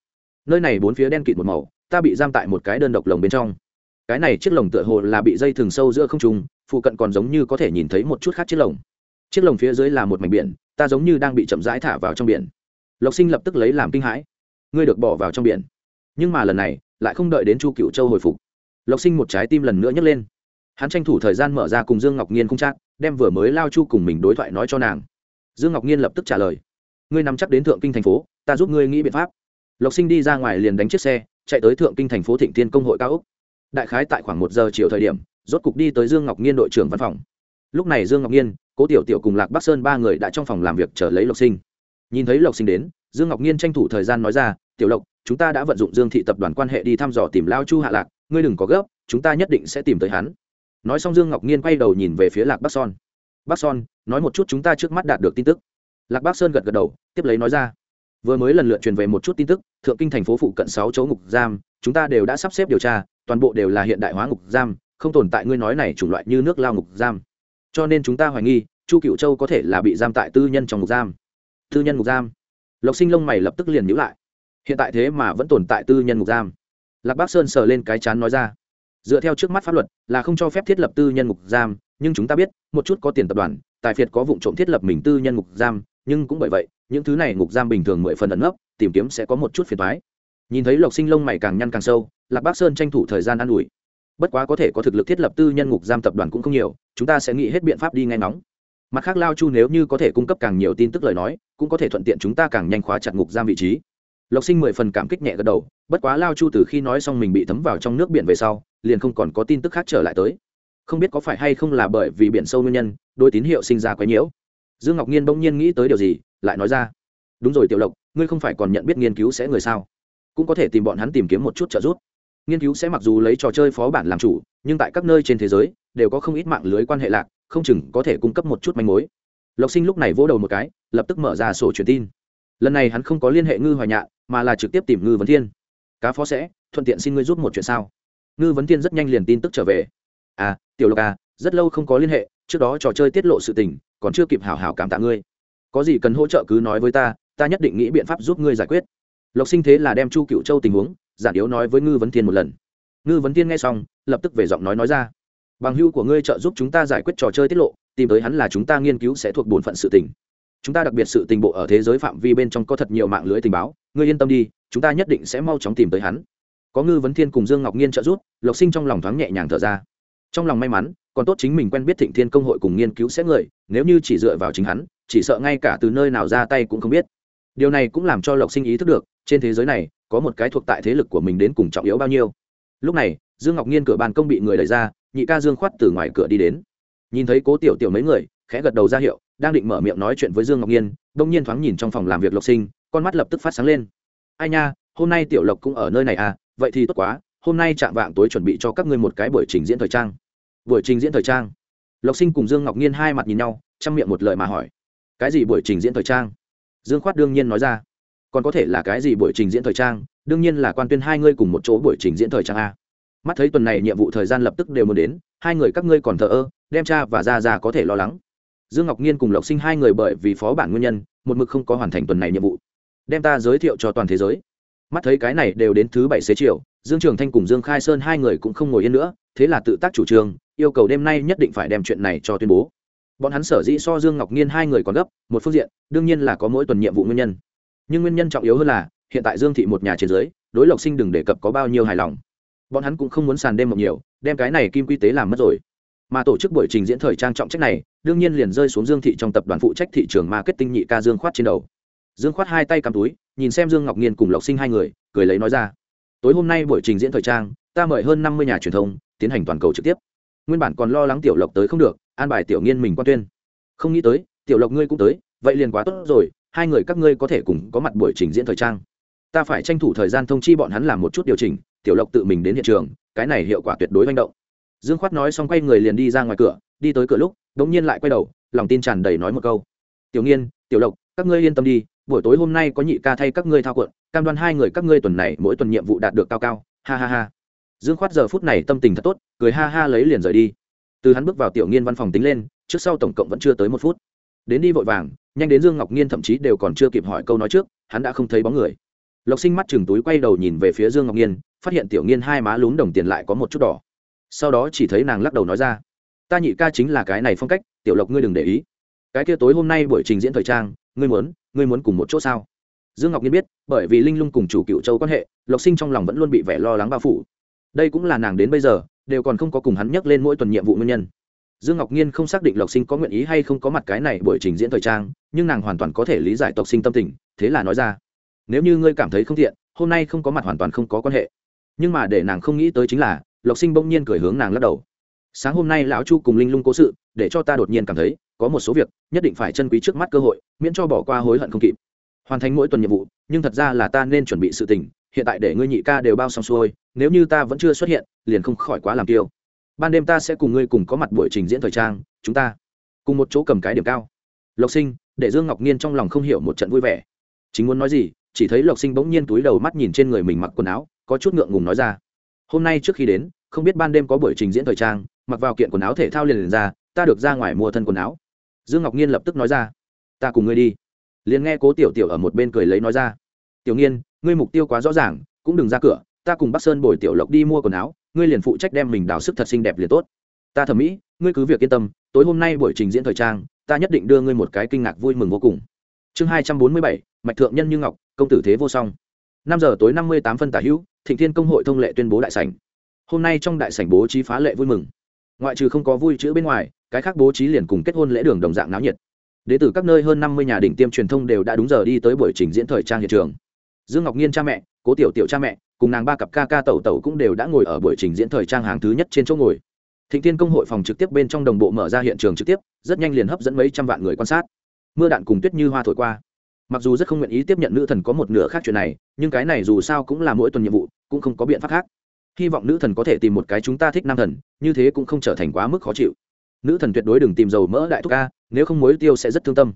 Nơi này bốn phía đen kịt một màu, ta bị giam tại một cái đơn độc lồng bên trong. Cái này chiếc lồng tựa hồ là bị dây thừng sâu giữa không trùng phụ cận còn giống như có thể nhìn thấy một chút khác chiếc lồng. Chiếc lồng phía dưới là một mảnh biển, ta giống như đang bị chậm rãi thả vào trong biển. Lộc sinh lập tức lấy làm kinh hãi. Ngươi được bỏ vào trong biển. Nhưng mà lần này, lại không đợi đến chu cựu châu hồi phục. Lộc sinh một trái tim lần nữa nhấc lên. Hắn tranh thủ thời gian mở ra cùng dương ngọc nhiên không chắc đem vừa mới lao chu cùng mình đối thoại nói cho nàng. Dương ngọc nhiên lập tức trả lời. Ngươi nằm chắc đến thượng kinh thành phố, ta giúp ngươi nghĩ biện pháp lộc sinh đi ra ngoài liền đánh chiếc xe, chạy tới thượng kinh thành phố thịnh tiên công hội cao úc đại khái tại khoảng một giờ chiều thời điểm, rốt cục đi tới dương ngọc nhiên đội trưởng văn phòng. Lúc này dương ngọc nhiên cố tiểu tiểu cùng lạc bắc sơn ba người đã trong phòng làm việc chờ lấy lộc sinh. Nhìn thấy lộc sinh đến, dương ngọc nhiên tranh thủ thời gian nói ra, tiểu lộc, chúng ta đã vận dụng dương thị tập đoàn quan hệ đi thăm dò tìm lao chu hạ lạc, ngươi đừng có gấp, chúng ta nhất định sẽ tìm tới hắn. Nói xong dương ngọc nhiên quay đầu nhìn về phía lạc bắc son bắc son nói một chút chúng ta trước mắt đạt được tin tức. Lạc bắc sơn gật gật đầu, tiếp lấy nói ra vừa mới lần lượt truyền về một chút tin tức, thượng kinh thành phố phụ cận sáu chỗ ngục giam, chúng ta đều đã sắp xếp điều tra, toàn bộ đều là hiện đại hóa ngục giam, không tồn tại ngươi nói này chủng loại như nước lao ngục giam. Cho nên chúng ta hoài nghi, chu cựu châu có thể là bị giam tại tư nhân trong ngục giam. Tư nhân ngục giam. Lộc sinh lông mày lập tức liền nhữ lại. Hiện tại thế mà vẫn tồn tại tư nhân ngục giam. Lạc bắc sơn sờ lên cái chán nói ra. Dựa theo trước mắt pháp luật, là không cho phép thiết lập tư nhân ngục giam, nhưng chúng ta biết, một chút có tiền tập đoàn, tài phiệt có vụ trộm thiết lập mình tư nhân ngục giam nhưng cũng bởi vậy, những thứ này ngục giam bình thường mười phần ẩn nấp, tìm kiếm sẽ có một chút phiền thoái nhìn thấy lộc sinh lông mày càng nhăn càng sâu, lạc bắc sơn tranh thủ thời gian an ủi. Bất quá có thể có thực lực thiết lập tư nhân ngục giam tập đoàn cũng không nhiều, chúng ta sẽ nghĩ hết biện pháp đi ngay ngóng. Mặt khác lao chu nếu như có thể cung cấp càng nhiều tin tức lời nói, cũng có thể thuận tiện chúng ta càng nhanh khóa chặt ngục giam vị trí. Lộc sinh mười phần cảm kích nhẹ gật đầu, bất quá lao chu từ khi nói xong mình bị thấm vào trong nước biển về sau, liền không còn có tin tức khác trở lại tới. Không biết có phải hay không là bởi vì biển sâu nguyên nhân, đôi tín hiệu sinh ra quấy nhiễu dương ngọc nhiên bỗng nhiên nghĩ tới điều gì, lại nói ra. Đúng rồi, tiểu lộc, ngươi không phải còn nhận biết nghiên cứu sẽ người sao? Cũng có thể tìm bọn hắn tìm kiếm một chút trợ giúp. Nghiên cứu sẽ mặc dù lấy trò chơi phó bản làm chủ, nhưng tại các nơi trên thế giới, đều có không ít mạng lưới quan hệ lạc, không chừng có thể cung cấp một chút manh mối. Lộc sinh lúc này vỗ đầu một cái, lập tức mở ra sổ truyền tin. Lần này hắn không có liên hệ ngư hoài nhạ mà là trực tiếp tìm ngư vấn thiên. Cá phó sẽ, thuận tiện xin ngươi giúp một chuyện sao? Ngư vấn thiên rất nhanh liền tin tức trở về. À tiểu lộc à rất lâu không có liên hệ, trước đó trò chơi tiết lộ sự tình còn chưa kịp hảo hảo cảm tạ ngươi. Có gì cần hỗ trợ cứ nói với ta ta nhất định nghĩ biện pháp giúp ngươi giải quyết. Lộc sinh thế là đem chu cựu châu tình huống, giản yếu nói với ngư vấn thiên một lần. Ngư vấn thiên nghe xong, lập tức về giọng nói nói ra. Bằng hưu của ngươi trợ giúp chúng ta giải quyết trò chơi tiết lộ, tìm tới hắn là chúng ta nghiên cứu sẽ thuộc bổn phận sự tình. Chúng ta đặc biệt sự tình bộ ở thế giới phạm vi bên trong có thật nhiều mạng lưới tình báo, ngươi yên tâm đi, chúng ta nhất định sẽ mau chóng tìm tới hắn. Có ngư vấn thiên cùng dương ngọc nghiên trợ giúp, lộc sinh trong lòng thoáng nhẹ nhàng thở ra. Trong lòng may mắn còn tốt chính mình quen biết thịnh thiên công hội cùng nghiên cứu sẽ người, nếu như chỉ dựa vào chính hắn, chỉ sợ ngay cả từ nơi nào ra tay cũng không biết. Điều này cũng làm cho lộc sinh ý thức được, trên thế giới này, có một cái thuộc tại thế lực của mình đến cùng trọng yếu bao nhiêu. Lúc này, dương ngọc nhiên cửa ban công bị người đẩy ra, nhị ca dương khoát từ ngoài cửa đi đến. Nhìn thấy cố tiểu tiểu mấy người, khẽ gật đầu ra hiệu, đang định mở miệng nói chuyện với dương ngọc nhiên đông nhiên thoáng nhìn trong phòng làm việc lộc sinh, con mắt lập tức phát sáng lên. Ai nha, hôm nay tiểu lộc cũng ở nơi này à vậy thì tốt quá, hôm nay chạm vạng tối chuẩn bị cho các ngươi một cái buổi trình diễn thời trang buổi trình diễn thời trang. Lộc sinh cùng dương ngọc nhiên hai mặt nhìn nhau, chăm miệng một lời mà hỏi, cái gì buổi trình diễn thời trang? Dương khoát đương nhiên nói ra, còn có thể là cái gì buổi trình diễn thời trang? Đương nhiên là quan tuyên hai ngươi cùng một chỗ buổi trình diễn thời trang a. Mắt thấy tuần này nhiệm vụ thời gian lập tức đều muốn đến, hai người các ngươi còn thờ ơ, đem cha và ra ra có thể lo lắng. Dương ngọc nhiên cùng lộc sinh hai người bởi vì phó bản nguyên nhân, một mực không có hoàn thành tuần này nhiệm vụ. Đem ta giới thiệu cho toàn thế giới. Mắt thấy cái này đều đến thứ bảy xế chiều, dương trường thanh cùng dương khai sơn hai người cũng không ngồi yên nữa, thế là tự tác chủ trương yêu cầu đêm nay nhất định phải đem chuyện này cho tuyên bố. Bọn hắn sở dĩ so dương ngọc nhiên hai người còn gấp, một phương diện, đương nhiên là có mỗi tuần nhiệm vụ nguyên nhân. Nhưng nguyên nhân trọng yếu hơn là, hiện tại dương thị một nhà trên dưới, đối lộc sinh đừng đề cập có bao nhiêu hài lòng. Bọn hắn cũng không muốn sàn đêm mộng nhiều, đem cái này kim quy tế làm mất rồi. Mà tổ chức buổi trình diễn thời trang trọng trách này, đương nhiên liền rơi xuống dương thị trong tập đoàn phụ trách thị trường marketing nhị ca dương khoát trên đầu. Dương khoát hai tay cầm túi, nhìn xem dương ngọc nhiên cùng lộc sinh hai người, cười lấy nói ra. Tối hôm nay buổi trình diễn thời trang, ta mời hơn năm mươi nhà truyền thông, tiến hành toàn cầu trực tiếp nguyên bản còn lo lắng tiểu lộc tới không được, an bài tiểu nghiên mình quan tuyên. Không nghĩ tới, tiểu lộc ngươi cũng tới, vậy liền quá tốt rồi, hai người các ngươi có thể cùng có mặt buổi trình diễn thời trang. Ta phải tranh thủ thời gian thông chi bọn hắn làm một chút điều chỉnh, tiểu lộc tự mình đến hiện trường, cái này hiệu quả tuyệt đối manh động. Dương khoát nói xong quay người liền đi ra ngoài cửa, đi tới cửa lúc đ ỗ n g nhiên lại quay đầu, lòng tin tràn đầy nói một câu. Tiểu nghiên, tiểu lộc, các ngươi yên tâm đi, buổi tối hôm nay có nhị ca thay các ngươi thao cuộn cam đoan hai người các ngươi tuần này mỗi tuần nhiệm vụ đạt được cao cao, ha ha ha dương khoát giờ phút này tâm tình thật tốt, cười ha ha lấy liền rời đi. Từ hắn bước vào tiểu nghiên văn phòng tính lên, trước sau tổng cộng vẫn chưa tới một phút. Đến đi vội vàng, nhanh đến dương ngọc nhiên thậm chí đều còn chưa kịp hỏi câu nói trước, hắn đã không thấy bóng người. Lộc sinh mắt chừng túi quay đầu nhìn về phía dương ngọc nhiên phát hiện tiểu nghiên hai má lún đồng tiền lại có một chút đỏ. Sau đó chỉ thấy nàng lắc đầu nói ra, ta nhị ca chính là cái này phong cách, tiểu lộc ngươi đừng để ý. Cái kia tối hôm nay buổi trình diễn thời trang, ngươi muốn ngươi muốn cùng một chỗ sao? Dương ngọc nhiên biết, bởi vì linh lung cùng chủ cựu châu quan hệ, lộc sinh trong lòng vẫn luôn bị vẻ lo lắng bao phủ đây cũng là nàng đến bây giờ, đều còn không có cùng hắn nhắc lên mỗi tuần nhiệm vụ nguyên nhân. Dương ngọc nhiên không xác định lộc sinh có nguyện ý hay không có mặt cái này buổi trình diễn thời trang, nhưng nàng hoàn toàn có thể lý giải tộc sinh tâm tình, thế là nói ra. Nếu như ngươi cảm thấy không thiện hôm nay không có mặt hoàn toàn không có quan hệ. Nhưng mà để nàng không nghĩ tới chính là, lộc sinh bỗng nhiên cười hướng nàng lắc đầu. Sáng hôm nay lão chu cùng linh lung cố sự, để cho ta đột nhiên cảm thấy, có một số việc, nhất định phải chân quý trước mắt cơ hội, miễn cho bỏ qua hối hận không kịp. Hoàn thành mỗi tuần nhiệm vụ, nhưng thật ra là ta nên chuẩn bị sự tình hiện tại để ngươi nhị ca đều bao xong xuôi, nếu như ta vẫn chưa xuất hiện, liền không khỏi quá làm tiêu ban đêm ta sẽ cùng ngươi cùng có mặt buổi trình diễn thời trang, chúng ta cùng một chỗ cầm cái điểm cao. Lộc sinh, để dương ngọc nhiên trong lòng không hiểu một trận vui vẻ. Chính muốn nói gì, chỉ thấy lộc sinh bỗng nhiên túi đầu mắt nhìn trên người mình mặc quần áo, có chút ngượng ngùng nói ra. Hôm nay trước khi đến, không biết ban đêm có buổi trình diễn thời trang, mặc vào kiện quần áo thể thao liền liền ra, ta được ra ngoài mua thân quần áo. Dương ngọc nhiên lập tức nói ra. Ta cùng ngươi đi. Liền nghe cố tiểu tiểu ở một bên cười lấy nói ra. Tiểu nghiên ngươi mục tiêu quá rõ ràng, cũng đừng ra cửa, ta cùng bắc sơn bồi tiểu lộc đi mua quần áo, ngươi liền phụ trách đem mình đào sức thật xinh đẹp liền tốt. Ta thẩm mỹ, ngươi cứ việc yên tâm, tối hôm nay buổi trình diễn thời trang, ta nhất định đưa ngươi một cái kinh ngạc vui mừng vô cùng. Chương hai trăm bốn mươi bảy, mạch thượng nhân như ngọc, công tử thế vô song. Năm giờ tối năm mươi tám phân tả hữu, thịnh thiên công hội thông lệ tuyên bố đại sảnh. Hôm nay trong đại sảnh bố trí phá lệ vui mừng. Ngoại trừ không có vui chữ bên ngoài, cái khác bố trí liền cùng kết hôn lễ đường đồng dạng náo nhiệt. Đ ế từ các nơi hơn năm mươi nhà đỉnh tiêm truyền thông đều đã đúng giờ đi tới buổi trình diễn thời trang hiện trường dương ngọc nhiên cha mẹ, cố tiểu tiểu cha mẹ, cùng nàng ba cặp ca ca tẩu tẩu cũng đều đã ngồi ở buổi trình diễn thời trang hàng thứ nhất trên chỗ ngồi. Thịnh tiên công hội phòng trực tiếp bên trong đồng bộ mở ra hiện trường trực tiếp, rất nhanh liền hấp dẫn mấy trăm vạn người quan sát. Mưa đạn cùng tuyết như hoa thổi qua. Mặc dù rất không nguyện ý tiếp nhận nữ thần có một nửa khác chuyện này, nhưng cái này dù sao cũng là mỗi tuần nhiệm vụ, cũng không có biện pháp khác. Hy vọng nữ thần có thể tìm một cái chúng ta thích nam thần, như thế cũng không trở thành quá mức khó chịu. Nữ thần tuyệt đối đừng tìm dầu mỡ đại thúc ca, nếu không mối tiêu sẽ rất thương tâm.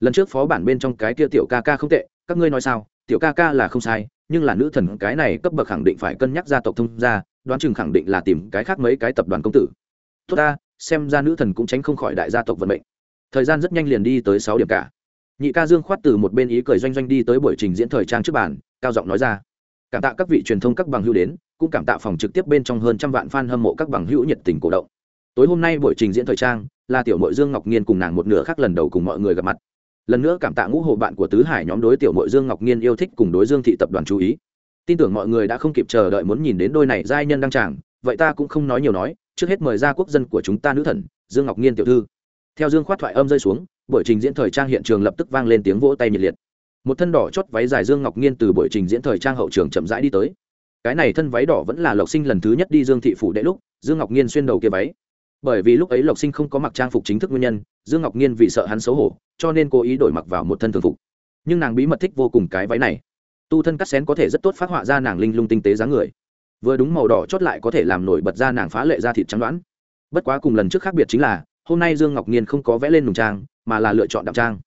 Lần trước phó bản bên trong cái kia tiểu ca ca không tệ, các ngươi nói sao? Tiểu ca ca là không sai, nhưng là nữ thần cái này cấp bậc khẳng định phải cân nhắc gia tộc thông gia, đoán chừng khẳng định là tìm cái khác mấy cái tập đoàn công tử. Tốt ta, xem ra nữ thần cũng tránh không khỏi đại gia tộc vận mệnh. Thời gian rất nhanh liền đi tới sáu điểm cả. Nhị ca dương khoát từ một bên ý cười doanh doanh đi tới buổi trình diễn thời trang trước bàn, cao giọng nói ra. Cảm tạ các vị truyền thông các bằng hữu đến, cũng cảm tạ phòng trực tiếp bên trong hơn trăm vạn fan hâm mộ các bằng hữu nhiệt tình cổ động. Tối hôm nay buổi trình diễn thời trang, là tiểu mội dương ngọc nhiên cùng nàng một nửa khác lần đầu cùng mọi người gặp mặt lần nữa cảm tạ ngũ hộ bạn của tứ hải nhóm đối tiểu mội dương ngọc nhiên yêu thích cùng đối dương thị tập đoàn chú ý. Tin tưởng mọi người đã không kịp chờ đợi muốn nhìn đến đôi này giai nhân đăng tràng, vậy ta cũng không nói nhiều nói, trước hết mời ra quốc dân của chúng ta nữ thần, dương ngọc nhiên tiểu thư. Theo dương khoát thoại âm rơi xuống, buổi trình diễn thời trang hiện trường lập tức vang lên tiếng vỗ tay nhiệt liệt. Một thân đỏ chót váy dài dương ngọc nhiên từ buổi trình diễn thời trang hậu trường chậm rãi đi tới. Cái này thân váy đỏ vẫn là lộc sinh lần thứ nhất đi dương thị phủ đệ lúc, dương ngọc nhiên xuyên đầu kia váy bởi vì lúc ấy lộc sinh không có mặc trang phục chính thức nguyên nhân, dương ngọc nhiên vì sợ hắn xấu hổ, cho nên cố ý đổi mặc vào một thân thường phục. Nhưng nàng bí mật thích vô cùng cái váy này. Tu thân cắt xén có thể rất tốt phát họa ra nàng linh lung tinh tế dáng người. Vừa đúng màu đỏ chót lại có thể làm nổi bật ra nàng phá lệ ra thịt trắng đoán. Bất quá cùng lần trước khác biệt chính là, hôm nay dương ngọc nhiên không có vẽ lên nùng trang, mà là lựa chọn đạm trang.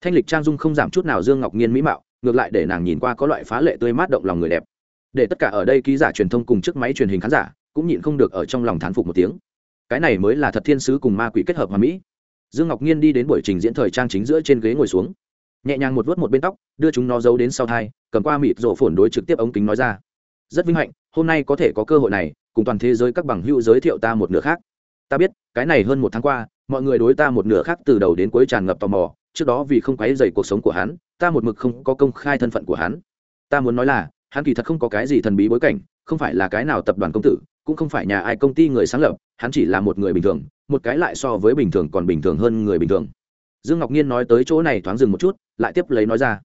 Thanh lịch trang dung không giảm chút nào dương ngọc nhiên mỹ mạo, ngược lại để nàng nhìn qua có loại phá lệ tươi mát động lòng người đẹp. Để tất cả ở đây ký giả truyền thông cùng chiếc máy truyền hình khán giả cũng nhịn không được ở trong lòng thán phục một tiếng cái này mới là thật thiên sứ cùng ma quỷ kết hợp hòa mỹ. Dương ngọc nhiên đi đến buổi trình diễn thời trang chính giữa trên ghế ngồi xuống. Nhẹ nhàng một vớt một bên tóc, đưa chúng nó giấu đến sau thai, cầm qua mịt rổ phồn đối trực tiếp ống kính nói ra. Rất vinh hạnh, hôm nay có thể có cơ hội này, cùng toàn thế giới các bằng hữu giới thiệu ta một nửa khác. Ta biết, cái này hơn một tháng qua, mọi người đối ta một nửa khác từ đầu đến cuối tràn ngập tò mò, trước đó vì không quấy dày cuộc sống của hắn, ta một mực không có công khai thân phận của hắn. Ta muốn nói là, hắn kỳ thật không có cái gì thần bí bối cảnh, không phải là cái nào tập đoàn công tử, cũng không phải nhà ai công ty người sáng lập hắn chỉ là một người bình thường, một cái lại so với bình thường còn bình thường hơn người bình thường. Dương ngọc nhiên nói tới chỗ này thoáng dừng một chút, lại tiếp lấy nói ra.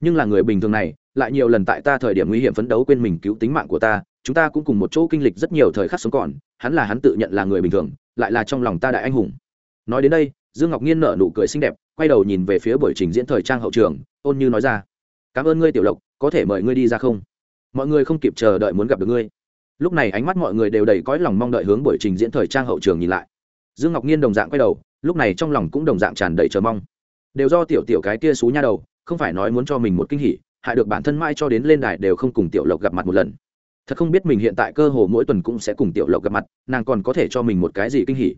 Nhưng là người bình thường này, lại nhiều lần tại ta thời điểm nguy hiểm phấn đấu quên mình cứu tính mạng của ta, chúng ta cũng cùng một chỗ kinh lịch rất nhiều thời khắc sống còn, hắn là hắn tự nhận là người bình thường, lại là trong lòng ta đại anh hùng. Nói đến đây, dương ngọc nhiên nở nụ cười xinh đẹp, quay đầu nhìn về phía buổi trình diễn thời trang hậu trường, ôn như nói ra. Cảm ơn ngươi, tiểu lộc, có thể mời ngươi đi ra không? Mọi người không kịp chờ đợi muốn gặp được ngươi lúc này ánh mắt mọi người đều đầy cõi lòng mong đợi hướng buổi trình diễn thời trang hậu trường nhìn lại. Dương ngọc nhiên đồng dạng quay đầu, lúc này trong lòng cũng đồng dạng tràn đầy chờ mong. Đều do tiểu tiểu cái kia xú nha đầu, không phải nói muốn cho mình một kinh hỉ, hại được bản thân mãi cho đến lên đài đều không cùng tiểu lộc gặp mặt một lần. Thật không biết mình hiện tại cơ hồ mỗi tuần cũng sẽ cùng tiểu lộc gặp mặt, nàng còn có thể cho mình một cái gì kinh hỉ.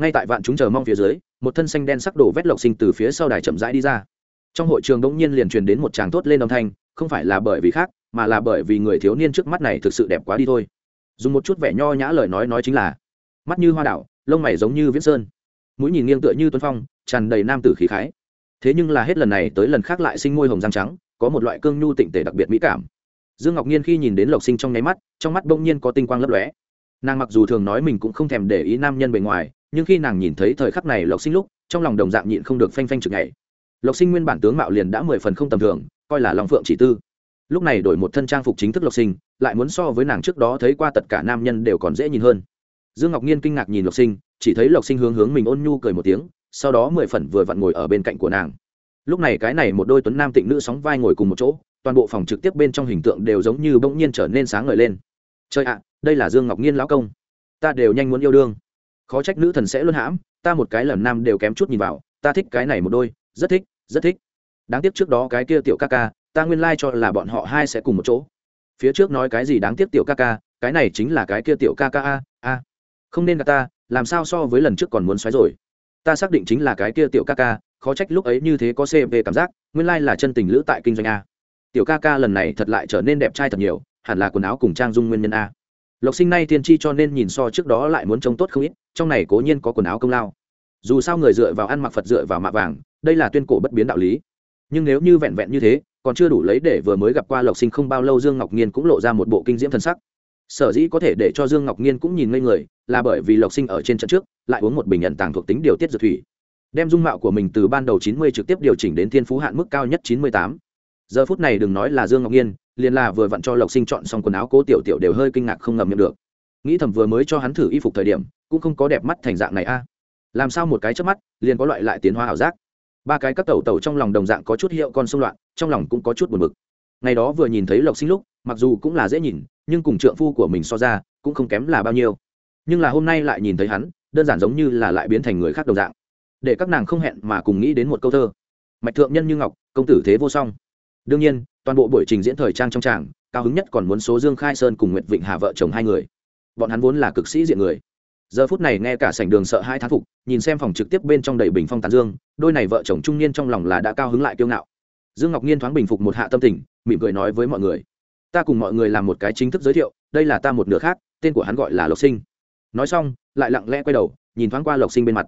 Ngay tại vạn chúng chờ mong phía dưới, một thân xanh đen sắc đổ vét lộc sinh từ phía sau đài chậm rãi đi ra. Trong hội trường đống nhiên liền truyền đến một tràng thốt lên âm thanh, không phải là bởi vì khác, mà là bởi vì người thiếu niên trước mắt này thực sự đẹp quá đi thôi dùng một chút vẻ nho nhã lời nói nói chính là, mắt như hoa đảo, lông mày giống như viễn sơn. Mũi nhìn nghiêng tựa như tuấn phong, tràn đầy nam tử khí khái. Thế nhưng là hết lần này tới lần khác lại sinh môi hồng răng trắng, có một loại cương nhu tịnh tể đặc biệt mỹ cảm. Dương ngọc nhiên khi nhìn đến lộc sinh trong nháy mắt, trong mắt bỗng nhiên có tinh quang lấp lóe. Nàng mặc dù thường nói mình cũng không thèm để ý nam nhân bề ngoài, nhưng khi nàng nhìn thấy thời khắc này lộc sinh lúc, trong lòng đồng dạng nhịn không được phanh phanh chực ngày lộc sinh nguyên bản tướng mạo liền đã mười phần không tầm thường, coi là lòng phượng chỉ tư lúc này đổi một thân trang phục chính thức lộc sinh, lại muốn so với nàng trước đó thấy qua tất cả nam nhân đều còn dễ nhìn hơn. Dương ngọc nhiên kinh ngạc nhìn lộc sinh, chỉ thấy lộc sinh hướng hướng mình ôn nhu cười một tiếng, sau đó mười phần vừa vặn ngồi ở bên cạnh của nàng. Lúc này cái này một đôi tuấn nam tịnh nữ sóng vai ngồi cùng một chỗ, toàn bộ phòng trực tiếp bên trong hình tượng đều giống như bỗng nhiên trở nên sáng ngời lên. Chơi ạ, đây là dương ngọc nhiên lão công. Ta đều nhanh muốn yêu đương. Khó trách nữ thần sẽ luôn hãm, ta một cái lần nam đều kém chút nhìn vào, ta thích cái này một đôi, rất thích rất thích. Đáng tiếc trước đó cái kia tiểu ca ca ta nguyên lai chọn là bọn họ hai sẽ cùng một chỗ. Phía trước nói cái gì đáng tiếc tiểu ca ca, cái này chính là cái kia tiểu ca ca a a. Không nên cả ta, làm sao so với lần trước còn muốn xoáy rồi. Ta xác định chính là cái kia tiểu ca ca, khó trách lúc ấy như thế có cv cảm giác, nguyên lai、like、là chân tình lữ tại kinh doanh a. Tiểu ca ca lần này thật lại trở nên đẹp trai thật nhiều, hẳn là quần áo cùng trang dung nguyên nhân a. Lộc sinh nay tiên tri cho nên nhìn so trước đó lại muốn trông tốt không ít, trong này cố nhiên có quần áo công lao. Dù sao người dựa vào ăn mặc phật dựa vào mạ vàng, đây là tuyên cổ bất biến đạo lý. Nhưng nếu như vẹn vẹn như thế còn chưa đủ lấy để vừa mới gặp qua lộc sinh không bao lâu dương ngọc nhiên cũng lộ ra một bộ kinh diễm thân sắc sở dĩ có thể để cho dương ngọc nhiên cũng nhìn ngây người là bởi vì lộc sinh ở trên trận trước lại uống một bình nhận tàng thuộc tính điều tiết dược thủy đem dung mạo của mình từ ban đầu chín mươi trực tiếp điều chỉnh đến thiên phú hạn mức cao nhất chín mươi tám giờ phút này đừng nói là dương ngọc nhiên liền là vừa vặn cho lộc sinh chọn xong quần áo cố tiểu tiểu đều hơi kinh ngạc không ngầm miệng được nghĩ thầm vừa mới cho hắn thử y phục thời điểm cũng không có đẹp mắt thành dạng này a làm sao một cái trước mắt liền có loại lại tiến hóa ảo giác ba cái các tẩu tẩu trong lòng đồng dạng có chút hiệu con xung loạn, trong lòng cũng có chút buồn bực. Ngày đó vừa nhìn thấy lộc sinh lúc, mặc dù cũng là dễ nhìn, nhưng cùng trượng phu của mình so ra, cũng không kém là bao nhiêu. Nhưng là hôm nay lại nhìn thấy hắn, đơn giản giống như là lại biến thành người khác đồng dạng. Để các nàng không hẹn mà cùng nghĩ đến một câu thơ. Mạch thượng nhân như ngọc, công tử thế vô song. Đương nhiên, toàn bộ buổi trình diễn thời trang trong tràng, cao hứng nhất còn muốn số dương khai sơn cùng nguyệt vịnh hà vợ chồng hai người. Bọn hắn vốn là cực sĩ diện người giờ phút này nghe cả sảnh đường sợ hai thán phục, nhìn xem phòng trực tiếp bên trong đầy bình phong tán dương, đôi này vợ chồng trung niên trong lòng là đã cao hứng lại kiêu ngạo. Dương ngọc nhiên thoáng bình phục một hạ tâm tình, mỉm cười nói với mọi người, ta cùng mọi người làm một cái chính thức giới thiệu, đây là ta một nửa khác, tên của hắn gọi là lộc sinh. Nói xong, lại lặng lẽ quay đầu, nhìn thoáng qua lộc sinh bên mặt.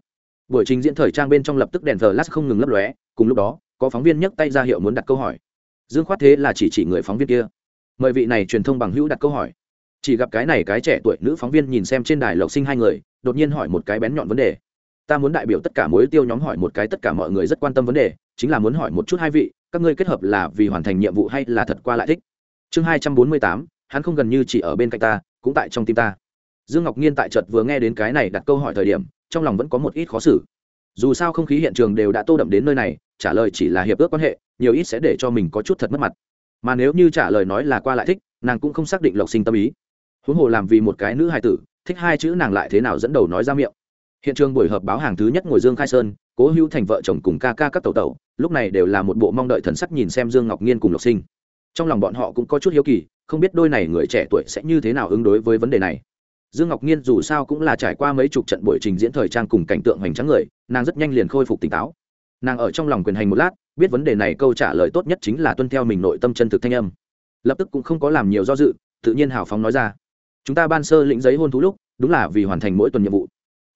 Buổi trình diễn thời trang bên trong lập tức đèn thờ lát không ngừng lấp lóe, cùng lúc đó, có phóng viên nhấc tay ra hiệu muốn đặt câu hỏi. Dương khoát thế là chỉ chỉ người phóng viên kia. Mời vị này truyền thông bằng hữu đặt câu hỏi chỉ gặp cái này cái trẻ tuổi nữ phóng viên nhìn xem trên đài lộc sinh hai người, đột nhiên hỏi một cái bén nhọn vấn đề. Ta muốn đại biểu tất cả mối tiêu nhóm hỏi một cái tất cả mọi người rất quan tâm vấn đề, chính là muốn hỏi một chút hai vị, các ngươi kết hợp là vì hoàn thành nhiệm vụ hay là thật qua lại thích? Chương hai trăm bốn mươi tám, hắn không gần như chỉ ở bên cạnh ta, cũng tại trong tim ta. Dương ngọc nhiên tại chợt vừa nghe đến cái này đặt câu hỏi thời điểm, trong lòng vẫn có một ít khó xử. Dù sao không khí hiện trường đều đã tô đậm đến nơi này, trả lời chỉ là hiệp ước quan hệ, nhiều ít sẽ để cho mình có chút thật mất mặt. Mà nếu như trả lời nói là qua lại thích, nàng cũng không xác định lộc sinh tâm ý huống hồ làm vì một cái nữ hài tử, thích hai chữ nàng lại thế nào dẫn đầu nói ra miệng. Hiện trường buổi họp báo hàng thứ nhất ngồi dương khai sơn, cố hữu thành vợ chồng cùng ca ca các tàu tàu lúc này đều là một bộ mong đợi thần sắc nhìn xem dương ngọc nhiên cùng lộc sinh. Trong lòng bọn họ cũng có chút hiếu kỳ, không biết đôi này người trẻ tuổi sẽ như thế nào ứng đối với vấn đề này. Dương ngọc nhiên dù sao cũng là trải qua mấy chục trận buổi trình diễn thời trang cùng cảnh tượng hoành tráng người, nàng rất nhanh liền khôi phục tỉnh táo. Nàng ở trong lòng quyền hành một lát, biết vấn đề này câu trả lời tốt nhất chính là tuân theo mình nội tâm chân thực thanh âm. Lập tức cũng không có làm nhiều do dự, tự nhiên hào phóng nói ra chúng ta ban sơ lĩnh giấy hôn thú lúc, đúng là vì hoàn thành mỗi tuần nhiệm vụ.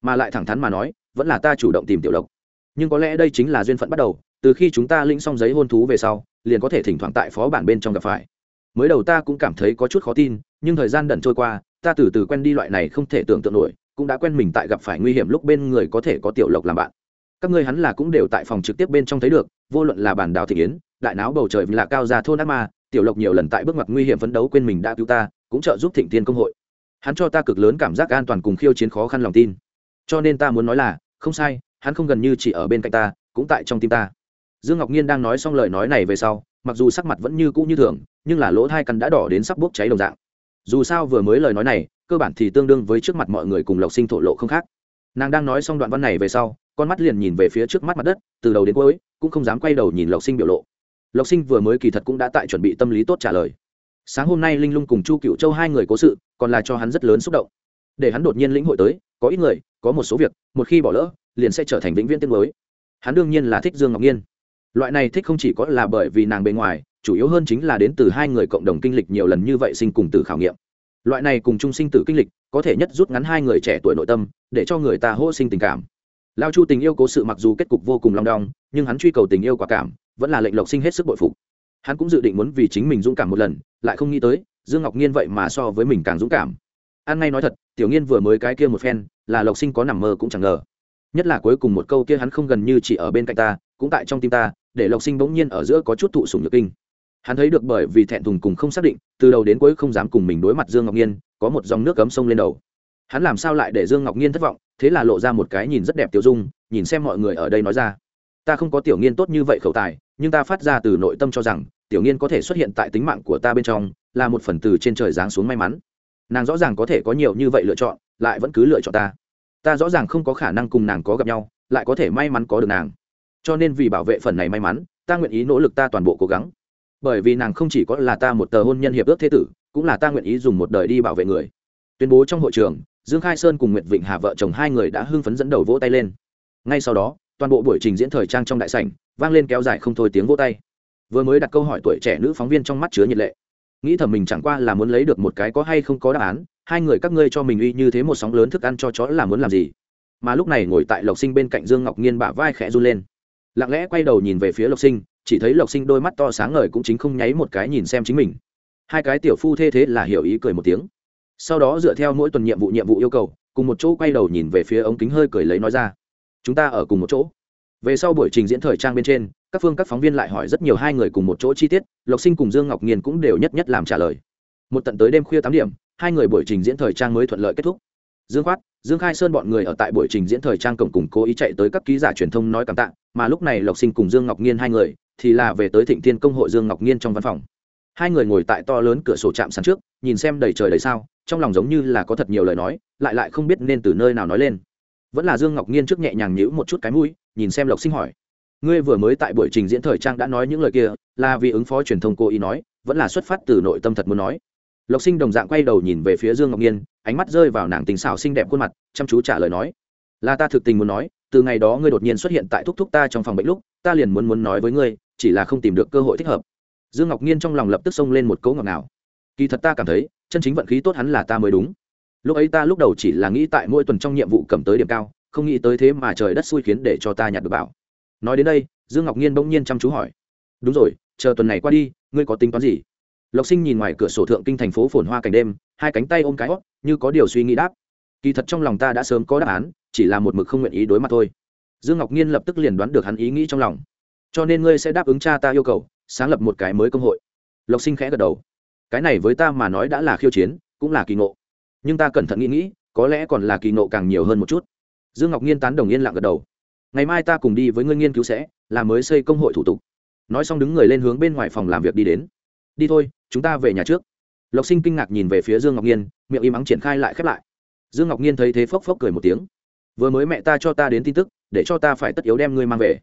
Mà lại thẳng thắn mà nói, vẫn là ta chủ động tìm tiểu lộc. Nhưng có lẽ đây chính là duyên phận bắt đầu, từ khi chúng ta lĩnh xong giấy hôn thú về sau, liền có thể thỉnh thoảng tại phó bản bên trong gặp phải. Mới đầu ta cũng cảm thấy có chút khó tin, nhưng thời gian đần trôi qua, ta từ từ quen đi loại này không thể tưởng tượng nổi, cũng đã quen mình tại gặp phải nguy hiểm lúc bên người có thể có tiểu lộc làm bạn. Các ngươi hắn là cũng đều tại phòng trực tiếp bên trong thấy được, vô luận là bản đào thị yến, đại náo bầu trời là cao ra thôn ác ma, tiểu lộc nhiều lần tại bước ngoặt nguy hiểm phấn đấu quên mình đã cứu ta, cũng trợ giúp thịnh tiên công hội hắn cho ta cực lớn cảm giác an toàn cùng khiêu chiến khó khăn lòng tin. Cho nên ta muốn nói là, không sai, hắn không gần như chỉ ở bên cạnh ta, cũng tại trong tim ta. Dương ngọc nhiên đang nói xong lời nói này về sau, mặc dù sắc mặt vẫn như cũ như thường, nhưng là lỗ thai cắn đã đỏ đến sắp bốc cháy đồng dạng. Dù sao vừa mới lời nói này, cơ bản thì tương đương với trước mặt mọi người cùng lộc sinh thổ lộ không khác. Nàng đang nói xong đoạn văn này về sau, con mắt liền nhìn về phía trước mắt mặt đất, từ đầu đến cuối, cũng không dám quay đầu nhìn lộc sinh biểu lộ. Lộc sinh vừa mới kỳ thật cũng đã tại chuẩn bị tâm lý tốt trả lời sáng hôm nay linh lung cùng chu cựu châu hai người cố sự, còn là cho hắn rất lớn xúc động. Để hắn đột nhiên lĩnh hội tới, có ít người, có một số việc, một khi bỏ lỡ, liền sẽ trở thành vĩnh viễn tiên mới. Hắn đương nhiên là thích dương ngọc nhiên. Loại này thích không chỉ có là bởi vì nàng bề ngoài, chủ yếu hơn chính là đến từ hai người cộng đồng kinh lịch nhiều lần như vậy sinh cùng tử khảo nghiệm. Loại này cùng chung sinh tử kinh lịch, có thể nhất rút ngắn hai người trẻ tuổi nội tâm, để cho người ta hô sinh tình cảm. Lao chu tình yêu cố sự mặc dù kết cục vô cùng long đong, nhưng hắn truy cầu tình yêu quả cảm, vẫn là lệnh lộc sinh hết sức bội phục hắn cũng dự định muốn vì chính mình dũng cảm một lần, lại không nghĩ tới, dương ngọc nhiên vậy mà so với mình càng dũng cảm. An ngay nói thật, tiểu nghiên vừa mới cái kia một phen, là lộc sinh có nằm mơ cũng chẳng ngờ. Nhất là cuối cùng một câu kia hắn không gần như chỉ ở bên cạnh ta, cũng tại trong tim ta, để lộc sinh bỗng nhiên ở giữa có chút thụ sùng nhược kinh. Hắn thấy được bởi vì thẹn thùng cùng không xác định, từ đầu đến cuối không dám cùng mình đối mặt dương ngọc nhiên có một dòng nước cấm sông lên đầu. Hắn làm sao lại để dương ngọc nhiên thất vọng, thế là lộ ra một cái nhìn rất đẹp tiêu dung, nhìn xem mọi người ở đây nói ra ta không có tiểu nghiên tốt như vậy khẩu tài, nhưng ta phát ra từ nội tâm cho rằng, tiểu nghiên có thể xuất hiện tại tính mạng của ta bên trong, là một phần từ trên trời giáng xuống may mắn. Nàng rõ ràng có thể có nhiều như vậy lựa chọn, lại vẫn cứ lựa chọn ta. Ta rõ ràng không có khả năng cùng nàng có gặp nhau, lại có thể may mắn có được nàng. Cho nên vì bảo vệ phần này may mắn, ta nguyện ý nỗ lực ta toàn bộ cố gắng. Bởi vì nàng không chỉ có là ta một tờ hôn nhân hiệp ước thế tử, cũng là ta nguyện ý dùng một đời đi bảo vệ người. Tuyên bố trong hội trường, dương khai sơn cùng nguyệt vịnh hà vợ chồng hai người đã hưng phấn dẫn đầu vỗ tay lên. Ngay sau đó toàn bộ buổi trình diễn thời trang trong đại sảnh, vang lên kéo dài không thôi tiếng vỗ tay. Vừa mới đặt câu hỏi tuổi trẻ nữ phóng viên trong mắt chứa nhiệt lệ. Nghĩ thầm mình chẳng qua là muốn lấy được một cái có hay không có đáp án, hai người các ngươi cho mình uy như thế một sóng lớn thức ăn cho chó là muốn làm gì? Mà lúc này ngồi tại lộc sinh bên cạnh dương ngọc nhiên bả vai khẽ run lên. Lặng lẽ quay đầu nhìn về phía lộc sinh, chỉ thấy lộc sinh đôi mắt to sáng ngời cũng chính không nháy một cái nhìn xem chính mình. Hai cái tiểu phu thê thế là hiểu ý cười một tiếng. Sau đó dựa theo mỗi tuần nhiệm vụ nhiệm vụ yêu cầu, cùng một chỗ quay đầu nhìn về phía ống kính hơi cười lấy nói ra chúng ta ở cùng một chỗ. Về sau buổi trình diễn thời trang bên trên, các phương các phóng viên lại hỏi rất nhiều hai người cùng một chỗ chi tiết, lộc sinh cùng dương ngọc nghiên cũng đều nhất nhất làm trả lời. Một tận tới đêm khuya tám điểm, hai người buổi trình diễn thời trang mới thuận lợi kết thúc. Dương khoát, dương khai sơn bọn người ở tại buổi trình diễn thời trang cổng cùng cố ý chạy tới các ký giả truyền thông nói cảm tạ, mà lúc này lộc sinh cùng dương ngọc nghiên hai người thì là về tới thịnh thiên công hội dương ngọc nghiên trong văn phòng. Hai người ngồi tại to lớn cửa sổ chạm sàn trước, nhìn xem đầy trời đầy sao, trong lòng giống như là có thật nhiều lời nói, lại lại không biết nên từ nơi nào nói lên vẫn là dương ngọc nghiên trước nhẹ nhàng nhữ một chút cái mũi, nhìn xem lộc sinh hỏi. Ngươi vừa mới tại buổi trình diễn thời trang đã nói những lời kia, là vì ứng phó truyền thông cô ý nói, vẫn là xuất phát từ nội tâm thật muốn nói. Lộc sinh đồng dạng quay đầu nhìn về phía dương ngọc nhiên ánh mắt rơi vào nàng tình xảo xinh đẹp khuôn mặt, chăm chú trả lời nói. Là ta thực tình muốn nói, từ ngày đó ngươi đột nhiên xuất hiện tại thúc thúc ta trong phòng bệnh lúc, ta liền muốn muốn nói với ngươi, chỉ là không tìm được cơ hội thích hợp. Dương ngọc nhiên trong lòng lập tức xông lên một cấu ngọc nào kỳ thật ta cảm thấy, chân chính vận khí tốt hắn là ta mới đúng lúc ấy ta lúc đầu chỉ là nghĩ tại mỗi tuần trong nhiệm vụ cầm tới điểm cao, không nghĩ tới thế mà trời đất xui khiến để cho ta nhặt được bảo. Nói đến đây, dương ngọc nhiên bỗng nhiên chăm chú hỏi. Đúng rồi, chờ tuần này qua đi, ngươi có tính toán gì? Lộc sinh nhìn ngoài cửa sổ thượng kinh thành phố phồn hoa cảnh đêm, hai cánh tay ôm cái hót, như có điều suy nghĩ đáp. Kỳ thật trong lòng ta đã sớm có đáp án, chỉ là một mực không nguyện ý đối mặt thôi. Dương ngọc nhiên lập tức liền đoán được hắn ý nghĩ trong lòng. Cho nên ngươi sẽ đáp ứng cha ta yêu cầu, sáng lập một cái mới công hội. Lộc sinh khẽ gật đầu. Cái này với ta mà nói đã là khiêu chiến, cũng là kỳ ngộ nhưng ta cẩn thận nghĩ nghĩ, có lẽ còn là kỳ nộ càng nhiều hơn một chút. Dương ngọc nhiên tán đồng yên lặng gật đầu. Ngày mai ta cùng đi với ngươi nghiên cứu sẽ, là mới xây công hội thủ tục. Nói xong đứng người lên hướng bên ngoài phòng làm việc đi đến. Đi thôi, chúng ta về nhà trước. Lộc sinh kinh ngạc nhìn về phía dương ngọc nhiên miệng im ắng triển khai lại khép lại. Dương ngọc nhiên thấy thế phốc phốc cười một tiếng. Vừa mới mẹ ta cho ta đến tin tức, để cho ta phải tất yếu đem ngươi mang về.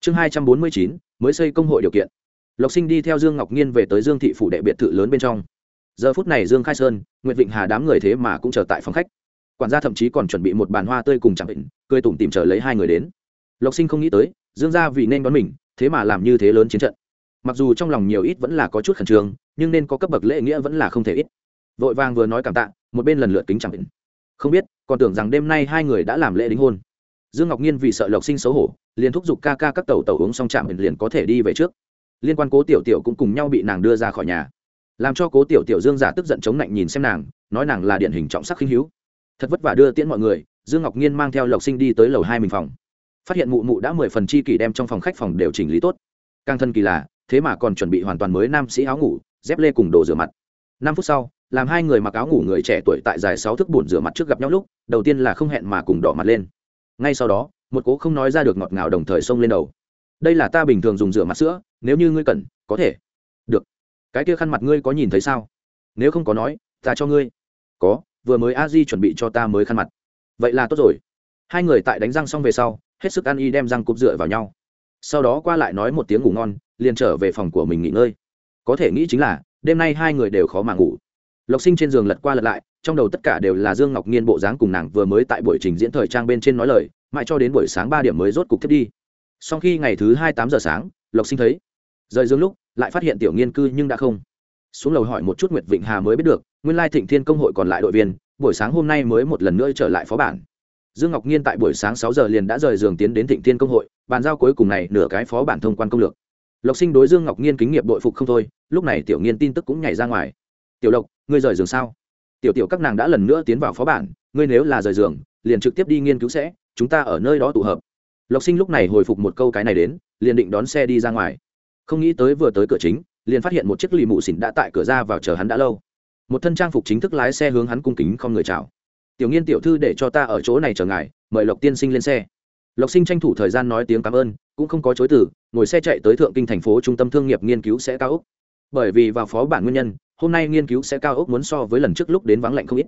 Chương hai trăm bốn mươi chín, mới xây công hội điều kiện. Lộc sinh đi theo dương ngọc nhiên về tới dương thị phủ đệ biệt thự lớn bên trong giờ phút này dương khai sơn nguyễn vịnh hà đám người thế mà cũng chờ tại phòng khách. Quản gia thậm chí còn chuẩn bị một bàn hoa tươi cùng chẳng định cười tủm tìm chờ lấy hai người đến. Lộc sinh không nghĩ tới, dương gia vì nên đón mình, thế mà làm như thế lớn chiến trận. Mặc dù trong lòng nhiều ít vẫn là có chút khẩn trương, nhưng nên có cấp bậc lễ nghĩa vẫn là không thể ít. Vội vàng vừa nói cảm tạ, một bên lần lượt kính chẳng định không biết, còn tưởng rằng đêm nay hai người đã làm lễ đính hôn. Dương ngọc nhiên vì sợ lộc sinh xấu hổ, liền thúc giục ca ca các tàu tàu uống xong chạm liền có thể đi về trước. Liên quan cố tiểu tiểu cũng cùng nhau bị nàng đưa ra khỏi nhà làm cho cố tiểu tiểu dương giả tức giận chống lạnh nhìn xem nàng, nói nàng là điển hình trọng sắc khinh hữu. Thật vất vả đưa tiễn mọi người, dương ngọc nhiên mang theo lộc sinh đi tới lầu hai mình phòng. Phát hiện mụ mụ đã mười phần chi kỷ đem trong phòng khách phòng đều chỉnh lý tốt. Càng thân kỳ là, thế mà còn chuẩn bị hoàn toàn mới nam sĩ áo ngủ, dép lê cùng đồ rửa mặt. Năm phút sau, làm hai người mặc áo ngủ người trẻ tuổi tại dài sáu thước bùn rửa mặt trước gặp nhau lúc, đầu tiên là không hẹn mà cùng đỏ mặt lên. Ngay sau đó, một cố không nói ra được ngọt ngào đồng thời xông lên đầu. Đây là ta bình thường dùng rửa mặt sữa, nếu như ngươi cần, có thể cái kia khăn mặt ngươi có nhìn thấy sao? Nếu không có nói, ta cho ngươi. Có, vừa mới a di chuẩn bị cho ta mới khăn mặt. Vậy là tốt rồi. Hai người tại đánh răng xong về sau, hết sức ăn y đem răng cụp dựa vào nhau. Sau đó qua lại nói một tiếng ngủ ngon, liền trở về phòng của mình nghỉ ngơi. Có thể nghĩ chính là, đêm nay hai người đều khó mà ngủ. Lộc sinh trên giường lật qua lật lại, trong đầu tất cả đều là dương ngọc nhiên bộ dáng cùng nàng vừa mới tại buổi trình diễn thời trang bên trên nói lời, mãi cho đến buổi sáng ba điểm mới rốt cục thiết đi. Sau khi ngày thứ hai tám giờ sáng, lộc sinh thấy, rời dương lúc lại phát hiện tiểu nghiên cư nhưng đã không. Xuống lầu hỏi một chút nguyệt vịnh hà mới biết được, nguyên lai thịnh thiên công hội còn lại đội viên, buổi sáng hôm nay mới một lần nữa trở lại phó bản. Dương ngọc nhiên tại buổi sáng sáu giờ liền đã rời giường tiến đến thịnh thiên công hội, bàn giao cuối cùng này nửa cái phó bản thông quan công lược. Lộc sinh đối dương ngọc nhiên kính nghiệp đội phục không thôi, lúc này tiểu nghiên tin tức cũng nhảy ra ngoài. Tiểu lộc, ngươi rời giường sao? Tiểu tiểu các nàng đã lần nữa tiến vào phó bản, ngươi nếu là rời giường, liền trực tiếp đi nghiên cứu sẽ, chúng ta ở nơi đó tụ hợp. Lộc sinh lúc này hồi phục một câu cái này đến, liền định đón xe đi ra ngoài không nghĩ tới vừa tới cửa chính, liền phát hiện một chiếc lì mụ xỉn đã tại cửa ra vào chờ hắn đã lâu. Một thân trang phục chính thức lái xe hướng hắn cung kính không người chào. Tiểu nghiên tiểu thư để cho ta ở chỗ này chờ ngài, mời lộc tiên sinh lên xe. Lộc sinh tranh thủ thời gian nói tiếng cảm ơn, cũng không có chối từ, ngồi xe chạy tới thượng kinh thành phố trung tâm thương nghiệp nghiên cứu sẽ cao ốc. Bởi vì vào phó bản nguyên nhân, hôm nay nghiên cứu sẽ cao ốc muốn so với lần trước lúc đến vắng lạnh không ít.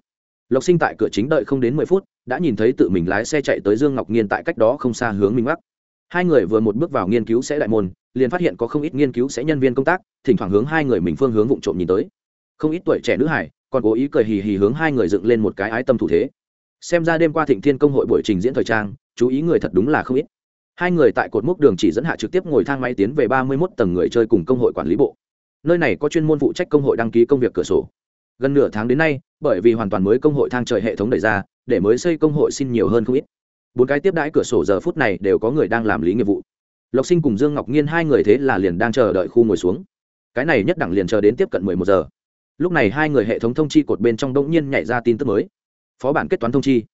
Lộc sinh tại cửa chính đợi không đến mười phút, đã nhìn thấy tự mình lái xe chạy tới dương ngọc nghiên tại cách đó không xa hướng minh bắc hai người vừa một bước vào nghiên cứu sẽ đại môn, liền phát hiện có không ít nghiên cứu sẽ nhân viên công tác, thỉnh thoảng hướng hai người mình phương hướng vụ trộm nhìn tới. Không ít tuổi trẻ nữ hải còn cố ý cười hì hì hướng hai người dựng lên một cái ái tâm thủ thế. Xem ra đêm qua thịnh thiên công hội buổi trình diễn thời trang, chú ý người thật đúng là không ít. Hai người tại cột mốc đường chỉ dẫn hạ trực tiếp ngồi thang máy tiến về ba mươi mốt tầng người chơi cùng công hội quản lý bộ. Nơi này có chuyên môn phụ trách công hội đăng ký công việc cửa sổ. Gần nửa tháng đến nay, bởi vì hoàn toàn mới công hội thang trời hệ thống đẩy ra, để mới xây công hội xin nhiều hơn không ít bốn cái tiếp đãi cửa sổ giờ phút này đều có người đang làm lý nghiệp vụ. Lộc sinh cùng dương ngọc nhiên hai người thế là liền đang chờ đợi khu ngồi xuống. Cái này nhất đẳng liền chờ đến tiếp cận mười một giờ. Lúc này hai người hệ thống thông chi cột bên trong đông nhiên nhảy ra tin tức mới. Phó bản kết toán thông chi.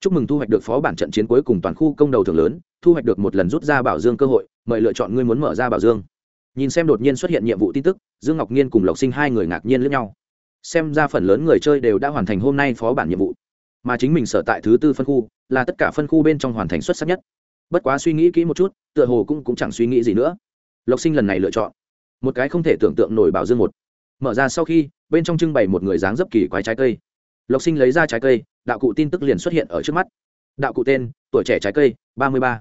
Chúc mừng thu hoạch được phó bản trận chiến cuối cùng toàn khu công đầu thường lớn, thu hoạch được một lần rút ra bảo dương cơ hội, mời lựa chọn ngươi muốn mở ra bảo dương. Nhìn xem đột nhiên xuất hiện nhiệm vụ tin tức, dương ngọc nhiên cùng lộc sinh hai người ngạc nhiên lẫn nhau. Xem ra phần lớn người chơi đều đã hoàn thành hôm nay phó bản nhiệm vụ mà chính mình sở tại thứ tư phân khu là tất cả phân khu bên trong hoàn thành xuất sắc nhất. Bất quá suy nghĩ kỹ một chút tựa hồ cũng, cũng chẳng suy nghĩ gì nữa. Lộc sinh lần này lựa chọn. Một cái không thể tưởng tượng nổi bảo dương một. Mở ra sau khi bên trong trưng bày một người dáng dấp kỳ quái trái cây. Lộc sinh lấy ra trái cây đạo cụ tin tức liền xuất hiện ở trước mắt. Đạo cụ tên tuổi trẻ trái cây ba mươi ba.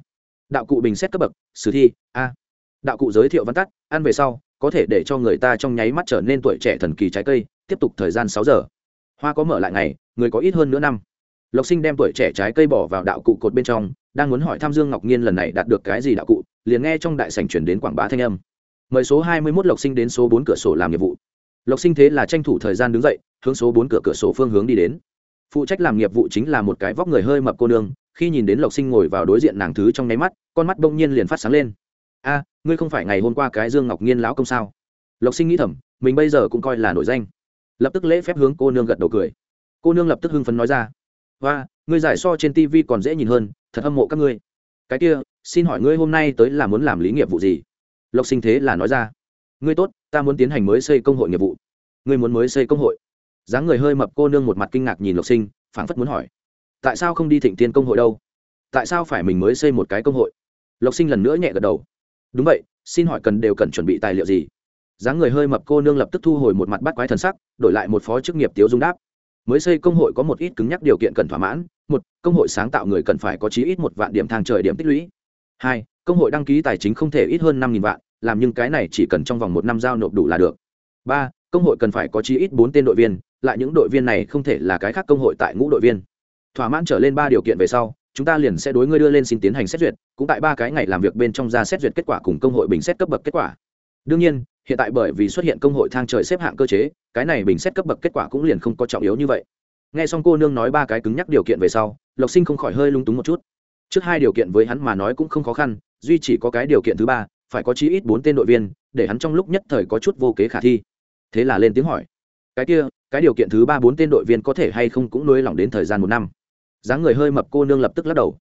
Đạo cụ bình xét cấp bậc sử thi a. Đạo cụ giới thiệu văn tắt ăn về sau có thể để cho người ta trong nháy mắt trở nên tuổi trẻ thần kỳ trái cây tiếp tục thời gian sáu giờ. Hoa có mở lại ngày người có ít hơn nửa năm lộc sinh đem tuổi trẻ trái cây bỏ vào đạo cụ cột bên trong, đang muốn hỏi tham dương ngọc nhiên lần này đạt được cái gì đạo cụ, liền nghe trong đại sảnh chuyển đến quảng bá thanh âm. Mời số hai mươi mốt lộc sinh đến số bốn cửa sổ làm nhiệm vụ. Lộc sinh thế là tranh thủ thời gian đứng dậy, hướng số bốn cửa cửa sổ phương hướng đi đến. Phụ trách làm nghiệp vụ chính là một cái vóc người hơi mập cô nương, khi nhìn đến lộc sinh ngồi vào đối diện nàng thứ trong nháy mắt, con mắt bỗng nhiên liền phát sáng lên. A, ngươi không phải ngày hôm qua cái dương ngọc nhiên lão công sao? Lộc sinh nghĩ thầm, mình bây giờ cũng coi là nổi danh. Lập tức lễ phép hướng cô nương gật đầu cười. Cô nương lập tức hưng phấn nói ra và ngươi giải so trên tv còn dễ nhìn hơn, thật hâm mộ các ngươi. Cái kia, xin hỏi ngươi hôm nay tới là muốn làm lý nghiệp vụ gì? Lộc sinh thế là nói ra. Ngươi tốt, ta muốn tiến hành mới xây công hội nghiệp vụ. Ngươi muốn mới xây công hội. Dáng người hơi mập cô nương một mặt kinh ngạc nhìn lộc sinh, phảng phất muốn hỏi. Tại sao không đi thịnh tiên công hội đâu? Tại sao phải mình mới xây một cái công hội? Lộc sinh lần nữa nhẹ gật đầu. Đúng vậy, xin hỏi cần đều cần chuẩn bị tài liệu gì? Dáng người hơi mập cô nương lập tức thu hồi một mặt bắt quái thần sắc, đổi lại một phó chức nghiệp tiếu dung đáp mới xây công hội có một ít cứng nhắc điều kiện cần thỏa mãn. Một, công hội sáng tạo người cần phải có chí ít một vạn điểm thang trời điểm tích lũy. Hai, công hội đăng ký tài chính không thể ít hơn năm vạn, làm nhưng cái này chỉ cần trong vòng một năm giao nộp đủ là được. Ba, công hội cần phải có chí ít bốn tên đội viên, lại những đội viên này không thể là cái khác công hội tại ngũ đội viên. Thỏa mãn trở lên ba điều kiện về sau, chúng ta liền sẽ đối ngươi đưa lên xin tiến hành xét duyệt, cũng tại ba cái ngày làm việc bên trong ra xét duyệt kết quả cùng công hội bình xét cấp bậc kết quả. Đương nhiên hiện tại bởi vì xuất hiện công hội thang trời xếp hạng cơ chế, cái này bình xét cấp bậc kết quả cũng liền không có trọng yếu như vậy. Nghe xong cô nương nói ba cái cứng nhắc điều kiện về sau, lộc sinh không khỏi hơi lung túng một chút. Trước hai điều kiện với hắn mà nói cũng không khó khăn, duy chỉ có cái điều kiện thứ ba, phải có chí ít bốn tên đội viên, để hắn trong lúc nhất thời có chút vô kế khả thi. Thế là lên tiếng hỏi, cái kia, cái điều kiện thứ ba bốn tên đội viên có thể hay không cũng nuôi lỏng đến thời gian một năm? Dáng người hơi mập cô nương lập tức lắc đầu.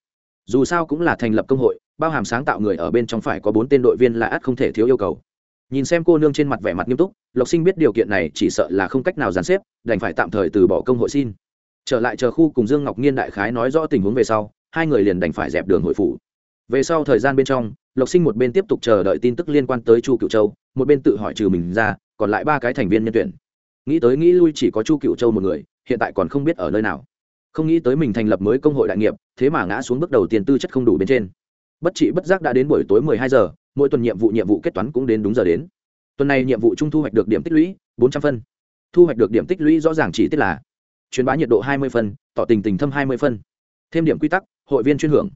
Dù sao cũng là thành lập công hội, bao hàm sáng tạo người ở bên trong phải có bốn tên đội viên là ắt không thể thiếu yêu cầu nhìn xem cô nương trên mặt vẻ mặt nghiêm túc, lộc sinh biết điều kiện này chỉ sợ là không cách nào giàn xếp, đành phải tạm thời từ bỏ công hội xin. Trở lại chờ khu cùng dương ngọc nhiên đại khái nói rõ tình huống về sau, hai người liền đành phải dẹp đường hội phủ. Về sau thời gian bên trong, lộc sinh một bên tiếp tục chờ đợi tin tức liên quan tới chu cựu châu, một bên tự hỏi trừ mình ra, còn lại ba cái thành viên nhân tuyển. Nghĩ tới nghĩ lui chỉ có chu cựu châu một người, hiện tại còn không biết ở nơi nào. Không nghĩ tới mình thành lập mới công hội đại nghiệp, thế mà ngã xuống bước đầu tiền tư chất không đủ bên trên. Bất trị bất giác đã đến buổi tối mười hai giờ mỗi tuần nhiệm vụ nhiệm vụ kết toán cũng đến đúng giờ đến. Tuần này nhiệm vụ trung thu hoạch được điểm tích lũy bốn trăm phân. Thu hoạch được điểm tích lũy rõ ràng chỉ tiết là truyền bá nhiệt độ hai mươi phân, tỏ tình tình thâm hai mươi phân. Thêm điểm quy tắc, hội viên chuyên hưởng.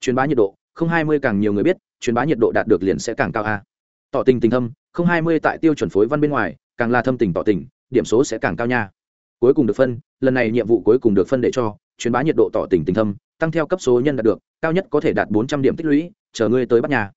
Truyền bá nhiệt độ, không hai mươi càng nhiều người biết, truyền bá nhiệt độ đạt được liền sẽ càng cao a. Tỏ tình tình thâm, không hai mươi tại tiêu chuẩn phối văn bên ngoài, càng là thâm tình tỏ tình, điểm số sẽ càng cao nha. Cuối cùng được phân, lần này nhiệm vụ cuối cùng được phân để cho, truyền bá nhiệt độ tỏ tình tình thâm, tăng theo cấp số nhân đạt được, cao nhất có thể đạt bốn trăm điểm tích lũy, chờ ngươi tới bắt nhà.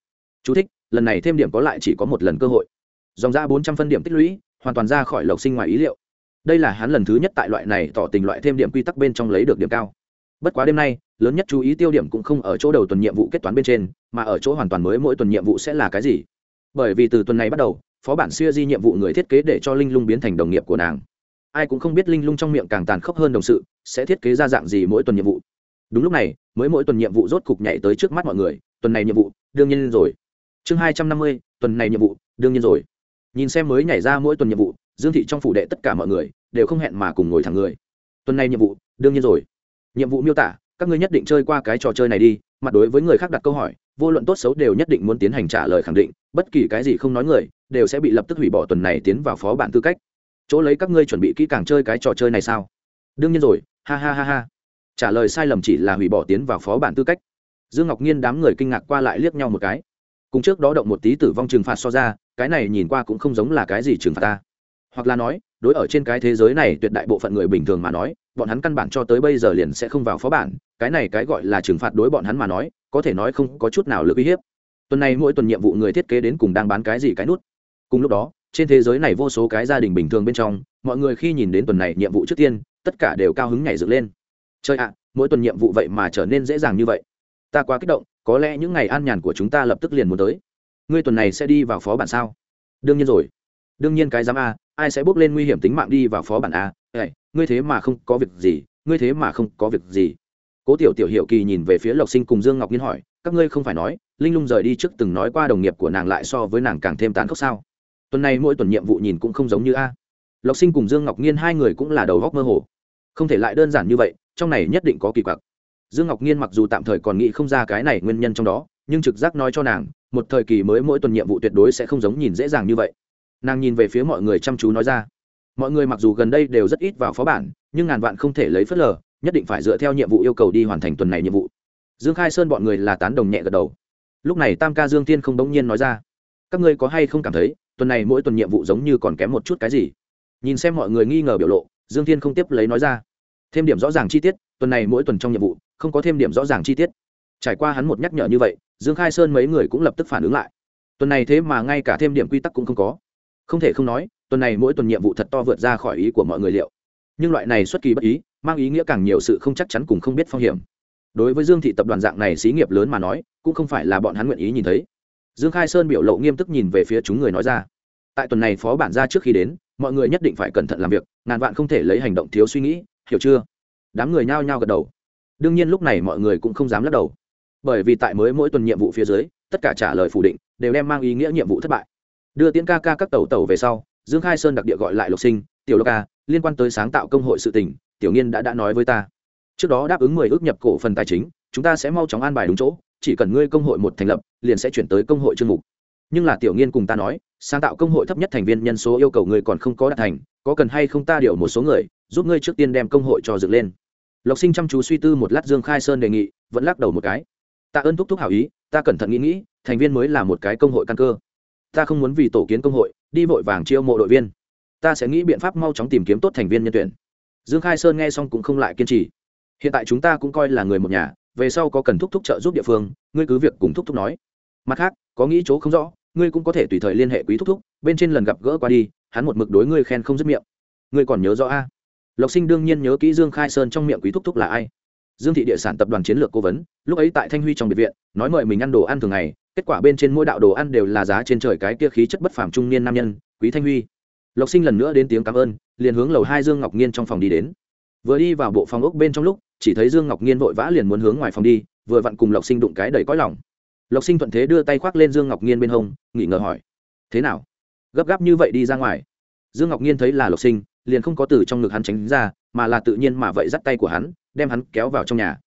Chú thích, lần này thêm điểm có lại chỉ có một lần cơ hội. Dòng ra bốn trăm phân điểm tích lũy hoàn toàn ra khỏi lộc sinh ngoài ý liệu. Đây là hắn lần thứ nhất tại loại này tỏ tình loại thêm điểm quy tắc bên trong lấy được điểm cao. Bất quá đêm nay lớn nhất chú ý tiêu điểm cũng không ở chỗ đầu tuần nhiệm vụ kết toán bên trên mà ở chỗ hoàn toàn mới mỗi tuần nhiệm vụ sẽ là cái gì. Bởi vì từ tuần này bắt đầu phó bản xưa di nhiệm vụ người thiết kế để cho linh lung biến thành đồng nghiệp của nàng. Ai cũng không biết linh lung trong miệng càng tàn khốc hơn đồng sự sẽ thiết kế ra dạng gì mỗi tuần nhiệm vụ. Đúng lúc này mới mỗi tuần nhiệm vụ rốt cục nhảy tới trước mắt mọi người tuần này nhiệm vụ đương nhiên rồi chương hai trăm năm mươi, tuần này nhiệm vụ, đương nhiên rồi. Nhìn xem mới nhảy ra mỗi tuần nhiệm vụ, dương thị trong phủ đệ tất cả mọi người đều không hẹn mà cùng ngồi thẳng người. Tuần này nhiệm vụ, đương nhiên rồi. Nhiệm vụ miêu tả, các ngươi nhất định chơi qua cái trò chơi này đi mặt đối với người khác đặt câu hỏi, vô luận tốt xấu đều nhất định muốn tiến hành trả lời khẳng định, bất kỳ cái gì không nói người, đều sẽ bị lập tức hủy bỏ tuần này tiến vào phó bản tư cách. Chỗ lấy các ngươi chuẩn bị kỹ càng chơi cái trò chơi này sao? Đương nhiên rồi, ha ha ha ha. Trả lời sai lầm chỉ là hủy bỏ tiến vào phó bản tư cách. Dương ngọc nhiên đám người kinh ngạc qua lại liếc nhau một cái cùng trước đó động một tí tử vong trừng phạt so ra, cái này nhìn qua cũng không giống là cái gì trừng phạt ta. Hoặc là nói, đối ở trên cái thế giới này tuyệt đại bộ phận người bình thường mà nói, bọn hắn căn bản cho tới bây giờ liền sẽ không vào phó bản, cái này cái gọi là trừng phạt đối bọn hắn mà nói, có thể nói không có chút nào lực uy hiếp. Tuần này mỗi tuần nhiệm vụ người thiết kế đến cùng đang bán cái gì cái nút. Cùng lúc đó, trên thế giới này vô số cái gia đình bình thường bên trong, mọi người khi nhìn đến tuần này nhiệm vụ trước tiên, tất cả đều cao hứng nhảy dựng lên. Chơi ạ, mỗi tuần nhiệm vụ vậy mà trở nên dễ dàng như vậy. Ta quá kích động có lẽ những ngày an nhàn của chúng ta lập tức liền muốn tới. Ngươi tuần này sẽ đi vào phó bản sao? Đương nhiên rồi. Đương nhiên cái giám a ai sẽ bước lên nguy hiểm tính mạng đi vào phó bản a? Ê, ngươi thế mà không có việc gì ngươi thế mà không có việc gì. Cố tiểu tiểu hiệu kỳ nhìn về phía lộc sinh cùng dương ngọc nhiên hỏi các ngươi không phải nói linh lung rời đi trước từng nói qua đồng nghiệp của nàng lại so với nàng càng thêm tán khốc sao? Tuần này mỗi tuần nhiệm vụ nhìn cũng không giống như a. Lộc sinh cùng dương ngọc nhiên hai người cũng là đầu góc mơ hồ. Không thể lại đơn giản như vậy trong này nhất định có kỳ quặc dương ngọc nhiên mặc dù tạm thời còn nghĩ không ra cái này nguyên nhân trong đó, nhưng trực giác nói cho nàng, một thời kỳ mới mỗi tuần nhiệm vụ tuyệt đối sẽ không giống nhìn dễ dàng như vậy. Nàng nhìn về phía mọi người chăm chú nói ra. Mọi người mặc dù gần đây đều rất ít vào phó bản, nhưng ngàn vạn không thể lấy phớt lờ, nhất định phải dựa theo nhiệm vụ yêu cầu đi hoàn thành tuần này nhiệm vụ. Dương khai sơn bọn người là tán đồng nhẹ gật đầu. Lúc này tam ca dương tiên không đống nhiên nói ra. Các ngươi có hay không cảm thấy, tuần này mỗi tuần nhiệm vụ giống như còn kém một chút cái gì? Nhìn xem mọi người nghi ngờ biểu lộ, dương tiên không tiếp lấy nói ra. Thêm điểm rõ ràng chi tiết, tuần này mỗi tuần trong nhiệm vụ không có thêm điểm rõ ràng chi tiết. Trải qua hắn một nhắc nhở như vậy, dương khai sơn mấy người cũng lập tức phản ứng lại. Tuần này thế mà ngay cả thêm điểm quy tắc cũng không có. Không thể không nói, tuần này mỗi tuần nhiệm vụ thật to vượt ra khỏi ý của mọi người liệu. Nhưng loại này xuất kỳ bất ý, mang ý nghĩa càng nhiều sự không chắc chắn cùng không biết phong hiểm. Đối với dương thị tập đoàn dạng này xí nghiệp lớn mà nói, cũng không phải là bọn hắn nguyện ý nhìn thấy. Dương khai sơn biểu lộ nghiêm túc nhìn về phía chúng người nói ra. Tại tuần này phó bản ra trước khi đến, mọi người nhất định phải cẩn thận làm việc, ngàn vạn không thể lấy hành động thiếu suy nghĩ, hiểu chưa? Đám người nhao nhao gật đầu đương nhiên lúc này mọi người cũng không dám lắc đầu. Bởi vì tại mới mỗi tuần nhiệm vụ phía dưới, tất cả trả lời phủ định, đều đem mang ý nghĩa nhiệm vụ thất bại. Đưa tiễn ca ca các tàu tàu về sau, dương khai sơn đặc địa gọi lại lộc sinh, tiểu lộc ca liên quan tới sáng tạo công hội sự tỉnh tiểu nghiên đã đã nói với ta. Trước đó đáp ứng mười ước nhập cổ phần tài chính, chúng ta sẽ mau chóng an bài đúng chỗ, chỉ cần ngươi công hội một thành lập, liền sẽ chuyển tới công hội chương mục. Nhưng là tiểu nghiên cùng ta nói, sáng tạo công hội thấp nhất thành viên nhân số yêu cầu ngươi còn không có đạt thành, có cần hay không ta điều một số người, giúp ngươi trước tiên đem công hội cho dựng lên lộc sinh chăm chú suy tư một lát dương khai sơn đề nghị, vẫn lắc đầu một cái. Ta ơn thúc thúc hảo ý, ta cẩn thận nghĩ nghĩ, thành viên mới là một cái công hội căn cơ. Ta không muốn vì tổ kiến công hội, đi vội vàng chiêu mộ đội viên. Ta sẽ nghĩ biện pháp mau chóng tìm kiếm tốt thành viên nhân tuyển. Dương khai sơn nghe xong cũng không lại kiên trì. Hiện tại chúng ta cũng coi là người một nhà, về sau có cần thúc thúc trợ giúp địa phương, ngươi cứ việc cùng thúc thúc nói. Mặt khác, có nghĩ chỗ không rõ, ngươi cũng có thể tùy thời liên hệ quý thúc thúc, bên trên lần gặp gỡ qua đi, hắn một mực đối ngươi khen không dứt miệng. Ngươi còn nhớ rõ a? Lộc sinh đương nhiên nhớ kỹ dương khai sơn trong miệng quý thúc thúc là ai. Dương thị địa sản tập đoàn chiến lược cố vấn, lúc ấy tại thanh huy trong biệt viện, nói mời mình ăn đồ ăn thường ngày, kết quả bên trên mỗi đạo đồ ăn đều là giá trên trời cái kia khí chất bất phàm trung niên nam nhân, quý thanh huy. Lộc sinh lần nữa đến tiếng cảm ơn, liền hướng lầu hai dương ngọc nhiên trong phòng đi đến. Vừa đi vào bộ phòng ốc bên trong lúc, chỉ thấy dương ngọc nhiên vội vã liền muốn hướng ngoài phòng đi, vừa vặn cùng lộc sinh đụng cái đầy cõi lòng. Lộc sinh thuận thế đưa tay khoác lên dương ngọc nhiên bên hông nghỉ ngờ hỏi, thế nào? Gấp gáp như vậy đi ra ngoài? Dương ngọc nhiên thấy là lộc sinh liền không có từ trong ngực hắn tránh ra, mà là tự nhiên mà vậy dắt tay của hắn, đem hắn kéo vào trong nhà.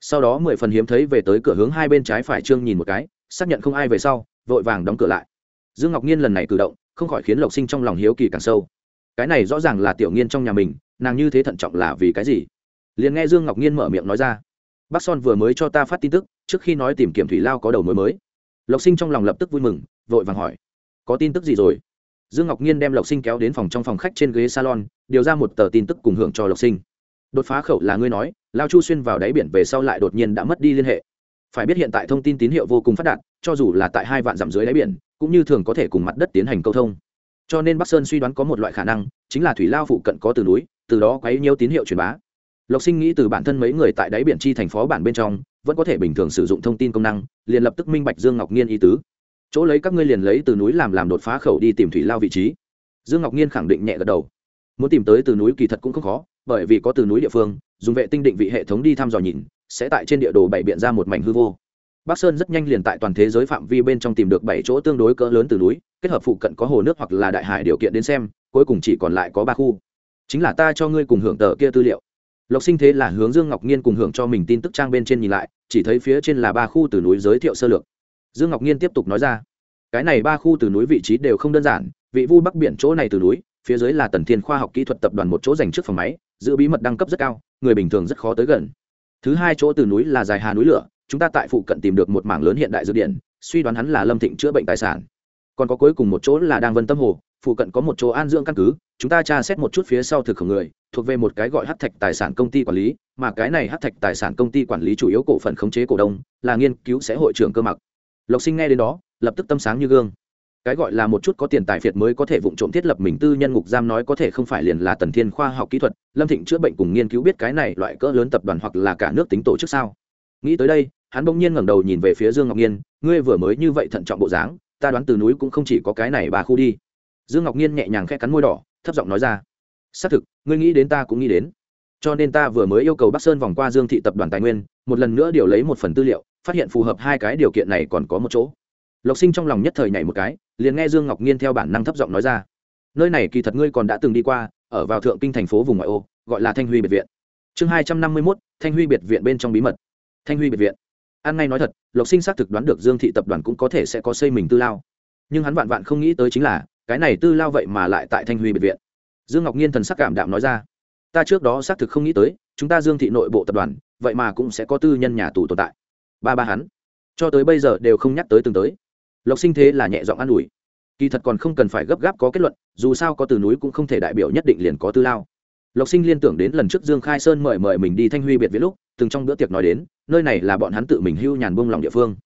Sau đó mười phần hiếm thấy về tới cửa hướng hai bên trái phải trương nhìn một cái, xác nhận không ai về sau, vội vàng đóng cửa lại. Dương ngọc nhiên lần này cử động, không khỏi khiến lộc sinh trong lòng hiếu kỳ càng sâu. Cái này rõ ràng là tiểu nghiên trong nhà mình, nàng như thế thận trọng là vì cái gì? Liền nghe dương ngọc nhiên mở miệng nói ra. Bác son vừa mới cho ta phát tin tức, trước khi nói tìm kiếm thủy lao có đầu mối mới. Lộc sinh trong lòng lập tức vui mừng, vội vàng hỏi. Có tin tức gì rồi? Dương ngọc nhiên đem lộc sinh kéo đến phòng trong phòng khách trên ghế salon, điều ra một tờ tin tức cùng hưởng cho lộc sinh. Đột phá khẩu là ngươi nói, lao chu xuyên vào đáy biển về sau lại đột nhiên đã mất đi liên hệ. Phải biết hiện tại thông tin tín hiệu vô cùng phát đạt, cho dù là tại hai vạn dặm dưới đáy biển, cũng như thường có thể cùng mặt đất tiến hành câu thông. Cho nên bắc sơn suy đoán có một loại khả năng, chính là thủy lao phụ cận có từ núi, từ đó quấy nhiều tín hiệu truyền bá. Lộc sinh nghĩ từ bản thân mấy người tại đáy biển chi thành phố bản bên trong, vẫn có thể bình thường sử dụng thông tin công năng, liền lập tức minh bạch dương ngọc nhiên ý tứ chỗ lấy các ngươi liền lấy từ núi làm làm đột phá khẩu đi tìm thủy lao vị trí. Dương ngọc nhiên khẳng định nhẹ gật đầu. Muốn tìm tới từ núi kỳ thật cũng không khó, bởi vì có từ núi địa phương, dùng vệ tinh định vị hệ thống đi thăm dò nhìn, sẽ tại trên địa đồ bảy biện ra một mảnh hư vô. Bắc sơn rất nhanh liền tại toàn thế giới phạm vi bên trong tìm được bảy chỗ tương đối cỡ lớn từ núi, kết hợp phụ cận có hồ nước hoặc là đại hải điều kiện đến xem, cuối cùng chỉ còn lại có ba khu. Chính là ta cho ngươi cùng hưởng tờ kia tư liệu. Lộc sinh thế là hướng dương ngọc nhiên cùng hưởng cho mình tin tức trang bên trên nhìn lại, chỉ thấy phía trên là ba khu từ núi giới thiệu sơ lược dương ngọc nhiên tiếp tục nói ra, cái này ba khu từ núi vị trí đều không đơn giản, vị vu bắc biển chỗ này từ núi, phía dưới là tần thiên khoa học kỹ thuật tập đoàn một chỗ dành trước phòng máy, giữ bí mật đăng cấp rất cao, người bình thường rất khó tới gần. Thứ hai chỗ từ núi là dài hà núi lửa, chúng ta tại phụ cận tìm được một mảng lớn hiện đại dược điện, suy đoán hắn là lâm thịnh chữa bệnh tài sản. Còn có cuối cùng một chỗ là đang vân tâm hồ, phụ cận có một chỗ an dưỡng căn cứ, chúng ta tra xét một chút phía sau thực khẩu người, thuộc về một cái gọi hát thạch tài sản công ty quản lý, mà cái này hát thạch tài sản công ty quản lý chủ yếu cổ phần khống chế cổ đông, là nghiên cứu sẽ hội trưởng cơ mặc lộc sinh nghe đến đó, lập tức tâm sáng như gương. Cái gọi là một chút có tiền tài phiệt mới có thể vụng trộm thiết lập mình tư nhân ngục giam nói có thể không phải liền là tần thiên khoa học kỹ thuật, lâm thịnh chữa bệnh cùng nghiên cứu biết cái này loại cỡ lớn tập đoàn hoặc là cả nước tính tổ chức sao. Nghĩ tới đây, hắn bỗng nhiên ngẩng đầu nhìn về phía dương ngọc nhiên ngươi vừa mới như vậy thận trọng bộ dáng, ta đoán từ núi cũng không chỉ có cái này bà khu đi. Dương ngọc nhiên nhẹ nhàng khẽ cắn môi đỏ, thấp giọng nói ra, xác thực, ngươi nghĩ đến ta cũng nghĩ đến. Cho nên ta vừa mới yêu cầu bắc sơn vòng qua dương thị tập đoàn tài nguyên, một lần nữa điều lấy một phần tư liệu phát hiện phù hợp hai cái điều kiện này còn có một chỗ. Lộc sinh trong lòng nhất thời nhảy một cái, liền nghe dương ngọc nhiên theo bản năng thấp giọng nói ra. Nơi này kỳ thật ngươi còn đã từng đi qua, ở vào thượng kinh thành phố vùng ngoại ô, gọi là thanh huy biệt viện. Chương hai trăm năm mươi mốt, thanh huy biệt viện bên trong bí mật. Thanh huy biệt viện. An ngay nói thật, lộc sinh xác thực đoán được dương thị tập đoàn cũng có thể sẽ có xây mình tư lao. Nhưng hắn vạn vạn không nghĩ tới chính là, cái này tư lao vậy mà lại tại thanh huy biệt viện. Dương ngọc nhiên thần sắc cảm đạm nói ra. Ta trước đó xác thực không nghĩ tới, chúng ta dương thị nội bộ tập đoàn, vậy mà cũng sẽ có tư nhân nhà tù tồn tại ba ba hắn. Cho tới bây giờ đều không nhắc tới từng tới. Lộc sinh thế là nhẹ giọng an ủi. Kỳ thật còn không cần phải gấp gáp có kết luận, dù sao có từ núi cũng không thể đại biểu nhất định liền có tư lao. Lộc sinh liên tưởng đến lần trước dương khai sơn mời mời mình đi thanh huy biệt viết lúc, từng trong bữa tiệc nói đến, nơi này là bọn hắn tự mình hưu nhàn bông lòng địa phương.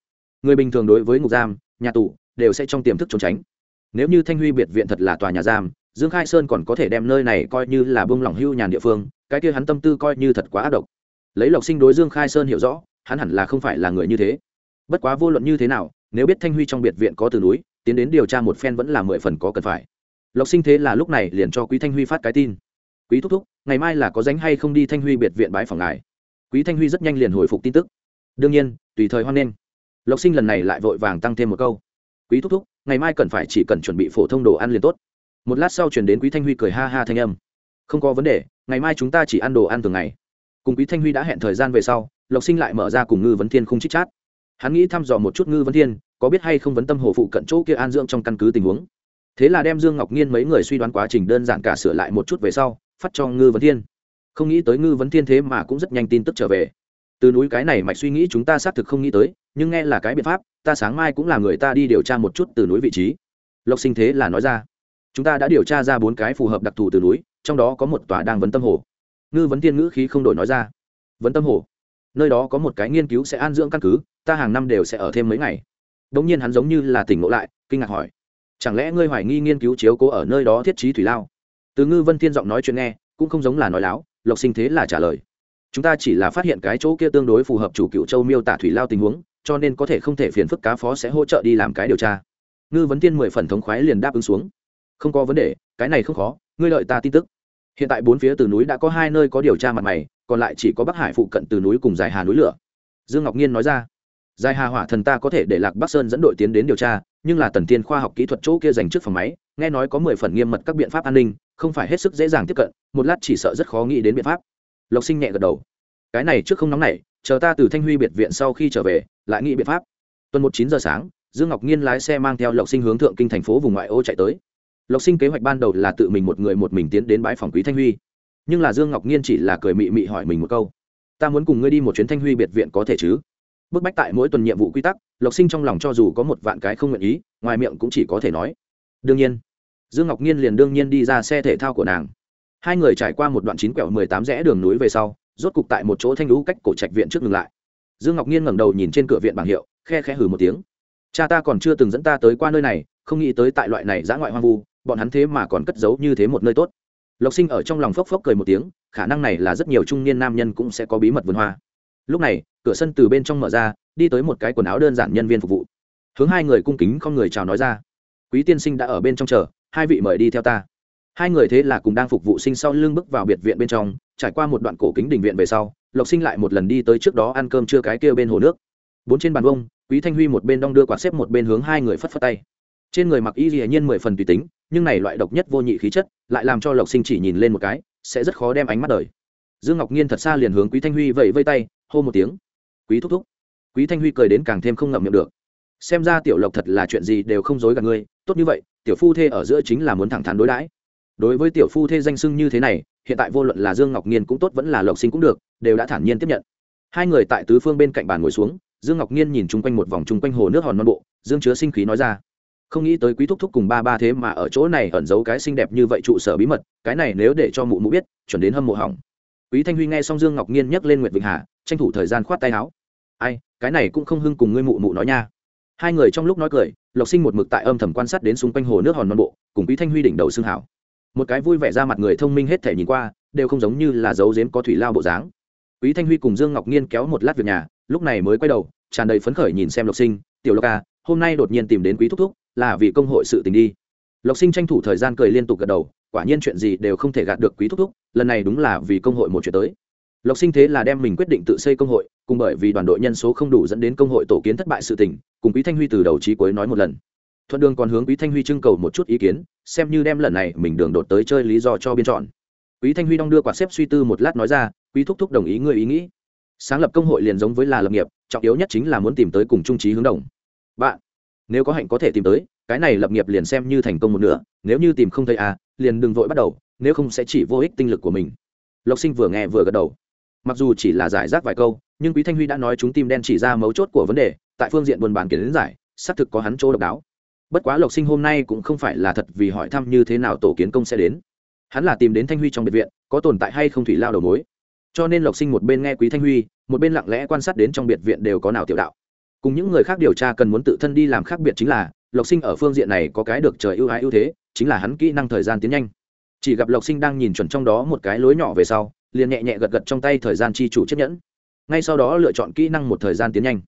Người bình thường đối với ngục giam, nhà tù, đều sẽ trong tiềm thức trốn tránh. Nếu như thanh huy biệt viện thật là tòa nhà giam, dương khai sơn còn có thể đem nơi này coi như là bông lòng hưu nhàn địa phương, cái kia hắn tâm tư coi như thật quá ác độc. Lấy lộc sinh đối dương khai sơn hiểu rõ hắn hẳn là không phải là người như thế. Bất quá vô luận như thế nào, nếu biết thanh huy trong biệt viện có từ núi, tiến đến điều tra một phen vẫn là mười phần có cần phải. Lộc sinh thế là lúc này liền cho quý thanh huy phát cái tin. Quý thúc thúc, ngày mai là có rảnh hay không đi thanh huy biệt viện bãi phòng ngài? Quý thanh huy rất nhanh liền hồi phục tin tức. Đương nhiên, tùy thời hoan nghênh. Lộc sinh lần này lại vội vàng tăng thêm một câu. Quý thúc thúc, ngày mai cần phải chỉ cần chuẩn bị phổ thông đồ ăn liền tốt. Một lát sau chuyển đến quý thanh huy cười ha ha thanh âm. Không có vấn đề, ngày mai chúng ta chỉ ăn đồ ăn thường ngày. Cùng quý thanh huy đã hẹn thời gian về sau lộc sinh lại mở ra cùng ngư vấn thiên không chích chát. Hắn nghĩ thăm dò một chút ngư vấn thiên, có biết hay không vấn tâm hồ phụ cận chỗ kia an dưỡng trong căn cứ tình huống. Thế là đem dương ngọc nhiên mấy người suy đoán quá trình đơn giản cả sửa lại một chút về sau, phát cho ngư vấn thiên. Không nghĩ tới ngư vấn thiên thế mà cũng rất nhanh tin tức trở về. Từ núi cái này mạch suy nghĩ chúng ta xác thực không nghĩ tới, nhưng nghe là cái biện pháp, ta sáng mai cũng là người ta đi điều tra một chút từ núi vị trí. Lộc sinh thế là nói ra. Chúng ta đã điều tra ra bốn cái phù hợp đặc thù từ núi, trong đó có một tòa đang vấn tâm hồ. Ngư vấn thiên ngữ khí không đổi nói ra. Vấn tâm hồ nơi đó có một cái nghiên cứu sẽ an dưỡng căn cứ, ta hàng năm đều sẽ ở thêm mấy ngày. Đ ỗ n g nhiên hắn giống như là tỉnh ngộ lại, kinh ngạc hỏi, chẳng lẽ ngươi hoài nghi nghiên cứu chiếu cố ở nơi đó thiết trí thủy lao? Từ ngư vân thiên giọng nói chuyện nghe, cũng không giống là nói láo, lộc sinh thế là trả lời, chúng ta chỉ là phát hiện cái chỗ kia tương đối phù hợp chủ cựu châu miêu tả thủy lao tình huống, cho nên có thể không thể phiền phức cá phó sẽ hỗ trợ đi làm cái điều tra. Ngư vấn tiên mười phần thống khoái liền đáp ứng xuống, không có vấn đề, cái này không khó, ngươi lợi ta tin tức. Hiện tại bốn phía từ núi đã có hai nơi có điều tra mặt mày còn lại chỉ có bắc hải phụ cận từ núi cùng dài hà núi lửa. Dương ngọc nhiên nói ra, dài hà hỏa thần ta có thể để lạc bắc sơn dẫn đội tiến đến điều tra, nhưng là tần tiên khoa học kỹ thuật chỗ kia dành trước phòng máy, nghe nói có mười phần nghiêm mật các biện pháp an ninh, không phải hết sức dễ dàng tiếp cận, một lát chỉ sợ rất khó nghĩ đến biện pháp. Lộc sinh nhẹ gật đầu, cái này trước không nóng này chờ ta từ thanh huy biệt viện sau khi trở về, lại nghĩ biện pháp. Tuần một chín giờ sáng, dương ngọc nhiên lái xe mang theo lộc sinh hướng thượng kinh thành phố vùng ngoại ô chạy tới. Lộc sinh kế hoạch ban đầu là tự mình một người một mình tiến đến bãi phòng quý thanh huy nhưng là dương ngọc nhiên chỉ là cười mị mị hỏi mình một câu. Ta muốn cùng ngươi đi một chuyến thanh huy biệt viện có thể chứ? Bức bách tại mỗi tuần nhiệm vụ quy tắc, lộc sinh trong lòng cho dù có một vạn cái không nguyện ý, ngoài miệng cũng chỉ có thể nói. Đương nhiên, dương ngọc nhiên liền đương nhiên đi ra xe thể thao của nàng. Hai người trải qua một đoạn chín quẹo mười tám rẽ đường núi về sau, rốt cục tại một chỗ thanh lũ cách cổ trạch viện trước ngừng lại. Dương ngọc nhiên ngẩng đầu nhìn trên cửa viện bảng hiệu, khe khe hừ một tiếng. Cha ta còn chưa từng dẫn ta tới qua nơi này, không nghĩ tới tại loại này giã ngoại hoang vu, bọn hắn thế mà còn cất giấu như thế một nơi tốt lộc sinh ở trong lòng phốc phốc cười một tiếng, khả năng này là rất nhiều trung niên nam nhân cũng sẽ có bí mật vườn hoa. Lúc này, cửa sân từ bên trong mở ra, đi tới một cái quần áo đơn giản nhân viên phục vụ. Hướng hai người cung kính không người chào nói ra. Quý tiên sinh đã ở bên trong chờ, hai vị mời đi theo ta. Hai người thế là cùng đang phục vụ sinh sau lưng bước vào biệt viện bên trong, trải qua một đoạn cổ kính đình viện về sau, lộc sinh lại một lần đi tới trước đó ăn cơm trưa cái kia bên hồ nước. Bốn trên bàn bông quý thanh huy một bên đong đưa quạt xếp một bên hướng hai người phất phất tay. Trên người mặc y dĩ nhiên mười phần tùy tính nhưng này loại độc nhất vô nhị khí chất lại làm cho lộc sinh chỉ nhìn lên một cái, sẽ rất khó đem ánh mắt đời. Dương ngọc nhiên thật xa liền hướng quý thanh huy vẫy vây tay, hô một tiếng. Quý thúc thúc. Quý thanh huy cười đến càng thêm không ngậm miệng được. Xem ra tiểu lộc thật là chuyện gì đều không dối gạt ngươi, tốt như vậy, tiểu phu thê ở giữa chính là muốn thẳng thắn đối đãi. Đối với tiểu phu thê danh sưng như thế này, hiện tại vô luận là dương ngọc nhiên cũng tốt vẫn là lộc sinh cũng được, đều đã thản nhiên tiếp nhận. Hai người tại tứ phương bên cạnh bàn ngồi xuống, dương ngọc nhiên nhìn chung quanh một vòng chung quanh hồ nước hòn non bộ, dương chứa sinh khí nói ra không nghĩ tới quý thúc thúc cùng ba ba thế mà ở chỗ này ẩn giấu cái xinh đẹp như vậy trụ sở bí mật, cái này nếu để cho mụ mụ biết, chuẩn đến hâm mộ hỏng. Quý thanh huy nghe xong dương ngọc nhiên nhắc lên nguyệt vịnh hà, tranh thủ thời gian khoát tay áo. Ai, cái này cũng không hưng cùng ngươi mụ mụ nói nha. Hai người trong lúc nói cười, lộc sinh một mực tại âm thầm quan sát đến xung quanh hồ nước hòn non bộ, cùng quý thanh huy đỉnh đầu xương hảo. Một cái vui vẻ ra mặt người thông minh hết thể nhìn qua, đều không giống như là dấu dếm có thủy lao bộ dáng. Quý thanh huy cùng dương ngọc nhiên kéo một lát việc nhà, lúc này mới quay đầu, tràn đầy phấn khởi nhìn xem lộc sinh, tiểu lộc à hôm nay đột nhiên tìm đến quý thúc thúc là vì công hội sự tình đi. Lộc sinh tranh thủ thời gian cười liên tục gật đầu, quả nhiên chuyện gì đều không thể gạt được quý thúc thúc, lần này đúng là vì công hội một chuyện tới. Lộc sinh thế là đem mình quyết định tự xây công hội, cùng bởi vì đoàn đội nhân số không đủ dẫn đến công hội tổ kiến thất bại sự tình, cùng quý thanh huy từ đầu trí cuối nói một lần. Thuận đường còn hướng quý thanh huy trưng cầu một chút ý kiến, xem như đem lần này mình đường đột tới chơi lý do cho biên chọn. Quý thanh huy đong đưa quạt xếp suy tư một lát nói ra, quý thúc thúc đồng ý người ý nghĩ. Sáng lập công hội liền giống với là lập nghiệp, trọng yếu nhất chính là muốn tìm tới cùng trung trí hướng đồng. Bạn nếu có hạnh có thể tìm tới, cái này lập nghiệp liền xem như thành công một nửa, nếu như tìm không thấy à liền đừng vội bắt đầu, nếu không sẽ chỉ vô ích tinh lực của mình. Lộc sinh vừa nghe vừa gật đầu. Mặc dù chỉ là giải rác vài câu, nhưng quý thanh huy đã nói chúng tim đen chỉ ra mấu chốt của vấn đề, tại phương diện buôn bán kiến giải, xác thực có hắn chỗ độc đáo. Bất quá lộc sinh hôm nay cũng không phải là thật vì hỏi thăm như thế nào tổ kiến công sẽ đến. Hắn là tìm đến thanh huy trong biệt viện, có tồn tại hay không thủy lao đầu mối. Cho nên lộc sinh một bên nghe quý thanh huy, một bên lặng lẽ quan sát đến trong biệt viện đều có nào tiểu đạo cùng những người khác điều tra cần muốn tự thân đi làm khác biệt chính là, lộc sinh ở phương diện này có cái được trời ưu ái ưu thế, chính là hắn kỹ năng thời gian tiến nhanh. Chỉ gặp lộc sinh đang nhìn chuẩn trong đó một cái lối nhỏ về sau, liền nhẹ nhẹ gật gật trong tay thời gian chi chủ chiếc nhẫn. Ngay sau đó lựa chọn kỹ năng một thời gian tiến nhanh.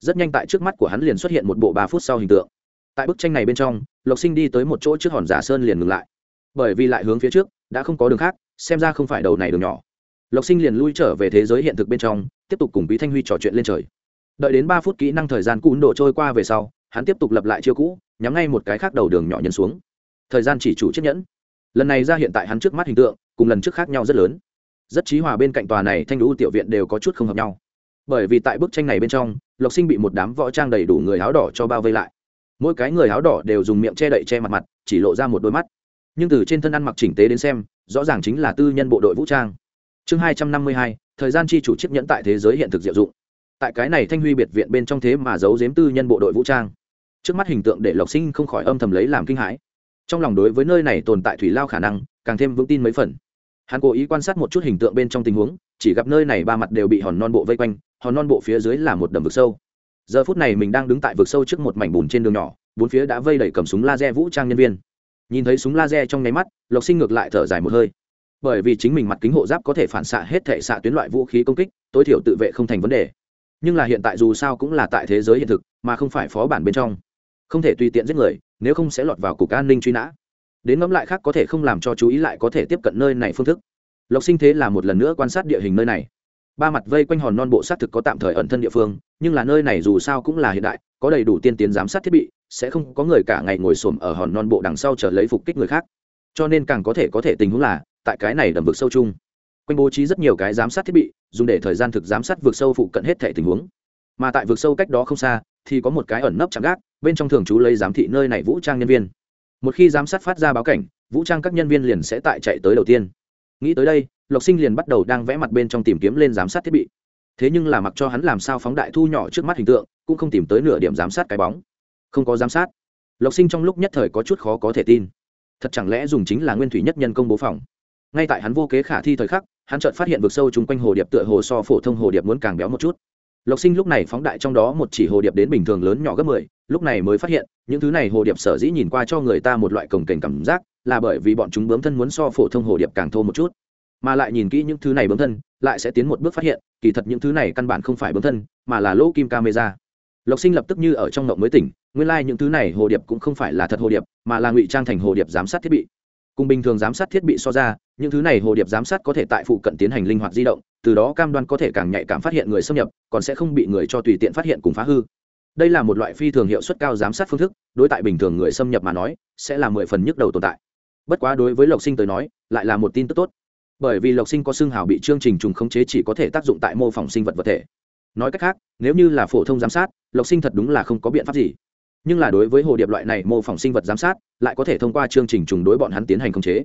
Rất nhanh tại trước mắt của hắn liền xuất hiện một bộ ba phút sau hình tượng. Tại bức tranh này bên trong, lộc sinh đi tới một chỗ trước hòn giả sơn liền ngừng lại. Bởi vì lại hướng phía trước, đã không có đường khác, xem ra không phải đầu này đường nhỏ. Lộc sinh liền lui trở về thế giới hiện thực bên trong, tiếp tục cùng bí thanh huy trò chuyện lên trời đợi đến ba phút kỹ năng thời gian cũ độ trôi qua về sau, hắn tiếp tục lập lại chiêu cũ, nhắm ngay một cái khác đầu đường nhỏ nhân xuống. Thời gian chỉ chủ chiếc nhẫn. Lần này ra hiện tại hắn trước mắt hình tượng, cùng lần trước khác nhau rất lớn. Rất trí hòa bên cạnh tòa này thanh lũ tiểu viện đều có chút không hợp nhau. Bởi vì tại bức tranh này bên trong, lộc sinh bị một đám võ trang đầy đủ người áo đỏ cho bao vây lại. Mỗi cái người áo đỏ đều dùng miệng che đậy che mặt mặt, chỉ lộ ra một đôi mắt. Nhưng từ trên thân ăn mặc chỉnh tế đến xem, rõ ràng chính là tư nhân bộ đội vũ trang. Chương hai trăm năm mươi hai, thời gian chi chủ chiếc nhẫn tại thế giới hiện thực diệu dụng tại cái này thanh huy biệt viện bên trong thế mà giấu giếm tư nhân bộ đội vũ trang. Trước mắt hình tượng để lộc sinh không khỏi âm thầm lấy làm kinh hãi. Trong lòng đối với nơi này tồn tại thủy lao khả năng, càng thêm vững tin mấy phần. Hắn cố ý quan sát một chút hình tượng bên trong tình huống, chỉ gặp nơi này ba mặt đều bị hòn non bộ vây quanh, hòn non bộ phía dưới là một đầm vực sâu. Giờ phút này mình đang đứng tại vực sâu trước một mảnh bùn trên đường nhỏ, bốn phía đã vây đầy cầm súng laser vũ trang nhân viên. Nhìn thấy súng laser trong nháy mắt, lộc sinh ngược lại thở dài một hơi. Bởi vì chính mình mặt kính hộ giáp có thể phản xạ hết thể xạ tuyến loại vũ khí công kích, tối thiểu tự vệ không thành vấn đề nhưng là hiện tại dù sao cũng là tại thế giới hiện thực, mà không phải phó bản bên trong. Không thể tùy tiện giết người, nếu không sẽ lọt vào cục an ninh truy nã. Đến ngẫm lại khác có thể không làm cho chú ý lại có thể tiếp cận nơi này phương thức. Lộc sinh thế là một lần nữa quan sát địa hình nơi này. Ba mặt vây quanh hòn non bộ xác thực có tạm thời ẩn thân địa phương, nhưng là nơi này dù sao cũng là hiện đại, có đầy đủ tiên tiến giám sát thiết bị, sẽ không có người cả ngày ngồi xổm ở hòn non bộ đằng sau chờ lấy phục kích người khác. Cho nên càng có thể có thể tình huống là, tại cái này đầm vực sâu chung quanh bố trí rất nhiều cái giám sát thiết bị, dùng để thời gian thực giám sát vượt sâu phụ cận hết thể tình huống. Mà tại vượt sâu cách đó không xa, thì có một cái ẩn nấp chạm gác, bên trong thường trú lấy giám thị nơi này vũ trang nhân viên. Một khi giám sát phát ra báo cảnh, vũ trang các nhân viên liền sẽ tại chạy tới đầu tiên. Nghĩ tới đây, lộc sinh liền bắt đầu đang vẽ mặt bên trong tìm kiếm lên giám sát thiết bị. Thế nhưng là mặc cho hắn làm sao phóng đại thu nhỏ trước mắt hình tượng, cũng không tìm tới nửa điểm giám sát cái bóng. Không có giám sát. Lộc sinh trong lúc nhất thời có chút khó có thể tin. Thật chẳng lẽ dùng chính là nguyên thủy nhất nhân công bố phòng? Ngay tại hắn vô kế khả thi thời khắc, hắn chợt phát hiện vực sâu chung quanh hồ điệp tựa hồ so phổ thông hồ điệp muốn càng béo một chút. Lộc sinh lúc này phóng đại trong đó một chỉ hồ điệp đến bình thường lớn nhỏ gấp mười, lúc này mới phát hiện, những thứ này hồ điệp sở dĩ nhìn qua cho người ta một loại cồng kềnh cảm giác, là bởi vì bọn chúng bướm thân muốn so phổ thông hồ điệp càng thô một chút. Mà lại nhìn kỹ những thứ này bướm thân, lại sẽ tiến một bước phát hiện, kỳ thật những thứ này căn bản không phải bướm thân, mà là lỗ kim camera. Lộc sinh lập tức như ở trong ngộng mới tỉnh, nguyên lai、like、những thứ này hồ điệp cũng không phải là thật hồ điệp, mà là ngụy trang thành hồ điệp giám sát thiết bị cùng bình thường giám sát thiết bị so ra, những thứ này hồ điệp giám sát có thể tại phụ cận tiến hành linh hoạt di động, từ đó cam đoan có thể càng nhạy cảm phát hiện người xâm nhập, còn sẽ không bị người cho tùy tiện phát hiện cùng phá hư. Đây là một loại phi thường hiệu suất cao giám sát phương thức, đối tại bình thường người xâm nhập mà nói, sẽ là mười phần nhức đầu tồn tại. Bất quá đối với lộc sinh tới nói, lại là một tin tức tốt. Bởi vì lộc sinh có xương hào bị chương trình trùng khống chế chỉ có thể tác dụng tại mô phỏng sinh vật vật thể. Nói cách khác, nếu như là phổ thông giám sát, lộc sinh thật đúng là không có biện pháp gì nhưng là đối với hồ điệp loại này mô phỏng sinh vật giám sát, lại có thể thông qua chương trình trùng đối bọn hắn tiến hành khống chế.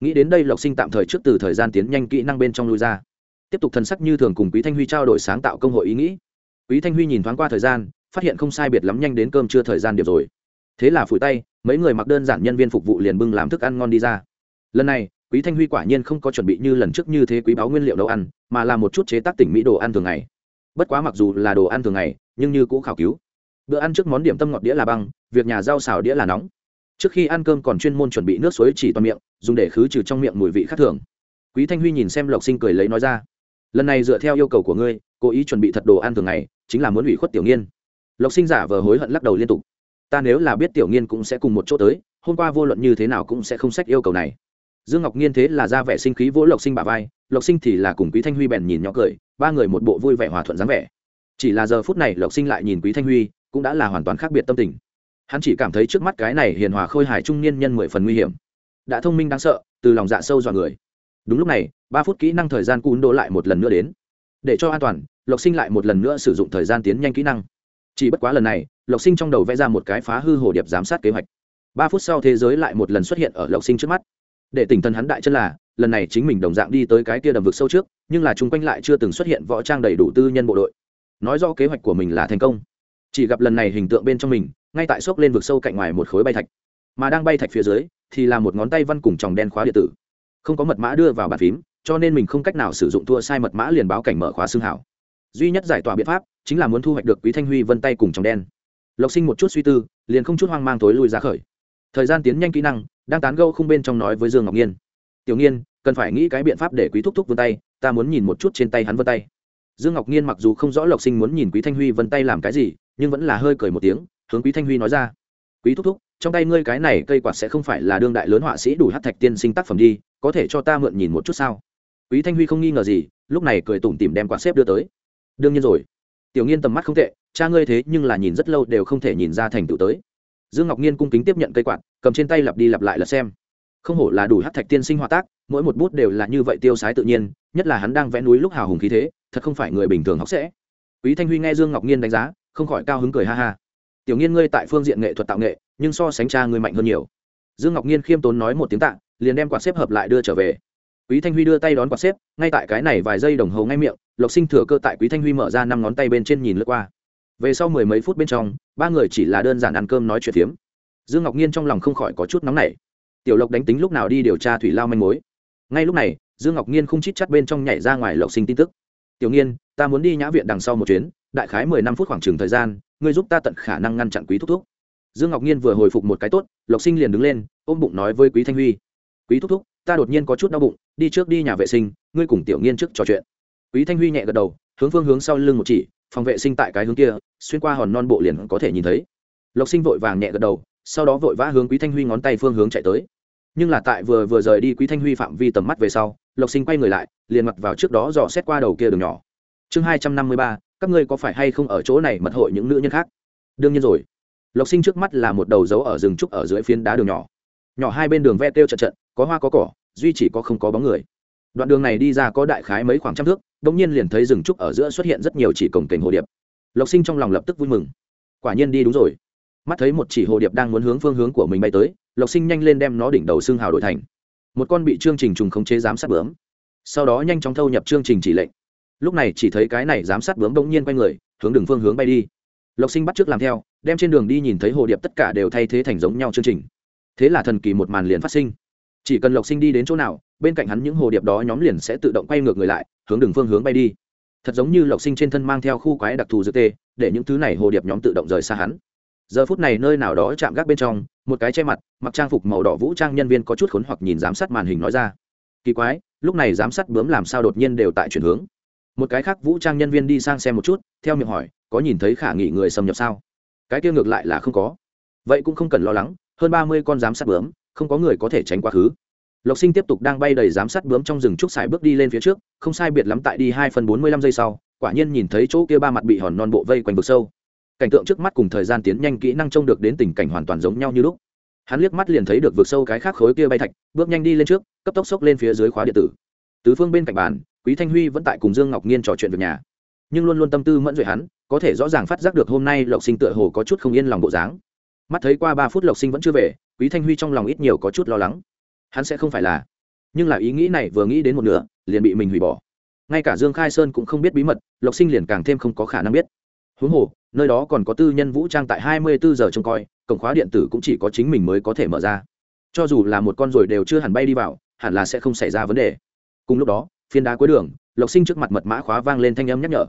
Nghĩ đến đây lộc sinh tạm thời trước từ thời gian tiến nhanh kỹ năng bên trong lui ra. Tiếp tục thần sắc như thường cùng quý thanh huy trao đổi sáng tạo công hội ý nghĩ. Quý thanh huy nhìn thoáng qua thời gian, phát hiện không sai biệt lắm nhanh đến cơm chưa thời gian điệp rồi. Thế là phủi tay, mấy người mặc đơn giản nhân viên phục vụ liền bưng làm thức ăn ngon đi ra. Lần này, quý thanh huy quả nhiên không có chuẩn bị như lần trước như thế quý báo nguyên liệu nấu ăn, mà là một chút chế tác tỉnh mỹ đồ ăn thường ngày. Bất quá mặc dù là đồ ăn thường ngày, nhưng như cũ khảo cứu bữa ăn trước món điểm tâm ngọt đĩa là băng, việc nhà rau xào đĩa là nóng. Trước khi ăn cơm còn chuyên môn chuẩn bị nước suối chỉ toàn miệng, dùng để khứ trừ trong miệng mùi vị khác thường. Quý thanh huy nhìn xem lộc sinh cười lấy nói ra, lần này dựa theo yêu cầu của ngươi, cố ý chuẩn bị thật đồ ăn thường ngày, chính là muốn ủy khuất tiểu nghiên. Lộc sinh giả vờ hối hận lắc đầu liên tục, ta nếu là biết tiểu nghiên cũng sẽ cùng một chỗ tới, hôm qua vô luận như thế nào cũng sẽ không sách yêu cầu này. Dương ngọc nghiên thế là ra vẻ sinh khí vỗ lộc sinh bà vai, lộc sinh thì là cùng quý thanh huy bèn nhìn nhỏ cười, ba người một bộ vui vẻ hòa thuận dáng vẻ. Chỉ là giờ phút này lộc sinh lại nhìn quý thanh huy cũng đã là hoàn toàn khác biệt tâm tình. Hắn chỉ cảm thấy trước mắt cái này hiền hòa khôi hài trung niên nhân mười phần nguy hiểm. Đã thông minh đáng sợ, từ lòng dạ sâu dọa người. Đúng lúc này, ba phút kỹ năng thời gian cún đỗ lại một lần nữa đến. Để cho an toàn, lộc sinh lại một lần nữa sử dụng thời gian tiến nhanh kỹ năng. Chỉ bất quá lần này, lộc sinh trong đầu vẽ ra một cái phá hư hồ điệp giám sát kế hoạch. Ba phút sau thế giới lại một lần xuất hiện ở lộc sinh trước mắt. Để tỉnh thần hắn đại chân là, lần này chính mình đồng dạng đi tới cái kia đầm vực sâu trước, nhưng là chung quanh lại chưa từng xuất hiện võ trang đầy đủ tư nhân bộ đội. Nói rõ kế hoạch của mình là thành công chỉ gặp lần này hình tượng bên trong mình, ngay tại xốc lên vực sâu cạnh ngoài một khối bay thạch. Mà đang bay thạch phía dưới, thì là một ngón tay văn cùng tròng đen khóa điện tử. Không có mật mã đưa vào bàn phím, cho nên mình không cách nào sử dụng thua sai mật mã liền báo cảnh mở khóa xương hảo. Duy nhất giải tỏa biện pháp, chính là muốn thu hoạch được quý thanh huy vân tay cùng tròng đen. Lộc sinh một chút suy tư, liền không chút hoang mang tối lui ra khởi. Thời gian tiến nhanh kỹ năng, đang tán gâu không bên trong nói với dương ngọc nhiên. Tiểu nghiên cần phải nghĩ cái biện pháp để quý thúc thúc vân tay, ta muốn nhìn một chút trên tay hắn vân tay. Dương ngọc nhiên mặc dù không rõ lộc sinh muốn nhìn quý thanh huy vân tay làm cái gì nhưng vẫn là hơi cười một tiếng, hướng quý thanh huy nói ra. Quý thúc thúc, trong tay ngươi cái này cây quạt sẽ không phải là đương đại lớn họa sĩ đủ hát thạch tiên sinh tác phẩm đi, có thể cho ta mượn nhìn một chút sao? Quý thanh huy không nghi ngờ gì, lúc này cười tủm tỉm đem quạt xếp đưa tới. Đương nhiên rồi. Tiểu nghiên tầm mắt không tệ, cha ngươi thế nhưng là nhìn rất lâu đều không thể nhìn ra thành tựu tới. Dương ngọc nhiên cung kính tiếp nhận cây quạt, cầm trên tay lặp đi lặp lại là xem. Không hổ là đủ hát thạch tiên sinh họa tác, mỗi một bút đều là như vậy tiêu sái tự nhiên, nhất là hắn đang vẽ núi lúc hào hùng khí thế, thật không phải người bình thường học sẽ. Quý thanh huy nghe dương ngọc nhiên đánh giá không khỏi cao hứng cười ha ha. Tiểu nghiên ngươi tại phương diện nghệ thuật tạo nghệ, nhưng so sánh cha ngươi mạnh hơn nhiều. Dương ngọc nhiên khiêm tốn nói một tiếng tạ, liền đem quạt xếp hợp lại đưa trở về. Quý thanh huy đưa tay đón quạt xếp, ngay tại cái này vài giây đồng hồ ngay miệng, lộc sinh thừa cơ tại quý thanh huy mở ra năm ngón tay bên trên nhìn lướt qua. Về sau mười mấy phút bên trong, ba người chỉ là đơn giản ăn cơm nói chuyện phiếm. Dương ngọc nhiên trong lòng không khỏi có chút nóng nảy. Tiểu lộc đánh tính lúc nào đi điều tra thủy lao manh mối. Ngay lúc này, dương ngọc nhiên không chít chắt bên trong nhảy ra ngoài lộc sinh tin tức tiểu nghiên, ta muốn đi nhã viện đằng sau một chuyến, đại khái mười năm phút khoảng trừng thời gian, ngươi giúp ta tận khả năng ngăn chặn quý thúc thúc. Dương ngọc nhiên vừa hồi phục một cái tốt, lộc sinh liền đứng lên, ôm bụng nói với quý thanh huy, quý thúc thúc, ta đột nhiên có chút đau bụng, đi trước đi nhà vệ sinh, ngươi cùng tiểu nghiên trước trò chuyện. Quý thanh huy nhẹ gật đầu, hướng phương hướng sau lưng một chỉ, phòng vệ sinh tại cái hướng kia, xuyên qua hòn non bộ liền có thể nhìn thấy. Lộc sinh vội vàng nhẹ gật đầu, sau đó vội vã hướng quý thanh huy ngón tay phương hướng chạy tới nhưng là tại vừa vừa rời đi quý thanh huy phạm vi tầm mắt về sau, lộc sinh quay người lại, liền mặc vào trước đó dò xét qua đầu kia đường nhỏ. Chương hai trăm năm mươi ba, các ngươi có phải hay không ở chỗ này mật hội những nữ nhân khác? Đương nhiên rồi. Lộc sinh trước mắt là một đầu dấu ở rừng trúc ở dưới phiến đá đường nhỏ. Nhỏ hai bên đường ve têu trận trận có hoa có cỏ, duy chỉ có không có bóng người. Đoạn đường này đi ra có đại khái mấy khoảng trăm thước đ ỗ n g nhiên liền thấy rừng trúc ở giữa xuất hiện rất nhiều chỉ cổng kềnh hồ điệp. Lộc sinh trong lòng lập tức vui mừng. Quả nhiên đi đúng rồi. Mắt thấy một chỉ hồ điệp đang muốn hướng phương hướng của mình bay tới lộc sinh nhanh lên đem nó đỉnh đầu xương hào đổi thành. Một con bị chương trình trùng khống chế giám sát bướm. Sau đó nhanh chóng thâu nhập chương trình chỉ lệnh. Lúc này chỉ thấy cái này giám sát bướm đông nhiên quay người, hướng đường phương hướng bay đi. Lộc sinh bắt t r ư ớ c làm theo, đem trên đường đi nhìn thấy hồ điệp tất cả đều thay thế thành giống nhau chương trình. Thế là thần kỳ một màn liền phát sinh. Chỉ cần lộc sinh đi đến chỗ nào, bên cạnh hắn những hồ điệp đó nhóm liền sẽ tự động quay ngược người lại, hướng đường phương hướng bay đi. Thật giống như lộc sinh trên thân mang theo khu quái đặc thù dược tê, để những thứ này hồ điệp nhóm tự động rời xa hắn giờ phút này nơi nào đó chạm gác bên trong, một cái che mặt, mặc trang phục màu đỏ vũ trang nhân viên có chút khốn hoặc nhìn giám sát màn hình nói ra. Kỳ quái, lúc này giám sát bướm làm sao đột nhiên đều tại chuyển hướng. Một cái khác vũ trang nhân viên đi sang xem một chút, theo miệng hỏi, có nhìn thấy khả nghị người xâm nhập sao? Cái kia ngược lại là không có. Vậy cũng không cần lo lắng, hơn ba mươi con giám sát bướm, không có người có thể tránh quá khứ. Lộc sinh tiếp tục đang bay đầy giám sát bướm trong rừng trúc xài bước đi lên phía trước, không sai biệt lắm tại đi hai phần bốn mươi lăm giây sau, quả nhiên nhìn thấy chỗ kia ba mặt bị hòn non bộ vây quanh vực sâu cảnh tượng trước mắt cùng thời gian tiến nhanh kỹ năng trông được đến tình cảnh hoàn toàn giống nhau như lúc. Hắn liếc mắt liền thấy được vượt sâu cái khác khối kia bay thạch, bước nhanh đi lên trước, cấp tốc xốc lên phía dưới khóa điện tử. Tứ phương bên cạnh bàn, quý thanh huy vẫn tại cùng dương ngọc nhiên trò chuyện về nhà. Nhưng luôn luôn tâm tư mẫn duệ hắn, có thể rõ ràng phát giác được hôm nay lộc sinh tựa hồ có chút không yên lòng bộ dáng. Mắt thấy qua ba phút lộc sinh vẫn chưa về, quý thanh huy trong lòng ít nhiều có chút lo lắng. Hắn sẽ không phải là. Nhưng là ý nghĩ này vừa nghĩ đến một nửa, liền bị mình hủy bỏ. Ngay cả dương khai sơn cũng không biết bí mật, lộc sinh liền càng thêm không có khả năng biết huống hồ, nơi đó còn có tư nhân vũ trang tại hai mươi bốn giờ trông coi, cổng khóa điện tử cũng chỉ có chính mình mới có thể mở ra. Cho dù là một con rồi đều chưa hẳn bay đi vào, hẳn là sẽ không xảy ra vấn đề. Cùng lúc đó, phiên đá cuối đường, lộc sinh trước mặt mật mã khóa vang lên thanh âm nhắc nhở.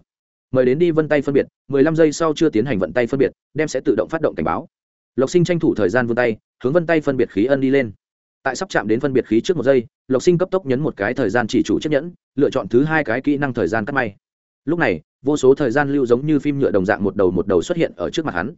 Mời đến đi vân tay phân biệt, mười lăm giây sau chưa tiến hành vận tay phân biệt, đem sẽ tự động phát động cảnh báo. Lộc sinh tranh thủ thời gian vươn tay, hướng vân tay phân biệt khí ân đi lên. Tại sắp chạm đến phân biệt khí trước một giây, lộc sinh cấp tốc nhấn một cái thời gian chỉ chủ chiếc nhẫn, lựa chọn thứ hai cái kỹ năng thời gian cắt may. Lúc này vô số thời gian lưu giống như phim nhựa đồng dạng một đầu một đầu xuất hiện ở trước mặt hắn.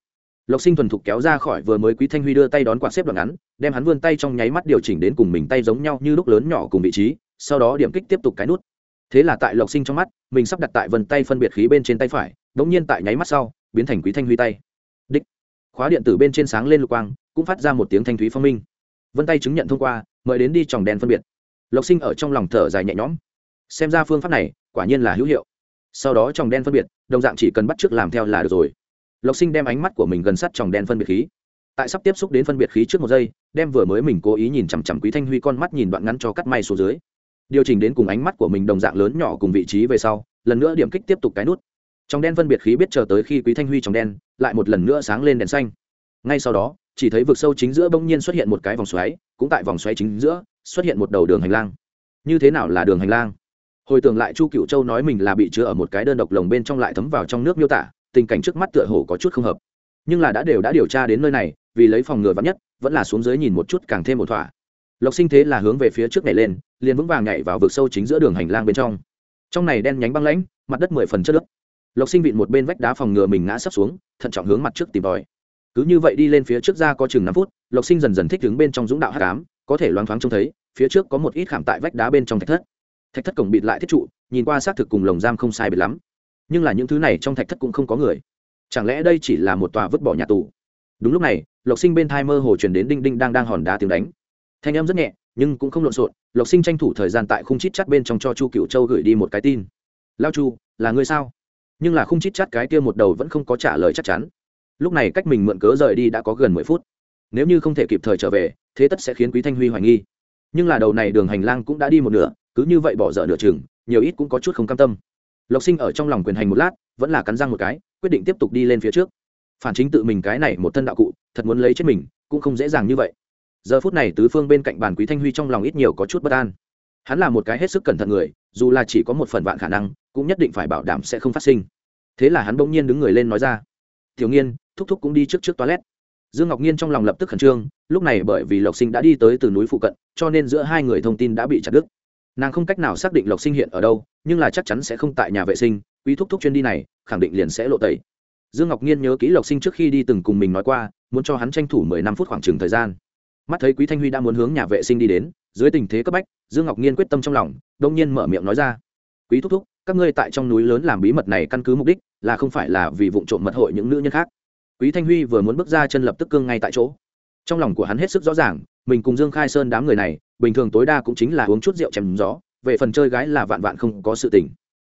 Lộc sinh thuần thục kéo ra khỏi vừa mới quý thanh huy đưa tay đón quạt xếp đoạn ngắn, đem hắn vươn tay trong nháy mắt điều chỉnh đến cùng mình tay giống nhau như lúc lớn nhỏ cùng vị trí, sau đó điểm kích tiếp tục cái nút. Thế là tại lộc sinh trong mắt, mình sắp đặt tại vân tay phân biệt khí bên trên tay phải đ ỗ n g nhiên tại nháy mắt sau, biến thành quý thanh huy tay. Đích. Khóa điện tử bên trên sáng lên lục quang, cũng phát ra một tiếng thanh thúy phong minh. Vân tay chứng nhận thông qua, mời đến đi tròng đèn phân biệt. Lộc sinh ở trong lòng thở dài nhẹ nhõm. Xem ra phương pháp này, quả nhiên là hữu hiệu sau đó tròng đen phân biệt, đồng dạng chỉ cần bắt trước làm theo là được rồi. Lộc sinh đem ánh mắt của mình gần sát tròng đen phân biệt khí. Tại sắp tiếp xúc đến phân biệt khí trước một giây, đem vừa mới mình cố ý nhìn chằm chằm quý thanh huy con mắt nhìn đoạn ngắn cho cắt may xuống dưới. Điều chỉnh đến cùng ánh mắt của mình đồng dạng lớn nhỏ cùng vị trí về sau, lần nữa điểm kích tiếp tục cái nút. Trong đen phân biệt khí biết chờ tới khi quý thanh huy trong đen, lại một lần nữa sáng lên đèn xanh. Ngay sau đó, chỉ thấy vực sâu chính giữa bỗng nhiên xuất hiện một cái vòng xoáy, cũng tại vòng xoáy chính giữa, xuất hiện một đầu đường hành lang. Như thế nào là đường hành lang? Hồi tưởng lại chu cựu châu nói mình là bị chứa ở một cái đơn độc lồng bên trong lại thấm vào trong nước miêu tả, tình cảnh trước mắt tựa hồ có chút không hợp. Nhưng là đã đều đã điều tra đến nơi này, vì lấy phòng ngừa vắn nhất, vẫn là xuống dưới nhìn một chút càng thêm một thỏa. Lộc sinh thế là hướng về phía trước nhảy lên, liền vững vàng nhảy vào vực sâu chính giữa đường hành lang bên trong. Trong này đen nhánh băng lãnh, mặt đất mười phần chất nước lộc sinh vịn một bên vách đá phòng ngừa mình ngã sấp xuống, thận trọng hướng mặt trước tìm tòi. Cứ như vậy đi lên phía trước ra có chừng năm phút, lộc sinh dần dần thích đứng bên trong dũng đạo hát cám có thể loáng thoáng trông thấy, phía trước có một ít khảm tại vách đá bên trong thạch thất thạch thất cổng bịt lại thiết trụ, nhìn qua xác thực cùng lồng giam không sai biệt lắm. Nhưng là những thứ này trong thạch thất cũng không có người. Chẳng lẽ đây chỉ là một tòa vứt bỏ nhà tù? Đúng lúc này, lộc sinh bên thai mơ hồ chuyển đến đinh đinh đang đang hòn đá tiếng đánh. Thanh âm rất nhẹ, nhưng cũng không lộn xộn, lộc sinh tranh thủ thời gian tại khung chít chắt bên trong cho chu cựu châu gửi đi một cái tin. Lao chu, là người sao? Nhưng là khung chít chắt cái kia một đầu vẫn không có trả lời chắc chắn. Lúc này cách mình mượn cớ rời đi đã có gần mười phút. Nếu như không thể kịp thời trở về, thế tất sẽ khiến quý thanh huy hoài nghi. Nhưng là đầu này đường hành lang cũng đã đi một nửa cứ như vậy bỏ dở nửa chừng, nhiều ít cũng có chút không cam tâm. Lộc sinh ở trong lòng quyền hành một lát, vẫn là cắn răng một cái, quyết định tiếp tục đi lên phía trước. Phản chính tự mình cái này một thân đạo cụ, thật muốn lấy chết mình, cũng không dễ dàng như vậy. Giờ phút này tứ phương bên cạnh bàn quý thanh huy trong lòng ít nhiều có chút bất an. Hắn là một cái hết sức cẩn thận người, dù là chỉ có một phần vạn khả năng, cũng nhất định phải bảo đảm sẽ không phát sinh. Thế là hắn bỗng nhiên đứng người lên nói ra thiếu nghiên, thúc thúc cũng đi trước trước toilet. Dương ngọc nhiên trong lòng lập tức khẩn trương, lúc này bởi vì lộc sinh đã đi tới từ núi phụ cận, cho nên giữa hai người thông tin đã bị chặt đứt nàng không cách nào xác định lộc sinh hiện ở đâu, nhưng là chắc chắn sẽ không tại nhà vệ sinh, quý thúc thúc chuyên đi này, khẳng định liền sẽ lộ tẩy. Dương ngọc nhiên nhớ kỹ lộc sinh trước khi đi từng cùng mình nói qua, muốn cho hắn tranh thủ mười năm phút khoảng chừng thời gian. Mắt thấy quý thanh huy đã muốn hướng nhà vệ sinh đi đến, dưới tình thế cấp bách, dương ngọc nhiên quyết tâm trong lòng, đông nhiên mở miệng nói ra. Quý thúc thúc, các ngươi tại trong núi lớn làm bí mật này căn cứ mục đích là không phải là vì vụ trộm mật hội những nữ nhân khác. Quý thanh huy vừa muốn bước ra chân lập tức cương ngay tại chỗ trong lòng của hắn hết sức rõ ràng, mình cùng dương khai sơn đám người này, bình thường tối đa cũng chính là uống chút rượu chèm gió, về phần chơi gái là vạn vạn không có sự tình.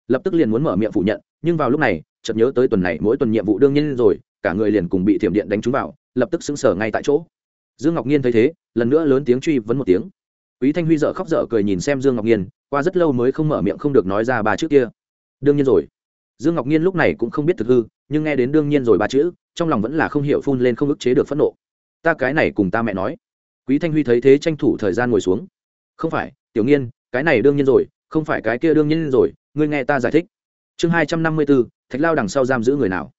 Lập tức liền muốn mở miệng phủ nhận, nhưng vào lúc này, chợt nhớ tới tuần này mỗi tuần nhiệm vụ đương nhiên rồi, cả người liền cùng bị thiểm điện đánh trúng vào, lập tức sững sờ ngay tại chỗ. Dương ngọc nhiên thấy thế, lần nữa lớn tiếng truy vấn một tiếng. Quý thanh huy dở khóc dở cười nhìn xem dương ngọc nhiên qua rất lâu mới không mở miệng không được nói ra ba chữ kia. Đương nhiên rồi. Dương ngọc nhiên lúc này cũng không biết thực hư, nhưng nghe đến đương nhiên rồi ba chữ, trong lòng vẫn là không hiểu phun lên không ức chế được phẫn nộ ta cái này cùng ta mẹ nói. Quý thanh huy thấy thế tranh thủ thời gian ngồi xuống. Không phải, tiểu nghiên, cái này đương nhiên rồi, không phải cái kia đương nhiên rồi, ngươi nghe ta giải thích. Chương hai trăm năm mươi bốn, thạch lao đằng sau giam giữ người nào?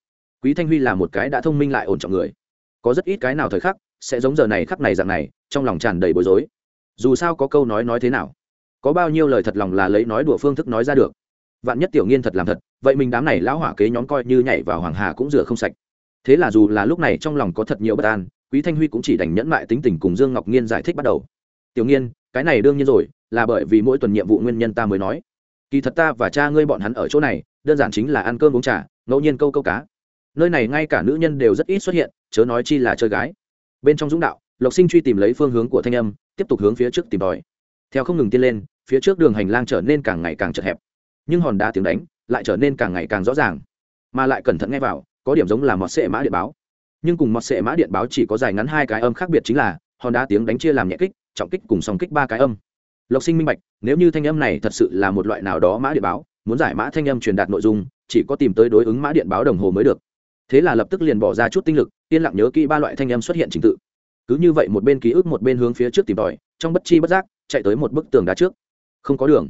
Quý thanh huy là một cái đã thông minh lại ổn trọng người. Có rất ít cái nào thời khắc, sẽ giống giờ này khắc này dạng này, trong lòng tràn đầy bối rối. Dù sao có câu nói nói thế nào? Có bao nhiêu lời thật lòng là lấy nói đùa phương thức nói ra được? Vạn nhất tiểu nghiên thật làm thật, vậy mình đám này lão hỏa kế nhóm coi như nhảy vào hoàng hà cũng rửa không sạch. Thế là dù là lúc này trong lòng có thật nhiều bất an quý thanh huy cũng chỉ đành nhẫn mại tính tình cùng dương ngọc nhiên giải thích bắt đầu. Tiểu nghiên, cái này đương nhiên rồi, là bởi vì mỗi tuần nhiệm vụ nguyên nhân ta mới nói. Kỳ thật ta và cha ngươi bọn hắn ở chỗ này, đơn giản chính là ăn cơm uống trà, ngẫu nhiên câu câu cá. Nơi này ngay cả nữ nhân đều rất ít xuất hiện, chớ nói chi là chơi gái. Bên trong dũng đạo, lộc sinh truy tìm lấy phương hướng của thanh âm, tiếp tục hướng phía trước tìm tòi. Theo không ngừng tiến lên, phía trước đường hành lang trở nên càng ngày càng chật hẹp. Nhưng hòn đá tiếng đánh lại trở nên càng ngày càng rõ ràng, mà lại cẩn thận nghe vào, có điểm giống là mọt sệ mã địa báo nhưng cùng mọt sệ mã điện báo chỉ có dài ngắn hai cái âm khác biệt chính là hòn đá tiếng đánh chia làm nhẹ kích, trọng kích cùng song kích ba cái âm. Lộc sinh minh bạch, nếu như thanh âm này thật sự là một loại nào đó mã điện báo, muốn giải mã thanh âm truyền đạt nội dung, chỉ có tìm tới đối ứng mã điện báo đồng hồ mới được. Thế là lập tức liền bỏ ra chút tinh lực, yên lặng nhớ kỹ ba loại thanh âm xuất hiện trình tự. Cứ như vậy một bên ký ức một bên hướng phía trước tìm tòi, trong bất chi bất giác, chạy tới một bức tường đá trước. Không có đường.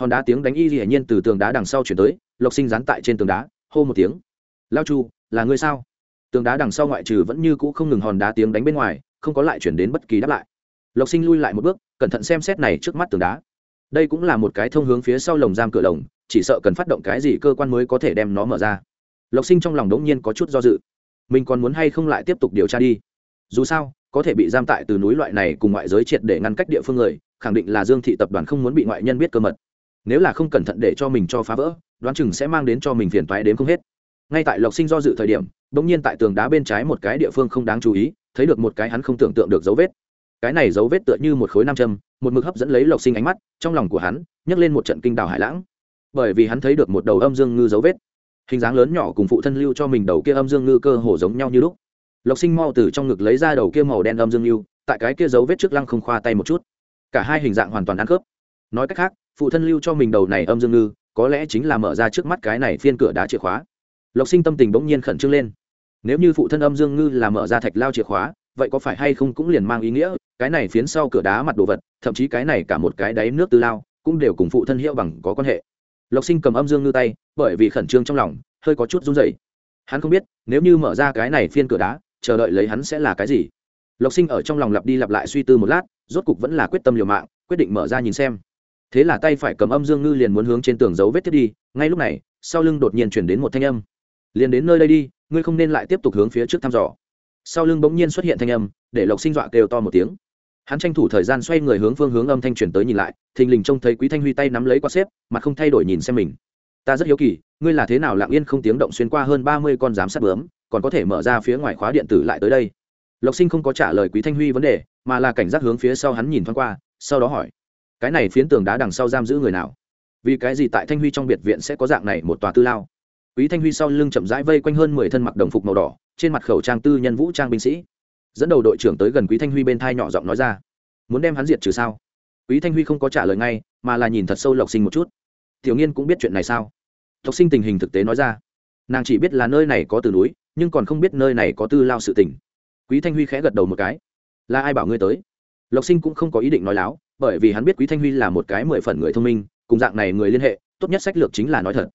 Hòn đá tiếng đánh y hiển nhiên từ tường đá đằng sau chuyển tới, lộc sinh dán tại trên tường đá, hô một tiếng. Lao chu, là ngươi sao? Tường đá đằng sau ngoại trừ vẫn như cũ không ngừng hòn đá tiếng đánh bên ngoài, không có lại chuyển đến bất kỳ đáp lại. Lộc sinh lui lại một bước, cẩn thận xem xét này trước mắt tường đá. Đây cũng là một cái thông hướng phía sau lồng giam cửa lồng, chỉ sợ cần phát động cái gì cơ quan mới có thể đem nó mở ra. Lộc sinh trong lòng đống nhiên có chút do dự. Mình còn muốn hay không lại tiếp tục điều tra đi? Dù sao, có thể bị giam tại từ núi loại này cùng ngoại giới triệt để ngăn cách địa phương người, khẳng định là dương thị tập đoàn không muốn bị ngoại nhân biết cơ mật. Nếu là không cẩn thận để cho mình cho phá vỡ, đoán chừng sẽ mang đến cho mình phiền toái đến không hết ngay tại lộc sinh do dự thời điểm đ ỗ n g nhiên tại tường đá bên trái một cái địa phương không đáng chú ý, thấy được một cái hắn không tưởng tượng được dấu vết. Cái này dấu vết tựa như một khối nam châm, một mực hấp dẫn lấy lộc sinh ánh mắt, trong lòng của hắn, nhấc lên một trận kinh đào hải lãng. Bởi vì hắn thấy được một đầu âm dương ngư dấu vết, hình dáng lớn nhỏ cùng phụ thân lưu cho mình đầu kia âm dương ngư cơ hồ giống nhau như lúc. Lộc sinh mau từ trong ngực lấy ra đầu kia màu đen âm dương lưu tại cái kia dấu vết trước lăng không khoa tay một chút. Cả hai hình dạng hoàn toàn ăn khớp. Nói cách khác, phụ thân lưu cho mình đầu này âm dương ngư, có lẽ chính là mở ra trước mắt cái này phiên cửa đá chìa khóa lộc sinh tâm tình bỗng nhiên khẩn trương lên. Nếu như phụ thân âm dương ngư là mở ra thạch lao chìa khóa, vậy có phải hay không cũng liền mang ý nghĩa, cái này phiến sau cửa đá mặt đồ vật, thậm chí cái này cả một cái đáy nước tư lao, cũng đều cùng phụ thân hiệu bằng có quan hệ. Lộc sinh cầm âm dương ngư tay, bởi vì khẩn trương trong lòng, hơi có chút run rẩy. Hắn không biết, nếu như mở ra cái này phiên cửa đá, chờ đợi lấy hắn sẽ là cái gì? Lộc sinh ở trong lòng lặp đi lặp lại suy tư một lát, rốt cục vẫn là quyết tâm liều mạng, quyết định mở ra nhìn xem. Thế là tay phải cầm âm dương ngư liền muốn hướng trên tường dấu vết tiếp đi, ngay lúc này, sau lưng đột nhiên chuyển đến một thanh âm liền đến nơi đây đi, ngươi không nên lại tiếp tục hướng phía trước thăm dò. Sau lưng bỗng nhiên xuất hiện thanh âm, để lộc sinh dọa kêu to một tiếng. Hắn tranh thủ thời gian xoay người hướng phương hướng âm thanh truyền tới nhìn lại, thình lình trông thấy quý thanh huy tay nắm lấy qua xếp, mặt không thay đổi nhìn xem mình. Ta rất hiếu kỳ, ngươi là thế nào lặng yên không tiếng động xuyên qua hơn ba mươi con giám sát bướm, còn có thể mở ra phía ngoài khóa điện tử lại tới đây? Lộc sinh không có trả lời quý thanh huy vấn đề, mà là cảnh giác hướng phía sau hắn nhìn thoáng qua, sau đó hỏi, cái này phiến tường đá đằng sau giam giữ người nào? Vì cái gì tại thanh huy trong biệt viện sẽ có dạng này một tòa tư lao? Quý thanh huy sau lưng chậm rãi vây quanh hơn mười thân mặc đồng phục màu đỏ, trên mặt khẩu trang tư nhân vũ trang binh sĩ. Dẫn đầu đội trưởng tới gần quý thanh huy bên thai nhỏ giọng nói ra, muốn đem hắn diệt trừ sao? Quý thanh huy không có trả lời ngay, mà là nhìn thật sâu lộc sinh một chút. Tiểu nghiên cũng biết chuyện này sao? Lộc sinh tình hình thực tế nói ra, nàng chỉ biết là nơi này có từ núi, nhưng còn không biết nơi này có tư lao sự tình. Quý thanh huy khẽ gật đầu một cái, là ai bảo ngươi tới? Lộc sinh cũng không có ý định nói láo, bởi vì hắn biết quý thanh huy là một cái mười phần người thông minh, cùng dạng này người liên hệ, tốt nhất sách lược chính là nói thật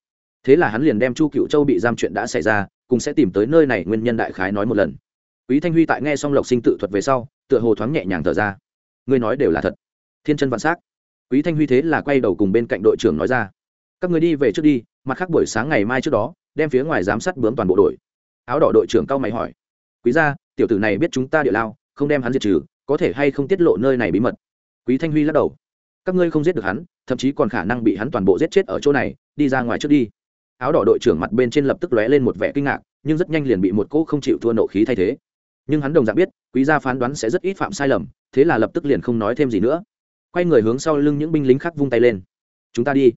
thế là hắn liền đem chu cựu châu bị giam chuyện đã xảy ra, cùng sẽ tìm tới nơi này nguyên nhân đại khái nói một lần. Quý thanh huy tại nghe xong lộc sinh tự thuật về sau, tựa hồ thoáng nhẹ nhàng thở ra. Ngươi nói đều là thật. Thiên chân vạn s á c quý thanh huy thế là quay đầu cùng bên cạnh đội trưởng nói ra. Các người đi về trước đi, mặt khác buổi sáng ngày mai trước đó, đem phía ngoài giám sát bướm toàn bộ đội áo đỏ đội trưởng cao mày hỏi. Quý gia, tiểu tử này biết chúng ta địa lao, không đem hắn diệt trừ, có thể hay không tiết lộ nơi này bí mật? Quý thanh huy lắc đầu. Các ngươi không giết được hắn, thậm chí còn khả năng bị hắn toàn bộ giết chết ở chỗ này, đi ra ngoài trước đi áo đỏ đội trưởng mặt bên trên lập tức lóe lên một vẻ kinh ngạc, nhưng rất nhanh liền bị một cỗ không chịu thua nộ khí thay thế. Nhưng hắn đồng dạng biết, quý gia phán đoán sẽ rất ít phạm sai lầm, thế là lập tức liền không nói thêm gì nữa. Quay người hướng sau lưng những binh lính khác vung tay lên. Chúng ta đi.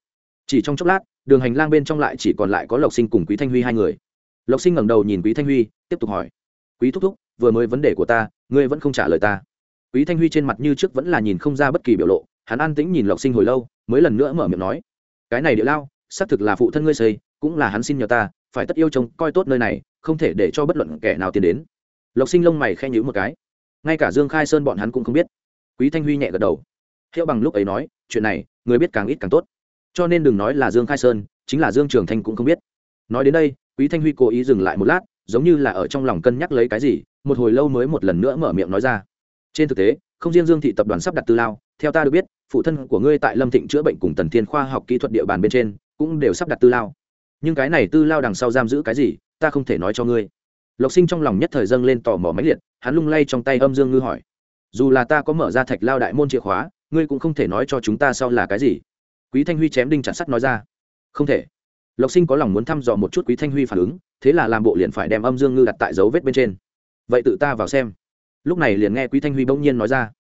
Chỉ trong chốc lát, đường hành lang bên trong lại chỉ còn lại có lộc sinh cùng quý thanh huy hai người. Lộc sinh ngẩng đầu nhìn quý thanh huy, tiếp tục hỏi. Quý thúc thúc, vừa mới vấn đề của ta, ngươi vẫn không trả lời ta. Quý thanh huy trên mặt như trước vẫn là nhìn không ra bất kỳ biểu lộ, hắn an tĩnh nhìn lộc sinh hồi lâu, mới lần nữa mở miệng nói. Cái này địa lao, xác thực là phụ thân ngươi xây cũng là hắn xin nhờ ta, phải tất yêu trông coi tốt nơi này, không thể để cho bất luận kẻ nào tiến đến. Lộc sinh lông mày khen nhữ một cái. Ngay cả dương khai sơn bọn hắn cũng không biết. Quý thanh huy nhẹ gật đầu. Hiệu bằng lúc ấy nói, chuyện này, người biết càng ít càng tốt. Cho nên đừng nói là dương khai sơn, chính là dương trường thanh cũng không biết. Nói đến đây, quý thanh huy cố ý dừng lại một lát, giống như là ở trong lòng cân nhắc lấy cái gì, một hồi lâu mới một lần nữa mở miệng nói ra. Trên thực tế, không riêng dương thị tập đoàn sắp đặt tư lao, theo ta được biết, phụ thân của ngươi tại lâm thịnh chữa bệnh cùng tần thiên khoa học kỹ thuật địa bàn bên trên, cũng đều sắp đặt tư lao nhưng cái này tư lao đằng sau giam giữ cái gì, ta không thể nói cho ngươi. Lộc sinh trong lòng nhất thời dâng lên tò mò máy liệt, hắn lung lay trong tay âm dương ngư hỏi. Dù là ta có mở ra thạch lao đại môn chìa khóa, ngươi cũng không thể nói cho chúng ta sau là cái gì. Quý thanh huy chém đinh chặt sắt nói ra. Không thể. Lộc sinh có lòng muốn thăm dò một chút quý thanh huy phản ứng, thế là làm bộ liền phải đem âm dương ngư đặt tại dấu vết bên trên. Vậy tự ta vào xem. Lúc này liền nghe quý thanh huy bỗng nhiên nói ra.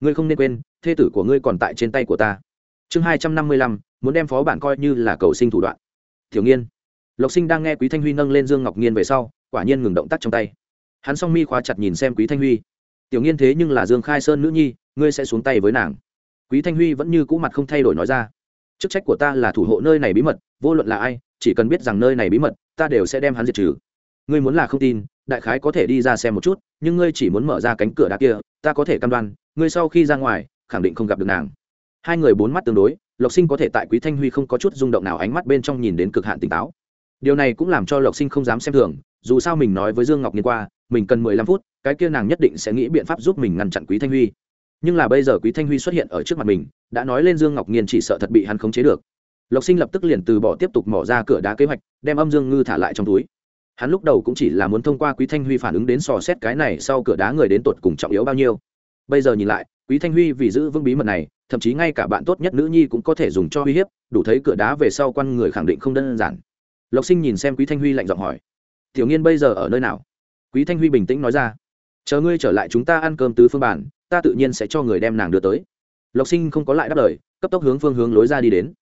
Ngươi không nên quên, thê tử của ngươi còn tại trên tay của ta. Chương hai trăm năm mươi lăm, muốn đem phó bản coi như là cầu sinh thủ đoạn. Tiểu nghiên. Lộc sinh đang nghe quý thanh huy nâng lên dương ngọc nghiên về sau, quả nhiên ngừng động tác trong tay. Hắn song mi khóa chặt nhìn xem quý thanh huy. Tiểu nghiên thế nhưng là dương khai sơn nữ nhi, ngươi sẽ xuống tay với nàng. Quý thanh huy vẫn như cũ mặt không thay đổi nói ra. Chức trách của ta là thủ hộ nơi này bí mật, vô luận là ai, chỉ cần biết rằng nơi này bí mật, ta đều sẽ đem hắn diệt trừ. Ngươi muốn là không tin, đại khái có thể đi ra xem một chút, nhưng ngươi chỉ muốn mở ra cánh cửa đá kia, ta có thể cam đoan, ngươi sau khi ra ngoài, khẳng định không gặp được nàng. Hai người bốn mắt tương đối lộc sinh có thể tại quý thanh huy không có chút rung động nào ánh mắt bên trong nhìn đến cực hạn tỉnh táo. Điều này cũng làm cho lộc sinh không dám xem thường, dù sao mình nói với dương ngọc nhiên qua, mình cần mười lăm phút, cái kia nàng nhất định sẽ nghĩ biện pháp giúp mình ngăn chặn quý thanh huy. Nhưng là bây giờ quý thanh huy xuất hiện ở trước mặt mình, đã nói lên dương ngọc nhiên chỉ sợ thật bị hắn khống chế được. Lộc sinh lập tức liền từ bỏ tiếp tục mỏ ra cửa đá kế hoạch, đem âm dương ngư thả lại trong túi. Hắn lúc đầu cũng chỉ là muốn thông qua quý thanh huy phản ứng đến sò xét cái này sau cửa đá người đến tột cùng trọng yếu bao nhiêu. Bây giờ nhìn lại quý thanh huy vì giữ vững bí mật này, thậm chí ngay cả bạn tốt nhất nữ nhi cũng có thể dùng cho uy hiếp, đủ thấy cửa đá về sau quan người khẳng định không đơn giản. Lộc sinh nhìn xem quý thanh huy lạnh giọng hỏi, tiểu nghiên bây giờ ở nơi nào? Quý thanh huy bình tĩnh nói ra, chờ ngươi trở lại chúng ta ăn cơm tứ phương bản ta tự nhiên sẽ cho người đem nàng đưa tới. Lộc sinh không có lại đáp lời, cấp tốc hướng phương hướng lối ra đi đến.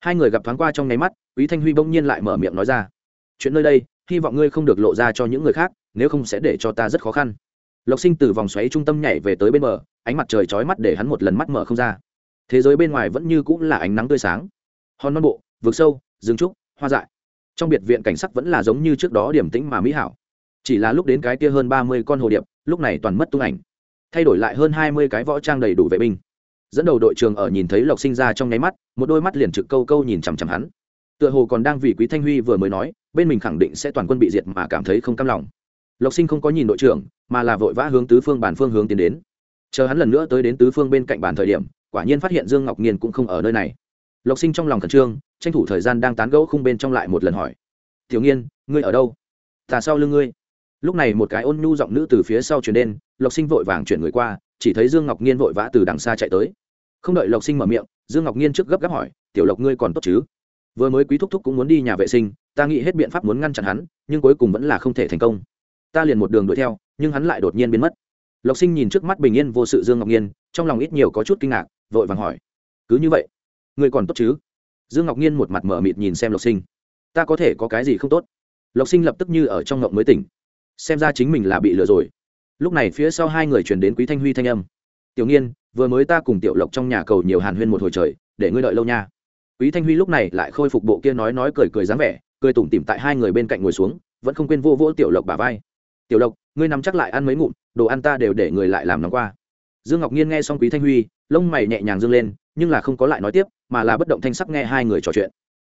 Hai người gặp thoáng qua trong nháy mắt, quý thanh huy bỗng nhiên lại mở miệng nói ra, chuyện nơi đây, hy vọng ngươi không được lộ ra cho những người khác, nếu không sẽ để cho ta rất khó khăn lộc sinh từ vòng xoáy trung tâm nhảy về tới bên bờ, ánh mặt trời chói mắt để hắn một lần mắt mở không ra. Thế giới bên ngoài vẫn như cũng là ánh nắng tươi sáng. Hòn non bộ, vực sâu, rừng trúc, hoa dại. Trong biệt viện cảnh sắc vẫn là giống như trước đó điểm tĩnh mà mỹ hảo. Chỉ là lúc đến cái kia hơn ba mươi con hồ điệp, lúc này toàn mất tung ảnh. Thay đổi lại hơn hai mươi cái võ trang đầy đủ vệ binh. Dẫn đầu đội trường ở nhìn thấy lộc sinh ra trong nháy mắt, một đôi mắt liền trực câu câu nhìn chằm chằm hắn. Tựa hồ còn đang vì quý thanh huy vừa mới nói, bên mình khẳng định sẽ toàn quân bị diệt mà cảm thấy không cam lòng lộc sinh không có nhìn đội trưởng, mà là vội vã hướng tứ phương bàn phương hướng tiến đến. Chờ hắn lần nữa tới đến tứ phương bên cạnh bàn thời điểm, quả nhiên phát hiện dương ngọc nhiên cũng không ở nơi này. Lộc sinh trong lòng khẩn trương, tranh thủ thời gian đang tán gẫu khung bên trong lại một lần hỏi. Tiểu nghiên, ngươi ở đâu? Tà sau lưng ngươi. Lúc này một cái ôn nhu giọng nữ từ phía sau chuyển đến, lộc sinh vội vàng chuyển người qua, chỉ thấy dương ngọc nhiên vội vã từ đằng xa chạy tới. Không đợi lộc sinh mở miệng, dương ngọc nhiên trước gấp gáp hỏi, tiểu lộc ngươi còn tốt chứ? Vừa mới quý thúc thúc cũng muốn đi nhà vệ sinh, ta nghĩ hết biện pháp muốn ngăn chặn hắn, nhưng cuối cùng vẫn là không thể thành công ta liền một đường đuổi theo, nhưng hắn lại đột nhiên biến mất. Lộc sinh nhìn trước mắt bình yên vô sự dương ngọc nhiên trong lòng ít nhiều có chút kinh ngạc, vội vàng hỏi, cứ như vậy người còn tốt chứ? Dương ngọc nhiên một mặt mở mịt nhìn xem lộc sinh, ta có thể có cái gì không tốt? Lộc sinh lập tức như ở trong ngộng mới tỉnh, xem ra chính mình là bị lừa rồi. Lúc này phía sau hai người chuyển đến quý thanh huy thanh âm, tiểu nghiên, vừa mới ta cùng tiểu lộc trong nhà cầu nhiều hàn huyên một hồi trời, để ngươi đợi lâu nha. Quý thanh huy lúc này lại khôi phục bộ kia nói nói cười cười dáng vẻ, cười tủm tỉm tại hai người bên cạnh ngồi xuống, vẫn không quên vô vỗ tiểu lộc bà vai tiểu lộc ngươi nằm chắc lại ăn mấy ngụm, đồ ăn ta đều để người lại làm nóng qua. Dương ngọc nhiên nghe xong quý thanh huy, lông mày nhẹ nhàng dâng lên, nhưng là không có lại nói tiếp, mà là bất động thanh sắc nghe hai người trò chuyện.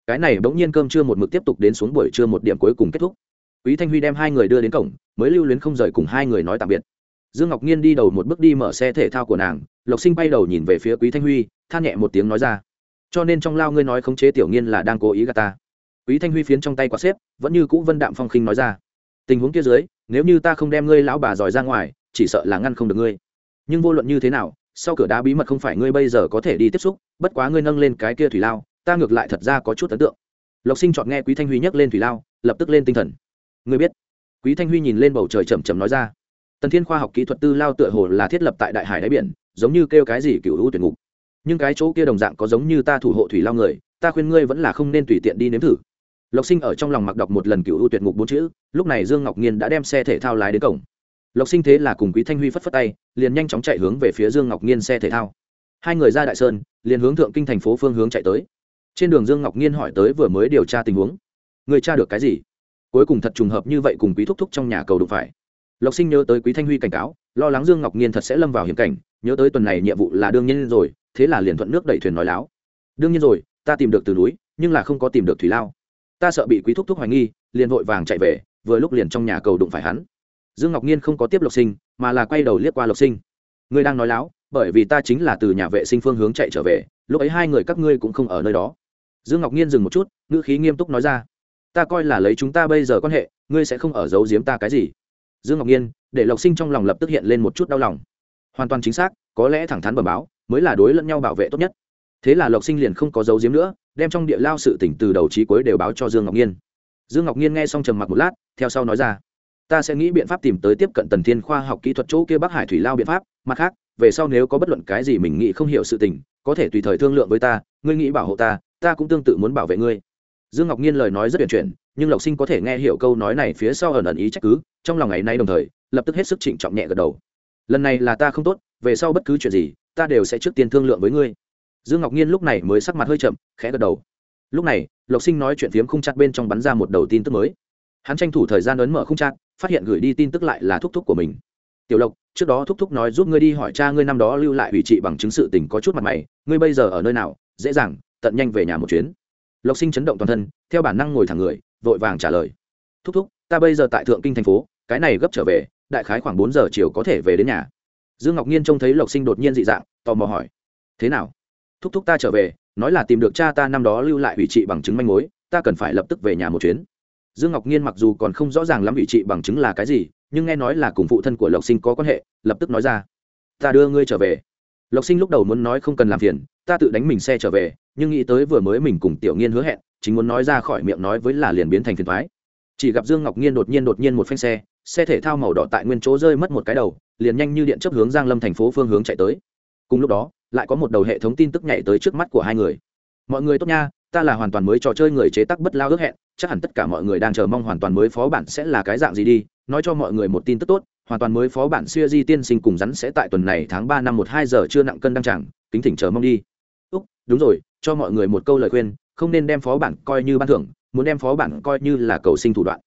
Cái này bỗng nhiên cơm trưa một mực tiếp tục đến xuống buổi trưa một điểm cuối cùng kết thúc. Quý thanh huy đem hai người đưa đến cổng, mới lưu luyến không rời cùng hai người nói tạm biệt. Dương ngọc nhiên đi đầu một bước đi mở xe thể thao của nàng, lộc sinh bay đầu nhìn về phía quý thanh huy, than nhẹ một tiếng nói ra. Cho nên trong lao ngươi nói khống chế tiểu nghiên là đang cố ý gà ta. Quý thanh huy phiến trong tay quá xếp, vẫn như cũ vân đạm phong khinh nói ra. Tình huống kia dưới nếu như ta không đem ngươi lão bà giỏi ra ngoài, chỉ sợ là ngăn không được ngươi. Nhưng vô luận như thế nào, sau cửa đá bí mật không phải ngươi bây giờ có thể đi tiếp xúc, bất quá ngươi nâng lên cái kia thủy lao, ta ngược lại thật ra có chút ấn tượng. Lộc sinh chọn nghe quý thanh huy nhắc lên thủy lao, lập tức lên tinh thần. Ngươi biết? Quý thanh huy nhìn lên bầu trời chầm chầm nói ra. Tần thiên khoa học kỹ thuật tư lao tựa hồ là thiết lập tại đại hải đáy biển, giống như kêu cái gì cựu hữu tuyển ngục. Nhưng cái chỗ kia đồng dạng có giống như ta thủ hộ thủy lao người, ta khuyên ngươi vẫn là không nên tùy tiện đi nếm thử lộc sinh ở trong lòng mặc đọc một lần cựu ưu tuyệt ngục bốn chữ, lúc này dương ngọc nhiên đã đem xe thể thao lái đến cổng. Lộc sinh thế là cùng quý thanh huy phất phất tay, liền nhanh chóng chạy hướng về phía dương ngọc nhiên xe thể thao. Hai người ra đại sơn, liền hướng thượng kinh thành phố phương hướng chạy tới. Trên đường dương ngọc nhiên hỏi tới vừa mới điều tra tình huống. Người tra được cái gì? Cuối cùng thật trùng hợp như vậy cùng quý thúc thúc trong nhà cầu đụng phải. Lộc sinh nhớ tới quý thanh huy cảnh cáo, lo lắng dương ngọc nhiên thật sẽ lâm vào hiểm cảnh, nhớ tới tuần này nhiệm vụ là đương nhiên rồi, thế là liền thuận nước đẩy thuyền nói láo. Đương nhiên rồi, ta tìm được từ núi, nhưng là không có tìm được thủy lao ta sợ bị quý thúc thúc hoài nghi, liền vội vàng chạy về, vừa lúc liền trong nhà cầu đụng phải hắn. Dương ngọc nhiên không có tiếp lộc sinh, mà là quay đầu liếc qua lộc sinh. Ngươi đang nói láo, bởi vì ta chính là từ nhà vệ sinh phương hướng chạy trở về, lúc ấy hai người các ngươi cũng không ở nơi đó. Dương ngọc nhiên dừng một chút, ngữ khí nghiêm túc nói ra. Ta coi là lấy chúng ta bây giờ quan hệ, ngươi sẽ không ở giấu giếm ta cái gì. Dương ngọc nhiên, để lộc sinh trong lòng lập tức hiện lên một chút đau lòng. Hoàn toàn chính xác, có lẽ thẳng thắn bẩm báo, mới là đối lẫn nhau bảo vệ tốt nhất thế là lộc sinh liền không có giấu diếm nữa, đem trong địa lao sự tỉnh từ đầu trí cuối đều báo cho dương ngọc nhiên dương ngọc nhiên nghe xong trầm mặc một lát, theo sau nói ra, ta sẽ nghĩ biện pháp tìm tới tiếp cận tần thiên khoa học kỹ thuật chỗ kia bắc hải thủy lao biện pháp, mặt khác, về sau nếu có bất luận cái gì mình nghĩ không hiểu sự tình, có thể tùy thời thương lượng với ta, ngươi nghĩ bảo hộ ta ta cũng tương tự muốn bảo vệ ngươi. Dương ngọc nhiên lời nói rất tuyển chuyển, nhưng lộc sinh có thể nghe hiểu câu nói này phía sau ẩn ẩn ý trách cứ, trong lòng ngày nay đồng thời, lập tức hết sức trịnh trọng nhẹ gật đầu. Lần này là ta không tốt, về sau bất cứ chuyện gì, ta đều sẽ trước tiên thương lượng với ngươi dương ngọc nhiên lúc này mới sắc mặt hơi chậm, khẽ gật đầu. Lúc này, lộc sinh nói chuyện phiếm khung chặt bên trong bắn ra một đầu tin tức mới. Hắn tranh thủ thời gian ấn mở khung chặt, phát hiện gửi đi tin tức lại là thúc thúc của mình. Tiểu lộc, trước đó thúc thúc nói giúp ngươi đi hỏi cha ngươi năm đó lưu lại ủy trị bằng chứng sự tình có chút mặt mày, ngươi bây giờ ở nơi nào? Dễ dàng, tận nhanh về nhà một chuyến. Lộc sinh chấn động toàn thân, theo bản năng ngồi thẳng người, vội vàng trả lời. Thúc thúc, ta bây giờ tại thượng kinh thành phố, cái này gấp trở về, đại khái khoảng bốn giờ chiều có thể về đến nhà. Dương ngọc nhiên trông thấy lộc sinh đột nhiên dị dạng, tò mò hỏi. Thế nào? Thúc thúc ta trở về, nói là tìm được cha ta năm đó lưu lại ủy trị bằng chứng manh mối, ta cần phải lập tức về nhà một chuyến. Dương ngọc nhiên mặc dù còn không rõ ràng lắm ủy trị bằng chứng là cái gì, nhưng nghe nói là cùng phụ thân của lộc sinh có quan hệ, lập tức nói ra. Ta đưa ngươi trở về. Lộc sinh lúc đầu muốn nói không cần làm phiền, ta tự đánh mình xe trở về, nhưng nghĩ tới vừa mới mình cùng tiểu nghiên hứa hẹn, chính muốn nói ra khỏi miệng nói với là liền biến thành phiền thoái chỉ gặp dương ngọc nhiên đột nhiên đột nhiên một phanh xe xe thể thao màu đỏ tại nguyên chỗ rơi mất một cái đầu, liền nhanh như điện chấp hướng giang lâm thành phố phương hướng chạy tới. Cùng lúc đó lại có một đầu hệ thống tin tức nhảy tới trước mắt của hai người. Mọi người tốt nha, ta là hoàn toàn mới trò chơi người chế tác bất lao ước hẹn, chắc hẳn tất cả mọi người đang chờ mong hoàn toàn mới phó bản sẽ là cái dạng gì đi. Nói cho mọi người một tin tức tốt, hoàn toàn mới phó bản xuya di tiên sinh cùng rắn sẽ tại tuần này tháng ba năm một hai giờ chưa nặng cân đăng tràng, kính thỉnh chờ mong đi. Úc, đúng rồi, cho mọi người một câu lời khuyên, không nên đem phó bản coi như ban thưởng, muốn đem phó bản coi như là cầu sinh thủ đoạn.